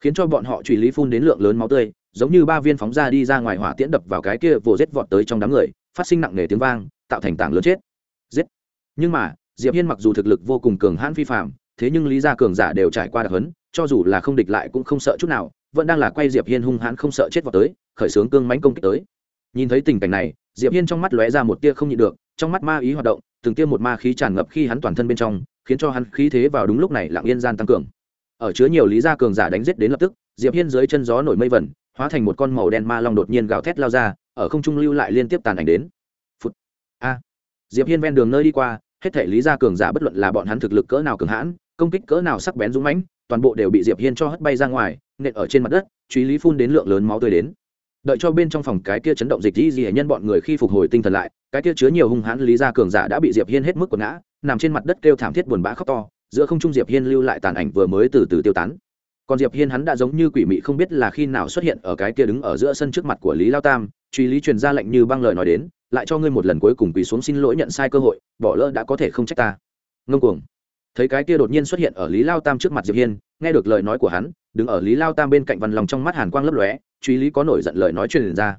Khiến cho bọn họ truy lý phun đến lượng lớn máu tươi, giống như ba viên phóng ra đi ra ngoài hỏa tiễn đập vào cái kia vồ rết vọt tới trong đám người, phát sinh nặng nề tiếng vang, tạo thành tảng lớn chết. Giết. Nhưng mà, diệp hiên mặc dù thực lực vô cùng cường hãn phi phạm thế nhưng lý gia cường giả đều trải qua đặc hấn cho dù là không địch lại cũng không sợ chút nào, vẫn đang là quay diệp hiên hung hãn không sợ chết vào tới, khởi sướng cương mãnh công kích tới. Nhìn thấy tình cảnh này diệp hiên trong mắt lóe ra một tia không nhịn được, trong mắt ma ý hoạt động, từng tia một ma khí tràn ngập khi hắn toàn thân bên trong, khiến cho hắn khí thế vào đúng lúc này lặng yên gian tăng cường. Ở chứa nhiều lý gia cường giả đánh giết đến lập tức, diệp hiên dưới chân gió nổi mây vẩn, hóa thành một con màu đen ma long đột nhiên gào thét lao ra, ở không trung lưu lại liên tiếp tàn ảnh đến. Phút a. Diệp hiên ven đường nơi đi qua, hết thể lý gia cường giả bất luận là bọn hắn thực lực cỡ nào cường hãn, công kích cỡ nào sắc bén dũng mãnh, toàn bộ đều bị diệp hiên cho hất bay ra ngoài, nện ở trên mặt đất truy lý phun đến lượng lớn máu tươi đến đợi cho bên trong phòng cái kia chấn động dịch dĩ dị nhân bọn người khi phục hồi tinh thần lại, cái kia chứa nhiều hung hãn lý gia cường giả đã bị diệp hiên hết mức quần ngã, nằm trên mặt đất kêu thảm thiết buồn bã khóc to, giữa không trung diệp hiên lưu lại tàn ảnh vừa mới từ từ tiêu tán. Còn diệp hiên hắn đã giống như quỷ mị không biết là khi nào xuất hiện ở cái kia đứng ở giữa sân trước mặt của lý lao tam, truy lý truyền ra lệnh như băng lời nói đến, lại cho ngươi một lần cuối cùng quỳ xuống xin lỗi nhận sai cơ hội, bỏ lỡ đã có thể không trách ta. Ngông cuồng. Thấy cái kia đột nhiên xuất hiện ở lý lao tam trước mặt diệp hiên, nghe được lời nói của hắn, đứng ở lý lao tam bên cạnh văn lòng trong mắt hàn quang lấp lóe truy lý có nổi giận lời nói truyền ra.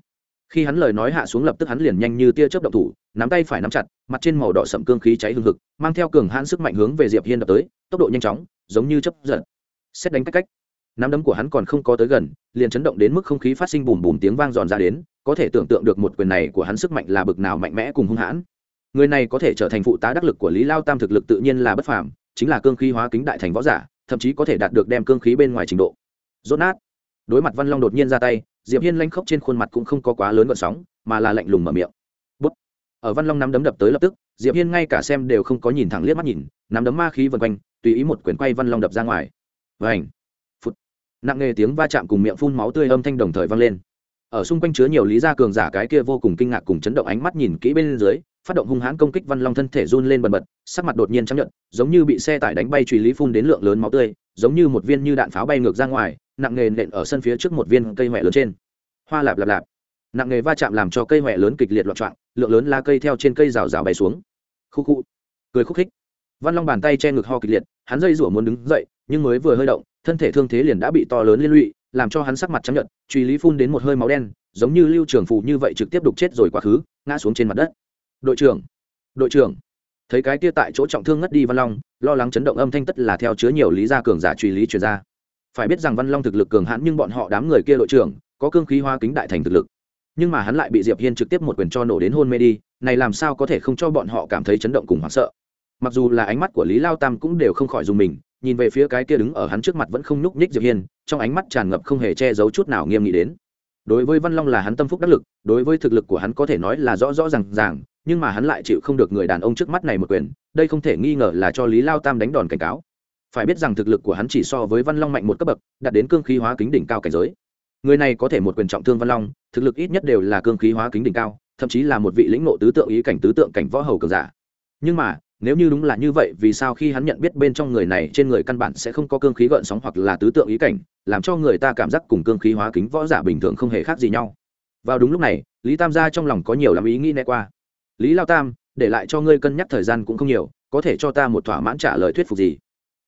Khi hắn lời nói hạ xuống lập tức hắn liền nhanh như tia chớp động thủ, nắm tay phải nắm chặt, mặt trên màu đỏ sậm cương khí cháy hừng hực, mang theo cường hãn sức mạnh hướng về diệp hiên đập tới, tốc độ nhanh chóng, giống như chấp giật. Xét đánh cách cách, nắm đấm của hắn còn không có tới gần, liền chấn động đến mức không khí phát sinh bùm bùm tiếng vang giòn ra đến, có thể tưởng tượng được một quyền này của hắn sức mạnh là bực nào mạnh mẽ cùng hung hãn. Người này có thể trở thành phụ tá đắc lực của lý lao tam thực lực tự nhiên là bất phàm, chính là cương khí hóa kính đại thành võ giả, thậm chí có thể đạt được đem cương khí bên ngoài trình độ. Rốt nát đối mặt văn long đột nhiên ra tay, diệp hiên lanh khốc trên khuôn mặt cũng không có quá lớn gợn sóng, mà là lạnh lùng mở miệng. Bút. Ở văn long nắm đấm đập tới lập tức, diệp hiên ngay cả xem đều không có nhìn thẳng liếc mắt nhìn, nắm đấm ma khí vần quanh, tùy ý một quyền quay văn long đập ra ngoài. Vảnh phút nặng nghe tiếng va chạm cùng miệng phun máu tươi âm thanh đồng thời vang lên. Ở xung quanh chứa nhiều lý gia cường giả cái kia vô cùng kinh ngạc cùng chấn động ánh mắt nhìn kỹ bên dưới, phát động hung hãn công kích văn long thân thể run lên bần bật, sắc mặt đột nhiên chấp nhận giống như bị xe tải đánh bay truy lý phun đến lượng lớn máu tươi, giống như một viên như đạn pháo bay ngược ra ngoài nặng nề nện ở sân phía trước một viên cây mẹ lớn trên. Hoa lạp lạp lạp. Nặng nghề va chạm làm cho cây mẹ lớn kịch liệt loạn trọng lượng lớn lá cây theo trên cây rào rào bay xuống. Khu khu. Cười khúc khích. Văn long bàn tay che ngực ho kịch liệt, hắn dây rủa muốn đứng dậy, nhưng mới vừa hơi động, thân thể thương thế liền đã bị to lớn liên lụy, làm cho hắn sắc mặt chấp nhận truy lý phun đến một hơi máu đen, giống như lưu trường phụ như vậy trực tiếp đục chết rồi quá khứ, ngã xuống trên mặt đất. Đội trưởng. Đội trưởng. Thấy cái kia tại chỗ trọng thương ngất đi văn long, lo lắng chấn động âm thanh tất là theo chứa nhiều lý gia cường giả truy lý truyền ra phải biết rằng văn long thực lực cường hãn nhưng bọn họ đám người kia đội trưởng, có cương khí hoa kính đại thành thực lực. Nhưng mà hắn lại bị diệp hiên trực tiếp một quyền cho nổ đến hôn mê đi, này làm sao có thể không cho bọn họ cảm thấy chấn động cùng hoảng sợ. Mặc dù là ánh mắt của lý lao tam cũng đều không khỏi dùng mình, nhìn về phía cái kia đứng ở hắn trước mặt vẫn không nhúc nhích diệp hiên, trong ánh mắt tràn ngập không hề che giấu chút nào nghiêm nghị đến. Đối với văn long là hắn tâm phúc đắc lực, đối với thực lực của hắn có thể nói là rõ rõ ràng ràng, nhưng mà hắn lại chịu không được người đàn ông trước mắt này một quyền, đây không thể nghi ngờ là cho lý lao tam đánh đòn cảnh cáo phải biết rằng thực lực của hắn chỉ so với văn long mạnh một cấp bậc, đạt đến cương khí hóa kính đỉnh cao cảnh giới. Người này có thể một quyền trọng thương văn long, thực lực ít nhất đều là cương khí hóa kính đỉnh cao, thậm chí là một vị lĩnh nộ tứ tượng ý cảnh, tứ tượng cảnh võ hầu cường giả. Nhưng mà, nếu như đúng là như vậy, vì sao khi hắn nhận biết bên trong người này, trên người căn bản sẽ không có cương khí gợn sóng hoặc là tứ tượng ý cảnh, làm cho người ta cảm giác cùng cương khí hóa kính võ giả bình thường không hề khác gì nhau. Vào đúng lúc này, lý tam gia trong lòng có nhiều lắm ý nghĩ né qua. Lý lao tam, để lại cho ngươi cân nhắc thời gian cũng không nhiều, có thể cho ta một thỏa mãn trả lời thuyết phục gì?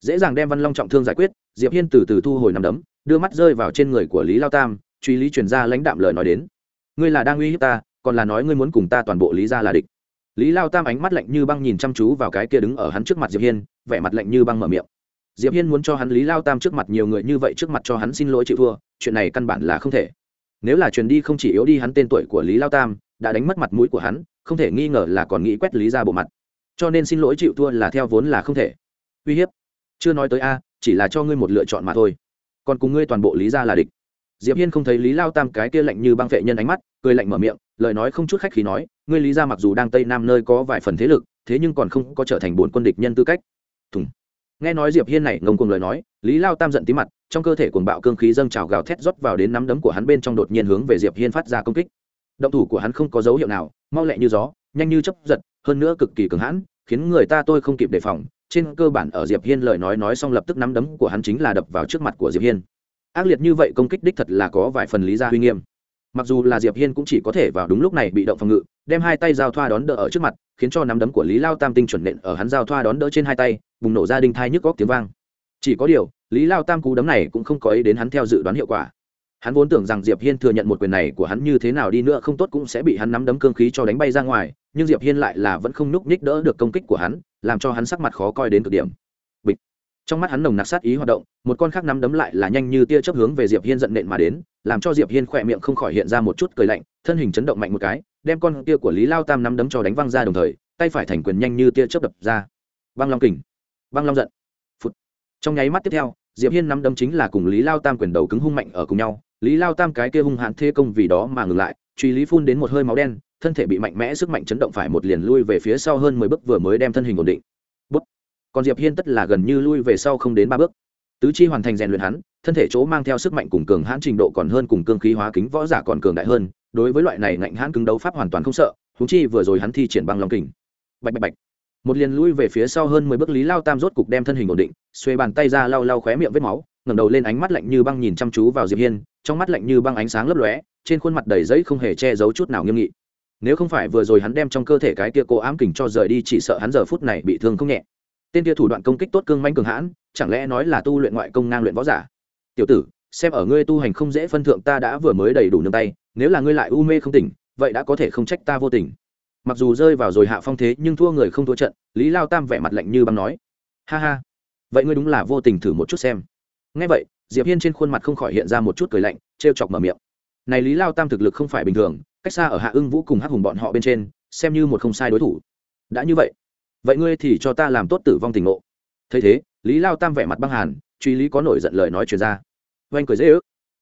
Dễ dàng đem văn long trọng thương giải quyết, diệp hiên từ từ thu hồi nằm đấm, đưa mắt rơi vào trên người của lý lao tam, truy lý truyền ra lãnh đạm lời nói đến. Ngươi là đang uy hiếp ta, còn là nói ngươi muốn cùng ta toàn bộ lý ra là địch? Lý lao tam ánh mắt lạnh như băng nhìn chăm chú vào cái kia đứng ở hắn trước mặt diệp hiên, vẻ mặt lạnh như băng mở miệng. Diệp hiên muốn cho hắn lý lao tam trước mặt nhiều người như vậy trước mặt cho hắn xin lỗi chịu thua, chuyện này căn bản là không thể. Nếu là truyền đi không chỉ yếu đi hắn tên tuổi của lý lao tam, đã đánh mất mặt mũi của hắn, không thể nghi ngờ là còn nghĩ quét lý ra bộ mặt. Cho nên xin lỗi chịu thua là theo vốn là không thể. Uy hiếp chưa nói tới a, chỉ là cho ngươi một lựa chọn mà thôi. Còn cùng ngươi toàn bộ lý ra là địch. Diệp hiên không thấy lý lao tam cái kia lạnh như băng vệ nhân ánh mắt, cười lạnh mở miệng, lời nói không chút khách khí nói, ngươi lý ra mặc dù đang tây nam nơi có vài phần thế lực, thế nhưng còn không có trở thành bốn quân địch nhân tư cách. Thùng. Nghe nói diệp hiên này ngông cuồng lời nói, lý lao tam giận tí mặt, trong cơ thể cuồng bạo cương khí dâng trào gào thét rót vào đến nắm đấm của hắn bên trong đột nhiên hướng về diệp hiên phát ra công kích. Động thủ của hắn không có dấu hiệu nào, mau lẹ như gió, nhanh như chấp giật, hơn nữa cực kỳ cứng hãn, khiến người ta tôi không kịp đề phòng trên cơ bản ở diệp hiên lời nói nói xong lập tức nắm đấm của hắn chính là đập vào trước mặt của diệp hiên. Ác liệt như vậy công kích đích thật là có vài phần lý ra uy nghiêm. Mặc dù là diệp hiên cũng chỉ có thể vào đúng lúc này bị động phòng ngự, đem hai tay giao thoa đón đỡ ở trước mặt, khiến cho nắm đấm của lý lao tam tinh chuẩn nện ở hắn giao thoa đón đỡ trên hai tay, bùng nổ ra đinh thai nhức góc tiếng vang. Chỉ có điều, lý lao tam cú đấm này cũng không có ý đến hắn theo dự đoán hiệu quả. Hắn vốn tưởng rằng diệp hiên thừa nhận một quyền này của hắn như thế nào đi nữa không tốt cũng sẽ bị hắn nắm đấm cương khí cho đánh bay ra ngoài, nhưng diệp hiên lại là vẫn không núc ních đỡ được công kích của hắn làm cho hắn sắc mặt khó coi đến cực điểm. Bịch. Trong mắt hắn nồng nặc sát ý hoạt động, một con khác nắm đấm lại là nhanh như tia chớp hướng về diệp hiên giận nện mà đến, làm cho diệp hiên khỏe miệng không khỏi hiện ra một chút cười lạnh, thân hình chấn động mạnh một cái, đem con tia của lý lao tam nắm đấm cho đánh văng ra đồng thời, tay phải thành quyền nhanh như tia chớp đập ra. Băng long kình. Băng long giận. Phút trong nháy mắt tiếp theo, diệp hiên nắm đấm chính là cùng lý lao tam quyền đầu cứng hung mạnh ở cùng nhau, lý lao tam cái kia hung hãn thế công vì đó mà ngừng lại, truy lý phun đến một hơi máu đen thân thể bị mạnh mẽ sức mạnh chấn động phải một liền lui về phía sau hơn mười bước vừa mới đem thân hình ổn định. Bút. còn diệp hiên tất là gần như lui về sau không đến ba bước. Tứ chi hoàn thành rèn luyện hắn, thân thể chỗ mang theo sức mạnh cùng cường hãn trình độ còn hơn cùng cương khí hóa kính võ giả còn cường đại hơn, đối với loại này ngạnh hãn cứng đấu pháp hoàn toàn không sợ húng chi vừa rồi hắn thi triển băng long kình. Bạch bạch bạch. Một liền lui về phía sau hơn mười bước lý lao tam rốt cục đem thân hình ổn định, xuê bàn tay ra lau lau khóe miệng vết máu, ngẩng đầu lên ánh mắt lạnh như băng nhìn chăm chú vào diệp hiên, trong mắt lạnh như băng ánh sáng lấp lóe, trên khuôn mặt đầy giấy không hề che giấu chút nào nghiêm nghị nếu không phải vừa rồi hắn đem trong cơ thể cái kia cô ám kình cho rời đi, chỉ sợ hắn giờ phút này bị thương không nhẹ. Tên kia thủ đoạn công kích tốt cương manh cường hãn, chẳng lẽ nói là tu luyện ngoại công ngang luyện võ giả? Tiểu tử, xem ở ngươi tu hành không dễ phân thượng, ta đã vừa mới đầy đủ nương tay, nếu là ngươi lại u mê không tỉnh, vậy đã có thể không trách ta vô tình. Mặc dù rơi vào rồi hạ phong thế, nhưng thua người không thua trận, lý lao tam vẻ mặt lạnh như băng nói. Ha ha, vậy ngươi đúng là vô tình thử một chút xem. Ngay vậy, diệp hiên trên khuôn mặt không khỏi hiện ra một chút cười lạnh, trêu chọc mở miệng. Này lý lao tam thực lực không phải bình thường cách xa ở hạ ưng vũ cùng hắc hùng bọn họ bên trên, xem như một không sai đối thủ. Đã như vậy vậy ngươi thì cho ta làm tốt tử vong tình ngộ. Thấy thế, lý lao tam vẻ mặt băng hàn, truy lý có nổi giận lời nói truyền ra. Oanh cười dễ ước.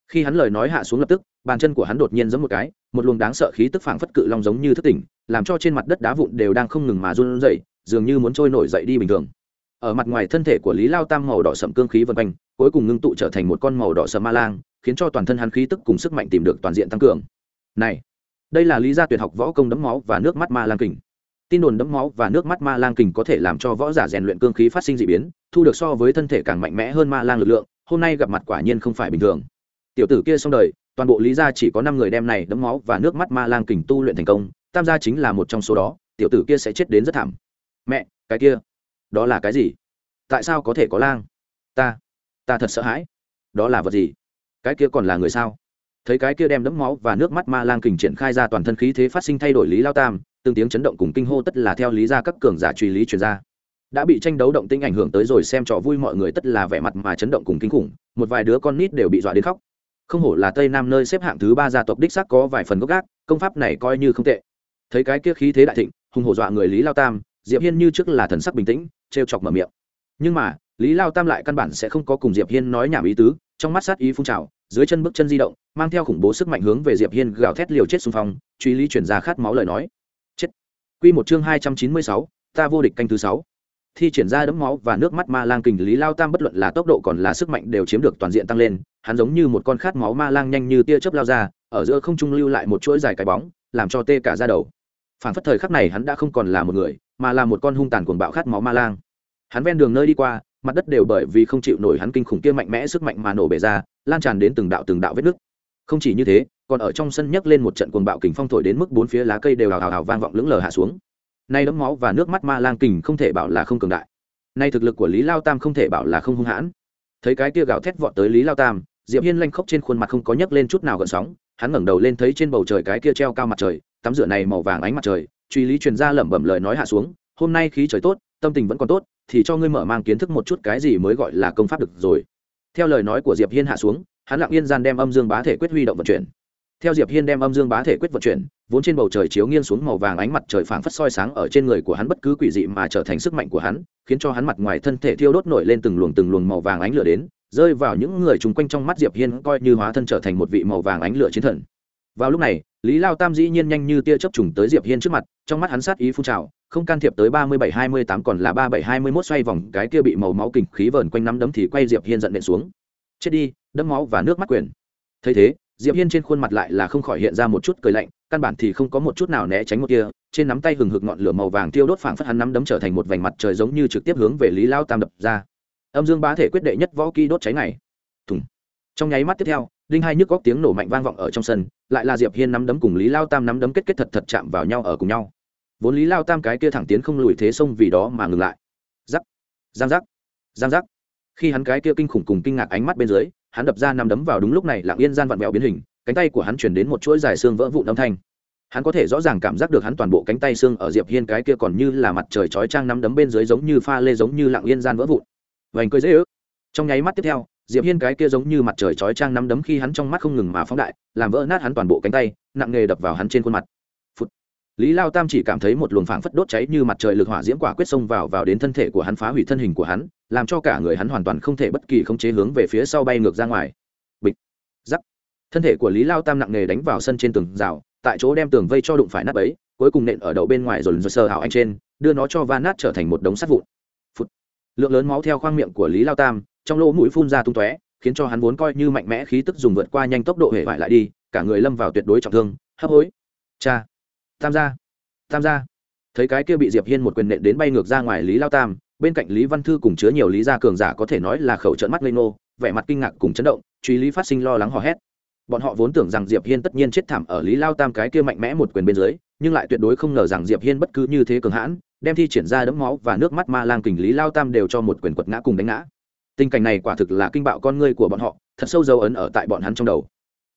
Khi hắn lời nói hạ xuống lập tức, bàn chân của hắn đột nhiên giống một cái, một luồng đáng sợ khí tức phảng phất cự long giống như thức tỉnh, làm cho trên mặt đất đá vụn đều đang không ngừng mà run rẩy, dường như muốn trôi nổi dậy đi bình thường. Ở mặt ngoài thân thể của lý lao tam màu đỏ sậm cương khí vân quanh, cuối cùng ngưng tụ trở thành một con màu đỏ sậm ma lang, khiến cho toàn thân hắn khí tức cùng sức mạnh tìm được toàn diện tăng cường. Này đây là lý gia tuyệt học võ công đấm máu và nước mắt ma lang kình. Tin đồn đấm máu và nước mắt ma lang kình có thể làm cho võ giả rèn luyện cương khí phát sinh d ị biến, thu được so với thân thể càng mạnh mẽ hơn ma lang lực lượng, hôm nay gặp mặt quả nhiên không phải bình thường. Tiểu tử kia xong đời, toàn bộ lý gia chỉ có năm người đem này đấm máu và nước mắt ma lang kình tu luyện thành công, tam gia chính là một trong số đó, tiểu tử kia sẽ chết đến rất thảm. Mẹ, cái kia, đó là cái gì? Tại sao có thể có lang? Ta ta thật sợ hãi. Đó là vật gì? Cái kia còn là người sao? Thấy cái kia đem đẫm máu và nước mắt ma lang kình triển khai ra toàn thân khí thế phát sinh thay đổi lý lao tam, từng tiếng chấn động cùng kinh hô tất là theo lý ra các cường giả truy lý truyền ra. Đã bị tranh đấu động tinh ảnh hưởng tới rồi xem trò vui mọi người tất là vẻ mặt mà chấn động cùng kinh khủng, một vài đứa con nít đều bị dọa đến khóc. Không hổ là tây nam nơi xếp hạng thứ ba gia tộc đích xác có vài phần gốc gác, công pháp này coi như không tệ. Thấy cái kia khí thế đại thịnh, hùng hổ dọa người lý lao tam, diệp hiên như trước là thần sắc bình tĩnh, trêu chọc mở miệng. Nhưng mà, lý lao tam lại căn bản sẽ không có cùng diệp hiên nói nhảm ý tứ trong mắt sát ý phun trào dưới chân bước chân di động mang theo khủng bố sức mạnh hướng về diệp hiên gào thét liều chết xung phong truy lý chuyển ra khát máu lời nói. Chết. Quy một chương hai trăm chín mươi sáu, ta vô địch canh thứ sáu. Thi triển ra đấm máu và nước mắt ma lang kình lý lao tam bất luận là tốc độ còn là sức mạnh đều chiếm được toàn diện tăng lên hắn giống như một con khát máu ma lang nhanh như tia chớp lao ra ở giữa không trung lưu lại một chuỗi dài cái bóng làm cho tê cả ra đầu. Phản phất thời khắc này hắn đã không còn là một người mà là một con hung tàn cuồng bạo khát máu ma lang. Hắn ven đường nơi đi qua mặt đất đều bởi vì không chịu nổi hắn kinh khủng kia mạnh mẽ sức mạnh mà nổ bể ra, lan tràn đến từng đạo từng đạo vết nứt. Không chỉ như thế, còn ở trong sân nhấc lên một trận cuồng bạo kình phong thổi đến mức bốn phía lá cây đều hào hào hào vang vọng lững lờ hạ xuống. Nay đấm máu và nước mắt ma lang kình không thể bảo là không cường đại. Nay thực lực của lý lao tam không thể bảo là không hung hãn. Thấy cái kia gào thét vọt tới lý lao tam, diệp hiên lanh khóc trên khuôn mặt không có nhấc lên chút nào gợn sóng, hắn ngẩng đầu lên thấy trên bầu trời cái kia treo cao mặt trời, tắm rửa này màu vàng ánh mặt trời, truy lý truyền ra lẩm bẩm lời nói hạ xuống, hôm nay khí trời tốt, tâm tình vẫn còn tốt thì cho ngươi mở mang kiến thức một chút cái gì mới gọi là công pháp được rồi. Theo lời nói của diệp hiên hạ xuống, hắn lặng yên gian đem âm dương bá thể quyết huy động vận chuyển. Theo diệp hiên đem âm dương bá thể quyết vận chuyển, vốn trên bầu trời chiếu nghiêng xuống màu vàng ánh mặt trời phảng phất soi sáng ở trên người của hắn bất cứ quỷ dị mà trở thành sức mạnh của hắn, khiến cho hắn mặt ngoài thân thể thiêu đốt nổi lên từng luồng từng luồng màu vàng ánh lửa đến, rơi vào những người chung quanh trong mắt diệp hiên coi như hóa thân trở thành một vị màu vàng ánh lửa chiến thần. Vào lúc này lý lao tam dĩ nhiên nhanh như tia chớp trùng tới diệp hiên trước mặt, trong mắt hắn sát ý phun trào, không can thiệp tới ba mươi bảy hai mươi tám còn là ba bảy hai mươi mốt xoay vòng, cái kia bị màu máu kình khí vờn quanh nắm đấm thì quay diệp hiên giận nện xuống. Chết đi, đấm máu và nước mắt quyền. Thấy thế, diệp hiên trên khuôn mặt lại là không khỏi hiện ra một chút cười lạnh, căn bản thì không có một chút nào né tránh một kia trên nắm tay hừng hực ngọn lửa màu vàng tiêu đốt phảng phất hắn nắm đấm trở thành một vành mặt trời giống như trực tiếp hướng về lý lao tam đập ra. Âm dương bá thể quyết đệ nhất võ kỹ đốt cháy này thùng. Trong nháy mắt tiếp theo đinh hai nhức góc tiếng nổ mạnh vang vọng ở trong sân, lại là diệp hiên nắm đấm cùng lý lao tam nắm đấm kết kết thật thật chạm vào nhau ở cùng nhau. Vốn lý lao tam cái kia thẳng tiến không lùi thế sông vì đó mà ngừng lại. Giắc giang giác giang giác khi hắn cái kia kinh khủng cùng kinh ngạc ánh mắt bên dưới, hắn đập ra nằm đấm vào đúng lúc này lặng yên gian vặn vẹo biến hình, cánh tay của hắn chuyển đến một chuỗi dài xương vỡ vụn âm thanh. Hắn có thể rõ ràng cảm giác được hắn toàn bộ cánh tay xương ở diệp hiên cái kia còn như là mặt trời chói trang nắm đấm bên dưới giống như pha lê giống như lặng yên gian vỡ vụn. Vành cười dễ ước. Trong nháy mắt tiếp theo diệp hiên cái kia giống như mặt trời chói trang nắm đấm khi hắn trong mắt không ngừng mà phóng đại, làm vỡ nát hắn toàn bộ cánh tay, nặng nghề đập vào hắn trên khuôn mặt. Phụt. lý lao tam chỉ cảm thấy một luồng phảng phất đốt cháy như mặt trời lực hỏa diễm quả quyết xông vào vào đến thân thể của hắn, phá hủy thân hình của hắn, làm cho cả người hắn hoàn toàn không thể bất kỳ không chế hướng về phía sau bay ngược ra ngoài. Bịch. Giắc thân thể của lý lao tam nặng nề đánh vào sân trên tường rào, tại chỗ đem tường vây cho đụng phải nát ấy, cuối cùng nện ở đầu bên ngoài rồi rồi sờ hào anh trên, đưa nó cho va nát trở thành một đống sắt vụn. Phụt. lượng lớn máu theo khoang miệng của lý lao tam trong lỗ mũi phun ra tung tóe, khiến cho hắn vốn coi như mạnh mẽ khí tức dùng vượt qua nhanh tốc độ hệ vải lại đi, cả người lâm vào tuyệt đối trọng thương, hấp hối. Cha, tam gia tam gia. Thấy cái kia bị diệp hiên một quyền nện đến bay ngược ra ngoài lý lao tam, bên cạnh lý văn thư cùng chứa nhiều lý gia cường giả có thể nói là khẩu trận mắt lê nô vẻ mặt kinh ngạc cùng chấn động, truy lý phát sinh lo lắng hò hét. Bọn họ vốn tưởng rằng diệp hiên tất nhiên chết thảm ở lý lao tam cái kia mạnh mẽ một quyền bên dưới, nhưng lại tuyệt đối không ngờ rằng diệp hiên bất cứ như thế cường hãn, đem thi triển ra đấm máu và nước mắt ma lang kình lý lao tam đều cho một quyền quật ngã cùng đánh ngã tình cảnh này quả thực là kinh bạo con ngươi của bọn họ, thật sâu dấu ấn ở tại bọn hắn trong đầu.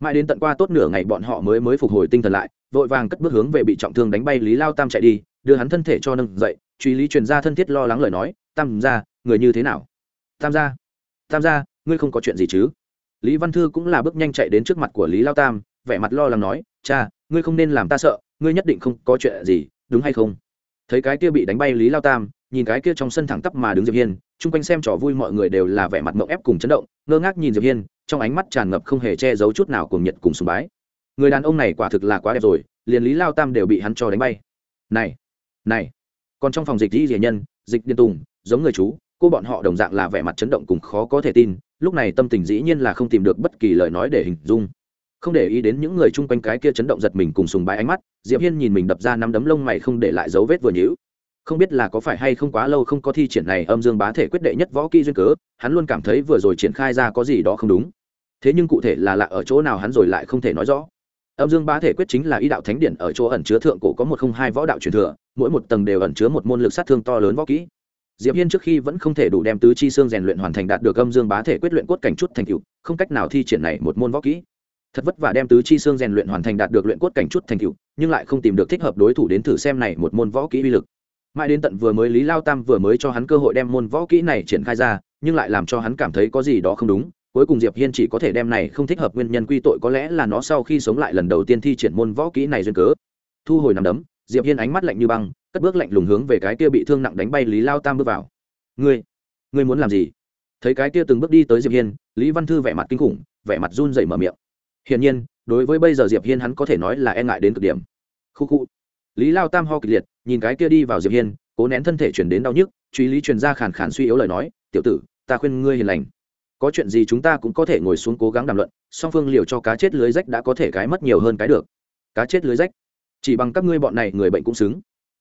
Mãi đến tận qua tốt nửa ngày bọn họ mới mới phục hồi tinh thần lại, vội vàng cất bước hướng về bị trọng thương đánh bay lý lao tam chạy đi, đưa hắn thân thể cho nâng dậy, truy lý truyền ra thân thiết lo lắng lời nói, tam gia, người như thế nào? Tam gia tam gia, ngươi không có chuyện gì chứ? Lý văn thư cũng là bước nhanh chạy đến trước mặt của lý lao tam, vẻ mặt lo lắng nói, cha, ngươi không nên làm ta sợ, ngươi nhất định không có chuyện gì, đúng hay không? Thấy cái kia bị đánh bay lý lao tam nhìn cái kia trong sân thẳng tắp mà đứng diệp hiên, chung quanh xem trò vui mọi người đều là vẻ mặt mộng ép cùng chấn động, ngơ ngác nhìn diệp hiên, trong ánh mắt tràn ngập không hề che giấu chút nào cùng nhiệt cùng sùng bái. Người đàn ông này quả thực là quá đẹp rồi, liền lý lao tam đều bị hắn cho đánh bay. Này này, còn trong phòng dịch di rỉa nhân, dịch điên tùng, giống người chú, cô bọn họ đồng dạng là vẻ mặt chấn động cùng khó có thể tin, lúc này tâm tình dĩ nhiên là không tìm được bất kỳ lời nói để hình dung. Không để ý đến những người chung quanh cái kia chấn động giật mình cùng sùng bái ánh mắt, diệp hiên nhìn mình đập ra năm đấm lông mày không để lại dấu vết vừa nhữ không biết là có phải hay không quá lâu không có thi triển này âm dương bá thể quyết đệ nhất võ kỹ duyên cớ, hắn luôn cảm thấy vừa rồi triển khai ra có gì đó không đúng. Thế nhưng cụ thể là lạ ở chỗ nào hắn rồi lại không thể nói rõ. Âm dương bá thể quyết chính là ý đạo thánh điển ở chỗ ẩn chứa thượng cổ có một không hai võ đạo truyền thừa, mỗi một tầng đều ẩn chứa một môn lực sát thương to lớn võ kỹ. Diệp hiên trước khi vẫn không thể đủ đem tứ chi xương rèn luyện hoàn thành đạt được âm dương bá thể quyết luyện cốt cảnh chút thành tựu, không cách nào thi triển này một môn võ kỹ. Thật vất vả đem tứ chi xương rèn luyện hoàn thành đạt được luyện cốt cảnh chút thành tựu, nhưng lại không tìm được thích hợp đối thủ đến thử xem này một môn võ kỹ uy lực mãi đến tận vừa mới lý lao tam vừa mới cho hắn cơ hội đem môn võ kỹ này triển khai ra, nhưng lại làm cho hắn cảm thấy có gì đó không đúng. Cuối cùng diệp hiên chỉ có thể đem này không thích hợp nguyên nhân quy tội có lẽ là nó sau khi sống lại lần đầu tiên thi triển môn võ kỹ này duyên cớ. Thu hồi nằm đấm, diệp hiên ánh mắt lạnh như băng, cất bước lạnh lùng hướng về cái kia bị thương nặng đánh bay lý lao tam bước vào. Ngươi ngươi muốn làm gì? Thấy cái kia từng bước đi tới diệp hiên, lý văn thư vẻ mặt kinh khủng, vẻ mặt run rẩy mở miệng. Hiển nhiên, đối với bây giờ diệp hiên hắn có thể nói là e ngại đến cực điểm. Khu khu. Lý lao tam ho kịch liệt nhìn cái kia đi vào diệp hiên, cố nén thân thể chuyển đến đau nhức, truy lý truyền ra khàn khàn suy yếu lời nói, tiểu tử, ta khuyên ngươi hiền lành. Có chuyện gì chúng ta cũng có thể ngồi xuống cố gắng đàm luận, song phương liều cho cá chết lưới rách đã có thể cái mất nhiều hơn cái được. Cá chết lưới rách? Chỉ bằng các ngươi bọn này người bệnh cũng xứng.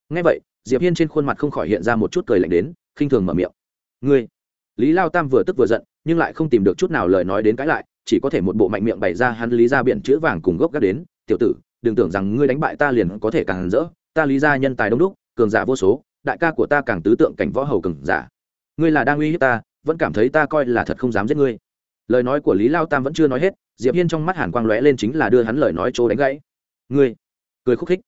Ngay vậy, diệp hiên trên khuôn mặt không khỏi hiện ra một chút cười lạnh đến, khinh thường mở miệng. Ngươi? Lý lao tam vừa tức vừa giận, nhưng lại không tìm được chút nào lời nói đến cãi lại, chỉ có thể một bộ mạnh miệng bày ra hắn lý ra biển chữ vàng cùng gốc gác đến, tiểu tử, đừng tưởng rằng ngươi đánh bại ta liền có thể càng rỡ ta lý ra nhân tài đông đúc, cường giả vô số, đại ca của ta càng tứ tượng cảnh võ hầu cường giả. Ngươi là đang uy hiếp ta, vẫn cảm thấy ta coi là thật không dám giết ngươi. Lời nói của lý lao tam vẫn chưa nói hết, diệp hiên trong mắt hàn quang lóe lên chính là đưa hắn lời nói chỗ đánh gãy. Ngươi, cười khúc khích.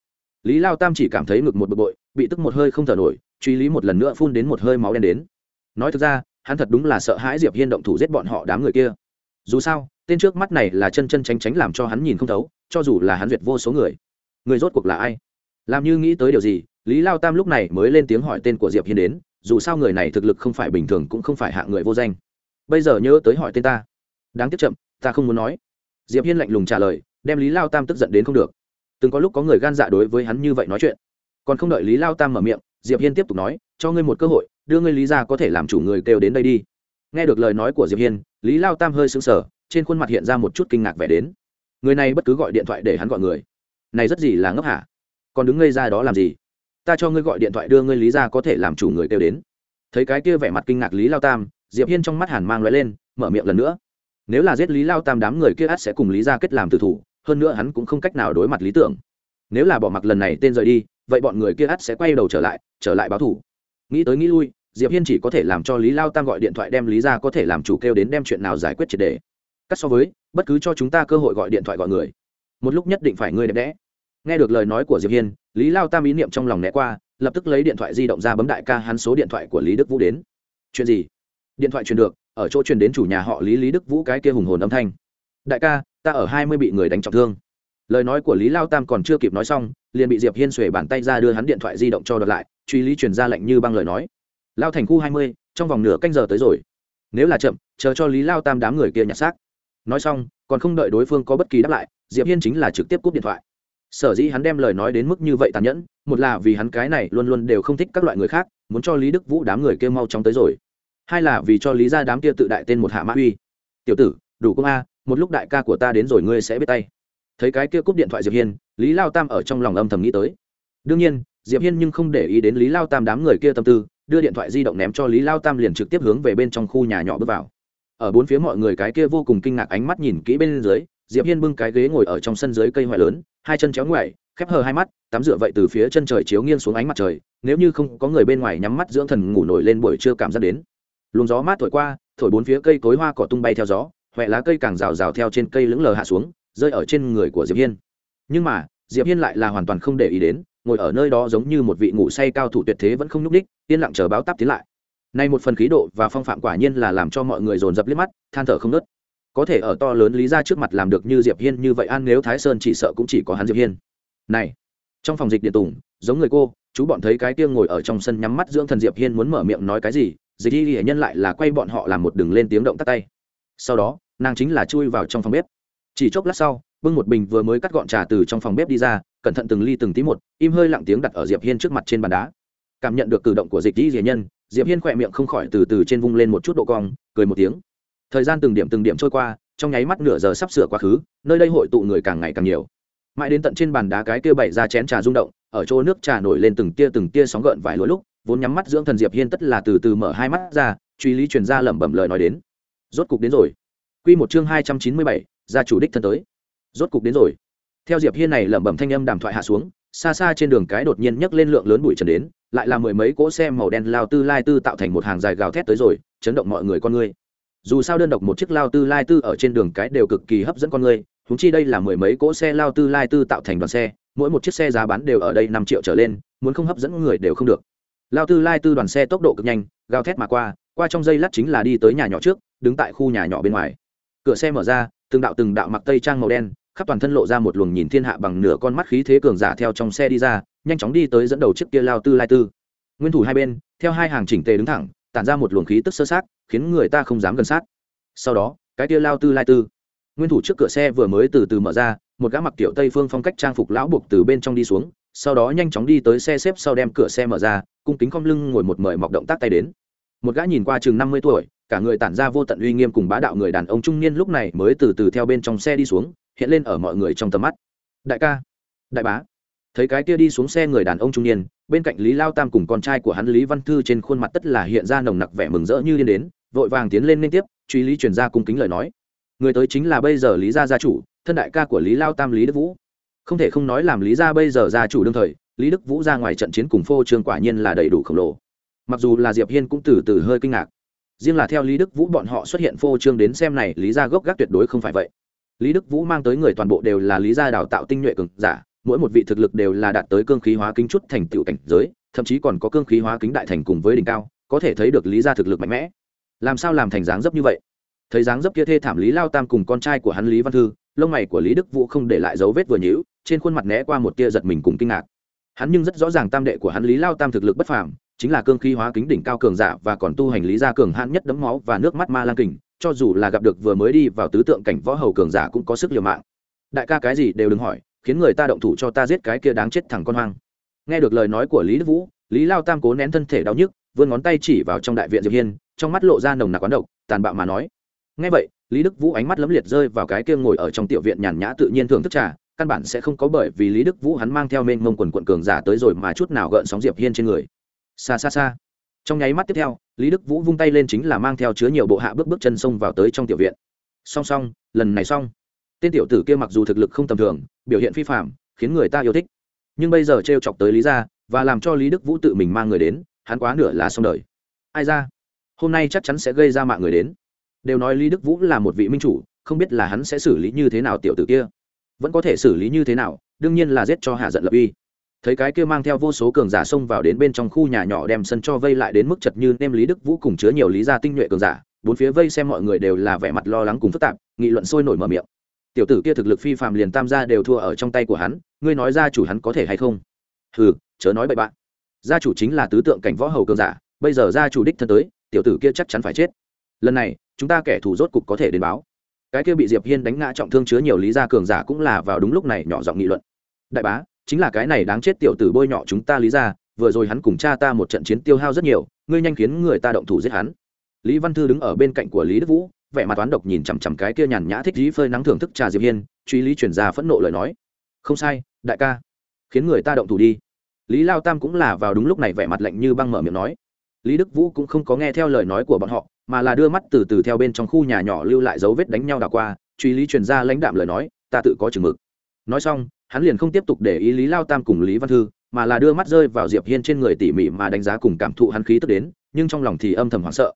Lý lao tam chỉ cảm thấy ngực một bực bội, bị tức một hơi không thở nổi, truy lý một lần nữa phun đến một hơi máu đen đến. Nói thực ra, hắn thật đúng là sợ hãi diệp hiên động thủ giết bọn họ đám người kia. Dù sao, tên trước mắt này là chân chân tránh tránh làm cho hắn nhìn không thấu, cho dù là hắn duyệt vô số người. Người rốt cuộc là ai? Làm như nghĩ tới điều gì, lý lao tam lúc này mới lên tiếng hỏi tên của diệp hiên đến, dù sao người này thực lực không phải bình thường cũng không phải hạng người vô danh. Bây giờ nhớ tới hỏi tên ta. Đáng tiếc chậm, ta không muốn nói. Diệp hiên lạnh lùng trả lời, đem lý lao tam tức giận đến không được. Từng có lúc có người gan dạ đối với hắn như vậy nói chuyện. Còn không đợi lý lao tam mở miệng, diệp hiên tiếp tục nói, cho ngươi một cơ hội, đưa ngươi lý ra có thể làm chủ người kêu đến đây đi. Nghe được lời nói của diệp hiên, lý lao tam hơi sững sờ, trên khuôn mặt hiện ra một chút kinh ngạc vẻ đến. Người này bất cứ gọi điện thoại để hắn gọi người. Này rất gì là ngốc hả? Còn đứng ngây ra đó làm gì? Ta cho ngươi gọi điện thoại đưa ngươi lý ra có thể làm chủ người kêu đến. Thấy cái kia vẻ mặt kinh ngạc lý lao tam, diệp hiên trong mắt hàn mang loại lên, mở miệng lần nữa. Nếu là giết lý lao tam đám người kia ắt sẽ cùng lý ra kết làm tử thủ, hơn nữa hắn cũng không cách nào đối mặt lý tưởng. Nếu là bỏ mặc lần này tên rời đi, vậy bọn người kia ắt sẽ quay đầu trở lại trở lại báo thủ. Nghĩ tới nghĩ lui, diệp hiên chỉ có thể làm cho lý lao tam gọi điện thoại đem lý ra có thể làm chủ kêu đến đem chuyện nào giải quyết triệt đề cắt so với, bất cứ cho chúng ta cơ hội gọi điện thoại gọi người. Một lúc nhất định phải ngươi đẹp đẽ nghe được lời nói của diệp hiên, lý lao tam ý niệm trong lòng né qua, lập tức lấy điện thoại di động ra bấm đại ca hắn số điện thoại của lý đức vũ đến. Chuyện gì? Điện thoại truyền được, ở chỗ truyền đến chủ nhà họ lý lý đức vũ cái kia hùng hồn âm thanh. Đại ca, ta ở hai mươi bị người đánh trọng thương. Lời nói của lý lao tam còn chưa kịp nói xong, liền bị diệp hiên xuề bàn tay ra đưa hắn điện thoại di động cho đợt lại, truy lý truyền ra lệnh như băng lời nói. Lao thành khu hai mươi, trong vòng nửa canh giờ tới rồi. Nếu là chậm, chờ cho lý lao tam đám người kia nhặt xác. Nói xong, còn không đợi đối phương có bất kỳ đáp lại, diệp hiên chính là trực tiếp cúp điện thoại sở dĩ hắn đem lời nói đến mức như vậy tàn nhẫn, một là vì hắn cái này luôn luôn đều không thích các loại người khác, muốn cho lý đức vũ đám người kia mau chóng tới rồi. Hai là vì cho lý ra đám kia tự đại tên một hạ mã uy tiểu tử, đủ công a, một lúc đại ca của ta đến rồi ngươi sẽ biết tay. Thấy cái kia cúp điện thoại diệp hiên, lý lao tam ở trong lòng âm thầm nghĩ tới. Đương nhiên, diệp hiên nhưng không để ý đến lý lao tam đám người kia tâm tư, đưa điện thoại di động ném cho lý lao tam liền trực tiếp hướng về bên trong khu nhà nhỏ bước vào. Ở bốn phía mọi người cái kia vô cùng kinh ngạc ánh mắt nhìn kỹ bên dưới, diệp hiên bưng cái ghế ngồi ở trong sân dưới cây hoại lớn hai chân chéo ngoại khép hờ hai mắt, tắm rửa vậy từ phía chân trời chiếu nghiêng xuống ánh mặt trời, nếu như không có người bên ngoài nhắm mắt dưỡng thần ngủ nổi lên buổi trưa cảm giác đến. Luồng gió mát thổi qua, thổi bốn phía cây cối hoa cỏ tung bay theo gió huệ lá cây càng rào rào theo trên cây lững lờ hạ xuống, rơi ở trên người của diệp hiên. Nhưng mà, diệp hiên lại là hoàn toàn không để ý đến, ngồi ở nơi đó giống như một vị ngủ say cao thủ tuyệt thế vẫn không nhúc đích yên lặng chờ báo táp tiến lại. Nay một phần khí độ và phong phạm quả nhiên là làm cho mọi người dồn dập liếc mắt, than thở không nớt có thể ở to lớn lý ra trước mặt làm được như diệp hiên như vậy an nếu thái sơn chỉ sợ cũng chỉ có hắn diệp hiên này trong phòng dịch điện tùng giống người cô chú bọn thấy cái kia ngồi ở trong sân nhắm mắt dưỡng thần diệp hiên muốn mở miệng nói cái gì dịch y hệ nhân lại là quay bọn họ làm một đường lên tiếng động tắt tay sau đó nàng chính là chui vào trong phòng bếp chỉ chốc lát sau bưng một bình vừa mới cắt gọn trà từ trong phòng bếp đi ra cẩn thận từng ly từng tí một im hơi lặng tiếng đặt ở diệp hiên trước mặt trên bàn đá cảm nhận được cử động của dịch y hệ nhân diệp hiên khỏe miệng không khỏi từ từ trên vung lên một chút độ cong cười một tiếng thời gian từng điểm từng điểm trôi qua trong nháy mắt nửa giờ sắp sửa quá khứ nơi đây hội tụ người càng ngày càng nhiều. Mãi đến tận trên bàn đá cái kia bày ra chén trà rung động ở chỗ nước trà nổi lên từng tia từng tia sóng gợn vài lối lúc vốn nhắm mắt dưỡng thần diệp hiên tất là từ từ mở hai mắt ra truy lý truyền ra lẩm bẩm lời nói đến. Rốt cục đến rồi. Quy một chương hai trăm chín mươi bảy, gia chủ đích thân tới. Rốt cục đến rồi. Theo diệp hiên này lẩm bẩm thanh âm đàm thoại hạ xuống xa xa trên đường cái đột nhiên nhấc lên lượng lớn bụi trần đến lại là mười mấy cỗ xe màu đen lao tư lai tư tạo thành một hàng dài gào thét tới rồi chấn động mọi người con người dù sao đơn độc một chiếc lao tư lai tư ở trên đường cái đều cực kỳ hấp dẫn con người húng chi đây là mười mấy cỗ xe lao tư lai tư tạo thành đoàn xe, mỗi một chiếc xe giá bán đều ở đây năm triệu trở lên, muốn không hấp dẫn người đều không được. Lao tư lai tư đoàn xe tốc độ cực nhanh, gào thét mà qua qua trong giây lát chính là đi tới nhà nhỏ trước, đứng tại khu nhà nhỏ bên ngoài. Cửa xe mở ra, từng đạo từng đạo mặc tây trang màu đen, khắp toàn thân lộ ra một luồng nhìn thiên hạ bằng nửa con mắt khí thế cường giả theo trong xe đi ra, nhanh chóng đi tới dẫn đầu chiếc kia lao tư lai tư. Nguyên thủ hai bên, theo hai hàng chỉnh tề đứng thẳng tản ra một luồng khí tức sơ sát, khiến người ta không dám gần sát. Sau đó, cái tia lao tư lai tư, nguyên thủ trước cửa xe vừa mới từ từ mở ra, một gã mặc kiểu tây phương phong cách trang phục lão buộc từ bên trong đi xuống, sau đó nhanh chóng đi tới xe xếp sau đem cửa xe mở ra, cung kính cong lưng ngồi một mời mọc động tác tay đến. Một gã nhìn qua chừng năm mươi tuổi, cả người tản ra vô tận uy nghiêm cùng bá đạo người đàn ông trung niên lúc này mới từ từ theo bên trong xe đi xuống, hiện lên ở mọi người trong tầm mắt. Đại ca, đại bá, thấy cái kia đi xuống xe người đàn ông trung niên bên cạnh lý lao tam cùng con trai của hắn lý văn thư trên khuôn mặt tất là hiện ra nồng nặc vẻ mừng rỡ như điên đến, vội vàng tiến lên liên tiếp, truy lý truyền ra cung kính lời nói. Người tới chính là bây giờ lý gia gia chủ, thân đại ca của lý lao tam lý đức vũ. Không thể không nói làm lý gia bây giờ gia chủ đương thời, lý đức vũ ra ngoài trận chiến cùng phô trương quả nhiên là đầy đủ khổng lồ. Mặc dù là diệp hiên cũng từ từ hơi kinh ngạc. Riêng là theo lý đức vũ bọn họ xuất hiện phô trương đến xem này, lý gia gốc gác tuyệt đối không phải vậy. Lý đức vũ mang tới người toàn bộ đều là lý gia đào tạo tinh nhuệ cường giả mỗi một vị thực lực đều là đạt tới cương khí hóa kính chút thành tựu cảnh giới, thậm chí còn có cương khí hóa kính đại thành cùng với đỉnh cao, có thể thấy được lý gia thực lực mạnh mẽ. Làm sao làm thành dáng dấp như vậy? Thấy dáng dấp kia thê thảm lý lao tam cùng con trai của hắn lý văn thư, lông mày của lý đức vũ không để lại dấu vết vừa nhữ trên khuôn mặt né qua một tia giật mình cùng kinh ngạc. Hắn nhưng rất rõ ràng tam đệ của hắn lý lao tam thực lực bất phàm, chính là cương khí hóa kính đỉnh cao cường giả và còn tu hành lý gia cường hãn nhất đấm máu và nước mắt ma lang kình, cho dù là gặp được vừa mới đi vào tứ tượng cảnh võ hầu cường giả cũng có sức liều mạng. Đại ca cái gì đều đừng hỏi khiến người ta động thủ cho ta giết cái kia đáng chết thẳng con hoang. Nghe được lời nói của lý đức vũ, lý lao tam cố nén thân thể đau nhức, vươn ngón tay chỉ vào trong đại viện diệp hiên, trong mắt lộ ra nồng nặc quán độc, tàn bạo mà nói. Nghe vậy, lý đức vũ ánh mắt lấm liệt rơi vào cái kia ngồi ở trong tiểu viện nhàn nhã tự nhiên thưởng thức trà, căn bản sẽ không có bởi vì lý đức vũ hắn mang theo mênh mông quần quận cường giả tới rồi mà chút nào gợn sóng diệp hiên trên người. Xa xa xa trong nháy mắt tiếp theo, lý đức vũ vung tay lên chính là mang theo chứa nhiều bộ hạ bước bước chân xông vào tới trong tiểu viện. Song song, lần này xong tên tiểu tử kia mặc dù thực lực không tầm thường, biểu hiện phi phạm khiến người ta yêu thích. Nhưng bây giờ t r e o chọc tới lý ra và làm cho lý đức vũ tự mình mang người đến, hắn quá nửa là xong đời. Ai ra? Hôm nay chắc chắn sẽ gây ra mạng người đến. Đều nói lý đức vũ là một vị minh chủ, không biết là hắn sẽ xử lý như thế nào tiểu tử kia. Vẫn có thể xử lý như thế nào, đương nhiên là giết cho hạ giận lập uy. Thấy cái kia mang theo vô số cường giả xông vào đến bên trong khu nhà nhỏ đem sân cho vây lại đến mức chật như nem lý đức vũ cùng chứa nhiều lý gia tinh nhuệ cường giả, bốn phía vây xem mọi người đều là vẻ mặt lo lắng cùng phức tạp, nghị luận sôi nổi mở miệng tiểu tử kia thực lực phi phàm liền tam gia đều thua ở trong tay của hắn ngươi nói gia chủ hắn có thể hay không? Hừ chớ nói bậy bạn. Gia chủ chính là tứ tượng cảnh võ hầu cường giả bây giờ gia chủ đích thân tới tiểu tử kia chắc chắn phải chết. Lần này chúng ta kẻ thù rốt cục có thể đến báo. Cái kia bị diệp hiên đánh ngã trọng thương chứa nhiều lý gia cường giả cũng là vào đúng lúc này nhỏ giọng nghị luận. Đại bá chính là cái này đáng chết tiểu tử bôi nhọ chúng ta lý gia, vừa rồi hắn cùng cha ta một trận chiến tiêu hao rất nhiều ngươi nhanh khiến người ta động thủ giết hắn. Lý văn thư đứng ở bên cạnh của lý đức vũ vẻ mặt toán độc nhìn chằm chằm cái kia nhàn nhã thích dí phơi nắng thưởng thức trà diệp hiên, truy lý chuyển ra phẫn nộ lời nói. Không sai, đại ca. Khiến người ta động thủ đi. Lý lao tam cũng là vào đúng lúc này vẻ mặt lạnh như băng mở miệng nói. Lý đức vũ cũng không có nghe theo lời nói của bọn họ, mà là đưa mắt từ từ theo bên trong khu nhà nhỏ lưu lại dấu vết đánh nhau đảo qua, truy lý truyền ra lãnh đạm lời nói, ta tự có chừng mực. Nói xong, hắn liền không tiếp tục để ý lý lao tam cùng lý văn thư, mà là đưa mắt rơi vào diệp hiên trên người tỉ mỉ mà đánh giá cùng cảm thụ hắn khí tức đến, nhưng trong lòng thì âm thầm hoảng sợ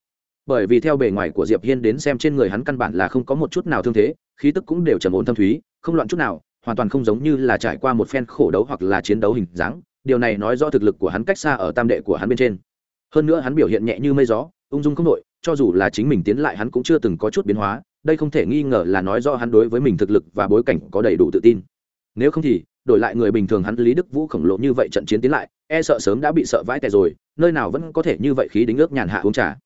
bởi vì theo bề ngoài của diệp hiên đến xem trên người hắn căn bản là không có một chút nào thương thế, khí tức cũng đều trầm ổn thâm thúy, không loạn chút nào, hoàn toàn không giống như là trải qua một phen khổ đấu hoặc là chiến đấu hình dáng. Điều này nói rõ thực lực của hắn cách xa ở tam đệ của hắn bên trên. Hơn nữa hắn biểu hiện nhẹ như mây gió, ung dung không đội cho dù là chính mình tiến lại hắn cũng chưa từng có chút biến hóa, đây không thể nghi ngờ là nói rõ hắn đối với mình thực lực và bối cảnh có đầy đủ tự tin. Nếu không thì, đổi lại người bình thường hắn lý đức vũ khổng lồ như vậy trận chiến tiến lại e sợ sớm đã bị sợ vãi tè rồi, nơi nào vẫn có thể như vậy khí đính ước nhàn hạ uống trà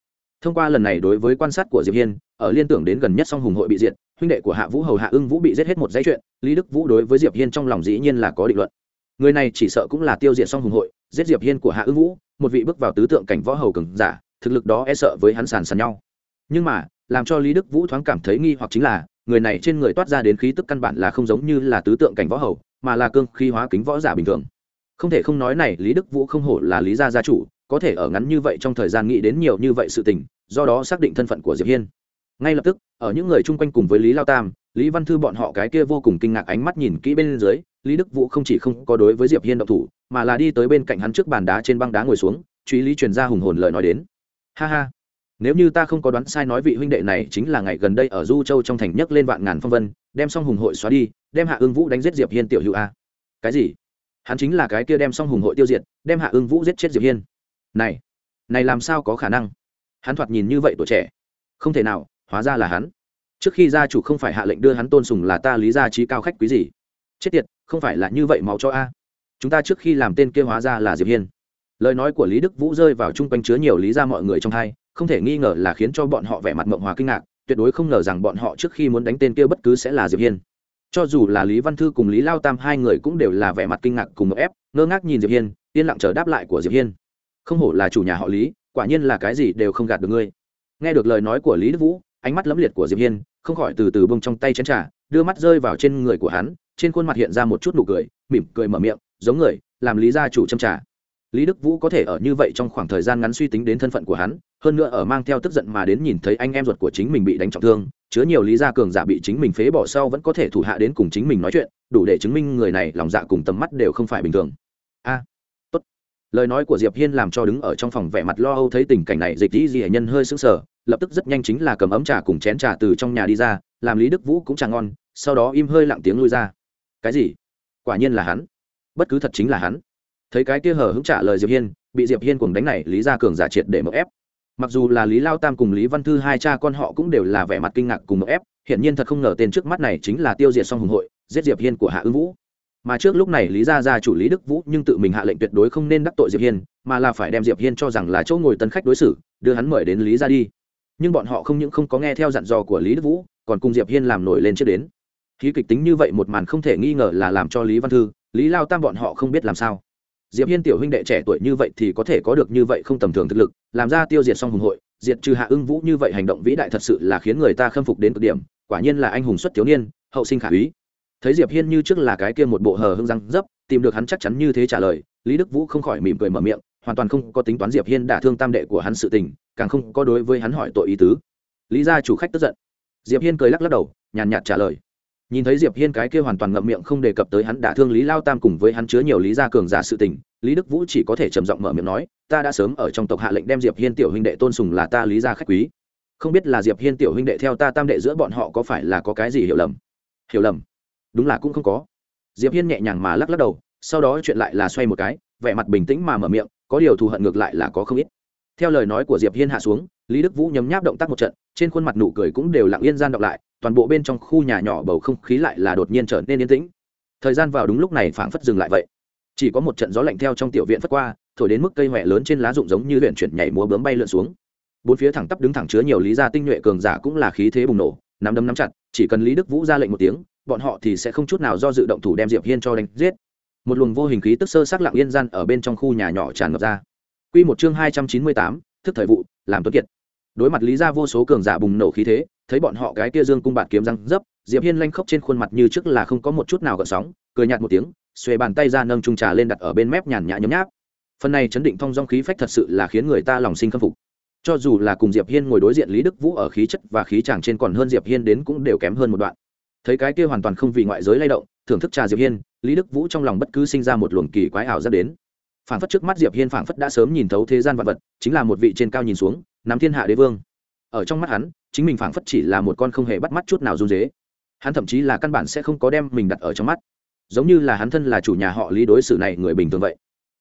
thông qua lần này đối với quan sát của diệp hiên, ở liên tưởng đến gần nhất song hùng hội bị diệt, huynh đệ của hạ vũ hầu hạ ưng vũ bị giết hết một dãy chuyện, lý đức vũ đối với diệp hiên trong lòng dĩ nhiên là có định luận. Người này chỉ sợ cũng là tiêu diệt song hùng hội, giết diệp hiên của hạ ưng vũ, một vị bước vào tứ tượng cảnh võ hầu cường giả, thực lực đó e sợ với hắn sàn sàn nhau. Nhưng mà, làm cho lý đức vũ thoáng cảm thấy nghi hoặc chính là, người này trên người toát ra đến khí tức căn bản là không giống như là tứ tượng cảnh võ hầu, mà là cương khí hóa kính võ giả bình thường. Không thể không nói này, lý đức vũ không hổ là lý gia gia chủ, có thể ở ngắn như vậy trong thời gian nghĩ đến nhiều như vậy sự tình do đó xác định thân phận của diệp hiên. Ngay lập tức, ở những người chung quanh cùng với lý lao tam, lý văn thư bọn họ cái kia vô cùng kinh ngạc ánh mắt nhìn kỹ bên dưới, lý đức vũ không chỉ không có đối với diệp hiên động thủ, mà là đi tới bên cạnh hắn trước bàn đá trên băng đá ngồi xuống, truy lý truyền ra hùng hồn lời nói đến. Ha ha, nếu như ta không có đoán sai nói vị huynh đệ này chính là ngày gần đây ở du châu trong thành nhất lên vạn ngàn phong vân, đem xong hùng hội xóa đi, đem hạ ương vũ đánh giết diệp hiên tiểu hữu a. Cái gì? Hắn chính là cái kia đem xong hùng hội tiêu diệt, đem hạ ương vũ giết chết diệp hiên. Này này làm sao có khả năng? Hắn thoạt nhìn như vậy tuổi trẻ. Không thể nào, hóa ra là hắn. Trước khi gia chủ không phải hạ lệnh đưa hắn tôn sùng là ta lý gia trí cao khách quý gì? Chết tiệt, không phải là như vậy máu cho a. Chúng ta trước khi làm tên kia hóa ra là diệp hiên. Lời nói của lý đức vũ rơi vào chung quanh chứa nhiều lý ra mọi người trong hai, không thể nghi ngờ là khiến cho bọn họ vẻ mặt mộng hòa kinh ngạc, tuyệt đối không ngờ rằng bọn họ trước khi muốn đánh tên kia bất cứ sẽ là diệp hiên. Cho dù là lý văn thư cùng lý lao tam hai người cũng đều là vẻ mặt kinh ngạc cùng một ép, ngơ ngác nhìn diệp hiên, yên lặng chờ đáp lại của diệp hiên. Không hổ là chủ nhà họ lý quả nhiên là cái gì đều không gạt được ngươi. Nghe được lời nói của lý đức vũ, ánh mắt lấm liệt của diệp hiên, không khỏi từ từ bông trong tay chén trà, đưa mắt rơi vào trên người của hắn, trên khuôn mặt hiện ra một chút nụ cười, mỉm cười mở miệng, giống người, làm lý gia chủ châm trà. Lý đức vũ có thể ở như vậy trong khoảng thời gian ngắn suy tính đến thân phận của hắn, hơn nữa ở mang theo tức giận mà đến nhìn thấy anh em ruột của chính mình bị đánh trọng thương, chứa nhiều lý gia cường giả bị chính mình phế bỏ sau vẫn có thể thủ hạ đến cùng chính mình nói chuyện, đủ để chứng minh người này lòng dạ cùng tầm mắt đều không phải bình thường. A lời nói của diệp hiên làm cho đứng ở trong phòng vẻ mặt lo âu thấy tình cảnh này, dịch dĩ dị nhân hơi sững sờ, lập tức rất nhanh chính là cầm ấm trà cùng chén trà từ trong nhà đi ra, làm lý đức vũ cũng chẳng ngon, sau đó im hơi lặng tiếng lui ra. Cái gì? Quả nhiên là hắn. Bất cứ thật chính là hắn. Thấy cái kia hờ hững trả lời diệp hiên, bị diệp hiên cùng đánh này, lý gia cường giả triệt để mậu ép. Mặc dù là lý lao tam cùng lý văn thư hai cha con họ cũng đều là vẻ mặt kinh ngạc cùng mậu ép, hiển nhiên thật không ngờ tên trước mắt này chính là tiêu diệt song hùng hội, giết diệp hiên của hạ ưng vũ mà trước lúc này lý gia gia chủ lý đức vũ nhưng tự mình hạ lệnh tuyệt đối không nên đắc tội diệp hiên, mà là phải đem diệp hiên cho rằng là chỗ ngồi tân khách đối xử, đưa hắn mời đến lý gia đi. Nhưng bọn họ không những không có nghe theo dặn dò của lý đức vũ, còn cùng diệp hiên làm nổi lên trước đến. Khí kịch tính như vậy một màn không thể nghi ngờ là làm cho lý văn thư, lý lao tam bọn họ không biết làm sao. Diệp hiên tiểu huynh đệ trẻ tuổi như vậy thì có thể có được như vậy không tầm thường thực lực, làm ra tiêu diệt song hùng hội, diệt trừ hạ ưng vũ như vậy hành động vĩ đại thật sự là khiến người ta khâm phục đến cực điểm, quả nhiên là anh hùng xuất thiếu niên, hậu sinh khả úy thấy diệp hiên như trước là cái kia một bộ hờ hưng răng dấp, tìm được hắn chắc chắn như thế trả lời, lý đức vũ không khỏi mỉm cười mở miệng, hoàn toàn không có tính toán diệp hiên đả thương tam đệ của hắn sự tình, càng không có đối với hắn hỏi tội ý tứ. Lý gia chủ khách tức giận. Diệp hiên cười lắc lắc đầu, nhàn nhạt trả lời. Nhìn thấy diệp hiên cái kia hoàn toàn ngậm miệng không đề cập tới hắn đả thương lý lao tam cùng với hắn chứa nhiều lý gia cường giả sự tình, lý đức vũ chỉ có thể trầm giọng mở miệng nói, ta đã sớm ở trong tộc hạ lệnh đem diệp hiên tiểu huynh đệ tôn sùng là ta lý gia khách quý. Không biết là diệp hiên tiểu huynh đệ theo ta tam đệ giữa bọn họ có phải là có cái gì hiểu lầm? Hiểu lầm? Đúng là cũng không có. Diệp hiên nhẹ nhàng mà lắc lắc đầu, sau đó chuyện lại là xoay một cái, vẻ mặt bình tĩnh mà mở miệng, có điều thù hận ngược lại là có không ít. Theo lời nói của diệp hiên hạ xuống, lý đức vũ nhấm nháp động tác một trận, trên khuôn mặt nụ cười cũng đều lặng yên gian đọc lại, toàn bộ bên trong khu nhà nhỏ bầu không khí lại là đột nhiên trở nên yên tĩnh. Thời gian vào đúng lúc này phảng phất dừng lại vậy. Chỉ có một trận gió lạnh theo trong tiểu viện phất qua, thổi đến mức cây huệ lớn trên lá rụng giống như luyện chuyển nhảy múa bướm bay lượn xuống. Bốn phía thẳng tắp đứng thẳng chứa nhiều lý gia tinh nhuệ cường giả cũng là khí thế bùng nổ, nắm đấm nắm chặt, chỉ cần lý đức vũ ra lệnh một tiếng bọn họ thì sẽ không chút nào do dự động thủ đem diệp hiên cho đánh giết. Một luồng vô hình khí tức sơ sắc lặng yên gian ở bên trong khu nhà nhỏ tràn ngập ra. Quy một chương hai trăm chín mươi tám, thức thời vụ làm tuấn kiệt. Đối mặt lý gia vô số cường giả bùng nổ khí thế thấy bọn họ cái kia dương cung bạt kiếm răng dấp diệp hiên lanh khóc trên khuôn mặt như trước là không có một chút nào gợn sóng cười nhạt một tiếng xuề bàn tay ra nâng trung trà lên đặt ở bên mép nhàn nhã nhấm nháp. Phần này chấn định thông dong khí phách thật sự là khiến người ta lòng sinh khâm phục. Cho dù là cùng diệp hiên ngồi đối diện lý đức vũ ở khí chất và khí chàng trên còn hơn diệp hiên đến cũng đều kém hơn một đoạn thấy cái kia hoàn toàn không vì ngoại giới lay động, thưởng thức trà diệp hiên, lý đức vũ trong lòng bất cứ sinh ra một luồng kỳ quái ảo giác đến. Phảng phất trước mắt diệp hiên phảng phất đã sớm nhìn thấu thế gian vật vật, chính là một vị trên cao nhìn xuống, nắm thiên hạ đế vương. Ở trong mắt hắn, chính mình phảng phất chỉ là một con không hề bắt mắt chút nào run rế. Hắn thậm chí là căn bản sẽ không có đem mình đặt ở trong mắt. Giống như là hắn thân là chủ nhà họ lý đối xử này người bình thường vậy.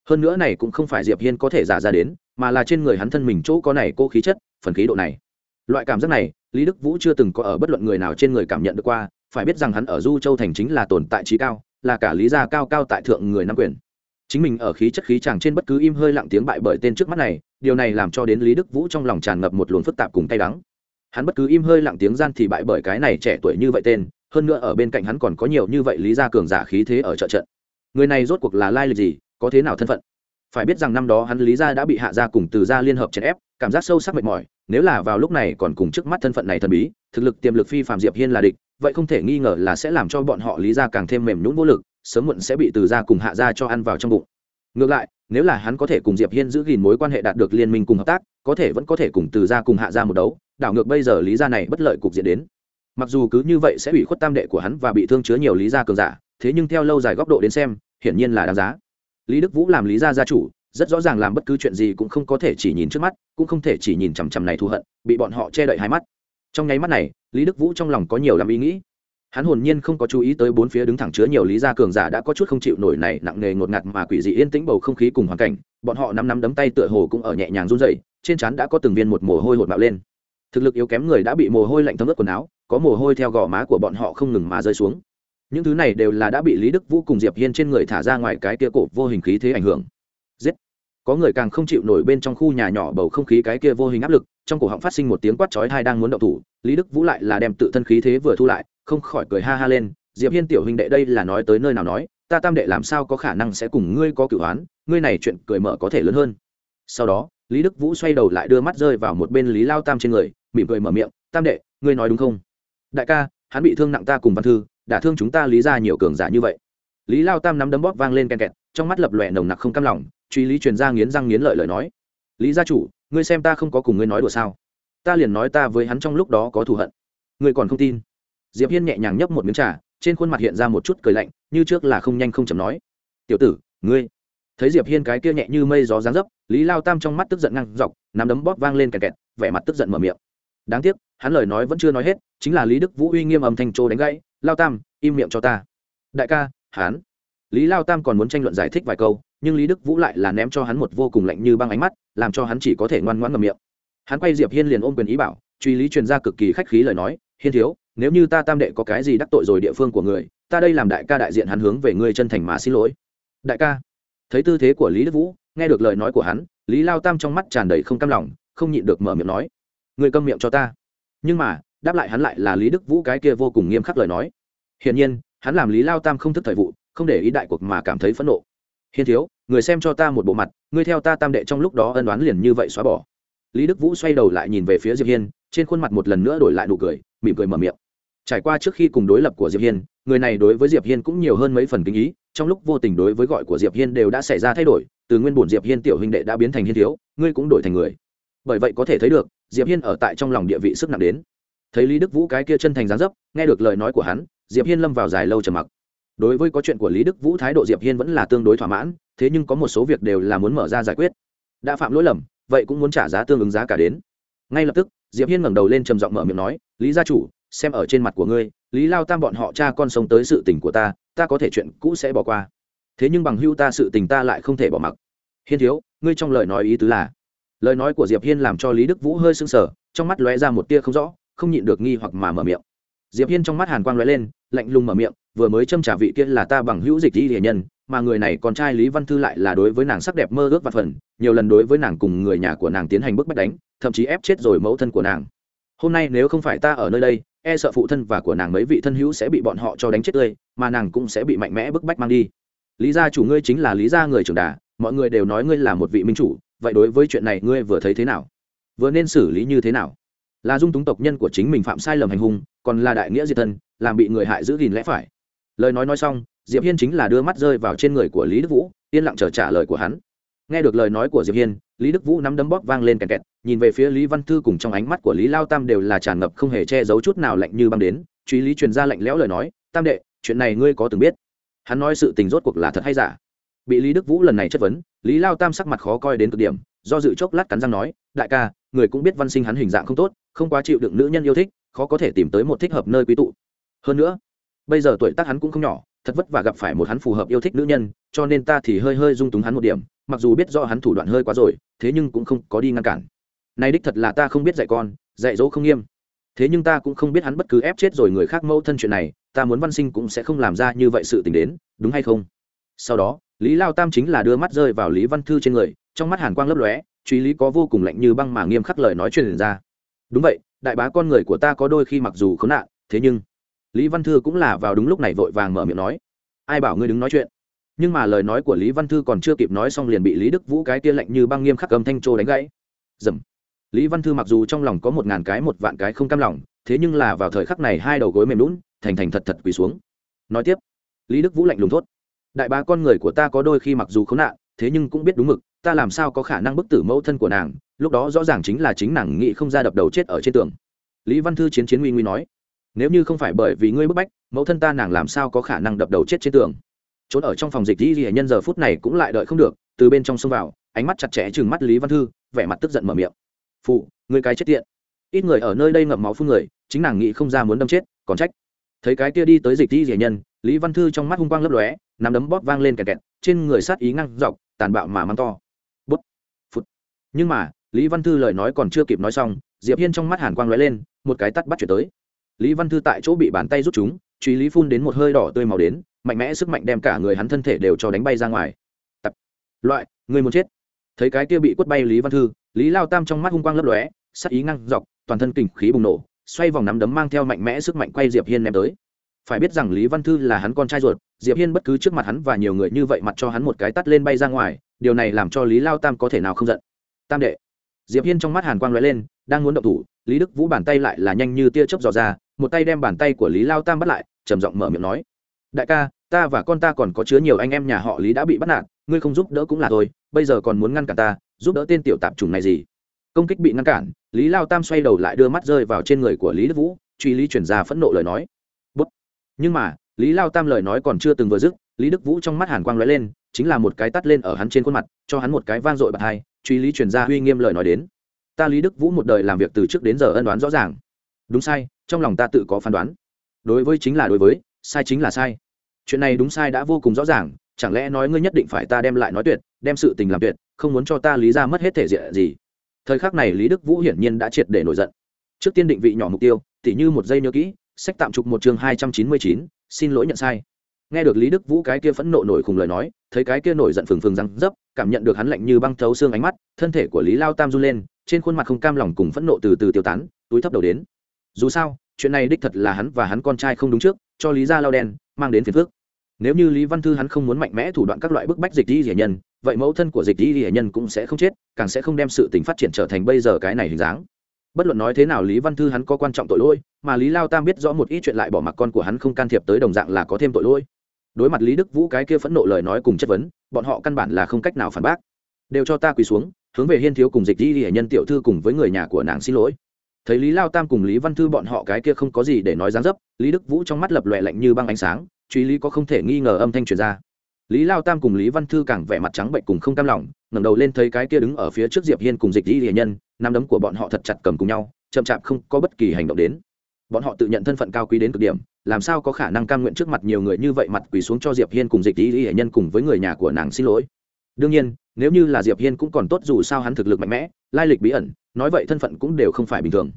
Hơn nữa này cũng không phải diệp hiên có thể giả ra đến, mà là trên người hắn thân mình chỗ có này cô khí chất, phần khí độ này. Loại cảm giác này, lý đức vũ chưa từng có ở bất luận người nào trên người cảm nhận được qua phải biết rằng hắn ở du châu thành chính là tồn tại trí cao, là cả lý gia cao cao tại thượng người nam quyền. Chính mình ở khí chất khí chàng trên bất cứ im hơi lặng tiếng bại bởi tên trước mắt này, điều này làm cho đến lý đức vũ trong lòng tràn ngập một luồng phức tạp cùng cay đắng. Hắn bất cứ im hơi lặng tiếng gian thì bại bởi cái này trẻ tuổi như vậy tên, hơn nữa ở bên cạnh hắn còn có nhiều như vậy lý gia cường giả khí thế ở trợ trận. Người này rốt cuộc là lai lịch gì, có thế nào thân phận? Phải biết rằng năm đó hắn lý gia đã bị hạ gia cùng từ gia liên hợp chèn ép, cảm giác sâu sắc mệt mỏi nếu là vào lúc này còn cùng trước mắt thân phận này thần bí, thực lực tiềm lực phi phạm diệp hiên là địch, vậy không thể nghi ngờ là sẽ làm cho bọn họ lý gia càng thêm mềm nhũn vô lực, sớm muộn sẽ bị từ gia cùng hạ gia cho ăn vào trong bụng. Ngược lại, nếu là hắn có thể cùng diệp hiên giữ gìn mối quan hệ đạt được liên minh cùng hợp tác, có thể vẫn có thể cùng từ gia cùng hạ gia một đấu, đảo ngược bây giờ lý gia này bất lợi cục diện đến. Mặc dù cứ như vậy sẽ bị khuất tam đệ của hắn và bị thương chứa nhiều lý gia cường giả, thế nhưng theo lâu dài góc độ đến xem, hiển nhiên là đáng giá. Lý đức vũ làm lý gia gia chủ rất rõ ràng làm bất cứ chuyện gì cũng không có thể chỉ nhìn trước mắt, cũng không thể chỉ nhìn chằm chằm này thù hận, bị bọn họ che đậy hai mắt. Trong nháy mắt này, lý đức vũ trong lòng có nhiều làm ý nghĩ. Hắn hồn nhiên không có chú ý tới bốn phía đứng thẳng chứa nhiều lý gia cường giả đã có chút không chịu nổi này, nặng nề ngột ngạt mà quỷ dị yên tĩnh bầu không khí cùng hoàn cảnh, bọn họ nắm nắm đấm tay tựa hồ cũng ở nhẹ nhàng run rẩy, trên trán đã có từng viên một mồ hôi hột bạo lên. Thực lực yếu kém người đã bị mồ hôi lạnh thấm ướt quần áo, có mồ hôi theo gò má của bọn họ không ngừng mà rơi xuống. Những thứ này đều là đã bị lý đức vũ cùng diệp hiên trên người thả ra ngoài cái kia cổ vô hình khí thế ảnh hưởng có người càng không chịu nổi bên trong khu nhà nhỏ bầu không khí cái kia vô hình áp lực, trong cổ họng phát sinh một tiếng quát chói tai đang muốn động thủ, lý đức vũ lại là đem tự thân khí thế vừa thu lại, không khỏi cười ha ha lên, diệp hiên tiểu huynh đệ đây là nói tới nơi nào nói, ta tam đệ làm sao có khả năng sẽ cùng ngươi có cửu oán, ngươi này chuyện cười mở có thể lớn hơn. Sau đó, lý đức vũ xoay đầu lại đưa mắt rơi vào một bên lý lao tam trên người, mỉm cười mở miệng, tam đệ, ngươi nói đúng không? Đại ca, hắn bị thương nặng ta cùng văn thư, đã thương chúng ta lý ra nhiều cường giả như vậy. Lý lao tam nắm đấm bóp vang lên ken kẹt trong mắt lập lòe nồng nặc không cam lòng, truy lý truyền ra nghiến răng nghiến lợi lời nói. Lý gia chủ, ngươi xem ta không có cùng ngươi nói đùa sao? Ta liền nói ta với hắn trong lúc đó có thù hận. Ngươi còn không tin? Diệp hiên nhẹ nhàng nhấp một miếng trà, trên khuôn mặt hiện ra một chút cười lạnh, như trước là không nhanh không chậm nói. Tiểu tử, ngươi. Thấy diệp hiên cái kia nhẹ như mây gió dáng dấp, lý lao tam trong mắt tức giận ngăn dọc, nắm đấm bóp vang lên kẹt kẹt, vẻ mặt tức giận mở miệng. Đáng tiếc, hắn lời nói vẫn chưa nói hết, chính là lý đức vũ uy nghiêm âm thanh trô đánh gãy. Lao tam, im miệng cho ta. Đại ca, hắn lý lao tam còn muốn tranh luận giải thích vài câu, nhưng lý đức vũ lại là ném cho hắn một vô cùng lạnh như băng ánh mắt, làm cho hắn chỉ có thể ngoan ngoãn ngậm miệng. Hắn quay diệp hiên liền ôm quyền ý bảo, truy lý truyền ra cực kỳ khách khí lời nói, hiên thiếu, nếu như ta tam đệ có cái gì đắc tội rồi địa phương của người, ta đây làm đại ca đại diện hắn hướng về ngươi chân thành mà xin lỗi. Đại ca? Thấy tư thế của lý đức vũ, nghe được lời nói của hắn, lý lao tam trong mắt tràn đầy không cam lòng, không nhịn được mở miệng nói người câm miệng cho ta. Nhưng mà, đáp lại hắn lại là lý đức vũ cái kia vô cùng nghiêm khắc lời nói. Hiển nhiên, hắn làm lý lao tam không thức thời vụ không để ý đại cuộc mà cảm thấy phẫn nộ. Hiên thiếu, người xem cho ta một bộ mặt, ngươi theo ta tam đệ trong lúc đó ân đoán liền như vậy xóa bỏ. Lý đức vũ xoay đầu lại nhìn về phía diệp hiên, trên khuôn mặt một lần nữa đổi lại nụ cười, mỉm cười mở miệng. Trải qua trước khi cùng đối lập của diệp hiên, người này đối với diệp hiên cũng nhiều hơn mấy phần kinh ý, trong lúc vô tình đối với gọi của diệp hiên đều đã xảy ra thay đổi, từ nguyên bổn diệp hiên tiểu huynh đệ đã biến thành hiên thiếu, ngươi cũng đổi thành người. Bởi vậy có thể thấy được, diệp hiên ở tại trong lòng địa vị sức nặng đến. Thấy lý đức vũ cái kia chân thành dáng dấp, nghe được lời nói của hắn, diệp hiên lâm vào dài lâu trầm mặc đối với có chuyện của lý đức vũ, thái độ diệp hiên vẫn là tương đối thỏa mãn, thế nhưng có một số việc đều là muốn mở ra giải quyết. Đã phạm lỗi lầm, vậy cũng muốn trả giá tương ứng giá cả đến. Ngay lập tức, diệp hiên ngẩng đầu lên trầm giọng mở miệng nói, lý gia chủ, xem ở trên mặt của ngươi, lý lao tam bọn họ cha con sống tới sự tình của ta ta có thể chuyện cũ sẽ bỏ qua. Thế nhưng bằng hưu ta sự tình ta lại không thể bỏ mặc. Hiên thiếu, ngươi trong lời nói ý tứ là? Lời nói của diệp hiên làm cho lý đức vũ hơi sưng sờ, trong mắt lóe ra một tia không rõ, không nhịn được nghi hoặc mà mở miệng. Diệp hiên trong mắt hàn quang lóe lên, lạnh lùng mở miệng vừa mới châm trả vị kia là ta bằng hữu dịch y hiền nhân, mà người này con trai lý văn thư lại là đối với nàng sắc đẹp mơ ước và phần, nhiều lần đối với nàng cùng người nhà của nàng tiến hành bức bách đánh, thậm chí ép chết rồi mẫu thân của nàng. Hôm nay nếu không phải ta ở nơi đây e sợ phụ thân và của nàng mấy vị thân hữu sẽ bị bọn họ cho đánh chết tươi, mà nàng cũng sẽ bị mạnh mẽ bức bách mang đi. Lý gia chủ ngươi chính là lý gia người trưởng đà, mọi người đều nói ngươi là một vị minh chủ, vậy đối với chuyện này ngươi vừa thấy thế nào? Vừa nên xử lý như thế nào? Là dung túng tộc nhân của chính mình phạm sai lầm hành hung, còn là đại nghĩa diệt thân, làm bị người hại giữ gìn lẽ phải lời nói nói xong, diệp hiên chính là đưa mắt rơi vào trên người của lý đức vũ, yên lặng chờ trả lời của hắn. Nghe được lời nói của diệp hiên, lý đức vũ nắm đấm bóp vang lên kẹt kẹt, nhìn về phía lý văn thư cùng trong ánh mắt của lý lao tam đều là tràn ngập không hề che giấu chút nào lạnh như băng đến, truy lý truyền ra lạnh lẽo lời nói, tam đệ, chuyện này ngươi có từng biết? Hắn nói sự tình rốt cuộc là thật hay giả? Bị lý đức vũ lần này chất vấn, lý lao tam sắc mặt khó coi đến cực điểm, do dự chốc lát cắn răng nói, đại ca, người cũng biết văn sinh hắn hình dạng không tốt, không quá chịu đựng nữ nhân yêu thích, khó có thể tìm tới một thích hợp nơi quý tụ. Hơn nữa bây giờ tuổi tác hắn cũng không nhỏ, thật vất vả gặp phải một hắn phù hợp yêu thích nữ nhân, cho nên ta thì hơi hơi dung túng hắn một điểm, mặc dù biết do hắn thủ đoạn hơi quá rồi, thế nhưng cũng không có đi ngăn cản. Nay đích thật là ta không biết dạy con, dạy dỗ không nghiêm. Thế nhưng ta cũng không biết hắn bất cứ ép chết rồi người khác mâu thân chuyện này, ta muốn văn sinh cũng sẽ không làm ra như vậy sự tình đến, đúng hay không? Sau đó, lý lao tam chính là đưa mắt rơi vào lý văn thư trên người, trong mắt hàn quang lấp lóe, truy lý có vô cùng lạnh như băng mà nghiêm khắc lời nói truyền ra. Đúng vậy, đại bá con người của ta có đôi khi mặc dù khốn nạn, thế nhưng lý văn thư cũng là vào đúng lúc này vội vàng mở miệng nói, ai bảo ngươi đứng nói chuyện? Nhưng mà lời nói của lý văn thư còn chưa kịp nói xong liền bị lý đức vũ cái kia lạnh như băng nghiêm khắc cầm thanh trô đánh gãy. Dầm. Lý văn thư mặc dù trong lòng có một ngàn cái một vạn cái không cam lòng, thế nhưng là vào thời khắc này hai đầu gối mềm lún, thành thành thật thật quỳ xuống. Nói tiếp, lý đức vũ lạnh lùng thốt, đại bá con người của ta có đôi khi mặc dù khốn nạn, thế nhưng cũng biết đúng mực, ta làm sao có khả năng bức tử mẫu thân của nàng, lúc đó rõ ràng chính là chính nàng nghĩ không ra đập đầu chết ở trên tường. Lý văn thư chiến chiến nguy nguy nói nếu như không phải bởi vì ngươi bức bách, mẫu thân ta nàng làm sao có khả năng đập đầu chết trên tường? Trốn ở trong phòng dịch dĩ dĩ nhân giờ phút này cũng lại đợi không được, từ bên trong xông vào, ánh mắt chặt chẽ chừng mắt lý văn thư, vẻ mặt tức giận mở miệng. Phụ người cái chết tiện. Ít người ở nơi đây ngậm máu phương người, chính nàng nghĩ không ra muốn đâm chết, còn trách. Thấy cái kia đi tới dịch dĩ dĩ nhân, lý văn thư trong mắt hung quang lấp lóe, nắm đấm bóp vang lên kẹt kẹt, trên người sát ý ngăn dọc, tàn bạo mà mắng to. Bút phút nhưng mà, lý văn thư lời nói còn chưa kịp nói xong, diệp hiên trong mắt hàn quang lóe lên, một cái tắt bắt chuyển tới lý văn thư tại chỗ bị bàn tay rút chúng, truy lý phun đến một hơi đỏ tươi màu đến, mạnh mẽ sức mạnh đem cả người hắn thân thể đều cho đánh bay ra ngoài. Tập. Loại, người muốn chết. Thấy cái kia bị quất bay lý văn thư, lý lao tam trong mắt hung quang lấp lóe, sắc ý ngăn dọc, toàn thân kình khí bùng nổ, xoay vòng nắm đấm mang theo mạnh mẽ sức mạnh quay diệp hiên ném tới. Phải biết rằng lý văn thư là hắn con trai ruột, diệp hiên bất cứ trước mặt hắn và nhiều người như vậy mặt cho hắn một cái tắt lên bay ra ngoài, điều này làm cho lý lao tam có thể nào không giận. Tam đệ. Diệp hiên trong mắt hàn quang lóe lên, đang muốn động thủ lý đức vũ bàn tay lại là nhanh như tia chớp dò ra, một tay đem bàn tay của lý lao tam bắt lại, trầm giọng mở miệng nói, đại ca, ta và con ta còn có chứa nhiều anh em nhà họ lý đã bị bắt nạt, ngươi không giúp đỡ cũng là thôi, bây giờ còn muốn ngăn cản ta, giúp đỡ tên tiểu tạp chủng này gì? Công kích bị ngăn cản, lý lao tam xoay đầu lại đưa mắt rơi vào trên người của lý đức vũ, truy lý chuyển ra phẫn nộ lời nói. Bút. nhưng mà, lý lao tam lời nói còn chưa từng vừa dứt, lý đức vũ trong mắt hàn quang lóe lên, chính là một cái tắt lên ở hắn trên khuôn mặt, cho hắn một cái vang dội bật hai, truy lý chuyển ra uy nghiêm lời nói đến ta lý đức vũ một đời làm việc từ trước đến giờ ân đoán rõ ràng đúng sai trong lòng ta tự có phán đoán đối với chính là đối với sai chính là sai chuyện này đúng sai đã vô cùng rõ ràng chẳng lẽ nói ngươi nhất định phải ta đem lại nói tuyệt đem sự tình làm tuyệt không muốn cho ta lý ra mất hết thể diện gì thời khắc này lý đức vũ hiển nhiên đã triệt để nổi giận trước tiên định vị nhỏ mục tiêu tỉ như một giây nhớ kỹ sách tạm trục một chương hai trăm chín mươi chín xin lỗi nhận sai nghe được lý đức vũ cái kia phẫn nộ nổi khùng lời nói thấy cái kia nổi giận phừng phừng răng dấp cảm nhận được hắn lạnh như băng thấu xương ánh mắt thân thể của lý lao tam run lên trên khuôn mặt không cam lòng cùng phẫn nộ từ từ tiêu tán, túi thấp đầu đến. Dù sao, chuyện này đích thật là hắn và hắn con trai không đúng trước, cho lý gia lao đen mang đến phiền phước nếu như lý văn thư hắn không muốn mạnh mẽ thủ đoạn các loại bức bách dịch di hiển nhân, vậy mẫu thân của dịch di hiển nhân cũng sẽ không chết, càng sẽ không đem sự tình phát triển trở thành bây giờ cái này hình dáng. Bất luận nói thế nào lý văn thư hắn có quan trọng tội lỗi, mà lý lao tam biết rõ một ít chuyện lại bỏ mặc con của hắn không can thiệp tới đồng dạng là có thêm tội lỗi. Đối mặt lý đức vũ cái kia phẫn nộ lời nói cùng chất vấn, bọn họ căn bản là không cách nào phản bác. Đều cho ta quỳ xuống hướng về hiên thiếu cùng dịch di hiển nhân tiểu thư cùng với người nhà của nàng xin lỗi. Thấy lý lao tam cùng lý văn thư bọn họ cái kia không có gì để nói dáng dấp, lý đức vũ trong mắt lập lòe lạnh như băng ánh sáng, truy lý có không thể nghi ngờ âm thanh truyền ra. Lý lao tam cùng lý văn thư càng vẻ mặt trắng bệnh cùng không cam lòng, ngẩng đầu lên thấy cái kia đứng ở phía trước diệp hiên cùng dịch di hiển nhân nắm đấm của bọn họ thật chặt cầm cùng nhau, chậm chạp không có bất kỳ hành động đến. Bọn họ tự nhận thân phận cao quý đến cực điểm, làm sao có khả năng cam nguyện trước mặt nhiều người như vậy mặt quỳ xuống cho diệp hiên cùng dịch di hiển nhân cùng với người nhà của nàng xin lỗi đương nhiên, nếu như là diệp hiên cũng còn tốt dù sao hắn thực lực mạnh mẽ, lai lịch bí ẩn, nói vậy thân phận cũng đều không phải bình thường.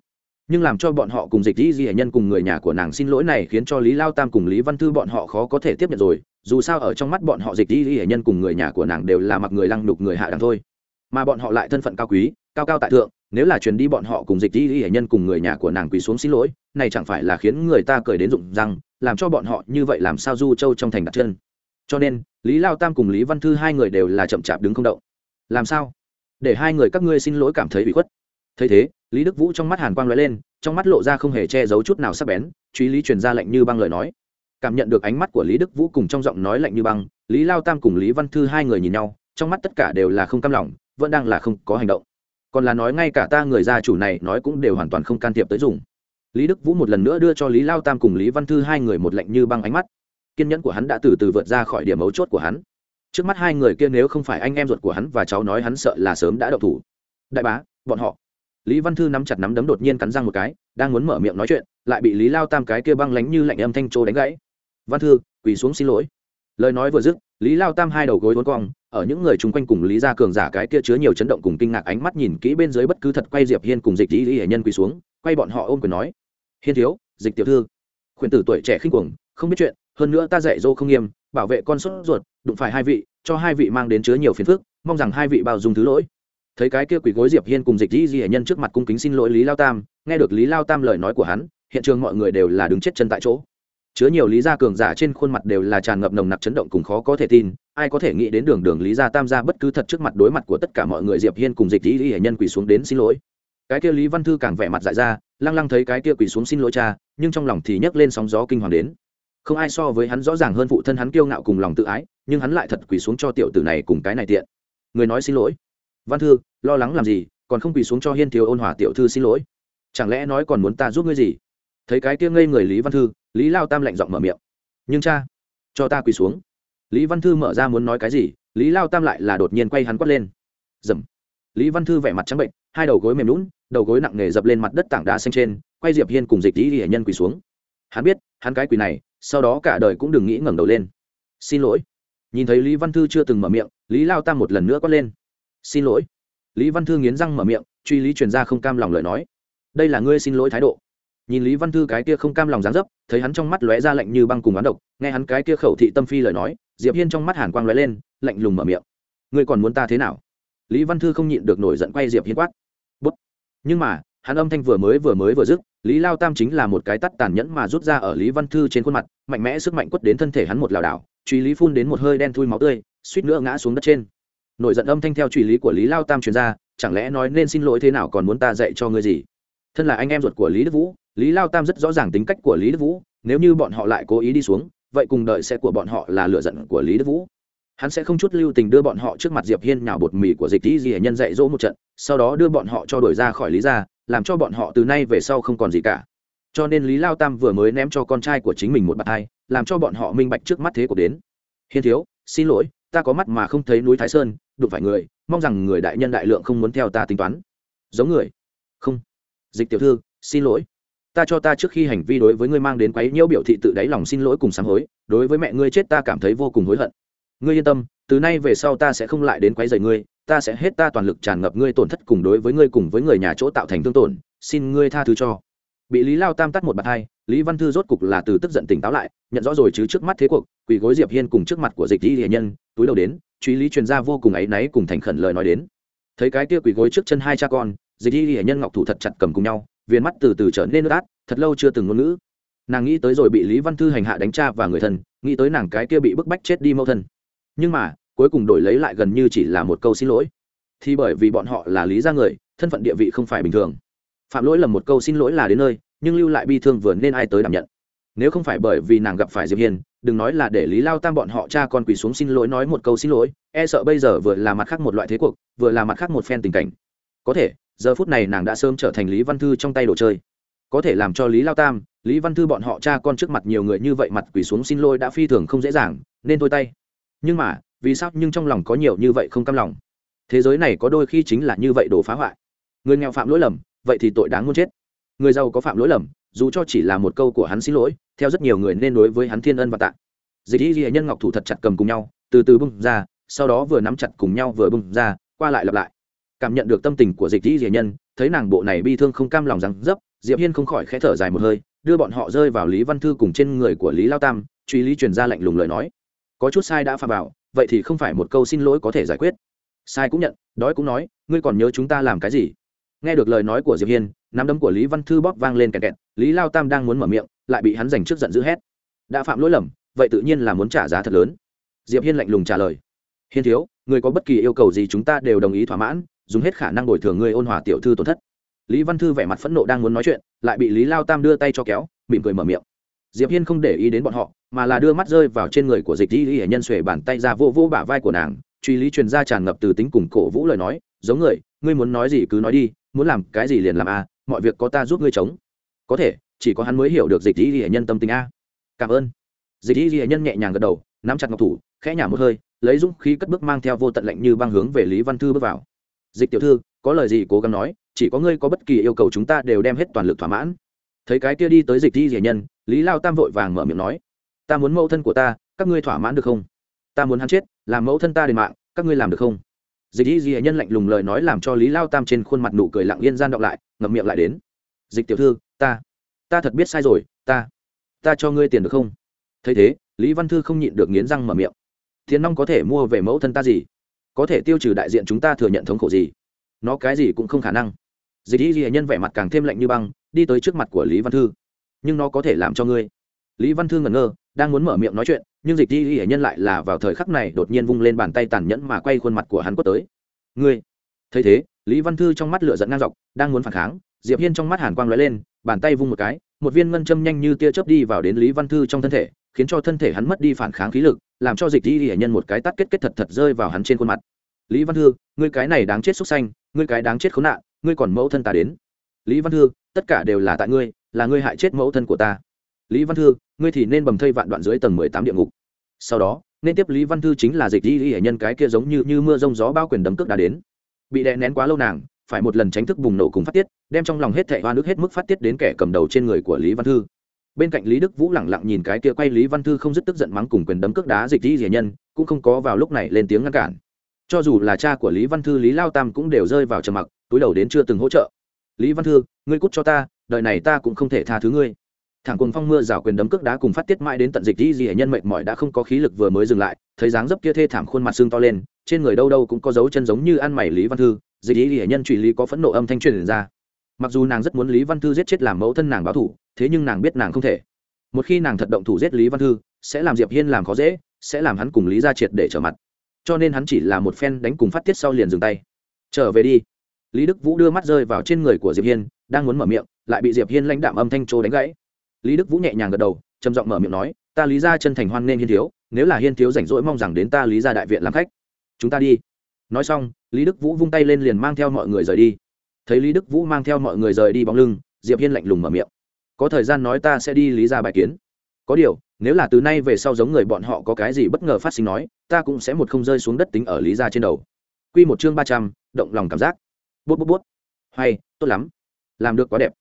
Nhưng làm cho bọn họ cùng dịch dĩ di hệ nhân cùng người nhà của nàng xin lỗi này khiến cho lý lao tam cùng lý văn thư bọn họ khó có thể tiếp nhận rồi, dù sao ở trong mắt bọn họ dịch dĩ di hệ nhân cùng người nhà của nàng đều là mặc người lăng đục người hạ đẳng thôi. Mà bọn họ lại thân phận cao quý, cao cao tại thượng, nếu là truyền đi bọn họ cùng dịch dĩ di hệ nhân cùng người nhà của nàng quỳ xuống xin lỗi, này chẳng phải là khiến người ta cười đến rụng răng, làm cho bọn họ như vậy làm sao du châu trong thành đặt chân cho nên, lý lao tam cùng lý văn thư hai người đều là chậm chạp đứng không động. Làm sao? Để hai người các ngươi xin lỗi cảm thấy bị khuất. Thấy thế, lý đức vũ trong mắt hàn quang lóe lên, trong mắt lộ ra không hề che giấu chút nào sắc bén, truy lý truyền ra lệnh như băng lời nói. Cảm nhận được ánh mắt của lý đức vũ cùng trong giọng nói lạnh như băng, lý lao tam cùng lý văn thư hai người nhìn nhau, trong mắt tất cả đều là không cam lòng, vẫn đang là không có hành động. Còn là nói ngay cả ta người gia chủ này nói cũng đều hoàn toàn không can thiệp tới dùng. Lý đức vũ một lần nữa đưa cho lý lao tam cùng lý văn thư hai người một lệnh như băng ánh mắt kiên nhẫn của hắn đã từ từ vượt ra khỏi điểm mấu chốt của hắn. Trước mắt hai người kia nếu không phải anh em ruột của hắn và cháu nói hắn sợ là sớm đã đậu thủ. Đại bá, bọn họ. Lý văn thư nắm chặt nắm đấm đột nhiên cắn răng một cái, đang muốn mở miệng nói chuyện, lại bị lý lao tam cái kia băng lánh như lạnh âm thanh trô đánh gãy. Văn thư, quỳ xuống xin lỗi. Lời nói vừa dứt, lý lao tam hai đầu gối vốn cong, ở những người chung quanh cùng lý gia cường giả cái kia chứa nhiều chấn động cùng kinh ngạc ánh mắt nhìn kỹ bên dưới bất cứ thật quay diệp hiên cùng dịch lý lý hệ nhân quỳ xuống, quay bọn họ ôm quyền nói. Hiên thiếu, dịch tiểu thư. Khuyển tử tuổi trẻ khinh cuồng, không biết chuyện hơn nữa ta dạy dỗ không nghiêm, bảo vệ con sốt ruột, đụng phải hai vị, cho hai vị mang đến chứa nhiều phiền phức, mong rằng hai vị bao dung thứ lỗi. Thấy cái kia quỷ gối diệp hiên cùng dịch di di hệ nhân trước mặt cung kính xin lỗi lý lao tam, nghe được lý lao tam lời nói của hắn, hiện trường mọi người đều là đứng chết chân tại chỗ. Chứa nhiều lý gia cường giả trên khuôn mặt đều là tràn ngập nồng nặc chấn động cùng khó có thể tin, ai có thể nghĩ đến đường đường lý gia tam gia bất cứ thật trước mặt đối mặt của tất cả mọi người diệp hiên cùng dịch di di hệ nhân quỳ xuống đến xin lỗi. Cái kia lý văn thư càng vẻ mặt dại ra, lăng lăng thấy cái kia quỳ xuống xin lỗi cha, nhưng trong lòng thì nhấc lên sóng gió kinh hoàng đến không ai so với hắn rõ ràng hơn phụ thân hắn kiêu ngạo cùng lòng tự ái, nhưng hắn lại thật quỳ xuống cho tiểu tử này cùng cái này tiện. Người nói xin lỗi. Văn thư, lo lắng làm gì, còn không quỳ xuống cho hiên thiếu ôn hòa tiểu thư xin lỗi. Chẳng lẽ nói còn muốn ta giúp ngươi gì? Thấy cái kia ngây người lý văn thư, lý lao tam lạnh giọng mở miệng. Nhưng cha, cho ta quỳ xuống. Lý văn thư mở ra muốn nói cái gì, lý lao tam lại là đột nhiên quay hắn quất lên. Dầm. Lý văn thư vẻ mặt trắng bệnh, hai đầu gối mềm lún đầu gối nặng nề dập lên mặt đất tảng đá xanh trên, quay diệp hiên cùng dịch lý hiển nhân quỳ xuống. Hắn biết, hắn cái quỳ này sau đó cả đời cũng đừng nghĩ ngẩng đầu lên. Xin lỗi. Nhìn thấy lý văn thư chưa từng mở miệng, lý lao tam một lần nữa quát lên. Xin lỗi. Lý văn thư nghiến răng mở miệng, truy lý truyền ra không cam lòng lời nói. Đây là ngươi xin lỗi thái độ. Nhìn lý văn thư cái kia không cam lòng dáng dấp, thấy hắn trong mắt lóe ra lạnh như băng cùng oán độc, nghe hắn cái kia khẩu thị tâm phi lời nói, diệp hiên trong mắt hàn quang lóe lên, lạnh lùng mở miệng. Ngươi còn muốn ta thế nào? Lý văn thư không nhịn được nổi giận quay diệp hiên quát. Bút. Nhưng mà, hắn âm thanh vừa mới vừa mới vừa dứt lý lao tam chính là một cái tắt tàn nhẫn mà rút ra ở lý văn thư trên khuôn mặt, mạnh mẽ sức mạnh quất đến thân thể hắn một lảo đảo, truy lý phun đến một hơi đen thui máu tươi, suýt nữa ngã xuống đất trên. Nổi giận âm thanh theo truy lý của lý lao tam truyền ra, chẳng lẽ nói nên xin lỗi thế nào còn muốn ta dạy cho ngươi gì? Thân là anh em ruột của lý đức vũ, lý lao tam rất rõ ràng tính cách của lý đức vũ, nếu như bọn họ lại cố ý đi xuống, vậy cùng đợi sẽ của bọn họ là lựa giận của lý đức vũ hắn sẽ không chút lưu tình đưa bọn họ trước mặt diệp hiên nhào bột mì của dịch tí gì nhân dạy dỗ một trận, sau đó đưa bọn họ cho đổi ra khỏi lý gia, làm cho bọn họ từ nay về sau không còn gì cả. Cho nên lý lao tam vừa mới ném cho con trai của chính mình một bạt hai, làm cho bọn họ minh bạch trước mắt thế cuộc đến. Hiên thiếu, xin lỗi, ta có mắt mà không thấy núi thái sơn, đụng phải người, mong rằng người đại nhân đại lượng không muốn theo ta tính toán. Giống người. Không. Dịch tiểu thư, xin lỗi. Ta cho ta trước khi hành vi đối với ngươi mang đến quấy nhiễu biểu thị tự đáy lòng xin lỗi cùng sám hối, đối với mẹ ngươi chết ta cảm thấy vô cùng hối hận ngươi yên tâm, từ nay về sau ta sẽ không lại đến quấy rầy ngươi, ta sẽ hết ta toàn lực tràn ngập ngươi tổn thất cùng đối với ngươi cùng với người nhà chỗ tạo thành thương tổn, xin ngươi tha thứ cho. Bị lý lao tam tắt một bàn hai, lý văn thư rốt cục là từ tức giận tỉnh táo lại, nhận rõ rồi chứ trước mắt thế cuộc, quỳ gối diệp hiên cùng trước mặt của dịch di hiền nhân, túi đầu đến, truy lý truyền gia vô cùng áy náy cùng thành khẩn lời nói đến. Thấy cái kia quỳ gối trước chân hai cha con, dịch di hiền nhân ngọc thủ thật chặt cầm cùng nhau viên mắt từ từ trở nên nước át, thật lâu chưa từng ngôn ngữ. Nàng nghĩ tới rồi bị lý văn thư hành hạ đánh cha và người thân, nghĩ tới nàng cái kia bị bức bách chết đi mâu thân nhưng mà, cuối cùng đổi lấy lại gần như chỉ là một câu xin lỗi. Thì bởi vì bọn họ là lý ra người, thân phận địa vị không phải bình thường. Phạm lỗi lầm một câu xin lỗi là đến nơi, nhưng lưu lại bi thương vừa nên ai tới đảm nhận. Nếu không phải bởi vì nàng gặp phải diệp hiền, đừng nói là để lý lao tam bọn họ cha con quỳ xuống xin lỗi nói một câu xin lỗi e sợ bây giờ vừa là mặt khác một loại thế cuộc, vừa là mặt khác một phen tình cảnh. Có thể, giờ phút này nàng đã sớm trở thành lý văn thư trong tay đồ chơi. Có thể làm cho lý lao tam, lý văn thư bọn họ cha con trước mặt nhiều người như vậy mặt quỳ xuống xin lỗi đã phi thường không dễ dàng, nên thôi tay nhưng mà, vì sao nhưng trong lòng có nhiều như vậy không cam lòng? Thế giới này có đôi khi chính là như vậy đổ phá hoại. Người nghèo phạm lỗi lầm, vậy thì tội đáng muốn chết. Người giàu có phạm lỗi lầm, dù cho chỉ là một câu của hắn xin lỗi, theo rất nhiều người nên đối với hắn thiên ân và tạ. Dịch y ghi nhân ngọc thủ thật chặt cầm cùng nhau, từ từ bung ra, sau đó vừa nắm chặt cùng nhau vừa bung ra, qua lại lặp lại. Cảm nhận được tâm tình của dịch y ghi nhân, thấy nàng bộ này bi thương không cam lòng rằng dấp, diệp hiên không khỏi khẽ thở dài một hơi, đưa bọn họ rơi vào lý văn thư cùng trên người của lý lao tam, truy lý truyền ra lạnh lùng lời nói có chút sai đã phạm vào, vậy thì không phải một câu xin lỗi có thể giải quyết. Sai cũng nhận, đói cũng nói, ngươi còn nhớ chúng ta làm cái gì? Nghe được lời nói của diệp hiên, nắm đấm của lý văn thư bóp vang lên kẹt kẹt, lý lao tam đang muốn mở miệng, lại bị hắn giành trước giận dữ hét. Đã phạm lỗi lầm, vậy tự nhiên là muốn trả giá thật lớn. Diệp hiên lạnh lùng trả lời, hiên thiếu người có bất kỳ yêu cầu gì chúng ta đều đồng ý thỏa mãn, dùng hết khả năng đổi thường người ôn hòa tiểu thư tổn thất. Lý văn thư vẻ mặt phẫn nộ đang muốn nói chuyện, lại bị lý lao tam đưa tay cho kéo, mỉm cười mở miệng diệp hiên không để ý đến bọn họ, mà là đưa mắt rơi vào trên người của dịch y hệ nhân xuề bàn tay ra vô vô bả vai của nàng, truy lý truyền ra tràn ngập từ tính cùng cổ vũ lời nói, giống người, ngươi muốn nói gì cứ nói đi, muốn làm cái gì liền làm a mọi việc có ta giúp ngươi chống. Có thể, chỉ có hắn mới hiểu được dịch y hệ nhân tâm tình a. Cảm ơn. Dịch y hệ nhân nhẹ nhàng gật đầu, nắm chặt ngọc thủ, khẽ nhả một hơi, lấy dũng khí cất bước mang theo vô tận lệnh như băng hướng về lý văn thư bước vào. Dịch tiểu thư, có lời gì cố gắng nói, chỉ có ngươi có bất kỳ yêu cầu chúng ta đều đem hết toàn lực thỏa mãn. Thấy cái kia đi tới dịch y rỉa nhân lý lao tam vội vàng mở miệng nói, ta muốn mẫu thân của ta, các ngươi thỏa mãn được không? Ta muốn hắn chết, làm mẫu thân ta đền mạng, các ngươi làm được không? Dịch di rỉa nhân lạnh lùng lời nói làm cho lý lao tam trên khuôn mặt nụ cười lặng yên gian đọc lại, ngậm miệng lại đến. Dịch tiểu thư, ta ta thật biết sai rồi, ta ta cho ngươi tiền được không? Thấy thế, lý văn thư không nhịn được nghiến răng mở miệng. Thiên nong có thể mua về mẫu thân ta gì? Có thể tiêu trừ đại diện chúng ta thừa nhận thống khổ gì? Nó cái gì cũng không khả năng. Dịch y ghi nhân vẻ mặt càng thêm lạnh như băng, đi tới trước mặt của lý văn thư nhưng nó có thể làm cho ngươi. Lý văn thư ngẩn ngơ, đang muốn mở miệng nói chuyện, nhưng dịch di ghi nhân lại là vào thời khắc này đột nhiên vung lên bàn tay tàn nhẫn mà quay khuôn mặt của hắn quất tới. Ngươi! Thấy thế, lý văn thư trong mắt lửa giận ngang dọc, đang muốn phản kháng, diệp hiên trong mắt hàn quang lóe lên, bàn tay vung một cái, một viên ngân châm nhanh như tia chớp đi vào đến lý văn thư trong thân thể, khiến cho thân thể hắn mất đi phản kháng khí lực, làm cho dịch di ghi nhân một cái tắt kết kết thật thật rơi vào hắn trên khuôn mặt. Lý văn thư, ngươi cái này đáng chết xúc xanh ngươi cái đáng chết khốn nạn, ngươi còn mẫu thân ta đến. Lý văn thư, tất cả đều là tại ngươi là ngươi hại chết mẫu thân của ta. Lý văn thư, ngươi thì nên bầm thây vạn đoạn dưới tầng mười tám địa ngục. Sau đó, nên tiếp lý văn thư chính là dịch đi lý hệ nhân cái kia giống như như mưa rông gió bao quyền đấm cước đã đến. Bị đè nén quá lâu nàng, phải một lần tránh thức bùng nổ cùng phát tiết, đem trong lòng hết thệ hoa nước hết mức phát tiết đến kẻ cầm đầu trên người của lý văn thư. Bên cạnh lý đức vũ lẳng lặng nhìn cái kia quay lý văn thư không dứt tức giận mắng cùng quyền đấm cước đá dịch đi rỉa nhân, cũng không có vào lúc này lên tiếng ngăn cản. Cho dù là cha của lý văn thư, lý lao tam cũng đều rơi vào trầm mặc, túi đầu đến chưa từng hỗ trợ. Lý văn thư, ngươi cút cho ta đời này ta cũng không thể tha thứ ngươi. Thẳng cùng phong mưa rào quyền đấm cước đá cùng phát tiết mãi đến tận dịch dĩ dị nhân mệt mỏi đã không có khí lực vừa mới dừng lại, thấy dáng dấp kia thê thảm khuôn mặt xương to lên, trên người đâu đâu cũng có dấu chân giống như ăn mày lý văn thư, dịch dĩ dị nhân truy lý có phẫn nộ âm thanh truyền ra. Mặc dù nàng rất muốn lý văn thư giết chết làm mẫu thân nàng báo thủ, thế nhưng nàng biết nàng không thể. Một khi nàng thật động thủ giết lý văn thư, sẽ làm diệp hiên làm khó dễ, sẽ làm hắn cùng lý ra triệt để trở mặt. Cho nên hắn chỉ là một phen đánh cùng phát tiết sau liền dừng tay. Trở về đi. Lý đức vũ đưa mắt rơi vào trên người của diệp hiên đang muốn mở miệng, lại bị diệp hiên lãnh đạm âm thanh trô đánh gãy. Lý đức vũ nhẹ nhàng gật đầu, trầm giọng mở miệng nói, ta lý ra chân thành hoan nên hiên thiếu, nếu là hiên thiếu rảnh rỗi mong rằng đến ta lý ra đại viện làm khách, chúng ta đi. Nói xong, lý đức vũ vung tay lên liền mang theo mọi người rời đi. Thấy lý đức vũ mang theo mọi người rời đi bóng lưng, diệp hiên lạnh lùng mở miệng, có thời gian nói ta sẽ đi lý ra bài kiến. Có điều, nếu là từ nay về sau giống người bọn họ có cái gì bất ngờ phát sinh nói, ta cũng sẽ một không rơi xuống đất tính ở lý ra trên đầu. Quy một chương ba trăm, động lòng cảm giác. Bút bút bút. Hay, tốt lắm làm được quá đẹp.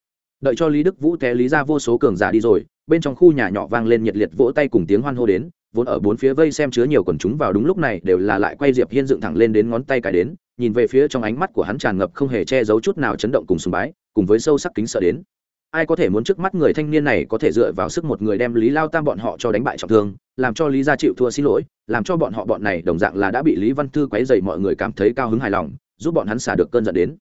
Đợi cho lý đức vũ té lý ra vô số cường giả đi rồi, bên trong khu nhà nhỏ vang lên nhiệt liệt vỗ tay cùng tiếng hoan hô đến, vốn ở bốn phía vây xem chứa nhiều quần chúng vào đúng lúc này đều là lại quay diệp hiên dựng thẳng lên đến ngón tay cài đến, nhìn về phía trong ánh mắt của hắn tràn ngập không hề che giấu chút nào chấn động cùng sùng bái, cùng với sâu sắc kính sợ đến. Ai có thể muốn trước mắt người thanh niên này có thể dựa vào sức một người đem lý lao tam bọn họ cho đánh bại trọng thương, làm cho lý gia chịu thua xin lỗi, làm cho bọn họ bọn này đồng dạng là đã bị lý văn thư quấy dày mọi người cảm thấy cao hứng hài lòng, giúp bọn hắn xả được cơn giận đến.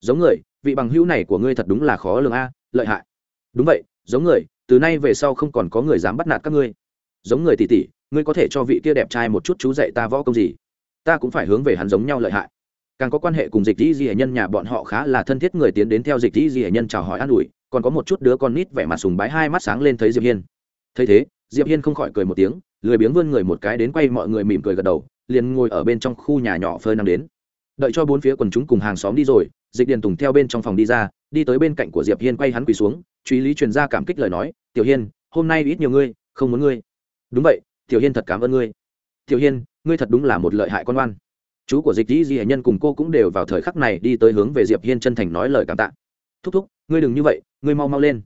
Giống người vị bằng hữu này của ngươi thật đúng là khó lường a, lợi hại. Đúng vậy, giống người, từ nay về sau không còn có người dám bắt nạt các ngươi. Giống người tỷ tỷ, ngươi có thể cho vị kia đẹp trai một chút chú dạy ta võ công gì? Ta cũng phải hướng về hắn giống nhau lợi hại. Càng có quan hệ cùng dịch dĩ di hệ nhân nhà bọn họ khá là thân thiết người tiến đến theo dịch dĩ di hệ nhân chào hỏi an ủi, còn có một chút đứa con nít vẻ mặt sùng bái hai mắt sáng lên thấy diệp hiên. Thấy thế, diệp hiên không khỏi cười một tiếng, lười biếng vươn người một cái đến quay mọi người mỉm cười gật đầu, liền ngồi ở bên trong khu nhà nhỏ phơi nắng đến. Đợi cho bốn phía quần chúng cùng hàng xóm đi rồi dịch điền tùng theo bên trong phòng đi ra, đi tới bên cạnh của diệp hiên quay hắn quỳ xuống, truy lý truyền ra cảm kích lời nói, tiểu hiên, hôm nay ít nhiều ngươi, không muốn ngươi. Đúng vậy, tiểu hiên thật cảm ơn ngươi. Tiểu hiên, ngươi thật đúng là một lợi hại con oan chú của dịch dĩ di hệ nhân cùng cô cũng đều vào thời khắc này đi tới hướng về diệp hiên chân thành nói lời cảm tạ. Thúc thúc, ngươi đừng như vậy, ngươi mau mau lên.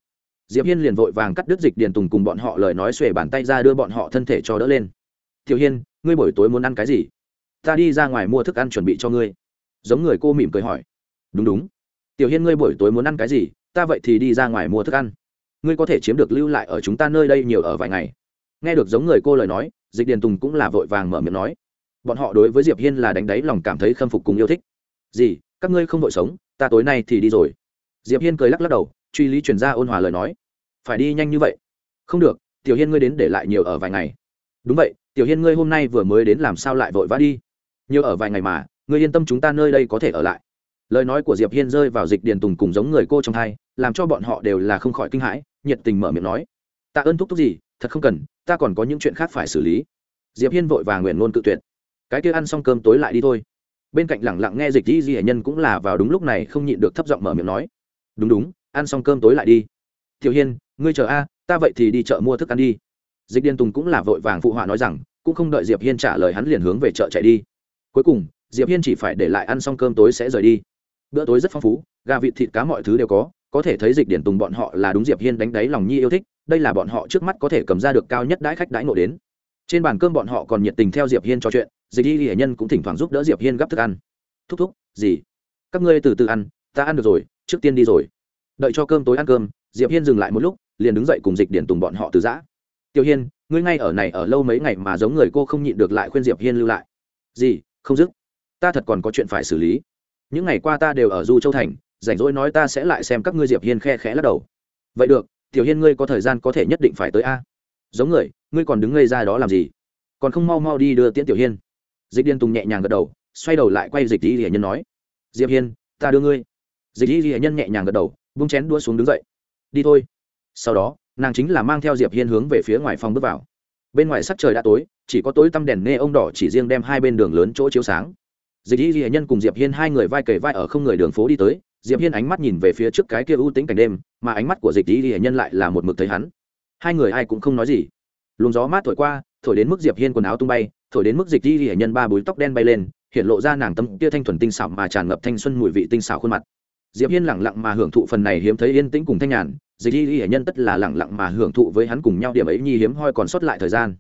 Diệp hiên liền vội vàng cắt đứt dịch điền tùng cùng bọn họ lời nói xuề bàn tay ra đưa bọn họ thân thể cho đỡ lên. Tiểu hiên, ngươi buổi tối muốn ăn cái gì? Ta đi ra ngoài mua thức ăn chuẩn bị cho ngươi. Giống người cô mỉm cười hỏi đúng đúng. Tiểu hiên ngươi buổi tối muốn ăn cái gì, ta vậy thì đi ra ngoài mua thức ăn. Ngươi có thể chiếm được lưu lại ở chúng ta nơi đây nhiều ở vài ngày. Nghe được giống người cô lời nói, dịch điền tùng cũng là vội vàng mở miệng nói. Bọn họ đối với diệp hiên là đánh đáy lòng cảm thấy khâm phục cùng yêu thích. Gì, các ngươi không vội sống, ta tối nay thì đi rồi. Diệp hiên cười lắc lắc đầu, truy lý chuyển ra ôn hòa lời nói. Phải đi nhanh như vậy? Không được, tiểu hiên ngươi đến để lại nhiều ở vài ngày. Đúng vậy, tiểu hiên ngươi hôm nay vừa mới đến làm sao lại vội vã đi? Nhiều ở vài ngày mà, ngươi yên tâm chúng ta nơi đây có thể ở lại lời nói của diệp hiên rơi vào dịch điền tùng cùng giống người cô trong hai, làm cho bọn họ đều là không khỏi kinh hãi, nhiệt tình mở miệng nói. Tạ ơn thúc thúc gì, thật không cần, ta còn có những chuyện khác phải xử lý. Diệp hiên vội và nguyện ngôn cự tuyệt. Cái kia ăn xong cơm tối lại đi thôi. Bên cạnh lẳng lặng nghe dịch di di hệ nhân cũng là vào đúng lúc này không nhịn được thấp giọng mở miệng nói. Đúng đúng, ăn xong cơm tối lại đi. Tiểu hiên, ngươi chờ a, ta vậy thì đi chợ mua thức ăn đi. Dịch điền tùng cũng là vội vàng phụ họa nói rằng, cũng không đợi diệp hiên trả lời hắn liền hướng về chợ chạy đi. Cuối cùng, diệp hiên chỉ phải để lại ăn xong cơm tối sẽ rời đi bữa tối rất phong phú, gà vịt thịt cá mọi thứ đều có có thể thấy dịch điển tùng bọn họ là đúng diệp hiên đánh đáy lòng nhi yêu thích, đây là bọn họ trước mắt có thể cầm ra được cao nhất đãi khách đãi nộ đến. Trên bàn cơm bọn họ còn nhiệt tình theo diệp hiên trò chuyện, dịch y hiển nhân cũng thỉnh thoảng giúp đỡ diệp hiên gấp thức ăn. Thúc thúc, gì? Các ngươi từ từ ăn, ta ăn được rồi, trước tiên đi rồi. Đợi cho cơm tối ăn cơm, diệp hiên dừng lại một lúc, liền đứng dậy cùng dịch điển tùng bọn họ từ giã. Tiêu hiên, ngươi ngay ở này ở lâu mấy ngày mà giống người cô không nhịn được lại khuyên diệp hiên lưu lại. Gì? Không dứt? Ta thật còn có chuyện phải xử lý những ngày qua ta đều ở du châu thành, rảnh rỗi nói ta sẽ lại xem các ngươi diệp hiên khe khẽ lắc đầu. Vậy được, tiểu hiên ngươi có thời gian có thể nhất định phải tới a. Giống người, ngươi còn đứng ngây ra đó làm gì? Còn không mau mau đi đưa tiễn tiểu hiên. Dịch điên tùng nhẹ nhàng gật đầu, xoay đầu lại quay dịch đi hiển nhân nói, diệp hiên, ta đưa ngươi. Dịch đi hiển nhân nhẹ nhàng gật đầu bung chén đua xuống đứng dậy. Đi thôi. Sau đó, nàng chính là mang theo diệp hiên hướng về phía ngoài phòng bước vào. Bên ngoài sắc trời đã tối, chỉ có tối tăm đèn nê ông đỏ chỉ riêng đem hai bên đường lớn chỗ chiếu sáng dịch y ghi nhân cùng diệp hiên hai người vai kề vai ở không người đường phố đi tới, diệp hiên ánh mắt nhìn về phía trước cái kia ưu tĩnh cảnh đêm, mà ánh mắt của dịch y ghi nhân lại là một mực thấy hắn. Hai người ai cũng không nói gì. Luồng gió mát thổi qua, thổi đến mức diệp hiên quần áo tung bay, thổi đến mức dịch y ghi nhân ba búi tóc đen bay lên, hiện lộ ra nàng tâm kia thanh thuần tinh xảo mà tràn ngập thanh xuân mùi vị tinh xảo khuôn mặt. Diệp hiên lặng lặng mà hưởng thụ phần này hiếm thấy yên tĩnh cùng thanh nhàn, dịch y ghi nhân tất là lặng lặng mà hưởng thụ với hắn cùng nhau điểm ấy nhi hiếm hoi còn sót lại thời gian.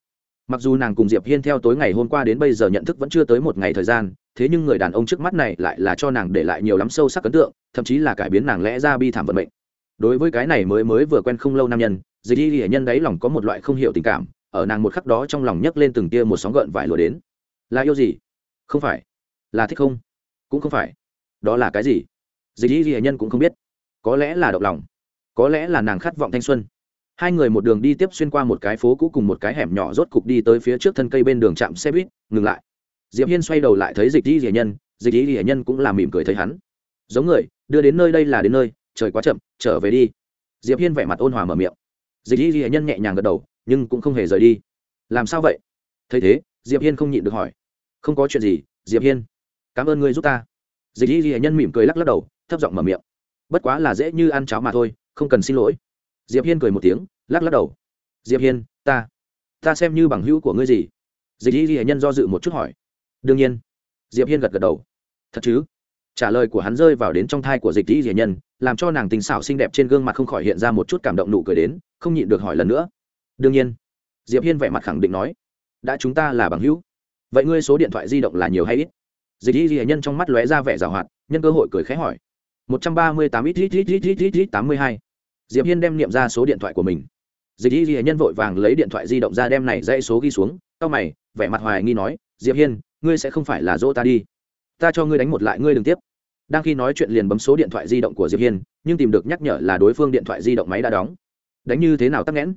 Mặc dù nàng cùng diệp hiên theo tối ngày hôm qua đến bây giờ nhận thức vẫn chưa tới một ngày thời gian thế nhưng người đàn ông trước mắt này lại là cho nàng để lại nhiều lắm sâu sắc ấn tượng, thậm chí là cải biến nàng lẽ ra bi thảm vận mệnh. Đối với cái này mới mới vừa quen không lâu nam nhân, dịch y hiển nhân đấy lòng có một loại không hiểu tình cảm, ở nàng một khắc đó trong lòng nhấc lên từng tia một sóng gợn vải lụa đến. Là yêu gì? Không phải. Là thích không? Cũng không phải. Đó là cái gì? Dịch y hiển nhân cũng không biết. Có lẽ là động lòng. Có lẽ là nàng khát vọng thanh xuân. Hai người một đường đi tiếp xuyên qua một cái phố cũ cùng một cái hẻm nhỏ rốt cục đi tới phía trước thân cây bên đường trạm xe buýt, ngừng lại diệp hiên xoay đầu lại thấy dịch y hiển nhân, dịch y hiển nhân cũng là mỉm cười thấy hắn. Giống người, đưa đến nơi đây là đến nơi, trời quá chậm, trở về đi. Diệp hiên vẻ mặt ôn hòa mở miệng. Dịch y hiển nhân nhẹ nhàng gật đầu, nhưng cũng không hề rời đi. Làm sao vậy? Thấy thế, diệp hiên không nhịn được hỏi. Không có chuyện gì, diệp hiên. Cảm ơn ngươi giúp ta. Dịch y hiển nhân mỉm cười lắc lắc đầu, thấp giọng mở miệng. Bất quá là dễ như ăn cháo mà thôi, không cần xin lỗi. Diệp hiên cười một tiếng, lắc lắc đầu. Diệp hiên, ta. Ta xem như bằng hữu của ngươi gì? Dịch y hiển nhân do dự một chút hỏi đương nhiên. Diệp hiên gật gật đầu. Thật chứ? Trả lời của hắn rơi vào đến trong thai của dịch y hiển nhân, làm cho nàng tình xảo xinh đẹp trên gương mặt không khỏi hiện ra một chút cảm động nụ cười đến, không nhịn được hỏi lần nữa. Đương nhiên. Diệp hiên vẻ mặt khẳng định nói. Đã chúng ta là bằng hữu. Vậy ngươi số điện thoại di động là nhiều hay ít? Dịch y hiển nhân trong mắt lóe ra vẻ giảo hoạt, nhân cơ hội cười khẽ hỏi. một trăm ba mươi tám ít ít ít ít ít ít, tám mươi hai. Diệp hiên đem niệm ra số điện thoại của mình. Dịch y ghi nhân vội vàng lấy điện thoại di động ra đem này dãy số ghi xuống. Cao mày, vẻ mặt hoài nghi nói, diệp hiên ngươi sẽ không phải là dỗ ta đi. Ta cho ngươi đánh một lại ngươi đừng tiếp. Đang khi nói chuyện liền bấm số điện thoại di động của diệp hiên, nhưng tìm được nhắc nhở là đối phương điện thoại di động máy đã đóng. Đánh như thế nào tắc nghẽn?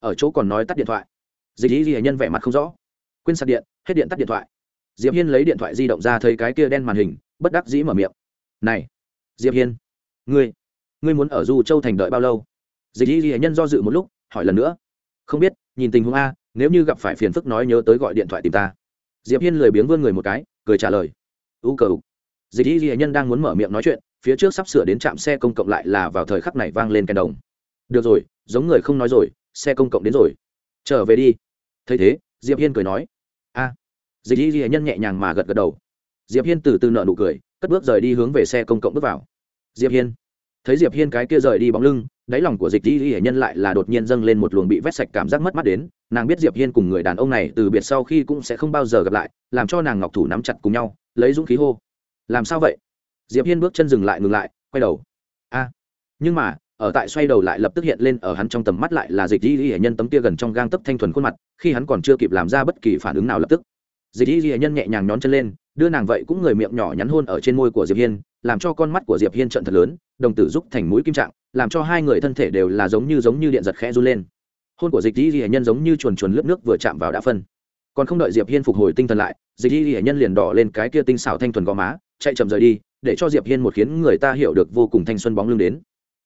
Ở chỗ còn nói tắt điện thoại. Dịch Lý ghi nhân vẻ mặt không rõ. Quên sạc điện, hết điện tắt điện thoại. Diệp hiên lấy điện thoại di động ra thấy cái kia đen màn hình, bất đắc dĩ mở miệng. Này, diệp hiên, ngươi ngươi muốn ở du châu thành đợi bao lâu? Dịch Lý ghi nhân do dự một lúc, hỏi lần nữa. Không biết, nhìn tình huống a, nếu như gặp phải phiền phức nói nhớ tới gọi điện thoại tìm ta diệp hiên lười biếng vươn người một cái, cười trả lời. U cầu. dịch y ghi nhân đang muốn mở miệng nói chuyện, phía trước sắp sửa đến trạm xe công cộng lại là vào thời khắc này vang lên kèn đồng. Được rồi, giống người không nói rồi, xe công cộng đến rồi. Trở về đi. Thấy thế, diệp hiên cười nói. A. Dịch y ghi nhân nhẹ nhàng mà gật gật đầu. Diệp hiên từ từ nợ nụ cười, cất bước rời đi hướng về xe công cộng bước vào. Diệp hiên. Thấy diệp hiên cái kia rời đi bóng lưng đáy lòng của dịch y hiển nhân lại là đột nhiên dâng lên một luồng bị vét sạch cảm giác mất mát đến. Nàng biết diệp hiên cùng người đàn ông này từ biệt sau khi cũng sẽ không bao giờ gặp lại, làm cho nàng ngọc thủ nắm chặt cùng nhau, lấy dũng khí hô. Làm sao vậy? Diệp hiên bước chân dừng lại ngừng lại, quay đầu. A. Nhưng mà, ở tại xoay đầu lại lập tức hiện lên ở hắn trong tầm mắt lại là dịch y hiển nhân tấm kia gần trong gang tấp thanh thuần khuôn mặt, khi hắn còn chưa kịp làm ra bất kỳ phản ứng nào lập tức. Dịch y hiển nhân nhẹ nhàng nhón chân lên đưa nàng vậy cũng người miệng nhỏ nhắn hôn ở trên môi của diệp hiên, làm cho con mắt của diệp hiên trận thật lớn, đồng tử giúp thành mũi kim trạng, làm cho hai người thân thể đều là giống như giống như điện giật khẽ run lên. Hôn của dịch di ghi nhân giống như chuồn chuồn lướt nước vừa chạm vào đã phân. Còn không đợi diệp hiên phục hồi tinh thần lại, dịch di ghi nhân liền đỏ lên cái kia tinh xảo thanh thuần gò má, chạy chậm rời đi, để cho diệp hiên một khiến người ta hiểu được vô cùng thanh xuân bóng lưng đến.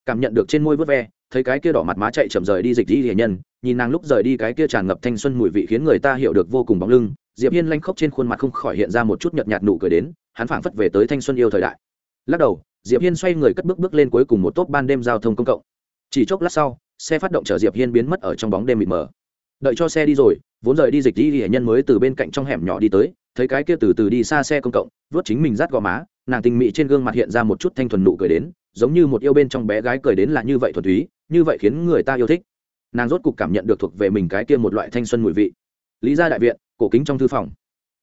Cảm nhận được trên môi vớt ve, thấy cái kia đỏ mặt má chạy chậm rời đi dịch di ghi nhân nhìn nàng lúc rời đi cái kia tràn ngập thanh xuân mùi vị khiến người ta hiểu được vô cùng bóng lưng, diệp hiên lanh khóc trên khuôn mặt không khỏi hiện ra một chút nhợt nhạt nụ cười đến, hắn phảng phất về tới thanh xuân yêu thời đại. Lắc đầu, diệp hiên xoay người cất bước bước lên cuối cùng một tốp ban đêm giao thông công cộng. Chỉ chốc lát sau, xe phát động chở diệp hiên biến mất ở trong bóng đêm mịt mờ. Đợi cho xe đi rồi, vốn rời đi dịch đi hệ nhân mới từ bên cạnh trong hẻm nhỏ đi tới, thấy cái kia từ từ đi xa xe công cộng vớt chính mình rát gò má, nàng tình mị trên gương mặt hiện ra một chút thanh thuần nụ cười đến, giống như một yêu bên trong bé gái cười đến là như vậy thuần túy, như vậy khiến người ta yêu thích nàng rốt cục cảm nhận được thuộc về mình cái kia một loại thanh xuân mùi vị. Lý gia đại viện, cổ kính trong thư phòng.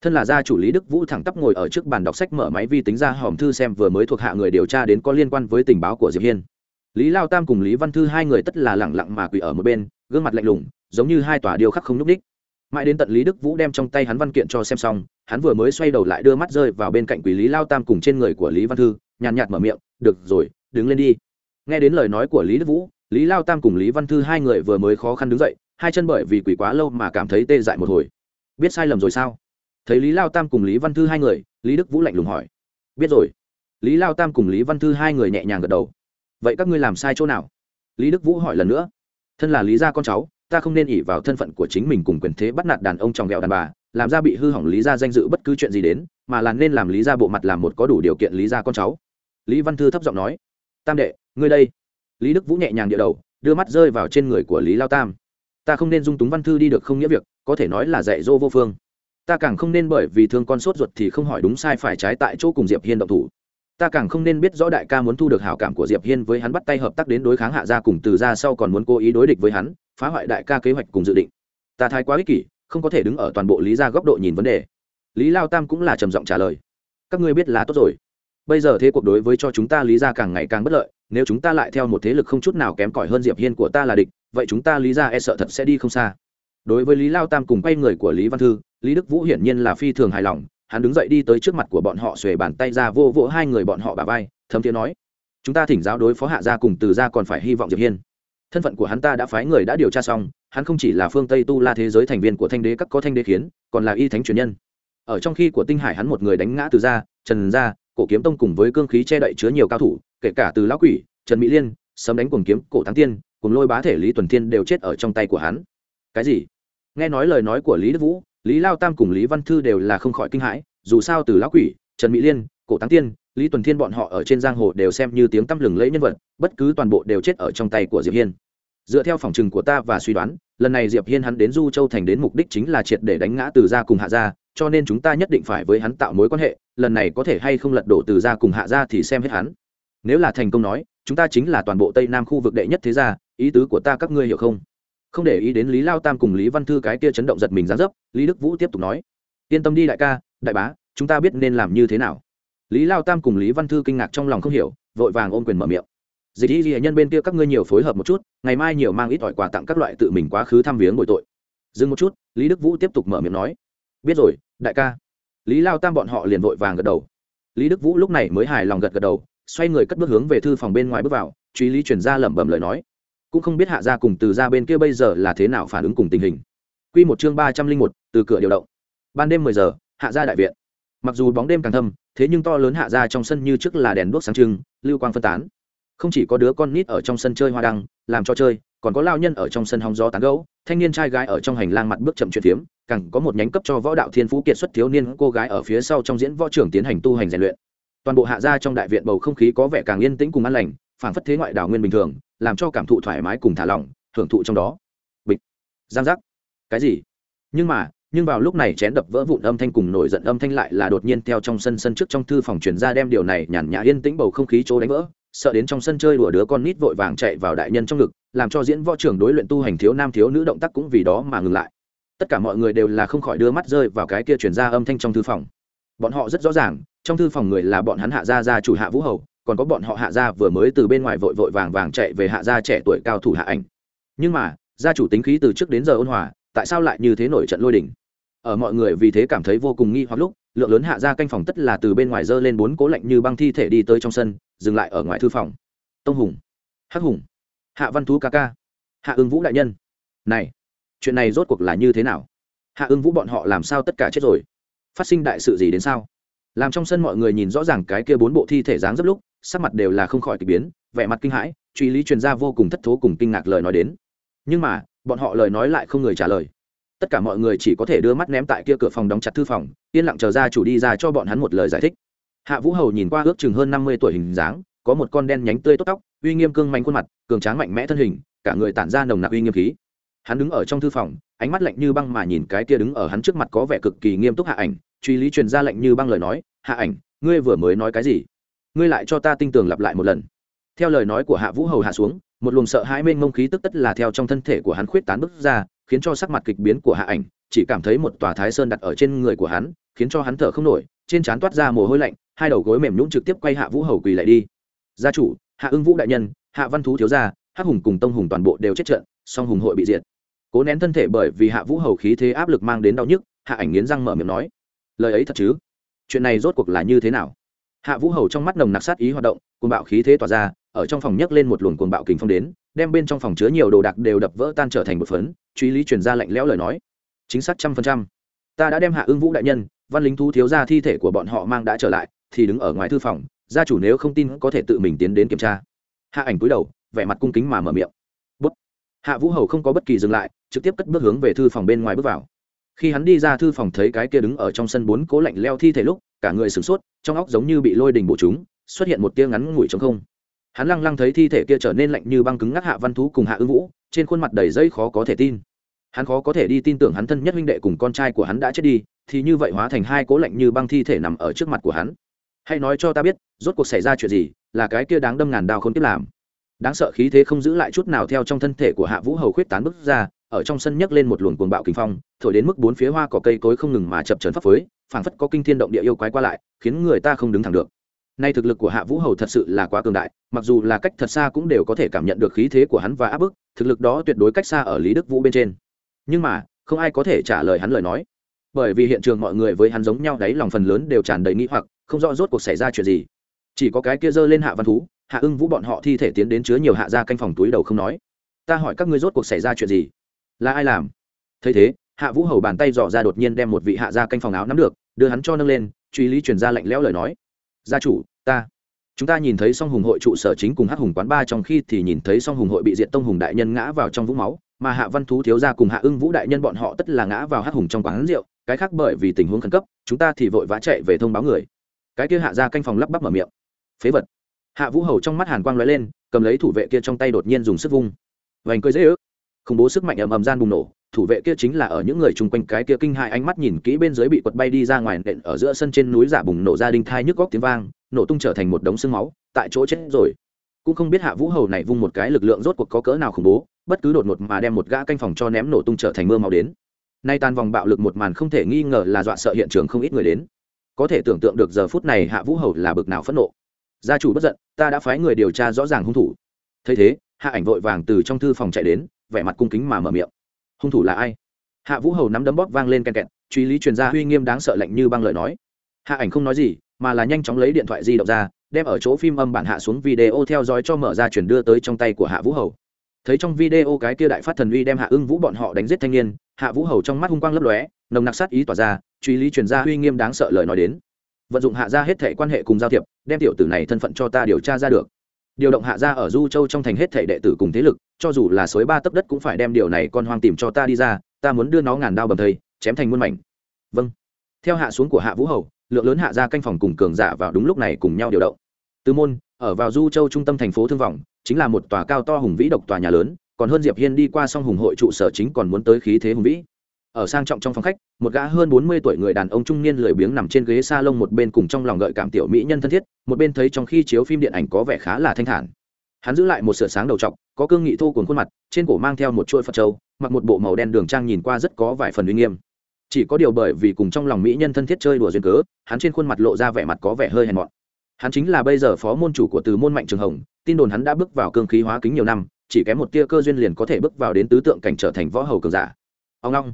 Thân là gia chủ lý đức vũ thẳng tắp ngồi ở trước bàn đọc sách mở máy vi tính ra hòm thư xem vừa mới thuộc hạ người điều tra đến có liên quan với tình báo của diệp hiên. Lý lao tam cùng lý văn thư hai người tất là lẳng lặng mà quỳ ở một bên, gương mặt lạnh lùng, giống như hai tòa điêu khắc không nhúc đích mãi đến tận lý đức vũ đem trong tay hắn văn kiện cho xem xong, hắn vừa mới xoay đầu lại đưa mắt rơi vào bên cạnh quỷ lý lao tam cùng trên người của lý văn thư, nhàn nhạt mở miệng, được rồi, đứng lên đi. Nghe đến lời nói của lý đức vũ lý lao tam cùng lý văn thư hai người vừa mới khó khăn đứng dậy, hai chân bởi vì quỷ quá lâu mà cảm thấy tê dại một hồi. Biết sai lầm rồi sao? Thấy lý lao tam cùng lý văn thư hai người, lý đức vũ lạnh lùng hỏi. Biết rồi. Lý lao tam cùng lý văn thư hai người nhẹ nhàng gật đầu. Vậy các ngươi làm sai chỗ nào? Lý đức vũ hỏi lần nữa. Thân là lý gia con cháu, ta không nên ỉ vào thân phận của chính mình cùng quyền thế bắt nạt đàn ông tròng ghẹo đàn bà, làm ra bị hư hỏng lý gia danh dự bất cứ chuyện gì đến, mà là nên làm lý gia bộ mặt làm một có đủ điều kiện lý gia con cháu. Lý văn thư thấp giọng nói. Tam đệ, ngươi đây lý đức vũ nhẹ nhàng địa đầu, đưa mắt rơi vào trên người của lý lao tam. Ta không nên dung túng văn thư đi được không nghĩa việc, có thể nói là dạy dỗ vô phương. Ta càng không nên bởi vì thương con sốt ruột thì không hỏi đúng sai phải trái tại chỗ cùng diệp hiên động thủ. Ta càng không nên biết rõ đại ca muốn thu được hảo cảm của diệp hiên với hắn bắt tay hợp tác đến đối kháng hạ gia cùng từ ra sau còn muốn cố ý đối địch với hắn, phá hoại đại ca kế hoạch cùng dự định. Ta thái quá ích kỷ, không có thể đứng ở toàn bộ lý gia góc độ nhìn vấn đề. Lý lao tam cũng là trầm giọng trả lời. Các ngươi biết là tốt rồi. Bây giờ thế cuộc đối với cho chúng ta lý gia càng ngày càng bất lợi nếu chúng ta lại theo một thế lực không chút nào kém cỏi hơn diệp hiên của ta là địch, vậy chúng ta lý ra e sợ thật sẽ đi không xa. Đối với lý lao tam cùng quay người của lý văn thư, lý đức vũ hiển nhiên là phi thường hài lòng, hắn đứng dậy đi tới trước mặt của bọn họ xuề bàn tay ra vô vỗ hai người bọn họ bà vai, thấm tiếng nói, chúng ta thỉnh giáo đối phó hạ gia cùng từ gia còn phải hy vọng diệp hiên. Thân phận của hắn ta đã phái người đã điều tra xong, hắn không chỉ là phương tây tu la thế giới thành viên của thanh đế các có thanh đế khiến còn là y thánh truyền nhân. Ở trong khi của tinh hải hắn một người đánh ngã từ gia, trần gia, cổ kiếm tông cùng với cương khí che đậy chứa nhiều cao thủ kể cả từ lão quỷ, trần mỹ liên, sấm đánh cuồng kiếm, cổ thắng tiên, cùng lôi bá thể lý tuần thiên đều chết ở trong tay của hắn. Cái gì? Nghe nói lời nói của lý đức vũ, lý lao tam cùng lý văn thư đều là không khỏi kinh hãi, dù sao từ lão quỷ, trần mỹ liên, cổ thắng tiên, lý tuần thiên bọn họ ở trên giang hồ đều xem như tiếng tăm lừng lẫy nhân vật, bất cứ toàn bộ đều chết ở trong tay của diệp hiên. Dựa theo phòng trừng của ta và suy đoán, lần này diệp hiên hắn đến du châu thành đến mục đích chính là triệt để đánh ngã từ gia cùng hạ gia, cho nên chúng ta nhất định phải với hắn tạo mối quan hệ, lần này có thể hay không lật đổ từ gia cùng hạ gia thì xem hết hắn nếu là thành công nói, chúng ta chính là toàn bộ tây nam khu vực đệ nhất thế gia, ý tứ của ta các ngươi hiểu không? Không để ý đến lý lao tam cùng lý văn thư cái kia chấn động giật mình gián dấp, lý đức vũ tiếp tục nói. Yên tâm đi đại ca, đại bá, chúng ta biết nên làm như thế nào. Lý lao tam cùng lý văn thư kinh ngạc trong lòng không hiểu, vội vàng ôm quyền mở miệng. Dịch y ghi nhân bên kia các ngươi nhiều phối hợp một chút, ngày mai nhiều mang ít ỏi quà tặng các loại tự mình quá khứ thăm viếng bội tội. Dừng một chút, lý đức vũ tiếp tục mở miệng nói. Biết rồi, đại ca. Lý lao tam bọn họ liền vội vàng gật đầu. Lý đức vũ lúc này mới hài lòng gật gật đầu xoay người cất bước hướng về thư phòng bên ngoài bước vào truy lý chuyển ra lẩm bẩm lời nói. Cũng không biết hạ gia cùng từ ra bên kia bây giờ là thế nào phản ứng cùng tình hình. Q một chương ba trăm linh một, từ cửa điều động. Ban đêm mười giờ, hạ gia đại viện. Mặc dù bóng đêm càng thâm, thế nhưng to lớn hạ gia trong sân như trước là đèn đuốc sáng trưng, lưu quang phân tán. Không chỉ có đứa con nít ở trong sân chơi hoa đăng, làm cho chơi, còn có lao nhân ở trong sân hóng gió tán gấu thanh niên trai gái ở trong hành lang mặt bước chậm chuyện phiếm, càng có một nhánh cấp cho võ đạo thiên phú kiệt xuất thiếu niên cô gái ở phía sau trong diễn võ trưởng tiến hành tu hành rèn luyện toàn bộ hạ gia trong đại viện bầu không khí có vẻ càng yên tĩnh cùng an lành, phảng phất thế ngoại đảo nguyên bình thường, làm cho cảm thụ thoải mái cùng thả lỏng, hưởng thụ trong đó. Bịch. Giang giác. Cái gì? Nhưng mà, nhưng vào lúc này chén đập vỡ vụn âm thanh cùng nổi giận âm thanh lại là đột nhiên theo trong sân sân trước trong thư phòng truyền ra đem điều này nhàn nhã yên tĩnh bầu không khí chỗ đánh vỡ, sợ đến trong sân chơi đùa đứa con nít vội vàng chạy vào đại nhân trong ngực, làm cho diễn võ trưởng đối luyện tu hành thiếu nam thiếu nữ động tác cũng vì đó mà ngừng lại. Tất cả mọi người đều là không khỏi đưa mắt rơi vào cái kia truyền ra âm thanh trong thư phòng. Bọn họ rất rõ ràng trong thư phòng người là bọn hắn hạ gia gia chủ hạ vũ hầu, còn có bọn họ hạ gia vừa mới từ bên ngoài vội vội vàng vàng chạy về hạ gia trẻ tuổi cao thủ hạ ảnh. Nhưng mà, gia chủ tính khí từ trước đến giờ ôn hòa, tại sao lại như thế nổi trận lôi đỉnh ở mọi người vì thế cảm thấy vô cùng nghi hoặc lúc, lượng lớn hạ gia canh phòng tất là từ bên ngoài dơ lên bốn cố lạnh như băng thi thể đi tới trong sân, dừng lại ở ngoài thư phòng. Tông hùng, hắc hùng, hạ văn thú ca ca, hạ ưng vũ đại nhân. Này, chuyện này rốt cuộc là như thế nào? Hạ ưng vũ bọn họ làm sao tất cả chết rồi? Phát sinh đại sự gì đến sao? Làm trong sân mọi người nhìn rõ ràng cái kia bốn bộ thi thể dáng dấp lúc, sắc mặt đều là không khỏi k ỳ biến, vẻ mặt kinh hãi, truy lý truyền gia vô cùng thất thố cùng kinh ngạc lời nói đến. Nhưng mà, bọn họ lời nói lại không người trả lời. Tất cả mọi người chỉ có thể đưa mắt ném tại kia cửa phòng đóng chặt thư phòng, yên lặng chờ ra chủ đi ra cho bọn hắn một lời giải thích. Hạ vũ hầu nhìn qua ước chừng hơn năm mươi tuổi hình dáng, có một con đen nhánh tươi tốt tóc, uy nghiêm cương mạnh khuôn mặt, cường tráng mạnh mẽ thân hình, cả người tản ra nồng nặc uy nghiêm khí. Hắn đứng ở trong thư phòng, ánh mắt lạnh như băng mà nhìn cái kia đứng ở hắn trước mặt có vẻ cực kỳ nghiêm túc hạ ảnh truy lý truyền ra lệnh như băng lời nói, hạ ảnh, ngươi vừa mới nói cái gì? Ngươi lại cho ta tinh tường lặp lại một lần. Theo lời nói của hạ vũ hầu hạ xuống, một luồng sợ hãi mênh mông khí tức tất là theo trong thân thể của hắn khuyết tán bức ra, khiến cho sắc mặt kịch biến của hạ ảnh, chỉ cảm thấy một tòa thái sơn đặt ở trên người của hắn, khiến cho hắn thở không nổi, trên trán toát ra mồ hôi lạnh, hai đầu gối mềm nhũng trực tiếp quay hạ vũ hầu quỳ lại đi. Gia chủ, hạ ưng vũ đại nhân, hạ văn thú thiếu gia, hắc hùng cùng tông hùng toàn bộ đều chết trận, song hùng hội bị diệt. Cố nén thân thể bởi vì hạ vũ hầu khí thế áp lực mang đến đau nhức, hạ ảnh nghiến răng mở miệng nói lời ấy thật chứ? Chuyện này rốt cuộc là như thế nào? Hạ vũ hầu trong mắt nồng nặc sát ý hoạt động, cuồng bạo khí thế tỏa ra, ở trong phòng nhấc lên một luồng cuồng bạo kình phong đến, đem bên trong phòng chứa nhiều đồ đạc đều đập vỡ tan trở thành một phấn, truy lý truyền ra lạnh lẽo lời nói. Chính xác trăm phần trăm. Ta đã đem hạ ưng vũ đại nhân, văn lính thú thiếu ra thi thể của bọn họ mang đã trở lại, thì đứng ở ngoài thư phòng, gia chủ nếu không tin có thể tự mình tiến đến kiểm tra. Hạ ảnh cúi đầu, vẻ mặt cung kính mà mở miệng. Bút. hạ vũ hầu không có bất kỳ dừng lại, trực tiếp cất bước hướng về thư phòng bên ngoài bước vào khi hắn đi ra thư phòng thấy cái kia đứng ở trong sân bốn cố lạnh leo thi thể lúc, cả người sửng sốt, trong óc giống như bị lôi đình bổ chúng, xuất hiện một tia ngắn ngủi trong không. Hắn lăng lăng thấy thi thể kia trở nên lạnh như băng cứng ngắc hạ văn thú cùng hạ ưng vũ, trên khuôn mặt đầy dây khó có thể tin. Hắn khó có thể đi tin tưởng hắn thân nhất huynh đệ cùng con trai của hắn đã chết đi, thì như vậy hóa thành hai cố lạnh như băng thi thể nằm ở trước mặt của hắn. Hãy nói cho ta biết, rốt cuộc xảy ra chuyện gì, là cái kia đáng đâm ngàn đao không tiếp làm. Đáng sợ khí thế không giữ lại chút nào theo trong thân thể của hạ vũ hầu khuyết tán bức ra ở trong sân nhấc lên một luồng cuồng bạo kinh phong, thổi đến mức bốn phía hoa cỏ cây cối không ngừng mà chập trấn phấp phới, phảng phất có kinh thiên động địa yêu quái qua lại, khiến người ta không đứng thẳng được. Nay thực lực của hạ vũ hầu thật sự là quá cường đại, mặc dù là cách thật xa cũng đều có thể cảm nhận được khí thế của hắn và áp bức, thực lực đó tuyệt đối cách xa ở lý đức vũ bên trên. Nhưng mà, không ai có thể trả lời hắn lời nói. Bởi vì hiện trường mọi người với hắn giống nhau đấy lòng phần lớn đều tràn đầy nghĩ hoặc, không rõ rốt cuộc xảy ra chuyện gì. Chỉ có cái kia giơ lên hạ văn thú, hạ ưng vũ bọn họ thi thể tiến đến chứa nhiều hạ gia canh phòng túi đầu không nói. Ta hỏi các ngươi rốt cuộc xảy ra chuyện gì? Là ai làm? Thấy thế, hạ vũ hầu bàn tay dò ra đột nhiên đem một vị hạ gia canh phòng áo nắm được, đưa hắn cho nâng lên, truy lý truyền ra lạnh lẽo lời nói. Gia chủ, ta. Chúng ta nhìn thấy song hùng hội trụ sở chính cùng hát hùng quán ba trong khi thì nhìn thấy song hùng hội bị diện tông hùng đại nhân ngã vào trong vũng máu, mà hạ văn thú thiếu gia cùng hạ ưng vũ đại nhân bọn họ tất là ngã vào hát hùng trong quán rượu, cái khác bởi vì tình huống khẩn cấp, chúng ta thì vội vã chạy về thông báo người. Cái kia hạ ra canh phòng lắp bắp mở miệng. Phế vật. Hạ vũ hầu trong mắt hàn quang l ó e lên, cầm lấy thủ vệ kia trong tay đột nhiên dùng sức vung. Vành cười dễ ước khủng bố sức mạnh ầm ầm gian bùng nổ, thủ vệ kia chính là ở những người chung quanh cái kia kinh hại ánh mắt nhìn kỹ bên dưới bị quật bay đi ra ngoài nện ở giữa sân trên núi giả bùng nổ ra đinh thai nhức góc tiếng vang, nổ tung trở thành một đống xương máu, tại chỗ chết rồi. Cũng không biết hạ vũ hầu này vung một cái lực lượng rốt cuộc có cỡ nào khủng bố, bất cứ đột ngột mà đem một gã canh phòng cho ném nổ tung trở thành mưa máu đến. Nay tan vòng bạo lực một màn không thể nghi ngờ là dọa sợ hiện trường không ít người đến. Có thể tưởng tượng được giờ phút này hạ vũ hầu là bực nào phẫn nộ. Gia chủ bất giận, ta đã phái người điều tra rõ ràng hung thủ. Thấy thế, hạ ảnh vội vàng từ trong thư phòng chạy đến vẻ mặt cung kính mà mở miệng. Hung thủ là ai? Hạ vũ hầu nắm đấm bóp vang lên kèn kẹt, truy lý truyền ra uy nghiêm đáng sợ lạnh như băng lời nói. Hạ ảnh không nói gì, mà là nhanh chóng lấy điện thoại di động ra, đem ở chỗ phim âm bản hạ xuống video theo dõi cho mở ra chuyển đưa tới trong tay của hạ vũ hầu. Thấy trong video cái kia đại phát thần uy đem hạ ưng vũ bọn họ đánh giết thanh niên, hạ vũ hầu trong mắt hung quang lấp lóe, nồng nặc sát ý tỏa ra, truy lý truyền ra uy nghiêm đáng sợ lời nói đến. Vận dụng hạ ra hết thể quan hệ cùng giao thiệp, đem tiểu tử này thân phận cho ta điều tra ra được điều động hạ ra ở du châu trong thành hết thể đệ tử cùng thế lực, cho dù là suối ba tấc đất cũng phải đem điều này con hoang tìm cho ta đi ra, ta muốn đưa nó ngàn đao bầm thây, chém thành muôn mảnh. Vâng. Theo hạ xuống của hạ vũ hầu, lượng lớn hạ ra canh phòng cùng cường giả vào đúng lúc này cùng nhau điều động. Từ môn, ở vào du châu trung tâm thành phố thương vọng, chính là một tòa cao to hùng vĩ độc tòa nhà lớn, còn hơn diệp hiên đi qua song hùng hội trụ sở chính còn muốn tới khí thế hùng vĩ ở sang trọng trong phòng khách, một gã hơn bốn mươi tuổi người đàn ông trung niên lười biếng nằm trên ghế salon một bên cùng trong lòng gợi cảm tiểu mỹ nhân thân thiết, một bên thấy trong khi chiếu phim điện ảnh có vẻ khá là thanh thản. Hắn giữ lại một sửa sáng đầu trọc, có cương nghị thô cuốn khuôn mặt, trên cổ mang theo một chuỗi phật trâu mặc một bộ màu đen đường trang nhìn qua rất có vài phần uy nghiêm. Chỉ có điều bởi vì cùng trong lòng mỹ nhân thân thiết chơi đùa duyên cớ, hắn trên khuôn mặt lộ ra vẻ mặt có vẻ hơi hèn mọn. Hắn chính là bây giờ phó môn chủ của từ môn mạnh trường hồng, tin đồn hắn đã bước vào cương khí hóa kính nhiều năm, chỉ kém một tia cơ duyên liền có thể bước vào đến tứ tượng cảnh trở thành võ hầu cường giả. Ông long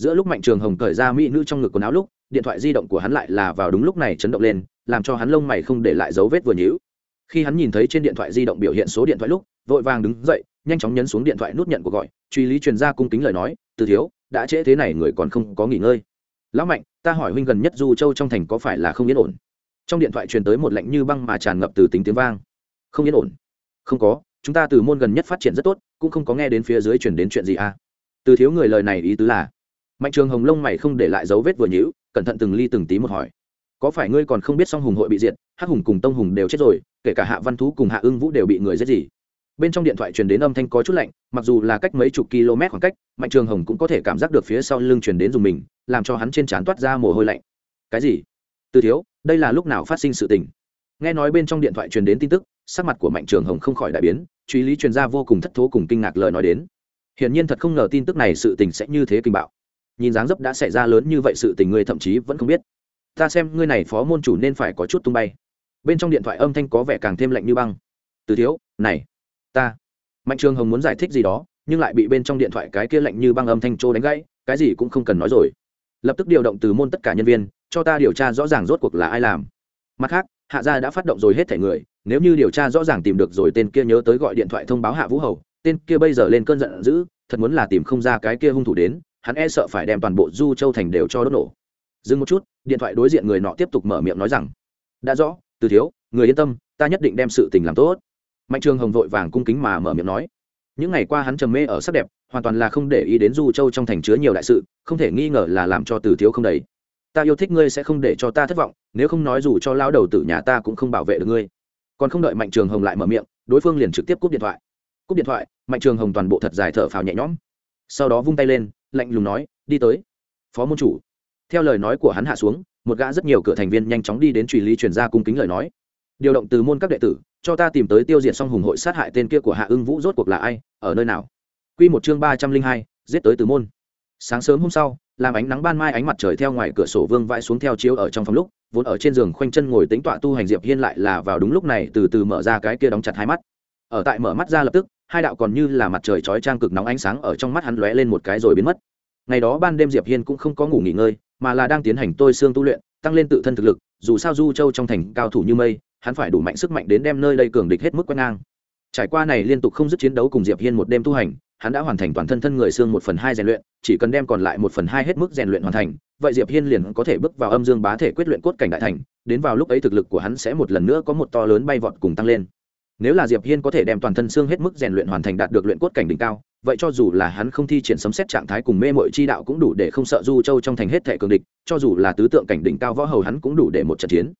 giữa lúc mạnh trường hồng cởi ra mỹ nữ trong ngực quần áo lúc, điện thoại di động của hắn lại là vào đúng lúc này chấn động lên, làm cho hắn lông mày không để lại dấu vết vừa nhíu. Khi hắn nhìn thấy trên điện thoại di động biểu hiện số điện thoại lúc, vội vàng đứng dậy, nhanh chóng nhấn xuống điện thoại nút nhận cuộc gọi, truy lý truyền ra cung kính lời nói, từ thiếu, đã trễ thế này người còn không có nghỉ ngơi. Lão mạnh, ta hỏi huynh gần nhất du châu trong thành có phải là không yên ổn? Trong điện thoại truyền tới một lệnh như băng mà tràn ngập từ tính tiếng vang. Không yên ổn. Không có, chúng ta từ môn gần nhất phát triển rất tốt, cũng không có nghe đến phía dưới truyền đến chuyện gì à. Từ thiếu người lời này ý tứ là mạnh trường hồng lông mày không để lại dấu vết vừa nhữ cẩn thận từng ly từng tí một hỏi. Có phải ngươi còn không biết song hùng hội bị diệt, hắc hùng cùng tông hùng đều chết rồi, kể cả hạ văn thú cùng hạ ưng vũ đều bị người giết gì? Bên trong điện thoại truyền đến âm thanh có chút lạnh, mặc dù là cách mấy chục km khoảng cách, mạnh trường hồng cũng có thể cảm giác được phía sau lưng truyền đến dùng mình, làm cho hắn trên trán toát ra mồ hôi lạnh. Cái gì? Từ thiếu, đây là lúc nào phát sinh sự tình? Nghe nói bên trong điện thoại truyền đến tin tức, sắc mặt của mạnh trường hồng không khỏi đại biến, truy lý truyền ra vô cùng thất thố cùng kinh ngạc lời nói đến. Hiển nhiên thật không ngờ tin tức này sự tình sẽ như thế kinh bạo nhìn dáng dấp đã xảy ra lớn như vậy sự tình ngươi thậm chí vẫn không biết. Ta xem ngươi này phó môn chủ nên phải có chút tung bay. Bên trong điện thoại âm thanh có vẻ càng thêm lạnh như băng. Từ thiếu, này, ta. Mạnh trường hồng muốn giải thích gì đó, nhưng lại bị bên trong điện thoại cái kia lạnh như băng âm thanh trô đánh gãy, cái gì cũng không cần nói rồi. Lập tức điều động từ môn tất cả nhân viên, cho ta điều tra rõ ràng rốt cuộc là ai làm. Mặt khác, hạ gia đã phát động rồi hết thẻ người, nếu như điều tra rõ ràng tìm được rồi tên kia nhớ tới gọi điện thoại thông báo hạ vũ hầu, tên kia bây giờ lên cơn giận dữ, thật muốn là tìm không ra cái kia hung thủ đến hắn e sợ phải đem toàn bộ du châu thành đều cho đốt nổ. Dừng một chút, điện thoại đối diện người nọ tiếp tục mở miệng nói rằng, đã rõ, từ thiếu, người yên tâm, ta nhất định đem sự tình làm tốt. Mạnh trường hồng vội vàng cung kính mà mở miệng nói, những ngày qua hắn trầm mê ở sắc đẹp, hoàn toàn là không để ý đến du châu trong thành chứa nhiều đại sự, không thể nghi ngờ là làm cho từ thiếu không đầy. Ta yêu thích ngươi sẽ không để cho ta thất vọng, nếu không nói dù cho lao đầu tử nhà ta cũng không bảo vệ được ngươi. Còn không đợi mạnh trường hồng lại mở miệng, đối phương liền trực tiếp cúp điện thoại. Cúp điện thoại, mạnh trường hồng toàn bộ thật dài thở phào nhẹ nhõm. Sau đó vung tay lên lạnh lùng nói, đi tới. Phó môn chủ, theo lời nói của hắn hạ xuống, một gã rất nhiều cửa thành viên nhanh chóng đi đến truy lý truyền ra cung kính lời nói. Điều động từ môn các đệ tử, cho ta tìm tới tiêu diệt xong hùng hội sát hại tên kia của hạ ưng vũ rốt cuộc là ai, ở nơi nào? Quy một chương ba trăm linh hai, giết tới từ môn. Sáng sớm hôm sau, làm ánh nắng ban mai ánh mặt trời theo ngoài cửa sổ vương vãi xuống theo chiếu ở trong phòng lúc, vốn ở trên giường khoanh chân ngồi tính tọa tu hành diệp hiên lại là vào đúng lúc này từ từ mở ra cái kia đóng chặt hai mắt. Ở tại mở mắt ra lập tức hai đạo còn như là mặt trời chói trang cực nóng ánh sáng ở trong mắt hắn lóe lên một cái rồi biến mất. Ngày đó ban đêm diệp hiên cũng không có ngủ nghỉ ngơi, mà là đang tiến hành tôi xương tu luyện, tăng lên tự thân thực lực, dù sao du châu trong thành cao thủ như mây, hắn phải đủ mạnh sức mạnh đến đem nơi đây cường địch hết mức quét ngang. Trải qua này liên tục không dứt chiến đấu cùng diệp hiên một đêm tu hành, hắn đã hoàn thành toàn thân thân người xương một phần hai rèn luyện, chỉ cần đem còn lại một phần hai hết mức rèn luyện hoàn thành, vậy diệp hiên liền có thể bước vào âm dương bá thể quyết luyện cốt cảnh đại thành, đến vào lúc ấy thực lực của hắn sẽ một lần nữa có một to lớn bay vọt cùng tăng lên nếu là diệp hiên có thể đem toàn thân xương hết mức rèn luyện hoàn thành đạt được luyện cốt cảnh đỉnh cao, vậy cho dù là hắn không thi triển sấm xét trạng thái cùng mê mội chi đạo cũng đủ để không sợ du châu trong thành hết thẻ cường địch, cho dù là tứ tượng cảnh đỉnh cao võ hầu hắn cũng đủ để một trận chiến.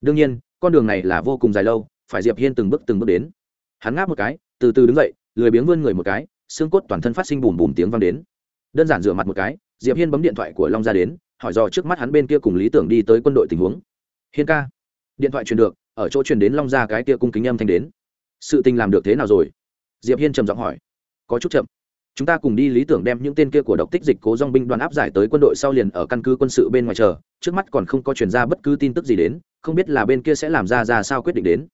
Đương nhiên, con đường này là vô cùng dài lâu, phải diệp hiên từng bước từng bước đến. Hắn ngáp một cái, từ từ đứng dậy, lười biếng vươn người một cái, xương cốt toàn thân phát sinh bùm bùm tiếng vang đến. Đơn giản rửa mặt một cái, diệp hiên bấm điện thoại của long ra đến, hỏi dò trước mắt hắn bên kia cùng lý tưởng đi tới quân đội tình huống. Hiên ca. Điện thoại truyền được, ở chỗ truyền đến long ra cái kia cung kính âm thanh đến sự tình làm được thế nào rồi? Diệp hiên trầm giọng hỏi. Có chút chậm. Chúng ta cùng đi lý tưởng đem những tên kia của độc tích dịch cố dong binh đoàn áp giải tới quân đội sau liền ở căn cứ quân sự bên ngoài chờ. Trước mắt còn không có truyền ra bất cứ tin tức gì đến, không biết là bên kia sẽ làm ra ra sao quyết định đến.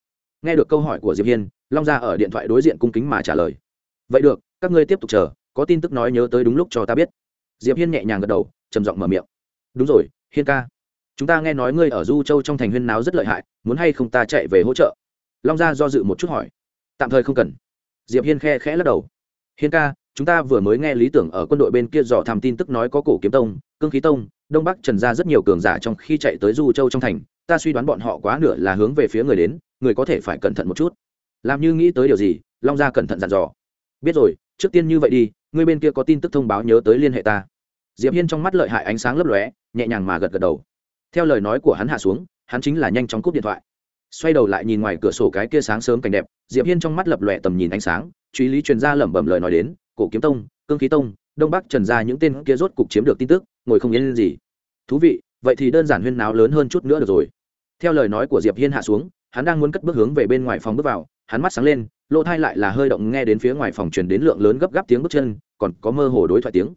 Nghe được câu hỏi của diệp hiên, long gia ở điện thoại đối diện cung kính mà trả lời. Vậy được, các ngươi tiếp tục chờ, có tin tức nói nhớ tới đúng lúc cho ta biết. Diệp hiên nhẹ nhàng gật đầu, trầm giọng mở miệng. Đúng rồi, hiên ca. Chúng ta nghe nói ngươi ở du châu trong thành huyên náo rất lợi hại, muốn hay không ta chạy về hỗ trợ? Long gia do dự một chút hỏi. Tạm thời không cần. Diệp hiên khe khẽ lắc đầu. Hiên ca, chúng ta vừa mới nghe lý tưởng ở quân đội bên kia dò tham tin tức nói có cổ kiếm tông, cương khí tông, đông bắc trần ra rất nhiều cường giả trong khi chạy tới du châu trong thành. Ta suy đoán bọn họ quá nửa là hướng về phía người đến, người có thể phải cẩn thận một chút. Làm như nghĩ tới điều gì, long gia cẩn thận dặn dò. Biết rồi, trước tiên như vậy đi ngươi bên kia có tin tức thông báo nhớ tới liên hệ ta. Diệp hiên trong mắt lợi hại ánh sáng lấp lóe, nhẹ nhàng mà gật gật đầu. Theo lời nói của hắn hạ xuống, hắn chính là nhanh chóng cúp điện thoại xoay đầu lại nhìn ngoài cửa sổ cái kia sáng sớm cảnh đẹp, diệp hiên trong mắt lập lòe tầm nhìn ánh sáng, truy lý truyền ra lẩm bẩm lời nói đến, cổ kiếm tông, cương khí tông, đông bắc trần ra những tên kia rốt cục chiếm được tin tức, ngồi không yên gì. Thú vị, vậy thì đơn giản huyên náo lớn hơn chút nữa được rồi. Theo lời nói của diệp hiên hạ xuống, hắn đang muốn cất bước hướng về bên ngoài phòng bước vào, hắn mắt sáng lên, lỗ thai lại là hơi động nghe đến phía ngoài phòng truyền đến lượng lớn gấp gáp tiếng bước chân, còn có mơ hồ đối thoại tiếng.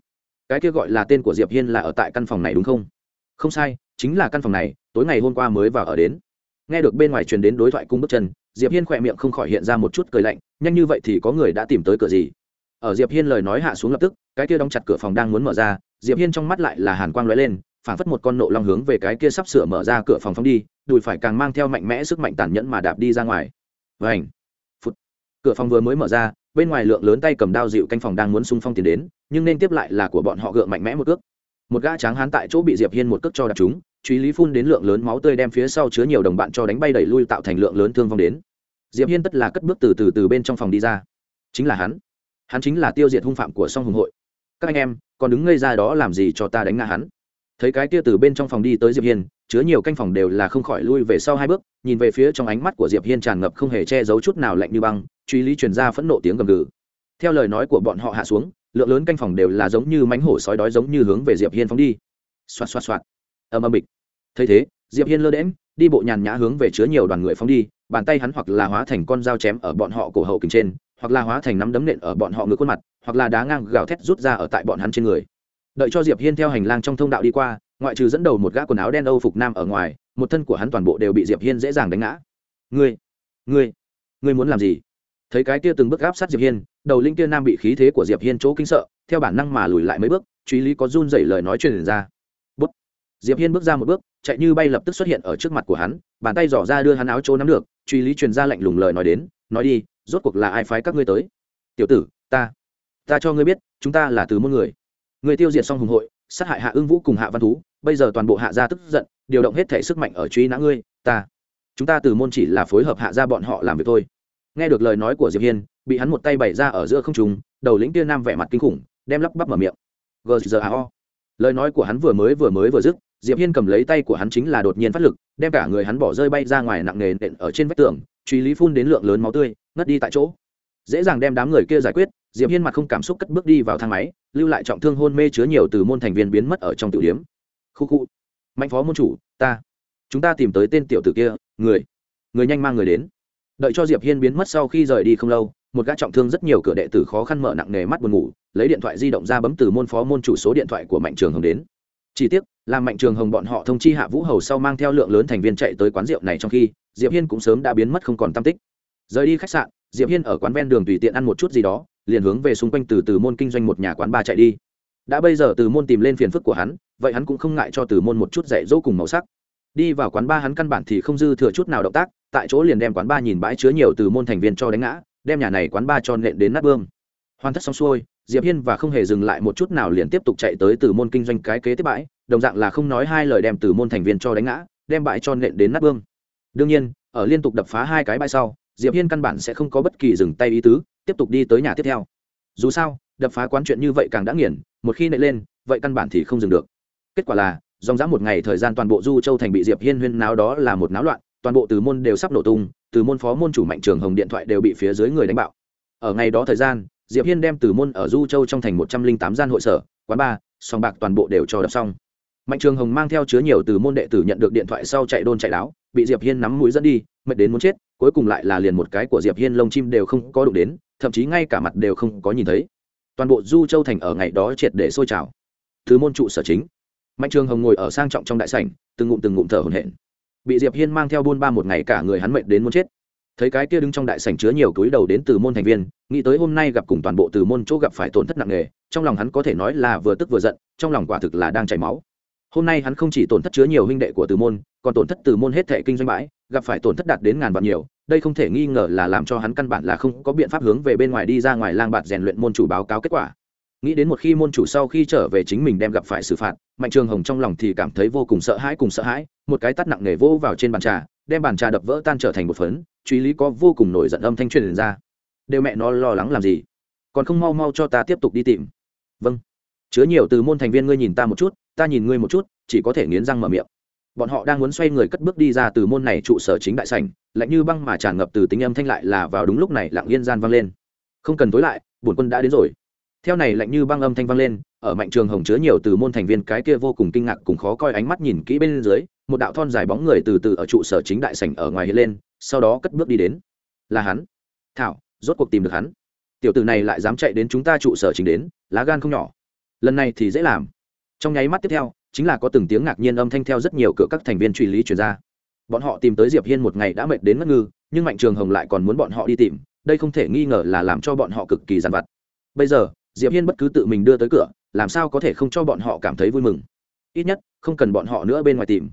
Cái kia gọi là tên của diệp hiên là ở tại căn phòng này đúng không? Không sai, chính là căn phòng này, tối ngày hôm qua mới vào ở đến nghe được bên ngoài truyền đến đối thoại cung bước chân, diệp hiên khỏe miệng không khỏi hiện ra một chút cười lạnh, nhanh như vậy thì có người đã tìm tới cửa gì? Ở diệp hiên lời nói hạ xuống lập tức, cái kia đóng chặt cửa phòng đang muốn mở ra, diệp hiên trong mắt lại là hàn quang lóe lên, phảng phất một con nộ long hướng về cái kia sắp sửa mở ra cửa phòng phóng đi, đùi phải càng mang theo mạnh mẽ sức mạnh tàn nhẫn mà đạp đi ra ngoài. Vảnh phút cửa phòng vừa mới mở ra, bên ngoài lượng lớn tay cầm đao dịu canh phòng đang muốn xung phong tiến đến, nhưng nên tiếp lại là của bọn họ gượng mạnh mẽ một cước một gã tráng hán tại chỗ bị diệp hiên một cước cho đạp chúng truy lý phun đến lượng lớn máu tươi đem phía sau chứa nhiều đồng bạn cho đánh bay đẩy lui tạo thành lượng lớn thương vong đến. Diệp hiên tất là cất bước từ từ từ bên trong phòng đi ra. Chính là hắn. Hắn chính là tiêu diệt hung phạm của song hùng hội. Các anh em, còn đứng ngây ra đó làm gì cho ta đánh ngã hắn? Thấy cái kia từ bên trong phòng đi tới diệp hiên, chứa nhiều canh phòng đều là không khỏi lui về sau hai bước, nhìn về phía trong ánh mắt của diệp hiên tràn ngập không hề che giấu chút nào lạnh như băng, truy lý truyền ra phẫn nộ tiếng gầm gừ. Theo lời nói của bọn họ hạ xuống lượng lớn canh phòng đều là giống như mánh hổ sói đói giống như hướng về diệp hiên phóng đi. Xoạt xoạt xoạt. Ầm ầm bịch. Thấy thế, diệp hiên lơ đễm đi bộ nhàn nhã hướng về chứa nhiều đoàn người phóng đi, bàn tay hắn hoặc là hóa thành con dao chém ở bọn họ cổ hậu kình trên, hoặc là hóa thành nắm đấm nện ở bọn họ ngực khuôn mặt, hoặc là đá ngang gào thét rút ra ở tại bọn hắn trên người. Đợi cho diệp hiên theo hành lang trong thông đạo đi qua, ngoại trừ dẫn đầu một gã quần áo đen âu phục nam ở ngoài, một thân của hắn toàn bộ đều bị diệp hiên dễ dàng đánh ngã. Ngươi ngươi ngươi muốn làm gì? Thấy cái kia từng bước áp sát diệp hiên đầu linh kia nam bị khí thế của diệp hiên chỗ kinh sợ, theo bản năng mà lùi lại mấy bước, truy lý có run rẩy lời nói truyền ra. Bút. diệp hiên bước ra một bước, chạy như bay lập tức xuất hiện ở trước mặt của hắn, bàn tay giỏ ra đưa hắn áo chỗ nắm được, truy lý truyền ra lạnh lùng lời nói đến, nói đi, rốt cuộc là ai phái các ngươi tới? Tiểu tử, ta ta cho ngươi biết, chúng ta là từ môn người. Người tiêu diệt xong hùng hội, sát hại hạ ương vũ cùng hạ văn thú, bây giờ toàn bộ hạ gia tức giận, điều động hết thể sức mạnh ở truy nã ngươi, ta. Chúng ta từ môn chỉ là phối hợp hạ gia bọn họ làm việc thôi. Nghe được lời nói của diệp hiên bị hắn một tay bày ra ở giữa không trung, đầu lĩnh kia nam vẻ mặt kinh khủng, đem lắp bắp mở miệng. Gzao lời nói của hắn vừa mới vừa mới vừa dứt, diệp hiên cầm lấy tay của hắn chính là đột nhiên phát lực, đem cả người hắn bỏ rơi bay ra ngoài nặng nề nện ở trên vách tường, truy lý phun đến lượng lớn máu tươi, ngất đi tại chỗ. Dễ dàng đem đám người kia giải quyết, diệp hiên mặt không cảm xúc cất bước đi vào thang máy, lưu lại trọng thương hôn mê chứa nhiều từ môn thành viên biến mất ở trong tiểu điếm khu khu. Mạnh phó môn chủ, ta. Chúng ta tìm tới tên tiểu tử kia, người. Người nhanh mang người đến. Đợi cho diệp hiên biến mất sau khi rời đi không lâu một gã trọng thương rất nhiều cửa đệ tử khó khăn mở nặng nề mắt buồn ngủ, lấy điện thoại di động ra bấm từ môn phó môn chủ số điện thoại của mạnh trường hồng đến. Chỉ tiếc, làm mạnh trường hồng bọn họ thông chi hạ vũ hầu sau mang theo lượng lớn thành viên chạy tới quán rượu này trong khi, diệp hiên cũng sớm đã biến mất không còn tam tích. Rời đi khách sạn, diệp hiên ở quán ven đường tùy tiện ăn một chút gì đó, liền hướng về xung quanh từ từ môn kinh doanh một nhà quán ba chạy đi. Đã bây giờ từ môn tìm lên phiền phức của hắn, vậy hắn cũng không ngại cho từ môn một chút dạy dỗ cùng màu sắc. Đi vào quán ba hắn căn bản thì không dư thừa chút nào động tác, tại chỗ liền đem quán ba nhìn bãi chứa nhiều từ môn thành viên cho đánh ngã đem nhà này quán ba cho nện đến nát bươm. Hoàn tất xong xuôi, diệp hiên và không hề dừng lại một chút nào liền tiếp tục chạy tới từ môn kinh doanh cái kế tiếp bãi, đồng dạng là không nói hai lời đem từ môn thành viên cho đánh ngã, đem bãi cho nện đến nát bươm. Đương nhiên, ở liên tục đập phá hai cái bãi sau, diệp hiên căn bản sẽ không có bất kỳ dừng tay ý tứ, tiếp tục đi tới nhà tiếp theo. Dù sao, đập phá quán chuyện như vậy càng đã nghiền, một khi nệ lên, vậy căn bản thì không dừng được. Kết quả là, dòng dã một ngày thời gian toàn bộ du châu thành bị diệp hiên huyên náo đó là một náo loạn toàn bộ từ môn đều sắp nổ tung, từ môn phó môn chủ mạnh trường hồng điện thoại đều bị phía dưới người đánh bạo. Ở ngày đó thời gian, diệp hiên đem từ môn ở du châu trong thành một trăm linh tám gian hội sở, quán bar, sòng bạc toàn bộ đều cho đập xong. Mạnh trường hồng mang theo chứa nhiều từ môn đệ tử nhận được điện thoại sau chạy đôn chạy đáo, bị diệp hiên nắm mũi dẫn đi, mệt đến muốn chết, cuối cùng lại là liền một cái của diệp hiên lông chim đều không có đụng đến, thậm chí ngay cả mặt đều không có nhìn thấy. Toàn bộ du châu thành ở ngày đó triệt để sôi trào. Từ môn trụ sở chính. Mạnh trường hồng ngồi ở sang trọng trong đại sảnh, từng ngụm từng ngụm thở hổn hển bị diệp hiên mang theo buôn ba một ngày cả người hắn mệt đến muốn chết. Thấy cái kia đứng trong đại sảnh chứa nhiều túi đầu đến từ môn thành viên, nghĩ tới hôm nay gặp cùng toàn bộ từ môn chỗ gặp phải tổn thất nặng nề, trong lòng hắn có thể nói là vừa tức vừa giận, trong lòng quả thực là đang chảy máu. Hôm nay hắn không chỉ tổn thất chứa nhiều huynh đệ của từ môn, còn tổn thất từ môn hết thệ kinh doanh bãi, gặp phải tổn thất đạt đến ngàn vạn nhiều, đây không thể nghi ngờ là làm cho hắn căn bản là không có biện pháp hướng về bên ngoài đi ra ngoài lang bạt rèn luyện môn chủ báo cáo kết quả nghĩ đến một khi môn chủ sau khi trở về chính mình đem gặp phải xử phạt, mạnh trường hồng trong lòng thì cảm thấy vô cùng sợ hãi cùng sợ hãi, một cái tắt nặng nề vô vào trên bàn trà, đem bàn trà đập vỡ tan trở thành một phấn, truy lý có vô cùng nổi giận âm thanh truyền ra. Đều mẹ nó lo lắng làm gì? Còn không mau mau cho ta tiếp tục đi tìm. Vâng. Chứa nhiều từ môn thành viên ngươi nhìn ta một chút, ta nhìn ngươi một chút, chỉ có thể nghiến răng mở miệng. Bọn họ đang muốn xoay người cất bước đi ra từ môn này trụ sở chính đại sảnh, lạnh như băng mà tràn ngập từ tính âm thanh lại là vào đúng lúc này lặng yên gian vang lên. Không cần tối lại, bổn quân đã đến rồi theo này lạnh như băng âm thanh vang lên, ở mạnh trường hồng chứa nhiều từ môn thành viên cái kia vô cùng kinh ngạc cùng khó coi ánh mắt nhìn kỹ bên dưới, một đạo thon dài bóng người từ từ ở trụ sở chính đại sảnh ở ngoài hiện lên, sau đó cất bước đi đến. Là hắn. Thảo, rốt cuộc tìm được hắn. Tiểu tử này lại dám chạy đến chúng ta trụ sở chính đến, lá gan không nhỏ. Lần này thì dễ làm. Trong nháy mắt tiếp theo, chính là có từng tiếng ngạc nhiên âm thanh theo rất nhiều cửa các thành viên truy lý chuyển ra. Bọn họ tìm tới diệp hiên một ngày đã mệt đến ngất ngư, nhưng mạnh trường hồng lại còn muốn bọn họ đi tìm, đây không thể nghi ngờ là làm cho bọn họ cực kỳ giàn vặt. Bây giờ diệp hiên bất cứ tự mình đưa tới cửa, làm sao có thể không cho bọn họ cảm thấy vui mừng? Ít nhất, không cần bọn họ nữa bên ngoài tìm.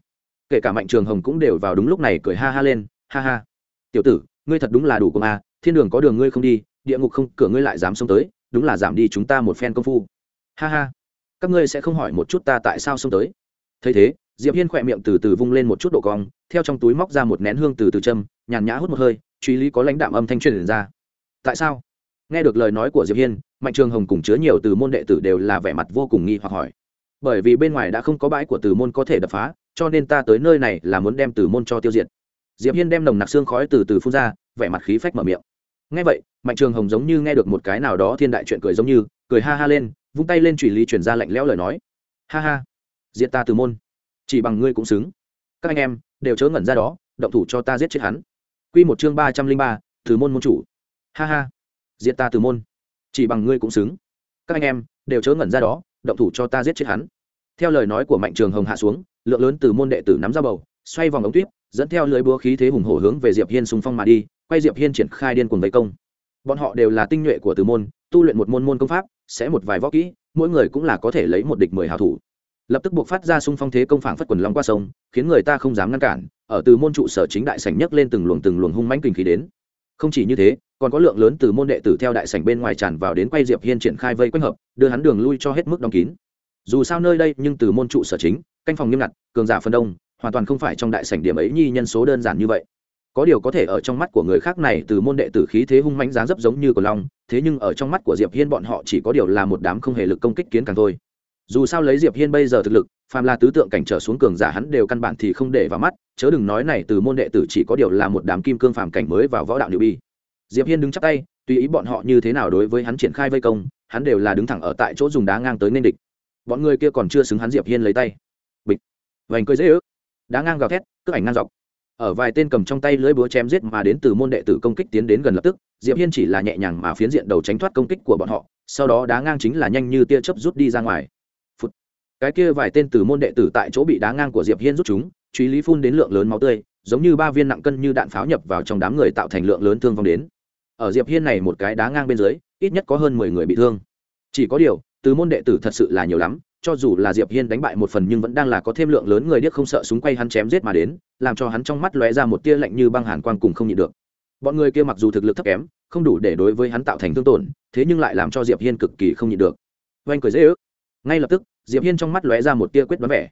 Kể cả mạnh trường hồng cũng đều vào đúng lúc này cười ha ha lên, ha ha. Tiểu tử, ngươi thật đúng là đủ công a, thiên đường có đường ngươi không đi, địa ngục không, cửa ngươi lại dám xông tới, đúng là giảm đi chúng ta một phen công phu. Ha ha. Các ngươi sẽ không hỏi một chút ta tại sao xông tới. Thấy thế, diệp hiên khỏe miệng từ từ vung lên một chút độ cong, theo trong túi móc ra một nén hương từ từ châm, nhàn nhã hút một hơi, truy lý có lãnh đạm âm thanh truyền ra. Tại sao? Nghe được lời nói của diệp hiên, mạnh trường hồng cùng chứa nhiều từ môn đệ tử đều là vẻ mặt vô cùng nghi hoặc hỏi. Bởi vì bên ngoài đã không có bãi của từ môn có thể đập phá, cho nên ta tới nơi này là muốn đem từ môn cho tiêu diệt. Diệp hiên đem nồng nặc xương khói từ từ phun ra, vẻ mặt khí phách mở miệng. Nghe vậy, mạnh trường hồng giống như nghe được một cái nào đó thiên đại chuyện cười giống như, cười ha ha lên, vung tay lên chủy lý chuyển ra lạnh lẽo lời nói. Ha ha, diệt ta từ môn. Chỉ bằng ngươi cũng xứng. Các anh em, đều chớ ngẩn ra đó, động thủ cho ta giết chết hắn. Quy một chương ba trăm linh ba, từ môn môn chủ. Ha ha diệt ta từ môn. Chỉ bằng ngươi cũng xứng. Các anh em, đều chớ ngẩn ra đó, động thủ cho ta giết chết hắn. Theo lời nói của mạnh trường hồng hạ xuống, lượng lớn từ môn đệ tử nắm ra bầu, xoay vòng ống tuyết dẫn theo lưới búa khí thế hùng hổ hướng về diệp hiên xung phong mà đi, quay diệp hiên triển khai điên cuồng vây công. Bọn họ đều là tinh nhuệ của từ môn, tu luyện một môn môn công pháp, sẽ một vài võ kỹ, mỗi người cũng là có thể lấy một địch mười hào thủ. Lập tức buộc phát ra xung phong thế công phảng phất quần long qua sông, khiến người ta không dám ngăn cản, ở từ môn trụ sở chính đại sảnh nhấc lên từng luồng từng luồng hung mãnh kinh khí đến không chỉ như thế, còn có lượng lớn từ môn đệ tử theo đại sảnh bên ngoài tràn vào đến quay diệp hiên triển khai vây quanh hợp, đưa hắn đường lui cho hết mức đóng kín. Dù sao nơi đây nhưng từ môn trụ sở chính, canh phòng nghiêm ngặt, cường giả phân đông, hoàn toàn không phải trong đại sảnh điểm ấy nhi nhân số đơn giản như vậy. Có điều có thể ở trong mắt của người khác này từ môn đệ tử khí thế hung mãnh giá dấp giống như của long, thế nhưng ở trong mắt của diệp hiên bọn họ chỉ có điều là một đám không hề lực công kích kiến càng thôi dù sao lấy diệp hiên bây giờ thực lực, phàm là tứ tượng cảnh trở xuống cường giả hắn đều căn bản thì không để vào mắt, chớ đừng nói này, từ môn đệ tử chỉ có điều là một đám kim cương phàm cảnh mới vào võ đạo liệu bi diệp hiên đứng chắp tay, tùy ý bọn họ như thế nào đối với hắn triển khai vây công, hắn đều là đứng thẳng ở tại chỗ dùng đá ngang tới nên địch. Bọn người kia còn chưa xứng hắn diệp hiên lấy tay. Bịch. Vành cười dễ ước. Đá ngang gào thét cướp ảnh ngang dọc. Ở vài tên cầm trong tay lưỡi búa chém giết mà đến từ môn đệ tử công kích tiến đến gần lập tức, diệp hiên chỉ là nhẹ nhàng mà phiến diện đầu tránh thoát công kích của bọn họ, sau đó đá ngang chính là nhanh như tia chớp rút đi ra ngoài cái kia vài tên từ môn đệ tử tại chỗ bị đá ngang của diệp hiên rút chúng, truy lý phun đến lượng lớn máu tươi, giống như ba viên nặng cân như đạn pháo nhập vào trong đám người tạo thành lượng lớn thương vong đến. Ở diệp hiên này một cái đá ngang bên dưới, ít nhất có hơn mười người bị thương. Chỉ có điều từ môn đệ tử thật sự là nhiều lắm, cho dù là diệp hiên đánh bại một phần nhưng vẫn đang là có thêm lượng lớn người điếc không sợ súng quay hắn chém giết mà đến, làm cho hắn trong mắt lóe ra một tia lạnh như băng hàn quang cùng không nhịn được. Bọn người kia mặc dù thực lực thấp kém, không đủ để đối với hắn tạo thành thương tổn, thế nhưng lại làm cho diệp hiên cực kỳ không nhịn được. Oanh cười dễ ước. Ngay lập tức diệp hiên trong mắt lóe ra một tia quyết đoán vẻ.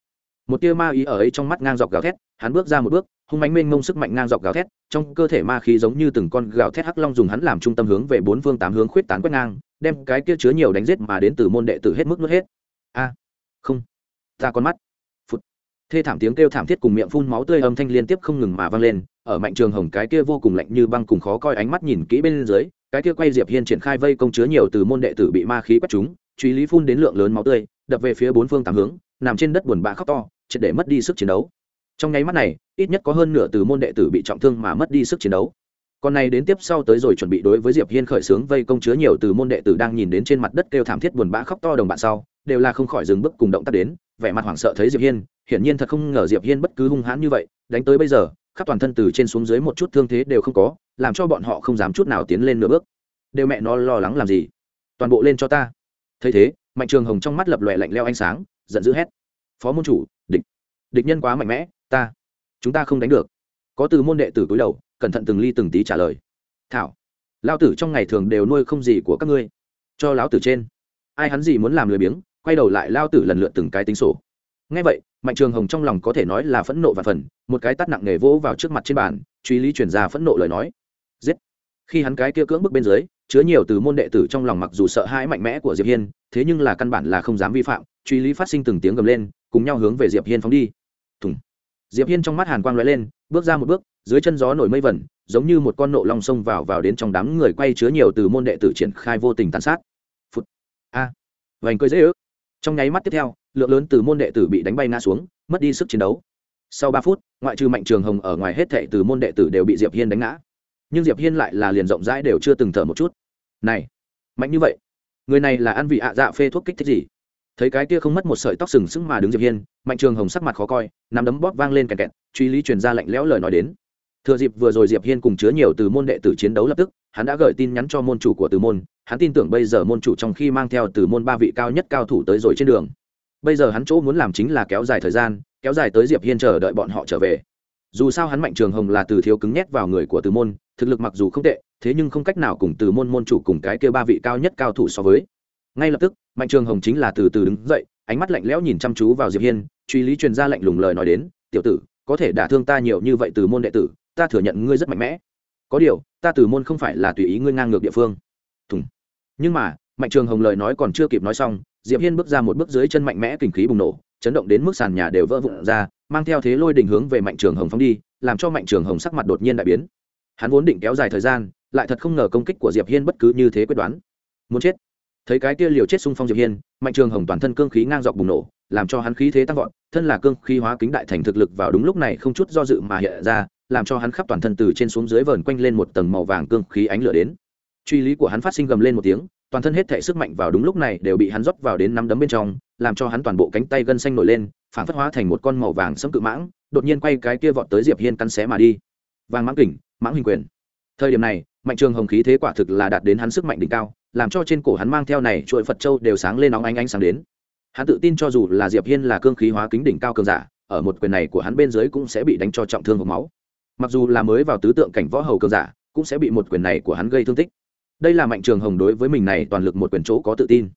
Một tia ma ý ở ấy trong mắt ngang dọc gào thét, hắn bước ra một bước, hung mánh mênh mông sức mạnh ngang dọc gào thét, trong cơ thể ma khí giống như từng con gào thét hắc long dùng hắn làm trung tâm hướng về bốn phương tám hướng khuyết tán quét ngang, đem cái kia chứa nhiều đánh giết mà đến từ môn đệ tử hết mức nuốt hết. A, không, ta con mắt. Phút thê thảm tiếng kêu thảm thiết cùng miệng phun máu tươi âm thanh liên tiếp không ngừng mà vang lên, ở mạnh trường hồng cái kia vô cùng lạnh như băng cùng khó coi ánh mắt nhìn kỹ bên dưới, cái kia quay diệp hiên triển khai vây công chứa nhiều từ môn đệ tử bị ma khí quét chúng truy lý phun đến lượng lớn máu tươi, đập về phía bốn phương tám hướng, nằm trên đất buồn bã khóc to, triệt để mất đi sức chiến đấu. Trong nháy mắt này, ít nhất có hơn nửa từ môn đệ tử bị trọng thương mà mất đi sức chiến đấu. Còn này đến tiếp sau tới rồi chuẩn bị đối với diệp hiên khởi sướng vây công chứa nhiều từ môn đệ tử đang nhìn đến trên mặt đất kêu thảm thiết buồn bã khóc to đồng bạn sau, đều là không khỏi dừng bước cùng động tác đến, vẻ mặt hoảng sợ thấy diệp hiên, hiển nhiên thật không ngờ diệp hiên bất cứ hung hãn như vậy, đánh tới bây giờ, khắp toàn thân từ trên xuống dưới một chút thương thế đều không có, làm cho bọn họ không dám chút nào tiến lên nửa bước. Đều mẹ nó lo lắng làm gì? Toàn bộ lên cho ta thấy thế, mạnh trường hồng trong mắt lập lòe lạnh leo ánh sáng, giận dữ hét. Phó môn chủ, địch địch nhân quá mạnh mẽ, ta, chúng ta không đánh được. Có từ môn đệ tử cúi đầu, cẩn thận từng ly từng tí trả lời. Thảo lao tử trong ngày thường đều nuôi không gì của các ngươi. Cho lão tử trên. Ai hắn gì muốn làm lười biếng, quay đầu lại lao tử lần lượt từng cái tính sổ. Ngay vậy, mạnh trường hồng trong lòng có thể nói là phẫn nộ và phần, một cái tắt nặng nề vỗ vào trước mặt trên bàn, truy lý chuyển ra phẫn nộ lời nói. Giết! Khi hắn cái kia cưỡng bức bên dưới chứa nhiều từ môn đệ tử trong lòng mặc dù sợ hãi mạnh mẽ của diệp hiên, thế nhưng là căn bản là không dám vi phạm, truy lý phát sinh từng tiếng gầm lên, cùng nhau hướng về diệp hiên phóng đi. Thùng. Diệp hiên trong mắt hàn quang lóe lên, bước ra một bước, dưới chân gió nổi mây vẩn, giống như một con nộ long sông vào vào đến trong đám người quay chứa nhiều từ môn đệ tử triển khai vô tình tàn sát. Phút. A. À. vành cười dễ ước. Trong nháy mắt tiếp theo, lượng lớn từ môn đệ tử bị đánh bay ngã xuống, mất đi sức chiến đấu. Sau ba phút, ngoại trừ mạnh trường hồng ở ngoài hết thệ từ môn đệ tử đều bị diệp hiên đánh ngã. Nhưng diệp hiên lại là liền rộng rãi đều chưa từng thở một chút này, mạnh như vậy. Người này là ăn vị ạ dạ phê thuốc kích thích gì? Thấy cái kia không mất một sợi tóc sừng sững mà đứng diệp hiên, mạnh trường hồng sắc mặt khó coi, nắm đấm bóp vang lên kẹt kẹt, truy lý truyền ra lạnh lẽo lời nói đến. Thừa dịp vừa rồi diệp hiên cùng chứa nhiều từ môn đệ tử chiến đấu lập tức, hắn đã gửi tin nhắn cho môn chủ của từ môn, hắn tin tưởng bây giờ môn chủ trong khi mang theo từ môn ba vị cao nhất cao thủ tới rồi trên đường. Bây giờ hắn chỗ muốn làm chính là kéo dài thời gian, kéo dài tới diệp hiên chờ đợi bọn họ trở về. Dù sao hắn mạnh trường hồng là từ thiếu cứng nhét vào người của từ môn, thực lực mặc dù không tệ thế nhưng không cách nào cùng từ môn môn chủ cùng cái kia ba vị cao nhất cao thủ so với. Ngay lập tức, mạnh trường hồng chính là từ từ đứng dậy, ánh mắt lạnh lẽo nhìn chăm chú vào diệp hiên, truy lý truyền ra lạnh lùng lời nói đến, tiểu tử, có thể đả thương ta nhiều như vậy từ môn đệ tử, ta thừa nhận ngươi rất mạnh mẽ. Có điều, ta từ môn không phải là tùy ý ngươi ngang ngược địa phương. Thùng. Nhưng mà, mạnh trường hồng lời nói còn chưa kịp nói xong, diệp hiên bước ra một bước dưới chân mạnh mẽ kinh khí bùng nổ, chấn động đến mức sàn nhà đều vỡ vụn ra, mang theo thế lôi đỉnh hướng về mạnh trường hồng phóng đi, làm cho mạnh trường hồng sắc mặt đột nhiên đại biến. Hắn vốn định kéo dài thời gian lại thật không ngờ công kích của diệp hiên bất cứ như thế quyết đoán. Muốn chết. Thấy cái kia liều chết xung phong diệp hiên, mạnh trường hồng toàn thân cương khí ngang dọc bùng nổ, làm cho hắn khí thế tăng vọt, thân là cương khí hóa kính đại thành thực lực vào đúng lúc này không chút do dự mà hiện ra, làm cho hắn khắp toàn thân từ trên xuống dưới vờn quanh lên một tầng màu vàng cương khí ánh lửa đến. Truy lý của hắn phát sinh gầm lên một tiếng, toàn thân hết thể sức mạnh vào đúng lúc này đều bị hắn rót vào đến nắm đấm bên trong, làm cho hắn toàn bộ cánh tay gân xanh nổi lên, phản phất hóa thành một con màu vàng sẫm cự mãng, đột nhiên quay cái kia vọt tới diệp hiên cắn xé mà đi. Vàng mãng kình, mãng hình quyền. Thời điểm này mạnh trường hồng khí thế quả thực là đạt đến hắn sức mạnh đỉnh cao, làm cho trên cổ hắn mang theo này chuỗi phật châu đều sáng lên nóng ánh ánh sáng đến. Hắn tự tin cho dù là diệp hiên là cương khí hóa kính đỉnh cao cường giả, ở một quyền này của hắn bên dưới cũng sẽ bị đánh cho trọng thương hộc máu. Mặc dù là mới vào tứ tượng cảnh võ hầu cường giả, cũng sẽ bị một quyền này của hắn gây thương tích. Đây là mạnh trường hồng đối với mình này toàn lực một quyền chỗ có tự tin.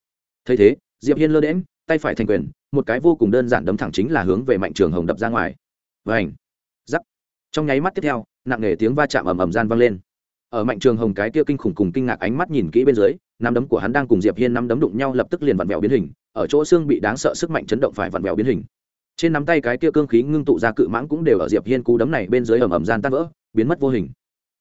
Thấy thế, diệp hiên lơ đễm tay phải thành quyền, một cái vô cùng đơn giản đấm thẳng chính là hướng về mạnh trường hồng đập ra ngoài. Vảnh giắc trong nháy mắt tiếp theo, nặng nề tiếng va chạm ầm ầm gian vang lên ở mạnh trường hồng cái kia kinh khủng cùng kinh ngạc ánh mắt nhìn kỹ bên dưới, nắm đấm của hắn đang cùng diệp hiên nắm đấm đụng nhau lập tức liền vặn vẹo biến hình, ở chỗ xương bị đáng sợ sức mạnh chấn động phải vặn vẹo biến hình. Trên nắm tay cái kia cương khí ngưng tụ ra cự mãng cũng đều ở diệp hiên cú đấm này bên dưới ầm ầm gian tan vỡ, biến mất vô hình.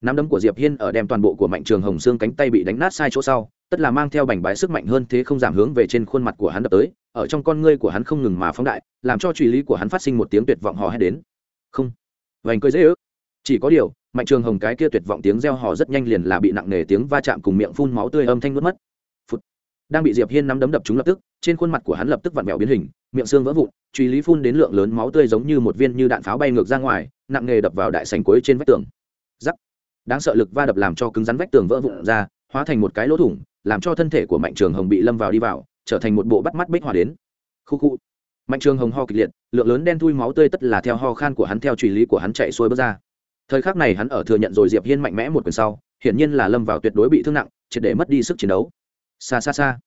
Nắm đấm của diệp hiên ở đem toàn bộ của mạnh trường hồng xương cánh tay bị đánh nát sai chỗ sau, tất là mang theo bành bái sức mạnh hơn thế không giảm hướng về trên khuôn mặt của hắn đập tới, ở trong con ngươi của hắn không ngừng mà phóng đại, làm cho truy lý của hắn phát sinh một tiếng tuyệt vọng hò hét đến. Không. Vành cười dễ ước. Chỉ có điều mạnh trường hồng cái kia tuyệt vọng tiếng reo hò rất nhanh liền là bị nặng nề tiếng va chạm cùng miệng phun máu tươi âm thanh nuốt mất. Phụt. đang bị diệp hiên nắm đấm đập chúng lập tức, trên khuôn mặt của hắn lập tức vặn vẹo biến hình, miệng xương vỡ vụn, truy lý phun đến lượng lớn máu tươi giống như một viên như đạn pháo bay ngược ra ngoài, nặng nề đập vào đại sành cuối trên vách tường. Giắc đáng sợ lực va đập làm cho cứng rắn vách tường vỡ vụn ra, hóa thành một cái lỗ thủng, làm cho thân thể của mạnh trường hồng bị lâm vào đi vào, trở thành một bộ bắt mắt bích hòa đến. Khu khu. Mạnh trường hồng ho kịch liệt, lượng lớn đen thui máu tươi tất là theo ho khan của hắn, theo truy lý của hắn chạy xuôi bước ra thời khắc này hắn ở thừa nhận rồi diệp hiên mạnh mẽ một quyền sau, hiển nhiên là lâm vào tuyệt đối bị thương nặng, triệt để mất đi sức chiến đấu. Xa xa xa.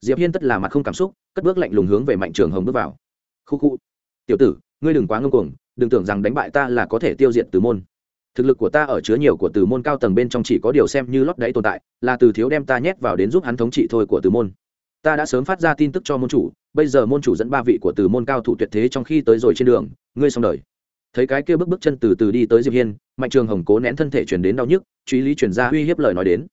Diệp hiên tất là mặt không cảm xúc, cất bước lạnh lùng hướng về mạnh trường hồng bước vào. Khu khu. Tiểu tử, ngươi đừng quá ngông cuồng, đừng tưởng rằng đánh bại ta là có thể tiêu diệt từ môn. Thực lực của ta ở chứa nhiều của từ môn cao tầng bên trong chỉ có điều xem như lót đáy tồn tại, là từ thiếu đem ta nhét vào đến giúp hắn thống trị thôi của từ môn. Ta đã sớm phát ra tin tức cho môn chủ, bây giờ môn chủ dẫn ba vị của từ môn cao thủ tuyệt thế trong khi tới rồi trên đường, ngươi xong đời. Thấy cái kia bước bước chân từ từ đi tới diệp hiên mạnh trường hồng cố nén thân thể chuyển đến đau nhức, truy lý chuyển ra uy hiếp lời nói đến.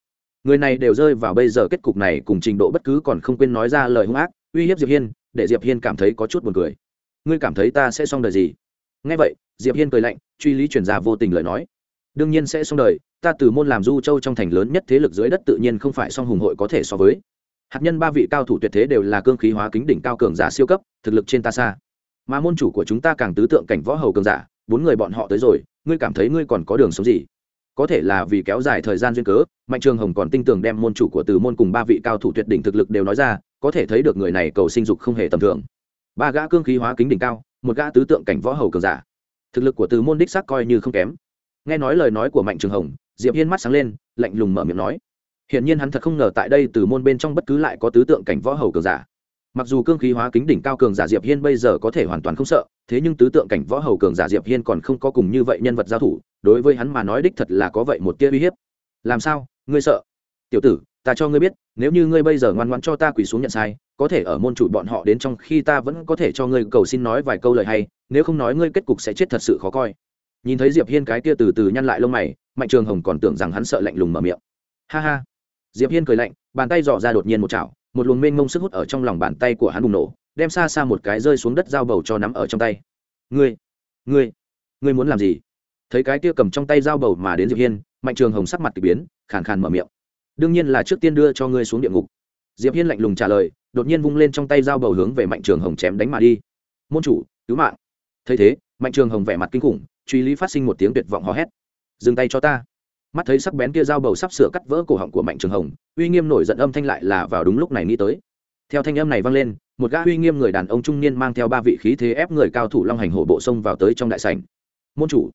Người này đều rơi vào bây giờ kết cục này cùng trình độ bất cứ còn không quên nói ra lời hung ác, uy hiếp diệp hiên, để diệp hiên cảm thấy có chút buồn cười. Ngươi cảm thấy ta sẽ xong đời gì? Nghe vậy, diệp hiên cười lạnh, truy lý chuyển ra vô tình lời nói. Đương nhiên sẽ xong đời, ta từ môn làm du châu trong thành lớn nhất thế lực dưới đất tự nhiên không phải song hùng hội có thể so với. Hạt nhân ba vị cao thủ tuyệt thế đều là cương khí hóa kính đỉnh cao cường giả siêu cấp, thực lực trên ta xa. Mà môn chủ của chúng ta càng tứ tượng cảnh võ hầu cường giả, bốn người bọn họ tới rồi ngươi cảm thấy ngươi còn có đường sống gì? Có thể là vì kéo dài thời gian duyên cớ, mạnh trường hồng còn tin tưởng đem môn chủ của từ môn cùng ba vị cao thủ tuyệt đỉnh thực lực đều nói ra, có thể thấy được người này cầu sinh dục không hề tầm thường. Ba gã cương khí hóa kính đỉnh cao, một gã tứ tượng cảnh võ hầu cường giả. Thực lực của từ môn đích xác coi như không kém. Nghe nói lời nói của mạnh trường hồng, diệp hiên mắt sáng lên, lạnh lùng mở miệng nói. Hiển nhiên hắn thật không ngờ tại đây từ môn bên trong bất cứ lại có tứ tượng cảnh võ hầu cường giả mặc dù cương khí hóa kính đỉnh cao cường giả diệp hiên bây giờ có thể hoàn toàn không sợ, thế nhưng tứ tượng cảnh võ hầu cường giả diệp hiên còn không có cùng như vậy nhân vật giao thủ, đối với hắn mà nói đích thật là có vậy một tia uy hiếp. Làm sao? Ngươi sợ? Tiểu tử, ta cho ngươi biết, nếu như ngươi bây giờ ngoan ngoãn cho ta quỳ xuống nhận sai, có thể ở môn chủ bọn họ đến trong khi ta vẫn có thể cho ngươi cầu xin nói vài câu lời hay, nếu không nói ngươi kết cục sẽ chết thật sự khó coi. Nhìn thấy diệp hiên cái kia từ từ nhăn lại lông mày, mạnh trường hồng còn tưởng rằng hắn sợ lạnh lùng mở miệng. Ha ha. Diệp hiên cười lạnh, bàn tay dò ra đột nhiên một chảo một luồng mênh mông sức hút ở trong lòng bàn tay của hắn bùng nổ, đem xa xa một cái rơi xuống đất dao bầu cho nắm ở trong tay. Ngươi ngươi ngươi muốn làm gì? Thấy cái kia cầm trong tay dao bầu mà đến diệp hiên, mạnh trường hồng sắc mặt k ỳ biến, khàn khàn mở miệng. Đương nhiên là trước tiên đưa cho ngươi xuống địa ngục. Diệp hiên lạnh lùng trả lời, đột nhiên vung lên trong tay dao bầu hướng về mạnh trường hồng chém đánh mà đi. Môn chủ, cứu mạng. Thấy thế, mạnh trường hồng vẻ mặt kinh khủng, truy lý phát sinh một tiếng tuyệt vọng hò hét. Dừng tay cho ta mắt thấy sắc bén kia dao bầu sắp sửa cắt vỡ cổ họng của mạnh trường hồng uy nghiêm nổi giận âm thanh lại là vào đúng lúc này nghĩ tới theo thanh âm này vang lên một gã uy nghiêm người đàn ông trung niên mang theo ba vị khí thế ép người cao thủ long hành hổ bộ sông vào tới trong đại sảnh môn chủ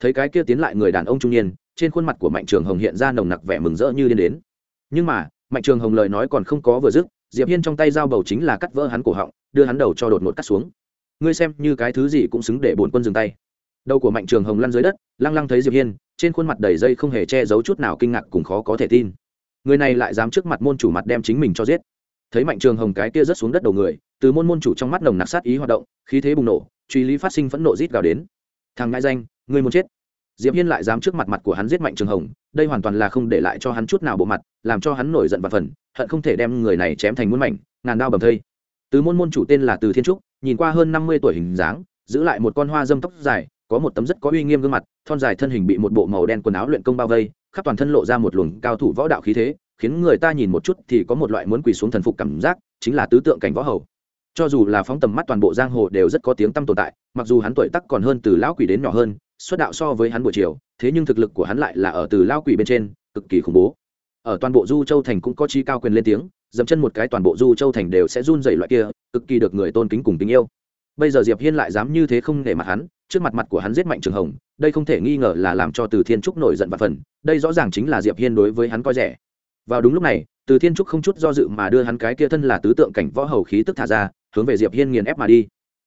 thấy cái kia tiến lại người đàn ông trung niên trên khuôn mặt của mạnh trường hồng hiện ra nồng nặc vẻ mừng rỡ như điên đến nhưng mà mạnh trường hồng lời nói còn không có vừa dứt diệp hiên trong tay dao bầu chính là cắt vỡ hắn cổ họng đưa hắn đầu cho đột ngột cắt xuống ngươi xem như cái thứ gì cũng xứng để bổn quân dừng tay đầu của mạnh trường hồng lăn dưới đất, lăng lăng thấy diệp hiên, trên khuôn mặt đầy dây không hề che giấu chút nào kinh ngạc cùng khó có thể tin. Người này lại dám trước mặt môn chủ mặt đem chính mình cho giết. Thấy mạnh trường hồng cái kia rớt xuống đất đầu người, từ môn môn chủ trong mắt nồng nặc sát ý hoạt động, khí thế bùng nổ, truy lý phát sinh phẫn nộ rít gào đến. Thằng ngại danh người muốn chết. Diệp hiên lại dám trước mặt mặt của hắn giết mạnh trường hồng, đây hoàn toàn là không để lại cho hắn chút nào bộ mặt, làm cho hắn nổi giận và phần hận không thể đem người này chém thành muôn mảnh, ngàn đao bầm thây. Từ môn môn chủ tên là từ thiên trúc, nhìn qua hơn năm mươi tuổi hình dáng, giữ lại một con hoa dâm tóc dài có một tấm rất có uy nghiêm gương mặt, thon dài thân hình bị một bộ màu đen quần áo luyện công bao vây, khắp toàn thân lộ ra một luồng cao thủ võ đạo khí thế, khiến người ta nhìn một chút thì có một loại muốn quỳ xuống thần phục cảm giác, chính là tứ tượng cảnh võ hầu. Cho dù là phóng tầm mắt toàn bộ giang hồ đều rất có tiếng tăm tồn tại, mặc dù hắn tuổi tắc còn hơn từ lão quỷ đến nhỏ hơn, xuất đạo so với hắn buổi chiều, thế nhưng thực lực của hắn lại là ở từ lão quỷ bên trên, cực kỳ khủng bố. Ở toàn bộ du châu thành cũng có chi cao quyền lên tiếng dẫm chân một cái toàn bộ du châu thành đều sẽ run dày loại kia, cực kỳ được người tôn kính cùng tình yêu. Bây giờ diệp hiên lại dám như thế không để mặt hắn trước mặt mặt của hắn giết mạnh trường hồng, đây không thể nghi ngờ là làm cho từ thiên trúc nổi giận và phần, đây rõ ràng chính là diệp hiên đối với hắn coi rẻ. Vào đúng lúc này, từ thiên trúc không chút do dự mà đưa hắn cái kia thân là tứ tượng cảnh võ hầu khí tức thả ra, hướng về diệp hiên nghiền ép mà đi.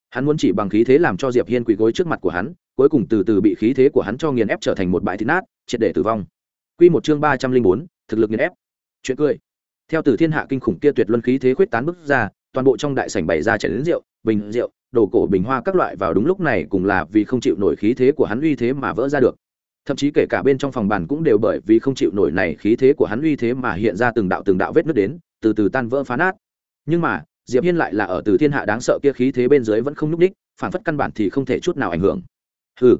Hắn muốn chỉ bằng khí thế làm cho diệp hiên quỳ gối trước mặt của hắn, cuối cùng từ từ bị khí thế của hắn cho nghiền ép trở thành một bãi thịt nát, triệt để tử vong. Quy một chương ba trăm linh bốn, thực lực nghiền ép. Chuyện cười. Theo từ thiên hạ kinh khủng kia tuyệt luân khí thế khuyết tán bức ra toàn bộ trong đại sảnh bày ra chảy đến rượu, bình rượu, đồ cổ, bình hoa các loại vào đúng lúc này cùng là vì không chịu nổi khí thế của hắn uy thế mà vỡ ra được. Thậm chí kể cả bên trong phòng bàn cũng đều bởi vì không chịu nổi này khí thế của hắn uy thế mà hiện ra từng đạo từng đạo vết nứt đến, từ từ tan vỡ phá nát. Nhưng mà, diệp hiên lại là ở từ thiên hạ đáng sợ kia khí thế bên dưới vẫn không nhúc ních phản phất căn bản thì không thể chút nào ảnh hưởng. Hừ.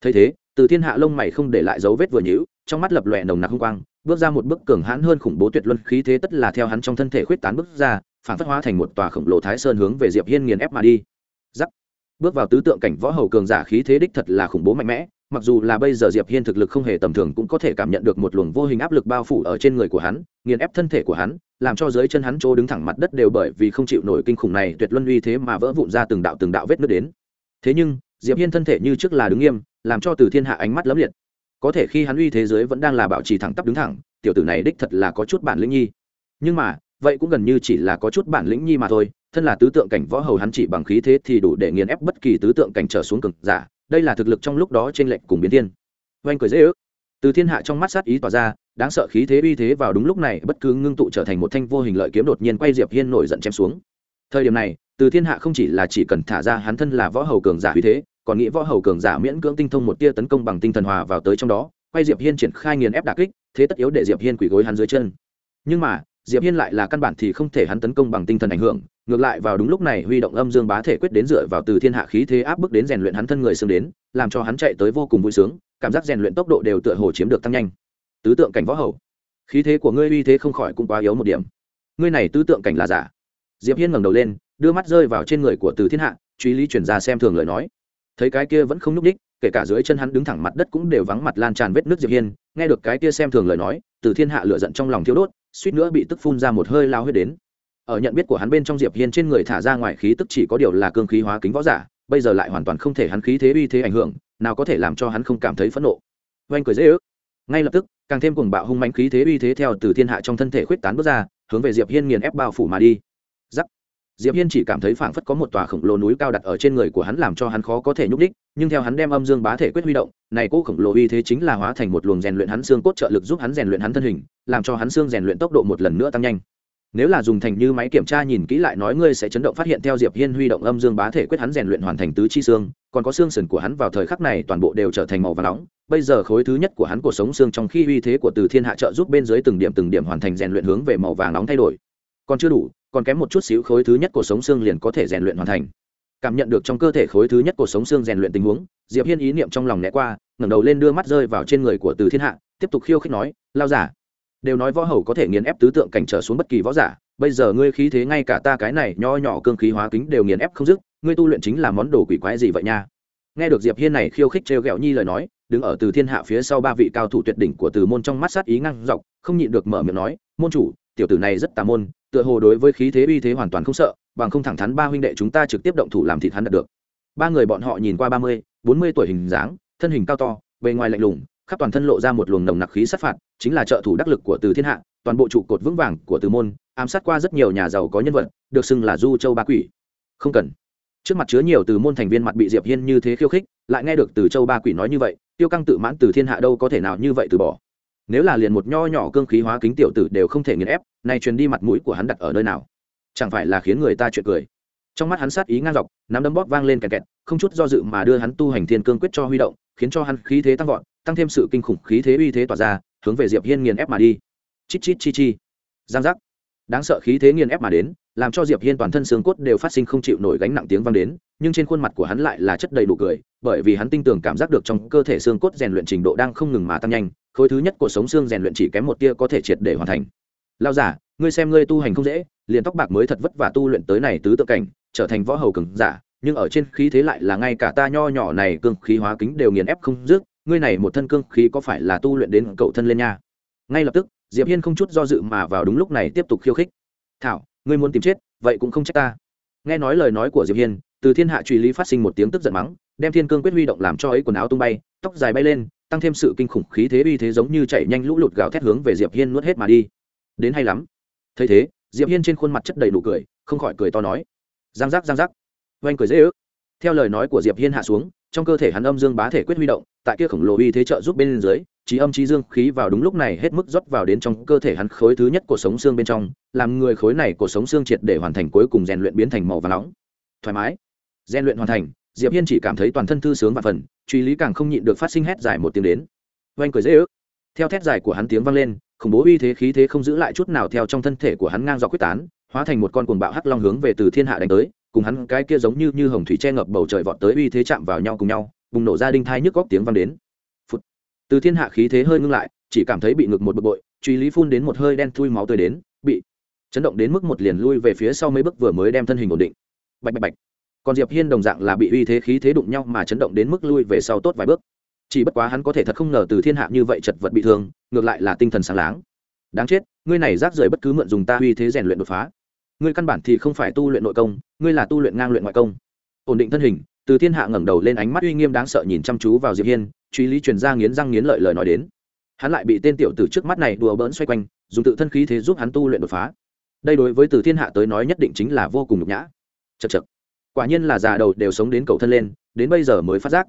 Thấy thế, từ thiên hạ lông mày không để lại dấu vết vừa nhũ trong mắt lập lòe nồng nặc hung quang, bước ra một bước cường hãn hơn khủng bố tuyệt luân khí thế tất là theo hắn trong thân thể khuyết tán bước ra phản phất hóa thành một tòa khổng lồ thái sơn hướng về diệp hiên nghiền ép mà đi. Giắc. Bước vào tứ tượng cảnh võ hầu cường giả khí thế đích thật là khủng bố mạnh mẽ, mặc dù là bây giờ diệp hiên thực lực không hề tầm thường cũng có thể cảm nhận được một luồng vô hình áp lực bao phủ ở trên người của hắn, nghiền ép thân thể của hắn, làm cho dưới chân hắn chỗ đứng thẳng mặt đất đều bởi vì không chịu nổi kinh khủng này tuyệt luân uy thế mà vỡ vụn ra từng đạo từng đạo vết nước đến. Thế nhưng, diệp hiên thân thể như trước là đứng nghiêm, làm cho từ thiên hạ ánh mắt lấm liệt. Có thể khi hắn uy thế giới vẫn đang là bảo trì thẳng tắp đứng thẳng, tiểu tử này đích thật là có chút bản lĩnh nhi. Nhưng mà vậy cũng gần như chỉ là có chút bản lĩnh nhi mà thôi, thân là tứ tượng cảnh võ hầu hắn chỉ bằng khí thế thì đủ để nghiền ép bất kỳ tứ tượng cảnh trở xuống cực giả, đây là thực lực trong lúc đó trên lệnh cùng biến thiên. Oanh cười dễ ước. Từ thiên hạ trong mắt sát ý tỏa ra, đáng sợ khí thế uy thế vào đúng lúc này bất cứ ngưng tụ trở thành một thanh vô hình lợi kiếm đột nhiên quay diệp hiên nổi giận chém xuống. Thời điểm này, từ thiên hạ không chỉ là chỉ cần thả ra hắn thân là võ hầu cường giả uy thế, còn nghĩ võ hầu cường giả miễn cưỡng tinh thông một tia tấn công bằng tinh thần hòa vào tới trong đó, quay diệp hiên triển khai nghiền ép đả kích, thế tất yếu để diệp hiên quỳ gối hắn dưới chân. Nhưng mà diệp hiên lại là căn bản thì không thể hắn tấn công bằng tinh thần ảnh hưởng, ngược lại vào đúng lúc này huy động âm dương bá thể quyết đến dựa vào từ thiên hạ khí thế áp bức đến rèn luyện hắn thân người xương đến, làm cho hắn chạy tới vô cùng vui sướng, cảm giác rèn luyện tốc độ đều tựa hồ chiếm được tăng nhanh. Tứ tượng cảnh võ hầu. Khí thế của ngươi uy thế không khỏi cũng quá yếu một điểm. Ngươi này tứ tượng cảnh là giả. Diệp hiên ngẩng đầu lên, đưa mắt rơi vào trên người của từ thiên hạ, truy lý chuyển ra xem thường lời nói. Thấy cái kia vẫn không nhúc đích kể cả dưới chân hắn đứng thẳng mặt đất cũng đều vắng mặt lan tràn vết nước diệp hiên, nghe được cái kia xem thường lời nói, từ thiên hạ lửa giận trong lòng thiêu đốt suýt nữa bị tức phun ra một hơi lao huyết đến. Ở nhận biết của hắn bên trong diệp hiên trên người thả ra ngoài khí tức chỉ có điều là cương khí hóa kính võ giả, bây giờ lại hoàn toàn không thể hắn khí thế uy thế ảnh hưởng, nào có thể làm cho hắn không cảm thấy phẫn nộ. Oanh cười dễ ước. Ngay lập tức, càng thêm cùng bạo hung mãnh khí thế uy thế theo từ thiên hạ trong thân thể khuyết tán bước ra, hướng về diệp hiên nghiền ép bao phủ mà đi. Giắc diệp hiên chỉ cảm thấy phảng phất có một tòa khổng lồ núi cao đặt ở trên người của hắn làm cho hắn khó có thể nhúc đích nhưng theo hắn đem âm dương bá thể quyết huy động, này cỗ khổng lồ uy thế chính là hóa thành một luồng rèn luyện hắn xương cốt trợ lực giúp hắn rèn luyện hắn thân hình, làm cho hắn xương rèn luyện tốc độ một lần nữa tăng nhanh. Nếu là dùng thành như máy kiểm tra nhìn kỹ lại nói ngươi sẽ chấn động phát hiện theo diệp hiên huy động âm dương bá thể quyết hắn rèn luyện hoàn thành tứ chi xương, còn có xương sườn của hắn vào thời khắc này toàn bộ đều trở thành màu vàng nóng. Bây giờ khối thứ nhất của hắn cuộc sống xương trong khi uy thế của từ thiên hạ trợ giúp bên dưới từng điểm từng điểm hoàn thành rèn luyện hướng về màu vàng nóng thay đổi còn chưa đủ, còn kém một chút xíu khối thứ nhất của sống xương liền có thể rèn luyện hoàn thành. Cảm nhận được trong cơ thể khối thứ nhất của sống xương rèn luyện tình huống, diệp hiên ý niệm trong lòng né qua, ngẩng đầu lên đưa mắt rơi vào trên người của từ thiên hạ, tiếp tục khiêu khích nói lao giả, đều nói võ hầu có thể nghiền ép tứ tượng cảnh trở xuống bất kỳ võ giả, bây giờ ngươi khí thế ngay cả ta cái này nho nhỏ cương khí hóa kính đều nghiền ép không dứt, ngươi tu luyện chính là món đồ quỷ quái gì vậy nha? Nghe được diệp hiên này khiêu khích trêu ghẹo nhi lời nói, đứng ở từ thiên hạ phía sau ba vị cao thủ tuyệt đỉnh của từ môn trong mắt sát ý ngăn dọc, không nhịn được mở miệng nói, môn chủ, tiểu tử này rất tà môn tựa hồ đối với khí thế uy thế hoàn toàn không sợ, bằng không thẳng thắn ba huynh đệ chúng ta trực tiếp động thủ làm thịt hắn đạt được. Ba người bọn họ nhìn qua ba mươi, bốn mươi tuổi hình dáng, thân hình cao to, bề ngoài lạnh lùng, khắp toàn thân lộ ra một luồng nồng nặc khí sát phạt, chính là trợ thủ đắc lực của từ thiên hạ, toàn bộ trụ cột vững vàng của từ môn, ám sát qua rất nhiều nhà giàu có nhân vật, được xưng là du châu ba quỷ. Không cần. Trước mặt chứa nhiều từ môn thành viên mặt bị diệp hiên như thế khiêu khích, lại nghe được từ châu ba quỷ nói như vậy, tiêu căng tự mãn từ thiên hạ đâu có thể nào như vậy từ bỏ nếu là liền một nho nhỏ cương khí hóa kính tiểu tử đều không thể nghiền ép, nay truyền đi mặt mũi của hắn đặt ở nơi nào? Chẳng phải là khiến người ta chuyện cười? Trong mắt hắn sát ý ngang dọc, nắm đấm bóp vang lên kẹt kẹt, không chút do dự mà đưa hắn tu hành thiên cương quyết cho huy động, khiến cho hắn khí thế tăng vọt, tăng thêm sự kinh khủng khí thế uy thế tỏa ra, hướng về diệp hiên nghiền ép mà đi. Chít chít chi chi. Giang giác. Đáng sợ khí thế nghiền ép mà đến, làm cho diệp hiên toàn thân xương cốt đều phát sinh không chịu nổi gánh nặng tiếng vang đến, nhưng trên khuôn mặt của hắn lại là chất đầy đủ cười bởi vì hắn tin tưởng cảm giác được trong cơ thể xương cốt rèn luyện trình độ đang không ngừng mà tăng nhanh, khối thứ nhất của sống xương rèn luyện chỉ kém một tia có thể triệt để hoàn thành. Lao giả ngươi xem ngươi tu hành không dễ, liền tóc bạc mới thật vất vả tu luyện tới này tứ tự cảnh, trở thành võ hầu cường giả, nhưng ở trên khí thế lại là ngay cả ta nho nhỏ này cương khí hóa kính đều nghiền ép không dứt, ngươi này một thân cương khí có phải là tu luyện đến cậu thân lên nha? Ngay lập tức, diệp hiên không chút do dự mà vào đúng lúc này tiếp tục khiêu khích. Thảo, ngươi muốn tìm chết, vậy cũng không trách ta. Nghe nói lời nói của diệp hiên từ thiên hạ truy lý phát sinh một tiếng tức giận mắng, đem thiên cương quyết huy động làm cho ấy quần áo tung bay, tóc dài bay lên, tăng thêm sự kinh khủng khí thế uy thế giống như chạy nhanh lũ lụt gào thét hướng về diệp hiên nuốt hết mà đi. Đến hay lắm. Thấy thế, diệp hiên trên khuôn mặt chất đầy đủ cười, không khỏi cười to nói. Giang giác giang giác. Oanh cười dễ ước. Theo lời nói của diệp hiên hạ xuống, trong cơ thể hắn âm dương bá thể quyết huy động, tại kia khổng lồ uy thế trợ giúp bên dưới, trí âm trí dương khí vào đúng lúc này hết mức rót vào đến trong cơ thể hắn khối thứ nhất của sống xương bên trong, làm người khối này của sống xương triệt để hoàn thành cuối cùng rèn luyện biến thành màu và nóng. Thoải mái. Gian luyện hoàn thành, diệp hiên chỉ cảm thấy toàn thân thư sướng và phần, truy lý càng không nhịn được phát sinh hét dài một tiếng đến. Oanh cười dễ ước. Theo thét dài của hắn tiếng vang lên, khủng bố uy thế khí thế không giữ lại chút nào theo trong thân thể của hắn ngang dọc quyết tán, hóa thành một con cuồng bạo hắc long hướng về từ thiên hạ đánh tới, cùng hắn cái kia giống như như hồng thủy che ngập bầu trời vọt tới uy thế chạm vào nhau cùng nhau, bùng nổ ra đinh thai nhức góc tiếng vang đến. Phụt. từ thiên hạ khí thế hơi ngưng lại, chỉ cảm thấy bị ngực một bực bội, truy lý phun đến một hơi đen thui máu tươi đến, bị chấn động đến mức một liền lui về phía sau mấy bước vừa mới đem thân hình ổn định. Bạch bạch bạch còn diệp hiên đồng dạng là bị uy thế khí thế đụng nhau mà chấn động đến mức lui về sau tốt vài bước chỉ bất quá hắn có thể thật không ngờ từ thiên hạ như vậy chật vật bị thương ngược lại là tinh thần sáng láng đáng chết ngươi này rác rưởi bất cứ mượn dùng ta uy thế rèn luyện đột phá ngươi căn bản thì không phải tu luyện nội công ngươi là tu luyện ngang luyện ngoại công ổn định thân hình từ thiên hạ ngẩng đầu lên ánh mắt uy nghiêm đáng sợ nhìn chăm chú vào diệp hiên truy lý truyền ra nghiến răng nghiến lợi lời nói đến hắn lại bị tên tiểu tử trước mắt này đùa bỡn xoay quanh dùng tự thân khí thế giúp hắn tu luyện đột phá đây đối với từ thiên hạ tới nói nhất định chính là vô cùng nhục nhã chật chật quả nhiên là già đầu đều sống đến cầu thân lên, đến bây giờ mới phát giác.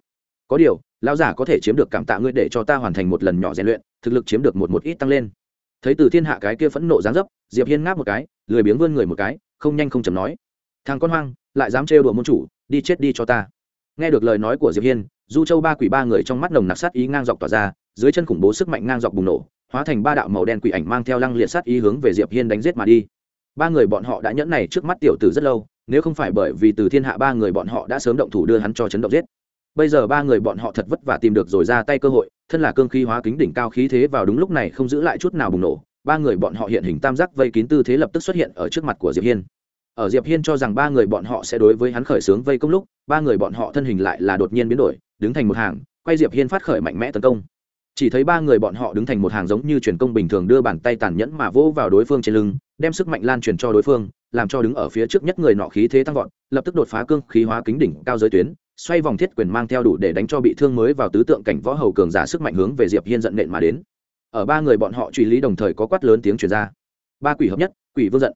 Có điều, lão giả có thể chiếm được cảm tạ ngươi để cho ta hoàn thành một lần nhỏ rèn luyện, thực lực chiếm được một một ít tăng lên. Thấy từ thiên hạ cái kia phẫn nộ dáng dấp, diệp hiên ngáp một cái, lười biếng vươn người một cái, không nhanh không chầm nói. Thằng con hoang, lại dám trêu đùa môn chủ, đi chết đi cho ta. Nghe được lời nói của diệp hiên, du châu ba quỷ ba người trong mắt nồng nặc sát ý ngang dọc tỏa ra, dưới chân khủng bố sức mạnh ngang dọc bùng nổ, hóa thành ba đạo màu đen quỷ ảnh mang theo lăng liệt sát ý hướng về diệp hiên đánh giết mà đi ba người bọn họ đã nhẫn này trước mắt tiểu tử rất lâu, nếu không phải bởi vì từ thiên hạ ba người bọn họ đã sớm động thủ đưa hắn cho chấn động giết. Bây giờ ba người bọn họ thật vất vả tìm được rồi ra tay cơ hội, thân là cương khí hóa kính đỉnh cao khí thế vào đúng lúc này không giữ lại chút nào bùng nổ, ba người bọn họ hiện hình tam giác vây kín tư thế lập tức xuất hiện ở trước mặt của diệp hiên. Ở diệp hiên cho rằng ba người bọn họ sẽ đối với hắn khởi sướng vây công lúc, ba người bọn họ thân hình lại là đột nhiên biến đổi, đứng thành một hàng, quay diệp hiên phát khởi mạnh mẽ tấn công chỉ thấy ba người bọn họ đứng thành một hàng giống như truyền công bình thường đưa bàn tay tàn nhẫn mà vỗ vào đối phương trên lưng, đem sức mạnh lan truyền cho đối phương, làm cho đứng ở phía trước nhất người nọ khí thế tăng vọt, lập tức đột phá cương khí hóa kính đỉnh cao giới tuyến, xoay vòng thiết quyền mang theo đủ để đánh cho bị thương mới vào tứ tượng cảnh võ hầu cường giả sức mạnh hướng về diệp hiên giận nện mà đến. Ở ba người bọn họ truy lý đồng thời có quát lớn tiếng truyền ra. Ba quỷ hợp nhất, quỷ vương giận.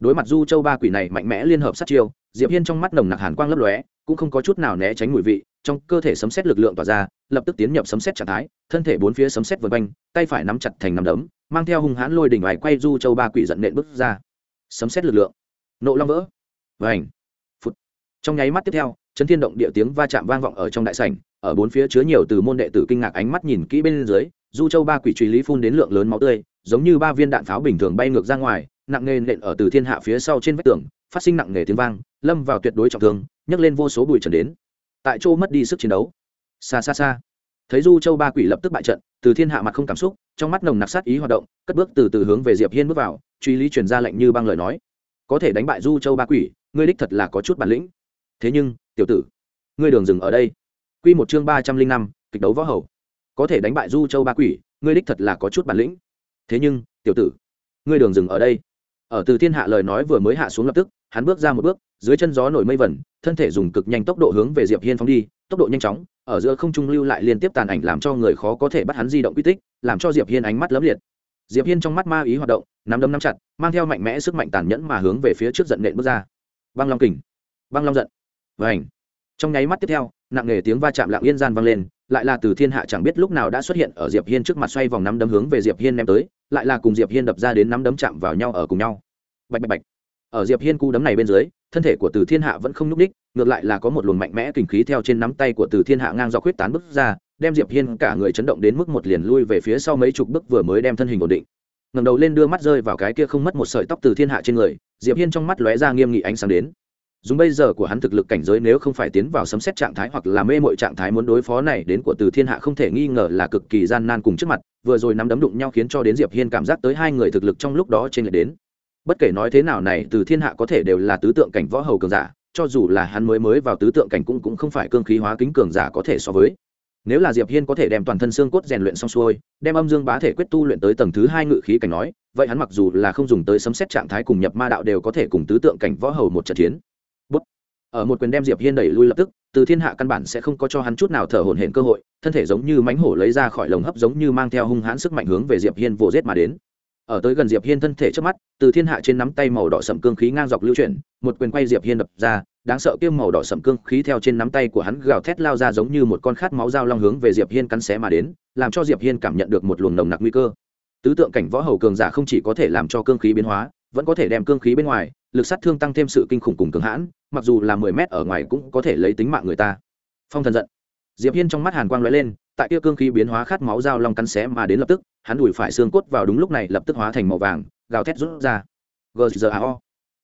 Đối mặt du châu ba quỷ này mạnh mẽ liên hợp sát chiêu, diệp hiên trong mắt nồng nặc hàn quang lấp lóe, cũng không có chút nào né tránh mùi vị trong cơ thể sấm xét lực lượng tỏa ra, lập tức tiến nhập sấm xét trạng thái, thân thể bốn phía sấm xét vượt quanh, tay phải nắm chặt thành nắm đấm, mang theo hung hãn lôi đỉnh ngoài quay du châu ba quỷ giận nện bước ra. Sấm xét lực lượng. Nộ long vỡ. Vành. Phút trong nháy mắt tiếp theo, chấn thiên động địa tiếng va chạm vang vọng ở trong đại sảnh, ở bốn phía chứa nhiều từ môn đệ tử kinh ngạc ánh mắt nhìn kỹ bên dưới, du châu ba quỷ truy lý phun đến lượng lớn máu tươi, giống như ba viên đạn pháo bình thường bay ngược ra ngoài, nặng nề nện ở từ thiên hạ phía sau trên vách tường, phát sinh nặng nề tiếng vang, lâm vào tuyệt đối trọng thương, nhấc lên vô số bụi trần đến tại chỗ mất đi sức chiến đấu. Xa xa xa. Thấy du châu ba quỷ lập tức bại trận, từ thiên hạ mặt không cảm xúc, trong mắt nồng nặc sát ý hoạt động, cất bước từ từ hướng về diệp hiên bước vào, truy lý truyền ra lệnh như băng lời nói. Có thể đánh bại du châu ba quỷ, ngươi đích thật là có chút bản lĩnh. Thế nhưng, tiểu tử, ngươi đường dừng ở đây. Quy một chương ba trăm linh năm, kịch đấu võ hầu. Có thể đánh bại du châu ba quỷ, ngươi đích thật là có chút bản lĩnh. Thế nhưng, tiểu tử, ngươi đường dừng ở đây. Ở từ thiên hạ lời nói vừa mới hạ xuống lập tức, hắn bước ra một bước, dưới chân gió nổi mây vẩn thân thể dùng cực nhanh tốc độ hướng về diệp hiên phóng đi, tốc độ nhanh chóng, ở giữa không trung lưu lại liên tiếp tàn ảnh làm cho người khó có thể bắt hắn di động quy tích, làm cho diệp hiên ánh mắt lấm liệt. Diệp hiên trong mắt ma ý hoạt động, nắm đấm nắm chặt, mang theo mạnh mẽ sức mạnh tàn nhẫn mà hướng về phía trước giận nện bước ra. Băng long kình, băng long giận. Vảnh trong nháy mắt tiếp theo, nặng nề tiếng va chạm lặng yên gian vang lên, lại là từ thiên hạ chẳng biết lúc nào đã xuất hiện ở diệp hiên trước mặt xoay vòng nắm đấm hướng về diệp hiên ném tới, lại là cùng diệp hiên đập ra đến nắm đấm chạm vào nhau ở cùng nhau. Bạch bạch bạch. Ở diệp hiên cú đấm này bên dưới thân thể của từ thiên hạ vẫn không nhúc ních ngược lại là có một luồng mạnh mẽ kinh khí theo trên nắm tay của từ thiên hạ ngang do khuyết tán bước ra, đem diệp hiên cả người chấn động đến mức một liền lui về phía sau mấy chục bước vừa mới đem thân hình ổn định. Ngẩng đầu lên đưa mắt rơi vào cái kia không mất một sợi tóc từ thiên hạ trên người, diệp hiên trong mắt lóe ra nghiêm nghị ánh sáng đến. Dùng bây giờ của hắn thực lực cảnh giới nếu không phải tiến vào sấm xét trạng thái hoặc là mê mội trạng thái muốn đối phó này đến của từ thiên hạ không thể nghi ngờ là cực kỳ gian nan cùng trước mặt, vừa rồi nắm đấm đụng nhau khiến cho đến diệp hiên cảm giác tới hai người thực lực trong lúc đó trên lệch đến bất kể nói thế nào này, từ thiên hạ có thể đều là tứ tượng cảnh võ hầu cường giả, cho dù là hắn mới mới vào tứ tượng cảnh cũng cũng không phải cương khí hóa kính cường giả có thể so với. Nếu là diệp hiên có thể đem toàn thân xương cốt rèn luyện xong xuôi, đem âm dương bá thể quyết tu luyện tới tầng thứ hai ngự khí cảnh nói, vậy hắn mặc dù là không dùng tới sấm xét trạng thái cùng nhập ma đạo đều có thể cùng tứ tượng cảnh võ hầu một trận chiến. Bút. ở một quyền đem diệp hiên đẩy lui lập tức, từ thiên hạ căn bản sẽ không có cho hắn chút nào thở hổn hển cơ hội, thân thể giống như mánh hổ lấy ra khỏi lồng hấp giống như mang theo hung hãn sức mạnh hướng về diệp hiên vồ giết mà đến ở tới gần diệp hiên thân thể trước mắt, từ thiên hạ trên nắm tay màu đỏ sậm cương khí ngang dọc lưu chuyển, một quyền quay diệp hiên đập ra, đáng sợ kiêm màu đỏ sậm cương khí theo trên nắm tay của hắn gào thét lao ra giống như một con khát máu dao long hướng về diệp hiên cắn xé mà đến, làm cho diệp hiên cảm nhận được một luồng nồng nặc nguy cơ. Tứ tượng cảnh võ hầu cường giả không chỉ có thể làm cho cương khí biến hóa, vẫn có thể đem cương khí bên ngoài, lực sát thương tăng thêm sự kinh khủng cùng cường hãn, mặc dù là mười mét ở ngoài cũng có thể lấy tính mạng người ta. Phong thần giận. Diệp hiên trong mắt hàn quang lóe lên tại kia cương khí biến hóa khát máu dao long cắn xé mà đến lập tức, hắn đùi phải xương cốt vào đúng lúc này lập tức hóa thành màu vàng, gào thét rút ra. Gzao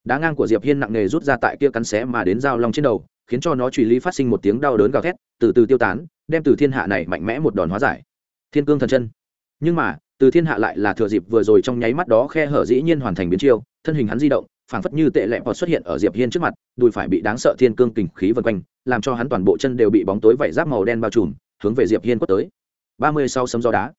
đá ngang của diệp hiên nặng nề rút ra tại kia cắn xé mà đến dao long trên đầu, khiến cho nó truy lý phát sinh một tiếng đau đớn gào thét, từ từ tiêu tán, đem từ thiên hạ này mạnh mẽ một đòn hóa giải. Thiên cương thần chân. Nhưng mà, từ thiên hạ lại là thừa dịp vừa rồi trong nháy mắt đó khe hở dĩ nhiên hoàn thành biến chiêu, thân hình hắn di động, phảng phất như tệ lẹ vọt xuất hiện ở diệp hiên trước mặt, đùi phải bị đáng sợ thiên cương kình khí vần quanh, làm cho hắn toàn bộ chân đều bị bóng tối vảy giáp màu đen bao trùm hướng về diệp hiên quất tới. Ba mươi sau sấm gió đá.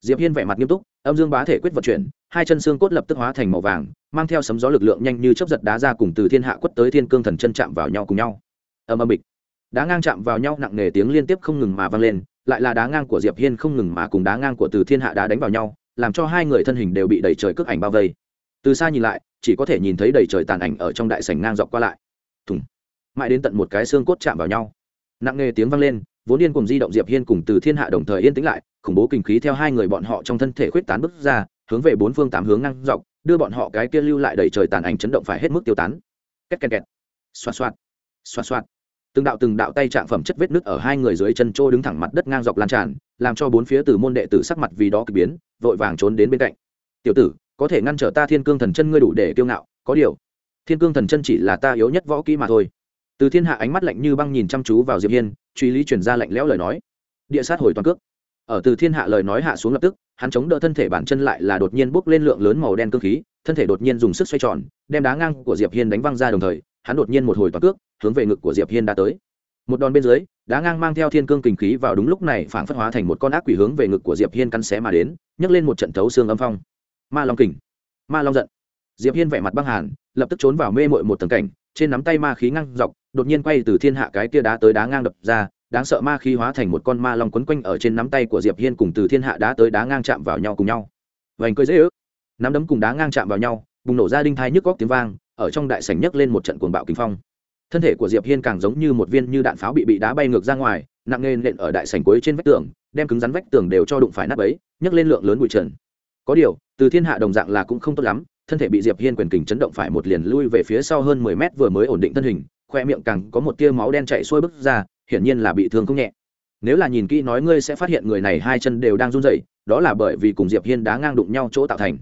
Diệp hiên vẻ mặt nghiêm túc, âm dương bá thể quyết vận chuyển, hai chân xương cốt lập tức hóa thành màu vàng, mang theo sấm gió lực lượng nhanh như chớp giật đá ra cùng từ thiên hạ quất tới thiên cương thần chân chạm vào nhau cùng nhau. Âm âm bịch. Đá ngang chạm vào nhau nặng nề tiếng liên tiếp không ngừng mà vang lên, lại là đá ngang của diệp hiên không ngừng mà cùng đá ngang của từ thiên hạ đá đánh vào nhau, làm cho hai người thân hình đều bị đẩy trời cước ảnh bao vây. Từ xa nhìn lại, chỉ có thể nhìn thấy đầy trời tàn ảnh ở trong đại sảnh ngang dọc qua lại. Thùng. Mãi đến tận một cái xương cốt chạm vào nhau. Nặng nề tiếng vang lên vốn điên cùng di động diệp hiên cùng từ thiên hạ đồng thời yên tĩnh lại, khủng bố kinh khí theo hai người bọn họ trong thân thể khuyết tán bước ra, hướng về bốn phương tám hướng ngang dọc, đưa bọn họ cái kia lưu lại đầy trời tàn ảnh chấn động phải hết mức tiêu tán. Két kẹt kẹt xoa xoa xoa xoa từng đạo từng đạo tay chạm phẩm chất vết nứt ở hai người dưới chân trô đứng thẳng mặt đất ngang dọc lan tràn, làm cho bốn phía từ môn đệ tử sắc mặt vì đó kỳ biến, vội vàng trốn đến bên cạnh. Tiểu tử, có thể ngăn trở ta thiên cương thần chân ngươi đủ để kiêu ngạo, có điều, thiên cương thần chân chỉ là ta yếu nhất võ kỹ mà thôi từ thiên hạ ánh mắt lạnh như băng nhìn chăm chú vào diệp hiên, truy lý truyền ra lạnh lẽo lời nói. Địa sát hồi toàn cước. Ở từ thiên hạ lời nói hạ xuống lập tức, hắn chống đỡ thân thể bản chân lại là đột nhiên bốc lên lượng lớn màu đen cương khí, thân thể đột nhiên dùng sức xoay tròn, đem đá ngang của diệp hiên đánh văng ra đồng thời, hắn đột nhiên một hồi toàn cước, hướng về ngực của diệp hiên đã tới. Một đòn bên dưới, đá ngang mang theo thiên cương kình khí vào đúng lúc này phảng phất hóa thành một con ác quỷ hướng về ngực của diệp hiên cắn xé mà đến, nhấc lên một trận thấu xương âm phong. Ma long kình. Ma long giận. Diệp hiên vẻ mặt băng hàn, lập tức trốn vào mê mội một tầng cảnh trên nắm tay ma khí ngang dọc, đột nhiên quay từ thiên hạ cái kia đá tới đá ngang đập ra, đáng sợ ma khí hóa thành một con ma long quấn quanh ở trên nắm tay của diệp hiên cùng từ thiên hạ đá tới đá ngang chạm vào nhau cùng nhau. Vành cười dễ ước. Nắm đấm cùng đá ngang chạm vào nhau, bùng nổ ra đinh thai nhức góc tiếng vang, ở trong đại sảnh nhấc lên một trận cuồng bạo kinh phong. Thân thể của diệp hiên càng giống như một viên như đạn pháo bị bị đá bay ngược ra ngoài, nặng nề nện ở đại sảnh cuối trên vách tường, đem cứng rắn vách tường đều cho đụng phải nát ấy nhấc lên lượng lớn bụi trần. Có điều, từ thiên hạ đồng dạng là cũng không tốt lắm thân thể bị diệp hiên quyền kình chấn động phải một liền lui về phía sau hơn mười mét vừa mới ổn định thân hình, khoe miệng càng có một tia máu đen chảy xuôi bức ra, hiển nhiên là bị thương không nhẹ. Nếu là nhìn kỹ nói ngươi sẽ phát hiện người này hai chân đều đang run rẩy, đó là bởi vì cùng diệp hiên đá ngang đụng nhau chỗ tạo thành.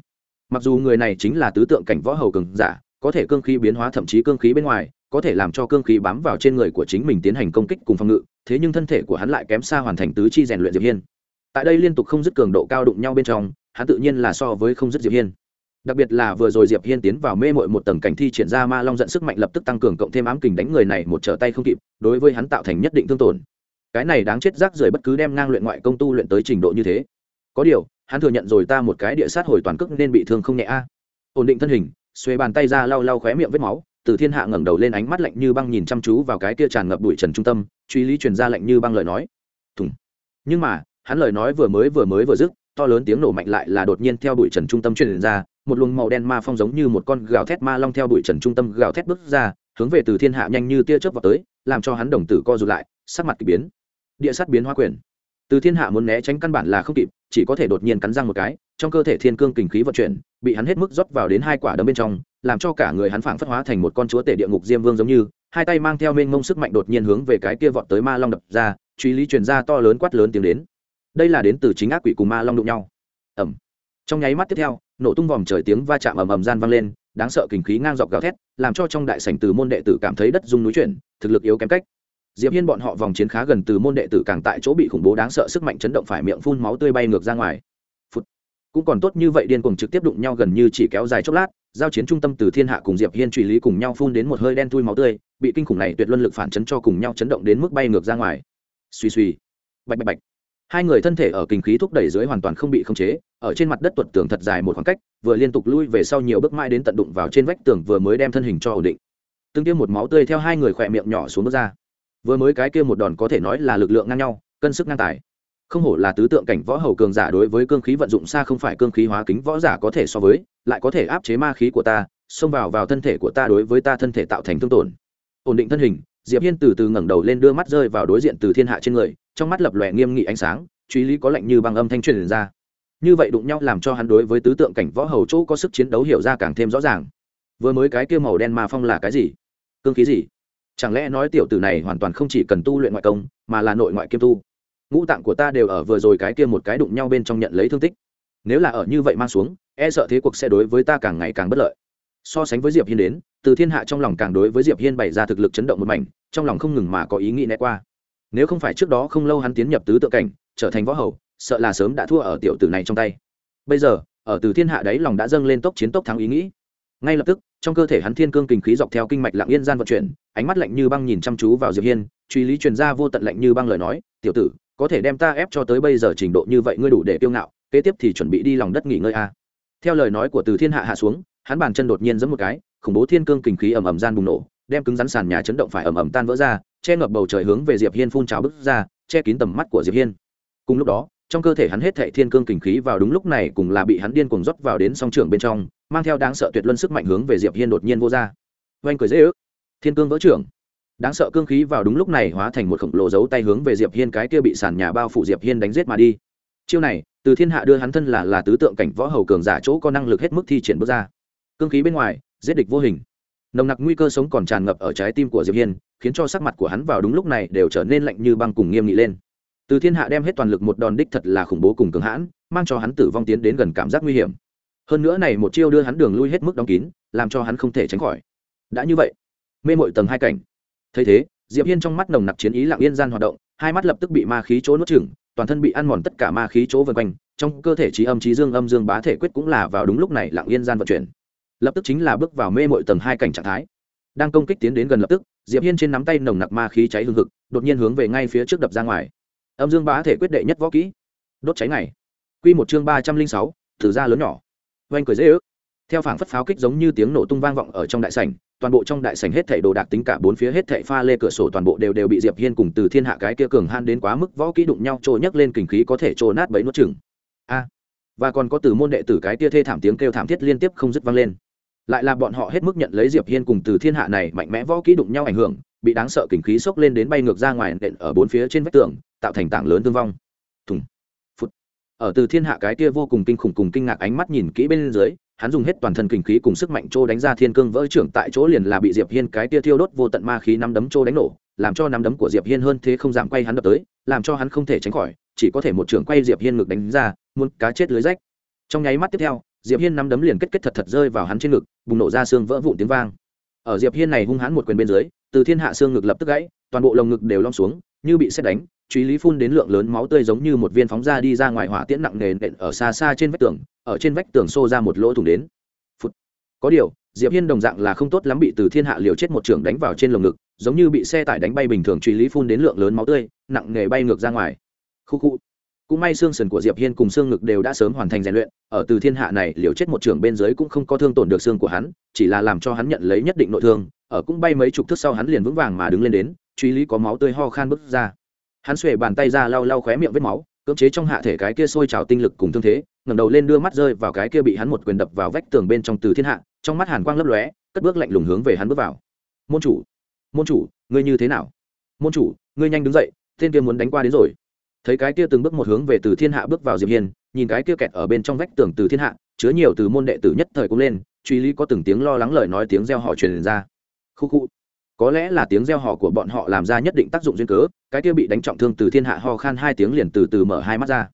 Mặc dù người này chính là tứ tượng cảnh võ hầu cường giả, có thể cương khí biến hóa thậm chí cương khí bên ngoài, có thể làm cho cương khí bám vào trên người của chính mình tiến hành công kích cùng phòng ngự, thế nhưng thân thể của hắn lại kém xa hoàn thành tứ chi rèn luyện diệp hiên. Tại đây liên tục không dứt cường độ cao đụng nhau bên trong, hắn tự nhiên là so với không dứt diệp hiên đặc biệt là vừa rồi diệp hiên tiến vào mê mội một tầng cảnh thi triển ra ma long giận sức mạnh lập tức tăng cường cộng thêm ám kình đánh người này một trở tay không kịp, đối với hắn tạo thành nhất định thương tổn. Cái này đáng chết rác rưởi bất cứ đem ngang luyện ngoại công tu luyện tới trình độ như thế. Có điều, hắn thừa nhận rồi ta một cái địa sát hồi toàn cước nên bị thương không nhẹ a. Ổn định thân hình, xuê bàn tay ra lau lau khóe miệng vết máu, từ thiên hạ ngẩng đầu lên ánh mắt lạnh như băng nhìn chăm chú vào cái kia tràn ngập bụi trần trung tâm, truy lý truyền ra lạnh như băng lời nói. Thùng. Nhưng mà, hắn lời nói vừa mới vừa mới vừa dứt to lớn tiếng nổ mạnh lại là đột nhiên theo bụi trần trung tâm truyền ra, một luồng màu đen ma phong giống như một con gào thét ma long theo bụi trần trung tâm gào thét bước ra, hướng về từ thiên hạ nhanh như tia chớp vào tới, làm cho hắn đồng tử co rụt lại, sắc mặt k ỳ biến. Địa sát biến hoa quyền. Từ thiên hạ muốn né tránh căn bản là không kịp, chỉ có thể đột nhiên cắn răng một cái, trong cơ thể thiên cương kình khí vận chuyển, bị hắn hết mức rót vào đến hai quả đấm bên trong, làm cho cả người hắn phảng phất hóa thành một con chúa tể địa ngục diêm vương giống như, hai tay mang theo mênh mông sức mạnh đột nhiên hướng về cái kia vọt tới ma long đập ra, truy lý truyền ra to lớn quát lớn tiếng đến đây là đến từ chính ác quỷ cùng ma long đụng nhau. Ẩm trong nháy mắt tiếp theo, nổ tung vòm trời tiếng va chạm ầm ầm gian vang lên, đáng sợ kinh khí ngang dọc gào thét, làm cho trong đại sảnh từ môn đệ tử cảm thấy đất rung núi chuyển, thực lực yếu kém cách. Diệp hiên bọn họ vòng chiến khá gần từ môn đệ tử càng tại chỗ bị khủng bố đáng sợ sức mạnh chấn động phải miệng phun máu tươi bay ngược ra ngoài. Phụt. cũng còn tốt như vậy điên cuồng trực tiếp đụng nhau gần như chỉ kéo dài chốc lát, giao chiến trung tâm từ thiên hạ cùng diệp hiên truy lý cùng nhau phun đến một hơi đen thui máu tươi, bị kinh khủng này tuyệt luân lực phản chấn cho cùng nhau chấn động đến mức bay ngược ra ngoài. Suy suy bạch bạch bạch hai người thân thể ở kinh khí thúc đẩy dưới hoàn toàn không bị khống chế, ở trên mặt đất tuột tường thật dài một khoảng cách, vừa liên tục lui về sau nhiều bước mãi đến tận đụng vào trên vách tường vừa mới đem thân hình cho ổn định. Tương tiêu một máu tươi theo hai người khỏe miệng nhỏ xuống bước ra. Vừa mới cái kia một đòn có thể nói là lực lượng ngang nhau, cân sức ngang tài. Không hổ là tứ tượng cảnh võ hầu cường giả đối với cương khí vận dụng xa không phải cương khí hóa kính võ giả có thể so với, lại có thể áp chế ma khí của ta, xông vào vào thân thể của ta đối với ta thân thể tạo thành thương tổn. Ổn định thân hình diệp hiên từ từ ngẩng đầu lên đưa mắt rơi vào đối diện từ thiên hạ trên người, trong mắt lập lòe nghiêm nghị ánh sáng, truy lý có lệnh như băng âm thanh truyền ra. Như vậy đụng nhau làm cho hắn đối với tứ tượng cảnh võ hầu chỗ có sức chiến đấu hiểu ra càng thêm rõ ràng. Vừa mới cái kia màu đen mà phong là cái gì? Cương khí gì? Chẳng lẽ nói tiểu tử này hoàn toàn không chỉ cần tu luyện ngoại công, mà là nội ngoại kiêm tu? Ngũ tạng của ta đều ở vừa rồi cái kia một cái đụng nhau bên trong nhận lấy thương tích. Nếu là ở như vậy mang xuống e sợ thế cuộc sẽ đối với ta càng ngày càng bất lợi so sánh với diệp hiên đến, từ thiên hạ trong lòng càng đối với diệp hiên bày ra thực lực chấn động một mảnh, trong lòng không ngừng mà có ý nghĩ né qua. Nếu không phải trước đó không lâu hắn tiến nhập tứ tự cảnh, trở thành võ hầu, sợ là sớm đã thua ở tiểu tử này trong tay. Bây giờ, ở từ thiên hạ đấy lòng đã dâng lên tốc chiến tốc thắng ý nghĩ. Ngay lập tức, trong cơ thể hắn thiên cương kình khí dọc theo kinh mạch lặng yên gian vận chuyển, ánh mắt lạnh như băng nhìn chăm chú vào diệp hiên, truy lý truyền ra vô tận lạnh như băng lời nói, tiểu tử, có thể đem ta ép cho tới bây giờ trình độ như vậy ngươi đủ để kiêu ngạo, kế tiếp thì chuẩn bị đi lòng đất nghỉ ngơi a. Theo lời nói của từ thiên hạ hạ xuống hắn bàn chân đột nhiên giẫm một cái, khủng bố thiên cương kình khí ầm ầm gian bùng nổ, đem cứng rắn sàn nhà chấn động phải ầm ầm tan vỡ ra, che ngập bầu trời hướng về diệp hiên phun trào bức ra, che kín tầm mắt của diệp hiên. Cùng lúc đó, trong cơ thể hắn hết thảy thiên cương kình khí vào đúng lúc này cùng là bị hắn điên cuồng rót vào đến song trưởng bên trong, mang theo đáng sợ tuyệt luân sức mạnh hướng về diệp hiên đột nhiên vô ra. Oanh cười dễ ước. Thiên cương vỡ trưởng. Đáng sợ cương khí vào đúng lúc này hóa thành một khổng lồ dấu tay hướng về diệp hiên cái kia bị sàn nhà bao phủ diệp hiên đánh giết mà đi. Chiêu này, từ thiên hạ đưa hắn thân là là tứ tượng cảnh võ hầu cường giả chỗ có năng lực hết mức thi triển bước ra cương khí bên ngoài, giết địch vô hình. Nồng nặc nguy cơ sống còn tràn ngập ở trái tim của diệp hiên, khiến cho sắc mặt của hắn vào đúng lúc này đều trở nên lạnh như băng cùng nghiêm nghị lên. Từ thiên hạ đem hết toàn lực một đòn đích thật là khủng bố cùng cường hãn, mang cho hắn tử vong tiến đến gần cảm giác nguy hiểm. Hơn nữa này một chiêu đưa hắn đường lui hết mức đóng kín, làm cho hắn không thể tránh khỏi. Đã như vậy, mê mội tầng hai cảnh. Thấy thế, diệp hiên trong mắt nồng nặc chiến ý lặng yên gian hoạt động, hai mắt lập tức bị ma khí chỗ nuốt chửng, toàn thân bị ăn mòn tất cả ma khí chỗ vần quanh, trong cơ thể trí âm, trí dương, âm dương bá thể quyết cũng là vào đúng lúc này lặng yên gian vận chuyển lập tức chính là bước vào mê mội tầng hai cảnh trạng thái. Đang công kích tiến đến gần lập tức, diệp hiên trên nắm tay nồng nặc ma khí cháy hương hực, đột nhiên hướng về ngay phía trước đập ra ngoài. Âm dương bá thể quyết đệ nhất võ kỹ. Đốt cháy này quy một chương ba trăm linh sáu, thử ra lớn nhỏ. Oanh cười dễ ước. Theo phảng phất pháo kích giống như tiếng nổ tung vang vọng ở trong đại sảnh, toàn bộ trong đại sảnh hết thảy đồ đạc tính cả bốn phía hết thảy pha lê cửa sổ toàn bộ đều đều bị diệp hiên cùng từ thiên hạ cái kia cường han đến quá mức võ kỹ đụng nhau trôi nhấc lên kình khí có thể trôi nát bấy nuốt chừng a. Và còn có từ môn đệ tử cái kia thê thảm tiếng kêu thảm thiết liên tiếp không dứt vang lên lại là bọn họ hết mức nhận lấy diệp hiên cùng từ thiên hạ này mạnh mẽ võ kỹ đụng nhau ảnh hưởng, bị đáng sợ kình khí sốc lên đến bay ngược ra ngoài nện ở bốn phía trên vách tường, tạo thành tảng lớn thương vong. Thùng phút ở từ thiên hạ cái kia vô cùng kinh khủng cùng kinh ngạc ánh mắt nhìn kỹ bên dưới, hắn dùng hết toàn thân kình khí cùng sức mạnh trô đánh ra thiên cương vỡ trưởng tại chỗ liền là bị diệp hiên cái tia thiêu đốt vô tận ma khí nắm đấm trô đánh nổ, làm cho nắm đấm của diệp hiên hơn thế không giảm quay hắn đập tới, làm cho hắn không thể tránh khỏi, chỉ có thể một trưởng quay diệp hiên ngực đánh ra, muốn cá chết lưới rách. Trong nháy mắt tiếp theo diệp hiên nắm đấm liền kết kết thật thật rơi vào hắn trên ngực, bùng nổ ra xương vỡ vụn tiếng vang. Ở diệp hiên này hung hãn một quyền bên dưới, từ thiên hạ xương ngực lập tức gãy, toàn bộ lồng ngực đều lom xuống, như bị xét đánh truy lý phun đến lượng lớn máu tươi giống như một viên phóng ra đi ra ngoài hỏa tiễn nặng nề nện ở xa xa trên vách tường, ở trên vách tường xô ra một lỗ thủng đến. Phụt. có điều, diệp hiên đồng dạng là không tốt lắm bị từ thiên hạ liều chết một trường đánh vào trên lồng ngực, giống như bị xe tải đánh bay bình thường truy lý phun đến lượng lớn máu tươi, nặng nề bay ngược ra ngoài. Khu khu cũng may xương sườn của diệp hiên cùng xương ngực đều đã sớm hoàn thành rèn luyện, ở từ thiên hạ này, liều chết một trường bên dưới cũng không có thương tổn được xương của hắn, chỉ là làm cho hắn nhận lấy nhất định nội thương, ở cũng bay mấy chục thước sau hắn liền vững vàng mà đứng lên đến, truy lý có máu tươi ho khan bứt ra. Hắn xuề bàn tay ra lau lau khóe miệng vết máu, cưỡng chế trong hạ thể cái kia sôi trào tinh lực cùng thương thế, ngẩng đầu lên đưa mắt rơi vào cái kia bị hắn một quyền đập vào vách tường bên trong từ thiên hạ, trong mắt hàn quang lấp lóe, cất bước lạnh lùng hướng về hắn bước vào. Môn chủ môn chủ, ngươi như thế nào? Môn chủ, ngươi nhanh đứng dậy, tên kia muốn đánh qua đến rồi thấy cái kia từng bước một hướng về từ thiên hạ bước vào diệp hiên, nhìn cái kia kẹt ở bên trong vách tường từ thiên hạ, chứa nhiều từ môn đệ tử nhất thời cũng lên, truy lý có từng tiếng lo lắng lời nói tiếng reo họ truyền ra. Khu khu, có lẽ là tiếng reo họ của bọn họ làm ra nhất định tác dụng duyên cớ, cái kia bị đánh trọng thương từ thiên hạ ho khan hai tiếng liền từ từ mở hai mắt ra.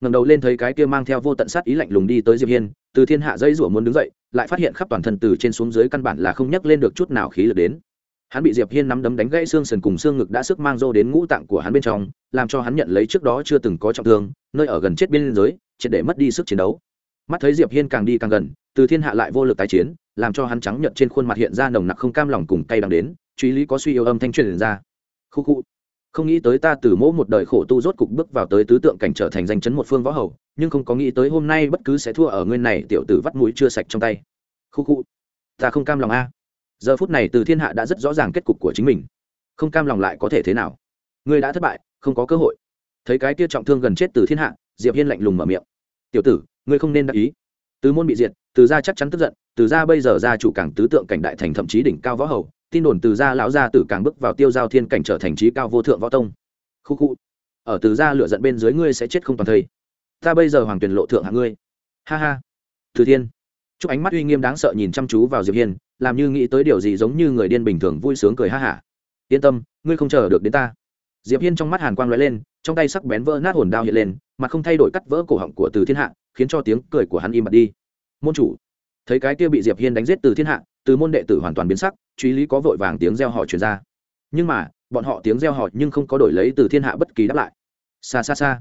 Ngẩng đầu lên thấy cái kia mang theo vô tận sát ý lạnh lùng đi tới diệp hiên, từ thiên hạ dây rủa muốn đứng dậy, lại phát hiện khắp toàn thân từ trên xuống dưới căn bản là không nhấc lên được chút nào khí lực đến hắn bị diệp hiên nắm đấm đánh gãy xương sườn cùng xương ngực đã sức mang rô đến ngũ tạng của hắn bên trong, làm cho hắn nhận lấy trước đó chưa từng có trọng thương, nơi ở gần chết biên giới, triệt để mất đi sức chiến đấu. Mắt thấy diệp hiên càng đi càng gần, từ thiên hạ lại vô lực tái chiến, làm cho hắn trắng nhợt trên khuôn mặt hiện ra nồng nặc không cam lòng cùng cay đắng đến, truy lý có suy yêu âm thanh truyền ra. Khu khu. Không nghĩ tới ta từ mỗi một đời khổ tu rốt cục bước vào tới tứ tượng cảnh trở thành danh chấn một phương võ hầu, nhưng không có nghĩ tới hôm nay bất cứ sẽ thua ở nguyên này tiểu tử vắt mũi chưa sạch trong tay. Khu khu. Ta không cam lòng a giờ phút này từ thiên hạ đã rất rõ ràng kết cục của chính mình. Không cam lòng lại có thể thế nào? Ngươi đã thất bại, không có cơ hội. Thấy cái kia trọng thương gần chết từ thiên hạ, diệp hiên lạnh lùng mở miệng. Tiểu tử, ngươi không nên đắc ý. Từ môn bị diệt, từ gia chắc chắn tức giận, từ gia bây giờ gia chủ càng tứ tượng cảnh đại thành thậm chí đỉnh cao võ hầu, tin đồn từ gia lão gia tử càng bước vào tiêu giao thiên cảnh trở thành trí cao vô thượng võ tông. Khu khu. Ở từ gia lựa giận bên dưới ngươi sẽ chết không toàn thây. Ta bây giờ hoàng tuyển lộ thượng hạng ngươi. Ha ha. Từ thiên. Chúc ánh mắt uy nghiêm đáng sợ nhìn chăm chú vào diệp hiên làm như nghĩ tới điều gì giống như người điên bình thường vui sướng cười ha hả. Yên tâm, ngươi không chờ được đến ta. Diệp hiên trong mắt hàn quang lóe lên, trong tay sắc bén vỡ nát hồn đao hiện lên, mà không thay đổi cắt vỡ cổ họng của từ thiên hạ, khiến cho tiếng cười của hắn im bặt đi. Môn chủ, thấy cái kia bị diệp hiên đánh giết từ thiên hạ, từ môn đệ tử hoàn toàn biến sắc, truy lý có vội vàng tiếng reo họ truyền ra. Nhưng mà, bọn họ tiếng reo họ nhưng không có đổi lấy từ thiên hạ bất kỳ đáp lại. Xa xa xa.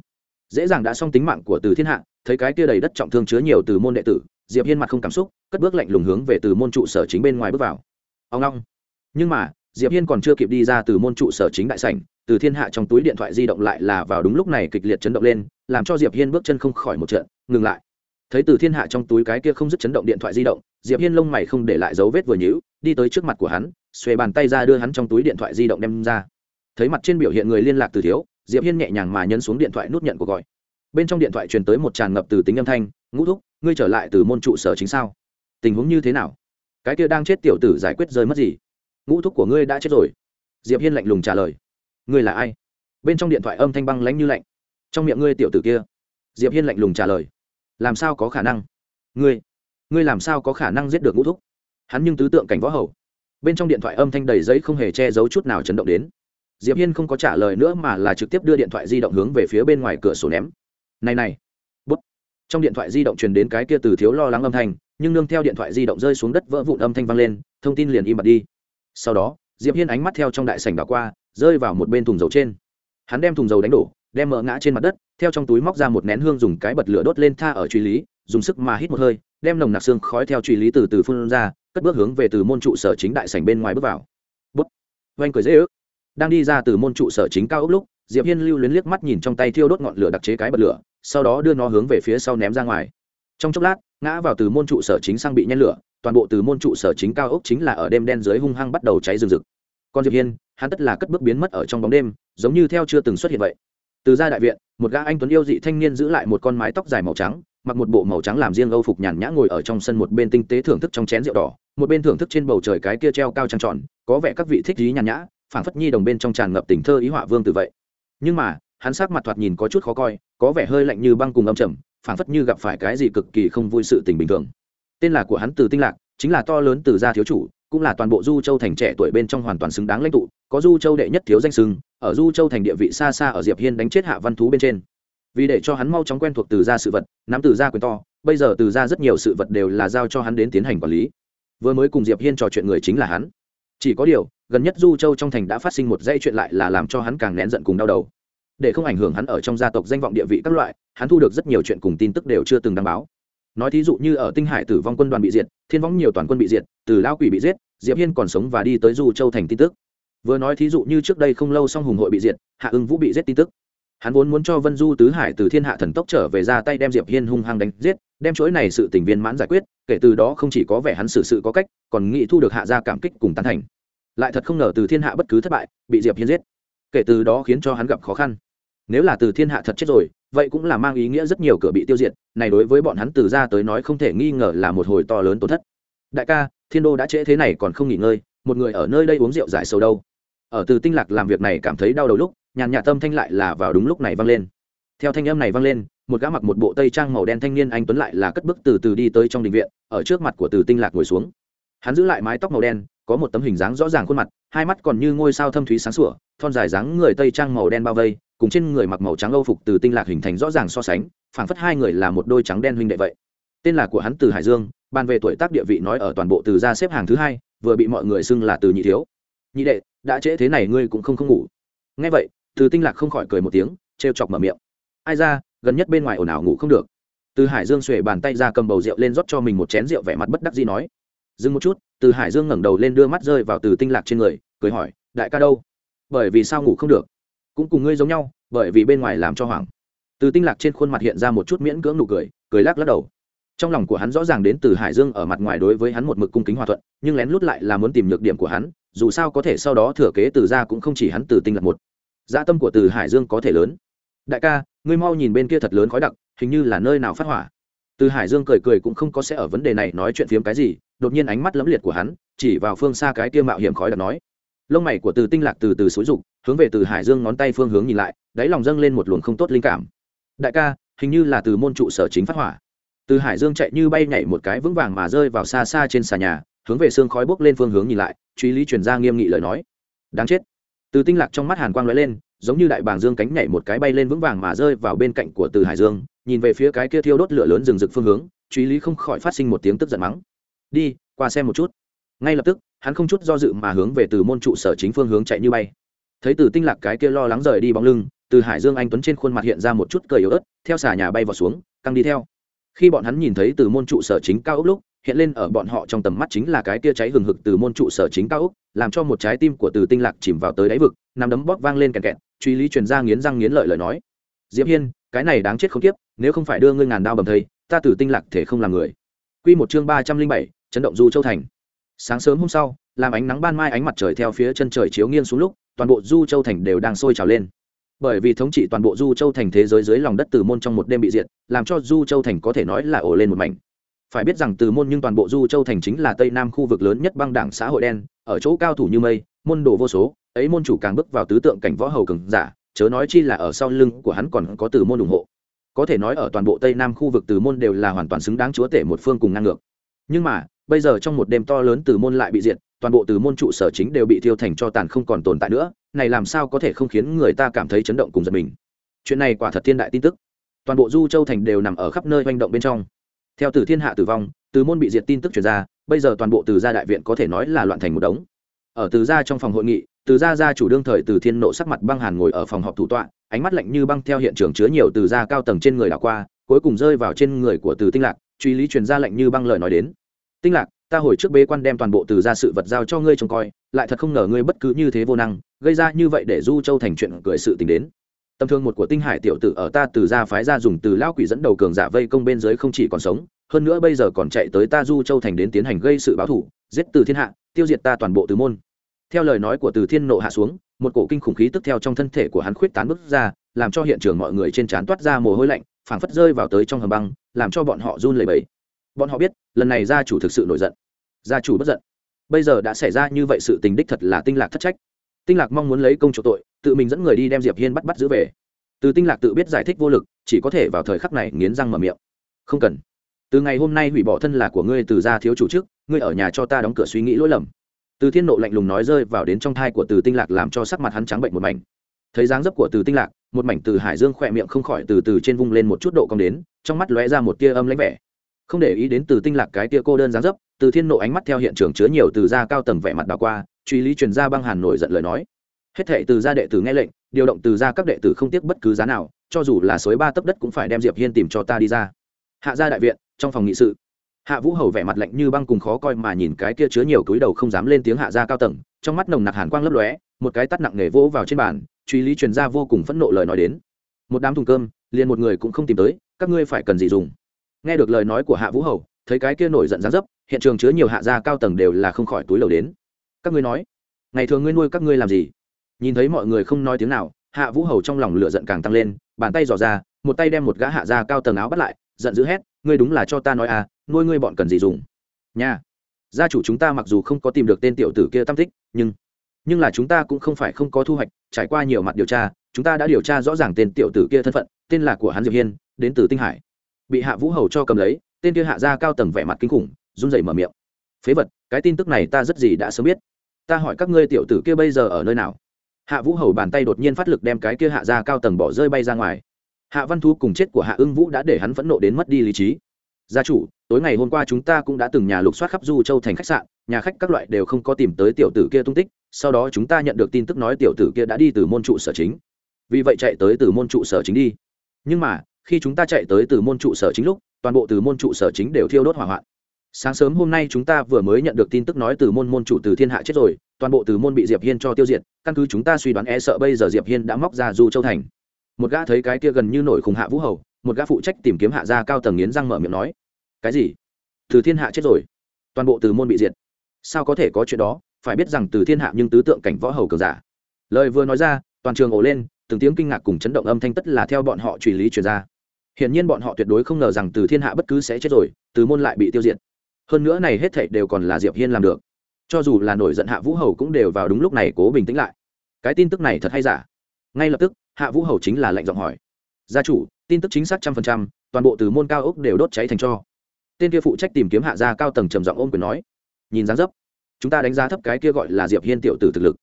Dễ dàng đã xong tính mạng của từ thiên hạ, thấy cái kia đầy đất trọng thương chứa nhiều từ môn đệ tử diệp hiên mặt không cảm xúc cất bước lạnh lùng hướng về từ môn trụ sở chính bên ngoài bước vào ông long nhưng mà diệp hiên còn chưa kịp đi ra từ môn trụ sở chính đại sảnh từ thiên hạ trong túi điện thoại di động lại là vào đúng lúc này kịch liệt chấn động lên làm cho diệp hiên bước chân không khỏi một trận ngừng lại thấy từ thiên hạ trong túi cái kia không dứt chấn động điện thoại di động diệp hiên lông mày không để lại dấu vết vừa nhũ, đi tới trước mặt của hắn xuề bàn tay ra đưa hắn trong túi điện thoại di động đem ra thấy mặt trên biểu hiện người liên lạc từ thiếu diệp hiên nhẹ nhàng mà nhấn xuống điện thoại nút nhận cuộc gọi bên trong điện thoại truyền tới một tràn ngập từ tính âm thanh, ngũ thúc, ngươi trở lại từ môn trụ sở chính sao? Tình huống như thế nào? Cái kia đang chết tiểu tử giải quyết rơi mất gì? Ngũ thúc của ngươi đã chết rồi. Diệp hiên lạnh lùng trả lời, ngươi là ai? Bên trong điện thoại âm thanh băng lãnh như lạnh, trong miệng ngươi tiểu tử kia. Diệp hiên lạnh lùng trả lời, làm sao có khả năng? Ngươi ngươi làm sao có khả năng giết được ngũ thúc? Hắn nhưng tứ tượng cảnh võ hầu. Bên trong điện thoại âm thanh đầy giấy không hề che giấu chút nào chấn động đến. Diệp hiên không có trả lời nữa mà là trực tiếp đưa điện thoại di động hướng về phía bên ngoài cửa sổ ném này này. Bút. Trong điện thoại di động truyền đến cái kia từ thiếu lo lắng âm thanh, nhưng nương theo điện thoại di động rơi xuống đất vỡ vụn âm thanh vang lên, thông tin liền im bặt đi. Sau đó, diệp hiên ánh mắt theo trong đại sảnh đảo qua, rơi vào một bên thùng dầu trên. Hắn đem thùng dầu đánh đổ, đem mỡ ngã trên mặt đất, theo trong túi móc ra một nén hương dùng cái bật lửa đốt lên tha ở truy lý, dùng sức mà hít một hơi, đem nồng nặc xương khói theo truy lý từ từ phun ra, cất bước hướng về từ môn trụ sở chính đại sảnh bên ngoài bước vào. Bút. Anh cười dễ ước. Đang đi ra từ môn trụ sở chính cao ốc lúc diệp hiên lưu luyến liếc mắt nhìn trong tay thiêu đốt ngọn lửa đặc chế cái bật lửa, sau đó đưa nó hướng về phía sau ném ra ngoài. Trong chốc lát, ngã vào từ môn trụ sở chính sang bị nhen lửa, toàn bộ từ môn trụ sở chính cao ốc chính là ở đêm đen dưới hung hăng bắt đầu cháy rừng rực. Còn diệp hiên, hắn tất là cất bước biến mất ở trong bóng đêm, giống như theo chưa từng xuất hiện vậy. Từ ra đại viện, một gã anh tuấn yêu dị thanh niên giữ lại một con mái tóc dài màu trắng, mặc một bộ màu trắng làm riêng âu phục nhàn nhã ngồi ở trong sân một bên tinh tế thưởng thức trong chén rượu đỏ, một bên thưởng thức trên bầu trời cái kia treo cao trăng tròn, có vẻ các vị thích ý nhàn nhã, phảng phất nhi đồng bên trong tràn ngập tình thơ ý họa vương từ vậy nhưng mà, hắn sắc mặt thoạt nhìn có chút khó coi, có vẻ hơi lạnh như băng cùng âm trầm, phảng phất như gặp phải cái gì cực kỳ không vui sự tình bình thường. Tên là của hắn từ tinh lạc, chính là to lớn từ gia thiếu chủ, cũng là toàn bộ du châu thành trẻ tuổi bên trong hoàn toàn xứng đáng lãnh tụ, có du châu đệ nhất thiếu danh sưng ở du châu thành địa vị xa xa ở diệp hiên đánh chết hạ văn thú bên trên. Vì để cho hắn mau chóng quen thuộc từ gia sự vật, nắm từ gia quyền to, bây giờ từ gia rất nhiều sự vật đều là giao cho hắn đến tiến hành quản lý. Vừa mới cùng diệp hiên trò chuyện người chính là hắn. Chỉ có điều gần nhất du châu trong thành đã phát sinh một dây chuyện lại là làm cho hắn càng nén giận cùng đau đầu. Để không ảnh hưởng hắn ở trong gia tộc danh vọng địa vị các loại, hắn thu được rất nhiều chuyện cùng tin tức đều chưa từng đăng báo. Nói thí dụ như ở tinh hải tử vong quân đoàn bị diệt, thiên võng nhiều toàn quân bị diệt, từ lao quỷ bị giết, diệp hiên còn sống và đi tới du châu thành tin tức. Vừa nói thí dụ như trước đây không lâu song hùng hội bị diệt, hạ ưng vũ bị giết tin tức. Hắn vốn muốn cho vân du tứ hải từ thiên hạ thần tốc trở về ra tay đem diệp hiên hung hăng đánh giết, đem chuỗi này sự tình viên mãn giải quyết, kể từ đó không chỉ có vẻ hắn xử sự có cách, còn nghĩ thu được hạ gia cảm kích cùng tán thành lại thật không ngờ từ thiên hạ bất cứ thất bại, bị diệp hiên giết. Kể từ đó khiến cho hắn gặp khó khăn. Nếu là từ thiên hạ thật chết rồi, vậy cũng là mang ý nghĩa rất nhiều cửa bị tiêu diệt, này đối với bọn hắn từ ra tới nói không thể nghi ngờ là một hồi to lớn tổn thất. Đại ca, thiên đô đã trễ thế này còn không nghỉ ngơi, một người ở nơi đây uống rượu giải sầu đâu. Ở từ tinh lạc làm việc này cảm thấy đau đầu lúc, nhàn nhạt tâm thanh lại là vào đúng lúc này vang lên. Theo thanh âm này vang lên, một gã mặc một bộ tây trang màu đen thanh niên anh tuấn lại là cất bước từ từ đi tới trong đình viện, ở trước mặt của từ tinh lạc ngồi xuống. Hắn giữ lại mái tóc màu đen có một tấm hình dáng rõ ràng khuôn mặt, hai mắt còn như ngôi sao thâm thúy sáng sủa, thon dài dáng người tây trang màu đen bao vây, cùng trên người mặc màu trắng âu phục từ tinh lạc hình thành rõ ràng so sánh, phảng phất hai người là một đôi trắng đen huynh đệ vậy. Tên là của hắn từ hải dương, bàn về tuổi tác địa vị nói ở toàn bộ từ gia xếp hàng thứ hai, vừa bị mọi người xưng là từ nhị thiếu. Nhị đệ, đã trễ thế này ngươi cũng không không ngủ. Ngay vậy, từ tinh lạc không khỏi cười một tiếng, trêu chọc mở miệng. Ai ra, gần nhất bên ngoài ồn ào ngủ không được. Từ hải dương xuể bàn tay ra cầm bầu rượu lên rót cho mình một chén rượu vẻ mặt bất đắc dĩ nói dừng một chút, từ hải dương ngẩng đầu lên đưa mắt rơi vào từ tinh lạc trên người, cười hỏi, đại ca đâu? Bởi vì sao ngủ không được? Cũng cùng ngươi giống nhau, bởi vì bên ngoài làm cho hoảng. Từ tinh lạc trên khuôn mặt hiện ra một chút miễn cưỡng nụ cười cười lắc lắc đầu. Trong lòng của hắn rõ ràng đến từ hải dương ở mặt ngoài đối với hắn một mực cung kính hòa thuận, nhưng lén lút lại là muốn tìm nhược điểm của hắn, dù sao có thể sau đó thừa kế từ ra cũng không chỉ hắn từ tinh lạc một. Gia tâm của từ hải dương có thể lớn. Đại ca, ngươi mau nhìn bên kia thật lớn khói đặc, hình như là nơi nào phát hỏa. Từ hải dương cười cười cũng không có sẽ ở vấn đề này nói chuyện phiếm cái gì đột nhiên ánh mắt lẫm liệt của hắn, chỉ vào phương xa cái kia mạo hiểm khói đặc nói. Lông mày của từ tinh lạc từ từ xối rục, hướng về từ hải dương ngón tay phương hướng nhìn lại, đáy lòng dâng lên một luồng không tốt linh cảm. Đại ca, hình như là từ môn trụ sở chính phát hỏa. Từ hải dương chạy như bay nhảy một cái vững vàng mà rơi vào xa xa trên xà nhà, hướng về xương khói bốc lên phương hướng nhìn lại, truy lý chuyển ra nghiêm nghị lời nói. Đáng chết. Từ tinh lạc trong mắt hàn quang lóe lên, giống như đại bàng dương cánh nhảy một cái bay lên vững vàng mà rơi vào bên cạnh của từ hải dương, nhìn về phía cái kia thiêu đốt lửa lớn rừng rực phương hướng, truy lý không khỏi phát sinh một tiếng tức giận mắng đi, qua xem một chút. Ngay lập tức, hắn không chút do dự mà hướng về từ môn trụ sở chính phương hướng chạy như bay. Thấy từ tinh lạc cái kia lo lắng rời đi bóng lưng, từ hải dương anh tuấn trên khuôn mặt hiện ra một chút cười yếu ớt, theo xà nhà bay vào xuống, căng đi theo. Khi bọn hắn nhìn thấy từ môn trụ sở chính cao ốc lúc, hiện lên ở bọn họ trong tầm mắt chính là cái tia cháy hừng hực từ môn trụ sở chính cao ốc, làm cho một trái tim của từ tinh lạc chìm vào tới đáy vực, nằm đấm bóp vang lên kẹt kẹt, truy lý truyền ra nghiến răng nghiến lợi lời nói. Diễm hiên, cái này đáng chết không tiếp nếu không phải đưa ngươi ngàn đao bầm thây, ta từ tinh lạc thể không làm người. Quy một chương ba trăm linh bảy chấn động du châu thành. Sáng sớm hôm sau, làm ánh nắng ban mai ánh mặt trời theo phía chân trời chiếu nghiêng xuống lúc, toàn bộ du châu thành đều đang sôi trào lên. Bởi vì thống trị toàn bộ du châu thành thế giới dưới lòng đất từ môn trong một đêm bị diệt, làm cho du châu thành có thể nói là ổ lên một mảnh. Phải biết rằng từ môn nhưng toàn bộ du châu thành chính là tây nam khu vực lớn nhất băng đảng xã hội đen, ở chỗ cao thủ như mây, môn đồ vô số, ấy môn chủ càng bước vào tứ tượng cảnh võ hầu cường giả, chớ nói chi là ở sau lưng của hắn còn có từ môn ủng hộ. Có thể nói ở toàn bộ tây nam khu vực từ môn đều là hoàn toàn xứng đáng chúa tể một phương cùng ngang ngược. Nhưng mà bây giờ trong một đêm to lớn từ môn lại bị diệt, toàn bộ từ môn trụ sở chính đều bị thiêu thành cho tàn không còn tồn tại nữa, này làm sao có thể không khiến người ta cảm thấy chấn động cùng giật mình? Chuyện này quả thật thiên đại tin tức. Toàn bộ du châu thành đều nằm ở khắp nơi manh động bên trong. Theo từ thiên hạ tử vong, từ môn bị diệt tin tức chuyển ra, bây giờ toàn bộ từ gia đại viện có thể nói là loạn thành một đống. Ở từ gia trong phòng hội nghị, từ gia gia chủ đương thời từ thiên nộ sắc mặt băng hàn ngồi ở phòng họp thủ tọa, ánh mắt lạnh như băng theo hiện trường chứa nhiều từ gia cao tầng trên người đảo qua, cuối cùng rơi vào trên người của từ tinh lạc, truy lý truyền ra lạnh như băng lời nói đến tinh lạc, ta hồi trước bế quan đem toàn bộ từ gia sự vật giao cho ngươi trông coi, lại thật không ngờ ngươi bất cứ như thế vô năng, gây ra như vậy để du châu thành chuyện cười sự tình đến. Tầm thương một của tinh hải tiểu tử ở ta từ gia phái ra dùng từ lao quỷ dẫn đầu cường giả vây công bên dưới không chỉ còn sống, hơn nữa bây giờ còn chạy tới ta du châu thành đến tiến hành gây sự báo thủ, giết từ thiên hạ, tiêu diệt ta toàn bộ từ môn. Theo lời nói của từ thiên nộ hạ xuống, một cổ kinh khủng khí tức theo trong thân thể của hắn khuyết tán bước ra, làm cho hiện trường mọi người trên trán toát ra mồ hôi lạnh, phảng phất rơi vào tới trong hầm băng, làm cho bọn họ run lẩy bẩy bọn họ biết, lần này gia chủ thực sự nổi giận. Gia chủ bất giận. Bây giờ đã xảy ra như vậy sự tình đích thật là tinh lạc thất trách. Tinh lạc mong muốn lấy công chủ tội, tự mình dẫn người đi đem diệp hiên bắt bắt giữ về. Từ tinh lạc tự biết giải thích vô lực, chỉ có thể vào thời khắc này nghiến răng mở miệng. Không cần. Từ ngày hôm nay hủy bỏ thân là của ngươi từ gia thiếu chủ chức ngươi ở nhà cho ta đóng cửa suy nghĩ lỗi lầm. Từ thiên nộ lạnh lùng nói rơi vào đến trong thai của từ tinh lạc làm cho sắc mặt hắn trắng bệnh một mảnh. Thấy dáng dấp của từ tinh lạc, một mảnh từ hải dương khỏe miệng không khỏi từ từ trên vung lên một chút độ cong đến, trong mắt lóe ra một tia âm lãnh vẻ không để ý đến từ tinh lạc cái tia cô đơn dáng dấp, từ thiên nộ ánh mắt theo hiện trường chứa nhiều từ gia cao tầng vẻ mặt đào qua, truy lý truyền ra băng hàn nổi giận lời nói. Hết thệ từ gia đệ tử nghe lệnh, điều động từ gia các đệ tử không tiếc bất cứ giá nào, cho dù là suối ba tấc đất cũng phải đem diệp hiên tìm cho ta đi ra. Hạ gia đại viện, trong phòng nghị sự. Hạ vũ hầu vẻ mặt lạnh như băng cùng khó coi mà nhìn cái kia chứa nhiều túi đầu không dám lên tiếng hạ gia cao tầng, trong mắt nồng nặc hàn quang lấp lóe, một cái tắt nặng nề vỗ vào trên bàn, truy lý truyền ra vô cùng phẫn nộ lời nói đến. Một đám thùng cơm, liền một người cũng không tìm tới, các ngươi phải cần gì dùng? Nghe được lời nói của hạ vũ hầu, thấy cái kia nổi giận gián dấp, hiện trường chứa nhiều hạ gia cao tầng đều là không khỏi túi lầu đến. Các ngươi nói, ngày thường ngươi nuôi các ngươi làm gì? Nhìn thấy mọi người không nói tiếng nào, hạ vũ hầu trong lòng lửa giận càng tăng lên, bàn tay dò ra, một tay đem một gã hạ gia cao tầng áo bắt lại, giận dữ hét, ngươi đúng là cho ta nói à nuôi ngươi bọn cần gì dùng? Nha, gia chủ chúng ta mặc dù không có tìm được tên tiểu tử kia tam tích, nhưng nhưng là chúng ta cũng không phải không có thu hoạch, trải qua nhiều mặt điều tra, chúng ta đã điều tra rõ ràng tên tiểu tử kia thân phận, tên là của hắn diệp hiên, đến từ tinh hải bị hạ vũ hầu cho cầm lấy, tên kia hạ ra cao tầng vẻ mặt kinh khủng, run rẩy mở miệng. Phế vật, cái tin tức này ta rất gì đã sớm biết. Ta hỏi các ngươi tiểu tử kia bây giờ ở nơi nào? Hạ vũ hầu bàn tay đột nhiên phát lực đem cái kia hạ ra cao tầng bỏ rơi bay ra ngoài. Hạ văn thu cùng chết của hạ ưng vũ đã để hắn phẫn nộ đến mất đi lý trí. Gia chủ, tối ngày hôm qua chúng ta cũng đã từng nhà lục soát khắp du châu thành khách sạn, nhà khách các loại đều không có tìm tới tiểu tử kia tung tích, sau đó chúng ta nhận được tin tức nói tiểu tử kia đã đi từ môn trụ sở chính. Vì vậy chạy tới từ môn trụ sở chính đi. Nhưng mà khi chúng ta chạy tới từ môn trụ sở chính lúc, toàn bộ từ môn trụ sở chính đều thiêu đốt hỏa hoạn. Sáng sớm hôm nay chúng ta vừa mới nhận được tin tức nói từ môn môn chủ từ thiên hạ chết rồi, toàn bộ từ môn bị diệp hiên cho tiêu diệt, căn cứ chúng ta suy đoán e sợ bây giờ diệp hiên đã móc ra du châu thành. Một gã thấy cái kia gần như nổi khủng hạ vũ hầu, một gã phụ trách tìm kiếm hạ gia cao tầng nghiến răng mở miệng nói, cái gì? Từ thiên hạ chết rồi? Toàn bộ từ môn bị diệt? Sao có thể có chuyện đó? Phải biết rằng từ thiên hạ nhưng tứ tượng cảnh võ hầu cường giả. Lời vừa nói ra, toàn trường ồ lên, từng tiếng kinh ngạc cùng chấn động âm thanh tất là theo bọn họ truy lý truyền ra hiển nhiên bọn họ tuyệt đối không ngờ rằng từ thiên hạ bất cứ sẽ chết rồi, từ môn lại bị tiêu diệt. Hơn nữa này hết thảy đều còn là diệp hiên làm được. Cho dù là nổi giận hạ vũ hầu cũng đều vào đúng lúc này cố bình tĩnh lại. Cái tin tức này thật hay giả? Ngay lập tức, hạ vũ hầu chính là lệnh giọng hỏi. Gia chủ, tin tức chính xác trăm phần trăm, toàn bộ từ môn cao ốc đều đốt cháy thành cho. Tên kia phụ trách tìm kiếm hạ gia cao tầng trầm giọng ôm quyền nói. Nhìn dáng dấp, chúng ta đánh giá thấp cái kia gọi là diệp hiên tiểu tử thực lực.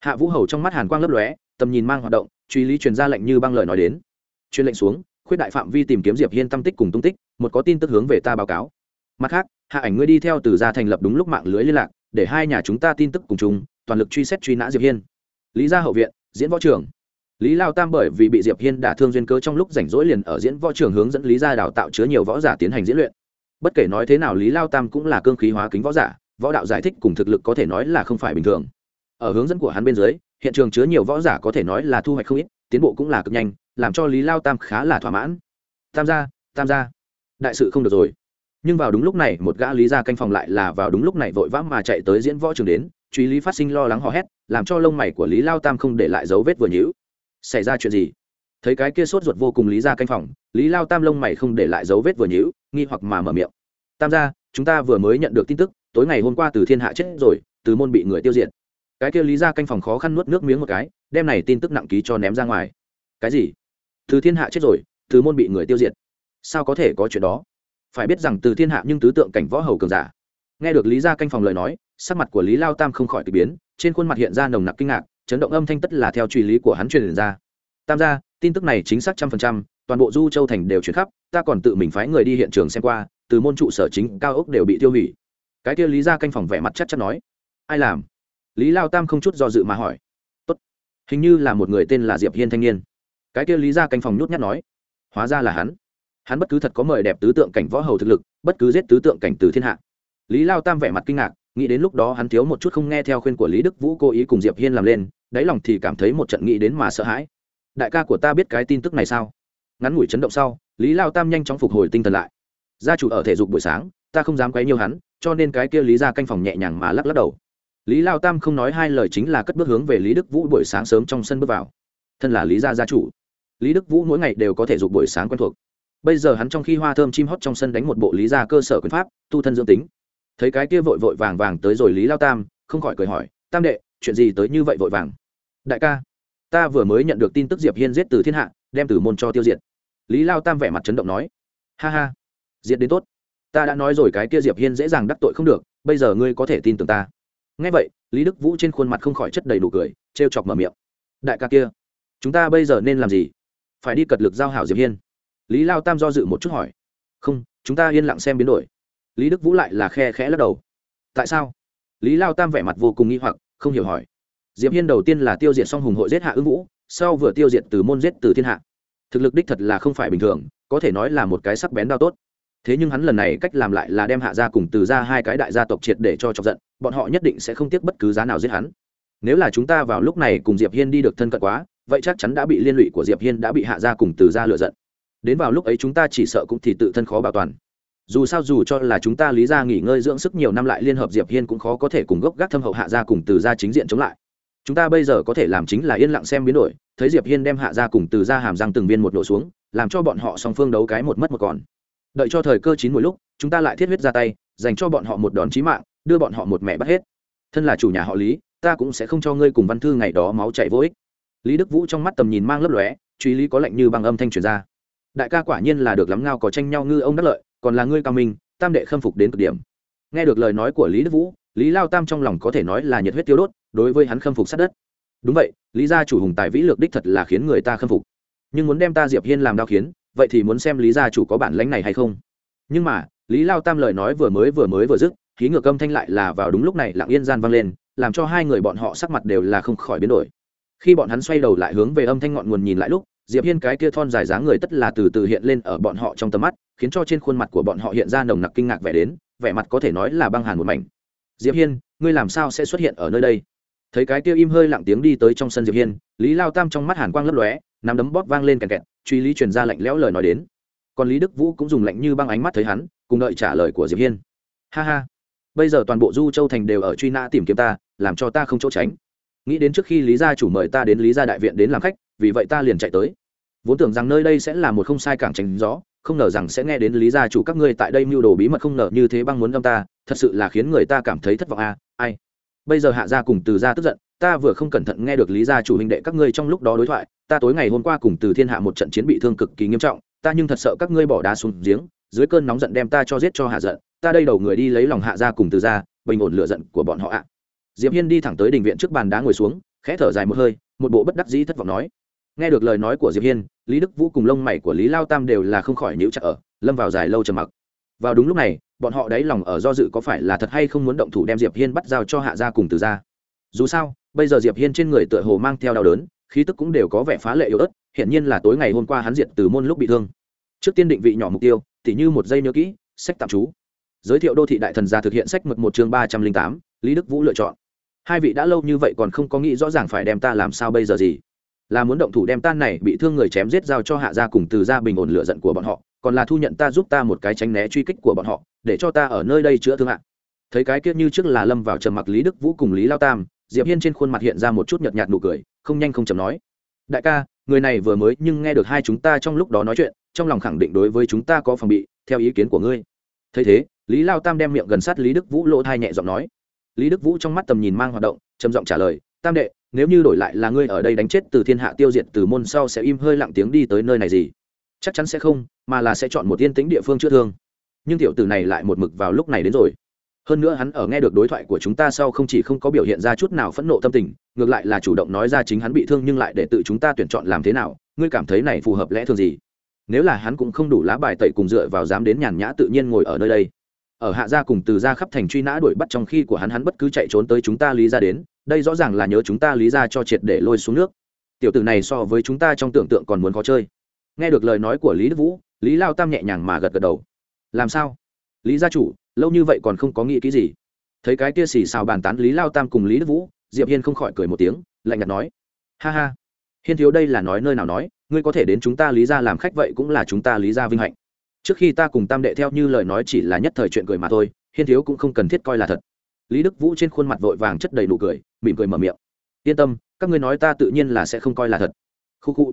Hạ vũ hầu trong mắt hàn quang lấp lóe, tầm nhìn mang hoạt động, truy lý truyền ra lệnh như băng lời nói đến. Truyền lệnh xuống khuyết đại phạm vi tìm kiếm diệp hiên tâm tích cùng tung tích, một có tin tức hướng về ta báo cáo. Mặt khác, hạ ảnh ngươi đi theo từ gia thành lập đúng lúc mạng lưới liên lạc, để hai nhà chúng ta tin tức cùng chung, toàn lực truy xét truy nã diệp hiên. Lý gia hậu viện, diễn võ trưởng. Lý lao tam bởi vì bị diệp hiên đả thương duyên cớ trong lúc rảnh rỗi liền ở diễn võ trưởng hướng dẫn lý gia đào tạo chứa nhiều võ giả tiến hành diễn luyện. Bất kể nói thế nào lý lao tam cũng là cương khí hóa kính võ giả, võ đạo giải thích cùng thực lực có thể nói là không phải bình thường. Ở hướng dẫn của hắn bên dưới, hiện trường chứa nhiều võ giả có thể nói là thu hoạch không ít, tiến bộ cũng là cực nhanh làm cho lý lao tam khá là thỏa mãn. Tam gia tam gia. Đại sự không được rồi. Nhưng vào đúng lúc này, một gã lý gia canh phòng lại là vào đúng lúc này vội vã mà chạy tới diễn võ trường đến, truy lý phát sinh lo lắng hò hét, làm cho lông mày của lý lao tam không để lại dấu vết vừa nhữ xảy ra chuyện gì? Thấy cái kia sốt ruột vô cùng lý gia canh phòng, lý lao tam lông mày không để lại dấu vết vừa nhữ nghi hoặc mà mở miệng. Tam gia, chúng ta vừa mới nhận được tin tức, tối ngày hôm qua từ thiên hạ chết rồi, từ môn bị người tiêu diệt. Cái kia lý gia canh phòng khó khăn nuốt nước miếng một cái, đem này tin tức nặng ký cho ném ra ngoài. Cái gì? Từ thiên hạ chết rồi, từ môn bị người tiêu diệt. Sao có thể có chuyện đó? Phải biết rằng từ thiên hạ nhưng tứ tượng cảnh võ hầu cường giả. Nghe được lý gia canh phòng lời nói, sắc mặt của lý lao tam không khỏi k ỳ biến, trên khuôn mặt hiện ra nồng nặc kinh ngạc, chấn động âm thanh tất là theo truy lý của hắn truyền ra. Tam gia, tin tức này chính xác trăm phần trăm, toàn bộ du châu thành đều chuyển khắp, ta còn tự mình phái người đi hiện trường xem qua, từ môn trụ sở chính cao ốc đều bị tiêu hủy. Cái kia lý gia canh phòng vẻ mặt chắc chắn nói, ai làm? Lý lao tam không chút do dự mà hỏi. Tốt. hình như là một người tên là diệp hiên thanh niên cái kia lý gia canh phòng nhút nhát nói, hóa ra là hắn. Hắn bất cứ thật có mời đẹp tứ tượng cảnh võ hầu thực lực, bất cứ giết tứ tượng cảnh từ thiên hạ. Lý lao tam vẻ mặt kinh ngạc, nghĩ đến lúc đó hắn thiếu một chút không nghe theo khuyên của lý đức vũ cố ý cùng diệp hiên làm lên, đáy lòng thì cảm thấy một trận nghĩ đến mà sợ hãi. Đại ca của ta biết cái tin tức này sao? Ngắn ngủi chấn động sau, lý lao tam nhanh chóng phục hồi tinh thần lại. Gia chủ ở thể dục buổi sáng, ta không dám quấy nhiều hắn, cho nên cái kia lý ra canh phòng nhẹ nhàng mà lắc lắc đầu. Lý lao tam không nói hai lời chính là cất bước hướng về lý đức vũ buổi sáng sớm trong sân bước vào. Thân là lý gia gia chủ lý đức vũ mỗi ngày đều có thể dục buổi sáng quen thuộc. Bây giờ hắn trong khi hoa thơm chim hót trong sân đánh một bộ lý ra cơ sở quyền pháp, tu thân dưỡng tính. Thấy cái kia vội vội vàng vàng tới rồi lý lao tam, không khỏi cười hỏi, tam đệ, chuyện gì tới như vậy vội vàng? Đại ca, ta vừa mới nhận được tin tức diệp hiên giết từ thiên hạ, đem từ môn cho tiêu diệt. Lý lao tam vẻ mặt chấn động nói, ha ha, diệt đến tốt. Ta đã nói rồi cái kia diệp hiên dễ dàng đắc tội không được, bây giờ ngươi có thể tin tưởng ta. Nghe vậy, lý đức vũ trên khuôn mặt không khỏi chất đầy đủ cười, trêu chọc mở miệng. Đại ca kia, chúng ta bây giờ nên làm gì? Phải đi cật lực giao hảo diệp hiên. Lý lao tam do dự một chút hỏi, không, chúng ta yên lặng xem biến đổi. Lý đức vũ lại là khe khẽ lắc đầu. Tại sao? Lý lao tam vẻ mặt vô cùng nghi hoặc, không hiểu hỏi. Diệp hiên đầu tiên là tiêu diệt song hùng hội giết hạ ưng vũ, sau vừa tiêu diệt từ môn giết từ thiên hạ. Thực lực đích thật là không phải bình thường, có thể nói là một cái sắc bén đao tốt. Thế nhưng hắn lần này cách làm lại là đem hạ gia cùng từ ra hai cái đại gia tộc triệt để cho chọc giận, bọn họ nhất định sẽ không tiếc bất cứ giá nào giết hắn. Nếu là chúng ta vào lúc này cùng diệp hiên đi được thân cận quá vậy chắc chắn đã bị liên lụy của diệp hiên đã bị hạ gia cùng từ ra lựa giận. Đến vào lúc ấy chúng ta chỉ sợ cũng thì tự thân khó bảo toàn. Dù sao dù cho là chúng ta lý ra nghỉ ngơi dưỡng sức nhiều năm lại liên hợp diệp hiên cũng khó có thể cùng gốc gác thâm hậu hạ gia cùng từ ra chính diện chống lại. Chúng ta bây giờ có thể làm chính là yên lặng xem biến đổi, thấy diệp hiên đem hạ gia cùng từ ra hàm răng từng viên một nổ xuống, làm cho bọn họ song phương đấu cái một mất một còn. Đợi cho thời cơ chín mỗi lúc, chúng ta lại thiết huyết ra tay, dành cho bọn họ một đòn chí mạng, đưa bọn họ một mẹ bắt hết. Thân là chủ nhà họ lý, ta cũng sẽ không cho ngươi cùng văn thư ngày đó máu chảy vô ích lý đức vũ trong mắt tầm nhìn mang lấp lóe, truy lý có lệnh như bằng âm thanh truyền ra. Đại ca quả nhiên là được lắm ngao có tranh nhau ngư ông đắc lợi, còn là ngươi cao minh, tam đệ khâm phục đến cực điểm. Nghe được lời nói của lý đức vũ, lý lao tam trong lòng có thể nói là nhiệt huyết tiêu đốt, đối với hắn khâm phục sát đất. Đúng vậy, lý gia chủ hùng tài vĩ lược đích thật là khiến người ta khâm phục. Nhưng muốn đem ta diệp hiên làm đao khiến vậy thì muốn xem lý gia chủ có bản lãnh này hay không. Nhưng mà, lý lao tam lời nói vừa mới vừa mới vừa dứt, khí ngược âm thanh lại là vào đúng lúc này lặng yên gian vang lên, làm cho hai người bọn họ sắc mặt đều là không khỏi biến đổi khi bọn hắn xoay đầu lại hướng về âm thanh ngọn nguồn nhìn lại lúc, diệp hiên cái kia thon dài dáng người tất là từ từ hiện lên ở bọn họ trong tầm mắt, khiến cho trên khuôn mặt của bọn họ hiện ra nồng nặc kinh ngạc vẻ đến, vẻ mặt có thể nói là băng hàn một mảnh. Diệp hiên, ngươi làm sao sẽ xuất hiện ở nơi đây? Thấy cái kia im hơi lặng tiếng đi tới trong sân diệp hiên, lý lao tam trong mắt hàn quang lấp lóe, nắm đấm bóp vang lên kẹt kẹt, truy lý truyền ra lạnh lẽo lời nói đến. Còn lý đức vũ cũng dùng lạnh như băng ánh mắt thấy hắn, cùng đợi trả lời của diệp hiên. Ha ha, bây giờ toàn bộ du châu thành đều ở truy nã tìm kiếm ta, làm cho ta không chỗ tránh nghĩ đến trước khi lý gia chủ mời ta đến lý gia đại viện đến làm khách vì vậy ta liền chạy tới. Vốn tưởng rằng nơi đây sẽ là một không sai cảng tránh gió không ngờ rằng sẽ nghe đến lý gia chủ các ngươi tại đây mưu đồ bí mật không ngờ như thế băng muốn âm ta thật sự là khiến người ta cảm thấy thất vọng a à, ai. Bây giờ hạ gia cùng từ gia tức giận ta vừa không cẩn thận nghe được lý gia chủ huynh đệ các ngươi trong lúc đó đối thoại ta tối ngày hôm qua cùng từ thiên hạ một trận chiến bị thương cực kỳ nghiêm trọng ta nhưng thật sợ các ngươi bỏ đá xuống giếng dưới cơn nóng giận đem ta cho giết cho hạ giận ta đây đầu người đi lấy lòng hạ gia cùng từ gia bình ổn lựa giận của bọn họ ạ diệp hiên đi thẳng tới đình viện trước bàn đá ngồi xuống, khẽ thở dài một hơi, một bộ bất đắc dĩ thất vọng nói. Nghe được lời nói của diệp hiên, lý đức vũ cùng lông mày của lý lao tam đều là không khỏi nhíu chặt ở, lâm vào dài lâu trầm mặc. Vào đúng lúc này, bọn họ đáy lòng ở do dự có phải là thật hay không muốn động thủ đem diệp hiên bắt giao cho hạ gia cùng từ gia. Dù sao, bây giờ diệp hiên trên người tựa hồ mang theo đau đớn, khí tức cũng đều có vẻ phá lệ yếu ớt, hiển nhiên là tối ngày hôm qua hắn diệt từ môn lúc bị thương. Trước tiên định vị nhỏ mục tiêu tỉ như một giây nhớ kỹ, sách tạm trú. Giới thiệu đô thị đại thần gia thực hiện sách mực một chương ba trăm linh tám, lý đức vũ lựa chọn hai vị đã lâu như vậy còn không có nghĩ rõ ràng phải đem ta làm sao bây giờ gì. Là muốn động thủ đem tan này bị thương người chém giết giao cho hạ gia cùng từ gia bình ổn lựa giận của bọn họ, còn là thu nhận ta giúp ta một cái tránh né truy kích của bọn họ, để cho ta ở nơi đây chữa thương hạ thấy cái kia như trước là lâm vào trầm mặc lý đức vũ cùng lý lao tam, diệp hiên trên khuôn mặt hiện ra một chút nhợt nhạt nụ cười, không nhanh không chậm nói. Đại ca, người này vừa mới nhưng nghe được hai chúng ta trong lúc đó nói chuyện, trong lòng khẳng định đối với chúng ta có phòng bị, theo ý kiến của ngươi. Thấy thế, lý lao tam đem miệng gần sát lý đức vũ lỗ thai nhẹ giọng nói lý đức vũ trong mắt tầm nhìn mang hoạt động, trầm giọng trả lời, tam đệ, nếu như đổi lại là ngươi ở đây đánh chết từ thiên hạ tiêu diệt từ môn sau sẽ im hơi lặng tiếng đi tới nơi này gì? Chắc chắn sẽ không, mà là sẽ chọn một yên tĩnh địa phương chữa thương. Nhưng tiểu tử này lại một mực vào lúc này đến rồi. Hơn nữa hắn ở nghe được đối thoại của chúng ta sau không chỉ không có biểu hiện ra chút nào phẫn nộ tâm tình, ngược lại là chủ động nói ra chính hắn bị thương nhưng lại để tự chúng ta tuyển chọn làm thế nào, ngươi cảm thấy này phù hợp lẽ thường gì? Nếu là hắn cũng không đủ lá bài tẩy cùng dựa vào dám đến nhàn nhã tự nhiên ngồi ở nơi đây ở hạ gia cùng từ gia khắp thành truy nã đuổi bắt trong khi của hắn hắn bất cứ chạy trốn tới chúng ta lý ra đến, đây rõ ràng là nhớ chúng ta lý ra cho triệt để lôi xuống nước. Tiểu tử này so với chúng ta trong tưởng tượng còn muốn khó chơi. Nghe được lời nói của lý đức vũ, lý lao tam nhẹ nhàng mà gật gật đầu. Làm sao? Lý gia chủ, lâu như vậy còn không có nghĩ kỹ gì? Thấy cái kia xì xào bàn tán lý lao tam cùng lý đức vũ, diệp hiên không khỏi cười một tiếng, lạnh nhạt nói. Ha ha. Hiên thiếu đây là nói nơi nào nói, ngươi có thể đến chúng ta lý ra làm khách vậy cũng là chúng ta lý ra vinh hạnh trước khi ta cùng tam đệ theo như lời nói chỉ là nhất thời chuyện cười mà thôi, hiên thiếu cũng không cần thiết coi là thật. Lý đức vũ trên khuôn mặt vội vàng chất đầy nụ cười, mỉm cười mở miệng. Yên tâm, các ngươi nói ta tự nhiên là sẽ không coi là thật. Khu khu.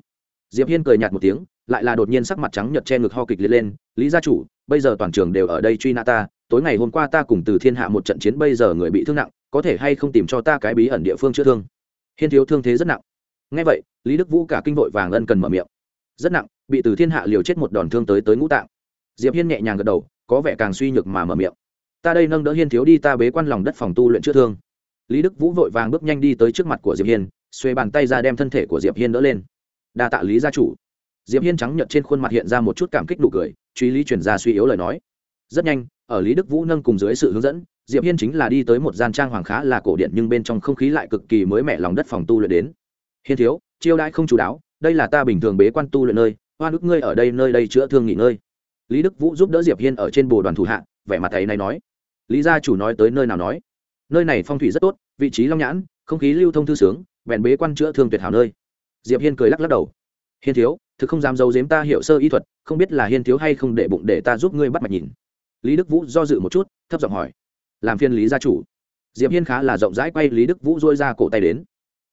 Diệp hiên cười nhạt một tiếng, lại là đột nhiên sắc mặt trắng nhợt che ngực ho kịch liệt lên, lý gia chủ, bây giờ toàn trường đều ở đây truy nã ta, tối ngày hôm qua ta cùng từ thiên hạ một trận chiến bây giờ người bị thương nặng, có thể hay không tìm cho ta cái bí ẩn địa phương chữa thương? Hiên thiếu thương thế rất nặng. Ngay vậy, lý đức vũ cả kinh vội vàng ân cần mở miệng. Rất nặng, bị từ thiên hạ liều chết một đòn thương tới tới ngũ tạng diệp hiên nhẹ nhàng gật đầu, có vẻ càng suy nhược mà mở miệng. Ta đây nâng đỡ hiên thiếu đi, ta bế quan lòng đất phòng tu luyện chữa thương. Lý đức vũ vội vàng bước nhanh đi tới trước mặt của diệp hiên, xuê bàn tay ra đem thân thể của diệp hiên đỡ lên. Đa tạ lý gia chủ. Diệp hiên trắng nhợt trên khuôn mặt hiện ra một chút cảm kích nụ cười, truy lý truyền ra suy yếu lời nói. Rất nhanh, ở lý đức vũ nâng cùng dưới sự hướng dẫn, diệp hiên chính là đi tới một gian trang hoàng khá là cổ điện nhưng bên trong không khí lại cực kỳ mới mẻ lòng đất phòng tu luyện đến. Hiên thiếu, chiêu đãi không chú đáo, đây là ta bình thường bế quan tu luyện nơi hoa đức ngươi ở đây nơi đây chữa thương nghỉ ngơi lý đức vũ giúp đỡ diệp hiên ở trên bồ đoàn thủ hạ, vẻ mặt ấy này nói. Lý gia chủ nói tới nơi nào nói. Nơi này phong thủy rất tốt, vị trí long nhãn, không khí lưu thông thư sướng, bèn bế quan chữa thương tuyệt hảo nơi. Diệp hiên cười lắc lắc đầu. Hiên thiếu, thực không dám giấu giếm ta hiểu sơ y thuật, không biết là hiên thiếu hay không để bụng để ta giúp ngươi bắt mạch nhìn. Lý đức vũ do dự một chút, thấp giọng hỏi. Làm phiên lý gia chủ. Diệp hiên khá là rộng rãi quay lý đức vũ dôi ra cổ tay đến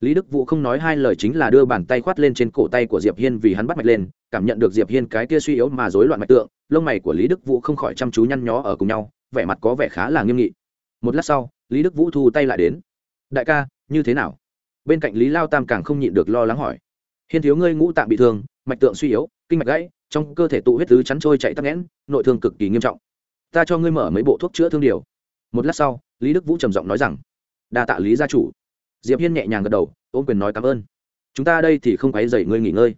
lý đức vũ không nói hai lời chính là đưa bàn tay khoát lên trên cổ tay của diệp hiên vì hắn bắt mạch lên, cảm nhận được diệp hiên cái kia suy yếu mà rối loạn mạch tượng, lông mày của lý đức vũ không khỏi chăm chú nhăn nhó ở cùng nhau, vẻ mặt có vẻ khá là nghiêm nghị. Một lát sau, lý đức vũ thu tay lại đến. Đại ca, như thế nào? Bên cạnh lý lao tam càng không nhịn được lo lắng hỏi. Hiên thiếu ngươi ngũ tạng bị thương, mạch tượng suy yếu, kinh mạch gãy, trong cơ thể tụ huyết tứ chắn trôi chạy tắc nghẽn, nội thương cực kỳ nghiêm trọng. Ta cho ngươi mở mấy bộ thuốc chữa thương điều. Một lát sau, lý đức vũ trầm giọng nói rằng, đa tạ lý gia chủ diệp hiên nhẹ nhàng gật đầu ôm quyền nói cảm ơn. Chúng ta đây thì không quấy dậy ngươi nghỉ ngơi.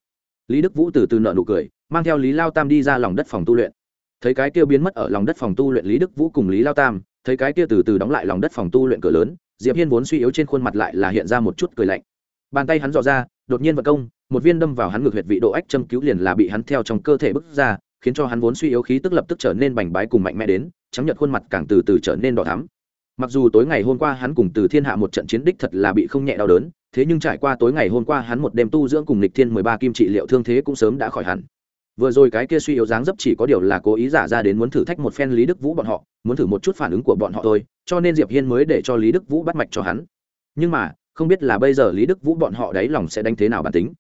Lý đức vũ từ từ nợ nụ cười, mang theo lý lao tam đi ra lòng đất phòng tu luyện. Thấy cái kia biến mất ở lòng đất phòng tu luyện lý đức vũ cùng lý lao tam, thấy cái kia từ từ đóng lại lòng đất phòng tu luyện cửa lớn, diệp hiên vốn suy yếu trên khuôn mặt lại là hiện ra một chút cười lạnh. Bàn tay hắn dò ra, đột nhiên vật công, một viên đâm vào hắn ngược huyệt vị độ ách châm cứu liền là bị hắn theo trong cơ thể bức ra, khiến cho hắn vốn suy yếu khí tức lập tức trở nên bành bái cùng mạnh mẽ đến chấm nhật khuôn mặt càng từ từ trở nên đỏ thắm mặc dù tối ngày hôm qua hắn cùng từ thiên hạ một trận chiến đích thật là bị không nhẹ đau đớn, thế nhưng trải qua tối ngày hôm qua hắn một đêm tu dưỡng cùng lịch thiên mười ba kim trị liệu thương thế cũng sớm đã khỏi hẳn. Vừa rồi cái kia suy yếu dáng dấp chỉ có điều là cố ý giả ra đến muốn thử thách một phen lý đức vũ bọn họ, muốn thử một chút phản ứng của bọn họ thôi, cho nên diệp hiên mới để cho lý đức vũ bắt mạch cho hắn. Nhưng mà, không biết là bây giờ lý đức vũ bọn họ đáy lòng sẽ đánh thế nào bản tính.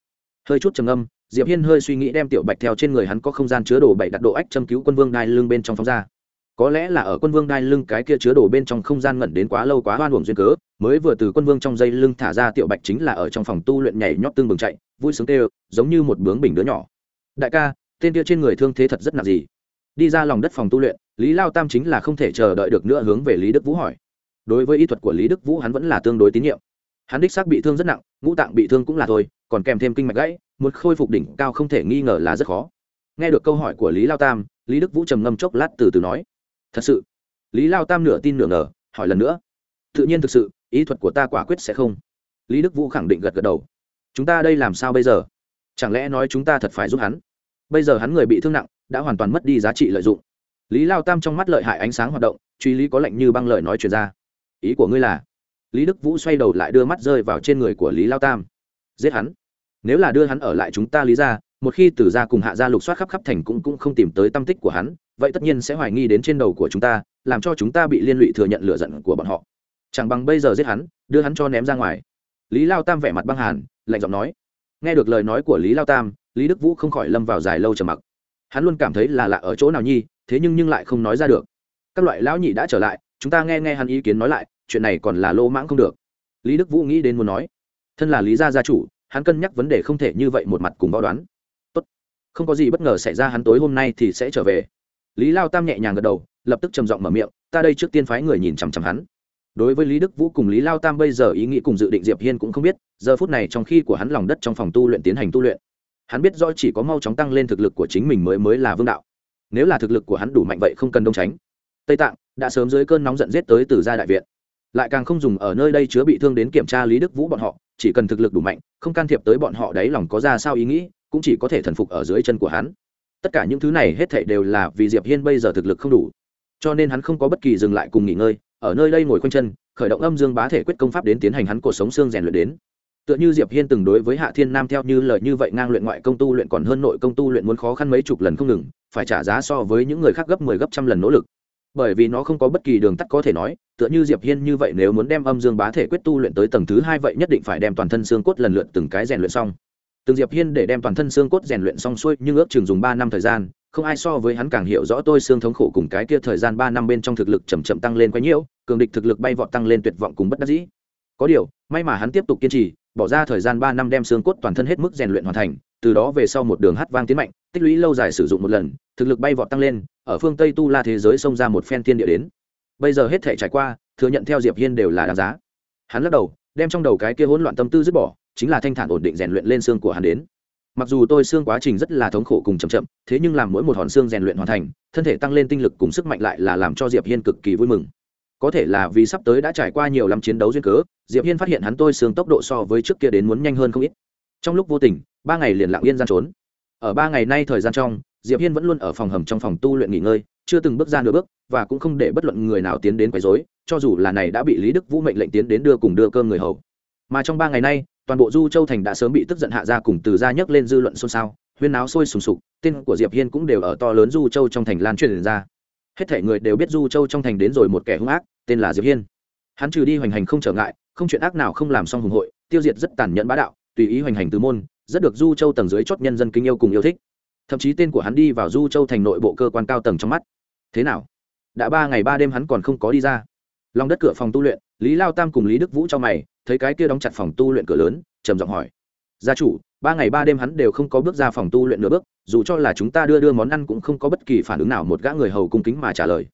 Hơi chút trầm âm diệp hiên hơi suy nghĩ đem tiểu bạch theo trên người hắn có không gian chứa đồ bảy đặt độ ách châm cứu quân vương đai lưng bên trong phóng ra có lẽ là ở quân vương đai lưng cái kia chứa đồ bên trong không gian ngẩn đến quá lâu quá hoan hồn duyên cớ, mới vừa từ quân vương trong dây lưng thả ra tiểu bạch chính là ở trong phòng tu luyện nhảy nhót tương bừng chạy, vui sướng tê giống như một bướng bình đứa nhỏ. Đại ca, tên kia trên người thương thế thật rất nặng gì? Đi ra lòng đất phòng tu luyện, lý lao tam chính là không thể chờ đợi được nữa hướng về lý đức vũ hỏi. Đối với y thuật của lý đức vũ hắn vẫn là tương đối tín nhiệm. Hắn đích xác bị thương rất nặng, ngũ tạng bị thương cũng là thôi, còn kèm thêm kinh mạch gãy, muốn khôi phục đỉnh cao không thể nghi ngờ là rất khó. Nghe được câu hỏi của lý lao tam, lý đức vũ trầm ngâm chốc lát từ từ nói thật sự? Lý lao tam nửa tin nửa ngờ, hỏi lần nữa. Tự nhiên thực sự, ý thuật của ta quả quyết sẽ không. Lý đức vũ khẳng định gật gật đầu. Chúng ta đây làm sao bây giờ? Chẳng lẽ nói chúng ta thật phải giúp hắn? Bây giờ hắn người bị thương nặng, đã hoàn toàn mất đi giá trị lợi dụng. Lý lao tam trong mắt lợi hại ánh sáng hoạt động, truy lý có lệnh như băng lợi nói chuyện ra. Ý của ngươi là? Lý đức vũ xoay đầu lại đưa mắt rơi vào trên người của lý lao tam. Giết hắn. Nếu là đưa hắn ở lại chúng ta lý ra một khi tử gia cùng hạ gia lục soát khắp khắp thành cũng cũng không tìm tới tâm tích của hắn, vậy tất nhiên sẽ hoài nghi đến trên đầu của chúng ta, làm cho chúng ta bị liên lụy thừa nhận lựa giận của bọn họ. Chẳng bằng bây giờ giết hắn, đưa hắn cho ném ra ngoài. Lý lao tam vẻ mặt băng hàn, lạnh giọng nói. Nghe được lời nói của lý lao tam, lý đức vũ không khỏi lâm vào dài lâu trầm mặc. Hắn luôn cảm thấy là lạ ở chỗ nào nhi, thế nhưng nhưng lại không nói ra được. Các loại lão nhị đã trở lại, chúng ta nghe nghe hắn ý kiến nói lại, chuyện này còn là lô mãng không được. Lý đức vũ nghĩ đến muốn nói. Thân là lý gia gia chủ, hắn cân nhắc vấn đề không thể như vậy một mặt cùng võ đoán không có gì bất ngờ xảy ra, hắn tối hôm nay thì sẽ trở về. Lý lao tam nhẹ nhàng gật đầu, lập tức trầm giọng mở miệng, ta đây trước tiên phái người nhìn chằm chằm hắn. Đối với lý đức vũ cùng lý lao tam bây giờ ý nghĩ cùng dự định diệp hiên cũng không biết, giờ phút này trong khi của hắn lòng đất trong phòng tu luyện tiến hành tu luyện, hắn biết rõ chỉ có mau chóng tăng lên thực lực của chính mình mới mới là vương đạo. Nếu là thực lực của hắn đủ mạnh vậy không cần đông tránh. Tây tạng đã sớm dưới cơn nóng giận giết tới từ gia đại viện. Lại càng không dùng ở nơi đây chứa bị thương đến kiểm tra lý đức vũ bọn họ, chỉ cần thực lực đủ mạnh, không can thiệp tới bọn họ đấy lòng có ra sao ý nghĩ cũng chỉ có thể thần phục ở dưới chân của hắn. Tất cả những thứ này hết thảy đều là vì diệp hiên bây giờ thực lực không đủ. Cho nên hắn không có bất kỳ dừng lại cùng nghỉ ngơi, ở nơi đây ngồi quanh chân, khởi động âm dương bá thể quyết công pháp đến tiến hành hắn cuộc sống xương rèn luyện đến. Tựa như diệp hiên từng đối với hạ thiên nam theo như lời như vậy ngang luyện ngoại công tu luyện còn hơn nội công tu luyện muốn khó khăn mấy chục lần không ngừng, phải trả giá so với những người khác gấp 10 gấp trăm lần nỗ lực. Bởi vì nó không có bất kỳ đường tắt có thể nói, tựa như diệp hiên như vậy nếu muốn đem âm dương bá thể quyết tu luyện tới tầng thứ hai vậy nhất định phải đem toàn thân xương cốt lần lượt từng cái rèn luyện xong từng diệp hiên để đem toàn thân xương cốt rèn luyện xong xuôi, nhưng ước chừng dùng ba năm thời gian, không ai so với hắn càng hiểu rõ tôi xương thống khổ cùng cái kia thời gian ba năm bên trong thực lực chậm chậm tăng lên quá nhiều, cường địch thực lực bay vọt tăng lên tuyệt vọng cùng bất đắc dĩ. Có điều, may mà hắn tiếp tục kiên trì, bỏ ra thời gian ba năm đem xương cốt toàn thân hết mức rèn luyện hoàn thành, từ đó về sau một đường hát vang tiến mạnh, tích lũy lâu dài sử dụng một lần, thực lực bay vọt tăng lên, ở phương tây tu la thế giới xông ra một phen thiên địa đến. Bây giờ hết thể trải qua, thừa nhận theo diệp hiên đều là đáng giá. Hắn lắc đầu, đem trong đầu cái kia hỗn loạn tâm tư dứt bỏ chính là thanh thản ổn định rèn luyện lên xương của hắn đến. Mặc dù tôi xương quá trình rất là thống khổ cùng chậm chậm, thế nhưng làm mỗi một hòn xương rèn luyện hoàn thành, thân thể tăng lên tinh lực cùng sức mạnh lại là làm cho diệp hiên cực kỳ vui mừng. Có thể là vì sắp tới đã trải qua nhiều lắm chiến đấu duyên cớ, diệp hiên phát hiện hắn tôi xương tốc độ so với trước kia đến muốn nhanh hơn không ít. Trong lúc vô tình, ba ngày liền lặng yên gian trốn. Ở ba ngày nay thời gian trong, diệp hiên vẫn luôn ở phòng hầm trong phòng tu luyện nghỉ ngơi, chưa từng bước ra nửa bước, và cũng không để bất luận người nào tiến đến quấy rối, cho dù là này đã bị lý đức vũ mệnh lệnh tiến đến đưa cùng đưa cơm người hầu. Mà trong ba ngày nay toàn bộ du châu thành đã sớm bị tức giận hạ ra cùng từ ra nhấc lên dư luận xôn xao, huyên náo sôi sùng sục, tên của diệp hiên cũng đều ở to lớn du châu trong thành lan truyền ra. Hết thể người đều biết du châu trong thành đến rồi một kẻ hung ác, tên là diệp hiên. Hắn trừ đi hoành hành không trở ngại, không chuyện ác nào không làm xong hùng hội, tiêu diệt rất tàn nhẫn bá đạo, tùy ý hoành hành từ môn, rất được du châu tầng dưới chót nhân dân kính yêu cùng yêu thích. Thậm chí tên của hắn đi vào du châu thành nội bộ cơ quan cao tầng trong mắt. Thế nào? Đã ba ngày ba đêm hắn còn không có đi ra. Lòng đất cửa phòng tu luyện, lý lao tam cùng lý đức vũ cho mày thấy cái kia đóng chặt phòng tu luyện cửa lớn, trầm giọng hỏi. Gia chủ, ba ngày ba đêm hắn đều không có bước ra phòng tu luyện nửa bước, dù cho là chúng ta đưa đưa món ăn cũng không có bất kỳ phản ứng nào một gã người hầu cung kính mà trả lời.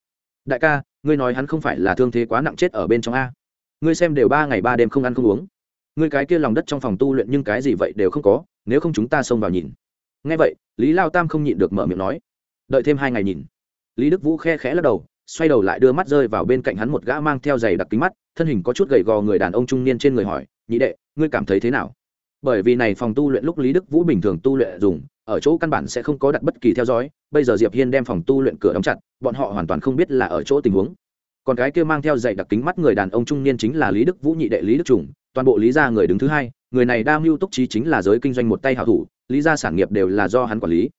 Đại ca, ngươi nói hắn không phải là thương thế quá nặng chết ở bên trong a. Ngươi xem đều ba ngày ba đêm không ăn không uống. Ngươi cái kia lòng đất trong phòng tu luyện nhưng cái gì vậy đều không có, nếu không chúng ta xông vào nhìn. Ngay vậy, lý lao tam không nhịn được mở miệng nói. Đợi thêm hai ngày nhìn. Lý đức vũ khe khẽ lắc đầu xoay đầu lại đưa mắt rơi vào bên cạnh hắn một gã mang theo giày đặc kính mắt, thân hình có chút gầy gò người đàn ông trung niên trên người hỏi, nhị đệ, ngươi cảm thấy thế nào? Bởi vì này phòng tu luyện lúc lý đức vũ bình thường tu luyện dùng, ở chỗ căn bản sẽ không có đặt bất kỳ theo dõi, bây giờ diệp hiên đem phòng tu luyện cửa đóng chặt, bọn họ hoàn toàn không biết là ở chỗ tình huống. Còn cái kia mang theo dạy đặc kính mắt người đàn ông trung niên chính là lý đức vũ nhị đệ lý đức trùng, toàn bộ lý gia người đứng thứ hai, người này đa mưu túc trí chính là giới kinh doanh một tay hảo thủ, lý gia sản nghiệp đều là do hắn quản lý.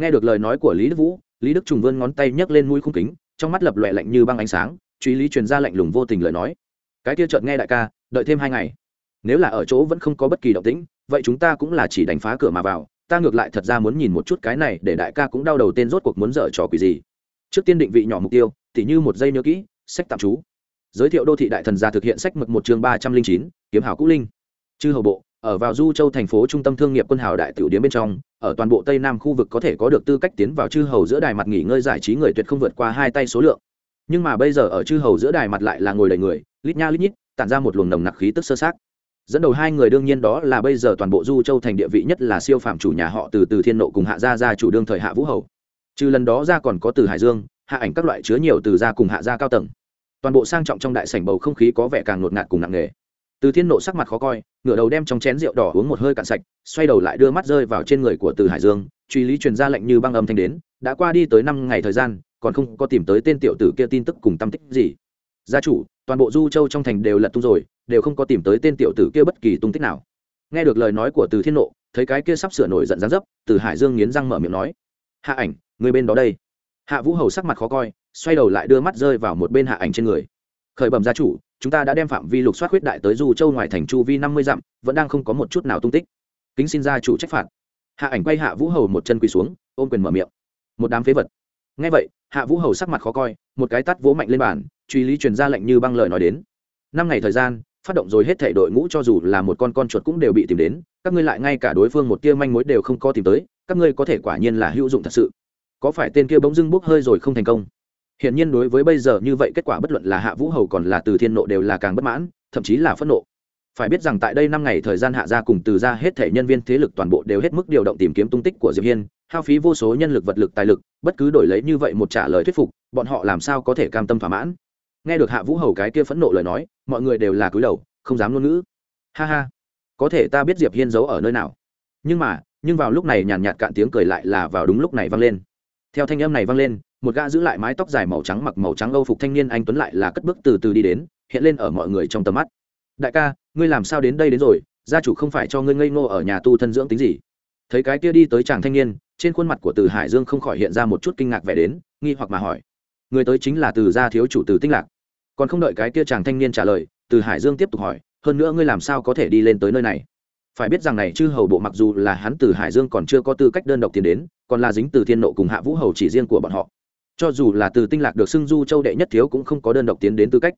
Nghe được lời nói của lý đức vũ, lý đức trùng vươn ngón tay nhấc lên mũi khung kính trong mắt lập loẹ lạnh như băng ánh sáng, truy lý truyền ra lạnh lùng vô tình lời nói. Cái kia chợt nghe đại ca, đợi thêm hai ngày. Nếu là ở chỗ vẫn không có bất kỳ động tĩnh, vậy chúng ta cũng là chỉ đánh phá cửa mà vào. Ta ngược lại thật ra muốn nhìn một chút cái này để đại ca cũng đau đầu tên rốt cuộc muốn dở trò quỷ gì. Trước tiên định vị nhỏ mục tiêu, tỉ như một giây nhớ kỹ, sách tạm trú. Giới thiệu đô thị đại thần gia thực hiện sách mực một chương ba trăm linh chín, kiếm hảo cũ linh. Chư hầu bộ ở vào du châu thành phố trung tâm thương nghiệp quân hào đại tiểu điếm bên trong, ở toàn bộ tây nam khu vực có thể có được tư cách tiến vào chư hầu giữa đài mặt nghỉ ngơi giải trí người tuyệt không vượt qua hai tay số lượng. Nhưng mà bây giờ ở chư hầu giữa đài mặt lại là ngồi đầy người, lít nha lít nhít, tản ra một luồng nồng nặc khí tức sơ sát dẫn đầu hai người đương nhiên đó là bây giờ toàn bộ du châu thành địa vị nhất là siêu phạm chủ nhà họ từ từ thiên nộ cùng hạ gia gia chủ đương thời hạ vũ hầu. Trừ lần đó ra còn có từ hải dương, hạ ảnh các loại chứa nhiều từ gia cùng hạ gia cao tầng. Toàn bộ sang trọng trong đại sảnh bầu không khí có vẻ càng ngột ngạt cùng nặng nề từ thiên nộ sắc mặt khó coi, ngửa đầu đem trong chén rượu đỏ uống một hơi cạn sạch, xoay đầu lại đưa mắt rơi vào trên người của từ hải dương, truy lý truyền ra lệnh như băng âm thanh đến, đã qua đi tới năm ngày thời gian, còn không có tìm tới tên tiểu tử kia tin tức cùng tâm tích gì. Gia chủ, toàn bộ du châu trong thành đều lật tung rồi, đều không có tìm tới tên tiểu tử kia bất kỳ tung tích nào. Nghe được lời nói của từ thiên nộ, thấy cái kia sắp sửa nổi giận dán dấp, từ hải dương nghiến răng mở miệng nói, hạ ảnh, người bên đó đây. Hạ vũ hầu sắc mặt khó coi, xoay đầu lại đưa mắt rơi vào một bên hạ ảnh trên người khởi bẩm gia chủ, chúng ta đã đem phạm vi lục soát khuyết đại tới du châu ngoài thành chu vi năm mươi dặm, vẫn đang không có một chút nào tung tích. Kính xin gia chủ trách phạt. Hạ ảnh quay hạ vũ hầu một chân quỳ xuống, ôm quyền mở miệng. Một đám phế vật. Ngay vậy, hạ vũ hầu sắc mặt khó coi, một cái tắt vỗ mạnh lên bàn, truy lý truyền ra lệnh như băng lời nói đến. Năm ngày thời gian, phát động rồi hết thể đội ngũ cho dù là một con con chuột cũng đều bị tìm đến, các ngươi lại ngay cả đối phương một tia manh mối đều không có tìm tới, các ngươi có thể quả nhiên là hữu dụng thật sự. Có phải tên kia bỗng dưng bốc hơi rồi không thành công? Hiển nhiên đối với bây giờ như vậy kết quả bất luận là Hạ Vũ Hầu còn là Từ Thiên Nộ đều là càng bất mãn, thậm chí là phẫn nộ. Phải biết rằng tại đây năm ngày thời gian hạ gia cùng từ gia hết thể nhân viên thế lực toàn bộ đều hết mức điều động tìm kiếm tung tích của Diệp Hiên, hao phí vô số nhân lực vật lực tài lực, bất cứ đổi lấy như vậy một trả lời thuyết phục, bọn họ làm sao có thể cam tâm thỏa mãn. Nghe được Hạ Vũ Hầu cái kia phẫn nộ lời nói, mọi người đều là cúi đầu, không dám ngôn ngữ. Ha ha, có thể ta biết Diệp Hiên giấu ở nơi nào. Nhưng mà, nhưng vào lúc này nhàn nhạt cạn tiếng cười lại là vào đúng lúc này vang lên. Theo thanh âm này vang lên, một gã giữ lại mái tóc dài màu trắng mặc màu trắng âu phục thanh niên anh tuấn lại là cất bước từ từ đi đến, hiện lên ở mọi người trong tầm mắt. Đại ca, ngươi làm sao đến đây đến rồi? Gia chủ không phải cho ngươi ngây ngô ở nhà tu thân dưỡng tính gì? Thấy cái kia đi tới chàng thanh niên, trên khuôn mặt của từ hải dương không khỏi hiện ra một chút kinh ngạc vẻ đến, nghi hoặc mà hỏi người tới chính là từ gia thiếu chủ từ tinh lạc? Còn không đợi cái kia chàng thanh niên trả lời, từ hải dương tiếp tục hỏi, hơn nữa ngươi làm sao có thể đi lên tới nơi này? Phải biết rằng này chư hầu bộ mặc dù là hắn từ hải dương còn chưa có tư cách đơn độc tiến đến, còn là dính từ thiên nộ cùng hạ vũ hầu chỉ riêng của bọn họ cho dù là từ tinh lạc được xưng du châu đệ nhất thiếu cũng không có đơn độc tiến đến tư cách.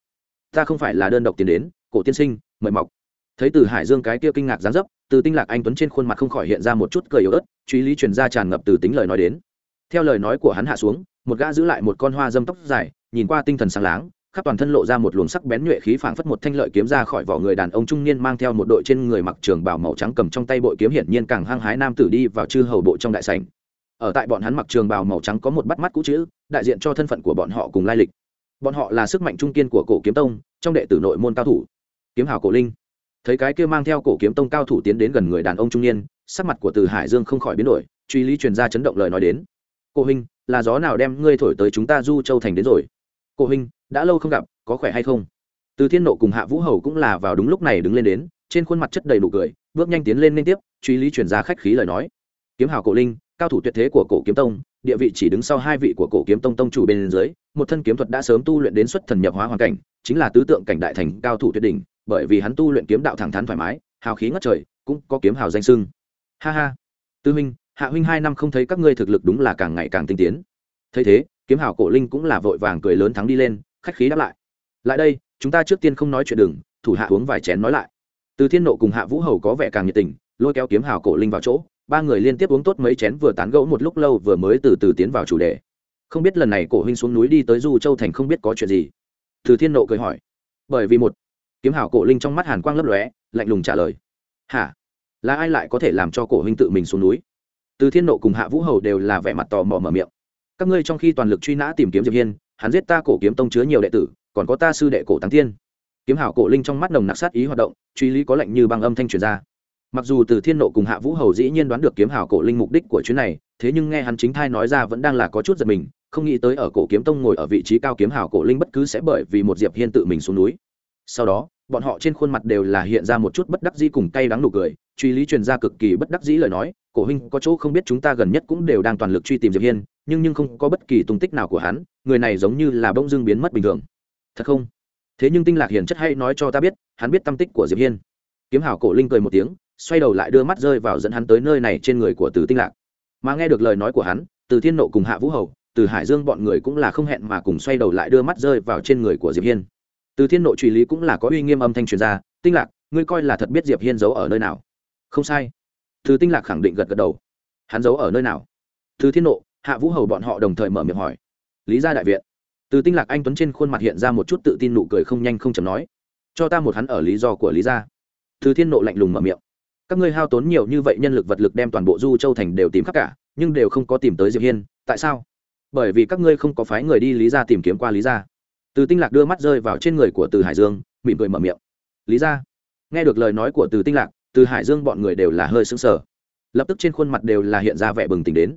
Ta không phải là đơn độc tiến đến, cổ tiên sinh, mời mọc. Thấy từ hải dương cái kia kinh ngạc gián dấp, từ tinh lạc anh tuấn trên khuôn mặt không khỏi hiện ra một chút cười yếu ớt, truy lý truyền ra tràn ngập từ tính lời nói đến. Theo lời nói của hắn hạ xuống, một gã giữ lại một con hoa dâm tóc dài, nhìn qua tinh thần sáng láng, khắp toàn thân lộ ra một luồng sắc bén nhuệ khí phảng phất một thanh lợi kiếm ra khỏi vỏ người đàn ông trung niên mang theo một đội trên người mặc trường bào màu trắng cầm trong tay bội kiếm hiển nhiên càng hăng hái nam tử đi vào chư hầu bộ trong đại sảnh. Ở tại bọn hắn mặc trường bào màu trắng có một bắt mắt cũ chữ đại diện cho thân phận của bọn họ cùng lai lịch. Bọn họ là sức mạnh trung kiên của cổ kiếm tông, trong đệ tử nội môn cao thủ. Kiếm hào cổ linh. Thấy cái kia mang theo cổ kiếm tông cao thủ tiến đến gần người đàn ông trung niên, sắc mặt của từ hải dương không khỏi biến đổi, truy lý truyền ra chấn động lời nói đến. Cổ huynh, là gió nào đem ngươi thổi tới chúng ta du châu thành đến rồi? Cổ huynh, đã lâu không gặp, có khỏe hay không? Từ thiên nộ cùng hạ vũ hầu cũng là vào đúng lúc này đứng lên đến, trên khuôn mặt chất đầy đủ cười, bước nhanh tiến lên liên tiếp, truy lý truyền ra khách khí lời nói. Kiếm hào cổ linh cao thủ tuyệt thế của cổ kiếm tông, địa vị chỉ đứng sau hai vị của cổ kiếm tông tông chủ bên dưới, một thân kiếm thuật đã sớm tu luyện đến xuất thần nhập hóa hoàn cảnh, chính là tứ tượng cảnh đại thành cao thủ tuyệt đỉnh, bởi vì hắn tu luyện kiếm đạo thẳng thắn thoải mái, hào khí ngất trời, cũng có kiếm hào danh sưng. Ha ha. Tư huynh, hạ huynh hai năm không thấy các ngươi thực lực đúng là càng ngày càng tinh tiến. Thấy thế, kiếm hào cổ linh cũng là vội vàng cười lớn thắng đi lên, khách khí đáp lại. Lại đây, chúng ta trước tiên không nói chuyện đừng, thủ hạ uống vài chén nói lại. Từ thiên nộ cùng hạ vũ hầu có vẻ càng nhiệt tình, lôi kéo kiếm hào cổ linh vào chỗ ba người liên tiếp uống tốt mấy chén vừa tán gẫu một lúc lâu vừa mới từ từ tiến vào chủ đề. Không biết lần này cổ huynh xuống núi đi tới du châu thành không biết có chuyện gì. Từ thiên nộ cười hỏi. Bởi vì một, kiếm hảo cổ linh trong mắt hàn quang lấp lóe, lạnh lùng trả lời. Hả? Là ai lại có thể làm cho cổ huynh tự mình xuống núi? Từ thiên nộ cùng hạ vũ hầu đều là vẻ mặt tò mò mở miệng. Các ngươi trong khi toàn lực truy nã tìm kiếm diệp hiên, hắn giết ta cổ kiếm tông chứa nhiều đệ tử, còn có ta sư đệ cổ tăng tiên. Kiếm hảo cổ linh trong mắt nồng nặc sát ý hoạt động, truy lý có lệnh như băng âm thanh truyền ra mặc dù từ thiên nộ cùng hạ vũ hầu dĩ nhiên đoán được kiếm hào cổ linh mục đích của chuyến này, thế nhưng nghe hắn chính thai nói ra vẫn đang là có chút giật mình, không nghĩ tới ở cổ kiếm tông ngồi ở vị trí cao kiếm hào cổ linh bất cứ sẽ bởi vì một diệp hiên tự mình xuống núi. Sau đó, bọn họ trên khuôn mặt đều là hiện ra một chút bất đắc dĩ cùng cay đắng nụ cười, truy lý truyền ra cực kỳ bất đắc dĩ lời nói, cổ huynh có chỗ không biết chúng ta gần nhất cũng đều đang toàn lực truy tìm diệp hiên, nhưng nhưng không có bất kỳ tung tích nào của hắn, người này giống như là bỗng dưng biến mất bình thường. Thật không? Thế nhưng tinh lạc hiền chất hay nói cho ta biết, hắn biết tâm tích của diệp hiên. Kiếm hào cổ linh cười một tiếng xoay đầu lại đưa mắt rơi vào dẫn hắn tới nơi này trên người của từ tinh lạc. Mà nghe được lời nói của hắn, từ thiên nộ cùng hạ vũ hầu, từ hải dương bọn người cũng là không hẹn mà cùng xoay đầu lại đưa mắt rơi vào trên người của diệp hiên. Từ thiên nộ truy lý cũng là có uy nghiêm âm thanh truyền ra, tinh lạc, ngươi coi là thật biết diệp hiên giấu ở nơi nào? Không sai. Từ tinh lạc khẳng định gật gật đầu. Hắn giấu ở nơi nào? Từ thiên nộ, hạ vũ hầu bọn họ đồng thời mở miệng hỏi. Lý gia đại viện. Từ tinh lạc anh tuấn trên khuôn mặt hiện ra một chút tự tin nụ cười không nhanh không chậm nói. Cho ta một hắn ở lý do của lý gia. Từ thiên nộ lạnh lùng mở miệng các ngươi hao tốn nhiều như vậy nhân lực vật lực đem toàn bộ du châu thành đều tìm khắp cả, nhưng đều không có tìm tới diệp hiên, tại sao? Bởi vì các ngươi không có phái người đi lý ra tìm kiếm qua lý ra từ tinh lạc đưa mắt rơi vào trên người của từ hải dương, mỉm cười mở miệng. Lý ra nghe được lời nói của từ tinh lạc, từ hải dương bọn người đều là hơi sững sờ. Lập tức trên khuôn mặt đều là hiện ra vẻ bừng tỉnh đến.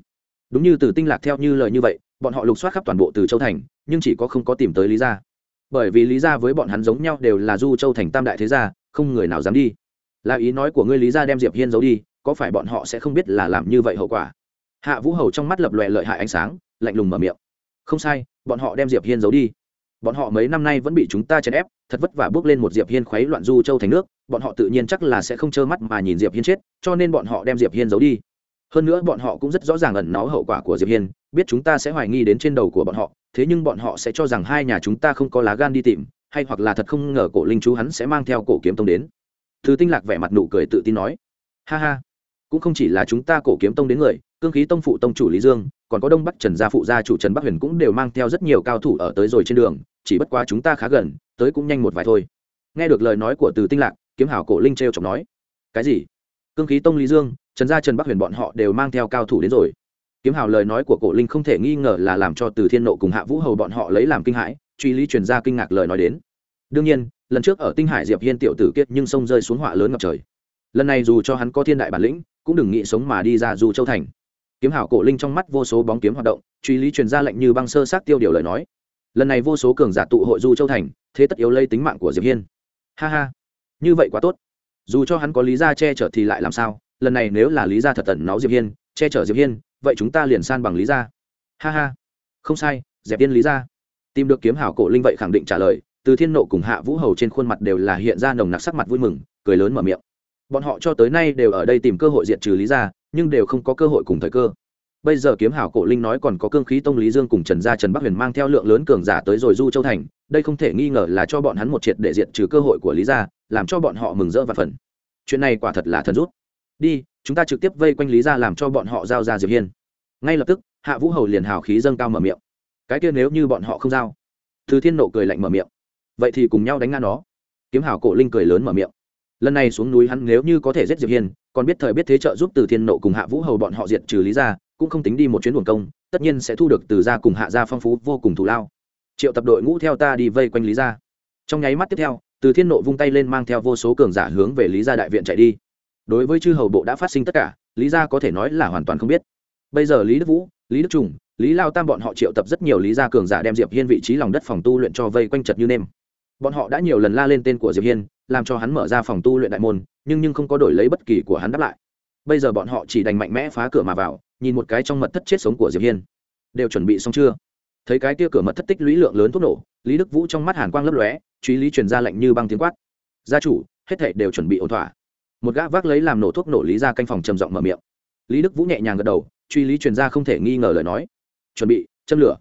Đúng như từ tinh lạc theo như lời như vậy, bọn họ lục soát khắp toàn bộ từ châu thành, nhưng chỉ có không có tìm tới lý gia. Bởi vì lý gia với bọn hắn giống nhau đều là du châu thành tam đại thế gia, không người nào dám đi là ý nói của ngươi lý gia đem diệp hiên giấu đi, có phải bọn họ sẽ không biết là làm như vậy hậu quả? Hạ vũ hầu trong mắt lập lòe lợi hại ánh sáng, lạnh lùng mở miệng. Không sai, bọn họ đem diệp hiên giấu đi. Bọn họ mấy năm nay vẫn bị chúng ta chèn ép, thật vất vả bước lên một diệp hiên khuấy loạn du châu thành nước, bọn họ tự nhiên chắc là sẽ không trơ mắt mà nhìn diệp hiên chết, cho nên bọn họ đem diệp hiên giấu đi. Hơn nữa bọn họ cũng rất rõ ràng ẩn nó hậu quả của diệp hiên, biết chúng ta sẽ hoài nghi đến trên đầu của bọn họ, thế nhưng bọn họ sẽ cho rằng hai nhà chúng ta không có lá gan đi tìm, hay hoặc là thật không ngờ cổ linh chú hắn sẽ mang theo cổ kiếm tông đến thứ tinh lạc vẻ mặt nụ cười tự tin nói, ha ha, cũng không chỉ là chúng ta cổ kiếm tông đến người, cương khí tông phụ tông chủ lý dương, còn có đông bắc trần gia phụ gia chủ trần bắc huyền cũng đều mang theo rất nhiều cao thủ ở tới rồi trên đường, chỉ bất quá chúng ta khá gần, tới cũng nhanh một vài thôi. Nghe được lời nói của từ tinh lạc, kiếm hảo cổ linh t r e o chọc nói, cái gì? Cương khí tông lý dương, trần gia trần bắc huyền bọn họ đều mang theo cao thủ đến rồi. Kiếm Hào lời nói của cổ linh không thể nghi ngờ là làm cho từ thiên nộ cùng hạ vũ hầu bọn họ lấy làm kinh hãi, truy lý truyền ra kinh ngạc lời nói đến. Đương nhiên lần trước ở tinh hải diệp hiên tiểu tử kiệt nhưng sông rơi xuống họa lớn ngập trời. Lần này dù cho hắn có thiên đại bản lĩnh, cũng đừng nghĩ sống mà đi ra dù châu thành. Kiếm hảo cổ linh trong mắt vô số bóng kiếm hoạt động, truy lý truyền ra lệnh như băng sơ sát tiêu điều lời nói. Lần này vô số cường giả tụ hội du châu thành, thế tất yếu lây tính mạng của diệp hiên. Ha ha, như vậy quá tốt. Dù cho hắn có lý ra che chở thì lại làm sao? Lần này nếu là lý ra thật tẩn nó diệp hiên, che chở diệp hiên, vậy chúng ta liền san bằng lý ra. Ha ha, không sai dẹp yên lý ra. Tìm được kiếm hảo cổ linh vậy khẳng định trả lời từ thiên nộ cùng hạ vũ hầu trên khuôn mặt đều là hiện ra nồng nặc sắc mặt vui mừng, cười lớn mở miệng. Bọn họ cho tới nay đều ở đây tìm cơ hội diệt trừ lý ra nhưng đều không có cơ hội cùng thời cơ. Bây giờ kiếm hảo cổ linh nói còn có cương khí tông lý dương cùng trần gia trần bắc huyền mang theo lượng lớn cường giả tới rồi du châu thành, đây không thể nghi ngờ là cho bọn hắn một triệt để diệt trừ cơ hội của lý gia, làm cho bọn họ mừng rỡ và phần chuyện này quả thật là thần rút. Đi, chúng ta trực tiếp vây quanh lý gia làm cho bọn họ giao ra diệp hiên. Ngay lập tức, hạ vũ hầu liền hào khí dâng cao mở miệng. Cái kia nếu như bọn họ không giao? Thứ thiên nộ cười lạnh mở miệng vậy thì cùng nhau đánh ngã nó kiếm hảo cổ linh cười lớn mở miệng lần này xuống núi hắn nếu như có thể giết diệp hiên còn biết thời biết thế trợ giúp từ thiên nộ cùng hạ vũ hầu bọn họ diệt trừ lý gia cũng không tính đi một chuyến buồn công tất nhiên sẽ thu được từ gia cùng hạ gia phong phú vô cùng thù lao triệu tập đội ngũ theo ta đi vây quanh lý gia trong nháy mắt tiếp theo từ thiên nộ vung tay lên mang theo vô số cường giả hướng về lý gia đại viện chạy đi đối với chư hầu bộ đã phát sinh tất cả lý gia có thể nói là hoàn toàn không biết bây giờ lý đức vũ lý đức trùng lý lao tam bọn họ triệu tập rất nhiều lý gia cường giả đem diệp hiên vị trí lòng đất phòng tu luyện cho vây quanh chật như nêm bọn họ đã nhiều lần la lên tên của diệp hiên, làm cho hắn mở ra phòng tu luyện đại môn, nhưng nhưng không có đổi lấy bất kỳ của hắn đáp lại. Bây giờ bọn họ chỉ đành mạnh mẽ phá cửa mà vào, nhìn một cái trong mật thất chết sống của diệp hiên. Đều chuẩn bị xong chưa? Thấy cái kia cửa mật thất tích lũy lượng lớn thuốc nổ, lý đức vũ trong mắt hàn quang lấp lóe, truy lý truyền ra lệnh như băng tiếng quát. Gia chủ, hết thảy đều chuẩn bị ổn thỏa. Một gã vác lấy làm nổ thuốc nổ lý ra canh phòng trầm giọng mở miệng. Lý đức vũ nhẹ nhàng gật đầu, truy lý truyền ra không thể nghi ngờ lời nói. Chuẩn bị, châm lửa.